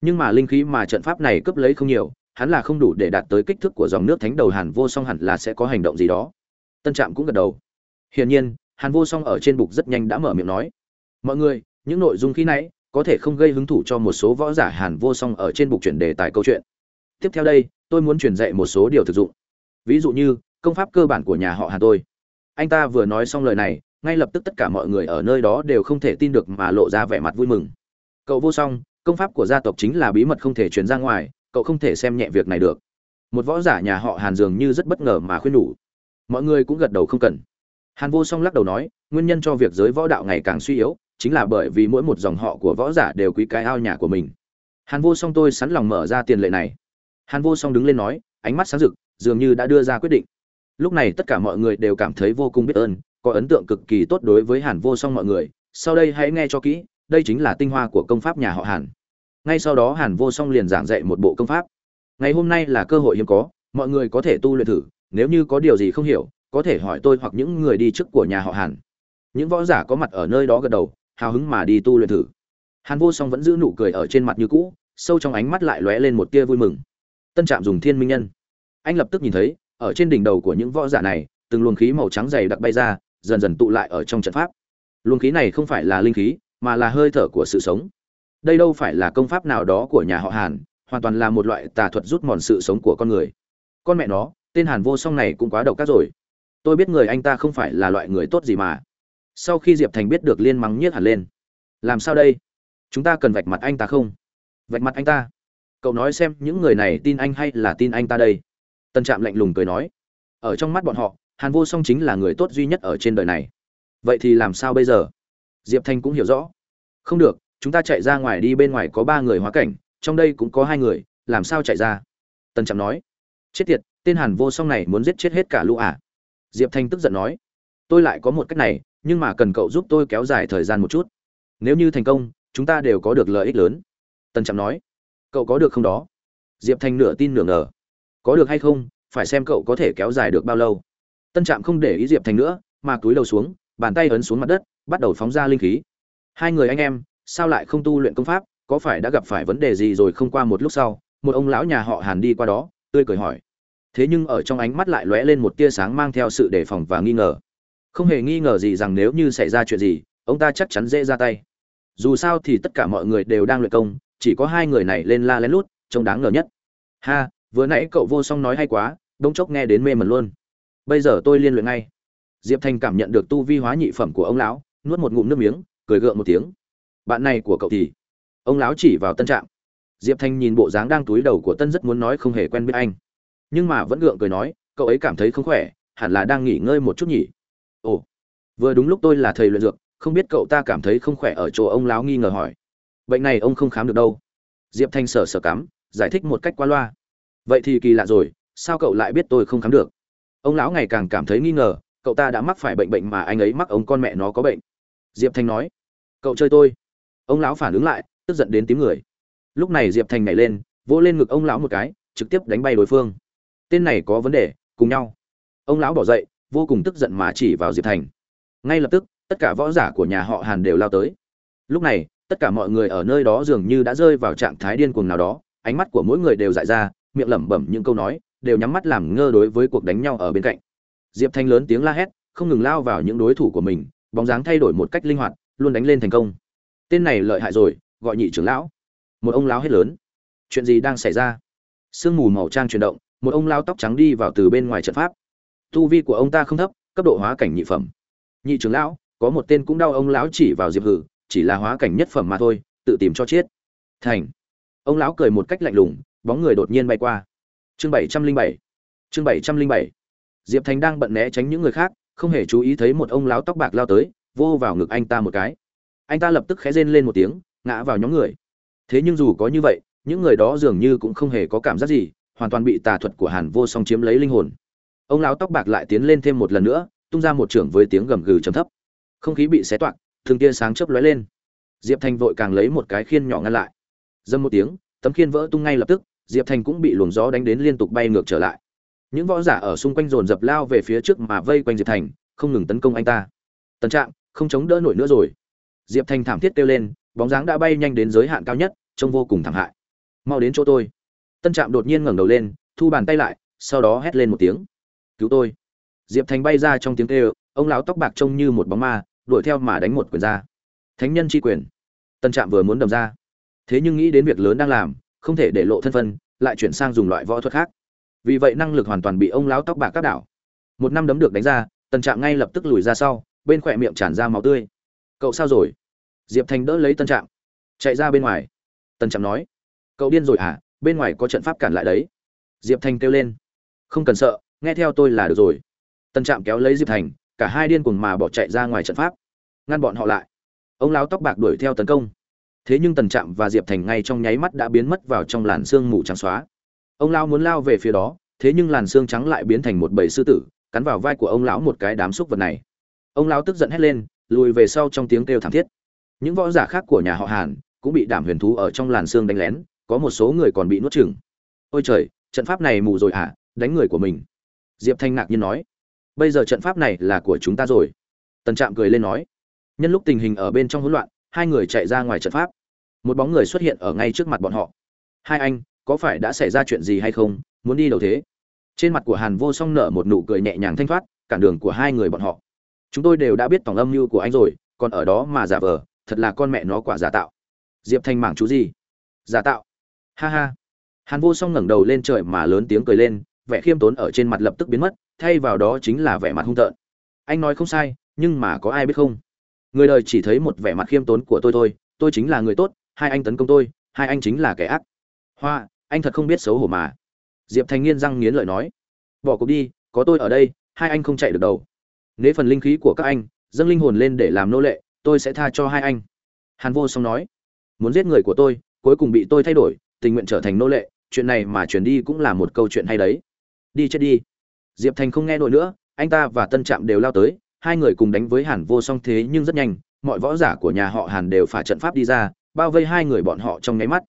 Nhưng mà linh khí mà trận pháp này cướp lấy không nhiều, hắn là không đủ để đạt tới kích thước của dòng nước thánh đầu hàn vô song hẳn là sẽ có hành động gì đó. Tân trạm cũng gật đầu. Hiển nhiên, hàn vô song ở trên bục rất nhanh đã mở miệng nói, mọi người, những nội dung khi nãy có thể không gây hứng thú cho một số võ giả hàn vô song ở trên bục chuyển đề tài câu chuyện. Tiếp theo đây, tôi muốn truyền dạy một số điều thực dụng. Ví dụ như, công pháp cơ bản của nhà họ hàn tôi. Anh ta vừa nói xong lời này, ngay lập tức tất cả mọi người ở nơi đó đều không thể tin được mà lộ ra vẻ mặt vui mừng. Cậu vô song, công pháp của gia tộc chính là bí mật không thể truyền ra ngoài, cậu không thể xem nhẹ việc này được. Một võ giả nhà họ hàn dường như rất bất ngờ mà khuyên nhủ. Mọi người cũng gật đầu không cần. Hàn vô song lắc đầu nói, nguyên nhân cho việc giới võ đạo ngày càng suy yếu chính là bởi vì mỗi một dòng họ của võ giả đều quý cái ao nhà của mình. Hàn vô song tôi sẵn lòng mở ra tiền lệ này. Hàn vô song đứng lên nói, ánh mắt sáng rực, dường như đã đưa ra quyết định. Lúc này tất cả mọi người đều cảm thấy vô cùng biết ơn, có ấn tượng cực kỳ tốt đối với hàn vô song mọi người. Sau đây hãy nghe cho kỹ, đây chính là tinh hoa của công pháp nhà họ hàn. Ngay sau đó hàn vô song liền giảng dạy một bộ công pháp. Ngày hôm nay là cơ hội hiếm có, mọi người có thể tu luyện thử, nếu như có điều gì không hiểu, có thể hỏi tôi hoặc những người đi trước của nhà họ hàn. Những võ giả có mặt ở nơi đó gật đầu hào hứng mà đi tu luyện thử. Hàn vô song vẫn giữ nụ cười ở trên mặt như cũ, sâu trong ánh mắt lại lóe lên một tia vui mừng. Tân trạm dùng thiên minh nhân. Anh lập tức nhìn thấy, ở trên đỉnh đầu của những võ giả này, từng luồng khí màu trắng dày đặc bay ra, dần dần tụ lại ở trong trận pháp. Luồng khí này không phải là linh khí, mà là hơi thở của sự sống. Đây đâu phải là công pháp nào đó của nhà họ hàn, hoàn toàn là một loại tà thuật rút mòn sự sống của con người. Con mẹ nó, tên hàn vô song này cũng quá độc ác rồi. Tôi biết người anh ta không phải là loại người tốt gì mà sau khi diệp thành biết được liên mắng nhiếc hẳn lên, làm sao đây? Chúng ta cần vạch mặt anh ta không? Vạch mặt anh ta? Cậu nói xem, những người này tin anh hay là tin anh ta đây? Tân trạm lạnh lùng cười nói. Ở trong mắt bọn họ, hàn vô song chính là người tốt duy nhất ở trên đời này. Vậy thì làm sao bây giờ? Diệp thanh cũng hiểu rõ. Không được, chúng ta chạy ra ngoài đi, bên ngoài có ba người hóa cảnh, trong đây cũng có hai người, làm sao chạy ra? Tân trạm nói. Chết tiệt, tên hàn vô song này muốn giết chết hết cả lũ à? Diệp thanh tức giận nói tôi lại có một cách này, nhưng mà cần cậu giúp tôi kéo dài thời gian một chút. Nếu như thành công, chúng ta đều có được lợi ích lớn. Tân trạm nói. Cậu có được không đó? Diệp thành nửa tin nửa ngờ. Có được hay không, phải xem cậu có thể kéo dài được bao lâu. Tân trạm không để ý diệp thành nữa, mà túi đầu xuống, bàn tay ấn xuống mặt đất, bắt đầu phóng ra linh khí. Hai người anh em, sao lại không tu luyện công pháp? Có phải đã gặp phải vấn đề gì rồi không qua một lúc sau, một ông lão nhà họ hàn đi qua đó? Tươi cười hỏi. Thế nhưng ở trong ánh mắt lại lóe lên một tia sáng mang theo sự đề phòng và nghi ngờ không hề nghi ngờ gì rằng nếu như xảy ra chuyện gì, ông ta chắc chắn dễ ra tay. Dù sao thì tất cả mọi người đều đang luyện công, chỉ có hai người này lên la lén lút, trông đáng ngờ nhất. Ha, vừa nãy cậu vô song nói hay quá đống chốc nghe đến mê mẩn luôn. Bây giờ tôi liên luyện ngay. Diệp thành cảm nhận được tu vi hóa nhị phẩm của ông lão, nuốt một ngụm nước miếng, cười gượng một tiếng. Bạn này của cậu thì? Ông lão chỉ vào tân trạm. Diệp thanh nhìn bộ dáng đang túi đầu của tân rất muốn nói không hề quen biết anh. Nhưng mà vẫn gượng cười nói, cậu ấy cảm thấy không khỏe, hẳn là đang nghỉ ngơi một chút nhỉ ồ, vừa đúng lúc tôi là thầy luyện dược, không biết cậu ta cảm thấy không khỏe ở chỗ ông lão nghi ngờ hỏi. Bệnh này ông không khám được đâu. Diệp thanh sở sở cắm, giải thích một cách qua loa. Vậy thì kỳ lạ rồi, sao cậu lại biết tôi không khám được? Ông lão ngày càng cảm thấy nghi ngờ, cậu ta đã mắc phải bệnh bệnh mà anh ấy mắc ông con mẹ nó có bệnh. Diệp thanh nói, cậu chơi tôi. Ông lão phản ứng lại, tức giận đến tím người. Lúc này diệp thành nhảy lên, vỗ lên ngực ông lão một cái, trực tiếp đánh bay đối phương. Tên này có vấn đề, cùng nhau. Ông lão bỏ dậy vô cùng tức giận mà chỉ vào diệp thành. Ngay lập tức, tất cả võ giả của nhà họ hàn đều lao tới. Lúc này, tất cả mọi người ở nơi đó dường như đã rơi vào trạng thái điên cuồng nào đó, ánh mắt của mỗi người đều dại ra, miệng lẩm bẩm những câu nói, đều nhắm mắt làm ngơ đối với cuộc đánh nhau ở bên cạnh. Diệp thanh lớn tiếng la hét, không ngừng lao vào những đối thủ của mình, bóng dáng thay đổi một cách linh hoạt, luôn đánh lên thành công. Tên này lợi hại rồi, gọi nhị trưởng lão. Một ông lão hết lớn. Chuyện gì đang xảy ra? Sương mù màu trang chuyển động, một ông lao tóc trắng đi vào từ bên ngoài trận pháp tu vi của ông ta không thấp, cấp độ hóa cảnh nhị phẩm. Nhị trưởng lão, có một tên cũng đau ông lão chỉ vào diệp hử, chỉ là hóa cảnh nhất phẩm mà thôi, tự tìm cho chết. Thành. Ông lão cười một cách lạnh lùng, bóng người đột nhiên bay qua. Chương bảy trăm linh bảy. Chương bảy trăm linh bảy. Diệp thành đang bận né tránh những người khác, không hề chú ý thấy một ông lão tóc bạc lao tới, vô vào ngực anh ta một cái. Anh ta lập tức khẽ rên lên một tiếng, ngã vào nhóm người. Thế nhưng dù có như vậy, những người đó dường như cũng không hề có cảm giác gì, hoàn toàn bị tà thuật của hàn vô song chiếm lấy linh hồn ông lão tóc bạc lại tiến lên thêm một lần nữa, tung ra một trưởng với tiếng gầm gừ trầm thấp. Không khí bị xé toạc thường tia sáng chớp lóe lên. Diệp thành vội càng lấy một cái khiên nhỏ ngăn lại. Dâm một tiếng, tấm khiên vỡ tung ngay lập tức, diệp thành cũng bị luồng gió đánh đến liên tục bay ngược trở lại. Những võ giả ở xung quanh dồn dập lao về phía trước mà vây quanh diệp thành, không ngừng tấn công anh ta. Tần trạng không chống đỡ nổi nữa rồi. Diệp thành thảm thiết kêu lên, bóng dáng đã bay nhanh đến giới hạn cao nhất, trông vô cùng thảm hại. Mau đến chỗ tôi. Tân trạm đột nhiên ngẩng đầu lên, thu bàn tay lại, sau đó hét lên một tiếng cứu tôi. Diệp thành bay ra trong tiếng kêu, ông lão tóc bạc trông như một bóng ma, đuổi theo mà đánh một quyền ra. Thánh nhân tri quyền. Tân trạm vừa muốn đầm ra. Thế nhưng nghĩ đến việc lớn đang làm, không thể để lộ thân phân lại chuyển sang dùng loại võ thuật khác. Vì vậy năng lực hoàn toàn bị ông lão tóc bạc cắt đảo. Một năm đấm được đánh ra, tân trạm ngay lập tức lùi ra sau, bên khỏe miệng tràn ra máu tươi. Cậu sao rồi? Diệp thành đỡ lấy tân trạm. Chạy ra bên ngoài. Tân trạm nói. Cậu điên rồi à bên ngoài có trận pháp cản lại đấy. Diệp thành kêu lên. Không cần sợ nghe theo tôi là được rồi. Tân trạm kéo lấy diệp thành, cả hai điên cuồng mà bỏ chạy ra ngoài trận pháp. Ngăn bọn họ lại. Ông lão tóc bạc đuổi theo tấn công. Thế nhưng tần trạm và diệp thành ngay trong nháy mắt đã biến mất vào trong làn sương mù trắng xóa. Ông lão muốn lao về phía đó, thế nhưng làn xương trắng lại biến thành một bầy sư tử, cắn vào vai của ông lão một cái đám xúc vật này. Ông lão tức giận hét lên, lùi về sau trong tiếng kêu thảm thiết. Những võ giả khác của nhà họ hàn cũng bị đảm huyền thú ở trong làn xương đánh lén, có một số người còn bị nuốt chửng. Ôi trời, trận pháp này mù rồi hả? Đánh người của mình diệp thanh ngạc nhiên nói, bây giờ trận pháp này là của chúng ta rồi. Tần trạm cười lên nói, nhân lúc tình hình ở bên trong hỗn loạn, hai người chạy ra ngoài trận pháp. Một bóng người xuất hiện ở ngay trước mặt bọn họ. Hai anh, có phải đã xảy ra chuyện gì hay không? Muốn đi đâu thế? Trên mặt của hàn vô song nở một nụ cười nhẹ nhàng thanh thoát, cản đường của hai người bọn họ. Chúng tôi đều đã biết tổng âm mưu của anh rồi, còn ở đó mà giả vờ, thật là con mẹ nó quả giả tạo. Diệp thanh mảng chú gì? Giả tạo. Ha ha. Hàn vô song ngẩng đầu lên trời mà lớn tiếng cười lên vẻ khiêm tốn ở trên mặt lập tức biến mất, thay vào đó chính là vẻ mặt hung tợn. Anh nói không sai, nhưng mà có ai biết không? Người đời chỉ thấy một vẻ mặt khiêm tốn của tôi thôi, tôi chính là người tốt, hai anh tấn công tôi, hai anh chính là kẻ ác. Hoa, anh thật không biết xấu hổ mà. Diệp thành nghiên răng nghiến lợi nói. Bỏ cuộc đi, có tôi ở đây, hai anh không chạy được đâu nếu phần linh khí của các anh, dâng linh hồn lên để làm nô lệ, tôi sẽ tha cho hai anh. Hàn vô song nói. Muốn giết người của tôi, cuối cùng bị tôi thay đổi, tình nguyện trở thành nô lệ, chuyện này mà chuyển đi cũng là một câu chuyện hay đấy đi chết đi. Diệp thành không nghe nổi nữa, anh ta và tân trạm đều lao tới, hai người cùng đánh với hàn vô song thế nhưng rất nhanh, mọi võ giả của nhà họ hàn đều phải trận pháp đi ra, bao vây hai người bọn họ trong nháy mắt.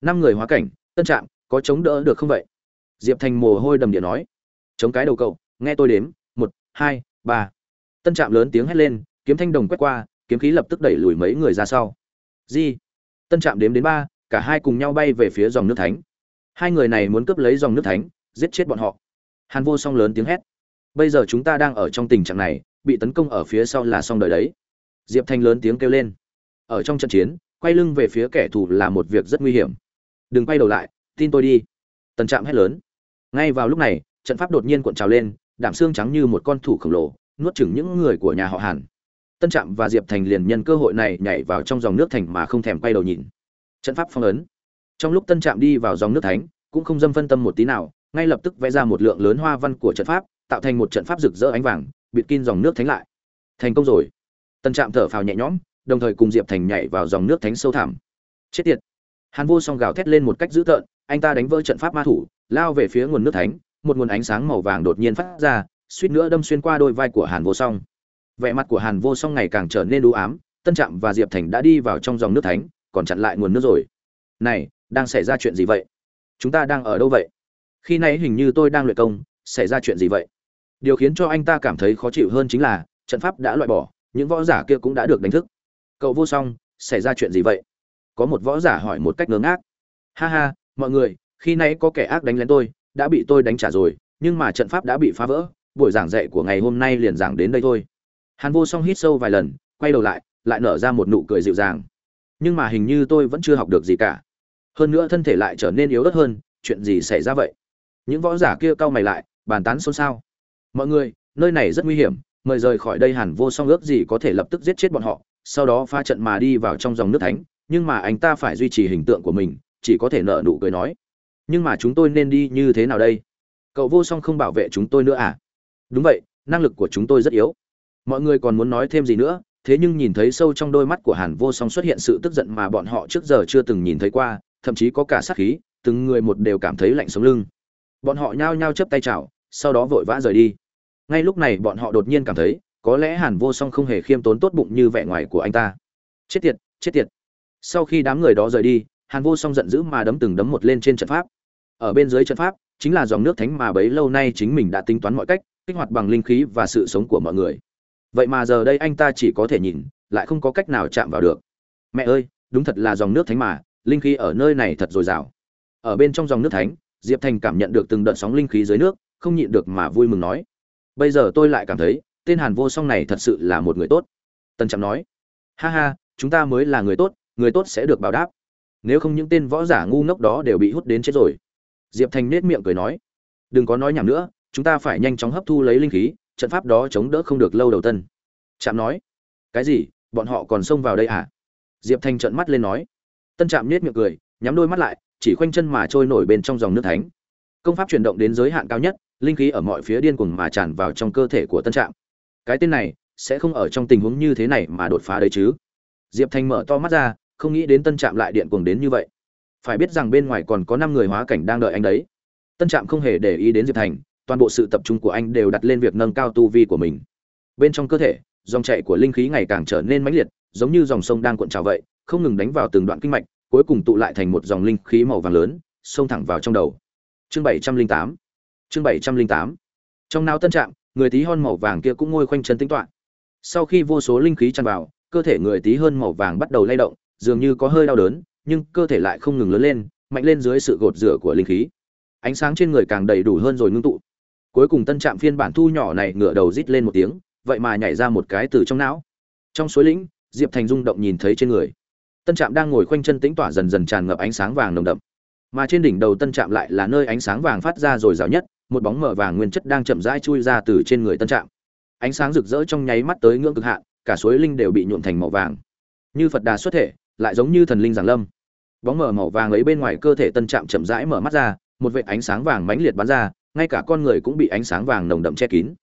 Năm người hóa cảnh, tân trạm, có chống đỡ được không vậy? Diệp thành mồ hôi đầm địa nói. Chống cái đầu cậu, nghe tôi đếm, một, hai, ba. Tân trạm lớn tiếng hét lên, kiếm thanh đồng quét qua, kiếm khí lập tức đẩy lùi mấy người ra sau. Di. Tân trạm đếm đến ba, cả hai cùng nhau bay về phía dòng nước thánh. Hai người này muốn cướp lấy dòng nước thánh, giết chết bọn họ hàn vô song lớn tiếng hét. Bây giờ chúng ta đang ở trong tình trạng này, bị tấn công ở phía sau là xong đời đấy. Diệp thanh lớn tiếng kêu lên. Ở trong trận chiến, quay lưng về phía kẻ thù là một việc rất nguy hiểm. Đừng quay đầu lại, tin tôi đi. Tần trạm hét lớn. Ngay vào lúc này, trận pháp đột nhiên cuộn trào lên, đảm xương trắng như một con thủ khổng lồ, nuốt chửng những người của nhà họ hàn. Tân trạm và diệp thành liền nhân cơ hội này nhảy vào trong dòng nước thành mà không thèm quay đầu nhìn. Trận pháp phong ấn. Trong lúc tân trạm đi vào dòng nước thánh, cũng không dâm phân tâm một tí nào ngay lập tức vẽ ra một lượng lớn hoa văn của trận pháp, tạo thành một trận pháp rực rỡ ánh vàng, bịt kín dòng nước thánh lại. Thành công rồi. Tân trạm thở phào nhẹ nhõm, đồng thời cùng diệp thành nhảy vào dòng nước thánh sâu thẳm. Chết tiệt. Hàn vô song gào thét lên một cách dữ tợn, anh ta đánh vỡ trận pháp ma thủ, lao về phía nguồn nước thánh, một nguồn ánh sáng màu vàng đột nhiên phát ra, suýt nữa đâm xuyên qua đôi vai của hàn vô song. Vẻ mặt của hàn vô song ngày càng trở nên đũ ám, tân trạm và diệp thành đã đi vào trong dòng nước thánh, còn chặn lại nguồn nước rồi. Này, đang xảy ra chuyện gì vậy? Chúng ta đang ở đâu vậy? Khi nãy hình như tôi đang luyện công, xảy ra chuyện gì vậy? Điều khiến cho anh ta cảm thấy khó chịu hơn chính là, trận pháp đã loại bỏ, những võ giả kia cũng đã được đánh thức. Cậu vô song, xảy ra chuyện gì vậy? Có một võ giả hỏi một cách ngớ ngác. Ha ha, mọi người, khi nãy có kẻ ác đánh lén tôi, đã bị tôi đánh trả rồi, nhưng mà trận pháp đã bị phá vỡ, buổi giảng dạy của ngày hôm nay liền giảng đến đây thôi. Hàn vô song hít sâu vài lần, quay đầu lại lại nở ra một nụ cười dịu dàng. Nhưng mà hình như tôi vẫn chưa học được gì cả. Hơn nữa thân thể lại trở nên yếu ớt hơn, chuyện gì xảy ra vậy? Những võ giả kia cau mày lại, bàn tán xôn xao. Mọi người, nơi này rất nguy hiểm, mời rời khỏi đây hẳn vô song ước gì có thể lập tức giết chết bọn họ, sau đó pha trận mà đi vào trong dòng nước thánh, nhưng mà anh ta phải duy trì hình tượng của mình, chỉ có thể nợ nụ cười nói. Nhưng mà chúng tôi nên đi như thế nào đây? Cậu vô song không bảo vệ chúng tôi nữa à? Đúng vậy, năng lực của chúng tôi rất yếu. Mọi người còn muốn nói thêm gì nữa, thế nhưng nhìn thấy sâu trong đôi mắt của hàn vô song xuất hiện sự tức giận mà bọn họ trước giờ chưa từng nhìn thấy qua, thậm chí có cả sát khí, từng người một đều cảm thấy lạnh sống lưng bọn họ nhao nhao chấp tay chào, sau đó vội vã rời đi. Ngay lúc này bọn họ đột nhiên cảm thấy, có lẽ hàn vô song không hề khiêm tốn tốt bụng như vẻ ngoài của anh ta. Chết tiệt chết tiệt. Sau khi đám người đó rời đi, hàn vô song giận dữ mà đấm từng đấm một lên trên trận pháp. Ở bên dưới trận pháp, chính là dòng nước thánh mà bấy lâu nay chính mình đã tính toán mọi cách, kích hoạt bằng linh khí và sự sống của mọi người. Vậy mà giờ đây anh ta chỉ có thể nhìn, lại không có cách nào chạm vào được. Mẹ ơi, đúng thật là dòng nước thánh mà, linh khí ở nơi này thật dồi dào. Ở bên trong dòng nước thánh diệp thành cảm nhận được từng đợt sóng linh khí dưới nước, không nhịn được mà vui mừng nói. Bây giờ tôi lại cảm thấy, tên hàn vô song này thật sự là một người tốt. Tân trạm nói. Ha ha, chúng ta mới là người tốt người tốt sẽ được báo đáp. Nếu không những tên võ giả ngu ngốc đó đều bị hút đến chết rồi. Diệp thành nết miệng cười nói. Đừng có nói nhảm nữa, chúng ta phải nhanh chóng hấp thu lấy linh khí, trận pháp đó chống đỡ không được lâu đầu tân. Trạm nói. Cái gì? Bọn họ còn xông vào đây à? Diệp thành trợn mắt lên nói. Tân trạm nết miệng cười, nhắm đôi mắt lại chỉ khoanh chân mà trôi nổi bên trong dòng nước thánh. Công pháp chuyển động đến giới hạn cao nhất, linh khí ở mọi phía điên cuồng mà tràn vào trong cơ thể của tân trạm. Cái tên này sẽ không ở trong tình huống như thế này mà đột phá đấy chứ? Diệp thành mở to mắt ra, không nghĩ đến tân trạm lại điện cuồng đến như vậy. Phải biết rằng bên ngoài còn có năm người hóa cảnh đang đợi anh đấy. Tân trạm không hề để ý đến diệp thành, toàn bộ sự tập trung của anh đều đặt lên việc nâng cao tu vi của mình. Bên trong cơ thể, dòng chảy của linh khí ngày càng trở nên mãnh liệt, giống như dòng sông đang cuộn trào vậy, không ngừng đánh vào từng đoạn kinh mạch cuối cùng tụ lại thành một dòng linh khí màu vàng lớn, xông thẳng vào trong đầu. Chương bảy trăm linh tám. Chương bảy trăm linh tám. Trong não tân trạng người tí hon màu vàng kia cũng ngồi khoanh chân tính toán sau khi vô số linh khí tràn vào, cơ thể người tí hơn màu vàng bắt đầu lay động, dường như có hơi đau đớn, nhưng cơ thể lại không ngừng lớn lên, mạnh lên dưới sự gột rửa của linh khí. Ánh sáng trên người càng đầy đủ hơn rồi ngưng tụ. Cuối cùng tân trạm phiên bản thu nhỏ này ngửa đầu rít lên một tiếng, vậy mà nhảy ra một cái từ trong não. Trong suối lĩnh, diệp thành rung động nhìn thấy trên người tân trạm đang ngồi khoanh chân tĩnh tỏa dần dần tràn ngập ánh sáng vàng nồng đậm. Mà trên đỉnh đầu tân trạm lại là nơi ánh sáng vàng phát ra rồi rào nhất, một bóng mở vàng nguyên chất đang chậm rãi chui ra từ trên người tân trạm. Ánh sáng rực rỡ trong nháy mắt tới ngưỡng cực hạn, cả suối linh đều bị nhuộm thành màu vàng. Như phật đà xuất thể, lại giống như thần linh giảng lâm. Bóng mở màu vàng ấy bên ngoài cơ thể tân trạm chậm rãi mở mắt ra, một vệt ánh sáng vàng mãnh liệt bắn ra, ngay cả con người cũng bị ánh sáng vàng nồng đậm che kín.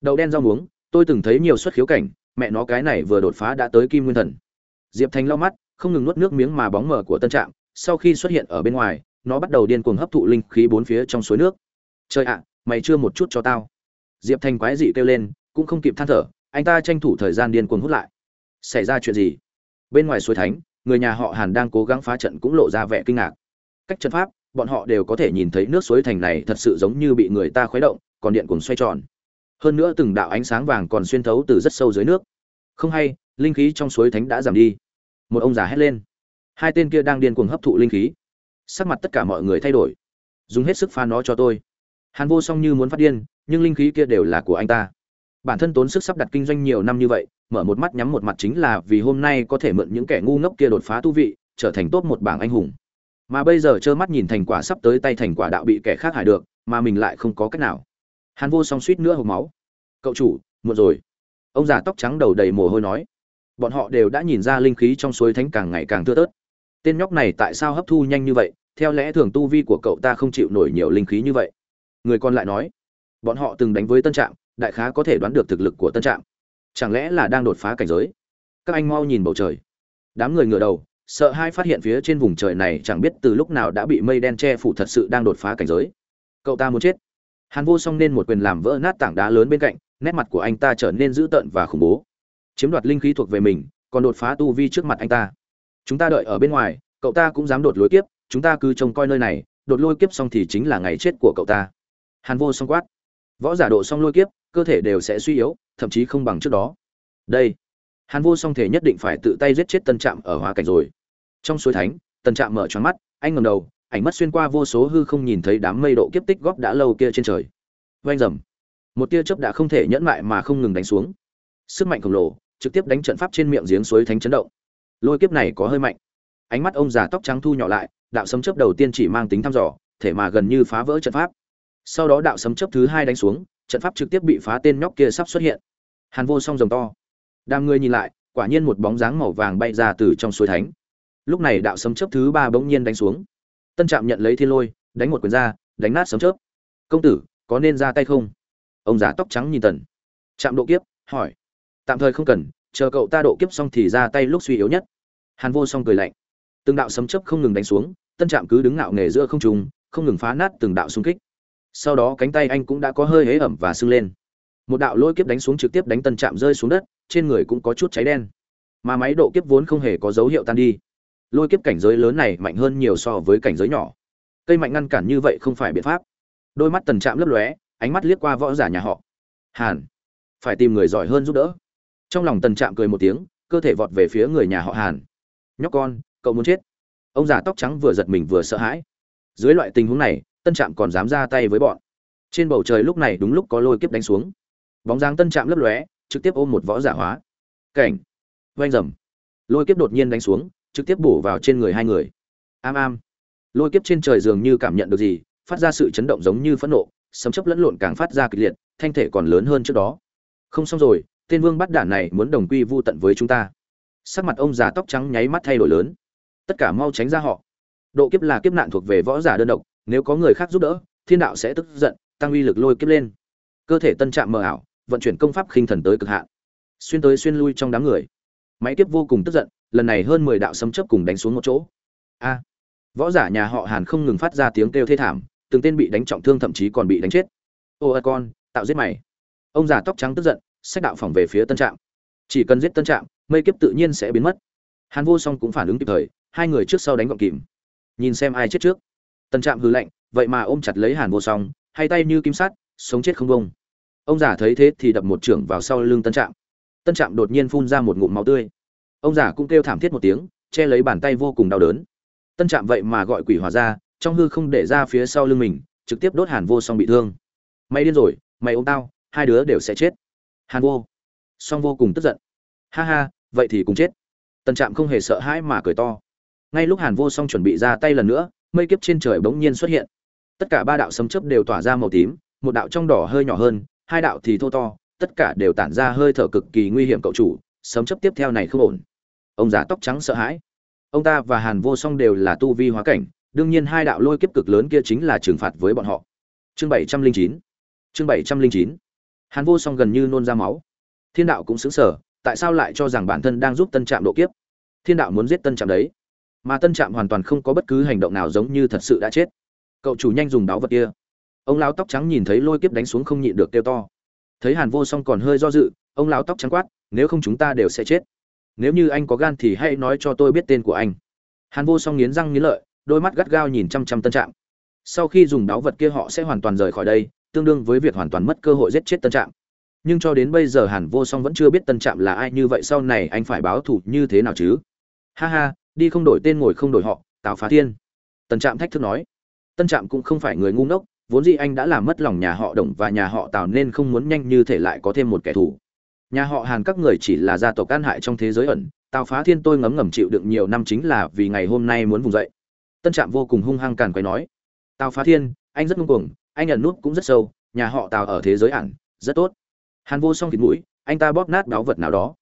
Đậu đen rau muống, tôi từng thấy nhiều xuất khiếu cảnh, mẹ nó cái này vừa đột phá đã tới kim nguyên thần. Diệp thành lau mắt không ngừng nuốt nước miếng mà bóng mờ của tân trạm, sau khi xuất hiện ở bên ngoài, nó bắt đầu điên cuồng hấp thụ linh khí bốn phía trong suối nước. Trời ạ, mày chưa một chút cho tao. Diệp thành quái dị kêu lên, cũng không kịp than thở, anh ta tranh thủ thời gian điên cuồng hút lại. Xảy ra chuyện gì? Bên ngoài suối thánh, người nhà họ hàn đang cố gắng phá trận cũng lộ ra vẻ kinh ngạc. Cách trận pháp, bọn họ đều có thể nhìn thấy nước suối thành này thật sự giống như bị người ta khuấy động, còn điện cuồng xoay tròn. Hơn nữa từng đạo ánh sáng vàng còn xuyên thấu từ rất sâu dưới nước. Không hay, linh khí trong suối thánh đã giảm đi một ông già hét lên. Hai tên kia đang điên cuồng hấp thụ linh khí. Sắc mặt tất cả mọi người thay đổi. Dùng hết sức pha nó cho tôi. Hàn vô song như muốn phát điên, nhưng linh khí kia đều là của anh ta. Bản thân tốn sức sắp đặt kinh doanh nhiều năm như vậy, mở một mắt nhắm một mặt chính là vì hôm nay có thể mượn những kẻ ngu ngốc kia đột phá tu vị, trở thành tốt một bảng anh hùng. Mà bây giờ trơ mắt nhìn thành quả sắp tới tay thành quả đạo bị kẻ khác hại được, mà mình lại không có cách nào. Hàn vô song suýt nữa hộp máu. Cậu chủ, muộn rồi. Ông già tóc trắng đầu đầy mồ hôi nói bọn họ đều đã nhìn ra linh khí trong suối thánh càng ngày càng thưa tớt tên nhóc này tại sao hấp thu nhanh như vậy? Theo lẽ thường tu vi của cậu ta không chịu nổi nhiều linh khí như vậy. Người còn lại nói, bọn họ từng đánh với tân trạm, đại khá có thể đoán được thực lực của tân trạm. Chẳng lẽ là đang đột phá cảnh giới? Các anh mau nhìn bầu trời. Đám người ngửa đầu, sợ hai phát hiện phía trên vùng trời này chẳng biết từ lúc nào đã bị mây đen che phủ thật sự đang đột phá cảnh giới. Cậu ta muốn chết. Hàn vô song nên một quyền làm vỡ nát tảng đá lớn bên cạnh, nét mặt của anh ta trở nên dữ tợn và khủng bố chiếm đoạt linh khí thuộc về mình, còn đột phá tu vi trước mặt anh ta. Chúng ta đợi ở bên ngoài, cậu ta cũng dám đột lối kiếp, chúng ta cứ trông coi nơi này, đột lôi kiếp xong thì chính là ngày chết của cậu ta. Hàn vô song quát. Võ giả độ xong lôi kiếp, cơ thể đều sẽ suy yếu, thậm chí không bằng trước đó. Đây. Hàn vô song thể nhất định phải tự tay giết chết tân trạm ở hóa cảnh rồi. Trong suối thánh, tân trạm mở choáng mắt, anh ngầm đầu ảnh mất xuyên qua vô số hư không nhìn thấy đám mây độ kiếp tích góp đã lâu kia trên trời. Vanh rầm một tia chớp đã không thể nhẫn mại mà không ngừng đánh xuống. Sức mạnh khổng lồ trực tiếp đánh trận pháp trên miệng giếng suối thánh chấn động. Lôi kiếp này có hơi mạnh. Ánh mắt ông già tóc trắng thu nhỏ lại, đạo sấm chớp đầu tiên chỉ mang tính thăm dò, thể mà gần như phá vỡ trận pháp. Sau đó đạo sấm chớp thứ hai đánh xuống, trận pháp trực tiếp bị phá tên nhóc kia sắp xuất hiện. Hàn vô song rồng to. Đam người nhìn lại, quả nhiên một bóng dáng màu vàng bay ra từ trong suối thánh. Lúc này đạo sấm chớp thứ ba bỗng nhiên đánh xuống. Tân trạm nhận lấy thiên lôi, đánh một quyền ra, đánh nát sấm chớp. Công tử, có nên ra tay không? Ông già tóc trắng nhìn tần. Trạm độ kiếp, hỏi tạm thời không cần, chờ cậu ta độ kiếp xong thì ra tay lúc suy yếu nhất. Hàn vô song cười lạnh. Từng đạo sấm chớp không ngừng đánh xuống, tân trạm cứ đứng ngạo nghề giữa không trung, không ngừng phá nát từng đạo xung kích. Sau đó cánh tay anh cũng đã có hơi hế ẩm và sưng lên. Một đạo lôi kiếp đánh xuống trực tiếp đánh tân trạm rơi xuống đất, trên người cũng có chút cháy đen. Mà máy độ kiếp vốn không hề có dấu hiệu tan đi. Lôi kiếp cảnh giới lớn này mạnh hơn nhiều so với cảnh giới nhỏ. Cây mạnh ngăn cản như vậy không phải biện pháp. Đôi mắt tần trạm lấp lóe, ánh mắt liếc qua võ giả nhà họ. Hàn, phải tìm người giỏi hơn giúp đỡ trong lòng tần trạm cười một tiếng, cơ thể vọt về phía người nhà họ hàn. Nhóc con, cậu muốn chết? Ông già tóc trắng vừa giật mình vừa sợ hãi. Dưới loại tình huống này tân trạm còn dám ra tay với bọn. Trên bầu trời lúc này đúng lúc có lôi kiếp đánh xuống. Bóng dáng tân trạm lấp lóe, trực tiếp ôm một võ giả hóa. Cảnh! Vanh rầm lôi kiếp đột nhiên đánh xuống, trực tiếp bổ vào trên người hai người. Am am. Lôi kiếp trên trời dường như cảm nhận được gì, phát ra sự chấn động giống như phẫn nộ, sấm chấp lẫn lộn càng phát ra kịch liệt, thanh thể còn lớn hơn trước đó. Không xong rồi tên vương bắt đản này muốn đồng quy vu tận với chúng ta. Sắc mặt ông già tóc trắng nháy mắt thay đổi lớn. Tất cả mau tránh ra họ. Độ kiếp là kiếp nạn thuộc về võ giả đơn độc, nếu có người khác giúp đỡ, thiên đạo sẽ tức giận, tăng uy lực lôi kiếp lên. Cơ thể tân trạm mờ ảo, vận chuyển công pháp khinh thần tới cực hạn. Xuyên tới xuyên lui trong đám người. Máy kiếp vô cùng tức giận, lần này hơn mười đạo sấm chấp cùng đánh xuống một chỗ. A. À. Võ giả nhà họ hàn không ngừng phát ra tiếng kêu thê thảm, từng tên bị đánh trọng thương thậm chí còn bị đánh chết. Ô a con, tạo giết mày. Ông già tóc trắng tức giận sách đạo phòng về phía tân trạm. Chỉ cần giết tân trạm, mây kiếp tự nhiên sẽ biến mất. Hàn vô song cũng phản ứng kịp thời, hai người trước sau đánh gọn kìm. Nhìn xem ai chết trước. Tân trạm hư lạnh, vậy mà ôm chặt lấy hàn vô song, hai tay như kim sắt, sống chết không bông ông giả thấy thế thì đập một trưởng vào sau lưng tân trạm. Tân trạm đột nhiên phun ra một ngụm máu tươi. Ông giả cũng kêu thảm thiết một tiếng, che lấy bàn tay vô cùng đau đớn. Tân trạm vậy mà gọi quỷ hòa ra, trong hư không để ra phía sau lưng mình, trực tiếp đốt hàn vô song bị thương. Mày điên rồi, mày ôm tao, hai đứa đều sẽ chết hàn vô. Song vô cùng tức giận. Ha ha, vậy thì cùng chết. Tần trạm không hề sợ hãi mà cười to. Ngay lúc hàn vô song chuẩn bị ra tay lần nữa, mây kiếp trên trời bỗng nhiên xuất hiện. Tất cả ba đạo sấm chớp đều tỏa ra màu tím, một đạo trong đỏ hơi nhỏ hơn, hai đạo thì thô to, tất cả đều tản ra hơi thở cực kỳ nguy hiểm cậu chủ, sấm chấp tiếp theo này không ổn. Ông già tóc trắng sợ hãi. Ông ta và hàn vô song đều là tu vi hóa cảnh, đương nhiên hai đạo lôi kiếp cực lớn kia chính là trừng phạt với bọn họ. Chương bảy trăm linh chín. Chương bảy trăm linh chín hàn vô song gần như nôn ra máu. Thiên đạo cũng xứng sở, tại sao lại cho rằng bản thân đang giúp tân trạm độ kiếp? Thiên đạo muốn giết tân trạm đấy. Mà tân trạm hoàn toàn không có bất cứ hành động nào giống như thật sự đã chết. Cậu chủ nhanh dùng đáo vật kia. Ông lão tóc trắng nhìn thấy lôi kiếp đánh xuống không nhịn được kêu to. Thấy hàn vô song còn hơi do dự, ông lão tóc trắng quát, nếu không chúng ta đều sẽ chết. Nếu như anh có gan thì hãy nói cho tôi biết tên của anh. Hàn vô song nghiến răng nghiến lợi, đôi mắt gắt gao nhìn chăm chăm tân trạm. Sau khi dùng đáo vật kia họ sẽ hoàn toàn rời khỏi đây tương đương với việc hoàn toàn mất cơ hội giết chết tân trạm. Nhưng cho đến bây giờ hàn vô song vẫn chưa biết tân trạm là ai, như vậy sau này anh phải báo thù như thế nào chứ? Ha ha, đi không đổi tên ngồi không đổi họ tào phá thiên. Tân trạm thách thức nói. Tân trạm cũng không phải người ngu ngốc, vốn dĩ anh đã làm mất lòng nhà họ đồng và nhà họ tào nên không muốn nhanh như thể lại có thêm một kẻ thù. Nhà họ hàn các người chỉ là gia tộc an hại trong thế giới ẩn, tào phá thiên tôi ngấm ngầm chịu đựng nhiều năm chính là vì ngày hôm nay muốn vùng dậy. Tân trạm vô cùng hung hăng càn quay nói. Tào phá thiên, anh rất ngông cuồng anh nhận nút cũng rất sâu, nhà họ tào ở thế giới ẩn, rất tốt. Hàn vô song thịt mũi, anh ta bóp nát báu vật nào đó.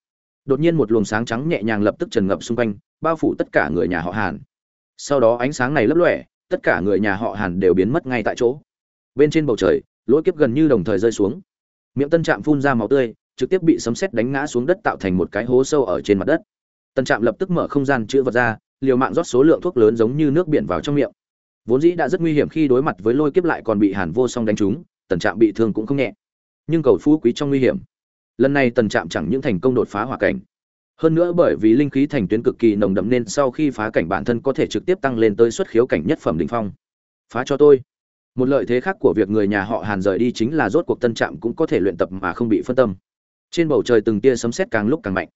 Đột nhiên một luồng sáng trắng nhẹ nhàng lập tức trần ngập xung quanh, bao phủ tất cả người nhà họ hàn. Sau đó ánh sáng này lấp lóe tất cả người nhà họ hàn đều biến mất ngay tại chỗ. Bên trên bầu trời, lỗi kiếp gần như đồng thời rơi xuống. Miệng tân trạm phun ra máu tươi, trực tiếp bị sấm sét đánh ngã xuống đất tạo thành một cái hố sâu ở trên mặt đất. Tân trạm lập tức mở không gian chữa vật ra, liều mạng rót số lượng thuốc lớn giống như nước biển vào trong miệng vốn dĩ đã rất nguy hiểm khi đối mặt với lôi kiếp lại còn bị hàn vô song đánh trúng, tần trạm bị thương cũng không nhẹ. Nhưng cầu phú quý trong nguy hiểm. Lần này tần trạm chẳng những thành công đột phá hỏa cảnh, hơn nữa bởi vì linh khí thành tuyến cực kỳ nồng đậm nên sau khi phá cảnh bản thân có thể trực tiếp tăng lên tới xuất khiếu cảnh nhất phẩm đỉnh phong. Phá cho tôi. Một lợi thế khác của việc người nhà họ hàn rời đi chính là rốt cuộc tân trạm cũng có thể luyện tập mà không bị phân tâm. Trên bầu trời từng tia sấm sét càng lúc càng mạnh.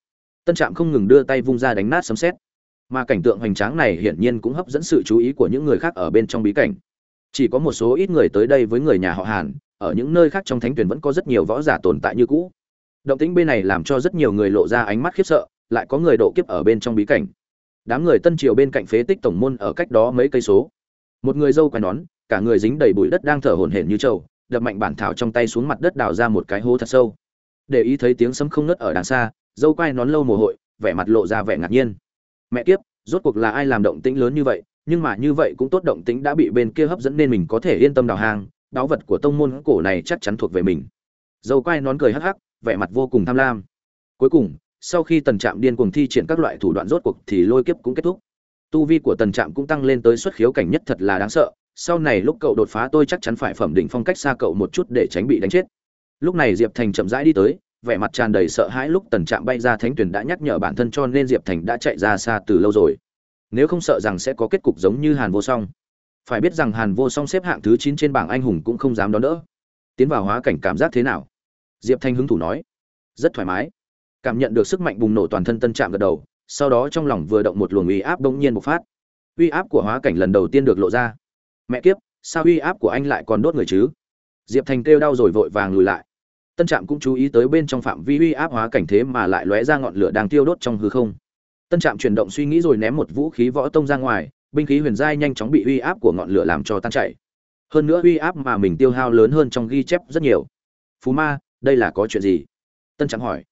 Tân trạm không ngừng đưa tay vung ra đánh nát sấm sét mà cảnh tượng hoành tráng này hiển nhiên cũng hấp dẫn sự chú ý của những người khác ở bên trong bí cảnh. Chỉ có một số ít người tới đây với người nhà họ hàn, ở những nơi khác trong thánh tuyển vẫn có rất nhiều võ giả tồn tại như cũ. Động tĩnh bên này làm cho rất nhiều người lộ ra ánh mắt khiếp sợ, lại có người độ kiếp ở bên trong bí cảnh. Đám người tân triều bên cạnh phế tích tổng môn ở cách đó mấy cây số. Một người dâu quai nón, cả người dính đầy bụi đất đang thở hổn hển như trâu đập mạnh bản thảo trong tay xuống mặt đất đào ra một cái hố thật sâu. Để ý thấy tiếng sấm không ngớt ở đằng xa, dâu quai nón lâu mồ hôi, vẻ mặt lộ ra vẻ ngạc nhiên mẹ kiếp, rốt cuộc là ai làm động tĩnh lớn như vậy, nhưng mà như vậy cũng tốt động tĩnh đã bị bên kia hấp dẫn nên mình có thể yên tâm đào hang đáo vật của tông môn cổ này chắc chắn thuộc về mình. Dâu quai nón cười hắc hắc, vẻ mặt vô cùng tham lam. Cuối cùng, sau khi tần trạm điên cuồng thi triển các loại thủ đoạn rốt cuộc thì lôi kiếp cũng kết thúc. Tu vi của tần trạm cũng tăng lên tới xuất khiếu cảnh nhất thật là đáng sợ, sau này lúc cậu đột phá tôi chắc chắn phải phẩm định phong cách xa cậu một chút để tránh bị đánh chết. Lúc này diệp thành chậm rãi đi tới vẻ mặt tràn đầy sợ hãi lúc tần trạm bay ra thánh tuyển đã nhắc nhở bản thân cho nên diệp thành đã chạy ra xa từ lâu rồi. Nếu không sợ rằng sẽ có kết cục giống như hàn vô song. Phải biết rằng hàn vô song xếp hạng thứ chín trên bảng anh hùng cũng không dám đón đỡ. Tiến vào hóa cảnh cảm giác thế nào? Diệp thanh hứng thủ nói. Rất thoải mái. Cảm nhận được sức mạnh bùng nổ toàn thân tân trạm gật đầu, sau đó trong lòng vừa động một luồng uy áp bỗng nhiên bộc phát. Uy áp của hóa cảnh lần đầu tiên được lộ ra. Mẹ kiếp, sao uy áp của anh lại còn đốt người chứ? Diệp thành kêu đau rồi vội vàng lùi lại tân trạm cũng chú ý tới bên trong phạm vi uy áp hóa cảnh thế mà lại lóe ra ngọn lửa đang tiêu đốt trong hư không. Tân trạm chuyển động suy nghĩ rồi ném một vũ khí võ tông ra ngoài, binh khí huyền giai nhanh chóng bị uy áp của ngọn lửa làm cho tan chảy. Hơn nữa uy áp mà mình tiêu hao lớn hơn trong ghi chép rất nhiều. Phú ma, đây là có chuyện gì? Tân trạm hỏi.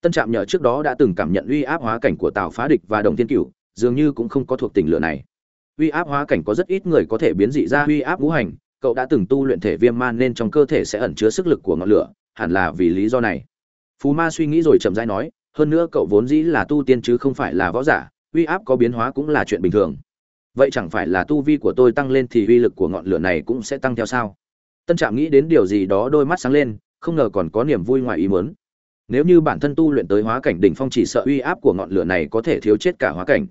Tân trạm nhờ trước đó đã từng cảm nhận uy áp hóa cảnh của tào phá địch và đồng thiên cửu, dường như cũng không có thuộc tình lửa này. Uy áp hóa cảnh có rất ít người có thể biến dị ra uy áp ngũ hành, cậu đã từng tu luyện thể viêm man nên trong cơ thể sẽ ẩn chứa sức lực của ngọn lửa hẳn là vì lý do này. Phú ma suy nghĩ rồi chậm rãi nói, hơn nữa cậu vốn dĩ là tu tiên chứ không phải là võ giả, uy áp có biến hóa cũng là chuyện bình thường. Vậy chẳng phải là tu vi của tôi tăng lên thì uy lực của ngọn lửa này cũng sẽ tăng theo sao? Tân trạm nghĩ đến điều gì đó đôi mắt sáng lên, không ngờ còn có niềm vui ngoài ý muốn. Nếu như bản thân tu luyện tới hóa cảnh đỉnh phong chỉ sợ uy áp của ngọn lửa này có thể thiếu chết cả hóa cảnh.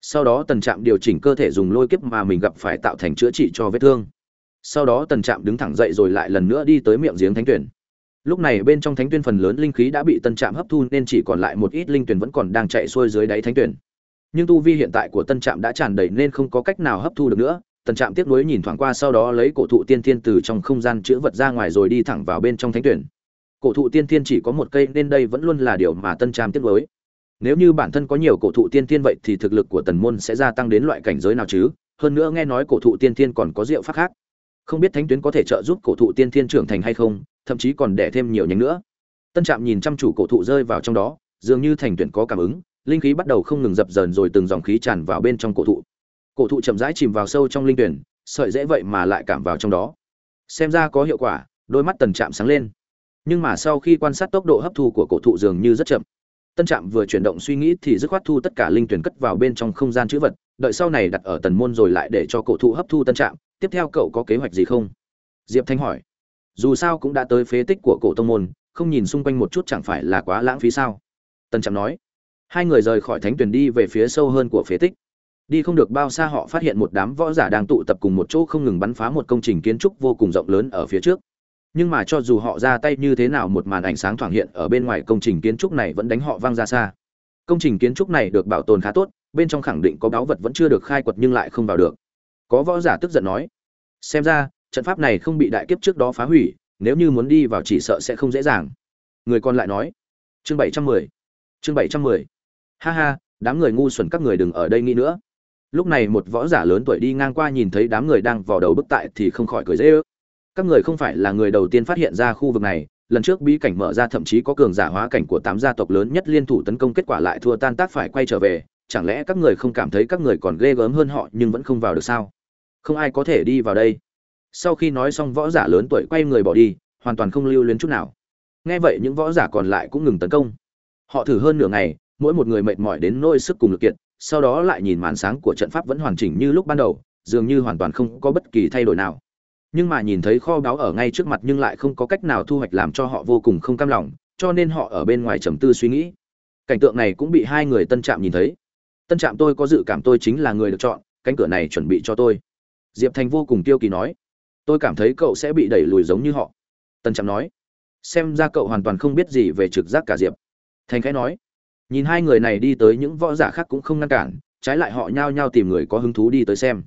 Sau đó tần trạm điều chỉnh cơ thể dùng lôi kiếp mà mình gặp phải tạo thành chữa trị cho vết thương. Sau đó tần trạm đứng thẳng dậy rồi lại lần nữa đi tới miệng giếng thánh tuyển lúc này bên trong thánh tuyển phần lớn linh khí đã bị tân trạm hấp thu nên chỉ còn lại một ít linh tuyển vẫn còn đang chạy xuôi dưới đáy thánh tuyển. Nhưng tu vi hiện tại của tân trạm đã tràn đầy nên không có cách nào hấp thu được nữa. Tần trạm tiếc nuối nhìn thoáng qua sau đó lấy cổ thụ tiên thiên từ trong không gian chữ vật ra ngoài rồi đi thẳng vào bên trong thánh tuyển. Cổ thụ tiên thiên chỉ có một cây nên đây vẫn luôn là điều mà tân trạm tiếc nuối. Nếu như bản thân có nhiều cổ thụ tiên thiên vậy thì thực lực của tần môn sẽ gia tăng đến loại cảnh giới nào chứ? Hơn nữa nghe nói cổ thụ tiên thiên còn có diệu pháp khác. Không biết thánh tuyến có thể trợ giúp cổ thụ tiên thiên trưởng thành hay không? Thậm chí còn đẻ thêm nhiều nhánh nữa. Tân trạm nhìn chăm chủ cổ thụ rơi vào trong đó, dường như thành tuyển có cảm ứng, linh khí bắt đầu không ngừng dập dờn rồi từng dòng khí tràn vào bên trong cổ thụ. Cổ thụ chậm rãi chìm vào sâu trong linh tuyển, sợi dễ vậy mà lại cảm vào trong đó. Xem ra có hiệu quả, đôi mắt tần trạm sáng lên. Nhưng mà sau khi quan sát tốc độ hấp thu của cổ thụ dường như rất chậm. Tân trạm vừa chuyển động suy nghĩ thì dứt khoát thu tất cả linh tuyển cất vào bên trong không gian chữ vật, đợi sau này đặt ở tần môn rồi lại để cho cổ thụ hấp thu tân trạm. Tiếp theo cậu có kế hoạch gì không? Diệp thanh hỏi dù sao cũng đã tới phế tích của cổ tông môn, không nhìn xung quanh một chút chẳng phải là quá lãng phí sao? Tân trạm nói. Hai người rời khỏi thánh tuyển đi về phía sâu hơn của phế tích. Đi không được bao xa họ phát hiện một đám võ giả đang tụ tập cùng một chỗ không ngừng bắn phá một công trình kiến trúc vô cùng rộng lớn ở phía trước. Nhưng mà cho dù họ ra tay như thế nào một màn ánh sáng thoảng hiện ở bên ngoài công trình kiến trúc này vẫn đánh họ văng ra xa. Công trình kiến trúc này được bảo tồn khá tốt, bên trong khẳng định có báu vật vẫn chưa được khai quật nhưng lại không vào được. Có võ giả tức giận nói. Xem ra trận pháp này không bị đại kiếp trước đó phá hủy, nếu như muốn đi vào chỉ sợ sẽ không dễ dàng. Người còn lại nói, chương bảy trăm mười, chương bảy trăm mười. Ha ha, đám người ngu xuẩn các người đừng ở đây nghĩ nữa. Lúc này một võ giả lớn tuổi đi ngang qua nhìn thấy đám người đang vào đầu bức tại thì không khỏi cười dễ ước. Các người không phải là người đầu tiên phát hiện ra khu vực này, lần trước bí cảnh mở ra thậm chí có cường giả hóa cảnh của tám gia tộc lớn nhất liên thủ tấn công kết quả lại thua tan tác phải quay trở về, chẳng lẽ các người không cảm thấy các người còn ghê gớm hơn họ nhưng vẫn không vào được sao? Không ai có thể đi vào đây sau khi nói xong võ giả lớn tuổi quay người bỏ đi, hoàn toàn không lưu luyến chút nào. Nghe vậy những võ giả còn lại cũng ngừng tấn công. Họ thử hơn nửa ngày, mỗi một người mệt mỏi đến nỗi sức cùng lực kiệt, sau đó lại nhìn màn sáng của trận pháp vẫn hoàn chỉnh như lúc ban đầu, dường như hoàn toàn không có bất kỳ thay đổi nào. Nhưng mà nhìn thấy kho báu ở ngay trước mặt nhưng lại không có cách nào thu hoạch làm cho họ vô cùng không cam lòng, cho nên họ ở bên ngoài trầm tư suy nghĩ. Cảnh tượng này cũng bị hai người tân trạm nhìn thấy. Tân trạm, tôi có dự cảm tôi chính là người được chọn, cánh cửa này chuẩn bị cho tôi. Diệp thành vô cùng tiêu kỳ nói tôi cảm thấy cậu sẽ bị đẩy lùi giống như họ. Tân trạm nói. Xem ra cậu hoàn toàn không biết gì về trực giác cả diệp. Thành khẽ nói. Nhìn hai người này đi tới những võ giả khác cũng không ngăn cản, trái lại họ nhao nhao tìm người có hứng thú đi tới xem.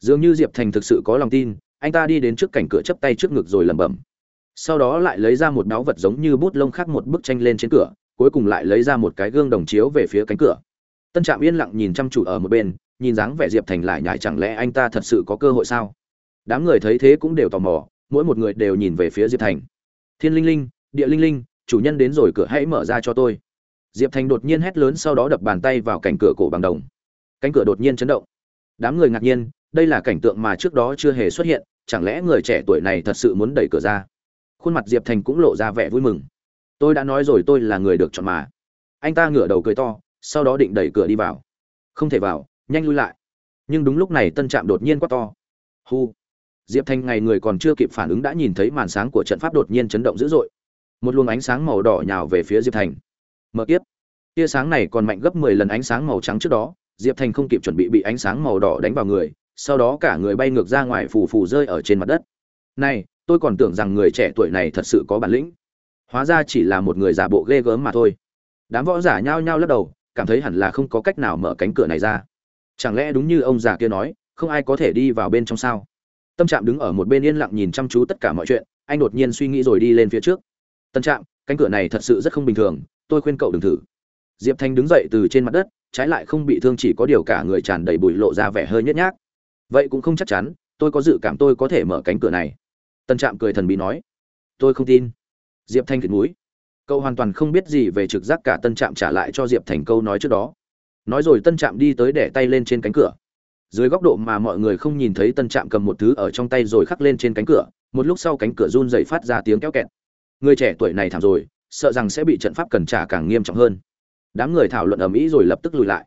Dường như diệp thành thực sự có lòng tin, anh ta đi đến trước cảnh cửa chấp tay trước ngực rồi lẩm bẩm. Sau đó lại lấy ra một báu vật giống như bút lông khác một bức tranh lên trên cửa, cuối cùng lại lấy ra một cái gương đồng chiếu về phía cánh cửa. Tân trạm yên lặng nhìn chăm chú ở một bên, nhìn dáng vẻ diệp thành lại nhại chẳng lẽ anh ta thật sự có cơ hội sao? Đám người thấy thế cũng đều tò mò, mỗi một người đều nhìn về phía diệp thành. Thiên linh linh, địa linh linh, chủ nhân đến rồi, cửa hãy mở ra cho tôi. Diệp thành đột nhiên hét lớn, sau đó đập bàn tay vào cánh cửa cổ bằng đồng. Cánh cửa đột nhiên chấn động. Đám người ngạc nhiên, đây là cảnh tượng mà trước đó chưa hề xuất hiện, chẳng lẽ người trẻ tuổi này thật sự muốn đẩy cửa ra? Khuôn mặt diệp thành cũng lộ ra vẻ vui mừng. Tôi đã nói rồi, tôi là người được chọn mà. Anh ta ngửa đầu cười to, sau đó định đẩy cửa đi vào. Không thể vào, nhanh lui lại. Nhưng đúng lúc này, tân trạm đột nhiên quát to. Hu diệp Thanh ngày người còn chưa kịp phản ứng đã nhìn thấy màn sáng của trận pháp đột nhiên chấn động dữ dội. Một luồng ánh sáng màu đỏ nhào về phía diệp thành. Mở tiếp tia sáng này còn mạnh gấp mười lần ánh sáng màu trắng trước đó, diệp thành không kịp chuẩn bị bị ánh sáng màu đỏ đánh vào người, sau đó cả người bay ngược ra ngoài phù phù rơi ở trên mặt đất. Này, tôi còn tưởng rằng người trẻ tuổi này thật sự có bản lĩnh. Hóa ra chỉ là một người giả bộ ghê gớm mà thôi. Đám võ giả nhao nhao lắc đầu, cảm thấy hẳn là không có cách nào mở cánh cửa này ra. Chẳng lẽ đúng như ông già kia nói, không ai có thể đi vào bên trong sao? Tâm trạm đứng ở một bên yên lặng nhìn chăm chú tất cả mọi chuyện, anh đột nhiên suy nghĩ rồi đi lên phía trước. Tân trạm, cánh cửa này thật sự rất không bình thường, tôi khuyên cậu đừng thử. Diệp thanh đứng dậy từ trên mặt đất, trái lại không bị thương chỉ có điều cả người tràn đầy bụi lộ ra vẻ hơi nhếch nhác. Vậy cũng không chắc chắn, tôi có dự cảm tôi có thể mở cánh cửa này. Tân trạm cười thần bí nói. Tôi không tin. Diệp thanh thịt mũi. Cậu hoàn toàn không biết gì về trực giác cả tân trạm trả lại cho diệp thành câu nói trước đó. Nói rồi tân trạm đi tới để tay lên trên cánh cửa dưới góc độ mà mọi người không nhìn thấy tân trạm cầm một thứ ở trong tay rồi khắc lên trên cánh cửa, một lúc sau cánh cửa run dậy phát ra tiếng kéo kẹt. Người trẻ tuổi này thảm rồi, sợ rằng sẽ bị trận pháp cần trả càng nghiêm trọng hơn. Đám người thảo luận ở mỹ rồi lập tức lùi lại.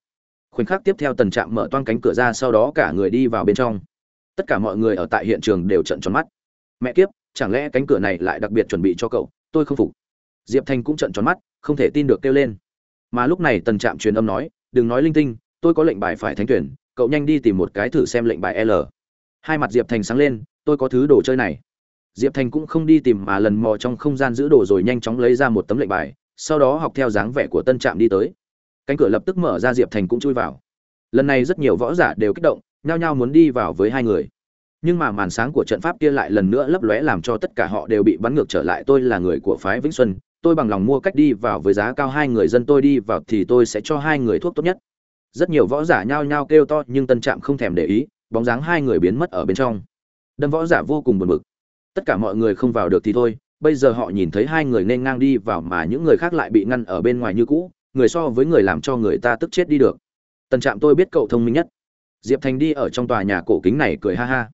Khoảnh khắc tiếp theo tần trạm mở toang cánh cửa ra, sau đó cả người đi vào bên trong. Tất cả mọi người ở tại hiện trường đều trận tròn mắt. Mẹ kiếp, chẳng lẽ cánh cửa này lại đặc biệt chuẩn bị cho cậu? Tôi không phục. Diệp thanh cũng trận tròn mắt, không thể tin được kêu lên. Mà lúc này tần trạm truyền âm nói, đừng nói linh tinh, tôi có lệnh bài phải thánh tuyển cậu nhanh đi tìm một cái thử xem lệnh bài l. Hai mặt diệp thành sáng lên, tôi có thứ đồ chơi này. Diệp thành cũng không đi tìm mà lần mò trong không gian giữ đồ rồi nhanh chóng lấy ra một tấm lệnh bài, sau đó học theo dáng vẻ của tân trạm đi tới. Cánh cửa lập tức mở ra, diệp thành cũng chui vào. Lần này rất nhiều võ giả đều kích động, nhao nhao muốn đi vào với hai người. Nhưng mà màn sáng của trận pháp kia lại lần nữa lấp lóe làm cho tất cả họ đều bị bắn ngược trở lại. Tôi là người của phái vĩnh xuân, tôi bằng lòng mua cách đi vào với giá cao hai người dân. Tôi đi vào thì tôi sẽ cho hai người thuốc tốt nhất rất nhiều võ giả nhao nhao kêu to nhưng tân trạm không thèm để ý, bóng dáng hai người biến mất ở bên trong. Đâm võ giả vô cùng buồn bực. Tất cả mọi người không vào được thì thôi, bây giờ họ nhìn thấy hai người nên ngang đi vào mà những người khác lại bị ngăn ở bên ngoài như cũ, người so với người làm cho người ta tức chết đi được. Tân trạm tôi biết cậu thông minh nhất. Diệp thành đi ở trong tòa nhà cổ kính này cười ha ha.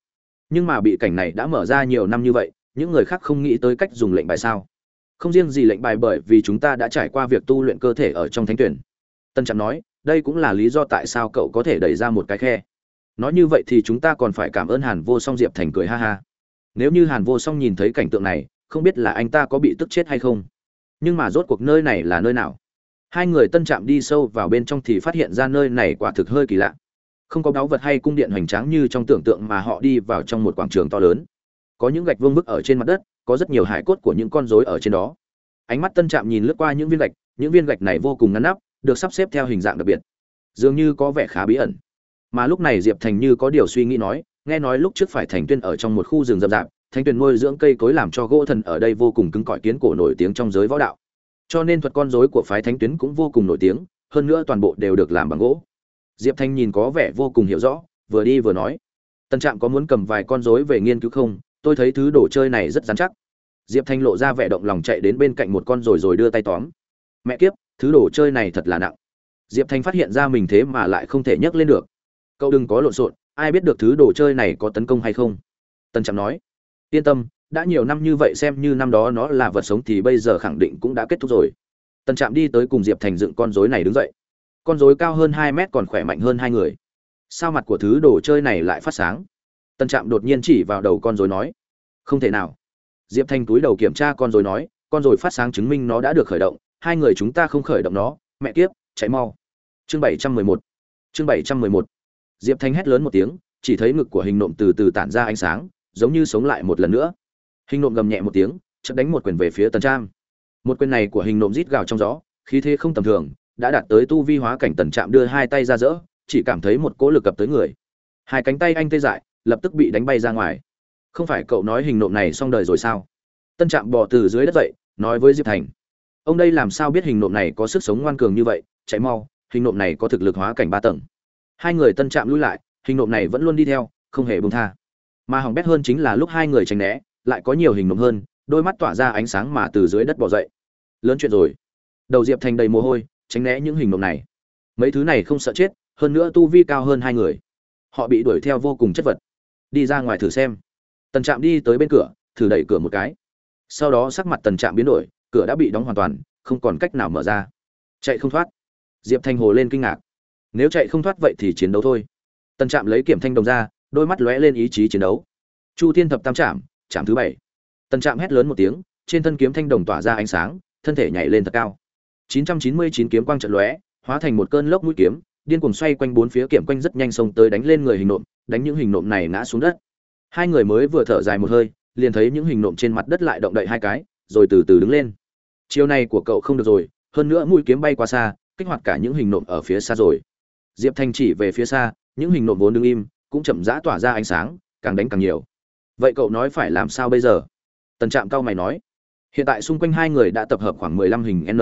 Nhưng mà bị cảnh này đã mở ra nhiều năm như vậy, những người khác không nghĩ tới cách dùng lệnh bài sao? Không riêng gì lệnh bài bởi vì chúng ta đã trải qua việc tu luyện cơ thể ở trong thánh tuyển. Tân trạm nói đây cũng là lý do tại sao cậu có thể đẩy ra một cái khe. Nói như vậy thì chúng ta còn phải cảm ơn hàn vô song diệp thành cười ha ha. Nếu như hàn vô song nhìn thấy cảnh tượng này, không biết là anh ta có bị tức chết hay không. Nhưng mà rốt cuộc nơi này là nơi nào? Hai người tân trạm đi sâu vào bên trong thì phát hiện ra nơi này quả thực hơi kỳ lạ. Không có báu vật hay cung điện hoành tráng như trong tưởng tượng mà họ đi vào trong một quảng trường to lớn. Có những gạch vương bức ở trên mặt đất, có rất nhiều hải cốt của những con rối ở trên đó. Ánh mắt tân trạm nhìn lướt qua những viên gạch, những viên gạch này vô cùng ngăn nắp được sắp xếp theo hình dạng đặc biệt. Dường như có vẻ khá bí ẩn. Mà lúc này diệp thành như có điều suy nghĩ nói, nghe nói lúc trước phải thành tuyên ở trong một khu rừng rậm rạp, thành tuyên nuôi dưỡng cây cối làm cho gỗ thần ở đây vô cùng cứng cỏi kiến cổ nổi tiếng trong giới võ đạo. Cho nên thuật con rối của phái thánh tuyến cũng vô cùng nổi tiếng, hơn nữa toàn bộ đều được làm bằng gỗ. Diệp thanh nhìn có vẻ vô cùng hiểu rõ, vừa đi vừa nói tân trạm có muốn cầm vài con rối về nghiên cứu không? Tôi thấy thứ đồ chơi này rất dán chắc. Diệp thanh lộ ra vẻ động lòng chạy đến bên cạnh một con rồi rồi đưa tay tóm, mẹ kiếp thứ đồ chơi này thật là nặng. Diệp thanh phát hiện ra mình thế mà lại không thể nhấc lên được. Cậu đừng có lộn xộn, ai biết được thứ đồ chơi này có tấn công hay không? Tân trạm nói. Yên tâm, đã nhiều năm như vậy xem như năm đó nó là vật sống thì bây giờ khẳng định cũng đã kết thúc rồi. Tân trạm đi tới cùng diệp thành dựng con rối này đứng dậy. Con rối cao hơn hai mét còn khỏe mạnh hơn hai người. Sao mặt của thứ đồ chơi này lại phát sáng? Tân trạm đột nhiên chỉ vào đầu con rối nói. Không thể nào. Diệp thành túi đầu kiểm tra con rối nói, con rối phát sáng chứng minh nó đã được khởi động hai người chúng ta không khởi động nó, mẹ kiếp, chạy mau. Chương bảy trăm mười một, chương bảy trăm mười một. Diệp thanh hét lớn một tiếng, chỉ thấy ngực của hình nộm từ từ tản ra ánh sáng, giống như sống lại một lần nữa. Hình nộm gầm nhẹ một tiếng, chợt đánh một quyền về phía tần trạm một quyền này của hình nộm rít gào trong gió, khí thế không tầm thường, đã đạt tới tu vi hóa cảnh tần trạm đưa hai tay ra dỡ chỉ cảm thấy một cỗ lực cập tới người. Hai cánh tay anh tê dại, lập tức bị đánh bay ra ngoài. Không phải cậu nói hình nộm này xong đời rồi sao? Tân trạm bò từ dưới đất dậy, nói với diệp thành ông đây làm sao biết hình nộm này có sức sống ngoan cường như vậy, chạy mau, hình nộm này có thực lực hóa cảnh ba tầng. Hai người tân trạm lui lại, hình nộm này vẫn luôn đi theo, không hề bông tha. Mà hỏng bét hơn chính là lúc hai người tránh né, lại có nhiều hình nộm hơn, đôi mắt tỏa ra ánh sáng mà từ dưới đất bỏ dậy. Lớn chuyện rồi. Đầu diệp thành đầy mồ hôi, tránh né những hình nộm này. Mấy thứ này không sợ chết, hơn nữa tu vi cao hơn hai người. Họ bị đuổi theo vô cùng chất vật. Đi ra ngoài thử xem. Tần trạm đi tới bên cửa, thử đẩy cửa một cái. Sau đó sắc mặt tần trạm biến đổi cửa đã bị đóng hoàn toàn, không còn cách nào mở ra. Chạy không thoát. Diệp thanh hồ lên kinh ngạc. Nếu chạy không thoát vậy thì chiến đấu thôi. Tần trạm lấy kiểm thanh đồng ra, đôi mắt lóe lên ý chí chiến đấu. Chu thiên thập tam trạm trạm thứ bảy. Tần trạm hét lớn một tiếng, trên thân kiếm thanh đồng tỏa ra ánh sáng, thân thể nhảy lên thật cao. 999 kiếm quang trận lóe, hóa thành một cơn lốc mũi kiếm, điên cuồng xoay quanh bốn phía kiểm quanh rất nhanh xông tới đánh lên người hình nộm, đánh những hình nộm này ngã xuống đất. Hai người mới vừa thở dài một hơi, liền thấy những hình nộm trên mặt đất lại động đậy hai cái, rồi từ từ đứng lên chiều này của cậu không được rồi, hơn nữa mũi kiếm bay qua xa, kích hoạt cả những hình nộm ở phía xa rồi. Diệp thanh chỉ về phía xa, những hình nộm vốn đứng im, cũng chậm rãi tỏa ra ánh sáng, càng đánh càng nhiều. Vậy cậu nói phải làm sao bây giờ? Tần trạm cao mày nói. Hiện tại xung quanh hai người đã tập hợp khoảng mười lăm hình n.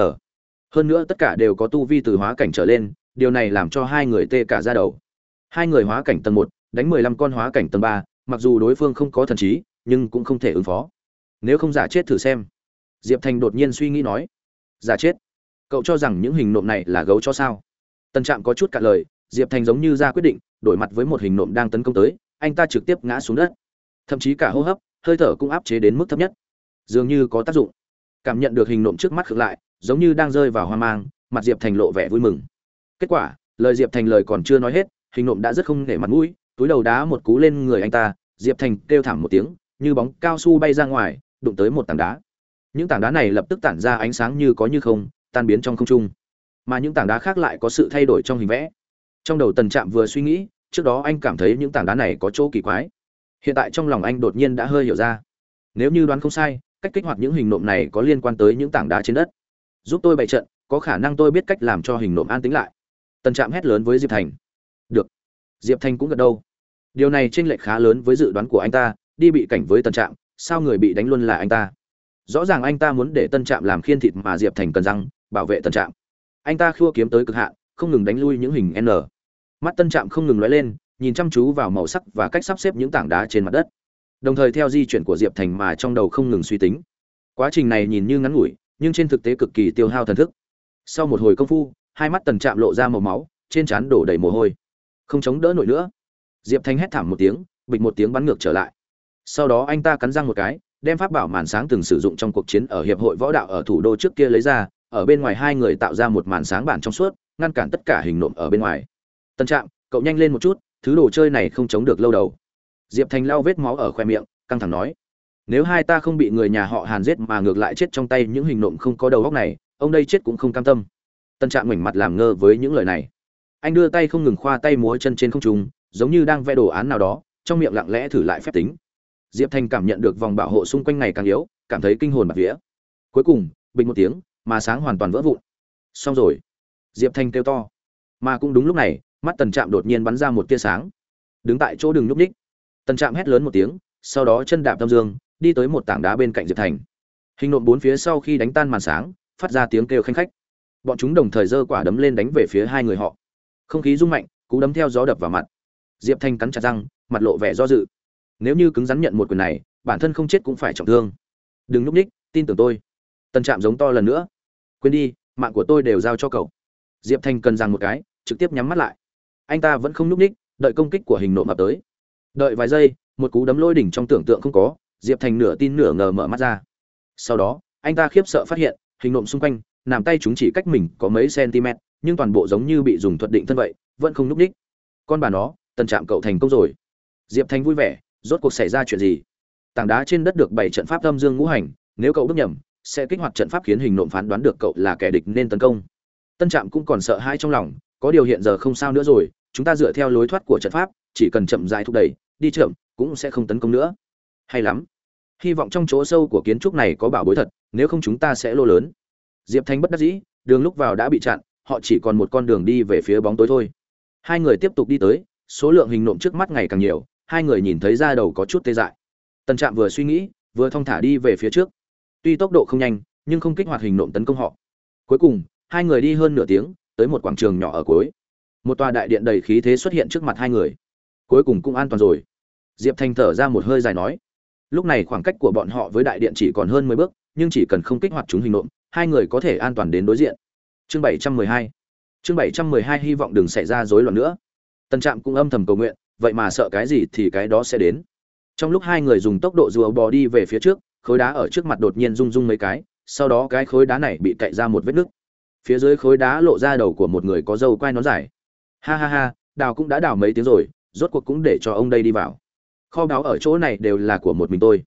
Hơn nữa tất cả đều có tu vi từ hóa cảnh trở lên, điều này làm cho hai người tê cả ra đầu. Hai người hóa cảnh tầng một, đánh mười lăm con hóa cảnh tầng ba, mặc dù đối phương không có thần trí, nhưng cũng không thể ứng phó. Nếu không giả chết thử xem diệp thành đột nhiên suy nghĩ nói, giả chết, cậu cho rằng những hình nộm này là gấu cho sao? Tân trạm có chút cả lời, diệp thành giống như ra quyết định, đổi mặt với một hình nộm đang tấn công tới, anh ta trực tiếp ngã xuống đất. Thậm chí cả hô hấp, hơi thở cũng áp chế đến mức thấp nhất. Dường như có tác dụng. Cảm nhận được hình nộm trước mắt khựng lại, giống như đang rơi vào hoang mang, mặt diệp thành lộ vẻ vui mừng. Kết quả, lời diệp thành lời còn chưa nói hết, hình nộm đã rất không nể mặt mũi, túi đầu đá một cú lên người anh ta, diệp thành kêu thảm một tiếng, như bóng cao su bay ra ngoài, đụng tới một tảng đá những tảng đá này lập tức tản ra ánh sáng như có như không, tan biến trong không trung. Mà những tảng đá khác lại có sự thay đổi trong hình vẽ. Trong đầu tần trạm vừa suy nghĩ, trước đó anh cảm thấy những tảng đá này có chỗ kỳ quái. Hiện tại trong lòng anh đột nhiên đã hơi hiểu ra. Nếu như đoán không sai, cách kích hoạt những hình nộm này có liên quan tới những tảng đá trên đất. Giúp tôi bày trận, có khả năng tôi biết cách làm cho hình nộm an tính lại. Tần trạm hét lớn với diệp thành. Được. Diệp thành cũng gật đâu điều này t r ê n lệch khá lớn với dự đoán của anh ta, đi bị cảnh với tần trạm, sao người bị đánh luôn là anh ta? Rõ ràng anh ta muốn để tân trạm làm khiên thịt mà diệp thành cần răng, bảo vệ tân trạm. Anh ta khua kiếm tới cực hạn, không ngừng đánh lui những hình n. Mắt tân trạm không ngừng lóe lên, nhìn chăm chú vào màu sắc và cách sắp xếp những tảng đá trên mặt đất. Đồng thời theo di chuyển của diệp thành mà trong đầu không ngừng suy tính. Quá trình này nhìn như ngắn ngủi, nhưng trên thực tế cực kỳ tiêu hao thần thức. Sau một hồi công phu, hai mắt tần trạm lộ ra màu máu, trên trán đổ đầy mồ hôi. Không chống đỡ nổi nữa. Diệp thanh hét thảm một tiếng, bịch một tiếng bắn ngược trở lại. Sau đó anh ta cắn răng một cái đem pháp bảo màn sáng từng sử dụng trong cuộc chiến ở hiệp hội võ đạo ở thủ đô trước kia lấy ra, ở bên ngoài hai người tạo ra một màn sáng bản trong suốt, ngăn cản tất cả hình nộm ở bên ngoài. Tân trạm, cậu nhanh lên một chút, thứ đồ chơi này không chống được lâu đầu. Diệp thành lau vết máu ở khoe miệng, căng thẳng nói, nếu hai ta không bị người nhà họ hàn giết mà ngược lại chết trong tay những hình nộm không có đầu óc này, ông đây chết cũng không cam tâm. Tân trạm ngoảnh mặt làm ngơ với những lời này. Anh đưa tay không ngừng khoa tay múa chân trên không trung, giống như đang vẽ đồ án nào đó, trong miệng lặng lẽ thử lại phép tính diệp thành cảm nhận được vòng bảo hộ xung quanh ngày càng yếu, cảm thấy kinh hồn bạt vía. Cuối cùng, bình một tiếng, mà sáng hoàn toàn vỡ vụn. Xong rồi. Diệp thành kêu to. Mà cũng đúng lúc này, mắt tần trạm đột nhiên bắn ra một tia sáng. Đứng tại chỗ đường nhúc ních tần trạm hét lớn một tiếng, sau đó chân đạp tâm dương, đi tới một tảng đá bên cạnh diệp thành. Hình nộm bốn phía sau khi đánh tan màn sáng, phát ra tiếng kêu khanh khách. Bọn chúng đồng thời giơ quả đấm lên đánh về phía hai người họ. Không khí rung mạnh, cú đấm theo gió đập vào mặt. Diệp thanh cắn chặt răng, mặt lộ vẻ do dự nếu như cứng rắn nhận một quyền này, bản thân không chết cũng phải trọng thương. Đừng núp ních, tin tưởng tôi. Tân trạm giống to lần nữa. Quên đi, mạng của tôi đều giao cho cậu. Diệp thanh cần rằng một cái, trực tiếp nhắm mắt lại. Anh ta vẫn không núp ních, đợi công kích của hình nộm ập tới. Đợi vài giây, một cú đấm lôi đỉnh trong tưởng tượng không có, diệp thành nửa tin nửa ngờ mở mắt ra. Sau đó, anh ta khiếp sợ phát hiện, hình nộm xung quanh, nằm tay chúng chỉ cách mình có mấy cm nhưng toàn bộ giống như bị dùng thuật định thân vậy, vẫn không núp ních. con bà nó tân trạm cậu thành công rồi. Diệp thành vui vẻ rốt cuộc xảy ra chuyện gì? Tảng đá trên đất được bảy trận pháp âm dương ngũ hành, nếu cậu bước nhầm, sẽ kích hoạt trận pháp khiến hình nộm phán đoán được cậu là kẻ địch nên tấn công. Tân trạm cũng còn sợ hãi trong lòng, có điều hiện giờ không sao nữa rồi, chúng ta dựa theo lối thoát của trận pháp, chỉ cần chậm dài thúc đẩy, đi chậm, cũng sẽ không tấn công nữa. Hay lắm. Hy vọng trong chỗ sâu của kiến trúc này có bảo bối thật, nếu không chúng ta sẽ lô lớn. Diệp thanh bất đắc dĩ, đường lúc vào đã bị chặn, họ chỉ còn một con đường đi về phía bóng tối thôi. Hai người tiếp tục đi tới, số lượng hình nộm trước mắt ngày càng nhiều hai người nhìn thấy ra đầu có chút tê dại. Tần trạm vừa suy nghĩ, vừa thong thả đi về phía trước. Tuy tốc độ không nhanh, nhưng không kích hoạt hình nộm tấn công họ. Cuối cùng, hai người đi hơn nửa tiếng, tới một quảng trường nhỏ ở cuối. Một tòa đại điện đầy khí thế xuất hiện trước mặt hai người. Cuối cùng cũng an toàn rồi. Diệp thành thở ra một hơi dài nói, lúc này khoảng cách của bọn họ với đại điện chỉ còn hơn mười bước, nhưng chỉ cần không kích hoạt chúng hình nộm, hai người có thể an toàn đến đối diện. Chương bảy trăm mười hai. Chương bảy trăm mười hai, hy vọng đừng xảy ra rối loạn nữa. Tân trạm cũng âm thầm cầu nguyện vậy mà sợ cái gì thì cái đó sẽ đến. Trong lúc hai người dùng tốc độ rùa bò đi về phía trước, khối đá ở trước mặt đột nhiên rung rung mấy cái, sau đó cái khối đá này bị cậy ra một vết nứt. Phía dưới khối đá lộ ra đầu của một người có dâu quai nón dài. Ha ha ha, đào cũng đã đào mấy tiếng rồi, rốt cuộc cũng để cho ông đây đi vào. Kho báu ở chỗ này đều là của một mình tôi.